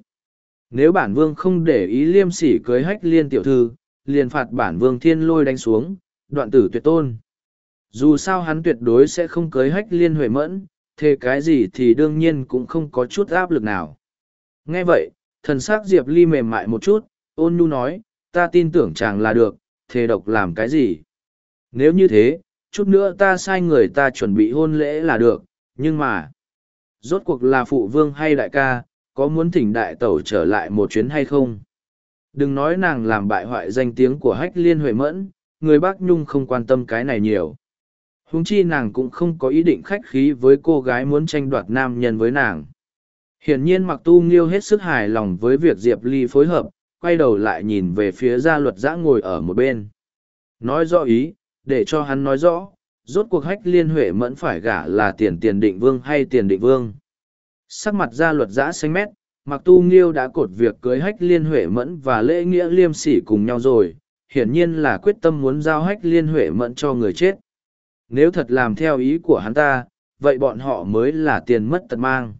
Nếu bản vương không để ý liêm sỉ cưới hách liên tiểu thư, liền phạt bản vương thiên lôi đánh xuống, đoạn tử tuyệt tôn. Dù sao hắn tuyệt đối sẽ không cưới hách liên huệ mẫn, thế cái gì thì đương nhiên cũng không có chút áp lực nào. Nghe vậy, thần s ắ c diệp ly mềm mại một chút, ôn nhu nói, ta tin tưởng chàng là được, thề độc làm cái gì? Nếu như thế, chút nữa ta sai người ta chuẩn bị hôn lễ là được nhưng mà, rốt cuộc là phụ vương hay đại ca, có muốn thỉnh đại tẩu trở lại một chuyến hay không? Đừng nói nàng làm bại hoại danh tiếng của hách liên huệ mẫn, người bác nhung không quan tâm cái này nhiều. Huống chi nàng cũng không có ý định khách khí với cô gái muốn tranh đoạt nam nhân với nàng. Hiển nhiên mặc tu nghiêu hết sức hài lòng với việc diệp ly phối hợp, quay đầu lại nhìn về phía gia luật giã ngồi ở một bên. Nói rõ ý, để cho hắn nói rõ rốt cuộc hách liên huệ mẫn phải gả là tiền tiền định vương hay tiền định vương? Sắc mặt gia luật giã xanh mét, mặc tu nghiêu đã cột việc cưới hách liên huệ mẫn và lễ nghĩa liêm sỉ cùng nhau rồi, hiển nhiên là quyết tâm muốn giao hách liên huệ mẫn cho người chết. Nếu thật làm theo ý của hắn ta, vậy bọn họ mới là tiền mất tật mang.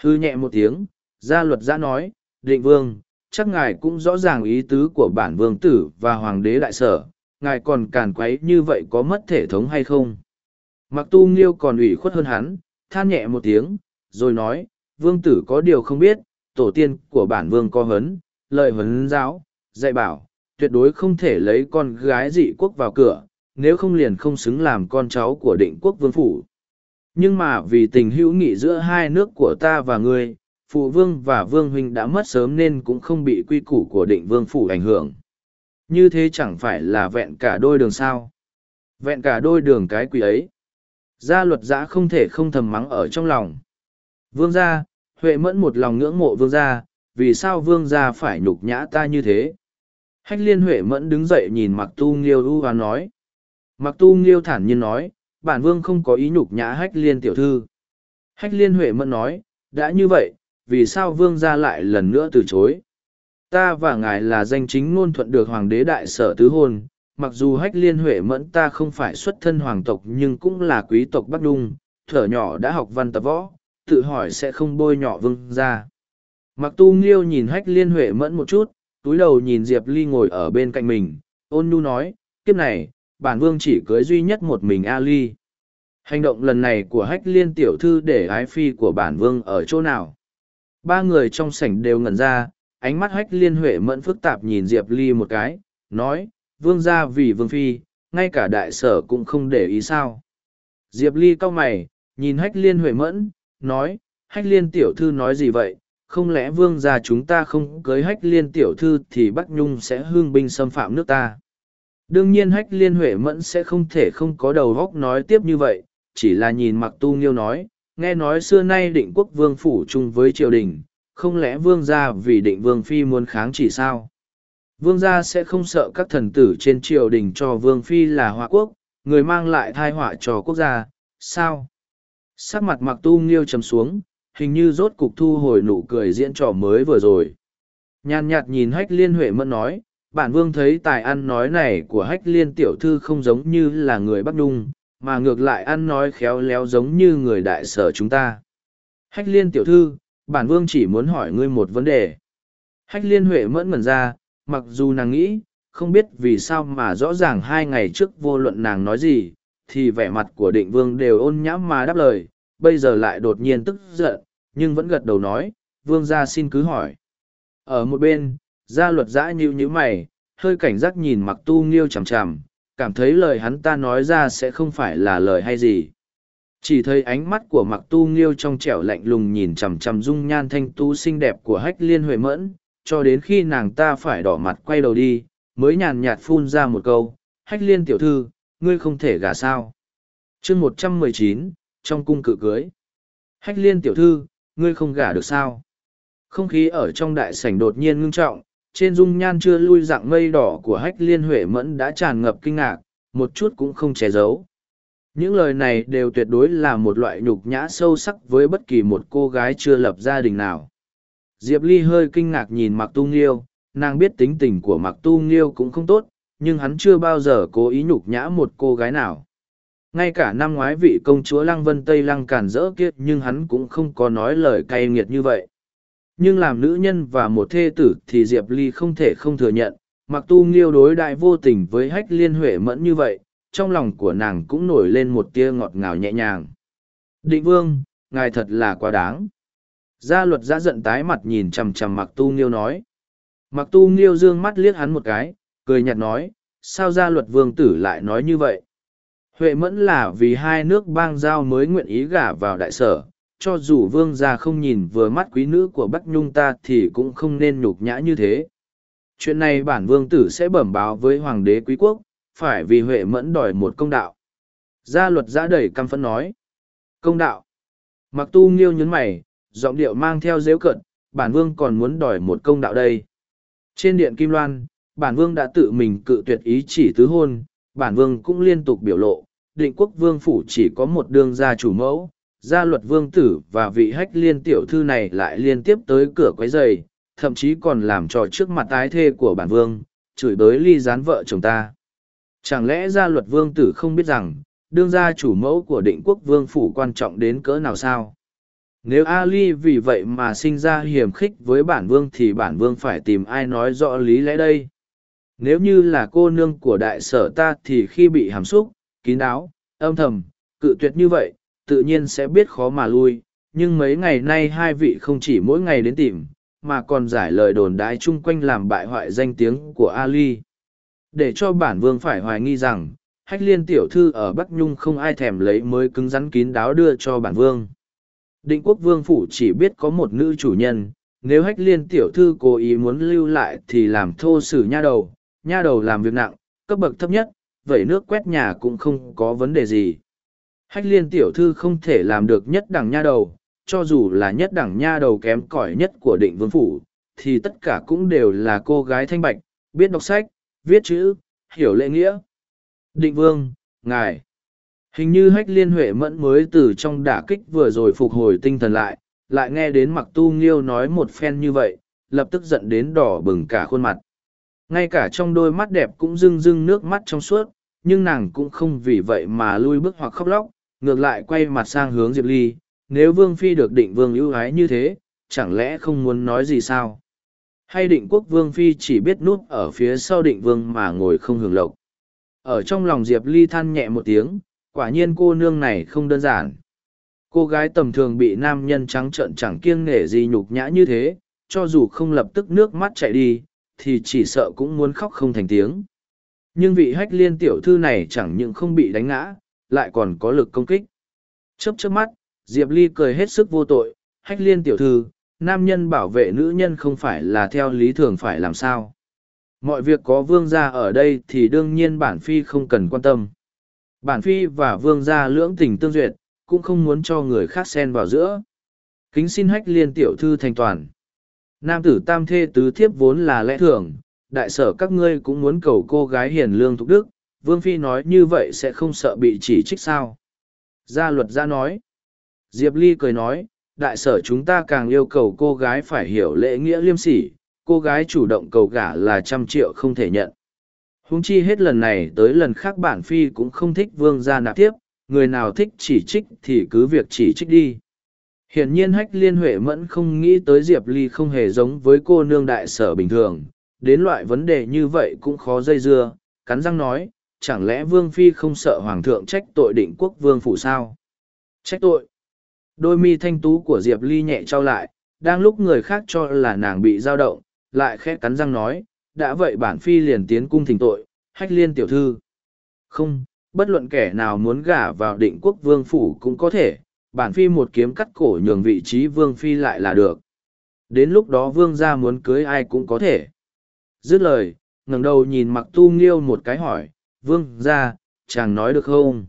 Hư nhẹ một tiếng, gia luật giã nói, định vương, chắc ngài cũng rõ ràng ý tứ của bản vương tử và hoàng đế đại sở ngài còn càn quấy như vậy có mất thể thống hay không? Mặc tu nghiêu còn ủy khuất hơn hắn, than nhẹ một tiếng, rồi nói, vương tử có điều không biết, tổ tiên của bản vương có hấn, lợi hấn giáo, dạy bảo, tuyệt đối không thể lấy con gái dị quốc vào cửa, nếu không liền không xứng làm con cháu của định quốc vương phủ. Nhưng mà vì tình hữu nghị giữa hai nước của ta và ngươi, phụ vương và vương huynh đã mất sớm nên cũng không bị quy củ của định vương phủ ảnh hưởng như thế chẳng phải là vẹn cả đôi đường sao? Vẹn cả đôi đường cái quỷ ấy. Gia luật giã không thể không thầm mắng ở trong lòng. Vương gia, huệ mẫn một lòng ngưỡng mộ vương gia, vì sao vương gia phải nhục nhã ta như thế? Hách liên huệ mẫn đứng dậy nhìn mặc tu nghiêu u và nói. Mặc tu nghiêu thản nhiên nói, bản vương không có ý nhục nhã hách liên tiểu thư. Hách liên huệ mẫn nói, đã như vậy, vì sao vương gia lại lần nữa từ chối? Ta và ngài là danh chính ngôn thuận được hoàng đế đại sở tứ hôn, mặc dù hách liên huệ mẫn ta không phải xuất thân hoàng tộc nhưng cũng là quý tộc bắc đung, thở nhỏ đã học văn tập võ, tự hỏi sẽ không bôi nhọ vương ra. mặc tu nghiêu nhìn hách liên huệ mẫn một chút, túi đầu nhìn diệp ly ngồi ở bên cạnh mình, ôn nhu nói, kiếp này, bản vương chỉ cưới duy nhất một mình a ly hành động lần này của hách liên tiểu thư để ái phi của bản vương ở chỗ nào ba người trong sảnh đều ngẩn ra ánh mắt hách liên huệ mẫn phức tạp nhìn diệp ly một cái, nói, vương gia vì vương phi, ngay cả đại sở cũng không để ý sao? Diệp ly cau mày, nhìn hách liên huệ mẫn, nói, hách liên tiểu thư nói gì vậy? Không lẽ vương gia chúng ta không cưới hách liên tiểu thư thì bắc nhung sẽ hương binh xâm phạm nước ta? Đương nhiên hách liên huệ mẫn sẽ không thể không có đầu góc nói tiếp như vậy, chỉ là nhìn mặc tu nghiêu nói, nghe nói xưa nay định quốc vương phủ chung với triều đình không lẽ vương gia vì định vương phi muốn kháng chỉ sao? Vương gia sẽ không sợ các thần tử trên triều đình cho vương phi là hoa quốc, người mang lại thai họa cho quốc gia, sao? Sắc mặt mặc tu nghiêu chấm xuống, hình như rốt cục thu hồi nụ cười diễn trò mới vừa rồi. Nhàn nhạt nhìn hách liên huệ mẫn nói, bản vương thấy tài ăn nói này của hách liên tiểu thư không giống như là người bắc nhung, mà ngược lại ăn nói khéo léo giống như người đại sở chúng ta. Hách liên tiểu thư bản vương chỉ muốn hỏi ngươi một vấn đề. Hách liên huệ mẫn mẩn ra, mặc dù nàng nghĩ, không biết vì sao mà rõ ràng hai ngày trước vô luận nàng nói gì, thì vẻ mặt của định vương đều ôn nhãm mà đáp lời, bây giờ lại đột nhiên tức giận, nhưng vẫn gật đầu nói, vương gia xin cứ hỏi. Ở một bên, gia luật giã như như mày, hơi cảnh giác nhìn mặc tu nghiêu chằm chằm, cảm thấy lời hắn ta nói ra sẽ không phải là lời hay gì chỉ thấy ánh mắt của mặc tu nghiêu trong trẻo lạnh lùng nhìn chằm chằm dung nhan thanh tu xinh đẹp của hách liên huệ mẫn, cho đến khi nàng ta phải đỏ mặt quay đầu đi, mới nhàn nhạt phun ra một câu, hách liên tiểu thư, ngươi không thể gả sao? Chương một trăm mười chín, trong cung cự cưới. Hách liên tiểu thư, ngươi không gả được sao? Không khí ở trong đại sảnh đột nhiên ngưng trọng, trên dung nhan chưa lui dạng mây đỏ của hách liên huệ mẫn đã tràn ngập kinh ngạc, một chút cũng không che giấu những lời này đều tuyệt đối là một loại nhục nhã sâu sắc với bất kỳ một cô gái chưa lập gia đình nào. Diệp ly hơi kinh ngạc nhìn mặc tu nghiêu, nàng biết tính tình của mặc tu nghiêu cũng không tốt, nhưng hắn chưa bao giờ cố ý nhục nhã một cô gái nào. Ngay cả năm ngoái vị công chúa lăng vân tây lăng cản rỡ kia, nhưng hắn cũng không có nói lời cay nghiệt như vậy. Nhưng làm nữ nhân và một thê tử thì diệp ly không thể không thừa nhận mặc tu nghiêu đối đại vô tình với hách liên huệ mẫn như vậy trong lòng của nàng cũng nổi lên một tia ngọt ngào nhẹ nhàng. Định vương, ngài thật là quá đáng. Gia luật giã giận tái mặt nhìn chầm chầm mặc tu nghiêu nói. Mặc tu nghiêu dương mắt liếc hắn một cái, cười nhạt nói, sao gia luật vương tử lại nói như vậy? Huệ mẫn là vì hai nước bang giao mới nguyện ý gả vào đại sở, cho dù vương gia không nhìn vừa mắt quý nữ của bắc nhung ta thì cũng không nên nhục nhã như thế. Chuyện này bản vương tử sẽ bẩm báo với hoàng đế quý quốc phải vì huệ mẫn đòi một công đạo. Gia luật giã đầy căm phẫn nói, công đạo? Mặc tu nghiêu nhấn mày, giọng điệu mang theo dễu cận bản vương còn muốn đòi một công đạo đây. Trên điện kim loan, bản vương đã tự mình cự tuyệt ý chỉ tứ hôn, bản vương cũng liên tục biểu lộ, định quốc vương phủ chỉ có một đương gia chủ mẫu, gia luật vương tử và vị hách liên tiểu thư này lại liên tiếp tới cửa quấy giày thậm chí còn làm trò trước mặt tái thê của bản vương, chửi bới ly gián vợ chồng ta chẳng lẽ gia luật vương tử không biết rằng, đương gia chủ mẫu của định quốc vương phủ quan trọng đến cỡ nào sao? Nếu ali vì vậy mà sinh ra hiểm khích với bản vương thì bản vương phải tìm ai nói rõ lý lẽ đây? Nếu như là cô nương của đại sở ta thì khi bị hàm xúc, kín đáo, âm thầm, cự tuyệt như vậy, tự nhiên sẽ biết khó mà lui. Nhưng mấy ngày nay hai vị không chỉ mỗi ngày đến tìm, mà còn giải lời đồn đái chung quanh làm bại hoại danh tiếng của ali để cho bản vương phải hoài nghi rằng, hách liên tiểu thư ở bắc nhung không ai thèm lấy mới cứng rắn kín đáo đưa cho bản vương. Định quốc vương phủ chỉ biết có một nữ chủ nhân, nếu hách liên tiểu thư cố ý muốn lưu lại thì làm thô sử nha đầu nha đầu làm việc nặng, cấp bậc thấp nhất, vậy nước quét nhà cũng không có vấn đề gì. Hách liên tiểu thư không thể làm được nhất đẳng nha đầu, cho dù là nhất đẳng nha đầu kém cỏi nhất của định vương phủ, thì tất cả cũng đều là cô gái thanh bạch, biết đọc sách viết chữ, hiểu lễ nghĩa. Định vương, ngài. Hình như hách liên huệ mẫn mới từ trong đả kích vừa rồi phục hồi tinh thần lại lại nghe đến mặc tu nghiêu nói một phen như vậy, lập tức giận đến đỏ bừng cả khuôn mặt. Ngay cả trong đôi mắt đẹp cũng rưng rưng nước mắt trong suốt, nhưng nàng cũng không vì vậy mà lui bước hoặc khóc lóc, ngược lại quay mặt sang hướng diệp ly. Nếu vương phi được định vương ưu ái như thế, chẳng lẽ không muốn nói gì sao? Hay định quốc vương phi chỉ biết núp ở phía sau định vương mà ngồi không hưởng lộc. Ở trong lòng diệp ly than nhẹ một tiếng, quả nhiên cô nương này không đơn giản. Cô gái tầm thường bị nam nhân trắng trợn chẳng kiêng nể gì nhục nhã như thế, cho dù không lập tức nước mắt chạy đi, thì chỉ sợ cũng muốn khóc không thành tiếng. Nhưng vị hách liên tiểu thư này chẳng những không bị đánh ngã, lại còn có lực công kích. Chớp chớp mắt, diệp ly cười hết sức vô tội, hách liên tiểu thư nam nhân bảo vệ nữ nhân không phải là theo lý thường phải làm sao. Mọi việc có vương gia ở đây thì đương nhiên bản phi không cần quan tâm. Bản phi và vương gia lưỡng tình tương duyệt, cũng không muốn cho người khác xen vào giữa. Kính xin hách liên tiểu thư thành toàn. Nam tử tam thê tứ thiếp vốn là lẽ thường, đại sở các ngươi cũng muốn cầu cô gái hiền lương thục đức, vương phi nói như vậy sẽ không sợ bị chỉ trích sao? Gia luật gia nói. Diệp ly cười nói đại sở chúng ta càng yêu cầu cô gái phải hiểu lễ nghĩa liêm sỉ, cô gái chủ động cầu gả là trăm triệu không thể nhận. Huống chi hết lần này tới lần khác bản phi cũng không thích vương gia nạp tiếp, người nào thích chỉ trích thì cứ việc chỉ trích đi. Hiển nhiên hách liên huệ mẫn không nghĩ tới diệp ly không hề giống với cô nương đại sở bình thường, đến loại vấn đề như vậy cũng khó dây dưa, cắn răng nói, chẳng lẽ vương phi không sợ hoàng thượng trách tội định quốc vương phủ sao? Trách tội? Đôi mi thanh tú của diệp ly nhẹ trao lại, đang lúc người khác cho là nàng bị dao động, lại khẽ cắn răng nói, đã vậy bản phi liền tiến cung thỉnh tội, hách liên tiểu thư. Không, bất luận kẻ nào muốn gả vào định quốc vương phủ cũng có thể, bản phi một kiếm cắt cổ nhường vị trí vương phi lại là được. Đến lúc đó vương gia muốn cưới ai cũng có thể. Dứt lời, ngẩng đầu nhìn mặc tu nghiêu một cái hỏi, vương gia, chàng nói được không?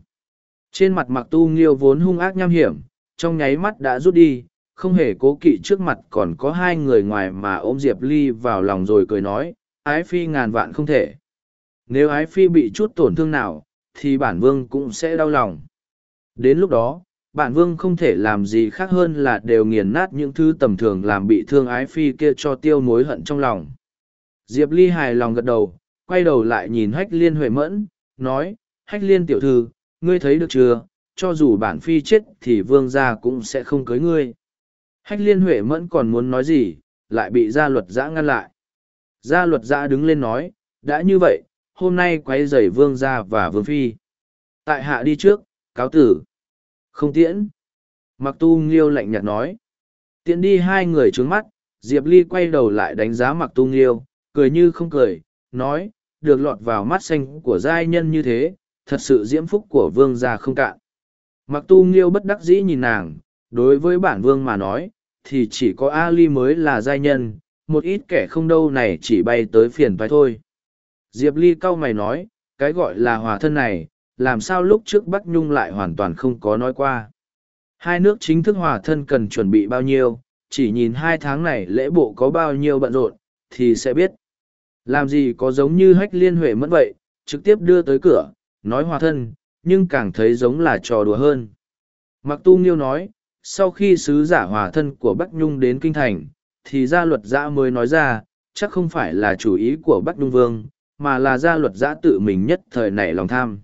Trên mặt mặc tu nghiêu vốn hung ác nham hiểm trong nháy mắt đã rút đi, không hề cố kỵ trước mặt còn có hai người ngoài mà ôm diệp ly vào lòng rồi cười nói, ái phi ngàn vạn không thể. Nếu ái phi bị chút tổn thương nào, thì bản vương cũng sẽ đau lòng. Đến lúc đó, bản vương không thể làm gì khác hơn là đều nghiền nát những thứ tầm thường làm bị thương ái phi kia cho tiêu mối hận trong lòng. Diệp ly hài lòng gật đầu, quay đầu lại nhìn hách liên huệ mẫn, nói, hách liên tiểu thư, ngươi thấy được chưa? Cho dù bản phi chết thì vương gia cũng sẽ không cưới ngươi. Hách liên huệ mẫn còn muốn nói gì, lại bị gia luật giã ngăn lại. Gia luật giã đứng lên nói, đã như vậy, hôm nay quay dày vương gia và vương phi. Tại hạ đi trước, cáo tử. Không tiễn. Mặc tu nghiêu lạnh nhạt nói. Tiễn đi hai người trướng mắt, diệp ly quay đầu lại đánh giá mặc tu nghiêu, cười như không cười, nói, được lọt vào mắt xanh của giai nhân như thế, thật sự diễm phúc của vương gia không cạn mặc tu nghiêu bất đắc dĩ nhìn nàng đối với bản vương mà nói thì chỉ có ali mới là giai nhân một ít kẻ không đâu này chỉ bay tới phiền vai thôi diệp ly cau mày nói cái gọi là hòa thân này, làm sao lúc trước Bắc Nhung lại hoàn toàn không có nói qua. Hai nước chính thức hòa thân cần chuẩn bị bao nhiêu, chỉ nhìn hai tháng này lễ bộ có bao nhiêu bận rộn, thì sẽ biết. Làm gì có giống như hách liên huệ mất vậy, trực tiếp đưa tới cửa, nói hòa thân, nhưng càng thấy giống là trò đùa hơn. Mặc tu nghiêu nói, sau khi sứ giả hòa thân của Bắc Nhung đến Kinh Thành, thì gia luật giã mới nói ra, chắc không phải là chủ ý của Bắc Nhung Vương, mà là gia luật giã tự mình nhất thời nảy lòng tham.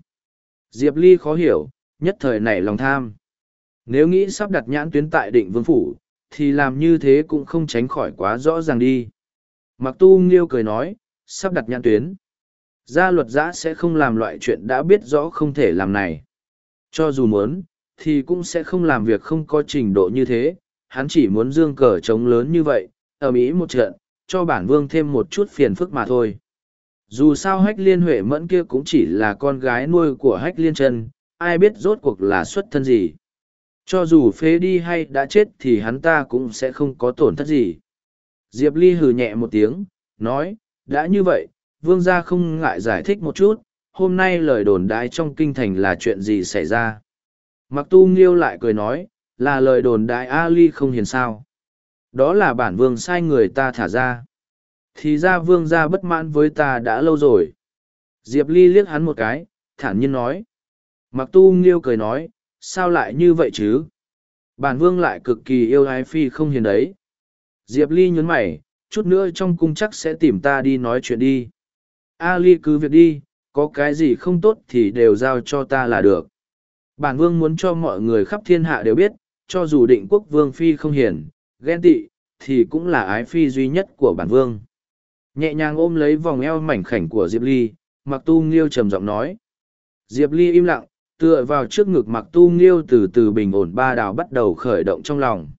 Diệp Ly khó hiểu, nhất thời nảy lòng tham. Nếu nghĩ sắp đặt nhãn tuyến tại định vương phủ, thì làm như thế cũng không tránh khỏi quá rõ ràng đi. Mặc tu nghiêu cười nói, sắp đặt nhãn tuyến. Gia luật giã sẽ không làm loại chuyện đã biết rõ không thể làm này. Cho dù muốn, thì cũng sẽ không làm việc không có trình độ như thế. Hắn chỉ muốn dương cờ trống lớn như vậy, ầm ĩ một trận, cho bản vương thêm một chút phiền phức mà thôi. Dù sao hách liên huệ mẫn kia cũng chỉ là con gái nuôi của hách liên chân, ai biết rốt cuộc là xuất thân gì. Cho dù phế đi hay đã chết thì hắn ta cũng sẽ không có tổn thất gì. Diệp Ly hừ nhẹ một tiếng, nói, đã như vậy, vương gia không ngại giải thích một chút, hôm nay lời đồn đại trong kinh thành là chuyện gì xảy ra. Mặc tu nghiêu lại cười nói, là lời đồn đại Ali không hiền sao. Đó là bản vương sai người ta thả ra. Thì ra vương gia bất mãn với ta đã lâu rồi. Diệp Ly liếc hắn một cái, thản nhiên nói. Mặc tu nghiêu cười nói, sao lại như vậy chứ? Bản vương lại cực kỳ yêu ái phi không hiền đấy. Diệp Ly nhấn mày, chút nữa trong cung chắc sẽ tìm ta đi nói chuyện đi. A Ly cứ việc đi, có cái gì không tốt thì đều giao cho ta là được. Bản vương muốn cho mọi người khắp thiên hạ đều biết, cho dù định quốc vương phi không hiền, ghen tị, thì cũng là ái phi duy nhất của bản vương. Nhẹ nhàng ôm lấy vòng eo mảnh khảnh của Diệp Ly, Mặc Tu Nghiêu trầm giọng nói. Diệp Ly im lặng, tựa vào trước ngực Mặc Tu Nghiêu từ từ bình ổn ba đào bắt đầu khởi động trong lòng.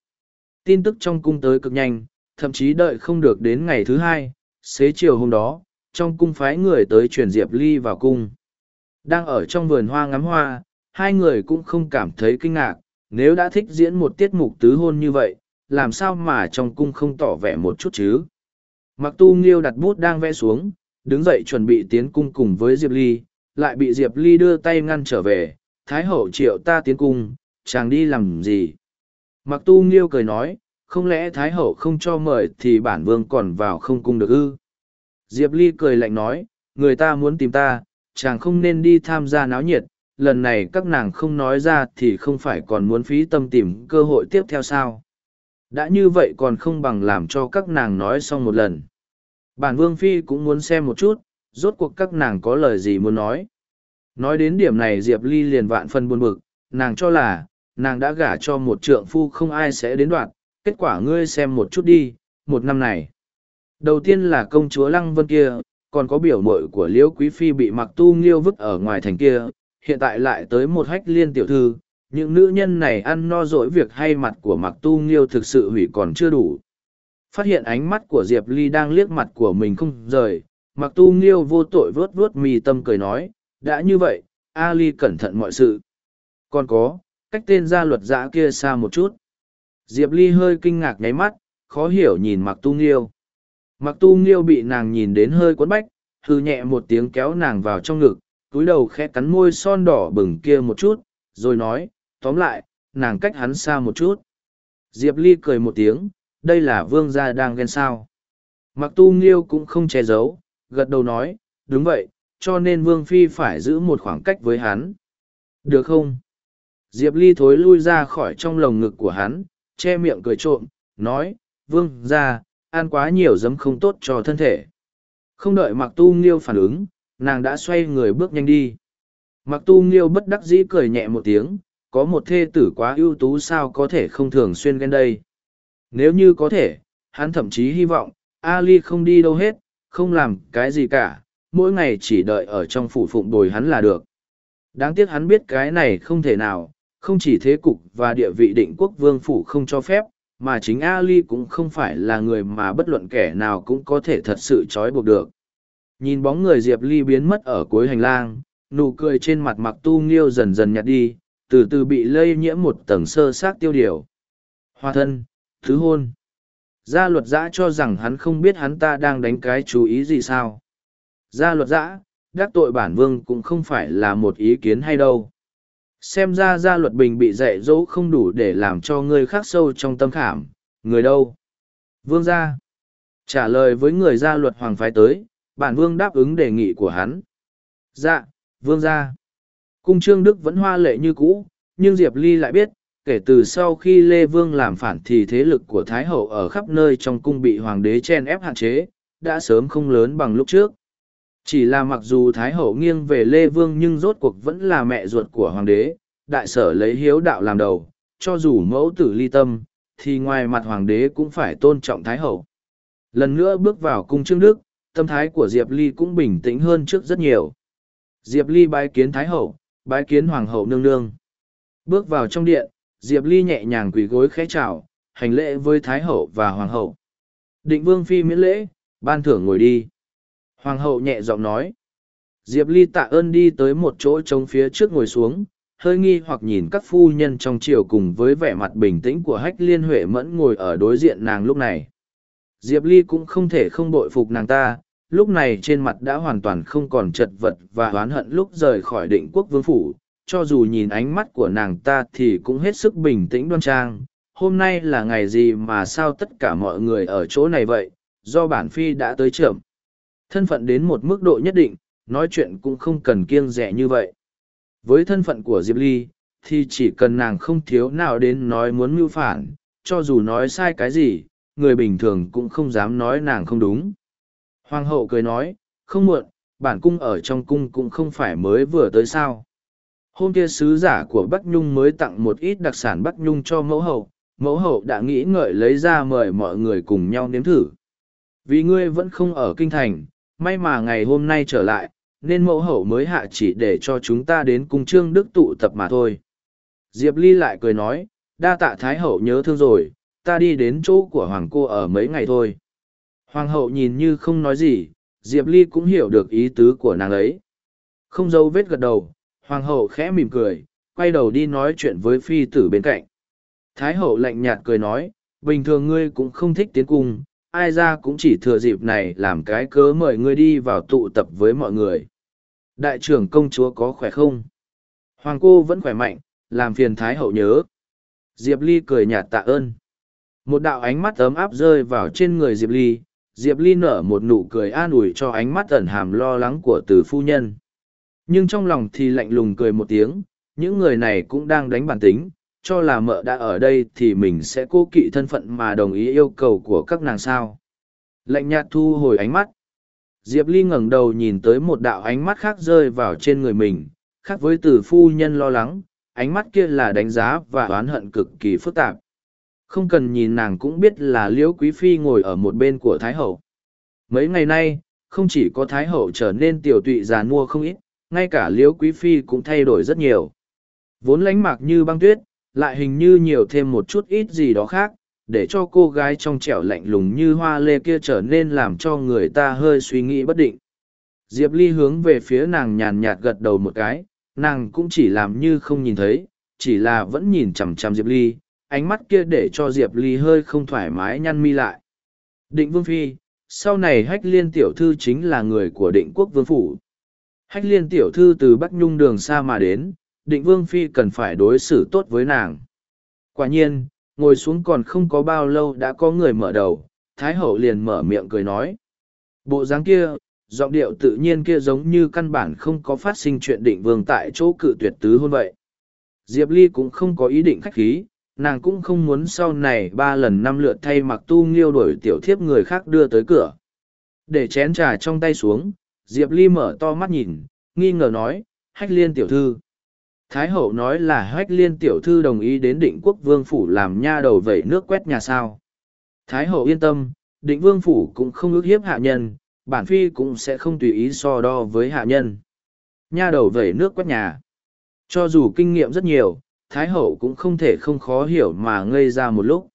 Tin tức trong cung tới cực nhanh, thậm chí đợi không được đến ngày thứ hai, xế chiều hôm đó, trong cung phái người tới truyền Diệp Ly vào cung. Đang ở trong vườn hoa ngắm hoa, hai người cũng không cảm thấy kinh ngạc, nếu đã thích diễn một tiết mục tứ hôn như vậy, làm sao mà trong cung không tỏ vẻ một chút chứ? Mặc tu nghiêu đặt bút đang vẽ xuống, đứng dậy chuẩn bị tiến cung cùng với Diệp Ly, lại bị Diệp Ly đưa tay ngăn trở về, Thái hậu triệu ta tiến cung, chàng đi làm gì? Mặc tu nghiêu cười nói, không lẽ Thái hậu không cho mời thì bản vương còn vào không cung được ư? Diệp Ly cười lạnh nói, người ta muốn tìm ta, chàng không nên đi tham gia náo nhiệt, lần này các nàng không nói ra thì không phải còn muốn phí tâm tìm cơ hội tiếp theo sao? đã như vậy còn không bằng làm cho các nàng nói xong một lần. Bản vương phi cũng muốn xem một chút rốt cuộc các nàng có lời gì muốn nói. Nói đến điểm này diệp ly liền vạn phân buồn bực nàng cho là nàng đã gả cho một trượng phu không ai sẽ đến đoạn kết quả ngươi xem một chút đi một năm này đầu tiên là công chúa lăng vân kia, còn có biểu mội của liễu quý phi bị mặc tu nghiêu vứt ở ngoài thành kia, hiện tại lại tới một hách liên tiểu thư. Những nữ nhân này ăn no dỗi việc hay mặt của mặc tu nghiêu thực sự hủy còn chưa đủ. Phát hiện ánh mắt của diệp ly đang liếc mặt của mình không rời mặc tu nghiêu vô tội vớt vớt mì tâm cười nói, đã như vậy a ly cẩn thận mọi sự. Còn có, cách tên gia luật giã kia xa một chút. Diệp ly hơi kinh ngạc nháy mắt, khó hiểu nhìn mặc tu nghiêu mặc tu nghiêu bị nàng nhìn đến hơi quấn bách hư nhẹ một tiếng kéo nàng vào trong ngực túi đầu khẽ cắn môi son đỏ bừng kia một chút rồi nói tóm lại, nàng cách hắn xa một chút. Diệp Ly cười một tiếng, đây là vương gia đang ghen sao. Mặc tu nghiêu cũng không che giấu, gật đầu nói, đúng vậy, cho nên vương phi phải giữ một khoảng cách với hắn. Được không? Diệp Ly thối lui ra khỏi trong lồng ngực của hắn, che miệng cười trộm, nói, vương gia, ăn quá nhiều giấm không tốt cho thân thể. Không đợi mặc tu nghiêu phản ứng, nàng đã xoay người bước nhanh đi. Mặc tu nghiêu bất đắc dĩ cười nhẹ một tiếng, có một thê tử quá ưu tú sao có thể không thường xuyên ghen đây. Nếu như có thể, hắn thậm chí hy vọng, Ali không đi đâu hết, không làm cái gì cả, mỗi ngày chỉ đợi ở trong phủ phụng bồi hắn là được. Đáng tiếc hắn biết cái này không thể nào, không chỉ thế cục và địa vị định quốc vương phủ không cho phép, mà chính Ali cũng không phải là người mà bất luận kẻ nào cũng có thể thật sự trói buộc được. Nhìn bóng người Diệp Ly biến mất ở cuối hành lang, nụ cười trên mặt mặc tu nghiêu dần dần nhạt đi, từ từ bị lây nhiễm một tầng sơ sát tiêu điều. Hoa thân, thứ hôn. Gia luật giã cho rằng hắn không biết hắn ta đang đánh cái chú ý gì sao. Gia luật giã, đắc tội bản vương cũng không phải là một ý kiến hay đâu. Xem ra gia luật bình bị dạy dỗ không đủ để làm cho ngươi khắc sâu trong tâm khảm, người đâu? Vương gia. Trả lời với người gia luật hoàng phái tới, bản vương đáp ứng đề nghị của hắn. Dạ, vương gia. Cung trương Đức vẫn hoa lệ như cũ, nhưng Diệp Ly lại biết, kể từ sau khi Lê Vương làm phản thì thế lực của Thái Hậu ở khắp nơi trong cung bị hoàng đế chen ép hạn chế, đã sớm không lớn bằng lúc trước. Chỉ là mặc dù Thái Hậu nghiêng về Lê Vương nhưng rốt cuộc vẫn là mẹ ruột của hoàng đế, đại sở lấy hiếu đạo làm đầu, cho dù mẫu tử ly tâm, thì ngoài mặt hoàng đế cũng phải tôn trọng Thái Hậu. Lần nữa bước vào cung trương đức, tâm thái của Diệp Ly cũng bình tĩnh hơn trước rất nhiều. Diệp Ly bái kiến Thái Hậu, bái kiến Hoàng hậu nương nương. Bước vào trong điện, Diệp Ly nhẹ nhàng quỳ gối khẽ chào, hành lễ với Thái Hậu và Hoàng hậu. Định Vương Phi miễn lễ, ban thưởng ngồi đi. Hoàng hậu nhẹ giọng nói. Diệp Ly tạ ơn đi tới một chỗ trống phía trước ngồi xuống, hơi nghi hoặc nhìn các phu nhân trong triều cùng với vẻ mặt bình tĩnh của hách liên huệ mẫn ngồi ở đối diện nàng lúc này. Diệp Ly cũng không thể không bội phục nàng ta, lúc này trên mặt đã hoàn toàn không còn chật vật và oán hận lúc rời khỏi định quốc vương phủ, cho dù nhìn ánh mắt của nàng ta thì cũng hết sức bình tĩnh đoan trang. Hôm nay là ngày gì mà sao tất cả mọi người ở chỗ này vậy, do bản phi đã tới trưởng. Thân phận đến một mức độ nhất định, nói chuyện cũng không cần kiêng rẻ như vậy. Với thân phận của Diệp Ly, thì chỉ cần nàng không thiếu nào đến nói muốn mưu phản, cho dù nói sai cái gì, người bình thường cũng không dám nói nàng không đúng. Hoàng hậu cười nói, không muộn, bản cung ở trong cung cũng không phải mới vừa tới sao. Hôm kia sứ giả của Bắc Nhung mới tặng một ít đặc sản Bắc Nhung cho mẫu hậu, mẫu hậu đã nghĩ ngợi lấy ra mời mọi người cùng nhau nếm thử. Vì ngươi vẫn không ở kinh thành, may mà ngày hôm nay trở lại, nên mẫu hậu mới hạ chỉ để cho chúng ta đến cung trương đức tụ tập mà thôi. Diệp Ly lại cười nói, đa tạ Thái hậu nhớ thương rồi, ta đi đến chỗ của Hoàng cô ở mấy ngày thôi. Hoàng hậu nhìn như không nói gì, Diệp Ly cũng hiểu được ý tứ của nàng ấy. Không dấu vết gật đầu, Hoàng hậu khẽ mỉm cười, quay đầu đi nói chuyện với phi tử bên cạnh. Thái hậu lạnh nhạt cười nói, bình thường ngươi cũng không thích tiến cung, ai ra cũng chỉ thừa dịp này làm cái cớ mời ngươi đi vào tụ tập với mọi người. Đại trưởng công chúa có khỏe không? Hoàng cô vẫn khỏe mạnh, làm phiền Thái hậu nhớ. Diệp Ly cười nhạt tạ ơn. Một đạo ánh mắt ấm áp rơi vào trên người Diệp Ly, Diệp Ly nở một nụ cười an ủi cho ánh mắt ẩn hàm lo lắng của từ phu nhân. Nhưng trong lòng thì lạnh lùng cười một tiếng, những người này cũng đang đánh bản tính, cho là mợ đã ở đây thì mình sẽ cố kỵ thân phận mà đồng ý yêu cầu của các nàng sao. Lạnh nhạt thu hồi ánh mắt. Diệp Ly ngẩng đầu nhìn tới một đạo ánh mắt khác rơi vào trên người mình, khác với từ phu nhân lo lắng, ánh mắt kia là đánh giá và oán hận cực kỳ phức tạp. Không cần nhìn nàng cũng biết là Liễu Quý Phi ngồi ở một bên của Thái Hậu. Mấy ngày nay, không chỉ có Thái Hậu trở nên tiểu tụy già mua không ít, ngay cả Liễu Quý Phi cũng thay đổi rất nhiều. Vốn lánh mạc như băng tuyết, lại hình như nhiều thêm một chút ít gì đó khác, để cho cô gái trong trẻo lạnh lùng như hoa lê kia trở nên làm cho người ta hơi suy nghĩ bất định. Diệp Ly hướng về phía nàng nhàn nhạt gật đầu một cái, nàng cũng chỉ làm như không nhìn thấy, chỉ là vẫn nhìn chằm chằm Diệp Ly, ánh mắt kia để cho Diệp Ly hơi không thoải mái nhăn mi lại. Định Vương Phi, sau này hách liên tiểu thư chính là người của định quốc vương phủ. Hách liên tiểu thư từ Bắc Nhung đường xa mà đến, định Vương Phi cần phải đối xử tốt với nàng. Quả nhiên, ngồi xuống còn không có bao lâu đã có người mở đầu, Thái Hậu liền mở miệng cười nói. Bộ dáng kia, giọng điệu tự nhiên kia giống như căn bản không có phát sinh chuyện định vương tại chỗ cự tuyệt tứ hôn vậy. Diệp Ly cũng không có ý định khách khí, nàng cũng không muốn sau này ba lần năm lượt thay mặc tu nghiêu đổi tiểu thiếp người khác đưa tới cửa. Để chén trà trong tay xuống, Diệp Ly mở to mắt nhìn, nghi ngờ nói, hách liên tiểu thư. Thái hậu nói là hách liên tiểu thư đồng ý đến định quốc vương phủ làm nha đầu vẩy nước quét nhà sao. Thái hậu yên tâm, định vương phủ cũng không ước hiếp hạ nhân, bản phi cũng sẽ không tùy ý so đo với hạ nhân. Nha đầu vẩy nước quét nhà. Cho dù kinh nghiệm rất nhiều, Thái hậu cũng không thể không khó hiểu mà ngây ra một lúc.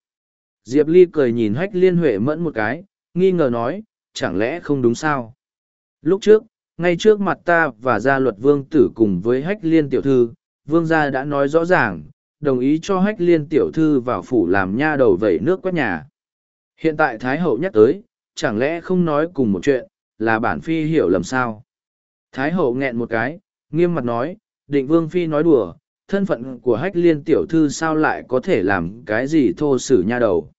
Diệp Ly cười nhìn hách liên huệ mẫn một cái, nghi ngờ nói, chẳng lẽ không đúng sao? Lúc trước, ngay trước mặt ta và gia luật vương tử cùng với hách liên tiểu thư, vương gia đã nói rõ ràng, đồng ý cho hách liên tiểu thư vào phủ làm nha đầu vẩy nước quét nhà. Hiện tại Thái hậu nhắc tới, chẳng lẽ không nói cùng một chuyện, là bản phi hiểu lầm sao? Thái hậu nghẹn một cái, nghiêm mặt nói, định vương phi nói đùa, thân phận của hách liên tiểu thư sao lại có thể làm cái gì thô sử nha đầu.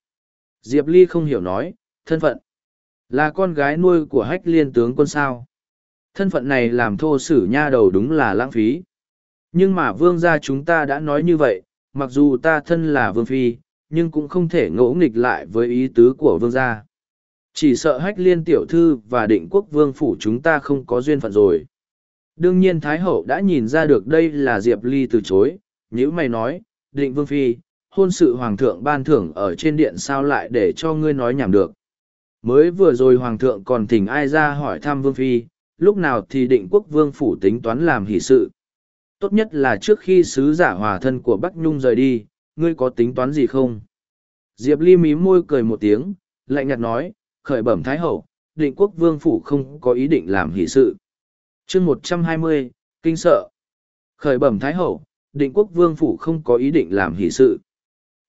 Diệp Ly không hiểu nói, thân phận, là con gái nuôi của hách liên tướng quân sao. Thân phận này làm thô sử nha đầu đúng là lãng phí. Nhưng mà vương gia chúng ta đã nói như vậy, mặc dù ta thân là vương phi, nhưng cũng không thể ngỗ nghịch lại với ý tứ của vương gia. Chỉ sợ hách liên tiểu thư và định quốc vương phủ chúng ta không có duyên phận rồi. Đương nhiên Thái Hậu đã nhìn ra được đây là Diệp Ly từ chối, nếu mày nói, định vương phi, hôn sự hoàng thượng ban thưởng ở trên điện sao lại để cho ngươi nói nhảm được. Mới vừa rồi hoàng thượng còn thỉnh ai ra hỏi thăm vương phi, lúc nào thì định quốc vương phủ tính toán làm hỷ sự. Tốt nhất là trước khi sứ giả hòa thân của Bắc Nhung rời đi, ngươi có tính toán gì không? Diệp Ly mím môi cười một tiếng, lạnh nhạt nói, khởi bẩm Thái Hậu, định quốc vương phủ không có ý định làm hỷ sự. chương một trăm hai mươi Kinh sợ. Khởi bẩm Thái Hậu, định quốc vương phủ không có ý định làm hỷ sự.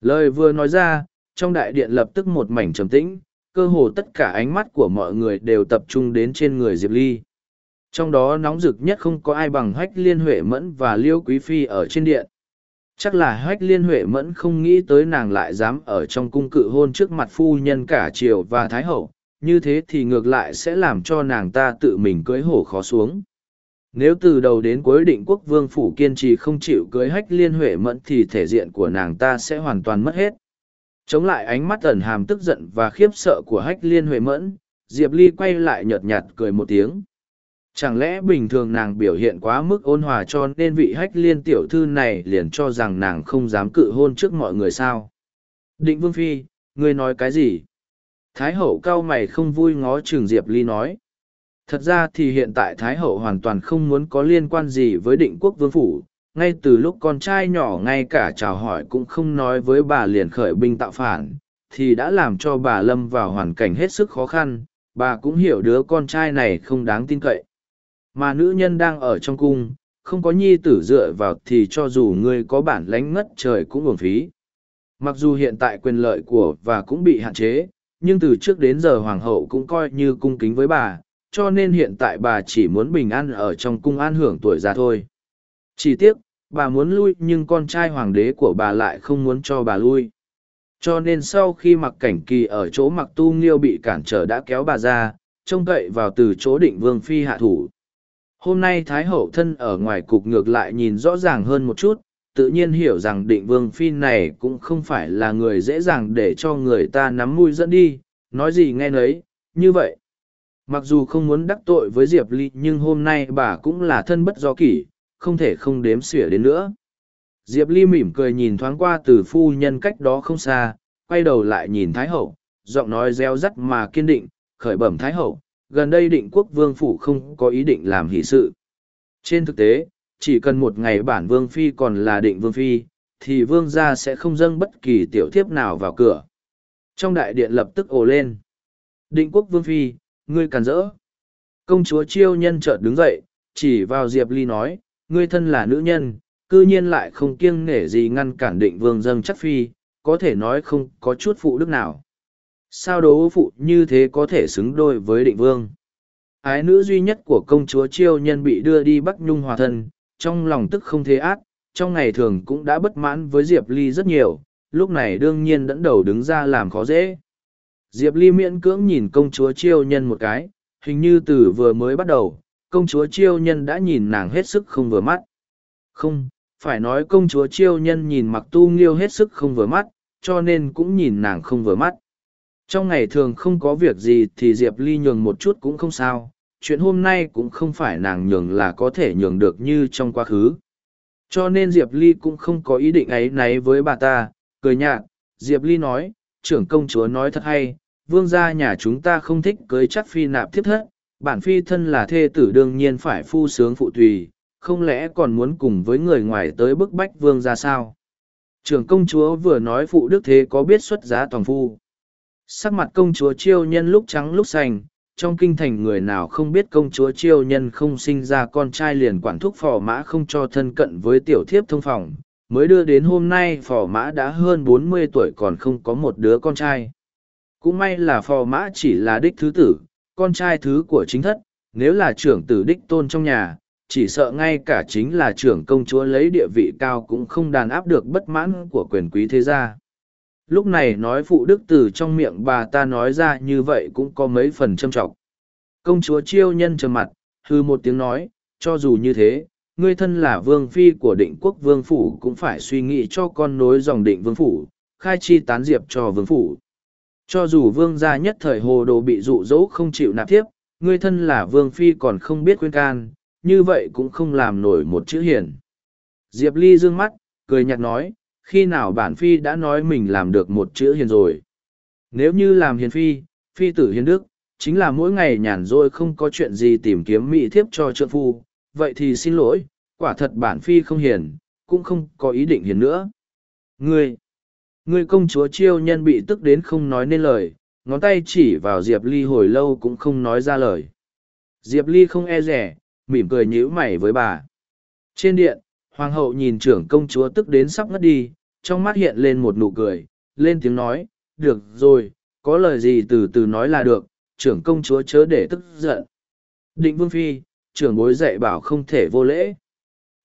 Lời vừa nói ra, trong đại điện lập tức một mảnh trầm tĩnh, cơ hồ tất cả ánh mắt của mọi người đều tập trung đến trên người Diệp Ly. Trong đó nóng rực nhất không có ai bằng hách liên huệ mẫn và liêu quý phi ở trên điện. Chắc là hách liên huệ mẫn không nghĩ tới nàng lại dám ở trong cung cự hôn trước mặt phu nhân cả triều và thái hậu, như thế thì ngược lại sẽ làm cho nàng ta tự mình cưới hổ khó xuống. Nếu từ đầu đến cuối định quốc vương phủ kiên trì không chịu cưới hách liên huệ mẫn thì thể diện của nàng ta sẽ hoàn toàn mất hết. Chống lại ánh mắt ẩn hàm tức giận và khiếp sợ của hách liên huệ mẫn, Diệp Ly quay lại nhợt nhạt cười một tiếng. Chẳng lẽ bình thường nàng biểu hiện quá mức ôn hòa cho nên vị hách liên tiểu thư này liền cho rằng nàng không dám cự hôn trước mọi người sao? Định Vương Phi, ngươi nói cái gì? Thái hậu cao mày không vui ngó trường Diệp Ly nói. Thật ra thì hiện tại Thái hậu hoàn toàn không muốn có liên quan gì với định quốc vương phủ. Ngay từ lúc con trai nhỏ ngay cả chào hỏi cũng không nói với bà liền khởi binh tạo phản, thì đã làm cho bà lâm vào hoàn cảnh hết sức khó khăn, bà cũng hiểu đứa con trai này không đáng tin cậy mà nữ nhân đang ở trong cung, không có nhi tử dựa vào thì cho dù ngươi có bản lánh ngất trời cũng uổng phí. Mặc dù hiện tại quyền lợi của và cũng bị hạn chế, nhưng từ trước đến giờ hoàng hậu cũng coi như cung kính với bà, cho nên hiện tại bà chỉ muốn bình an ở trong cung an hưởng tuổi già thôi. Chỉ tiếc, bà muốn lui nhưng con trai hoàng đế của bà lại không muốn cho bà lui. Cho nên sau khi mặc cảnh kỳ ở chỗ mặc tu nghiêu bị cản trở đã kéo bà ra, trông cậy vào từ chỗ định vương phi hạ thủ. Hôm nay Thái Hậu thân ở ngoài cục ngược lại nhìn rõ ràng hơn một chút, tự nhiên hiểu rằng định vương phi này cũng không phải là người dễ dàng để cho người ta nắm mũi dẫn đi, nói gì nghe nấy, như vậy. Mặc dù không muốn đắc tội với Diệp Ly nhưng hôm nay bà cũng là thân bất do kỷ, không thể không đếm xỉa đến nữa. Diệp Ly mỉm cười nhìn thoáng qua từ phu nhân cách đó không xa, quay đầu lại nhìn Thái Hậu, giọng nói reo rắt mà kiên định, khởi bẩm Thái Hậu, gần đây định quốc vương phủ không có ý định làm hỷ sự. Trên thực tế, chỉ cần một ngày bản vương phi còn là định vương phi, thì vương gia sẽ không dâng bất kỳ tiểu thiếp nào vào cửa. Trong đại điện lập tức ồ lên. Định quốc vương phi, ngươi càn rỡ. Công chúa chiêu nhân chợt đứng dậy, chỉ vào Diệp Ly nói, ngươi thân là nữ nhân, cư nhiên lại không kiêng nể gì ngăn cản định vương dâng chắc phi, có thể nói không có chút phụ đức nào. Sao đố phụ như thế có thể xứng đôi với định vương? Ái nữ duy nhất của công chúa chiêu nhân bị đưa đi Bắc Nhung hòa thân, trong lòng tức không thế ác, trong ngày thường cũng đã bất mãn với Diệp Ly rất nhiều, lúc này đương nhiên dẫn đầu đứng ra làm khó dễ. Diệp Ly miễn cưỡng nhìn công chúa chiêu nhân một cái, hình như từ vừa mới bắt đầu, công chúa chiêu nhân đã nhìn nàng hết sức không vừa mắt. Không, phải nói công chúa chiêu nhân nhìn mặc tu nghiêu hết sức không vừa mắt, cho nên cũng nhìn nàng không vừa mắt. Trong ngày thường không có việc gì thì Diệp Ly nhường một chút cũng không sao, chuyện hôm nay cũng không phải nàng nhường là có thể nhường được như trong quá khứ. Cho nên Diệp Ly cũng không có ý định ấy náy với bà ta, cười nhạt, Diệp Ly nói, trưởng công chúa nói thật hay, vương gia nhà chúng ta không thích cưới chắc phi nạp thiết thất, bản phi thân là thê tử đương nhiên phải phu sướng phụ tùy, không lẽ còn muốn cùng với người ngoài tới bức bách vương gia sao? Trưởng công chúa vừa nói phụ đức thế có biết xuất giá toàn phu sắc mặt công chúa chiêu nhân lúc trắng lúc xanh trong kinh thành người nào không biết công chúa chiêu nhân không sinh ra con trai liền quản thúc phò mã không cho thân cận với tiểu thiếp thông phòng mới đưa đến hôm nay phò mã đã hơn bốn mươi tuổi còn không có một đứa con trai cũng may là phò mã chỉ là đích thứ tử con trai thứ của chính thất nếu là trưởng tử đích tôn trong nhà, chỉ sợ ngay cả chính là trưởng công chúa lấy địa vị cao cũng không đàn áp được bất mãn của quyền quý thế gia. Lúc này nói phụ đức từ trong miệng bà ta nói ra như vậy cũng có mấy phần châm trọng. Công chúa chiêu nhân trầm mặt, hư một tiếng nói, cho dù như thế, ngươi thân là vương phi của định quốc vương phủ cũng phải suy nghĩ cho con nối dòng định vương phủ, khai chi tán diệp cho vương phủ. Cho dù vương gia nhất thời hồ đồ bị dụ dỗ không chịu nạp tiếp, ngươi thân là vương phi còn không biết khuyên can, như vậy cũng không làm nổi một chữ hiền. Diệp Ly dương mắt, cười nhạt nói, khi nào bản phi đã nói mình làm được một chữ hiền rồi. Nếu như làm hiền phi, phi tử hiền đức, chính là mỗi ngày nhàn rỗi không có chuyện gì tìm kiếm mỹ thiếp cho trượng phu, vậy thì xin lỗi, quả thật bản phi không hiền, cũng không có ý định hiền nữa. Ngươi, ngươi công chúa chiêu nhân bị tức đến không nói nên lời, ngón tay chỉ vào Diệp Ly hồi lâu cũng không nói ra lời. Diệp Ly không e rẻ, mỉm cười nhíu mày với bà. Trên điện, hoàng hậu nhìn trưởng công chúa tức đến sắp ngất đi, trong mắt hiện lên một nụ cười, lên tiếng nói, được rồi, có lời gì từ từ nói là được, trưởng công chúa chớ để tức giận. Định vương phi, trưởng bối dạy bảo không thể vô lễ.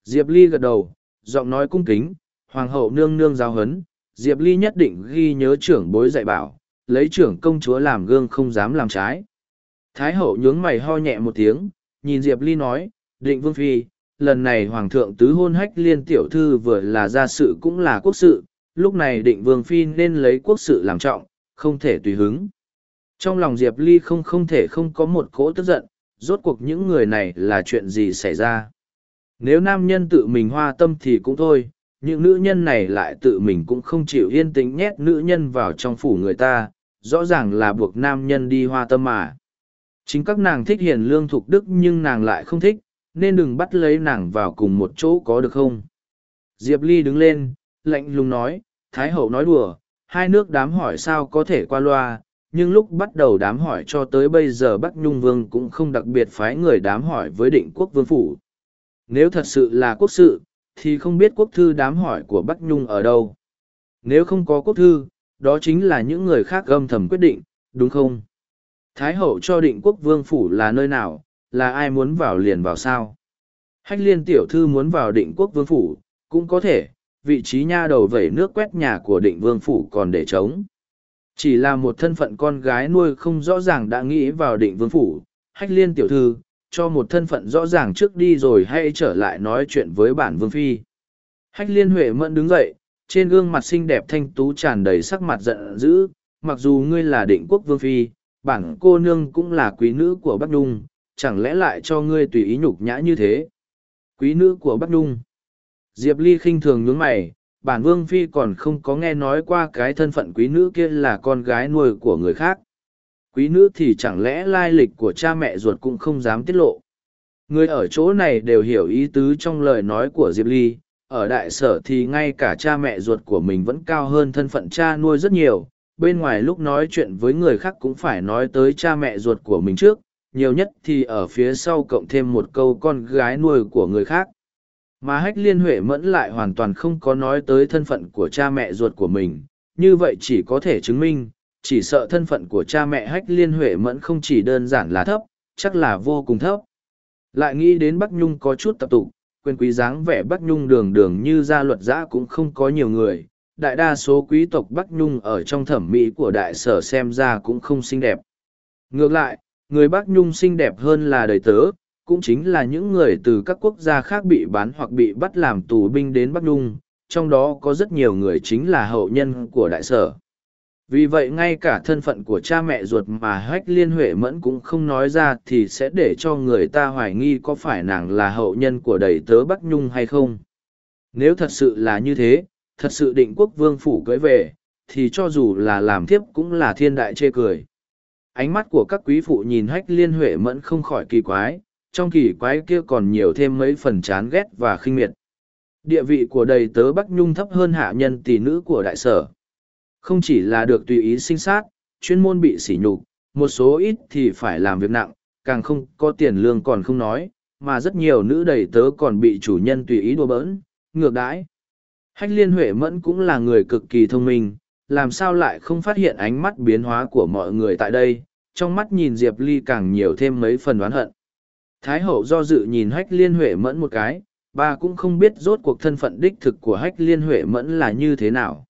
Diệp Ly gật đầu, giọng nói cung kính, hoàng hậu nương nương giáo hấn, Diệp Ly nhất định ghi nhớ trưởng bối dạy bảo, lấy trưởng công chúa làm gương không dám làm trái. Thái hậu nhướng mày ho nhẹ một tiếng, nhìn Diệp Ly nói, định vương phi, lần này hoàng thượng tứ hôn hách liên tiểu thư vừa là gia sự cũng là quốc sự, lúc này định vương phi nên lấy quốc sự làm trọng, không thể tùy hứng. Trong lòng Diệp Ly không không thể không có một cỗ tức giận, rốt cuộc những người này là chuyện gì xảy ra. Nếu nam nhân tự mình hoa tâm thì cũng thôi, những nữ nhân này lại tự mình cũng không chịu yên tĩnh nhét nữ nhân vào trong phủ người ta, rõ ràng là buộc nam nhân đi hoa tâm mà. Chính các nàng thích hiền lương thục đức nhưng nàng lại không thích, nên đừng bắt lấy nàng vào cùng một chỗ có được không? Diệp Ly đứng lên, lạnh lùng nói, Thái hậu nói đùa, hai nước đám hỏi sao có thể qua loa, nhưng lúc bắt đầu đám hỏi cho tới bây giờ Bắc Nhung Vương cũng không đặc biệt phái người đám hỏi với định quốc vương phủ. Nếu thật sự là quốc sự, thì không biết quốc thư đám hỏi của Bắc Nhung ở đâu. Nếu không có quốc thư, đó chính là những người khác âm thầm quyết định, đúng không? Thái hậu cho định quốc vương phủ là nơi nào, là ai muốn vào liền vào sao? Hách liên tiểu thư muốn vào định quốc vương phủ, cũng có thể, vị trí nha đầu vẩy nước quét nhà của định vương phủ còn để trống. Chỉ là một thân phận con gái nuôi không rõ ràng đã nghĩ vào định vương phủ, hách liên tiểu thư, cho một thân phận rõ ràng trước đi rồi hay trở lại nói chuyện với bản vương phi. Hách liên huệ mẫn đứng dậy, trên gương mặt xinh đẹp thanh tú tràn đầy sắc mặt giận dữ, mặc dù ngươi là định quốc vương phi, bản cô nương cũng là quý nữ của Bắc Đung, chẳng lẽ lại cho ngươi tùy ý nhục nhã như thế? Quý nữ của Bắc Nhung. Diệp Ly khinh thường nhướng mày, bản vương phi còn không có nghe nói qua cái thân phận quý nữ kia là con gái nuôi của người khác. Quý nữ thì chẳng lẽ lai lịch của cha mẹ ruột cũng không dám tiết lộ. Người ở chỗ này đều hiểu ý tứ trong lời nói của Diệp Ly, ở đại sở thì ngay cả cha mẹ ruột của mình vẫn cao hơn thân phận cha nuôi rất nhiều, bên ngoài lúc nói chuyện với người khác cũng phải nói tới cha mẹ ruột của mình trước, nhiều nhất thì ở phía sau cộng thêm một câu con gái nuôi của người khác. Mà hách liên huệ mẫn lại hoàn toàn không có nói tới thân phận của cha mẹ ruột của mình, như vậy chỉ có thể chứng minh, chỉ sợ thân phận của cha mẹ hách liên huệ mẫn không chỉ đơn giản là thấp, chắc là vô cùng thấp. Lại nghĩ đến Bắc Nhung có chút tập tụ, quyền quý dáng vẻ Bắc Nhung đường đường như gia luật giã cũng không có nhiều người, đại đa số quý tộc Bắc Nhung ở trong thẩm mỹ của đại sở xem ra cũng không xinh đẹp. Ngược lại, người Bắc Nhung xinh đẹp hơn là đời tớ, cũng chính là những người từ các quốc gia khác bị bán hoặc bị bắt làm tù binh đến Bắc Nhung, trong đó có rất nhiều người chính là hậu nhân của đại sở. Vì vậy ngay cả thân phận của cha mẹ ruột mà hách liên huệ mẫn cũng không nói ra thì sẽ để cho người ta hoài nghi có phải nàng là hậu nhân của đầy tớ Bắc Nhung hay không. Nếu thật sự là như thế, thật sự định quốc vương phủ cưỡi về, thì cho dù là làm thiếp cũng là thiên đại chê cười. Ánh mắt của các quý phụ nhìn hách liên huệ mẫn không khỏi kỳ quái, trong kỳ quái kia còn nhiều thêm mấy phần chán ghét và khinh miệt. Địa vị của đầy tớ Bắc Nhung thấp hơn hạ nhân tỷ nữ của đại sở. Không chỉ là được tùy ý sinh sát, chuyên môn bị sỉ nhục, một số ít thì phải làm việc nặng, càng không có tiền lương còn không nói, mà rất nhiều nữ đầy tớ còn bị chủ nhân tùy ý đùa bỡn, ngược đãi. Hách liên huệ mẫn cũng là người cực kỳ thông minh, làm sao lại không phát hiện ánh mắt biến hóa của mọi người tại đây, trong mắt nhìn Diệp Ly càng nhiều thêm mấy phần oán hận. Thái hậu do dự nhìn hách liên huệ mẫn một cái, bà cũng không biết rốt cuộc thân phận đích thực của hách liên huệ mẫn là như thế nào.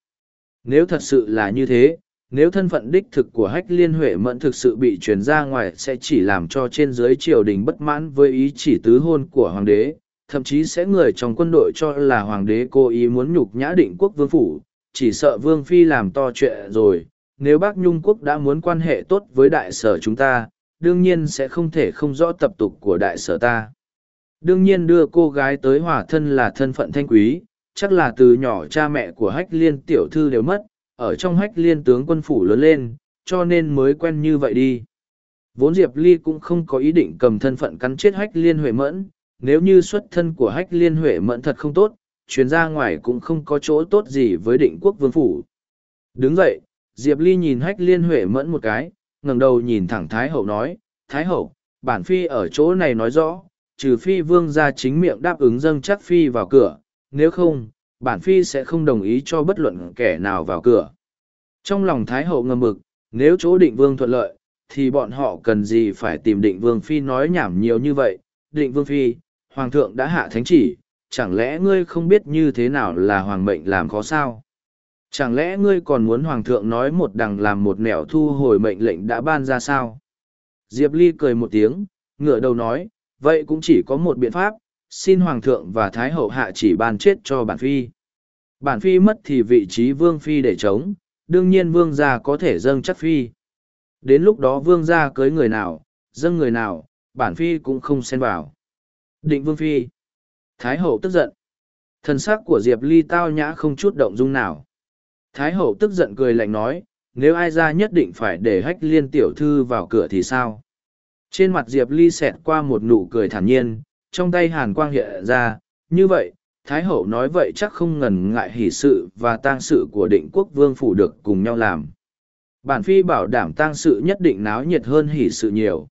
Nếu thật sự là như thế, nếu thân phận đích thực của hách liên huệ mẫn thực sự bị truyền ra ngoài sẽ chỉ làm cho trên dưới triều đình bất mãn với ý chỉ tứ hôn của hoàng đế thậm chí sẽ người trong quân đội cho là hoàng đế cố ý muốn nhục nhã định quốc vương phủ chỉ sợ vương phi làm to chuyện rồi nếu bác nhung quốc đã muốn quan hệ tốt với đại sở chúng ta đương nhiên sẽ không thể không rõ tập tục của đại sở ta đương nhiên đưa cô gái tới hòa thân là thân phận thanh quý chắc là từ nhỏ cha mẹ của hách liên tiểu thư đều mất ở trong hách liên tướng quân phủ lớn lên, cho nên mới quen như vậy đi. Vốn Diệp Ly cũng không có ý định cầm thân phận cắn chết hách liên huệ mẫn, nếu như xuất thân của hách liên huệ mẫn thật không tốt, chuyến ra ngoài cũng không có chỗ tốt gì với định quốc vương phủ. Đứng dậy, Diệp Ly nhìn hách liên huệ mẫn một cái, ngẩng đầu nhìn thẳng Thái Hậu nói, Thái Hậu, bản phi ở chỗ này nói rõ, trừ phi vương ra chính miệng đáp ứng dâng chắc phi vào cửa, nếu không, bản phi sẽ không đồng ý cho bất luận kẻ nào vào cửa. Trong lòng Thái Hậu ngầm mực, nếu chỗ định vương thuận lợi, thì bọn họ cần gì phải tìm định vương phi nói nhảm nhiều như vậy. Định vương phi, hoàng thượng đã hạ thánh chỉ, chẳng lẽ ngươi không biết như thế nào là hoàng mệnh làm khó sao? Chẳng lẽ ngươi còn muốn hoàng thượng nói một đằng làm một nẻo thu hồi mệnh lệnh đã ban ra sao? Diệp Ly cười một tiếng, ngửa đầu nói, vậy cũng chỉ có một biện pháp, xin hoàng thượng và thái hậu hạ chỉ ban chết cho bản phi. Bản phi mất thì vị trí vương phi để chống, đương nhiên vương gia có thể dâng chắc phi. Đến lúc đó vương gia cưới người nào, dâng người nào, bản phi cũng không xen vào. Định vương phi. Thái hậu tức giận. Thần sắc của Diệp Ly tao nhã không chút động dung nào. Thái hậu tức giận cười lạnh nói, nếu ai ra nhất định phải để hách liên tiểu thư vào cửa thì sao? Trên mặt Diệp Ly xẹt qua một nụ cười thản nhiên, trong tay hàn quang hiện ra, như vậy, Thái Hậu nói vậy chắc không ngần ngại hỷ sự và tang sự của định quốc vương phủ được cùng nhau làm. Bản phi bảo đảm tang sự nhất định náo nhiệt hơn hỷ sự nhiều.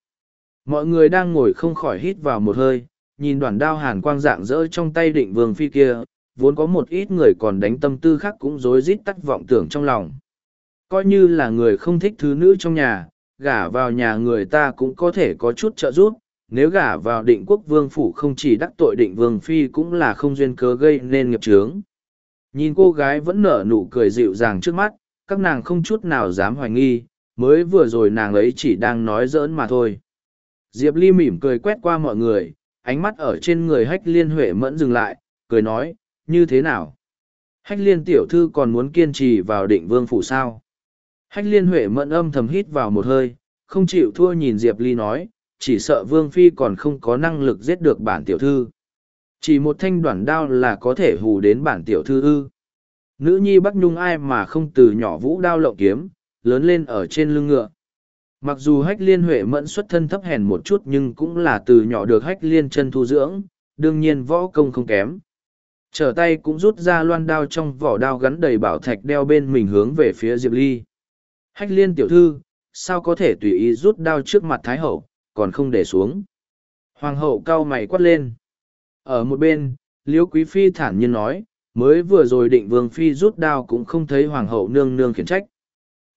Mọi người đang ngồi không khỏi hít vào một hơi, nhìn đoàn đao hàn quang dạng dỡ trong tay định vương phi kia, vốn có một ít người còn đánh tâm tư khác cũng rối rít tắt vọng tưởng trong lòng. Coi như là người không thích thứ nữ trong nhà, gả vào nhà người ta cũng có thể có chút trợ giúp, nếu gả vào định quốc vương phủ không chỉ đắc tội định vương phi cũng là không duyên cớ gây nên nghiệp trướng. Nhìn cô gái vẫn nở nụ cười dịu dàng trước mắt, các nàng không chút nào dám hoài nghi, mới vừa rồi nàng ấy chỉ đang nói dỡn mà thôi. Diệp Ly mỉm cười quét qua mọi người, ánh mắt ở trên người hách liên huệ mẫn dừng lại, cười nói, như thế nào? Hách liên tiểu thư còn muốn kiên trì vào định vương phủ sao? Hách liên huệ mẫn âm thầm hít vào một hơi, không chịu thua nhìn Diệp Ly nói, chỉ sợ vương phi còn không có năng lực giết được bản tiểu thư chỉ một thanh đoản đao là có thể hù đến bản tiểu thư ư nữ nhi bắc nhung ai mà không từ nhỏ vũ đao lộng kiếm lớn lên ở trên lưng ngựa mặc dù hách liên huệ mẫn xuất thân thấp hèn một chút nhưng cũng là từ nhỏ được hách liên chân thu dưỡng đương nhiên võ công không kém trở tay cũng rút ra loan đao trong vỏ đao gắn đầy bảo thạch đeo bên mình hướng về phía diệp ly hách liên tiểu thư sao có thể tùy ý rút đao trước mặt thái hậu còn không để xuống. Hoàng hậu cao mày quát lên. Ở một bên, Liễu Quý Phi thản nhiên nói, mới vừa rồi định vương phi rút đao cũng không thấy hoàng hậu nương nương khiển trách.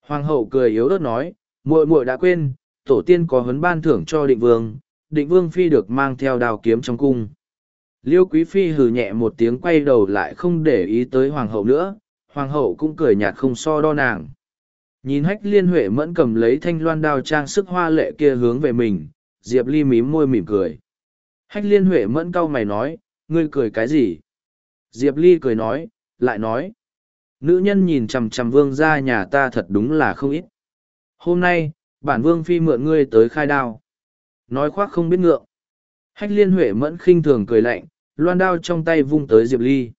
Hoàng hậu cười yếu ớt nói, muội muội đã quên, tổ tiên có huấn ban thưởng cho định vương, định vương phi được mang theo đao kiếm trong cung. Liêu quý phi hừ nhẹ một tiếng quay đầu lại không để ý tới hoàng hậu nữa, hoàng hậu cũng cười nhạt không so đo nàng. Nhìn hách liên huệ mẫn cầm lấy thanh loan đao trang sức hoa lệ kia hướng về mình, Diệp Ly mím môi mỉm cười. Hách liên huệ mẫn cau mày nói, ngươi cười cái gì? Diệp Ly cười nói, lại nói. Nữ nhân nhìn chằm chằm vương ra nhà ta thật đúng là không ít. Hôm nay, bản vương phi mượn ngươi tới khai đao. Nói khoác không biết ngượng. Hách liên huệ mẫn khinh thường cười lạnh, loan đao trong tay vung tới Diệp Ly.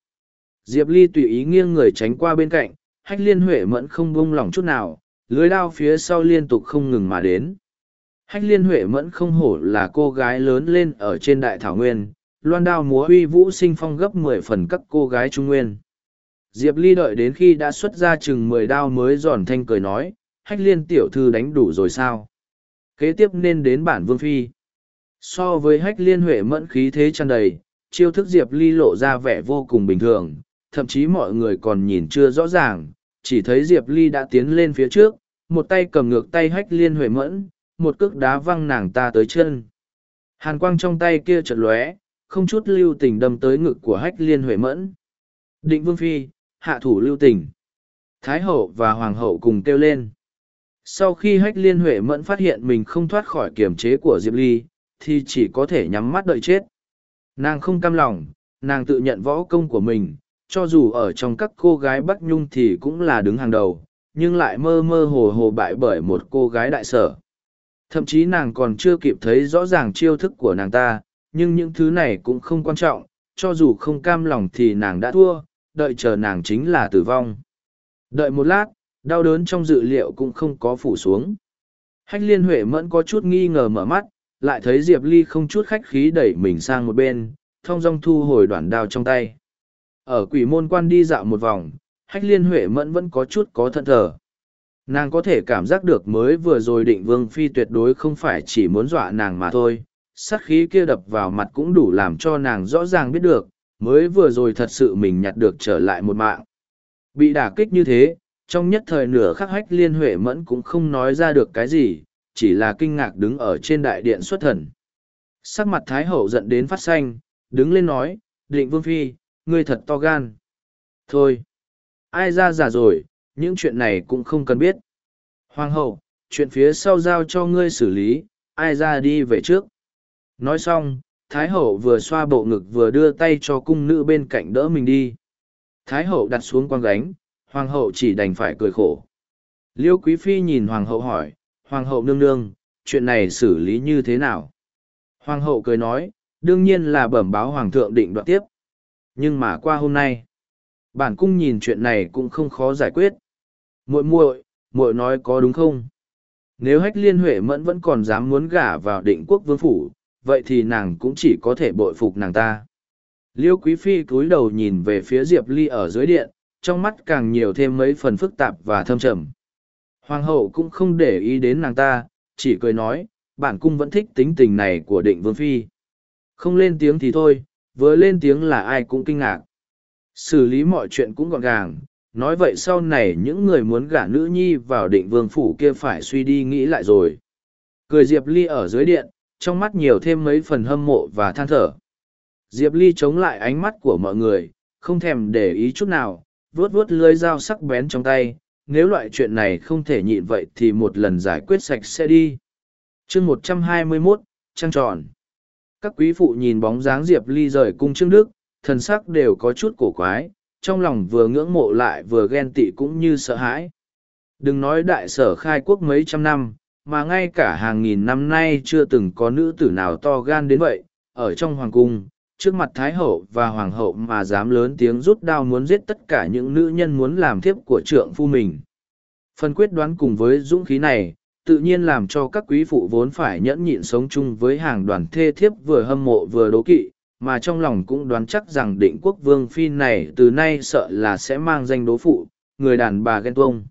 Diệp Ly tùy ý nghiêng người tránh qua bên cạnh, hách liên huệ mẫn không buông lỏng chút nào lưới đao phía sau liên tục không ngừng mà đến hách liên huệ mẫn không hổ là cô gái lớn lên ở trên đại thảo nguyên loan đao múa uy vũ sinh phong gấp mười phần các cô gái trung nguyên diệp ly đợi đến khi đã xuất ra chừng mười đao mới giòn thanh cười nói hách liên tiểu thư đánh đủ rồi sao? Kế tiếp nên đến bản vương phi. So với hách liên huệ mẫn khí thế tràn đầy chiêu thức diệp ly lộ ra vẻ vô cùng bình thường thậm chí mọi người còn nhìn chưa rõ ràng chỉ thấy Diệp Ly đã tiến lên phía trước, một tay cầm ngược tay hách liên huệ mẫn, một cước đá văng nàng ta tới chân. hàn quang trong tay kia chật lóe không chút lưu tình đâm tới ngực của hách liên huệ mẫn. Định vương phi hạ thủ lưu tình. Thái hậu và hoàng hậu cùng kêu lên sau khi hách liên huệ mẫn phát hiện mình không thoát khỏi kiềm chế của diệp ly, thì chỉ có thể nhắm mắt đợi chết. Nàng không cam lòng, nàng tự nhận võ công của mình, cho dù ở trong các cô gái bắc nhung thì cũng là đứng hàng đầu, nhưng lại mơ mơ hồ hồ bại bởi một cô gái đại sở. Thậm chí nàng còn chưa kịp thấy rõ ràng chiêu thức của nàng ta, nhưng những thứ này cũng không quan trọng, cho dù không cam lòng thì nàng đã thua, đợi chờ nàng chính là tử vong. Đợi một lát đau đớn trong dự liệu cũng không có phủ xuống. Hách liên huệ mẫn có chút nghi ngờ mở mắt, lại thấy diệp ly không chút khách khí đẩy mình sang một bên thong dong thu hồi đoạn đao trong tay. Ở quỷ môn quan đi dạo một vòng, hách liên huệ mẫn vẫn có chút có thận thờ. Nàng có thể cảm giác được mới vừa rồi định vương phi tuyệt đối không phải chỉ muốn dọa nàng mà thôi, sát khí kia đập vào mặt cũng đủ làm cho nàng rõ ràng biết được, mới vừa rồi thật sự mình nhặt được trở lại một mạng. Bị đả kích như thế trong nhất thời nửa khắc hách liên huệ mẫn cũng không nói ra được cái gì, chỉ là kinh ngạc đứng ở trên đại điện xuất thần. Sắc mặt thái hậu giận đến phát xanh, đứng lên nói, định vương phi, ngươi thật to gan. Thôi, ai ra già rồi, những chuyện này cũng không cần biết. Hoàng hậu, chuyện phía sau giao cho ngươi xử lý, ai ra đi về trước. Nói xong, thái hậu vừa xoa bộ ngực vừa đưa tay cho cung nữ bên cạnh đỡ mình đi. Thái hậu đặt xuống quang gánh hoàng hậu chỉ đành phải cười khổ. Liêu quý phi nhìn hoàng hậu hỏi, hoàng hậu nương nương, chuyện này xử lý như thế nào? Hoàng hậu cười nói, đương nhiên là bẩm báo hoàng thượng định đoạt tiếp. Nhưng mà qua hôm nay, bản cung nhìn chuyện này cũng không khó giải quyết. Muội muội muội nói có đúng không? Nếu hách liên huệ mẫn vẫn còn dám muốn gả vào định quốc vương phủ, vậy thì nàng cũng chỉ có thể bội phục nàng ta. Liêu quý phi cúi đầu nhìn về phía diệp ly ở dưới điện trong mắt càng nhiều thêm mấy phần phức tạp và thâm trầm. Hoàng hậu cũng không để ý đến nàng ta, chỉ cười nói, bản cung vẫn thích tính tình này của định vương phi. Không lên tiếng thì thôi, vừa lên tiếng là ai cũng kinh ngạc. Xử lý mọi chuyện cũng gọn gàng, nói vậy sau này những người muốn gả nữ nhi vào định vương phủ kia phải suy đi nghĩ lại rồi. Cười diệp ly ở dưới điện, trong mắt nhiều thêm mấy phần hâm mộ và than thở. Diệp ly chống lại ánh mắt của mọi người, không thèm để ý chút nào vuốt vuốt lưới dao sắc bén trong tay, nếu loại chuyện này không thể nhịn vậy thì một lần giải quyết sạch sẽ đi. Chương một trăm hai mươi mốt, trăng tròn. Các quý phụ nhìn bóng dáng diệp ly rời cung trương đức, thần sắc đều có chút cổ quái, trong lòng vừa ngưỡng mộ lại vừa ghen tị cũng như sợ hãi. Đừng nói đại sở khai quốc mấy trăm năm, mà ngay cả hàng nghìn năm nay chưa từng có nữ tử nào to gan đến vậy, ở trong hoàng cung trước mặt thái hậu và hoàng hậu mà dám lớn tiếng rút đao muốn giết tất cả những nữ nhân muốn làm thiếp của trượng phu mình. Phần quyết đoán cùng với dũng khí này, tự nhiên làm cho các quý phụ vốn phải nhẫn nhịn sống chung với hàng đoàn thê thiếp vừa hâm mộ vừa đố kỵ, mà trong lòng cũng đoán chắc rằng định quốc vương phi này từ nay sợ là sẽ mang danh đố phụ, người đàn bà ghen tuông.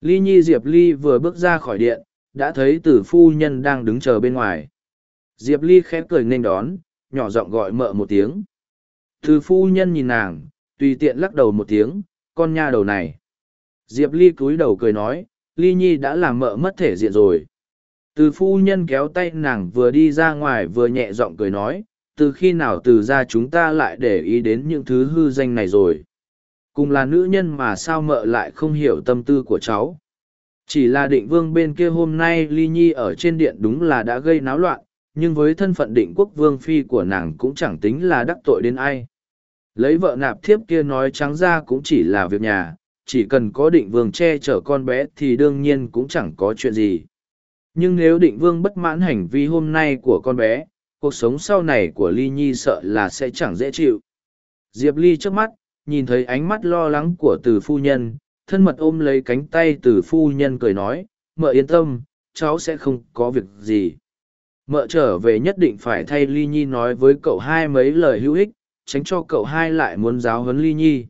Ly nhi diệp ly vừa bước ra khỏi điện, đã thấy tử phu nhân đang đứng chờ bên ngoài. Diệp ly khẽ cười nên đón nhỏ giọng gọi mợ một tiếng. Thư phu nhân nhìn nàng, tùy tiện lắc đầu một tiếng, con nha đầu này. Diệp ly cúi đầu cười nói, ly nhi đã làm mợ mất thể diện rồi. Từ phu nhân kéo tay nàng vừa đi ra ngoài vừa nhẹ giọng cười nói, từ khi nào từ ra chúng ta lại để ý đến những thứ hư danh này rồi. Cùng là nữ nhân mà sao mợ lại không hiểu tâm tư của cháu. Chỉ là định vương bên kia hôm nay ly nhi ở trên điện đúng là đã gây náo loạn nhưng với thân phận định quốc vương phi của nàng cũng chẳng tính là đắc tội đến ai. Lấy vợ nạp thiếp kia nói trắng ra cũng chỉ là việc nhà, chỉ cần có định vương che chở con bé thì đương nhiên cũng chẳng có chuyện gì. Nhưng nếu định vương bất mãn hành vi hôm nay của con bé, cuộc sống sau này của ly nhi sợ là sẽ chẳng dễ chịu. Diệp ly trước mắt, nhìn thấy ánh mắt lo lắng của từ phu nhân, thân mật ôm lấy cánh tay từ phu nhân cười nói, mợ yên tâm, cháu sẽ không có việc gì mợ trở về nhất định phải thay ly nhi nói với cậu hai mấy lời hữu ích, tránh cho cậu hai lại muốn giáo huấn ly nhi.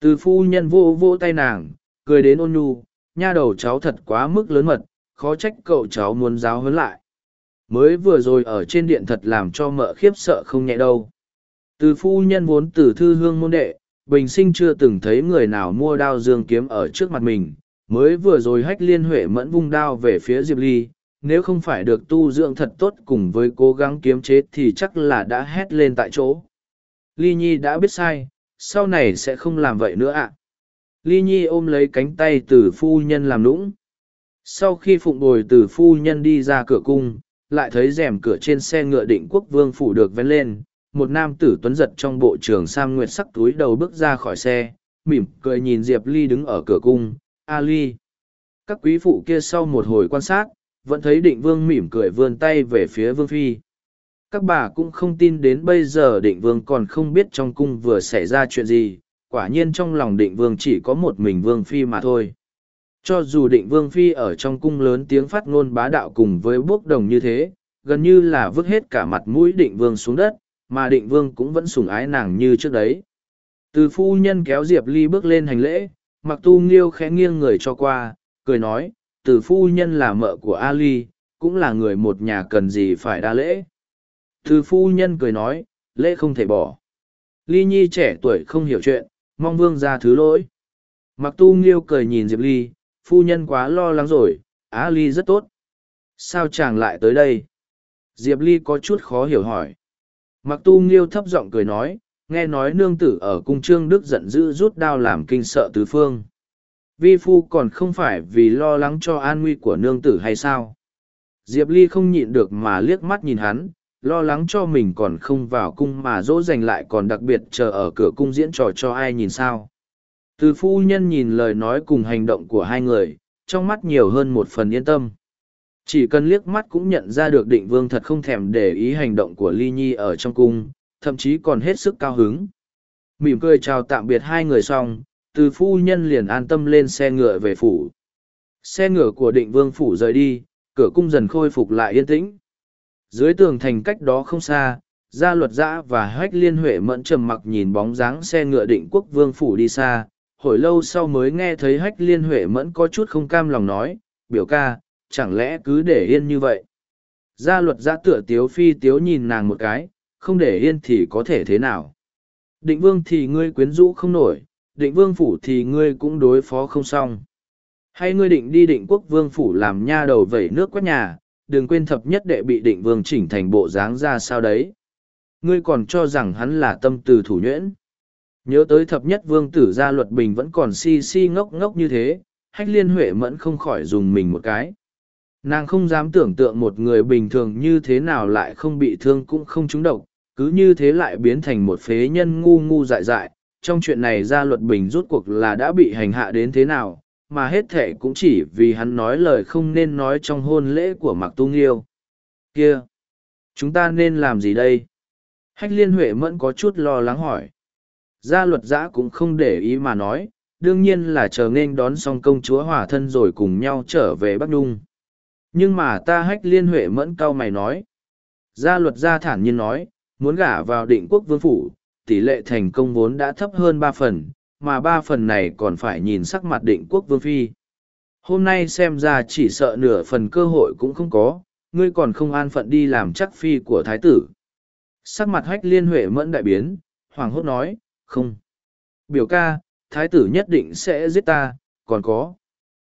Từ phu nhân vô vô tay nàng, cười đến ôn nhu, nha đầu cháu thật quá mức lớn mật, khó trách cậu cháu muốn giáo huấn lại. Mới vừa rồi ở trên điện thật làm cho mợ khiếp sợ không nhẹ đâu. Từ phu nhân vốn từ thư hương môn đệ, bình sinh chưa từng thấy người nào mua đao dương kiếm ở trước mặt mình. Mới vừa rồi hách liên huệ mẫn vung đao về phía diệp ly nếu không phải được tu dưỡng thật tốt cùng với cố gắng kiếm chế thì chắc là đã hét lên tại chỗ. Ly Nhi đã biết sai, sau này sẽ không làm vậy nữa ạ. Ly Nhi ôm lấy cánh tay từ phu nhân làm nũng. Sau khi phụng bồi từ phu nhân đi ra cửa cung, lại thấy rèm cửa trên xe ngựa định quốc vương phủ được vén lên, một nam tử tuấn giật trong bộ trường sam nguyệt sắc túi đầu bước ra khỏi xe, mỉm cười nhìn Diệp Ly đứng ở cửa cung, A Ly. Các quý phụ kia sau một hồi quan sát, vẫn thấy định vương mỉm cười vươn tay về phía vương phi. Các bà cũng không tin đến bây giờ định vương còn không biết trong cung vừa xảy ra chuyện gì, quả nhiên trong lòng định vương chỉ có một mình vương phi mà thôi. Cho dù định vương phi ở trong cung lớn tiếng phát ngôn bá đạo cùng với bốc đồng như thế, gần như là vứt hết cả mặt mũi định vương xuống đất, mà định vương cũng vẫn sủng ái nàng như trước đấy. Từ phu nhân kéo Diệp Ly bước lên hành lễ, mặc tu nghiêu khẽ nghiêng người cho qua, cười nói, từ phu nhân là mợ của Ali, cũng là người một nhà cần gì phải đa lễ. Từ phu nhân cười nói, lễ không thể bỏ. Ly Nhi trẻ tuổi không hiểu chuyện, mong vương ra thứ lỗi. Mặc tu nghiêu cười nhìn Diệp Ly, phu nhân quá lo lắng rồi, Á Ly rất tốt. Sao chàng lại tới đây? Diệp Ly có chút khó hiểu hỏi. Mặc tu nghiêu thấp giọng cười nói, nghe nói nương tử ở cung trương đức giận dữ rút đao làm kinh sợ tứ phương. Vi phu còn không phải vì lo lắng cho an nguy của nương tử hay sao? Diệp Ly không nhịn được mà liếc mắt nhìn hắn, lo lắng cho mình còn không vào cung mà dỗ dành lại còn đặc biệt chờ ở cửa cung diễn trò cho ai nhìn sao. Từ phu nhân nhìn lời nói cùng hành động của hai người, trong mắt nhiều hơn một phần yên tâm. Chỉ cần liếc mắt cũng nhận ra được định vương thật không thèm để ý hành động của Ly Nhi ở trong cung, thậm chí còn hết sức cao hứng. Mỉm cười chào tạm biệt hai người xong, từ phu nhân liền an tâm lên xe ngựa về phủ. Xe ngựa của định vương phủ rời đi, cửa cung dần khôi phục lại yên tĩnh. Dưới tường thành cách đó không xa, gia luật giã và hách liên huệ mẫn trầm mặc nhìn bóng dáng xe ngựa định quốc vương phủ đi xa, hồi lâu sau mới nghe thấy hách liên huệ mẫn có chút không cam lòng nói, biểu ca, chẳng lẽ cứ để yên như vậy. Gia luật giã tựa tiếu phi tiếu nhìn nàng một cái, không để yên thì có thể thế nào. Định vương thì ngươi quyến rũ không nổi, định vương phủ thì ngươi cũng đối phó không xong. Hay ngươi định đi định quốc vương phủ làm nha đầu vẩy nước quét nhà, đừng quên thập nhất đệ bị định vương chỉnh thành bộ dáng ra sao đấy. Ngươi còn cho rằng hắn là tâm từ thủ nhuyễn. Nhớ tới thập nhất vương tử gia luật bình vẫn còn si si ngốc ngốc như thế, hách liên huệ mẫn không khỏi dùng mình một cái. Nàng không dám tưởng tượng một người bình thường như thế nào lại không bị thương cũng không trúng độc, cứ như thế lại biến thành một phế nhân ngu ngu dại dại. Trong chuyện này gia luật bình rút cuộc là đã bị hành hạ đến thế nào, mà hết thệ cũng chỉ vì hắn nói lời không nên nói trong hôn lễ của Mạc Tu Nghiêu. Kia! Chúng ta nên làm gì đây? Hách liên huệ mẫn có chút lo lắng hỏi. Gia luật giã cũng không để ý mà nói, đương nhiên là chờ nên đón xong công chúa hòa thân rồi cùng nhau trở về Bắc Nhung. Nhưng mà ta hách liên huệ mẫn cau mày nói. Gia luật gia thản nhiên nói, muốn gả vào định quốc vương phủ, tỷ lệ thành công vốn đã thấp hơn ba phần, mà ba phần này còn phải nhìn sắc mặt định quốc vương phi. Hôm nay xem ra chỉ sợ nửa phần cơ hội cũng không có, ngươi còn không an phận đi làm chắc phi của thái tử. Sắc mặt hách liên huệ mẫn đại biến, hoàng hốt nói, không. Biểu ca, thái tử nhất định sẽ giết ta, còn có.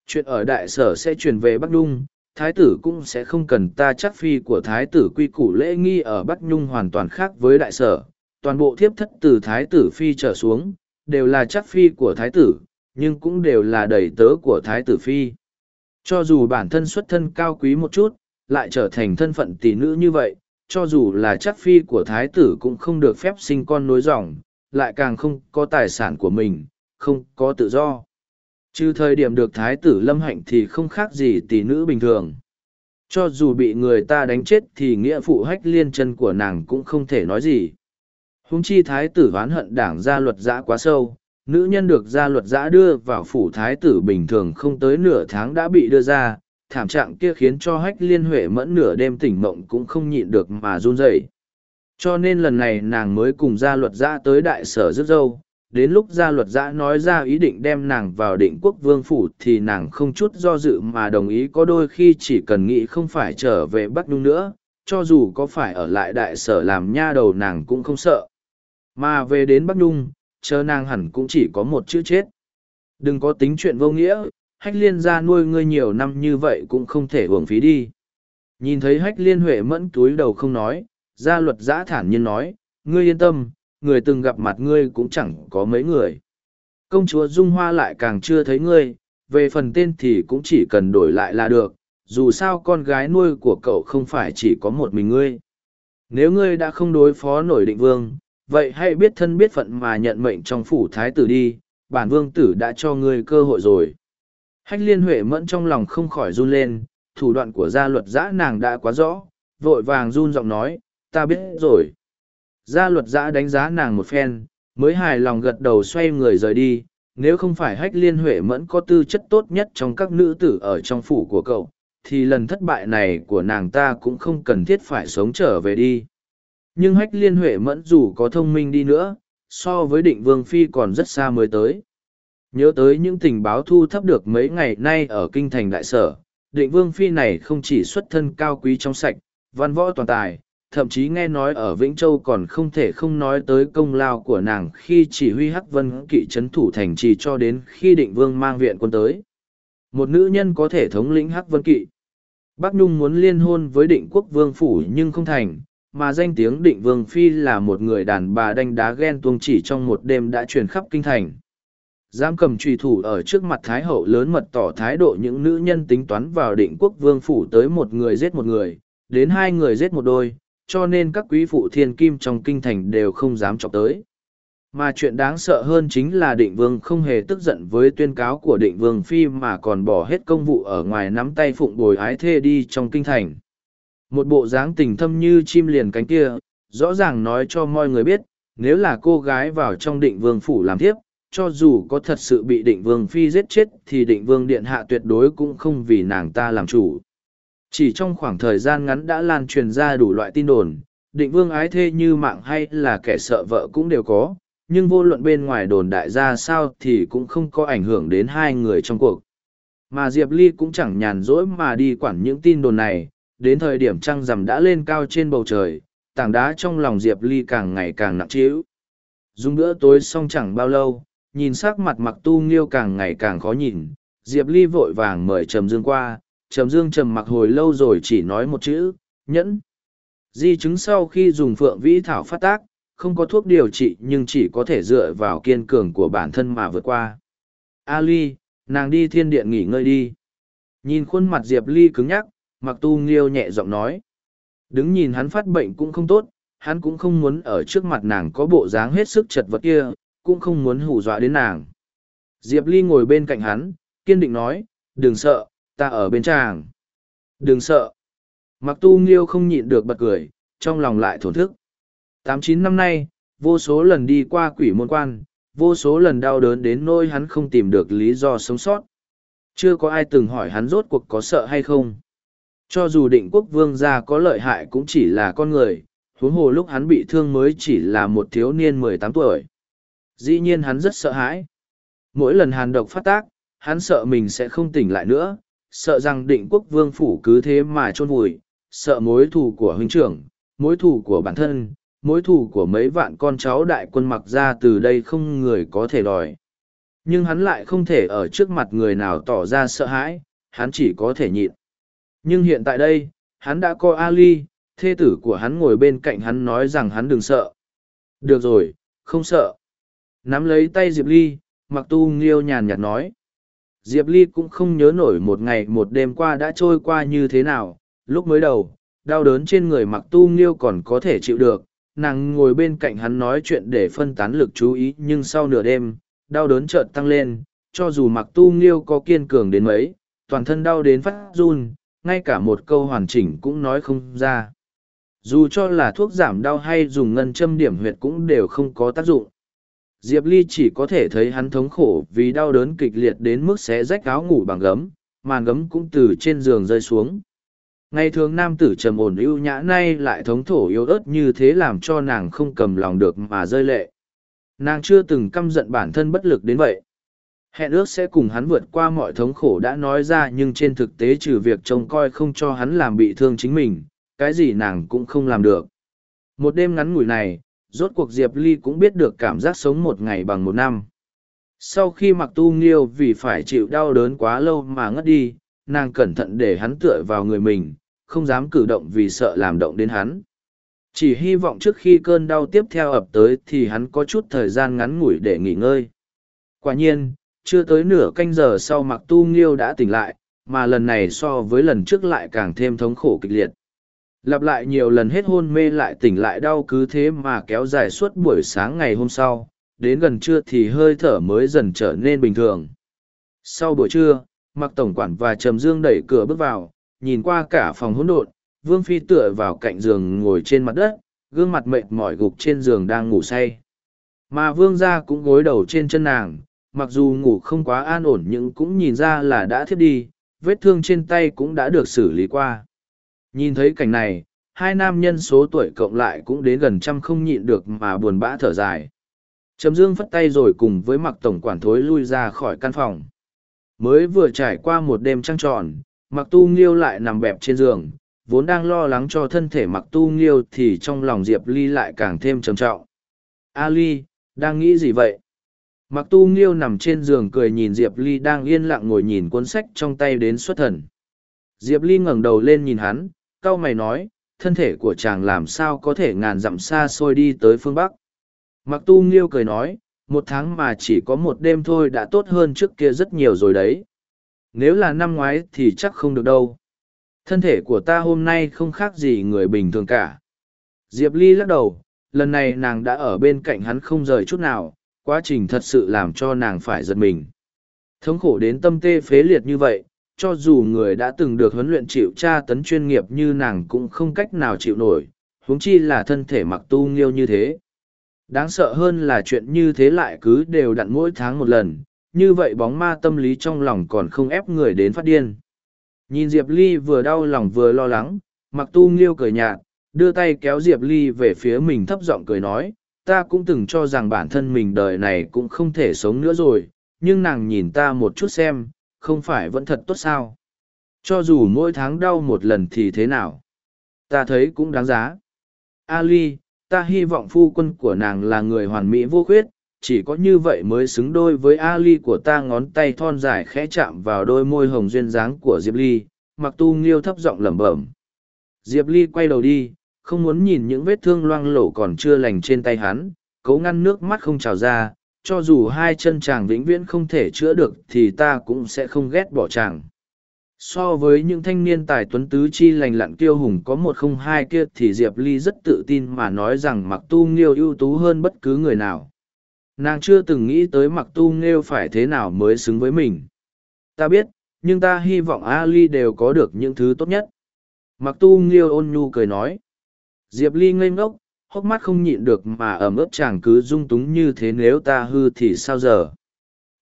Chuyện ở đại sở sẽ truyền về Bắc Nhung, thái tử cũng sẽ không cần ta chắc phi của thái tử quy củ lễ nghi ở Bắc Nhung hoàn toàn khác với đại sở. Toàn bộ thiếp thất từ thái tử phi trở xuống, đều là chắc phi của thái tử, nhưng cũng đều là đầy tớ của thái tử phi. Cho dù bản thân xuất thân cao quý một chút, lại trở thành thân phận tỷ nữ như vậy, cho dù là chắc phi của thái tử cũng không được phép sinh con nối dòng, lại càng không có tài sản của mình, không có tự do. Trừ thời điểm được thái tử lâm hạnh thì không khác gì tỷ nữ bình thường. Cho dù bị người ta đánh chết thì nghĩa phụ hách liên chân của nàng cũng không thể nói gì. Húng chi thái tử oán hận đảng gia luật giã quá sâu, nữ nhân được gia luật giã đưa vào phủ thái tử bình thường không tới nửa tháng đã bị đưa ra, thảm trạng kia khiến cho hách liên huệ mẫn nửa đêm tỉnh mộng cũng không nhịn được mà run rẩy. Cho nên lần này nàng mới cùng gia luật giã tới đại sở rước dâu, đến lúc gia luật giã nói ra ý định đem nàng vào định quốc vương phủ thì nàng không chút do dự mà đồng ý có đôi khi chỉ cần nghĩ không phải trở về bắc nhung nữa cho dù có phải ở lại đại sở làm nha đầu nàng cũng không sợ mà về đến bắc nhung chờ nàng hẳn cũng chỉ có một chữ chết đừng có tính chuyện vô nghĩa hách liên gia nuôi ngươi nhiều năm như vậy cũng không thể hưởng phí đi Nhìn thấy hách liên huệ mẫn túi đầu không nói, gia luật giã thản nhiên nói, ngươi yên tâm, người từng gặp mặt ngươi cũng chẳng có mấy người. Công chúa Dung Hoa lại càng chưa thấy ngươi, về phần tên thì cũng chỉ cần đổi lại là được, dù sao con gái nuôi của cậu không phải chỉ có một mình ngươi. Nếu ngươi đã không đối phó nổi định vương, vậy hãy biết thân biết phận mà nhận mệnh trong phủ thái tử đi, bản vương tử đã cho ngươi cơ hội rồi. Hách liên huệ mẫn trong lòng không khỏi run lên, thủ đoạn của gia luật giã nàng đã quá rõ, vội vàng run giọng nói, ta biết rồi. Gia luật giã đánh giá nàng một phen, mới hài lòng gật đầu xoay người rời đi, nếu không phải hách liên huệ mẫn có tư chất tốt nhất trong các nữ tử ở trong phủ của cậu, thì lần thất bại này của nàng ta cũng không cần thiết phải sống trở về đi. Nhưng hách liên huệ mẫn dù có thông minh đi nữa, so với định vương phi còn rất xa mới tới. Nhớ tới những tình báo thu thấp được mấy ngày nay ở kinh thành đại sở, định vương phi này không chỉ xuất thân cao quý trong sạch, văn võ toàn tài, thậm chí nghe nói ở Vĩnh Châu còn không thể không nói tới công lao của nàng khi chỉ huy Hắc Vân kỵ trấn thủ thành trì cho đến khi định vương mang viện quân tới. Một nữ nhân có thể thống lĩnh Hắc Vân kỵ. Bắc Nhung muốn liên hôn với định quốc vương phủ nhưng không thành, mà danh tiếng định vương phi là một người đàn bà đánh đá ghen tuông chỉ trong một đêm đã truyền khắp kinh thành. Giam cầm trùy thủ ở trước mặt Thái hậu lớn mật tỏ thái độ những nữ nhân tính toán vào định quốc vương phủ tới một người giết một người, đến hai người giết một đôi, cho nên các quý phụ thiên kim trong kinh thành đều không dám chọc tới. Mà chuyện đáng sợ hơn chính là định vương không hề tức giận với tuyên cáo của định vương phi mà còn bỏ hết công vụ ở ngoài nắm tay phụng bồi ái thê đi trong kinh thành. Một bộ dáng tình thâm như chim liền cánh kia, rõ ràng nói cho mọi người biết, nếu là cô gái vào trong định vương phủ làm thiếp cho dù có thật sự bị định vương phi giết chết thì định vương điện hạ tuyệt đối cũng không vì nàng ta làm chủ. Chỉ trong khoảng thời gian ngắn đã lan truyền ra đủ loại tin đồn, định vương ái thê như mạng hay là kẻ sợ vợ cũng đều có, nhưng vô luận bên ngoài đồn đại ra sao thì cũng không có ảnh hưởng đến hai người trong cuộc. Mà Diệp Ly cũng chẳng nhàn rỗi mà đi quản những tin đồn này, đến thời điểm trăng rằm đã lên cao trên bầu trời, tảng đá trong lòng Diệp Ly càng ngày càng nặng trĩu. Dùng bữa tối xong chẳng bao lâu, nhìn sắc mặt mặc tu nghiêu càng ngày càng khó nhìn, Diệp Ly vội vàng mời Trầm Dương qua, Trầm Dương trầm mặc hồi lâu rồi chỉ nói một chữ, nhẫn. Di chứng sau khi dùng phượng vĩ thảo phát tác, không có thuốc điều trị nhưng chỉ có thể dựa vào kiên cường của bản thân mà vượt qua. A Ly, nàng đi thiên điện nghỉ ngơi đi. Nhìn khuôn mặt Diệp Ly cứng nhắc, mặc tu nghiêu nhẹ giọng nói. Đứng nhìn hắn phát bệnh cũng không tốt, hắn cũng không muốn ở trước mặt nàng có bộ dáng hết sức chật vật kia, cũng không muốn hù dọa đến nàng. Diệp Ly ngồi bên cạnh hắn, kiên định nói, đừng sợ, ta ở bên chàng. Đừng sợ. Mặc tu nghiêu không nhịn được bật cười, trong lòng lại thổn thức. Tám chín năm nay, vô số lần đi qua quỷ môn quan, vô số lần đau đớn đến nỗi hắn không tìm được lý do sống sót. Chưa có ai từng hỏi hắn rốt cuộc có sợ hay không. Cho dù định quốc vương gia có lợi hại cũng chỉ là con người, huống hồ lúc hắn bị thương mới chỉ là một thiếu niên mười tám tuổi. Dĩ nhiên hắn rất sợ hãi. Mỗi lần hàn độc phát tác, hắn sợ mình sẽ không tỉnh lại nữa, sợ rằng định quốc vương phủ cứ thế mà chôn vùi, sợ mối thù của huynh trưởng, mối thù của bản thân, mối thù của mấy vạn con cháu đại quân mặc ra từ đây không người có thể đòi. Nhưng hắn lại không thể ở trước mặt người nào tỏ ra sợ hãi, hắn chỉ có thể nhịn. Nhưng hiện tại đây, hắn đã coi Ali, thê tử của hắn ngồi bên cạnh hắn nói rằng hắn đừng sợ. Được rồi, không sợ. Nắm lấy tay Diệp Ly, mặc tu nghiêu nhàn nhạt nói. Diệp Ly cũng không nhớ nổi một ngày một đêm qua đã trôi qua như thế nào, lúc mới đầu, đau đớn trên người mặc tu nghiêu còn có thể chịu được, nàng ngồi bên cạnh hắn nói chuyện để phân tán lực chú ý nhưng sau nửa đêm, đau đớn chợt tăng lên, cho dù mặc tu nghiêu có kiên cường đến mấy, toàn thân đau đến phát run, ngay cả một câu hoàn chỉnh cũng nói không ra. Dù cho là thuốc giảm đau hay dùng ngân châm điểm huyệt cũng đều không có tác dụng. Diệp Ly chỉ có thể thấy hắn thống khổ vì đau đớn kịch liệt đến mức xé rách áo ngủ bằng gấm, màn gấm cũng từ trên giường rơi xuống. Ngày thường nam tử trầm ổn ưu nhã nay lại thống thổ yếu ớt như thế làm cho nàng không cầm lòng được mà rơi lệ. Nàng chưa từng căm giận bản thân bất lực đến vậy. Hẹn ước sẽ cùng hắn vượt qua mọi thống khổ đã nói ra nhưng trên thực tế trừ việc trông coi không cho hắn làm bị thương chính mình, cái gì nàng cũng không làm được. Một đêm ngắn ngủi này, rốt cuộc Diệp Ly cũng biết được cảm giác sống một ngày bằng một năm. Sau khi mặc tu nghiêu vì phải chịu đau đớn quá lâu mà ngất đi, nàng cẩn thận để hắn tựa vào người mình, không dám cử động vì sợ làm động đến hắn. Chỉ hy vọng trước khi cơn đau tiếp theo ập tới thì hắn có chút thời gian ngắn ngủi để nghỉ ngơi. Quả nhiên, chưa tới nửa canh giờ sau mặc tu nghiêu đã tỉnh lại, mà lần này so với lần trước lại càng thêm thống khổ kịch liệt. Lặp lại nhiều lần hết hôn mê lại tỉnh lại đau cứ thế mà kéo dài suốt buổi sáng ngày hôm sau, đến gần trưa thì hơi thở mới dần trở nên bình thường. Sau buổi trưa, mặc tổng quản và trầm dương đẩy cửa bước vào, nhìn qua cả phòng hỗn độn, vương phi tựa vào cạnh giường ngồi trên mặt đất, gương mặt mệt mỏi gục trên giường đang ngủ say. Mà vương gia cũng gối đầu trên chân nàng, mặc dù ngủ không quá an ổn nhưng cũng nhìn ra là đã thiếp đi, vết thương trên tay cũng đã được xử lý qua. Nhìn thấy cảnh này, hai nam nhân số tuổi cộng lại cũng đến gần trăm không nhịn được mà buồn bã thở dài. Trầm Dương phất tay rồi cùng với mặc tổng quản thối lui ra khỏi căn phòng. Mới vừa trải qua một đêm trăng tròn, mặc tu nghiêu lại nằm bẹp trên giường, vốn đang lo lắng cho thân thể mặc tu nghiêu thì trong lòng Diệp Ly lại càng thêm trầm trọng. A Ly, đang nghĩ gì vậy? Mặc tu nghiêu nằm trên giường cười nhìn Diệp Ly đang yên lặng ngồi nhìn cuốn sách trong tay đến xuất thần. Diệp Ly ngẩng đầu lên nhìn hắn, cau mày nói, thân thể của chàng làm sao có thể ngàn dặm xa xôi đi tới phương Bắc. Mặc tu nghiêu cười nói, một tháng mà chỉ có một đêm thôi đã tốt hơn trước kia rất nhiều rồi đấy. Nếu là năm ngoái thì chắc không được đâu. Thân thể của ta hôm nay không khác gì người bình thường cả. Diệp Ly lắc đầu, lần này nàng đã ở bên cạnh hắn không rời chút nào, quá trình thật sự làm cho nàng phải giật mình. Thống khổ đến tâm tê phế liệt như vậy, cho dù người đã từng được huấn luyện chịu tra tấn chuyên nghiệp như nàng cũng không cách nào chịu nổi, huống chi là thân thể mặc tu nghiêu như thế. Đáng sợ hơn là chuyện như thế lại cứ đều đặn mỗi tháng một lần, như vậy bóng ma tâm lý trong lòng còn không ép người đến phát điên. Nhìn Diệp Ly vừa đau lòng vừa lo lắng, mặc tu nghiêu cười nhạt, đưa tay kéo Diệp Ly về phía mình thấp giọng cười nói, ta cũng từng cho rằng bản thân mình đời này cũng không thể sống nữa rồi, nhưng nàng nhìn ta một chút xem, không phải vẫn thật tốt sao. Cho dù mỗi tháng đau một lần thì thế nào, ta thấy cũng đáng giá. Ali, ta hy vọng phu quân của nàng là người hoàn mỹ vô khuyết, chỉ có như vậy mới xứng đôi với Ali của ta ngón tay thon dài khẽ chạm vào đôi môi hồng duyên dáng của Diệp Ly, mặc tu nghiêu thấp giọng lẩm bẩm. Diệp Ly quay đầu đi, không muốn nhìn những vết thương loang lổ còn chưa lành trên tay hắn, cố ngăn nước mắt không trào ra, cho dù hai chân chàng vĩnh viễn không thể chữa được thì ta cũng sẽ không ghét bỏ chàng. So với những thanh niên tài tuấn tứ chi lành lặn kiêu hùng có một không hai kia thì Diệp Ly rất tự tin mà nói rằng mặc tu nghiêu ưu tú hơn bất cứ người nào. Nàng chưa từng nghĩ tới mặc tu nghiêu phải thế nào mới xứng với mình. Ta biết, nhưng ta hy vọng Ali đều có được những thứ tốt nhất. Mặc tu nghiêu ôn nhu cười nói. Diệp Ly ngây ngốc, hốc mắt không nhịn được mà ẩm ướt chàng cứ rung túng như thế nếu ta hư thì sao giờ.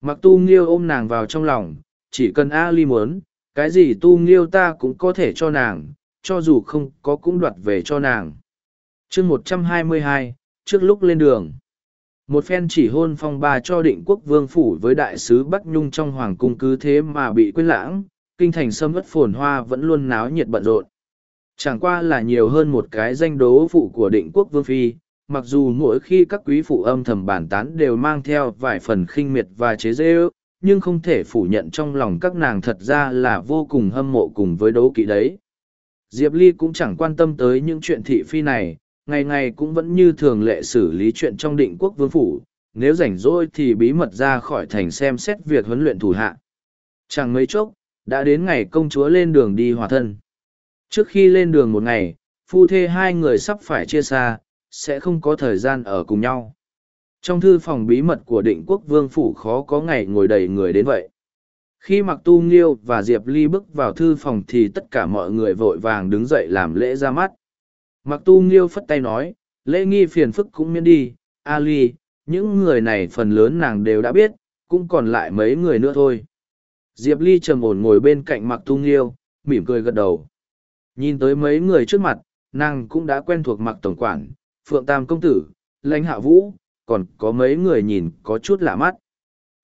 Mặc tu nghiêu ôm nàng vào trong lòng, chỉ cần Ali muốn, cái gì tu nghiêu ta cũng có thể cho nàng, cho dù không có cũng đoạt về cho nàng. chương một trăm hai mươi hai, trước lúc lên đường. Một phen chỉ hôn phong ba cho định quốc vương phủ với đại sứ Bắc Nhung trong hoàng cung cứ thế mà bị quên lãng, kinh thành sâm ất phồn hoa vẫn luôn náo nhiệt bận rộn. Chẳng qua là nhiều hơn một cái danh đố phụ của định quốc vương phi, mặc dù mỗi khi các quý phụ âm thầm bản tán đều mang theo vài phần khinh miệt và chế dễ ước, nhưng không thể phủ nhận trong lòng các nàng thật ra là vô cùng hâm mộ cùng với đấu kỵ đấy. Diệp Ly cũng chẳng quan tâm tới những chuyện thị phi này, ngày ngày cũng vẫn như thường lệ xử lý chuyện trong định quốc vương phủ, nếu rảnh rỗi thì bí mật ra khỏi thành xem xét việc huấn luyện thủ hạ. Chẳng mấy chốc, đã đến ngày công chúa lên đường đi hòa thân. Trước khi lên đường một ngày, phu thê hai người sắp phải chia xa, sẽ không có thời gian ở cùng nhau. Trong thư phòng bí mật của định quốc vương phủ khó có ngày ngồi đầy người đến vậy. Khi Mặc Tu Nghiêu và Diệp Ly bước vào thư phòng thì tất cả mọi người vội vàng đứng dậy làm lễ ra mắt. Mặc Tu Nghiêu phất tay nói, lễ nghi phiền phức cũng miễn đi, A Ly, những người này phần lớn nàng đều đã biết, cũng còn lại mấy người nữa thôi. Diệp Ly trầm ổn ngồi bên cạnh Mặc Tu Nghiêu, mỉm cười gật đầu. Nhìn tới mấy người trước mặt, nàng cũng đã quen thuộc Mặc Tổng Quản, Phượng Tam Công Tử, Lãnh Hạ Vũ, còn có mấy người nhìn có chút lạ mắt.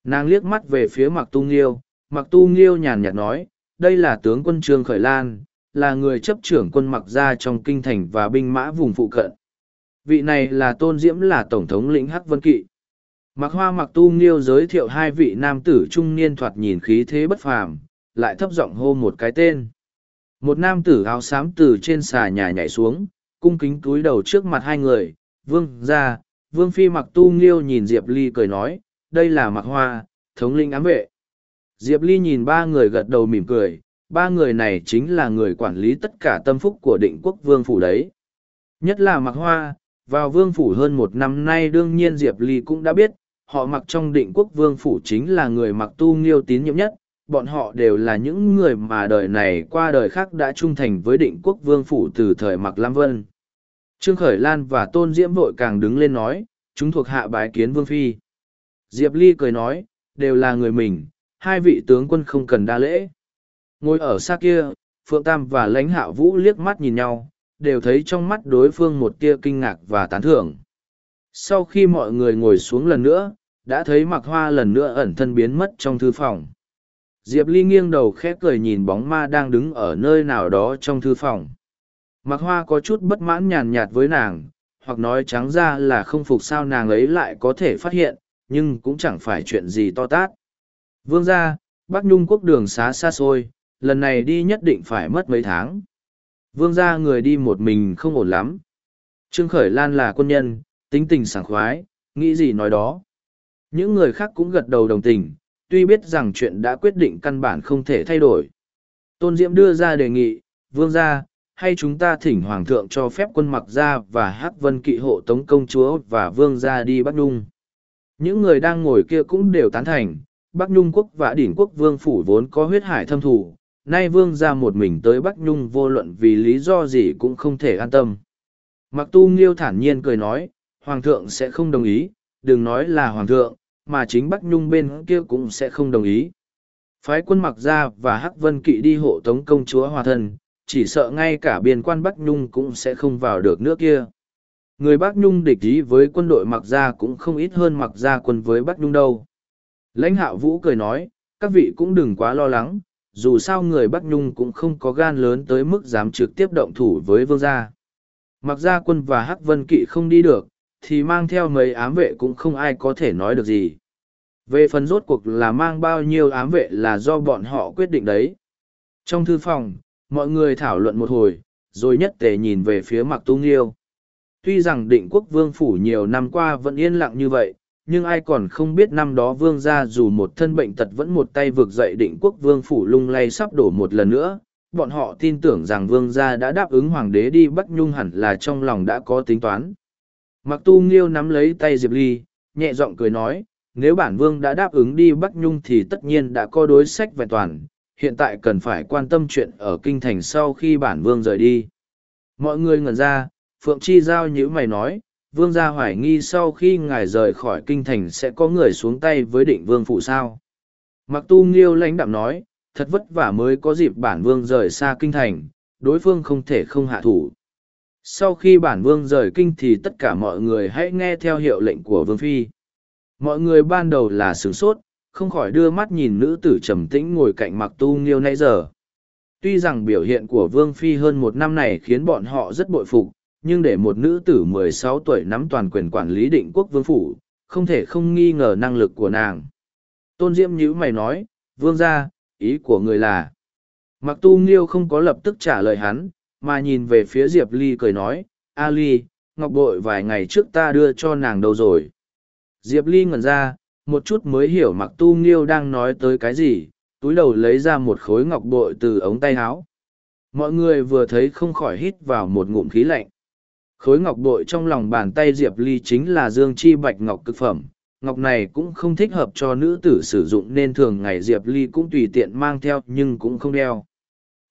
Nàng liếc mắt về phía Mặc Tu Nghiêu, Mặc Tu Nghiêu nhàn nhạt nói, đây là tướng quân Trương Khởi Lan, là người chấp trưởng quân mặc gia trong kinh thành và binh mã vùng phụ cận. Vị này là Tôn Diễm là Tổng thống lĩnh Hắc Vân Kỵ. Mặc Hoa Mặc Tu Nghiêu giới thiệu hai vị nam tử trung niên thoạt nhìn khí thế bất phàm, lại thấp giọng hô một cái tên. Một nam tử áo xám từ trên xà nhà nhảy xuống, cung kính túi đầu trước mặt hai người, vương ra, vương phi mặc tu nghiêu nhìn Diệp Ly cười nói, đây là mặc hoa, thống linh ám vệ. Diệp Ly nhìn ba người gật đầu mỉm cười, ba người này chính là người quản lý tất cả tâm phúc của định quốc vương phủ đấy. Nhất là mặc hoa, vào vương phủ hơn một năm nay đương nhiên Diệp Ly cũng đã biết, họ mặc trong định quốc vương phủ chính là người mặc tu nghiêu tín nhiệm nhất, bọn họ đều là những người mà đời này qua đời khác đã trung thành với định quốc vương phủ từ thời mặc Lam Vân. Trương Khởi Lan và Tôn Diễm vội càng đứng lên nói, chúng thuộc hạ bái kiến vương phi. Diệp Ly cười nói, đều là người mình, hai vị tướng quân không cần đa lễ. Ngồi ở xa kia, Phượng Tam và lãnh hạ vũ liếc mắt nhìn nhau, đều thấy trong mắt đối phương một tia kinh ngạc và tán thưởng. Sau khi mọi người ngồi xuống lần nữa, đã thấy mặc hoa lần nữa ẩn thân biến mất trong thư phòng. Diệp Ly nghiêng đầu khẽ cười nhìn bóng ma đang đứng ở nơi nào đó trong thư phòng. Mặc hoa có chút bất mãn nhàn nhạt với nàng, hoặc nói trắng ra là không phục sao nàng ấy lại có thể phát hiện, nhưng cũng chẳng phải chuyện gì to tát. Vương gia, Bắc Nhung quốc đường xá xa xôi, lần này đi nhất định phải mất mấy tháng. Vương gia người đi một mình không ổn lắm. Trương Khởi Lan là quân nhân, tính tình sảng khoái, nghĩ gì nói đó. Những người khác cũng gật đầu đồng tình, tuy biết rằng chuyện đã quyết định căn bản không thể thay đổi. Tôn Diễm đưa ra đề nghị, vương gia, hay chúng ta thỉnh Hoàng thượng cho phép quân mặc gia và Hắc Vân kỵ hộ tống công chúa và vương gia đi Bắc Nhung. Những người đang ngồi kia cũng đều tán thành, Bắc Nhung quốc và đỉnh quốc vương phủ vốn có huyết hải thâm thủ, nay vương ra một mình tới Bắc Nhung vô luận vì lý do gì cũng không thể an tâm. Mặc tu nghiêu thản nhiên cười nói, Hoàng thượng sẽ không đồng ý, đừng nói là Hoàng thượng, mà chính Bắc Nhung bên kia cũng sẽ không đồng ý. Phái quân mặc ra và Hắc Vân Kỵ đi hộ tống công chúa hòa thân, chỉ sợ ngay cả biên quan Bắc Nhung cũng sẽ không vào được nước kia. Người Bắc Nhung địch ý với quân đội mặc ra cũng không ít hơn mặc ra quân với Bắc Nhung đâu. Lãnh hạ vũ cười nói, các vị cũng đừng quá lo lắng, dù sao người Bắc Nhung cũng không có gan lớn tới mức dám trực tiếp động thủ với vương gia. Mặc ra quân và Hắc Vân Kỵ không đi được, thì mang theo mấy ám vệ cũng không ai có thể nói được gì. Về phần rốt cuộc là mang bao nhiêu ám vệ là do bọn họ quyết định đấy. Trong thư phòng, mọi người thảo luận một hồi, rồi nhất tề nhìn về phía Mặc Tu Nghiêu. Tuy rằng định quốc vương phủ nhiều năm qua vẫn yên lặng như vậy, nhưng ai còn không biết năm đó vương gia dù một thân bệnh tật vẫn một tay vực dậy định quốc vương phủ lung lay sắp đổ một lần nữa. Bọn họ tin tưởng rằng vương gia đã đáp ứng hoàng đế đi Bắc Nhung hẳn là trong lòng đã có tính toán. Mặc tu nghiêu nắm lấy tay Diệp Ly, nhẹ giọng cười nói, nếu bản vương đã đáp ứng đi Bắc Nhung thì tất nhiên đã có đối sách vẹn toàn, hiện tại cần phải quan tâm chuyện ở kinh thành sau khi bản vương rời đi. Mọi người ngẩn ra, Phượng Chi Giao như mày nói, vương gia hoài nghi sau khi ngài rời khỏi kinh thành sẽ có người xuống tay với định vương phụ sao. Mặc tu nghiêu lãnh đạm nói, thật vất vả mới có dịp bản vương rời xa kinh thành, đối phương không thể không hạ thủ. Sau khi bản vương rời kinh thì tất cả mọi người hãy nghe theo hiệu lệnh của vương phi. Mọi người ban đầu là sửng sốt, không khỏi đưa mắt nhìn nữ tử trầm tĩnh ngồi cạnh mặc tu nghiêu nãy giờ. Tuy rằng biểu hiện của vương phi hơn một năm này khiến bọn họ rất bội phục, nhưng để một nữ tử 16 tuổi nắm toàn quyền quản lý định quốc vương phủ, không thể không nghi ngờ năng lực của nàng. Tôn Diễm nhữ mày nói, vương ra, ý của người là. Mặc tu nghiêu không có lập tức trả lời hắn, mà nhìn về phía Diệp Ly cười nói, A Ly, ngọc bội vài ngày trước ta đưa cho nàng đâu rồi. Diệp Ly ngẩn ra, một chút mới hiểu mặc tu nghiêu đang nói tới cái gì, túi đầu lấy ra một khối ngọc bội từ ống tay áo. Mọi người vừa thấy không khỏi hít vào một ngụm khí lạnh. Khối ngọc bội trong lòng bàn tay diệp ly chính là dương chi bạch ngọc cực phẩm. Ngọc này cũng không thích hợp cho nữ tử sử dụng nên thường ngày diệp ly cũng tùy tiện mang theo nhưng cũng không đeo.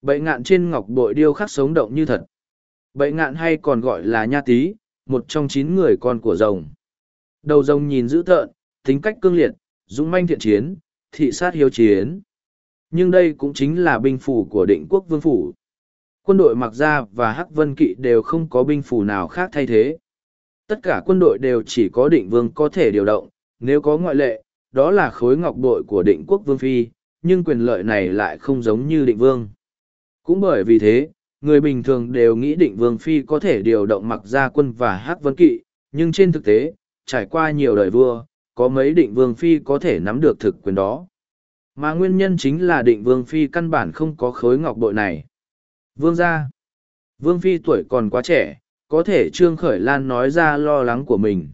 Bậy ngạn trên ngọc bội điêu khắc sống động như thật. Bậy ngạn hay còn gọi là nha tý một trong chín người con của rồng đầu rồng nhìn dữ tợn, tính cách cương liệt, dũng manh thiện chiến, thị sát hiếu chiến. Nhưng đây cũng chính là binh phủ của định quốc vương phủ. Quân đội mặc gia và hắc vân kỵ đều không có binh phủ nào khác thay thế. Tất cả quân đội đều chỉ có định vương có thể điều động, nếu có ngoại lệ, đó là khối ngọc đội của định quốc vương phi, nhưng quyền lợi này lại không giống như định vương. Cũng bởi vì thế, người bình thường đều nghĩ định vương phi có thể điều động mặc gia quân và hắc vân kỵ, nhưng trên thực tế trải qua nhiều đời vua có mấy định vương phi có thể nắm được thực quyền đó mà nguyên nhân chính là định vương phi căn bản không có khối ngọc bội này Vương gia. Vương Phi tuổi còn quá trẻ, có thể Trương Khởi Lan nói ra lo lắng của mình.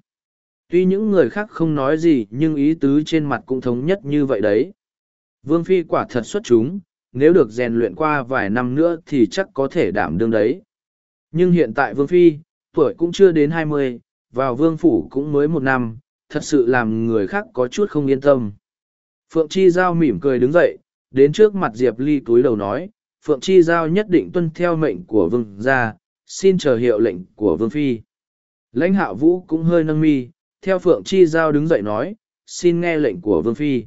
Tuy những người khác không nói gì nhưng ý tứ trên mặt cũng thống nhất như vậy đấy. Vương Phi quả thật xuất chúng, nếu được rèn luyện qua vài năm nữa thì chắc có thể đảm đương đấy. Nhưng hiện tại Vương Phi, tuổi cũng chưa đến hai mươi, vào Vương Phủ cũng mới một năm, thật sự làm người khác có chút không yên tâm. Phượng Chi Giao mỉm cười đứng dậy, đến trước mặt Diệp Ly túi đầu nói, Phượng Chi Giao nhất định tuân theo mệnh của Vương gia, xin chờ hiệu lệnh của Vương Phi. Lãnh hạ vũ cũng hơi nâng mi, theo Phượng Chi Giao đứng dậy nói, xin nghe lệnh của Vương Phi.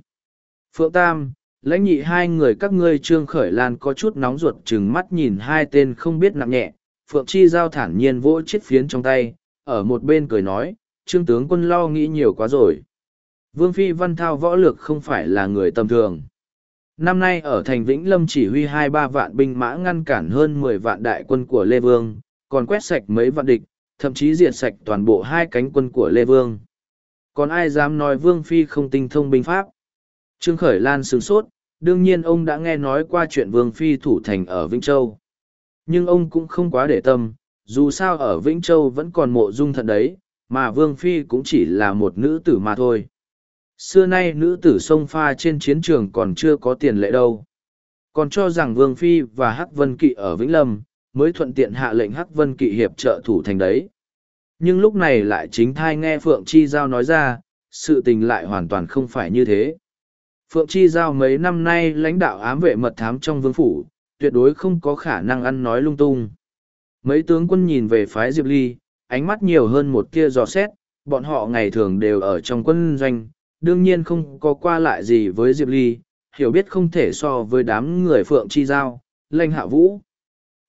Phượng Tam, lãnh nhị hai người các ngươi trương khởi lan có chút nóng ruột chừng mắt nhìn hai tên không biết nặng nhẹ phượng chi giao thản nhiên vỗ chiếc phiến trong tay ở một bên cười nói trương tướng quân lo nghĩ nhiều quá rồi. Vương phi văn thao võ lược không phải là người tầm thường. Năm nay ở thành vĩnh lâm chỉ huy hai ba vạn binh mã ngăn cản hơn mười vạn đại quân của lê vương còn quét sạch mấy vạn địch thậm chí diệt sạch toàn bộ hai cánh quân của lê vương. Còn ai dám nói vương phi không tinh thông binh pháp? Trương Khởi Lan sướng sốt, đương nhiên ông đã nghe nói qua chuyện Vương Phi thủ thành ở Vĩnh Châu. Nhưng ông cũng không quá để tâm, dù sao ở Vĩnh Châu vẫn còn mộ dung thận đấy, mà Vương Phi cũng chỉ là một nữ tử mà thôi. Xưa nay nữ tử sông pha trên chiến trường còn chưa có tiền lệ đâu. Còn cho rằng Vương Phi và Hắc Vân Kỵ ở Vĩnh Lâm, mới thuận tiện hạ lệnh Hắc Vân Kỵ hiệp trợ thủ thành đấy. Nhưng lúc này lại chính thai nghe Phượng Chi Giao nói ra, sự tình lại hoàn toàn không phải như thế. Phượng Chi Giao mấy năm nay lãnh đạo ám vệ mật thám trong vương phủ, tuyệt đối không có khả năng ăn nói lung tung. Mấy tướng quân nhìn về phái Diệp Ly, ánh mắt nhiều hơn một kia dò xét, bọn họ ngày thường đều ở trong quân doanh, đương nhiên không có qua lại gì với Diệp Ly, hiểu biết không thể so với đám người Phượng Chi Giao, Lanh hạ vũ.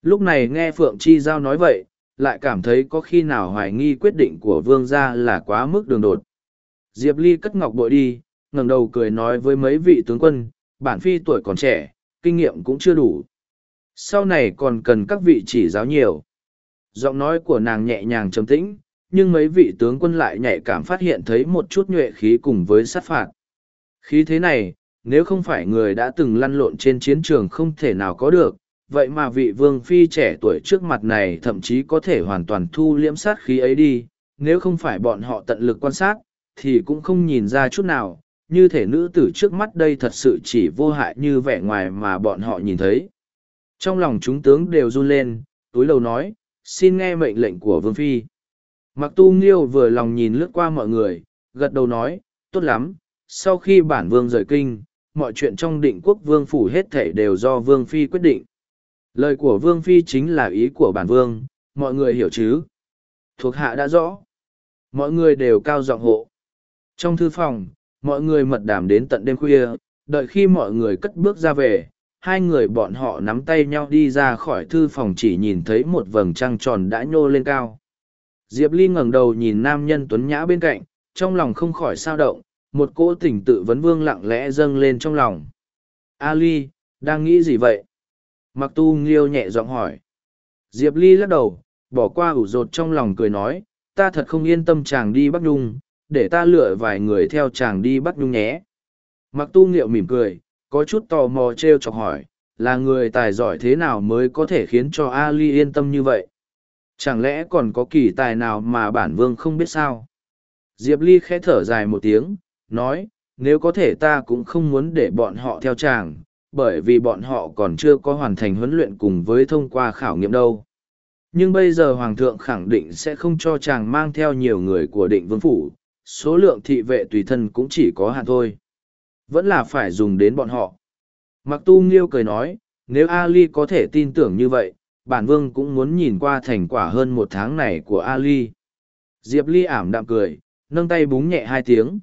Lúc này nghe Phượng Chi Giao nói vậy, lại cảm thấy có khi nào hoài nghi quyết định của vương gia là quá mức đường đột. Diệp Ly cất ngọc bội đi, ngẩng đầu cười nói với mấy vị tướng quân, bản phi tuổi còn trẻ, kinh nghiệm cũng chưa đủ. Sau này còn cần các vị chỉ giáo nhiều. Giọng nói của nàng nhẹ nhàng trầm tĩnh, nhưng mấy vị tướng quân lại nhạy cảm phát hiện thấy một chút nhuệ khí cùng với sát phạt. Khí thế này, nếu không phải người đã từng lăn lộn trên chiến trường không thể nào có được, vậy mà vị vương phi trẻ tuổi trước mặt này thậm chí có thể hoàn toàn thu liễm sát khí ấy đi, nếu không phải bọn họ tận lực quan sát, thì cũng không nhìn ra chút nào, như thể nữ tử trước mắt đây thật sự chỉ vô hại như vẻ ngoài mà bọn họ nhìn thấy. Trong lòng chúng tướng đều run lên, túi lầu nói, xin nghe mệnh lệnh của Vương Phi. Mặc tu nghiêu vừa lòng nhìn lướt qua mọi người, gật đầu nói, tốt lắm, sau khi bản vương rời kinh, mọi chuyện trong định quốc vương phủ hết thể đều do Vương Phi quyết định. Lời của Vương Phi chính là ý của bản vương, mọi người hiểu chứ? Thuộc hạ đã rõ. Mọi người đều cao giọng hộ. Trong thư phòng, mọi người mật đàm đến tận đêm khuya đợi khi mọi người cất bước ra về hai người bọn họ nắm tay nhau đi ra khỏi thư phòng chỉ nhìn thấy một vầng trăng tròn đã nhô lên cao. Diệp ly ngẩng đầu nhìn nam nhân tuấn nhã bên cạnh, trong lòng không khỏi sao động, một cỗ tình tự vấn vương lặng lẽ dâng lên trong lòng. A ly đang nghĩ gì vậy? Mặc tu nghiêu nhẹ giọng hỏi. Diệp ly lắc đầu, bỏ qua ủ rột trong lòng cười nói, ta thật không yên tâm chàng đi bắc nhung, để ta lựa vài người theo chàng đi bắt nhung nhé. Mặc tu nghiệu mỉm cười có chút tò mò t r e o chọc hỏi, là người tài giỏi thế nào mới có thể khiến cho ali yên tâm như vậy? Chẳng lẽ còn có kỳ tài nào mà bản vương không biết sao? Diệp ly khẽ thở dài một tiếng, nói, nếu có thể ta cũng không muốn để bọn họ theo chàng, bởi vì bọn họ còn chưa có hoàn thành huấn luyện cùng với thông qua khảo nghiệm đâu. Nhưng bây giờ hoàng thượng khẳng định sẽ không cho chàng mang theo nhiều người của định vương phủ, số lượng thị vệ tùy thân cũng chỉ có hạn thôi. Vẫn là phải dùng đến bọn họ. Mặc tu nghiêu cười nói, nếu Ali có thể tin tưởng như vậy, bản vương cũng muốn nhìn qua thành quả hơn một tháng này của Ali. Diệp Ly ảm đạm cười, nâng tay búng nhẹ hai tiếng.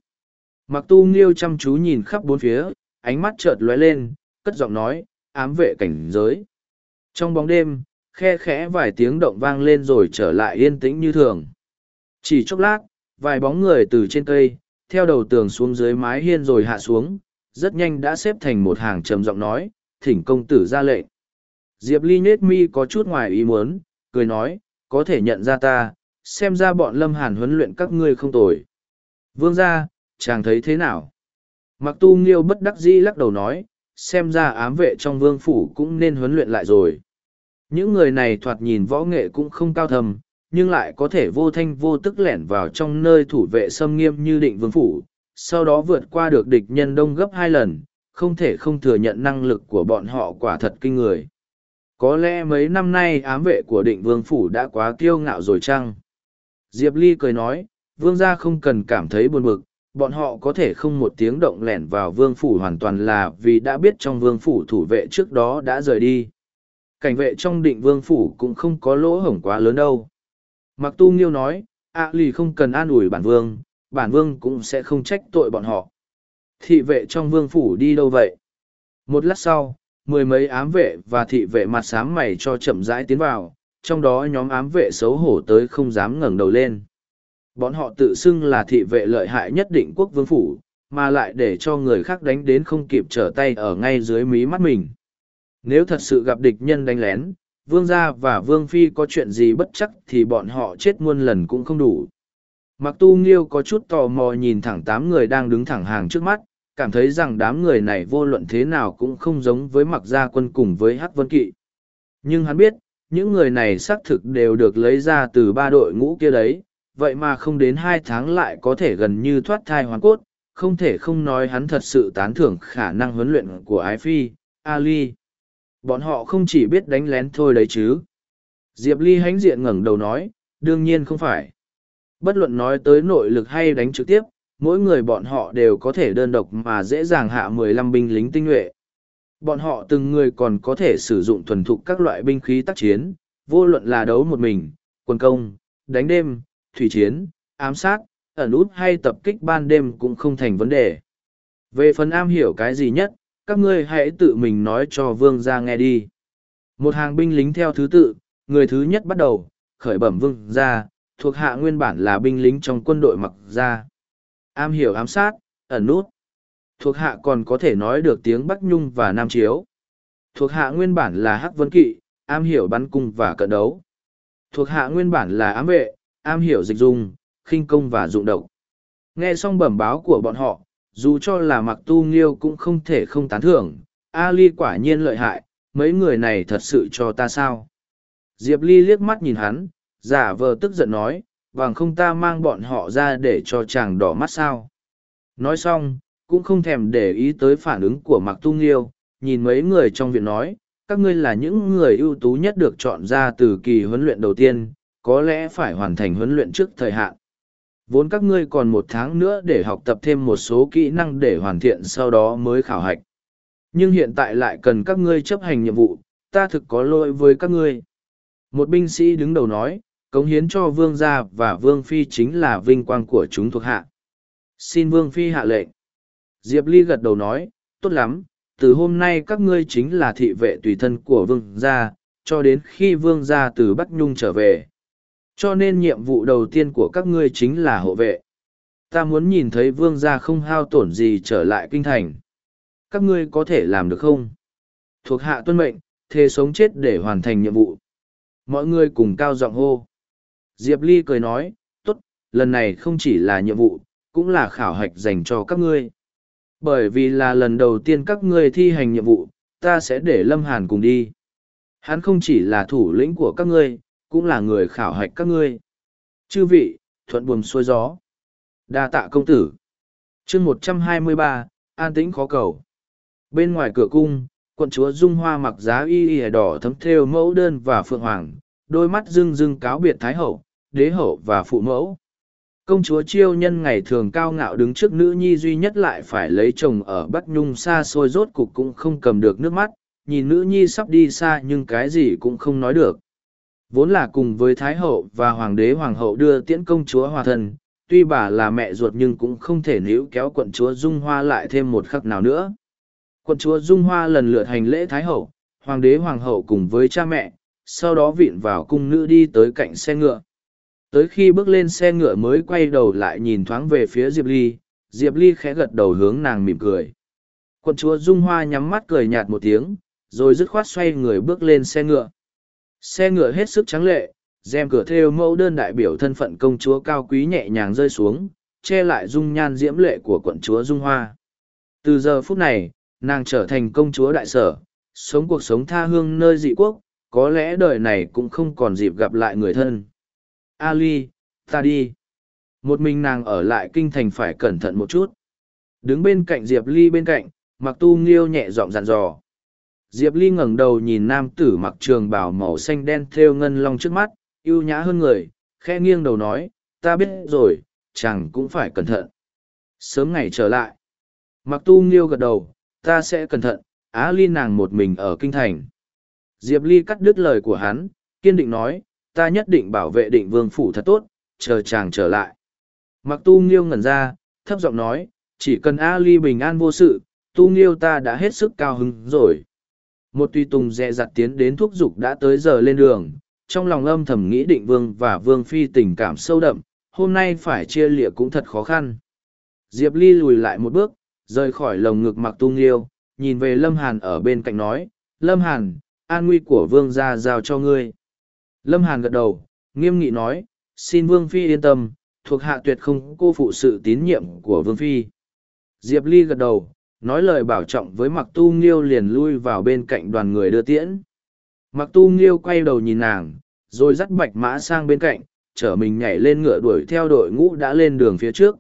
Mặc tu nghiêu chăm chú nhìn khắp bốn phía, ánh mắt chợt lóe lên, cất giọng nói, ám vệ cảnh giới. Trong bóng đêm, khe khẽ vài tiếng động vang lên rồi trở lại yên tĩnh như thường. Chỉ chốc lát, vài bóng người từ trên cây, theo đầu tường xuống dưới mái hiên rồi hạ xuống, rất nhanh đã xếp thành một hàng trầm giọng nói, thỉnh công tử ra lệnh. Diệp Ly nết mi có chút ngoài ý muốn, cười nói, có thể nhận ra ta, xem ra bọn lâm hàn huấn luyện các ngươi không tồi. Vương ra, chàng thấy thế nào? Mặc tu nghiêu bất đắc dĩ lắc đầu nói, xem ra ám vệ trong vương phủ cũng nên huấn luyện lại rồi. Những người này thoạt nhìn võ nghệ cũng không cao thầm, nhưng lại có thể vô thanh vô tức lẻn vào trong nơi thủ vệ xâm nghiêm như định vương phủ, sau đó vượt qua được địch nhân đông gấp hai lần, không thể không thừa nhận năng lực của bọn họ quả thật kinh người. Có lẽ mấy năm nay ám vệ của định vương phủ đã quá kiêu ngạo rồi chăng? Diệp Ly cười nói, vương gia không cần cảm thấy buồn bực, bọn họ có thể không một tiếng động lẻn vào vương phủ hoàn toàn là vì đã biết trong vương phủ thủ vệ trước đó đã rời đi. Cảnh vệ trong định vương phủ cũng không có lỗ hổng quá lớn đâu. Mặc tu nghiêu nói, ạ lì không cần an ủi bản vương, bản vương cũng sẽ không trách tội bọn họ. Thị vệ trong vương phủ đi đâu vậy? Một lát sau, mười mấy ám vệ và thị vệ mặt sám mày cho chậm rãi tiến vào, trong đó nhóm ám vệ xấu hổ tới không dám ngẩng đầu lên. Bọn họ tự xưng là thị vệ lợi hại nhất định quốc vương phủ, mà lại để cho người khác đánh đến không kịp trở tay ở ngay dưới mí mắt mình. Nếu thật sự gặp địch nhân đánh lén, vương gia và vương phi có chuyện gì bất chắc thì bọn họ chết muôn lần cũng không đủ. Mặc tu nghiêu có chút tò mò nhìn thẳng tám người đang đứng thẳng hàng trước mắt, cảm thấy rằng đám người này vô luận thế nào cũng không giống với mặc gia quân cùng với hắc vân kỵ. Nhưng hắn biết, những người này xác thực đều được lấy ra từ ba đội ngũ kia đấy, vậy mà không đến hai tháng lại có thể gần như thoát thai hoàn cốt, không thể không nói hắn thật sự tán thưởng khả năng huấn luyện của Ái Phi, Ali. Bọn họ không chỉ biết đánh lén thôi đấy chứ. Diệp Ly hánh diện ngẩng đầu nói, đương nhiên không phải. Bất luận nói tới nội lực hay đánh trực tiếp, mỗi người bọn họ đều có thể đơn độc mà dễ dàng hạ mười lăm binh lính tinh nhuệ. Bọn họ từng người còn có thể sử dụng thuần thục các loại binh khí tác chiến, vô luận là đấu một mình, quân công, đánh đêm, thủy chiến, ám sát, ẩn út hay tập kích ban đêm cũng không thành vấn đề. Về phần am hiểu cái gì nhất, các ngươi hãy tự mình nói cho vương gia nghe đi. Một hàng binh lính theo thứ tự, người thứ nhất bắt đầu, khởi bẩm vương gia, thuộc hạ nguyên bản là binh lính trong quân đội mặc gia. Am hiểu ám sát, ẩn nút. Thuộc hạ còn có thể nói được tiếng Bắc Nhung và Nam Chiếu. Thuộc hạ nguyên bản là Hắc Vân Kỵ, am hiểu bắn cung và cận đấu. Thuộc hạ nguyên bản là ám vệ, am hiểu dịch dung, khinh công và dụng độc. Nghe xong bẩm báo của bọn họ, dù cho là mặc tu nghiêu cũng không thể không tán thưởng, Ali quả nhiên lợi hại, mấy người này thật sự cho ta sao. Diệp Ly liếc mắt nhìn hắn, giả vờ tức giận nói, bằng không ta mang bọn họ ra để cho chàng đỏ mắt sao. Nói xong, cũng không thèm để ý tới phản ứng của mặc tu nghiêu, nhìn mấy người trong viện nói, các ngươi là những người ưu tú nhất được chọn ra từ kỳ huấn luyện đầu tiên, có lẽ phải hoàn thành huấn luyện trước thời hạn. Vốn các ngươi còn một tháng nữa để học tập thêm một số kỹ năng để hoàn thiện sau đó mới khảo hạch. Nhưng hiện tại lại cần các ngươi chấp hành nhiệm vụ, ta thực có lỗi với các ngươi. Một binh sĩ đứng đầu nói, cống hiến cho vương gia và vương phi chính là vinh quang của chúng thuộc hạ. Xin vương phi hạ lệnh. Diệp Ly gật đầu nói, tốt lắm, từ hôm nay các ngươi chính là thị vệ tùy thân của vương gia, cho đến khi vương gia từ Bắc Nhung trở về. Cho nên nhiệm vụ đầu tiên của các ngươi chính là hộ vệ. Ta muốn nhìn thấy vương gia không hao tổn gì trở lại kinh thành. Các ngươi có thể làm được không? Thuộc hạ tuân mệnh, thề sống chết để hoàn thành nhiệm vụ. Mọi người cùng cao giọng hô. Diệp Ly cười nói, tốt, lần này không chỉ là nhiệm vụ, cũng là khảo hạch dành cho các ngươi. Bởi vì là lần đầu tiên các ngươi thi hành nhiệm vụ, ta sẽ để Lâm Hàn cùng đi. Hắn không chỉ là thủ lĩnh của các ngươi, cũng là người khảo hạch các ngươi. Chư vị, thuận buồm xuôi gió. đa tạ công tử. chương một trăm hai mươi ba an tĩnh khó cầu. Bên ngoài cửa cung, quận chúa Dung Hoa mặc giá y y đỏ thấm thêu mẫu đơn và phượng hoàng, đôi mắt rưng rưng cáo biệt thái hậu, đế hậu và phụ mẫu. Công chúa chiêu nhân ngày thường cao ngạo đứng trước nữ nhi duy nhất lại phải lấy chồng ở Bắc Nhung xa xôi rốt cục cũng không cầm được nước mắt, nhìn nữ nhi sắp đi xa nhưng cái gì cũng không nói được. Vốn là cùng với Thái Hậu và Hoàng đế Hoàng hậu đưa tiễn công chúa hòa thân, tuy bà là mẹ ruột nhưng cũng không thể níu kéo quận chúa Dung Hoa lại thêm một khắc nào nữa. Quận chúa Dung Hoa lần lượt hành lễ Thái Hậu, Hoàng đế Hoàng hậu cùng với cha mẹ, sau đó vịn vào cung nữ đi tới cạnh xe ngựa. Tới khi bước lên xe ngựa mới quay đầu lại nhìn thoáng về phía Diệp Ly, Diệp Ly khẽ gật đầu hướng nàng mỉm cười. Quận chúa Dung Hoa nhắm mắt cười nhạt một tiếng, rồi dứt khoát xoay người bước lên xe ngựa. Xe ngựa hết sức trắng lệ, rèm cửa thêu mẫu đơn đại biểu thân phận công chúa cao quý nhẹ nhàng rơi xuống, che lại dung nhan diễm lệ của quận chúa Dung Hoa. Từ giờ phút này, nàng trở thành công chúa đại sở, sống cuộc sống tha hương nơi dị quốc, có lẽ đời này cũng không còn dịp gặp lại người thân. Ali, ta đi. Một mình nàng ở lại kinh thành phải cẩn thận một chút. Đứng bên cạnh Diệp Ly bên cạnh, mặc tu nghiêu nhẹ giọng dặn dò. Diệp Ly ngẩng đầu nhìn nam tử mặc trường bào màu xanh đen thêu ngân long trước mắt, yêu nhã hơn người, khe nghiêng đầu nói, ta biết rồi, chàng cũng phải cẩn thận. Sớm ngày trở lại. Mặc tu nghiêu gật đầu, ta sẽ cẩn thận, á ly nàng một mình ở kinh thành. Diệp Ly cắt đứt lời của hắn, kiên định nói, ta nhất định bảo vệ định vương phủ thật tốt, chờ chàng trở lại. Mặc tu nghiêu ngẩn ra, thấp giọng nói, chỉ cần A Ly bình an vô sự, tu nghiêu ta đã hết sức cao hứng rồi. Một tùy tùng dè dặt tiến đến thúc giục đã tới giờ lên đường, trong lòng âm thầm nghĩ định vương và vương phi tình cảm sâu đậm, hôm nay phải chia lịa cũng thật khó khăn. Diệp Ly lùi lại một bước, rời khỏi lồng ngực mặc tung nghiêu, nhìn về Lâm Hàn ở bên cạnh nói, Lâm Hàn, an nguy của vương gia giao cho ngươi. Lâm Hàn gật đầu, nghiêm nghị nói, xin vương phi yên tâm, thuộc hạ tuyệt không cô phụ sự tín nhiệm của vương phi. Diệp Ly gật đầu, nói lời bảo trọng với mặc tu nghiêu liền lui vào bên cạnh đoàn người đưa tiễn. Mặc tu nghiêu quay đầu nhìn nàng, rồi dắt bạch mã sang bên cạnh, chở mình nhảy lên ngựa đuổi theo đội ngũ đã lên đường phía trước.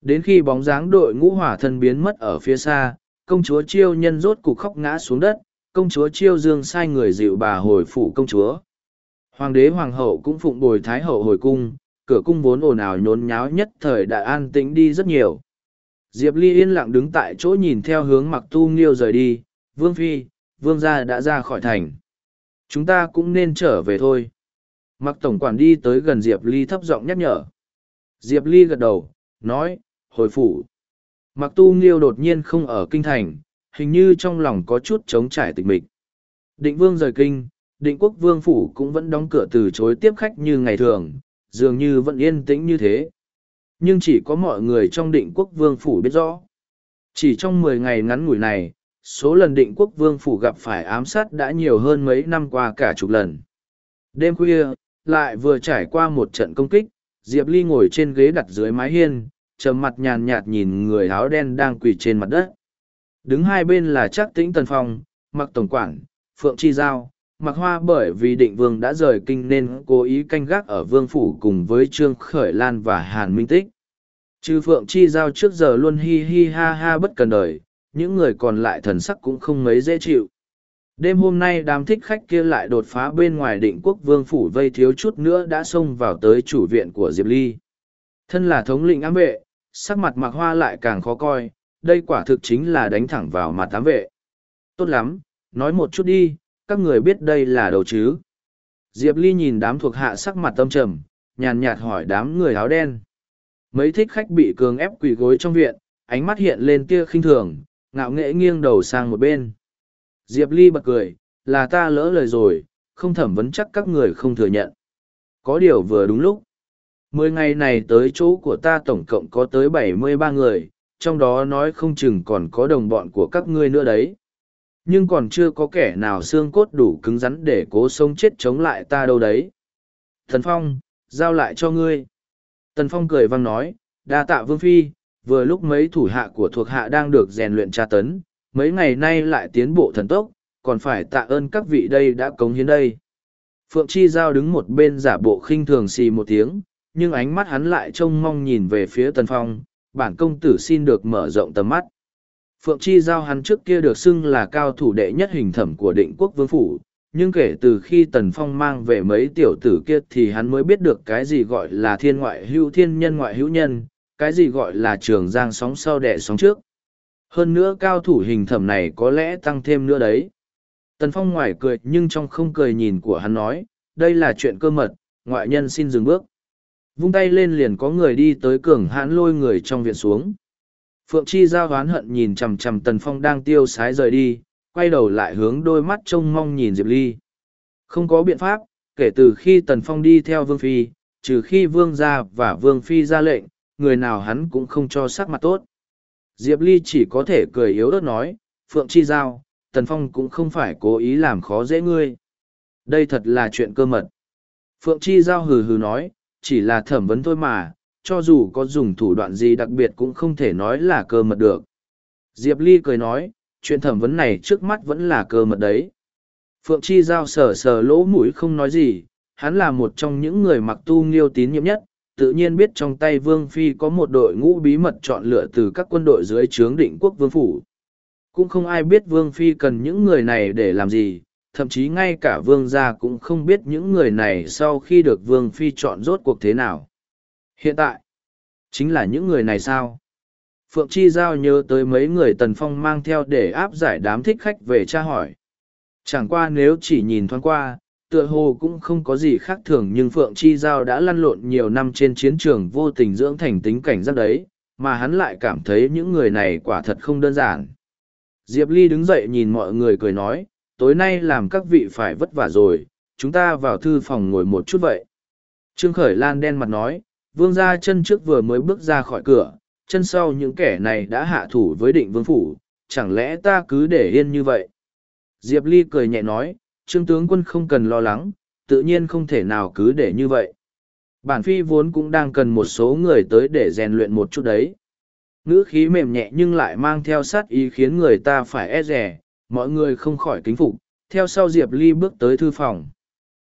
Đến khi bóng dáng đội ngũ hỏa thân biến mất ở phía xa, công chúa chiêu nhân rốt cục khóc ngã xuống đất, công chúa chiêu dương sai người dịu bà hồi phủ công chúa. Hoàng đế hoàng hậu cũng phụng bồi thái hậu hồi cung, cửa cung vốn ồn ào nhốn nháo nhất thời đã an tĩnh đi rất nhiều. Diệp Ly yên lặng đứng tại chỗ nhìn theo hướng mặc tu nghiêu rời đi, vương phi, vương gia đã ra khỏi thành. Chúng ta cũng nên trở về thôi. Mặc tổng quản đi tới gần Diệp Ly thấp giọng nhắc nhở. Diệp Ly gật đầu, nói, hồi phủ. Mặc tu nghiêu đột nhiên không ở kinh thành, hình như trong lòng có chút trống trải tịch mịch. Định vương rời kinh, định quốc vương phủ cũng vẫn đóng cửa từ chối tiếp khách như ngày thường, dường như vẫn yên tĩnh như thế. Nhưng chỉ có mọi người trong định quốc vương phủ biết rõ. Chỉ trong mười ngày ngắn ngủi này, số lần định quốc vương phủ gặp phải ám sát đã nhiều hơn mấy năm qua cả chục lần. Đêm khuya, lại vừa trải qua một trận công kích, Diệp Ly ngồi trên ghế đặt dưới mái hiên, trầm mặt nhàn nhạt nhìn người áo đen đang quỳ trên mặt đất. Đứng hai bên là chắc tĩnh tần phong, mặc tổng quản, phượng chi giao, Mạc hoa bởi vì định vương đã rời kinh nên cố ý canh gác ở vương phủ cùng với trương khởi lan và hàn minh tích. Trừ phượng chi giao trước giờ luôn hi hi ha ha bất cần đời, những người còn lại thần sắc cũng không mấy dễ chịu. Đêm hôm nay đám thích khách kia lại đột phá bên ngoài định quốc vương phủ vây thiếu chút nữa đã xông vào tới chủ viện của diệp ly. Thân là thống lĩnh ám vệ, sắc mặt Mạc hoa lại càng khó coi, đây quả thực chính là đánh thẳng vào mặt ám vệ. Tốt lắm, nói một chút đi các người biết đây là đâu chứ? Diệp ly nhìn đám thuộc hạ sắc mặt tâm trầm, nhàn nhạt hỏi đám người áo đen. Mấy thích khách bị cường ép quỳ gối trong viện, ánh mắt hiện lên tia khinh thường, ngạo nghễ nghiêng đầu sang một bên. Diệp ly bật cười, là ta lỡ lời rồi, không thẩm vấn chắc các người không thừa nhận. Có điều vừa đúng lúc. Mười ngày này tới chỗ của ta tổng cộng có tới bảy mươi ba người, trong đó nói không chừng còn có đồng bọn của các ngươi nữa đấy nhưng còn chưa có kẻ nào xương cốt đủ cứng rắn để cố sống chết chống lại ta đâu đấy. Thần phong, giao lại cho ngươi. Tần phong cười văng nói, đa tạ vương phi, vừa lúc mấy thủ hạ của thuộc hạ đang được rèn luyện tra tấn, mấy ngày nay lại tiến bộ thần tốc, còn phải tạ ơn các vị đây đã cống hiến đây. Phượng chi giao đứng một bên giả bộ khinh thường xì một tiếng, nhưng ánh mắt hắn lại trông mong nhìn về phía tần phong, bản công tử xin được mở rộng tầm mắt. Phượng Chi Giao hắn trước kia được xưng là cao thủ đệ nhất hình thẩm của định quốc vương phủ, nhưng kể từ khi Tần Phong mang về mấy tiểu tử kia thì hắn mới biết được cái gì gọi là thiên ngoại hữu thiên nhân ngoại hữu nhân, cái gì gọi là trường giang sóng sau đẻ sóng trước. Hơn nữa cao thủ hình thẩm này có lẽ tăng thêm nữa đấy. Tần Phong ngoài cười nhưng trong không cười nhìn của hắn nói, đây là chuyện cơ mật, ngoại nhân xin dừng bước. Vung tay lên liền có người đi tới cường hãn lôi người trong viện xuống. Phượng Chi giao hoán hận nhìn chằm chằm Tần Phong đang tiêu sái rời đi, quay đầu lại hướng đôi mắt trông mong nhìn Diệp Ly. Không có biện pháp, kể từ khi Tần Phong đi theo Vương Phi, trừ khi Vương gia và Vương Phi ra lệnh, người nào hắn cũng không cho sắc mặt tốt. Diệp Ly chỉ có thể cười yếu ớt nói, Phượng Chi Giao, Tần Phong cũng không phải cố ý làm khó dễ ngươi. Đây thật là chuyện cơ mật. Phượng Chi Giao hừ hừ nói, chỉ là thẩm vấn thôi mà, cho dù có dùng thủ đoạn gì đặc biệt cũng không thể nói là cơ mật được. Diệp Ly cười nói, chuyện thẩm vấn này trước mắt vẫn là cơ mật đấy. Phượng Chi Giao sờ sờ lỗ mũi không nói gì, hắn là một trong những người mặc tu nghiêu tín nhiệm nhất, tự nhiên biết trong tay Vương Phi có một đội ngũ bí mật chọn lựa từ các quân đội dưới trướng định quốc Vương Phủ. Cũng không ai biết Vương Phi cần những người này để làm gì, thậm chí ngay cả Vương gia cũng không biết những người này sau khi được Vương Phi chọn rốt cuộc thế nào. Hiện tại, chính là những người này sao? Phượng Chi Giao nhớ tới mấy người Tần Phong mang theo để áp giải đám thích khách về tra hỏi. Chẳng qua nếu chỉ nhìn thoáng qua, tựa hồ cũng không có gì khác thường nhưng Phượng Chi Giao đã lăn lộn nhiều năm trên chiến trường vô tình dưỡng thành tính cảnh giác đấy, mà hắn lại cảm thấy những người này quả thật không đơn giản. Diệp Ly đứng dậy nhìn mọi người cười nói, tối nay làm các vị phải vất vả rồi, chúng ta vào thư phòng ngồi một chút vậy. Trương Khởi Lan đen mặt nói, vương gia chân trước vừa mới bước ra khỏi cửa, chân sau những kẻ này đã hạ thủ với định vương phủ, chẳng lẽ ta cứ để yên như vậy? Diệp Ly cười nhẹ nói, Trương tướng quân không cần lo lắng, tự nhiên không thể nào cứ để như vậy. Bản phi vốn cũng đang cần một số người tới để rèn luyện một chút đấy. Ngữ khí mềm nhẹ nhưng lại mang theo sát ý khiến người ta phải e rẻ, mọi người không khỏi kính phục, theo sau Diệp Ly bước tới thư phòng.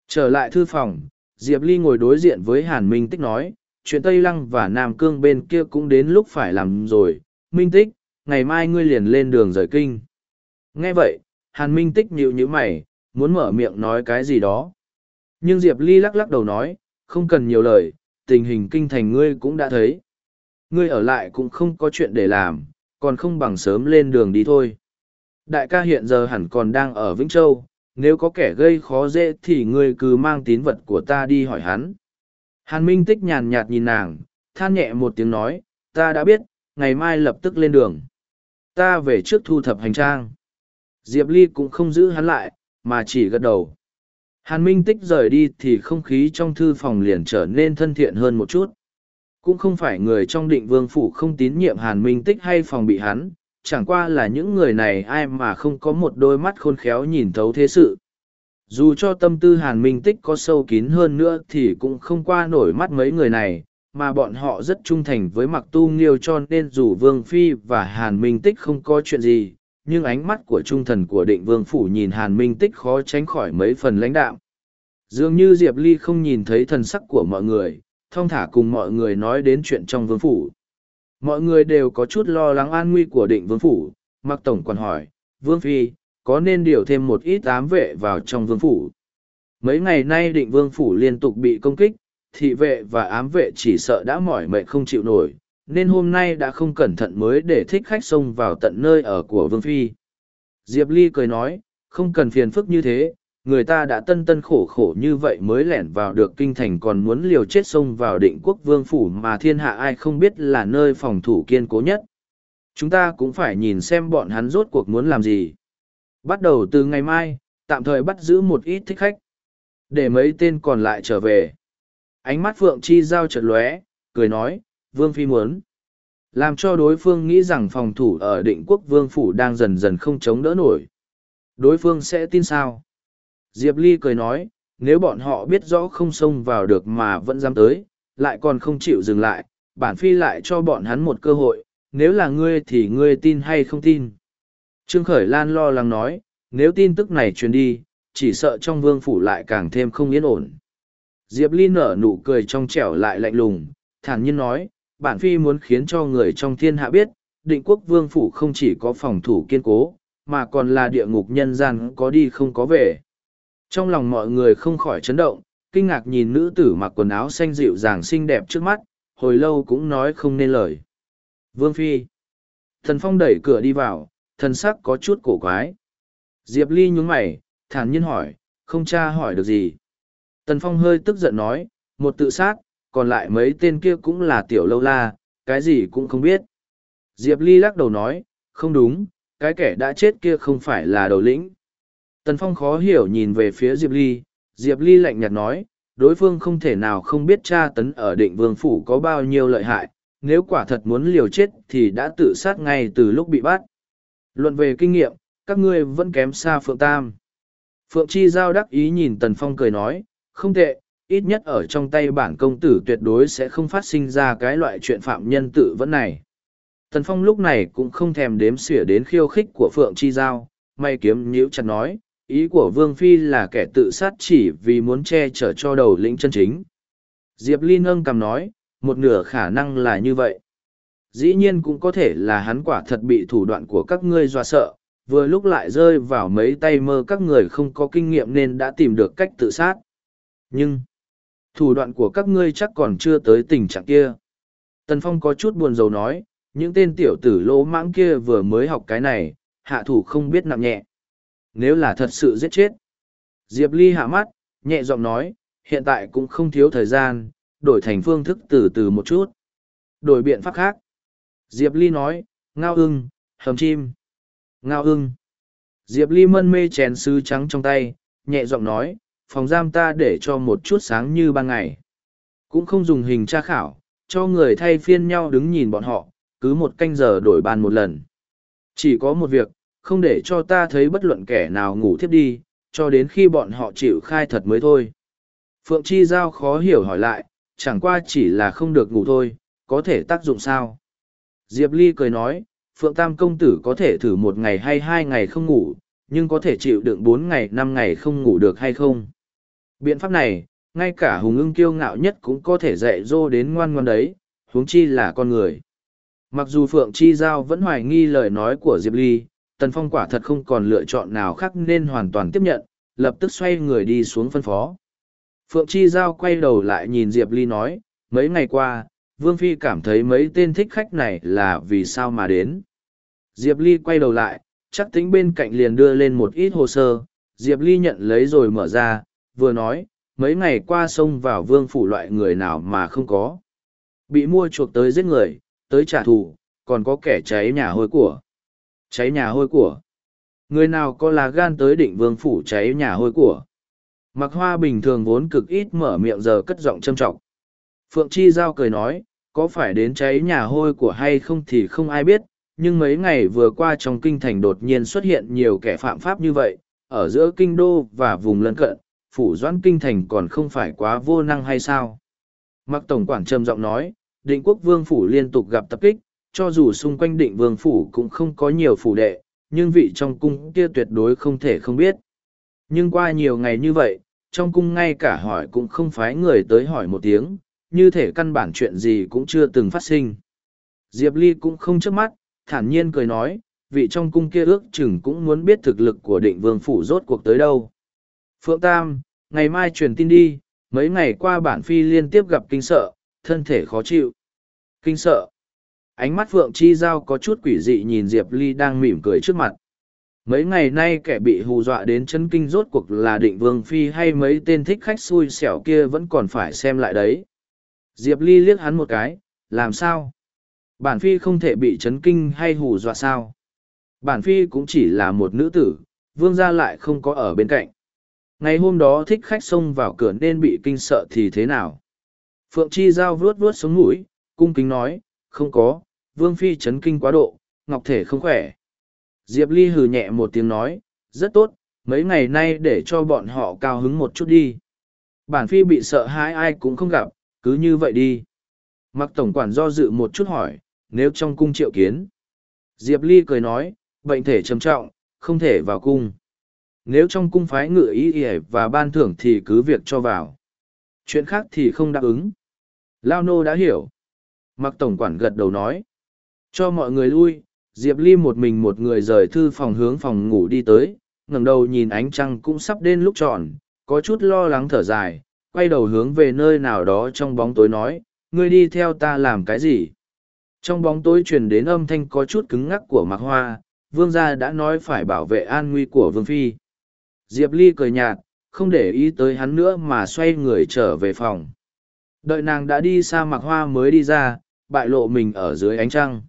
Trở lại thư phòng, Diệp Ly ngồi đối diện với Hàn Minh Tích nói, chuyện Tây Lăng và Nam Cương bên kia cũng đến lúc phải làm rồi, Minh Tích, ngày mai ngươi liền lên đường rời kinh. Nghe vậy, Hàn Minh Tích nhịu như mày, muốn mở miệng nói cái gì đó. Nhưng Diệp Ly lắc lắc đầu nói, không cần nhiều lời, tình hình kinh thành ngươi cũng đã thấy. Ngươi ở lại cũng không có chuyện để làm, còn không bằng sớm lên đường đi thôi. Đại ca hiện giờ hẳn còn đang ở Vĩnh Châu, nếu có kẻ gây khó dễ thì ngươi cứ mang tín vật của ta đi hỏi hắn. Hàn Minh Tích nhàn nhạt nhìn nàng, than nhẹ một tiếng nói, ta đã biết, ngày mai lập tức lên đường. Ta về trước thu thập hành trang. Diệp Ly cũng không giữ hắn lại, mà chỉ gật đầu. Hàn Minh Tích rời đi thì không khí trong thư phòng liền trở nên thân thiện hơn một chút. Cũng không phải người trong định vương phủ không tín nhiệm Hàn Minh Tích hay phòng bị hắn, chẳng qua là những người này ai mà không có một đôi mắt khôn khéo nhìn thấu thế sự. Dù cho tâm tư Hàn Minh Tích có sâu kín hơn nữa thì cũng không qua nổi mắt mấy người này, mà bọn họ rất trung thành với mặc tu nghiêu cho nên dù Vương Phi và Hàn Minh Tích không có chuyện gì, nhưng ánh mắt của trung thần của định vương phủ nhìn hàn minh tích khó tránh khỏi mấy phần lãnh đạo dường như diệp ly không nhìn thấy thần sắc của mọi người thong thả cùng mọi người nói đến chuyện trong vương phủ. Mọi người đều có chút lo lắng an nguy của định vương phủ mặc tổng còn hỏi vương phi có nên điều thêm một ít ám vệ vào trong vương phủ mấy ngày nay định vương phủ liên tục bị công kích thị vệ và ám vệ chỉ sợ đã mỏi mệt không chịu nổi nên hôm nay đã không cẩn thận mới để thích khách xông vào tận nơi ở của Vương Phi. Diệp Ly cười nói, không cần phiền phức như thế, người ta đã tân tân khổ khổ như vậy mới lẻn vào được kinh thành còn muốn liều chết xông vào định quốc vương phủ mà thiên hạ ai không biết là nơi phòng thủ kiên cố nhất. Chúng ta cũng phải nhìn xem bọn hắn rốt cuộc muốn làm gì. Bắt đầu từ ngày mai, tạm thời bắt giữ một ít thích khách. Để mấy tên còn lại trở về. Ánh mắt Phượng Chi Giao chợt lóe, cười nói, Vương Phi muốn. Làm cho đối phương nghĩ rằng phòng thủ ở định quốc vương phủ đang dần dần không chống đỡ nổi. Đối phương sẽ tin sao? Diệp Ly cười nói, nếu bọn họ biết rõ không xông vào được mà vẫn dám tới, lại còn không chịu dừng lại, bản phi lại cho bọn hắn một cơ hội, nếu là ngươi thì ngươi tin hay không tin. Trương Khởi Lan lo lắng nói, nếu tin tức này truyền đi, chỉ sợ trong vương phủ lại càng thêm không yên ổn. Diệp Ly nở nụ cười trong trẻo lại lạnh lùng, thản nhiên nói, bản phi muốn khiến cho người trong thiên hạ biết, định quốc vương phủ không chỉ có phòng thủ kiên cố, mà còn là địa ngục nhân gian có đi không có về. Trong lòng mọi người không khỏi chấn động, kinh ngạc nhìn nữ tử mặc quần áo xanh dịu dàng xinh đẹp trước mắt, hồi lâu cũng nói không nên lời. Vương Phi. Thần Phong đẩy cửa đi vào, thần sắc có chút cổ quái. Diệp Ly nhún mày, thản nhiên hỏi, không tra hỏi được gì. Tần Phong hơi tức giận nói, một tự sát, còn lại mấy tên kia cũng là tiểu lâu la, cái gì cũng không biết. Diệp Ly lắc đầu nói, không đúng, cái kẻ đã chết kia không phải là đầu lĩnh. Tần Phong khó hiểu nhìn về phía Diệp Ly, Diệp Ly lạnh nhạt nói, đối phương không thể nào không biết tra tấn ở định vương phủ có bao nhiêu lợi hại, nếu quả thật muốn liều chết thì đã tự sát ngay từ lúc bị bắt. Luận về kinh nghiệm, các ngươi vẫn kém xa Phượng Tam. Phượng Chi Giao đắc ý nhìn Tần Phong cười nói, không tệ, ít nhất ở trong tay bản công tử tuyệt đối sẽ không phát sinh ra cái loại chuyện phạm nhân tự vẫn này. Tần Phong lúc này cũng không thèm đếm xỉa đến khiêu khích của Phượng Chi Giao, may kiếm nhíu chặt nói, ý của vương phi là kẻ tự sát chỉ vì muốn che chở cho đầu lĩnh chân chính diệp ly nâng cầm nói một nửa khả năng là như vậy dĩ nhiên cũng có thể là hắn quả thật bị thủ đoạn của các ngươi dọa sợ, vừa lúc lại rơi vào mấy tay mơ các người không có kinh nghiệm nên đã tìm được cách tự sát. Nhưng, thủ đoạn của các ngươi chắc còn chưa tới tình trạng kia. Tần phong có chút buồn rầu nói, những tên tiểu tử lỗ mãng kia vừa mới học cái này, hạ thủ không biết nặng nhẹ. Nếu là thật sự giết chết. Diệp ly hạ mắt, nhẹ giọng nói, hiện tại cũng không thiếu thời gian, đổi thành phương thức từ từ một chút. Đổi biện pháp khác diệp ly nói, ngao ưng, hầm chim. Ngao ưng. Diệp ly mân mê chén sứ trắng trong tay, nhẹ giọng nói, phòng giam ta để cho một chút sáng như ban ngày. Cũng không dùng hình tra khảo, cho người thay phiên nhau đứng nhìn bọn họ, cứ một canh giờ đổi bàn một lần. Chỉ có một việc, không để cho ta thấy bất luận kẻ nào ngủ thiếp đi, cho đến khi bọn họ chịu khai thật mới thôi. Phượng chi giao khó hiểu hỏi lại, chẳng qua chỉ là không được ngủ thôi, có thể tác dụng sao? Diệp ly cười nói, phượng tam công tử có thể thử một ngày hay hai ngày không ngủ, nhưng có thể chịu đựng bốn ngày, năm ngày không ngủ được hay không? Biện pháp này, ngay cả hùng ưng kiêu ngạo nhất cũng có thể dạy dô đến ngoan ngoan đấy, huống chi là con người. Mặc dù phượng chi giao vẫn hoài nghi lời nói của diệp ly, tần phong quả thật không còn lựa chọn nào khác nên hoàn toàn tiếp nhận, lập tức xoay người đi xuống phân phó. Phượng chi giao quay đầu lại nhìn diệp ly nói, mấy ngày qua vương phi cảm thấy mấy tên thích khách này là vì sao mà đến. Diệp ly quay đầu lại, chắc tính bên cạnh liền đưa lên một ít hồ sơ. Diệp ly nhận lấy rồi mở ra, vừa nói, mấy ngày qua sông vào vương phủ loại người nào mà không có. Bị mua chuộc tới giết người, tới trả thù, còn có kẻ cháy nhà hôi của. Cháy nhà hôi của. Người nào có là gan tới định vương phủ cháy nhà hôi của. Mặc hoa bình thường vốn cực ít mở miệng giờ cất giọng châm trọng phượng chi giao cười nói, có phải đến cháy nhà hôi của hay không thì không ai biết, nhưng mấy ngày vừa qua trong kinh thành đột nhiên xuất hiện nhiều kẻ phạm pháp như vậy, ở giữa kinh đô và vùng lân cận, phủ doãn kinh thành còn không phải quá vô năng hay sao? Mặc tổng quản trầm giọng nói, định quốc vương phủ liên tục gặp tập kích, cho dù xung quanh định vương phủ cũng không có nhiều phủ đệ, nhưng vị trong cung kia tuyệt đối không thể không biết. Nhưng qua nhiều ngày như vậy, trong cung ngay cả hỏi cũng không phái người tới hỏi một tiếng như thể căn bản chuyện gì cũng chưa từng phát sinh. Diệp ly cũng không chớp mắt, thản nhiên cười nói, vị trong cung kia ước chừng cũng muốn biết thực lực của định vương phủ rốt cuộc tới đâu. Phượng tam, ngày mai truyền tin đi, mấy ngày qua bản phi liên tiếp gặp kinh sợ, thân thể khó chịu. Kinh sợ. Ánh mắt phượng chi giao có chút quỷ dị nhìn diệp ly đang mỉm cười trước mặt. Mấy ngày nay kẻ bị hù dọa đến chân kinh rốt cuộc là định vương phi hay mấy tên thích khách xui xẻo kia vẫn còn phải xem lại đấy diệp ly liếc hắn một cái, làm sao? Bản phi không thể bị chấn kinh hay hù dọa sao? Bản phi cũng chỉ là một nữ tử, vương gia lại không có ở bên cạnh. Ngày hôm đó thích khách xông vào cửa nên bị kinh sợ thì thế nào? Phượng chi giao vuốt vuốt xuống mũi, cung kính nói, không có, vương phi chấn kinh quá độ, ngọc thể không khỏe. Diệp ly hừ nhẹ một tiếng nói, rất tốt, mấy ngày nay để cho bọn họ cao hứng một chút đi. Bản phi bị sợ hãi ai cũng không gặp cứ như vậy đi. Mặc tổng quản do dự một chút hỏi, nếu trong cung triệu kiến? Diệp ly cười nói, bệnh thể trầm trọng, không thể vào cung. Nếu trong cung phái ngự ý ỉa và ban thưởng thì cứ việc cho vào. Chuyện khác thì không đáp ứng. Lao nô đã hiểu. Mặc tổng quản gật đầu nói, cho mọi người lui. Diệp ly một mình một người rời thư phòng hướng phòng ngủ đi tới, ngẩng đầu nhìn ánh trăng cũng sắp đến lúc tròn, có chút lo lắng thở dài quay đầu hướng về nơi nào đó trong bóng tối nói, ngươi đi theo ta làm cái gì? Trong bóng tối truyền đến âm thanh có chút cứng ngắc của mạc hoa, vương gia đã nói phải bảo vệ an nguy của vương phi. Diệp ly cười nhạt, không để ý tới hắn nữa mà xoay người trở về phòng. Đợi nàng đã đi xa mạc hoa mới đi ra, bại lộ mình ở dưới ánh trăng.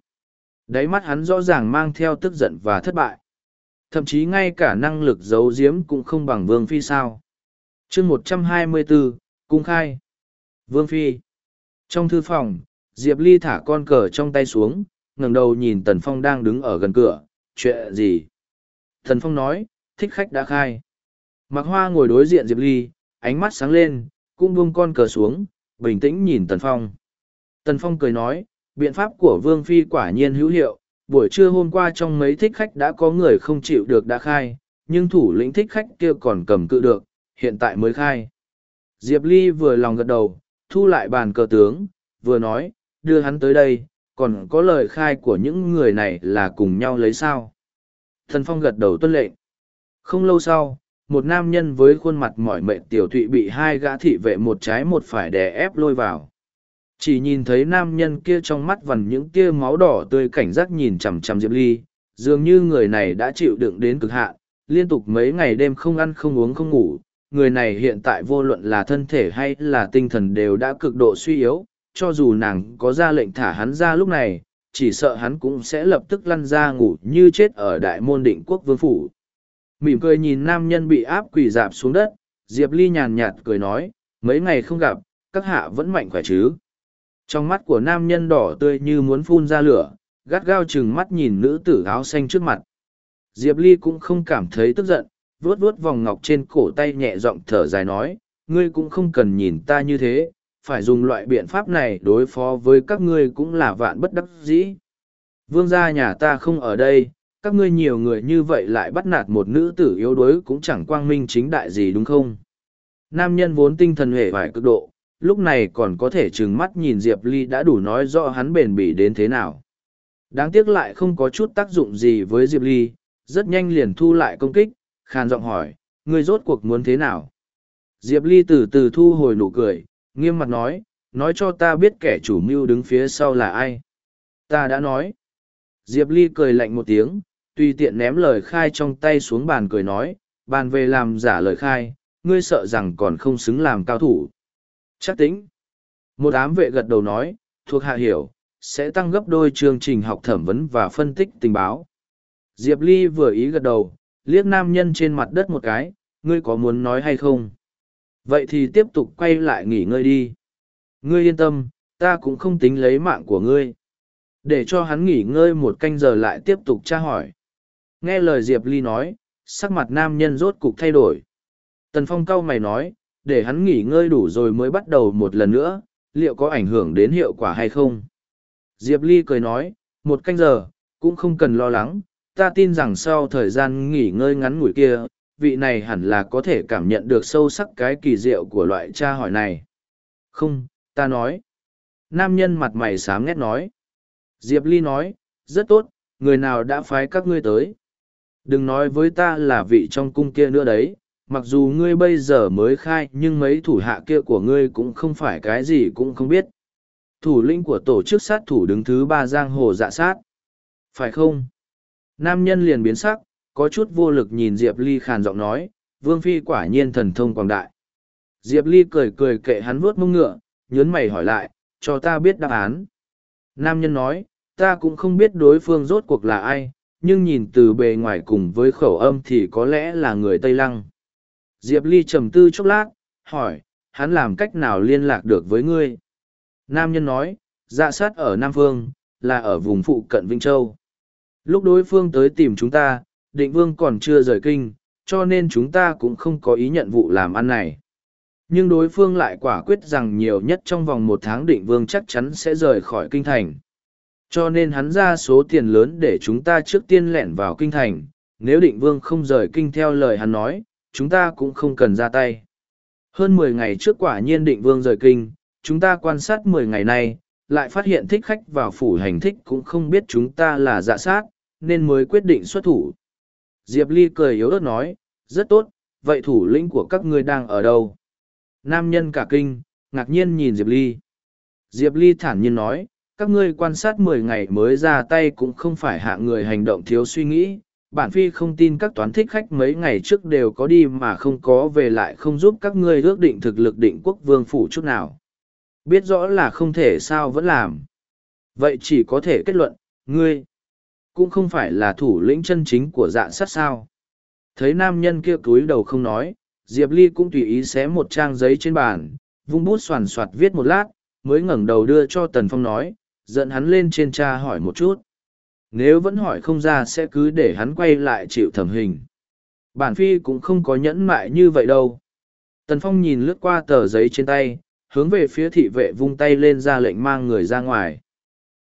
Đáy mắt hắn rõ ràng mang theo tức giận và thất bại. Thậm chí ngay cả năng lực giấu giếm cũng không bằng vương phi sao chương một trăm hai mươi bốn cung khai. Vương phi. Trong thư phòng diệp ly thả con cờ trong tay xuống ngẩng đầu nhìn tần phong đang đứng ở gần cửa. Chuyện gì? Tần phong nói thích khách đã khai. Mặc hoa ngồi đối diện diệp ly ánh mắt sáng lên cũng buông con cờ xuống bình tĩnh nhìn tần phong. Tần phong cười nói biện pháp của vương phi quả nhiên hữu hiệu. Buổi trưa hôm qua trong mấy thích khách đã có người không chịu được đã khai nhưng thủ lĩnh thích khách kia còn cầm cự được, hiện tại mới khai. Diệp Ly vừa lòng gật đầu, thu lại bàn cờ tướng, vừa nói, đưa hắn tới đây, còn có lời khai của những người này là cùng nhau lấy sao. Thần Phong gật đầu tuân lệnh. Không lâu sau, một nam nhân với khuôn mặt mỏi mệt tiểu thụy bị hai gã thị vệ một trái một phải đè ép lôi vào. Chỉ nhìn thấy nam nhân kia trong mắt vằn những tia máu đỏ tươi cảnh giác nhìn chằm chằm Diệp Ly, dường như người này đã chịu đựng đến cực hạn, liên tục mấy ngày đêm không ăn không uống không ngủ. Người này hiện tại vô luận là thân thể hay là tinh thần đều đã cực độ suy yếu, cho dù nàng có ra lệnh thả hắn ra lúc này, chỉ sợ hắn cũng sẽ lập tức lăn ra ngủ như chết ở đại môn định quốc vương phủ. Mỉm cười nhìn nam nhân bị áp quỳ dạp xuống đất, Diệp Ly nhàn nhạt cười nói, mấy ngày không gặp, các hạ vẫn mạnh khỏe chứ. Trong mắt của nam nhân đỏ tươi như muốn phun ra lửa, gắt gao chừng mắt nhìn nữ tử áo xanh trước mặt. Diệp Ly cũng không cảm thấy tức giận, vuốt vuốt vòng ngọc trên cổ tay nhẹ giọng thở dài nói, ngươi cũng không cần nhìn ta như thế, phải dùng loại biện pháp này đối phó với các ngươi cũng là vạn bất đắc dĩ. Vương gia nhà ta không ở đây, các ngươi nhiều người như vậy lại bắt nạt một nữ tử yếu đuối cũng chẳng quang minh chính đại gì đúng không? Nam nhân vốn tinh thần hề vải cực độ, lúc này còn có thể trừng mắt nhìn Diệp Ly đã đủ nói rõ hắn bền bỉ đến thế nào. Đáng tiếc lại không có chút tác dụng gì với Diệp Ly, rất nhanh liền thu lại công kích, khàn giọng hỏi, ngươi rốt cuộc muốn thế nào? Diệp Ly từ từ thu hồi nụ cười, nghiêm mặt nói, nói cho ta biết kẻ chủ mưu đứng phía sau là ai. Ta đã nói. Diệp Ly cười lạnh một tiếng, tùy tiện ném lời khai trong tay xuống bàn cười nói, bàn về làm giả lời khai, ngươi sợ rằng còn không xứng làm cao thủ. Chắc tính. Một ám vệ gật đầu nói, thuộc hạ hiểu, sẽ tăng gấp đôi chương trình học thẩm vấn và phân tích tình báo. Diệp Ly vừa ý gật đầu, liếc nam nhân trên mặt đất một cái, ngươi có muốn nói hay không? Vậy thì tiếp tục quay lại nghỉ ngơi đi. Ngươi yên tâm, ta cũng không tính lấy mạng của ngươi. Để cho hắn nghỉ ngơi một canh giờ lại tiếp tục tra hỏi. Nghe lời Diệp Ly nói, sắc mặt nam nhân rốt cục thay đổi. Tần Phong cau mày nói, để hắn nghỉ ngơi đủ rồi mới bắt đầu một lần nữa, liệu có ảnh hưởng đến hiệu quả hay không? Diệp Ly cười nói, một canh giờ, cũng không cần lo lắng, ta tin rằng sau thời gian nghỉ ngơi ngắn ngủi kia, vị này hẳn là có thể cảm nhận được sâu sắc cái kỳ diệu của loại tra hỏi này. Không, ta nói. Nam nhân mặt mày sám ngét nói. Diệp Ly nói, rất tốt, người nào đã phái các ngươi tới. Đừng nói với ta là vị trong cung kia nữa đấy, mặc dù ngươi bây giờ mới khai nhưng mấy thủ hạ kia của ngươi cũng không phải cái gì cũng không biết. Thủ lĩnh của tổ chức sát thủ đứng thứ ba giang hồ dạ sát. Phải không? Nam nhân liền biến sắc, có chút vô lực nhìn Diệp Ly khàn giọng nói, Vương Phi quả nhiên thần thông quảng đại. Diệp Ly cười cười kệ hắn vuốt mông ngựa, nhớn mày hỏi lại, cho ta biết đáp án. Nam nhân nói, ta cũng không biết đối phương rốt cuộc là ai, nhưng nhìn từ bề ngoài cùng với khẩu âm thì có lẽ là người Tây Lăng. Diệp Ly trầm tư chốc lát, hỏi, hắn làm cách nào liên lạc được với ngươi? Nam nhân nói, dạ sát ở Nam Phương, là ở vùng phụ cận Vinh Châu. Lúc đối phương tới tìm chúng ta, định vương còn chưa rời kinh, cho nên chúng ta cũng không có ý nhận vụ làm ăn này. Nhưng đối phương lại quả quyết rằng nhiều nhất trong vòng một tháng định vương chắc chắn sẽ rời khỏi kinh thành. Cho nên hắn ra số tiền lớn để chúng ta trước tiên lẻn vào kinh thành, nếu định vương không rời kinh theo lời hắn nói, chúng ta cũng không cần ra tay. Hơn mười ngày trước quả nhiên định vương rời kinh, chúng ta quan sát mười ngày nay, lại phát hiện thích khách vào phủ hành thích cũng không biết chúng ta là dạ sát, nên mới quyết định xuất thủ. Diệp Ly cười yếu ớt nói, rất tốt, vậy thủ lĩnh của các ngươi đang ở đâu? Nam nhân cả kinh, ngạc nhiên nhìn Diệp Ly. Diệp Ly thản nhiên nói, các ngươi quan sát mười ngày mới ra tay cũng không phải hạ người hành động thiếu suy nghĩ. Bản phi không tin các toán thích khách mấy ngày trước đều có đi mà không có về lại không giúp các ngươi ước định thực lực định quốc vương phủ chút nào. Biết rõ là không thể sao vẫn làm. Vậy chỉ có thể kết luận, ngươi, cũng không phải là thủ lĩnh chân chính của dạ sát sao. Thấy nam nhân kia cúi đầu không nói, Diệp Ly cũng tùy ý xé một trang giấy trên bàn, vung bút soàn soạt viết một lát, mới ngẩng đầu đưa cho Tần Phong nói, dẫn hắn lên trên cha hỏi một chút. Nếu vẫn hỏi không ra sẽ cứ để hắn quay lại chịu thẩm hình. Bản phi cũng không có nhẫn mại như vậy đâu. Tần Phong nhìn lướt qua tờ giấy trên tay, hướng về phía thị vệ vung tay lên ra lệnh mang người ra ngoài.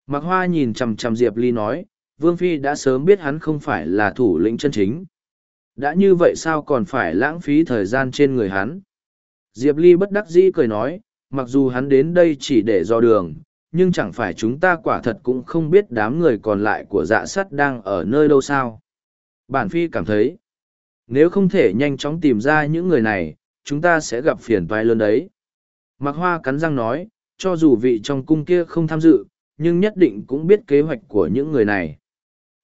Mặc Hoa nhìn chằm chằm Diệp Ly nói, Vương Phi đã sớm biết hắn không phải là thủ lĩnh chân chính. Đã như vậy sao còn phải lãng phí thời gian trên người hắn? Diệp Ly bất đắc dĩ cười nói, mặc dù hắn đến đây chỉ để do đường, nhưng chẳng phải chúng ta quả thật cũng không biết đám người còn lại của dạ sắt đang ở nơi đâu sao. Bản phi cảm thấy, nếu không thể nhanh chóng tìm ra những người này, chúng ta sẽ gặp phiền toái lớn đấy. Mạc Hoa cắn răng nói, cho dù vị trong cung kia không tham dự, nhưng nhất định cũng biết kế hoạch của những người này.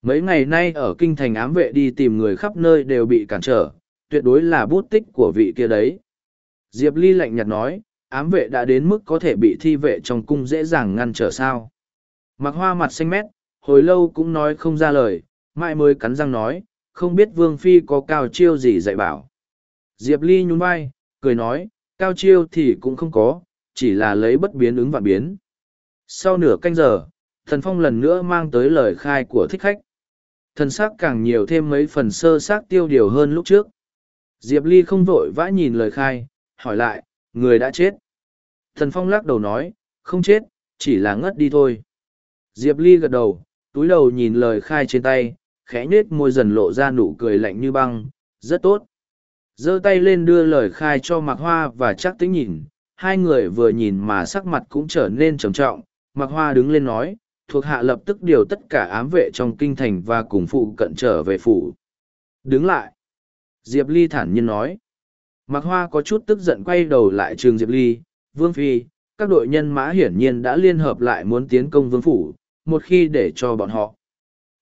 Mấy ngày nay ở kinh thành ám vệ đi tìm người khắp nơi đều bị cản trở, tuyệt đối là bút tích của vị kia đấy. Diệp Ly lạnh nhạt nói, ám vệ đã đến mức có thể bị thi vệ trong cung dễ dàng ngăn trở sao. Mặc hoa mặt xanh mét, hồi lâu cũng nói không ra lời, mãi mới cắn răng nói, không biết Vương Phi có cao chiêu gì dạy bảo. Diệp Ly nhún vai, cười nói, cao chiêu thì cũng không có, chỉ là lấy bất biến ứng vạn biến. Sau nửa canh giờ, thần phong lần nữa mang tới lời khai của thích khách. Thần xác càng nhiều thêm mấy phần sơ xác tiêu điều hơn lúc trước. Diệp Ly không vội vã nhìn lời khai, hỏi lại, người đã chết. Thần phong lắc đầu nói, không chết, chỉ là ngất đi thôi. Diệp Ly gật đầu, túi đầu nhìn lời khai trên tay, khẽ nhết môi dần lộ ra nụ cười lạnh như băng, rất tốt. giơ tay lên đưa lời khai cho Mạc Hoa và chắc tính nhìn, hai người vừa nhìn mà sắc mặt cũng trở nên trầm trọng. Mạc Hoa đứng lên nói, thuộc hạ lập tức điều tất cả ám vệ trong kinh thành và cùng phụ cận trở về phủ. Đứng lại. Diệp Ly thản nhiên nói. Mạc Hoa có chút tức giận quay đầu lại trường Diệp Ly, Vương Phi, các đội nhân mã hiển nhiên đã liên hợp lại muốn tiến công Vương Phủ, một khi để cho bọn họ.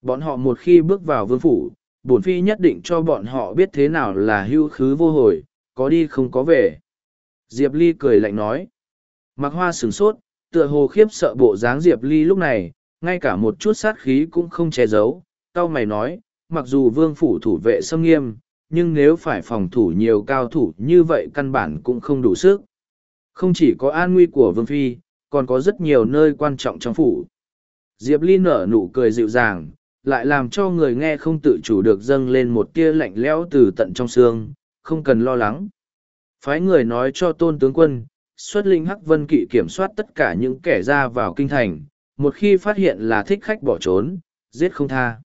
Bọn họ một khi bước vào Vương Phủ, bổn Phi nhất định cho bọn họ biết thế nào là hưu khứ vô hồi, có đi không có về. Diệp Ly cười lạnh nói. Mạc Hoa sửng sốt, tựa hồ khiếp sợ bộ dáng Diệp Ly lúc này, ngay cả một chút sát khí cũng không che giấu. Cao mày nói, mặc dù vương phủ thủ vệ xâm nghiêm, nhưng nếu phải phòng thủ nhiều cao thủ như vậy căn bản cũng không đủ sức. Không chỉ có an nguy của vương phi, còn có rất nhiều nơi quan trọng trong phủ. Diệp Ly nở nụ cười dịu dàng, lại làm cho người nghe không tự chủ được dâng lên một tia lạnh lẽo từ tận trong xương, không cần lo lắng. Phái người nói cho tôn tướng quân, xuất linh hắc vân kỵ kiểm soát tất cả những kẻ ra vào kinh thành, một khi phát hiện là thích khách bỏ trốn, giết không tha.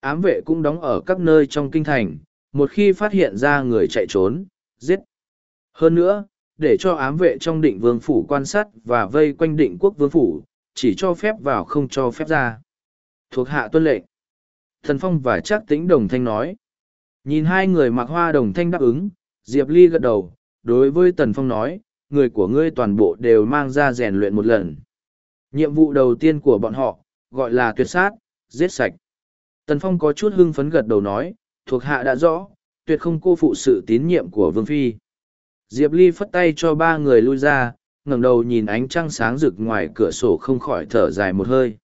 Ám vệ cũng đóng ở các nơi trong kinh thành, một khi phát hiện ra người chạy trốn, giết. Hơn nữa, để cho ám vệ trong định vương phủ quan sát và vây quanh định quốc vương phủ, chỉ cho phép vào không cho phép ra. Thuộc hạ tuân lệnh. Thần Phong và Trác Tĩnh đồng thanh nói. Nhìn hai người mặc hoa đồng thanh đáp ứng, Diệp Ly gật đầu, đối với Tần Phong nói, người của ngươi toàn bộ đều mang ra rèn luyện một lần. Nhiệm vụ đầu tiên của bọn họ, gọi là tuyệt sát, giết sạch. Tần Phong có chút hưng phấn gật đầu nói, thuộc hạ đã rõ, tuyệt không cô phụ sự tín nhiệm của Vương Phi. Diệp Ly phất tay cho ba người lui ra, ngẩng đầu nhìn ánh trăng sáng rực ngoài cửa sổ không khỏi thở dài một hơi.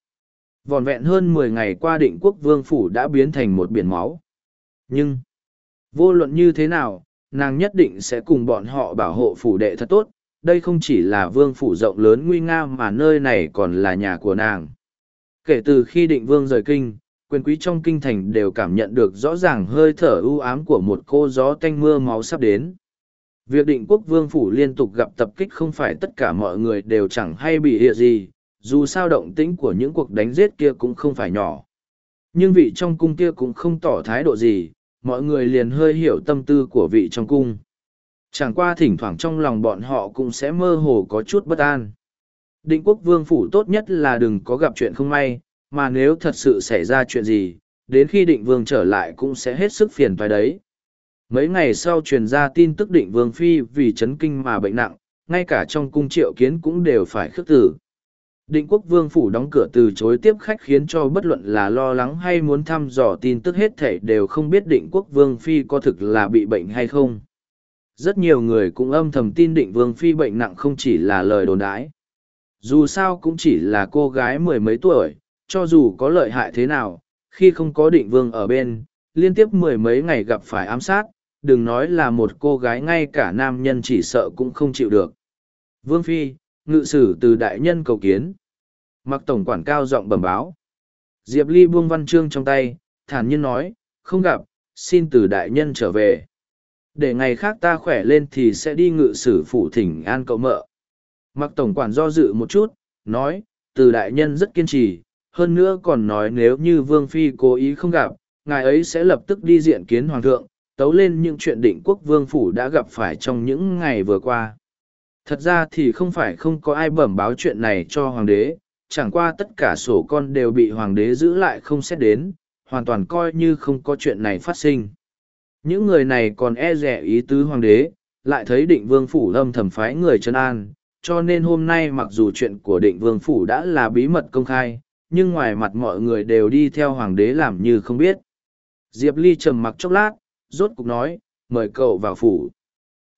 Vòn vẹn hơn mười ngày qua định quốc vương phủ đã biến thành một biển máu. Nhưng, vô luận như thế nào, nàng nhất định sẽ cùng bọn họ bảo hộ phủ đệ thật tốt, đây không chỉ là vương phủ rộng lớn nguy nga mà nơi này còn là nhà của nàng. Kể từ khi định vương rời kinh, quyền quý trong kinh thành đều cảm nhận được rõ ràng hơi thở ưu ám của một cô gió tanh mưa máu sắp đến. Việc định quốc vương phủ liên tục gặp tập kích không phải tất cả mọi người đều chẳng hay bị hiện gì, dù sao động tĩnh của những cuộc đánh giết kia cũng không phải nhỏ. Nhưng vị trong cung kia cũng không tỏ thái độ gì, mọi người liền hơi hiểu tâm tư của vị trong cung. Chẳng qua thỉnh thoảng trong lòng bọn họ cũng sẽ mơ hồ có chút bất an. Định quốc vương phủ tốt nhất là đừng có gặp chuyện không may, mà nếu thật sự xảy ra chuyện gì, đến khi định vương trở lại cũng sẽ hết sức phiền toái đấy. Mấy ngày sau truyền ra tin tức định vương phi vì chấn kinh mà bệnh nặng, ngay cả trong cung triệu kiến cũng đều phải khước tử. Định quốc vương phủ đóng cửa từ chối tiếp khách khiến cho bất luận là lo lắng hay muốn thăm dò tin tức hết thể đều không biết định quốc vương phi có thực là bị bệnh hay không. Rất nhiều người cũng âm thầm tin định vương phi bệnh nặng không chỉ là lời đồn đãi. Dù sao cũng chỉ là cô gái mười mấy tuổi, cho dù có lợi hại thế nào, khi không có định vương ở bên, liên tiếp mười mấy ngày gặp phải ám sát, đừng nói là một cô gái ngay cả nam nhân chỉ sợ cũng không chịu được. Vương Phi, ngự sử từ đại nhân cầu kiến. Mặc tổng quản cao giọng bẩm báo. Diệp Ly buông văn chương trong tay, thản nhiên nói, không gặp, xin từ đại nhân trở về. Để ngày khác ta khỏe lên thì sẽ đi ngự sử phủ thỉnh an cậu mợ. Mặc tổng quản do dự một chút, nói, từ đại nhân rất kiên trì, hơn nữa còn nói nếu như Vương Phi cố ý không gặp, ngài ấy sẽ lập tức đi diện kiến Hoàng thượng, tấu lên những chuyện định quốc vương phủ đã gặp phải trong những ngày vừa qua. Thật ra thì không phải không có ai bẩm báo chuyện này cho hoàng đế, chẳng qua tất cả sổ con đều bị hoàng đế giữ lại không xét đến, hoàn toàn coi như không có chuyện này phát sinh. Những người này còn e rẻ ý tứ hoàng đế, lại thấy định vương phủ lâm thẩm phái người chân an, cho nên hôm nay mặc dù chuyện của định vương phủ đã là bí mật công khai, nhưng ngoài mặt mọi người đều đi theo hoàng đế làm như không biết. Diệp Ly trầm mặc chốc lát, rốt cục nói, mời cậu vào phủ.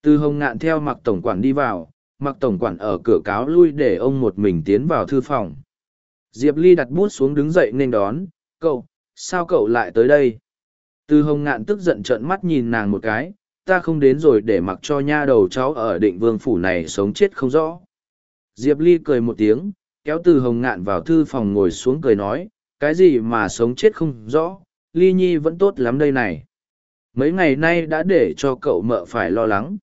Từ hồng ngạn theo mặc tổng quản đi vào, mặc tổng quản ở cửa cáo lui để ông một mình tiến vào thư phòng. Diệp Ly đặt bút xuống đứng dậy nên đón, cậu, sao cậu lại tới đây? Từ hồng ngạn tức giận trợn mắt nhìn nàng một cái, ta không đến rồi để mặc cho nha đầu cháu ở định vương phủ này sống chết không rõ. Diệp Ly cười một tiếng, kéo từ hồng ngạn vào thư phòng ngồi xuống cười nói, cái gì mà sống chết không rõ, Ly Nhi vẫn tốt lắm đây này. Mấy ngày nay đã để cho cậu mợ phải lo lắng.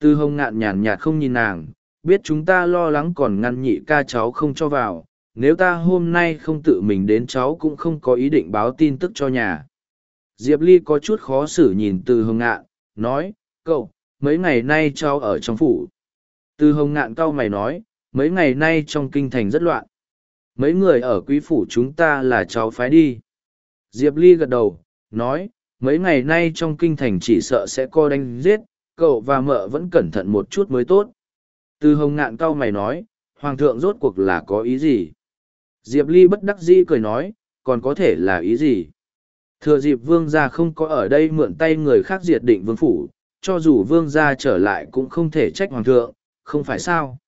Từ hồng ngạn nhàn nhạt không nhìn nàng, biết chúng ta lo lắng còn ngăn nhị ca cháu không cho vào, nếu ta hôm nay không tự mình đến cháu cũng không có ý định báo tin tức cho nhà. Diệp Ly có chút khó xử nhìn từ hồng ngạn, nói, cậu, mấy ngày nay cháu ở trong phủ. Từ hồng ngạn cau mày nói, mấy ngày nay trong kinh thành rất loạn. Mấy người ở quý phủ chúng ta là cháu phái đi. Diệp Ly gật đầu, nói, mấy ngày nay trong kinh thành chỉ sợ sẽ co đánh giết, cậu và mợ vẫn cẩn thận một chút mới tốt. Từ hồng ngạn cau mày nói, hoàng thượng rốt cuộc là có ý gì? Diệp Ly bất đắc dĩ cười nói, còn có thể là ý gì? Thừa dịp vương gia không có ở đây mượn tay người khác diệt định vương phủ, cho dù vương gia trở lại cũng không thể trách hoàng thượng, không phải sao?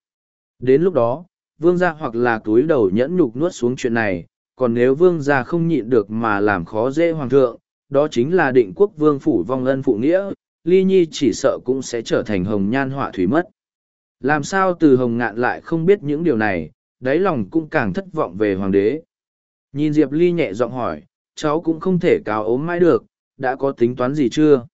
Đến lúc đó, vương gia hoặc là túi đầu nhẫn nhục nuốt xuống chuyện này, còn nếu vương gia không nhịn được mà làm khó dễ hoàng thượng, đó chính là định quốc vương phủ vong ân phụ nghĩa, ly nhi chỉ sợ cũng sẽ trở thành hồng nhan họa thủy mất. Làm sao từ hồng ngạn lại không biết những điều này, đáy lòng cũng càng thất vọng về hoàng đế. Nhìn Diệp Ly nhẹ giọng hỏi, cháu cũng không thể cáo ốm mãi được, đã có tính toán gì chưa?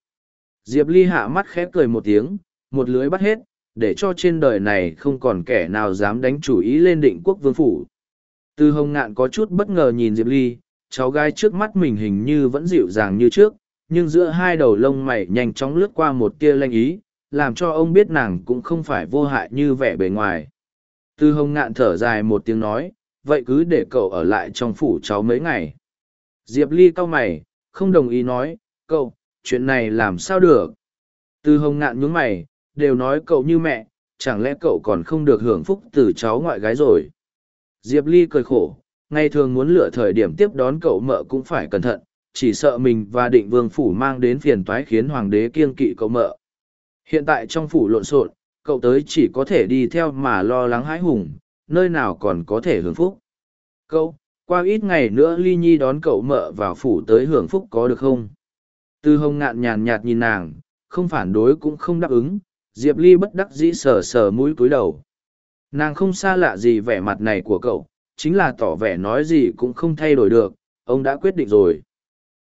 Diệp Ly hạ mắt khép cười một tiếng, một lưới bắt hết, để cho trên đời này không còn kẻ nào dám đánh chủ ý lên định quốc vương phủ. Từ hồng ngạn có chút bất ngờ nhìn Diệp Ly, cháu gái trước mắt mình hình như vẫn dịu dàng như trước, nhưng giữa hai đầu lông mày nhanh chóng lướt qua một tia lanh ý, làm cho ông biết nàng cũng không phải vô hại như vẻ bề ngoài. Từ hồng ngạn thở dài một tiếng nói, vậy cứ để cậu ở lại trong phủ cháu mấy ngày. Diệp Ly cau mày, không đồng ý nói, cậu, chuyện này làm sao được. Từ hồng ngạn nhướng mày, đều nói cậu như mẹ, chẳng lẽ cậu còn không được hưởng phúc từ cháu ngoại gái rồi. Diệp Ly cười khổ, ngày thường muốn lựa thời điểm tiếp đón cậu mợ cũng phải cẩn thận, chỉ sợ mình và định vương phủ mang đến phiền toái khiến hoàng đế kiêng kỵ cậu mợ. Hiện tại trong phủ lộn xộn, cậu tới chỉ có thể đi theo mà lo lắng hãi hùng, nơi nào còn có thể hưởng phúc. Cậu, qua ít ngày nữa ly nhi đón cậu mợ vào phủ tới hưởng phúc có được không? Từ hồng ngạn nhàn nhạt nhìn nàng, không phản đối cũng không đáp ứng, diệp ly bất đắc dĩ sờ sờ mũi cúi đầu. Nàng không xa lạ gì vẻ mặt này của cậu, chính là tỏ vẻ nói gì cũng không thay đổi được, ông đã quyết định rồi.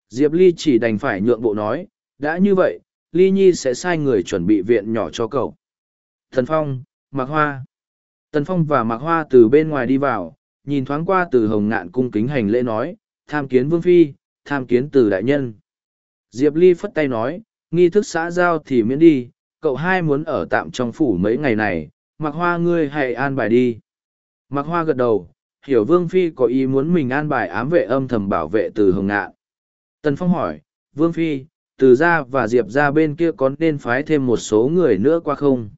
Diệp ly chỉ đành phải nhượng bộ nói, đã như vậy, ly nhi sẽ sai người chuẩn bị viện nhỏ cho cậu. Thần phong, mạc hoa. Tần phong và mạc hoa từ bên ngoài đi vào nhìn thoáng qua từ hồng ngạn cung kính hành lễ nói, tham kiến vương phi, tham kiến từ đại nhân. Diệp Ly phất tay nói, nghi thức xã giao thì miễn đi, cậu hai muốn ở tạm trong phủ mấy ngày này, mặc hoa ngươi hãy an bài đi. Mặc hoa gật đầu, hiểu vương phi có ý muốn mình an bài ám vệ âm thầm bảo vệ từ hồng ngạn. Tần Phong hỏi, vương phi, từ gia và Diệp ra bên kia có nên phái thêm một số người nữa qua không?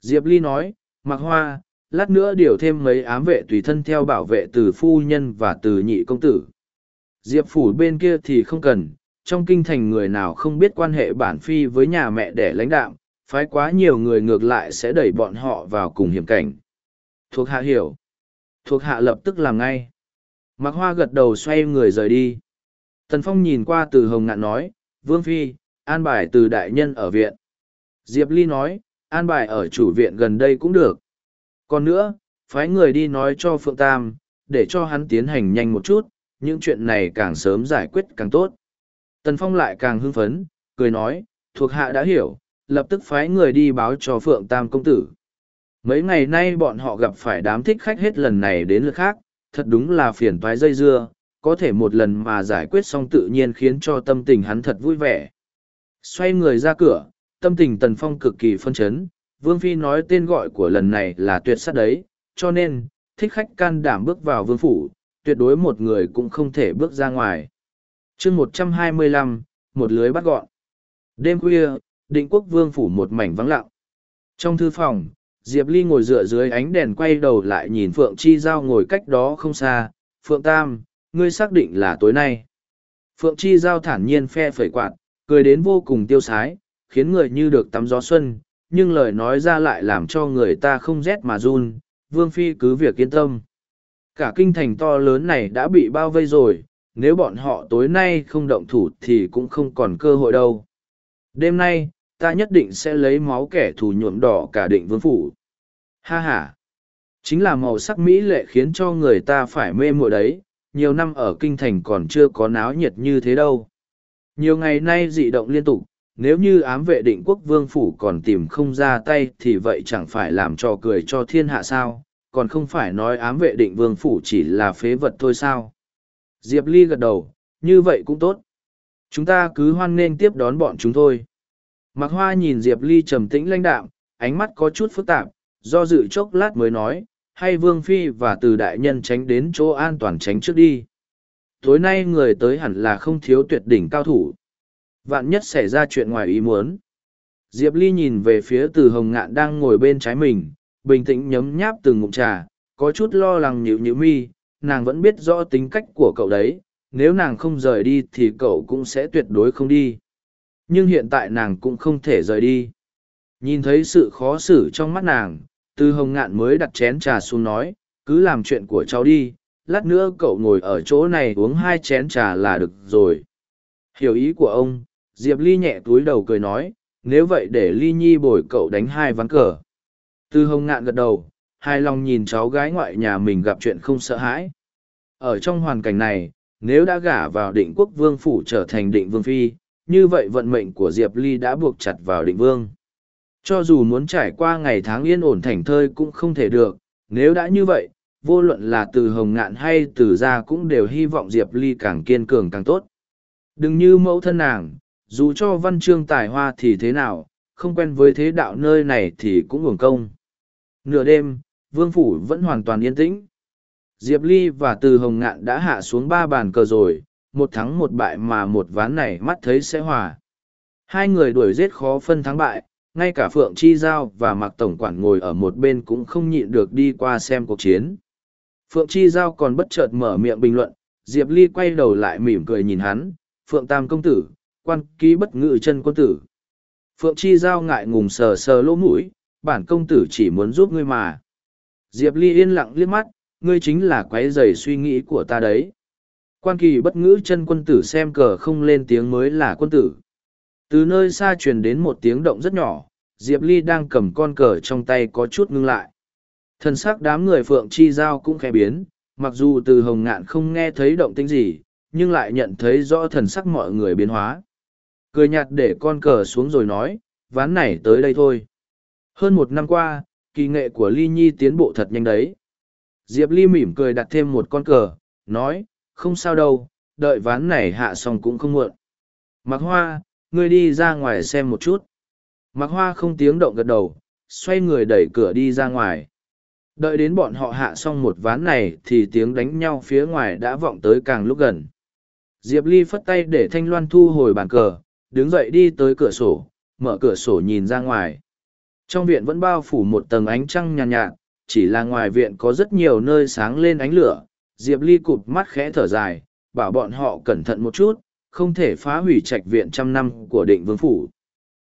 Diệp Ly nói, mặc hoa, lát nữa điều thêm mấy ám vệ tùy thân theo bảo vệ từ phu nhân và từ nhị công tử. Diệp phủ bên kia thì không cần, trong kinh thành người nào không biết quan hệ bản phi với nhà mẹ để lãnh đạm, phái quá nhiều người ngược lại sẽ đẩy bọn họ vào cùng hiểm cảnh. Thuộc hạ hiểu. Thuộc hạ lập tức làm ngay. Mạc Hoa gật đầu xoay người rời đi. Tần Phong nhìn qua từ hồng ngạn nói, Vương Phi, an bài từ đại nhân ở viện. Diệp Ly nói, an bài ở chủ viện gần đây cũng được. Còn nữa, phái người đi nói cho Phượng Tam, để cho hắn tiến hành nhanh một chút, những chuyện này càng sớm giải quyết càng tốt. Tần Phong lại càng hưng phấn, cười nói, thuộc hạ đã hiểu, lập tức phái người đi báo cho Phượng Tam công tử. Mấy ngày nay bọn họ gặp phải đám thích khách hết lần này đến lượt khác, thật đúng là phiền toái dây dưa, có thể một lần mà giải quyết xong tự nhiên khiến cho tâm tình hắn thật vui vẻ. Xoay người ra cửa, tâm tình Tần Phong cực kỳ phân chấn, Vương Phi nói tên gọi của lần này là tuyệt sát đấy, cho nên, thích khách can đảm bước vào vương phủ, tuyệt đối một người cũng không thể bước ra ngoài. chương một trăm hai mươi lăm, một lưới bắt gọn. Đêm khuya, định quốc vương phủ một mảnh vắng lặng. Trong thư phòng, Diệp Ly ngồi dựa dưới ánh đèn quay đầu lại nhìn Phượng Chi Giao ngồi cách đó không xa. Phượng Tam, ngươi xác định là tối nay. Phượng Chi Giao thản nhiên phe phẩy quạt, cười đến vô cùng tiêu sái, khiến người như được tắm gió xuân, nhưng lời nói ra lại làm cho người ta không rét mà run. Vương Phi cứ việc yên tâm. Cả kinh thành to lớn này đã bị bao vây rồi, nếu bọn họ tối nay không động thủ thì cũng không còn cơ hội đâu. Đêm nay, ta nhất định sẽ lấy máu kẻ thù nhuộm đỏ cả định vương phủ. Ha ha! Chính là màu sắc mỹ lệ khiến cho người ta phải mê muội đấy, nhiều năm ở kinh thành còn chưa có náo nhiệt như thế đâu. Nhiều ngày nay dị động liên tục, nếu như ám vệ định quốc vương phủ còn tìm không ra tay thì vậy chẳng phải làm trò cười cho thiên hạ sao, còn không phải nói ám vệ định vương phủ chỉ là phế vật thôi sao. Diệp Ly gật đầu, như vậy cũng tốt. Chúng ta cứ hoan nghênh tiếp đón bọn chúng thôi. Mạc Hoa nhìn Diệp Ly trầm tĩnh lãnh đạm, ánh mắt có chút phức tạp, do dự chốc lát mới nói, hay Vương Phi và từ đại nhân tránh đến chỗ an toàn tránh trước đi. Tối nay người tới hẳn là không thiếu tuyệt đỉnh cao thủ. Vạn nhất xảy ra chuyện ngoài ý muốn. Diệp Ly nhìn về phía từ hồng ngạn đang ngồi bên trái mình, bình tĩnh nhấm nháp từng ngụm trà, có chút lo lắng nhịu nhịu mi, nàng vẫn biết rõ tính cách của cậu đấy, nếu nàng không rời đi thì cậu cũng sẽ tuyệt đối không đi. Nhưng hiện tại nàng cũng không thể rời đi. Nhìn thấy sự khó xử trong mắt nàng từ hồng ngạn mới đặt chén trà xuống nói cứ làm chuyện của cháu đi lát nữa cậu ngồi ở chỗ này uống hai chén trà là được rồi. Hiểu ý của ông diệp ly nhẹ túi đầu cười nói nếu vậy để ly nhi bồi cậu đánh hai ván cờ từ hồng ngạn gật đầu hai lòng nhìn cháu gái ngoại nhà mình gặp chuyện không sợ hãi ở trong hoàn cảnh này nếu đã gả vào định quốc vương phủ trở thành định vương phi như vậy vận mệnh của Diệp Ly đã buộc chặt vào định vương. Cho dù muốn trải qua ngày tháng yên ổn thành thơi cũng không thể được, nếu đã như vậy, vô luận là từ hồng ngạn hay từ gia cũng đều hy vọng Diệp Ly càng kiên cường càng tốt. Đừng như mẫu thân nàng, dù cho văn chương tài hoa thì thế nào, không quen với thế đạo nơi này thì cũng hưởng công. Nửa đêm, vương phủ vẫn hoàn toàn yên tĩnh. Diệp Ly và từ hồng ngạn đã hạ xuống ba bàn cờ rồi, một thắng một bại mà một ván này mắt thấy sẽ hòa. Hai người đuổi giết khó phân thắng bại, ngay cả Phượng Chi Giao và Mạc Tổng Quản ngồi ở một bên cũng không nhịn được đi qua xem cuộc chiến. Phượng Chi Giao còn bất chợt mở miệng bình luận, Diệp Ly quay đầu lại mỉm cười nhìn hắn, Phượng Tam Công Tử, quan ký bất ngự chân quân tử. Phượng Chi Giao ngại ngùng sờ sờ lỗ mũi, bản công tử chỉ muốn giúp ngươi mà. Diệp Ly yên lặng liếc mắt, ngươi chính là quái dày suy nghĩ của ta đấy. Quan kỳ bất ngữ chân quân tử xem cờ không lên tiếng mới là quân tử. Từ nơi xa truyền đến một tiếng động rất nhỏ, Diệp Ly đang cầm con cờ trong tay có chút ngưng lại. Thần sắc đám người Phượng Chi Giao cũng khẽ biến, mặc dù từ hồng ngạn không nghe thấy động tĩnh gì, nhưng lại nhận thấy rõ thần sắc mọi người biến hóa. Cười nhạt để con cờ xuống rồi nói, ván này tới đây thôi. Hơn một năm qua, kỳ nghệ của Ly Nhi tiến bộ thật nhanh đấy. Diệp Ly mỉm cười đặt thêm một con cờ, nói, không sao đâu, đợi ván này hạ xong cũng không muộn. Mạc Hoa, ngươi đi ra ngoài xem một chút. Mạc Hoa không tiếng động gật đầu, xoay người đẩy cửa đi ra ngoài. Đợi đến bọn họ hạ xong một ván này thì tiếng đánh nhau phía ngoài đã vọng tới càng lúc gần. Diệp Ly phất tay để Thanh Loan thu hồi bàn cờ, đứng dậy đi tới cửa sổ, mở cửa sổ nhìn ra ngoài. Trong viện vẫn bao phủ một tầng ánh trăng nhàn nhạt, nhạt, chỉ là ngoài viện có rất nhiều nơi sáng lên ánh lửa, Diệp Ly cụp mắt khẽ thở dài, bảo bọn họ cẩn thận một chút, không thể phá hủy trạch viện trăm năm của định vương phủ.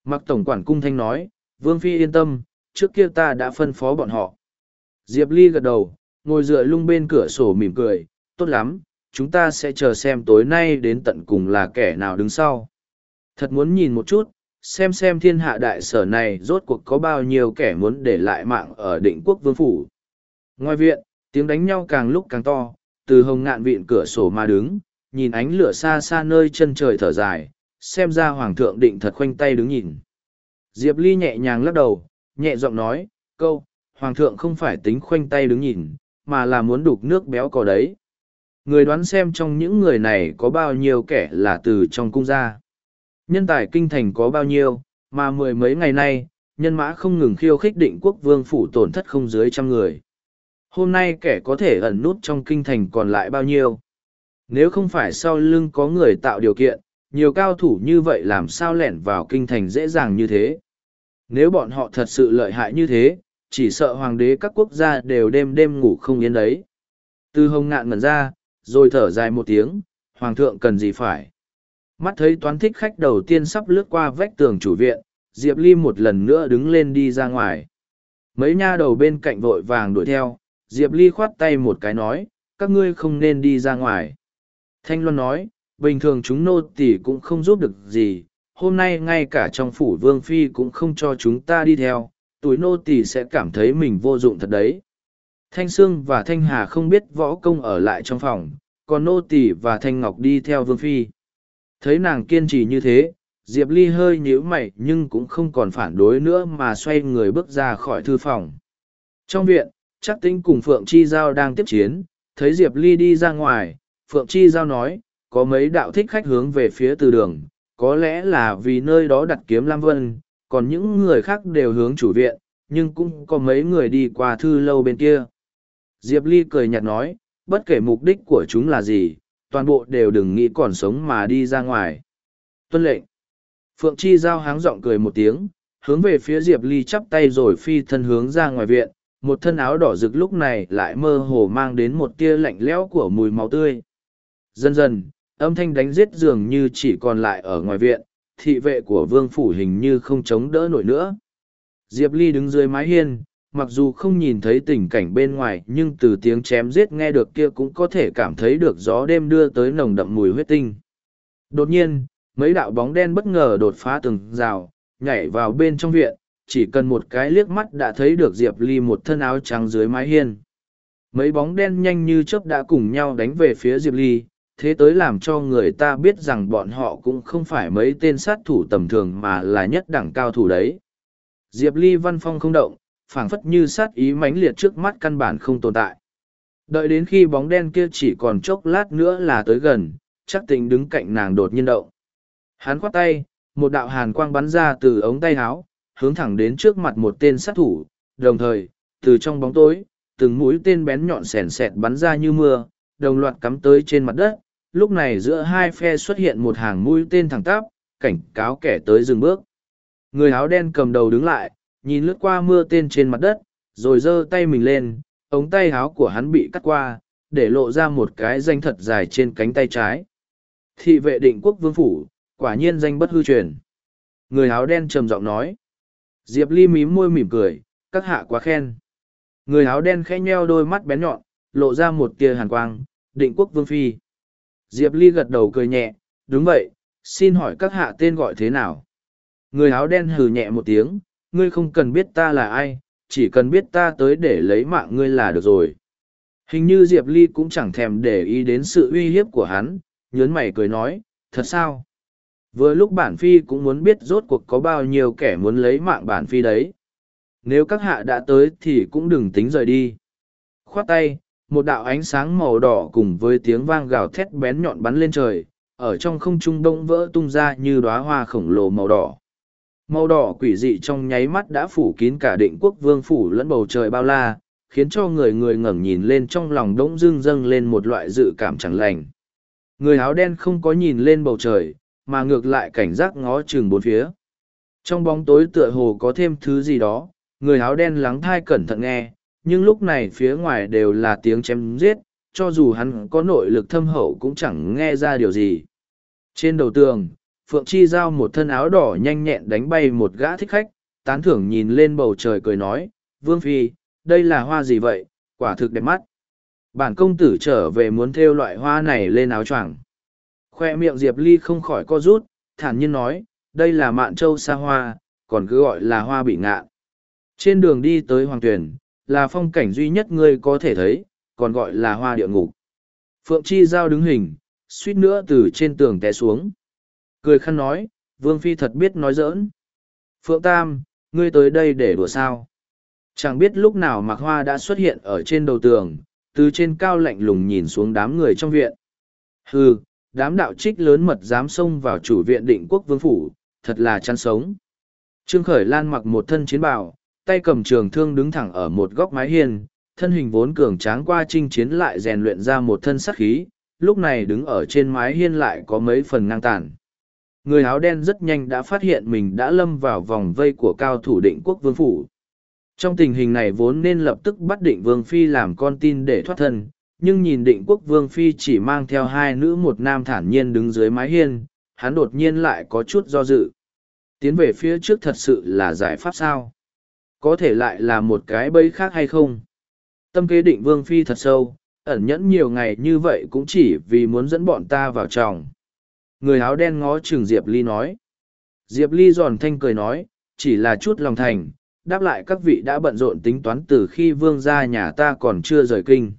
Mặc tổng quản cung thanh nói, vương phi yên tâm, trước kia ta đã phân phó bọn họ. Diệp Ly gật đầu, ngồi dựa lung bên cửa sổ mỉm cười, tốt lắm, chúng ta sẽ chờ xem tối nay đến tận cùng là kẻ nào đứng sau. Thật muốn nhìn một chút, xem xem thiên hạ đại sở này rốt cuộc có bao nhiêu kẻ muốn để lại mạng ở định quốc vương phủ. Ngoài viện, tiếng đánh nhau càng lúc càng to từ hồng ngạn vịn cửa sổ mà đứng nhìn ánh lửa xa xa nơi chân trời thở dài xem ra hoàng thượng định thật khoanh tay đứng nhìn. Diệp ly nhẹ nhàng lắc đầu nhẹ giọng nói câu hoàng thượng không phải tính khoanh tay đứng nhìn mà là muốn đục nước béo cò đấy. Người đoán xem trong những người này có bao nhiêu kẻ là từ trong cung ra. Nhân tài kinh thành có bao nhiêu, mà mười mấy ngày nay, nhân mã không ngừng khiêu khích định quốc vương phủ tổn thất không dưới trăm người. Hôm nay kẻ có thể ẩn nút trong kinh thành còn lại bao nhiêu. Nếu không phải sau lưng có người tạo điều kiện, nhiều cao thủ như vậy làm sao lẻn vào kinh thành dễ dàng như thế. Nếu bọn họ thật sự lợi hại như thế, chỉ sợ hoàng đế các quốc gia đều đêm đêm ngủ không yên đấy. Từ hồng ngạn ngẩn ra, rồi thở dài một tiếng, hoàng thượng cần gì phải. Mắt thấy toán thích khách đầu tiên sắp lướt qua vách tường chủ viện, Diệp Ly một lần nữa đứng lên đi ra ngoài. Mấy nha đầu bên cạnh vội vàng đuổi theo, Diệp Ly khoát tay một cái nói, các ngươi không nên đi ra ngoài. Thanh Loan nói, bình thường chúng nô tỳ cũng không giúp được gì, hôm nay ngay cả trong phủ vương phi cũng không cho chúng ta đi theo, tuổi nô tỳ sẽ cảm thấy mình vô dụng thật đấy. Thanh Sương và Thanh Hà không biết võ công ở lại trong phòng, còn nô tỳ và Thanh Ngọc đi theo vương phi. Thấy nàng kiên trì như thế, Diệp Ly hơi nhíu mày nhưng cũng không còn phản đối nữa mà xoay người bước ra khỏi thư phòng. Trong viện, chắc tính cùng Phượng Chi Giao đang tiếp chiến, thấy Diệp Ly đi ra ngoài, Phượng Chi Giao nói, có mấy đạo thích khách hướng về phía từ đường, có lẽ là vì nơi đó đặt kiếm Lam Vân, còn những người khác đều hướng chủ viện, nhưng cũng có mấy người đi qua thư lâu bên kia. Diệp Ly cười nhạt nói, bất kể mục đích của chúng là gì, toàn bộ đều đừng nghĩ còn sống mà đi ra ngoài. Tuân lệnh. Phượng Chi Giao háng giọng cười một tiếng, hướng về phía Diệp Ly chắp tay rồi phi thân hướng ra ngoài viện, một thân áo đỏ rực lúc này lại mơ hồ mang đến một tia lạnh lẽo của mùi máu tươi. Dần dần, âm thanh đánh giết dường như chỉ còn lại ở ngoài viện, thị vệ của vương phủ hình như không chống đỡ nổi nữa. Diệp Ly đứng dưới mái hiên, mặc dù không nhìn thấy tình cảnh bên ngoài nhưng từ tiếng chém giết nghe được kia cũng có thể cảm thấy được gió đêm đưa tới nồng đậm mùi huyết tinh. Đột nhiên, mấy đạo bóng đen bất ngờ đột phá từng rào, nhảy vào bên trong viện, chỉ cần một cái liếc mắt đã thấy được Diệp Ly một thân áo trắng dưới mái hiên. Mấy bóng đen nhanh như chớp đã cùng nhau đánh về phía Diệp Ly, thế tới làm cho người ta biết rằng bọn họ cũng không phải mấy tên sát thủ tầm thường mà là nhất đẳng cao thủ đấy. Diệp Ly văn phong không động, phảng phất như sát ý mãnh liệt trước mắt căn bản không tồn tại. Đợi đến khi bóng đen kia chỉ còn chốc lát nữa là tới gần, chắc tình đứng cạnh nàng đột nhiên động. Hắn khoát tay, một đạo hàn quang bắn ra từ ống tay áo, hướng thẳng đến trước mặt một tên sát thủ, đồng thời, từ trong bóng tối, từng mũi tên bén nhọn sèn sẹt bắn ra như mưa, đồng loạt cắm tới trên mặt đất. Lúc này giữa hai phe xuất hiện một hàng mũi tên thẳng tắp, cảnh cáo kẻ tới dừng bước. Người áo đen cầm đầu đứng lại, nhìn lướt qua mưa tên trên mặt đất, rồi giơ tay mình lên, ống tay áo của hắn bị cắt qua, để lộ ra một cái danh thật dài trên cánh tay trái. Thị vệ định quốc vương phủ, quả nhiên danh bất hư truyền. Người áo đen trầm giọng nói. Diệp Ly mím môi mỉm cười, các hạ quá khen. Người áo đen khẽ nheo đôi mắt bén nhọn, lộ ra một tia hàn quang, định quốc vương phi. Diệp Ly gật đầu cười nhẹ, đúng vậy, xin hỏi các hạ tên gọi thế nào? Người áo đen hừ nhẹ một tiếng, ngươi không cần biết ta là ai, chỉ cần biết ta tới để lấy mạng ngươi là được rồi. Hình như Diệp Ly cũng chẳng thèm để ý đến sự uy hiếp của hắn, nhớn mày cười nói, thật sao? Vừa lúc bản phi cũng muốn biết rốt cuộc có bao nhiêu kẻ muốn lấy mạng bản phi đấy. Nếu các hạ đã tới thì cũng đừng tính rời đi. Khoát tay, một đạo ánh sáng màu đỏ cùng với tiếng vang gào thét bén nhọn bắn lên trời, ở trong không trung đông vỡ tung ra như đóa hoa khổng lồ màu đỏ. Màu đỏ quỷ dị trong nháy mắt đã phủ kín cả định quốc vương phủ lẫn bầu trời bao la, khiến cho người người ngẩng nhìn lên trong lòng đống dưng dâng lên một loại dự cảm chẳng lành. Người áo đen không có nhìn lên bầu trời, mà ngược lại cảnh giác ngó chừng bốn phía. Trong bóng tối tựa hồ có thêm thứ gì đó, người áo đen lắng thai cẩn thận nghe, nhưng lúc này phía ngoài đều là tiếng chém giết, cho dù hắn có nội lực thâm hậu cũng chẳng nghe ra điều gì. Trên đầu tường, Phượng Chi Giao một thân áo đỏ nhanh nhẹn đánh bay một gã thích khách, tán thưởng nhìn lên bầu trời cười nói, Vương Phi, đây là hoa gì vậy, quả thực đẹp mắt. Bản công tử trở về muốn thêu loại hoa này lên áo choàng. Khoe miệng Diệp Ly không khỏi co rút, thản nhiên nói, đây là mạn châu sa hoa, còn cứ gọi là hoa bị ngạn. Trên đường đi tới Hoàng tuyền là phong cảnh duy nhất ngươi có thể thấy, còn gọi là hoa địa ngục. Phượng Chi Giao đứng hình, suýt nữa từ trên tường té xuống. Cười khăn nói, Vương Phi thật biết nói giỡn. Phượng Tam, ngươi tới đây để đùa sao. Chẳng biết lúc nào Mạc Hoa đã xuất hiện ở trên đầu tường, từ trên cao lạnh lùng nhìn xuống đám người trong viện. Hừ, đám đạo trích lớn mật dám xông vào chủ viện định quốc vương phủ, thật là chăn sống. Trương Khởi Lan mặc một thân chiến bào, tay cầm trường thương đứng thẳng ở một góc mái hiên, thân hình vốn cường tráng qua chinh chiến lại rèn luyện ra một thân sắc khí, lúc này đứng ở trên mái hiên lại có mấy phần ngang tàn. Người áo đen rất nhanh đã phát hiện mình đã lâm vào vòng vây của cao thủ định quốc vương phủ. Trong tình hình này vốn nên lập tức bắt định vương phi làm con tin để thoát thân, nhưng nhìn định quốc vương phi chỉ mang theo hai nữ một nam thản nhiên đứng dưới mái hiên, hắn đột nhiên lại có chút do dự. Tiến về phía trước thật sự là giải pháp sao? Có thể lại là một cái bẫy khác hay không? Tâm kế định vương phi thật sâu, ẩn nhẫn nhiều ngày như vậy cũng chỉ vì muốn dẫn bọn ta vào chồng. Người áo đen ngó chừng Diệp Ly nói. Diệp Ly giòn thanh cười nói, chỉ là chút lòng thành, đáp lại các vị đã bận rộn tính toán từ khi vương gia nhà ta còn chưa rời kinh.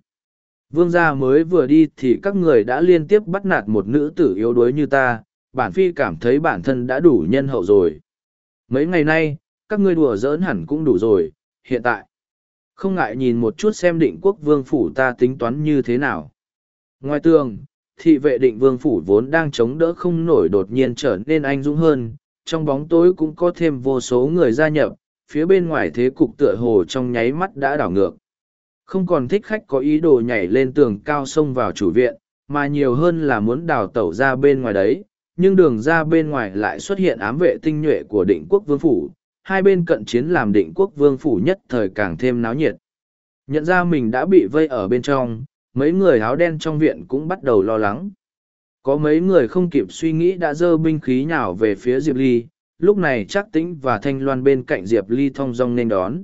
Vương gia mới vừa đi thì các người đã liên tiếp bắt nạt một nữ tử yếu đuối như ta, bản phi cảm thấy bản thân đã đủ nhân hậu rồi. Mấy ngày nay, các ngươi đùa giỡn hẳn cũng đủ rồi, hiện tại. Không ngại nhìn một chút xem định quốc vương phủ ta tính toán như thế nào. Ngoài tường, thị vệ định vương phủ vốn đang chống đỡ không nổi đột nhiên trở nên anh dũng hơn, trong bóng tối cũng có thêm vô số người gia nhập, phía bên ngoài thế cục tựa hồ trong nháy mắt đã đảo ngược. Không còn thích khách có ý đồ nhảy lên tường cao xông vào chủ viện, mà nhiều hơn là muốn đào tẩu ra bên ngoài đấy, nhưng đường ra bên ngoài lại xuất hiện ám vệ tinh nhuệ của định quốc vương phủ, hai bên cận chiến làm định quốc vương phủ nhất thời càng thêm náo nhiệt. Nhận ra mình đã bị vây ở bên trong, mấy người áo đen trong viện cũng bắt đầu lo lắng. Có mấy người không kịp suy nghĩ đã dơ binh khí nhào về phía Diệp Ly, lúc này chắc tĩnh và thanh loan bên cạnh Diệp Ly thong dong nên đón.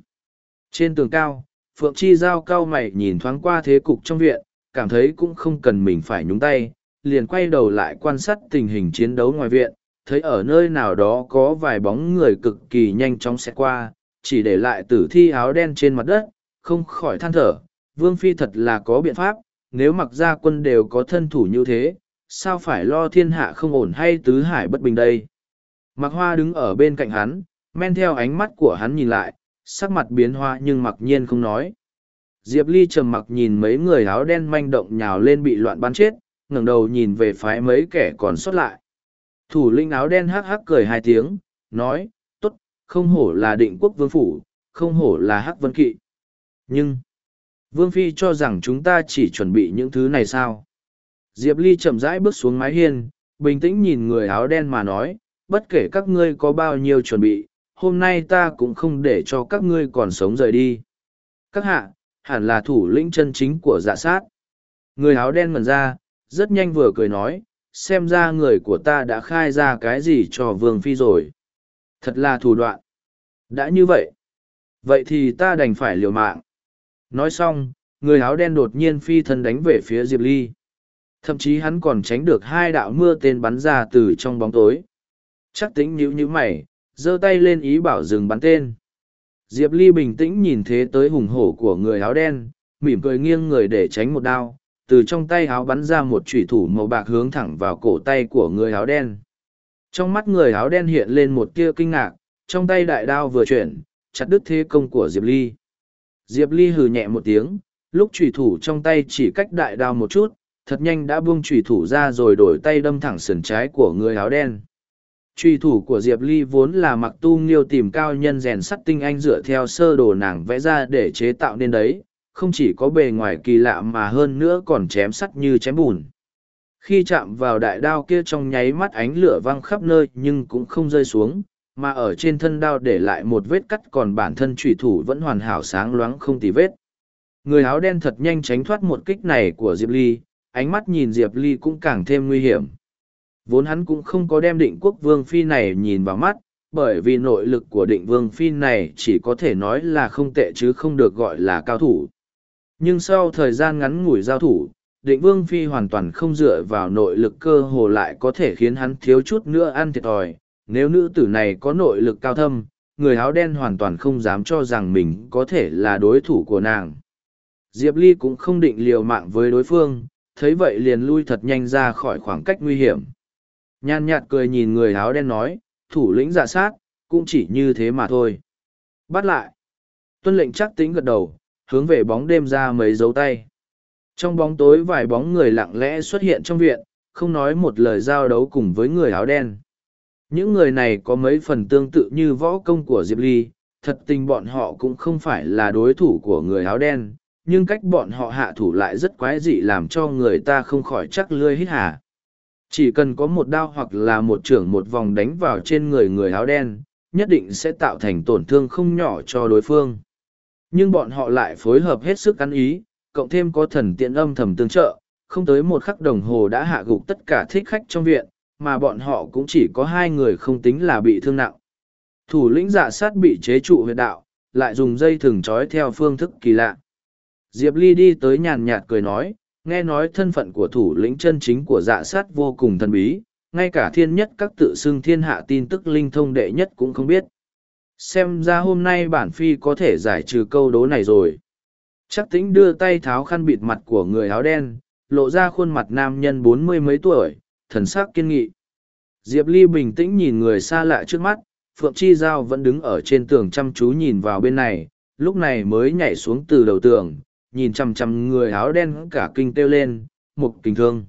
Trên tường cao, Phượng Chi Giao cao mày nhìn thoáng qua thế cục trong viện, cảm thấy cũng không cần mình phải nhúng tay, liền quay đầu lại quan sát tình hình chiến đấu ngoài viện, thấy ở nơi nào đó có vài bóng người cực kỳ nhanh chóng sẽ qua, chỉ để lại tử thi áo đen trên mặt đất, không khỏi than thở, Vương Phi thật là có biện pháp, nếu mặc gia quân đều có thân thủ như thế, sao phải lo thiên hạ không ổn hay tứ hải bất bình đây. Mặc hoa đứng ở bên cạnh hắn, men theo ánh mắt của hắn nhìn lại, sắc mặt biến hoa nhưng mặc nhiên không nói. Diệp Ly trầm mặc nhìn mấy người áo đen manh động nhào lên bị loạn bắn chết, ngẩng đầu nhìn về phái mấy kẻ còn sót lại. Thủ linh áo đen hắc hắc cười hai tiếng, nói, tốt, không hổ là định quốc vương phủ, không hổ là hắc vân kỵ. Nhưng, vương phi cho rằng chúng ta chỉ chuẩn bị những thứ này sao? Diệp Ly chậm rãi bước xuống mái hiên, bình tĩnh nhìn người áo đen mà nói, bất kể các ngươi có bao nhiêu chuẩn bị, hôm nay ta cũng không để cho các ngươi còn sống rời đi. Các hạ, hẳn là thủ lĩnh chân chính của dạ sát. Người áo đen ngần ra, rất nhanh vừa cười nói, xem ra người của ta đã khai ra cái gì cho vương phi rồi. Thật là thủ đoạn. Đã như vậy. Vậy thì ta đành phải liều mạng. Nói xong, người áo đen đột nhiên phi thân đánh về phía Diệp Ly. Thậm chí hắn còn tránh được hai đạo mưa tên bắn ra từ trong bóng tối. Chắc tính nhíu nhíu mày, giơ tay lên ý bảo dừng bắn tên. Diệp Ly bình tĩnh nhìn thế tới hùng hổ của người áo đen, mỉm cười nghiêng người để tránh một đao, từ trong tay áo bắn ra một chủy thủ màu bạc hướng thẳng vào cổ tay của người áo đen. Trong mắt người áo đen hiện lên một tia kinh ngạc, trong tay đại đao vừa chuyển, chặt đứt thế công của Diệp Ly. Diệp Ly hừ nhẹ một tiếng, lúc chủy thủ trong tay chỉ cách đại đao một chút, thật nhanh đã buông chủy thủ ra rồi đổi tay đâm thẳng sườn trái của người áo đen. Trùy thủ của Diệp Ly vốn là mặc tu nghiêu tìm cao nhân rèn sắt tinh anh dựa theo sơ đồ nàng vẽ ra để chế tạo nên đấy, không chỉ có bề ngoài kỳ lạ mà hơn nữa còn chém sắt như chém bùn. Khi chạm vào đại đao kia trong nháy mắt ánh lửa văng khắp nơi nhưng cũng không rơi xuống, mà ở trên thân đao để lại một vết cắt còn bản thân trùy thủ vẫn hoàn hảo sáng loáng không tì vết. Người áo đen thật nhanh tránh thoát một kích này của Diệp Ly, ánh mắt nhìn Diệp Ly cũng càng thêm nguy hiểm. Vốn hắn cũng không có đem định quốc vương phi này nhìn vào mắt, bởi vì nội lực của định vương phi này chỉ có thể nói là không tệ chứ không được gọi là cao thủ. Nhưng sau thời gian ngắn ngủi giao thủ, định vương phi hoàn toàn không dựa vào nội lực cơ hồ lại có thể khiến hắn thiếu chút nữa ăn thiệt thòi. Nếu nữ tử này có nội lực cao thâm, người áo đen hoàn toàn không dám cho rằng mình có thể là đối thủ của nàng. Diệp Ly cũng không định liều mạng với đối phương, thấy vậy liền lui thật nhanh ra khỏi khoảng cách nguy hiểm. Nhan nhạt cười nhìn người áo đen nói, thủ lĩnh giả sát, cũng chỉ như thế mà thôi. Bắt lại. Tuân lệnh chắc tính gật đầu, hướng về bóng đêm ra mấy dấu tay. Trong bóng tối vài bóng người lặng lẽ xuất hiện trong viện, không nói một lời giao đấu cùng với người áo đen. Những người này có mấy phần tương tự như võ công của Diệp Ly, thật tình bọn họ cũng không phải là đối thủ của người áo đen, nhưng cách bọn họ hạ thủ lại rất quái dị làm cho người ta không khỏi chắc lươi hít hà. Chỉ cần có một đao hoặc là một trưởng một vòng đánh vào trên người người áo đen, nhất định sẽ tạo thành tổn thương không nhỏ cho đối phương. Nhưng bọn họ lại phối hợp hết sức ăn ý, cộng thêm có thần tiện âm thầm tương trợ, không tới một khắc đồng hồ đã hạ gục tất cả thích khách trong viện, mà bọn họ cũng chỉ có hai người không tính là bị thương nặng. Thủ lĩnh dạ sát bị chế trụ huyệt đạo, lại dùng dây thừng trói theo phương thức kỳ lạ. Diệp Ly đi tới nhàn nhạt cười nói, nghe nói thân phận của thủ lĩnh chân chính của dạ sát vô cùng thần bí, ngay cả thiên nhất các tự xưng thiên hạ tin tức linh thông đệ nhất cũng không biết. Xem ra hôm nay bản phi có thể giải trừ câu đố này rồi. Chắc tính đưa tay tháo khăn bịt mặt của người áo đen, lộ ra khuôn mặt nam nhân bốn mươi mấy tuổi, thần sắc kiên nghị. Diệp Ly bình tĩnh nhìn người xa lạ trước mắt, Phượng Chi Giao vẫn đứng ở trên tường chăm chú nhìn vào bên này, lúc này mới nhảy xuống từ đầu tường, nhìn chằm chằm người áo đen cả kinh kêu lên, một kinh thương.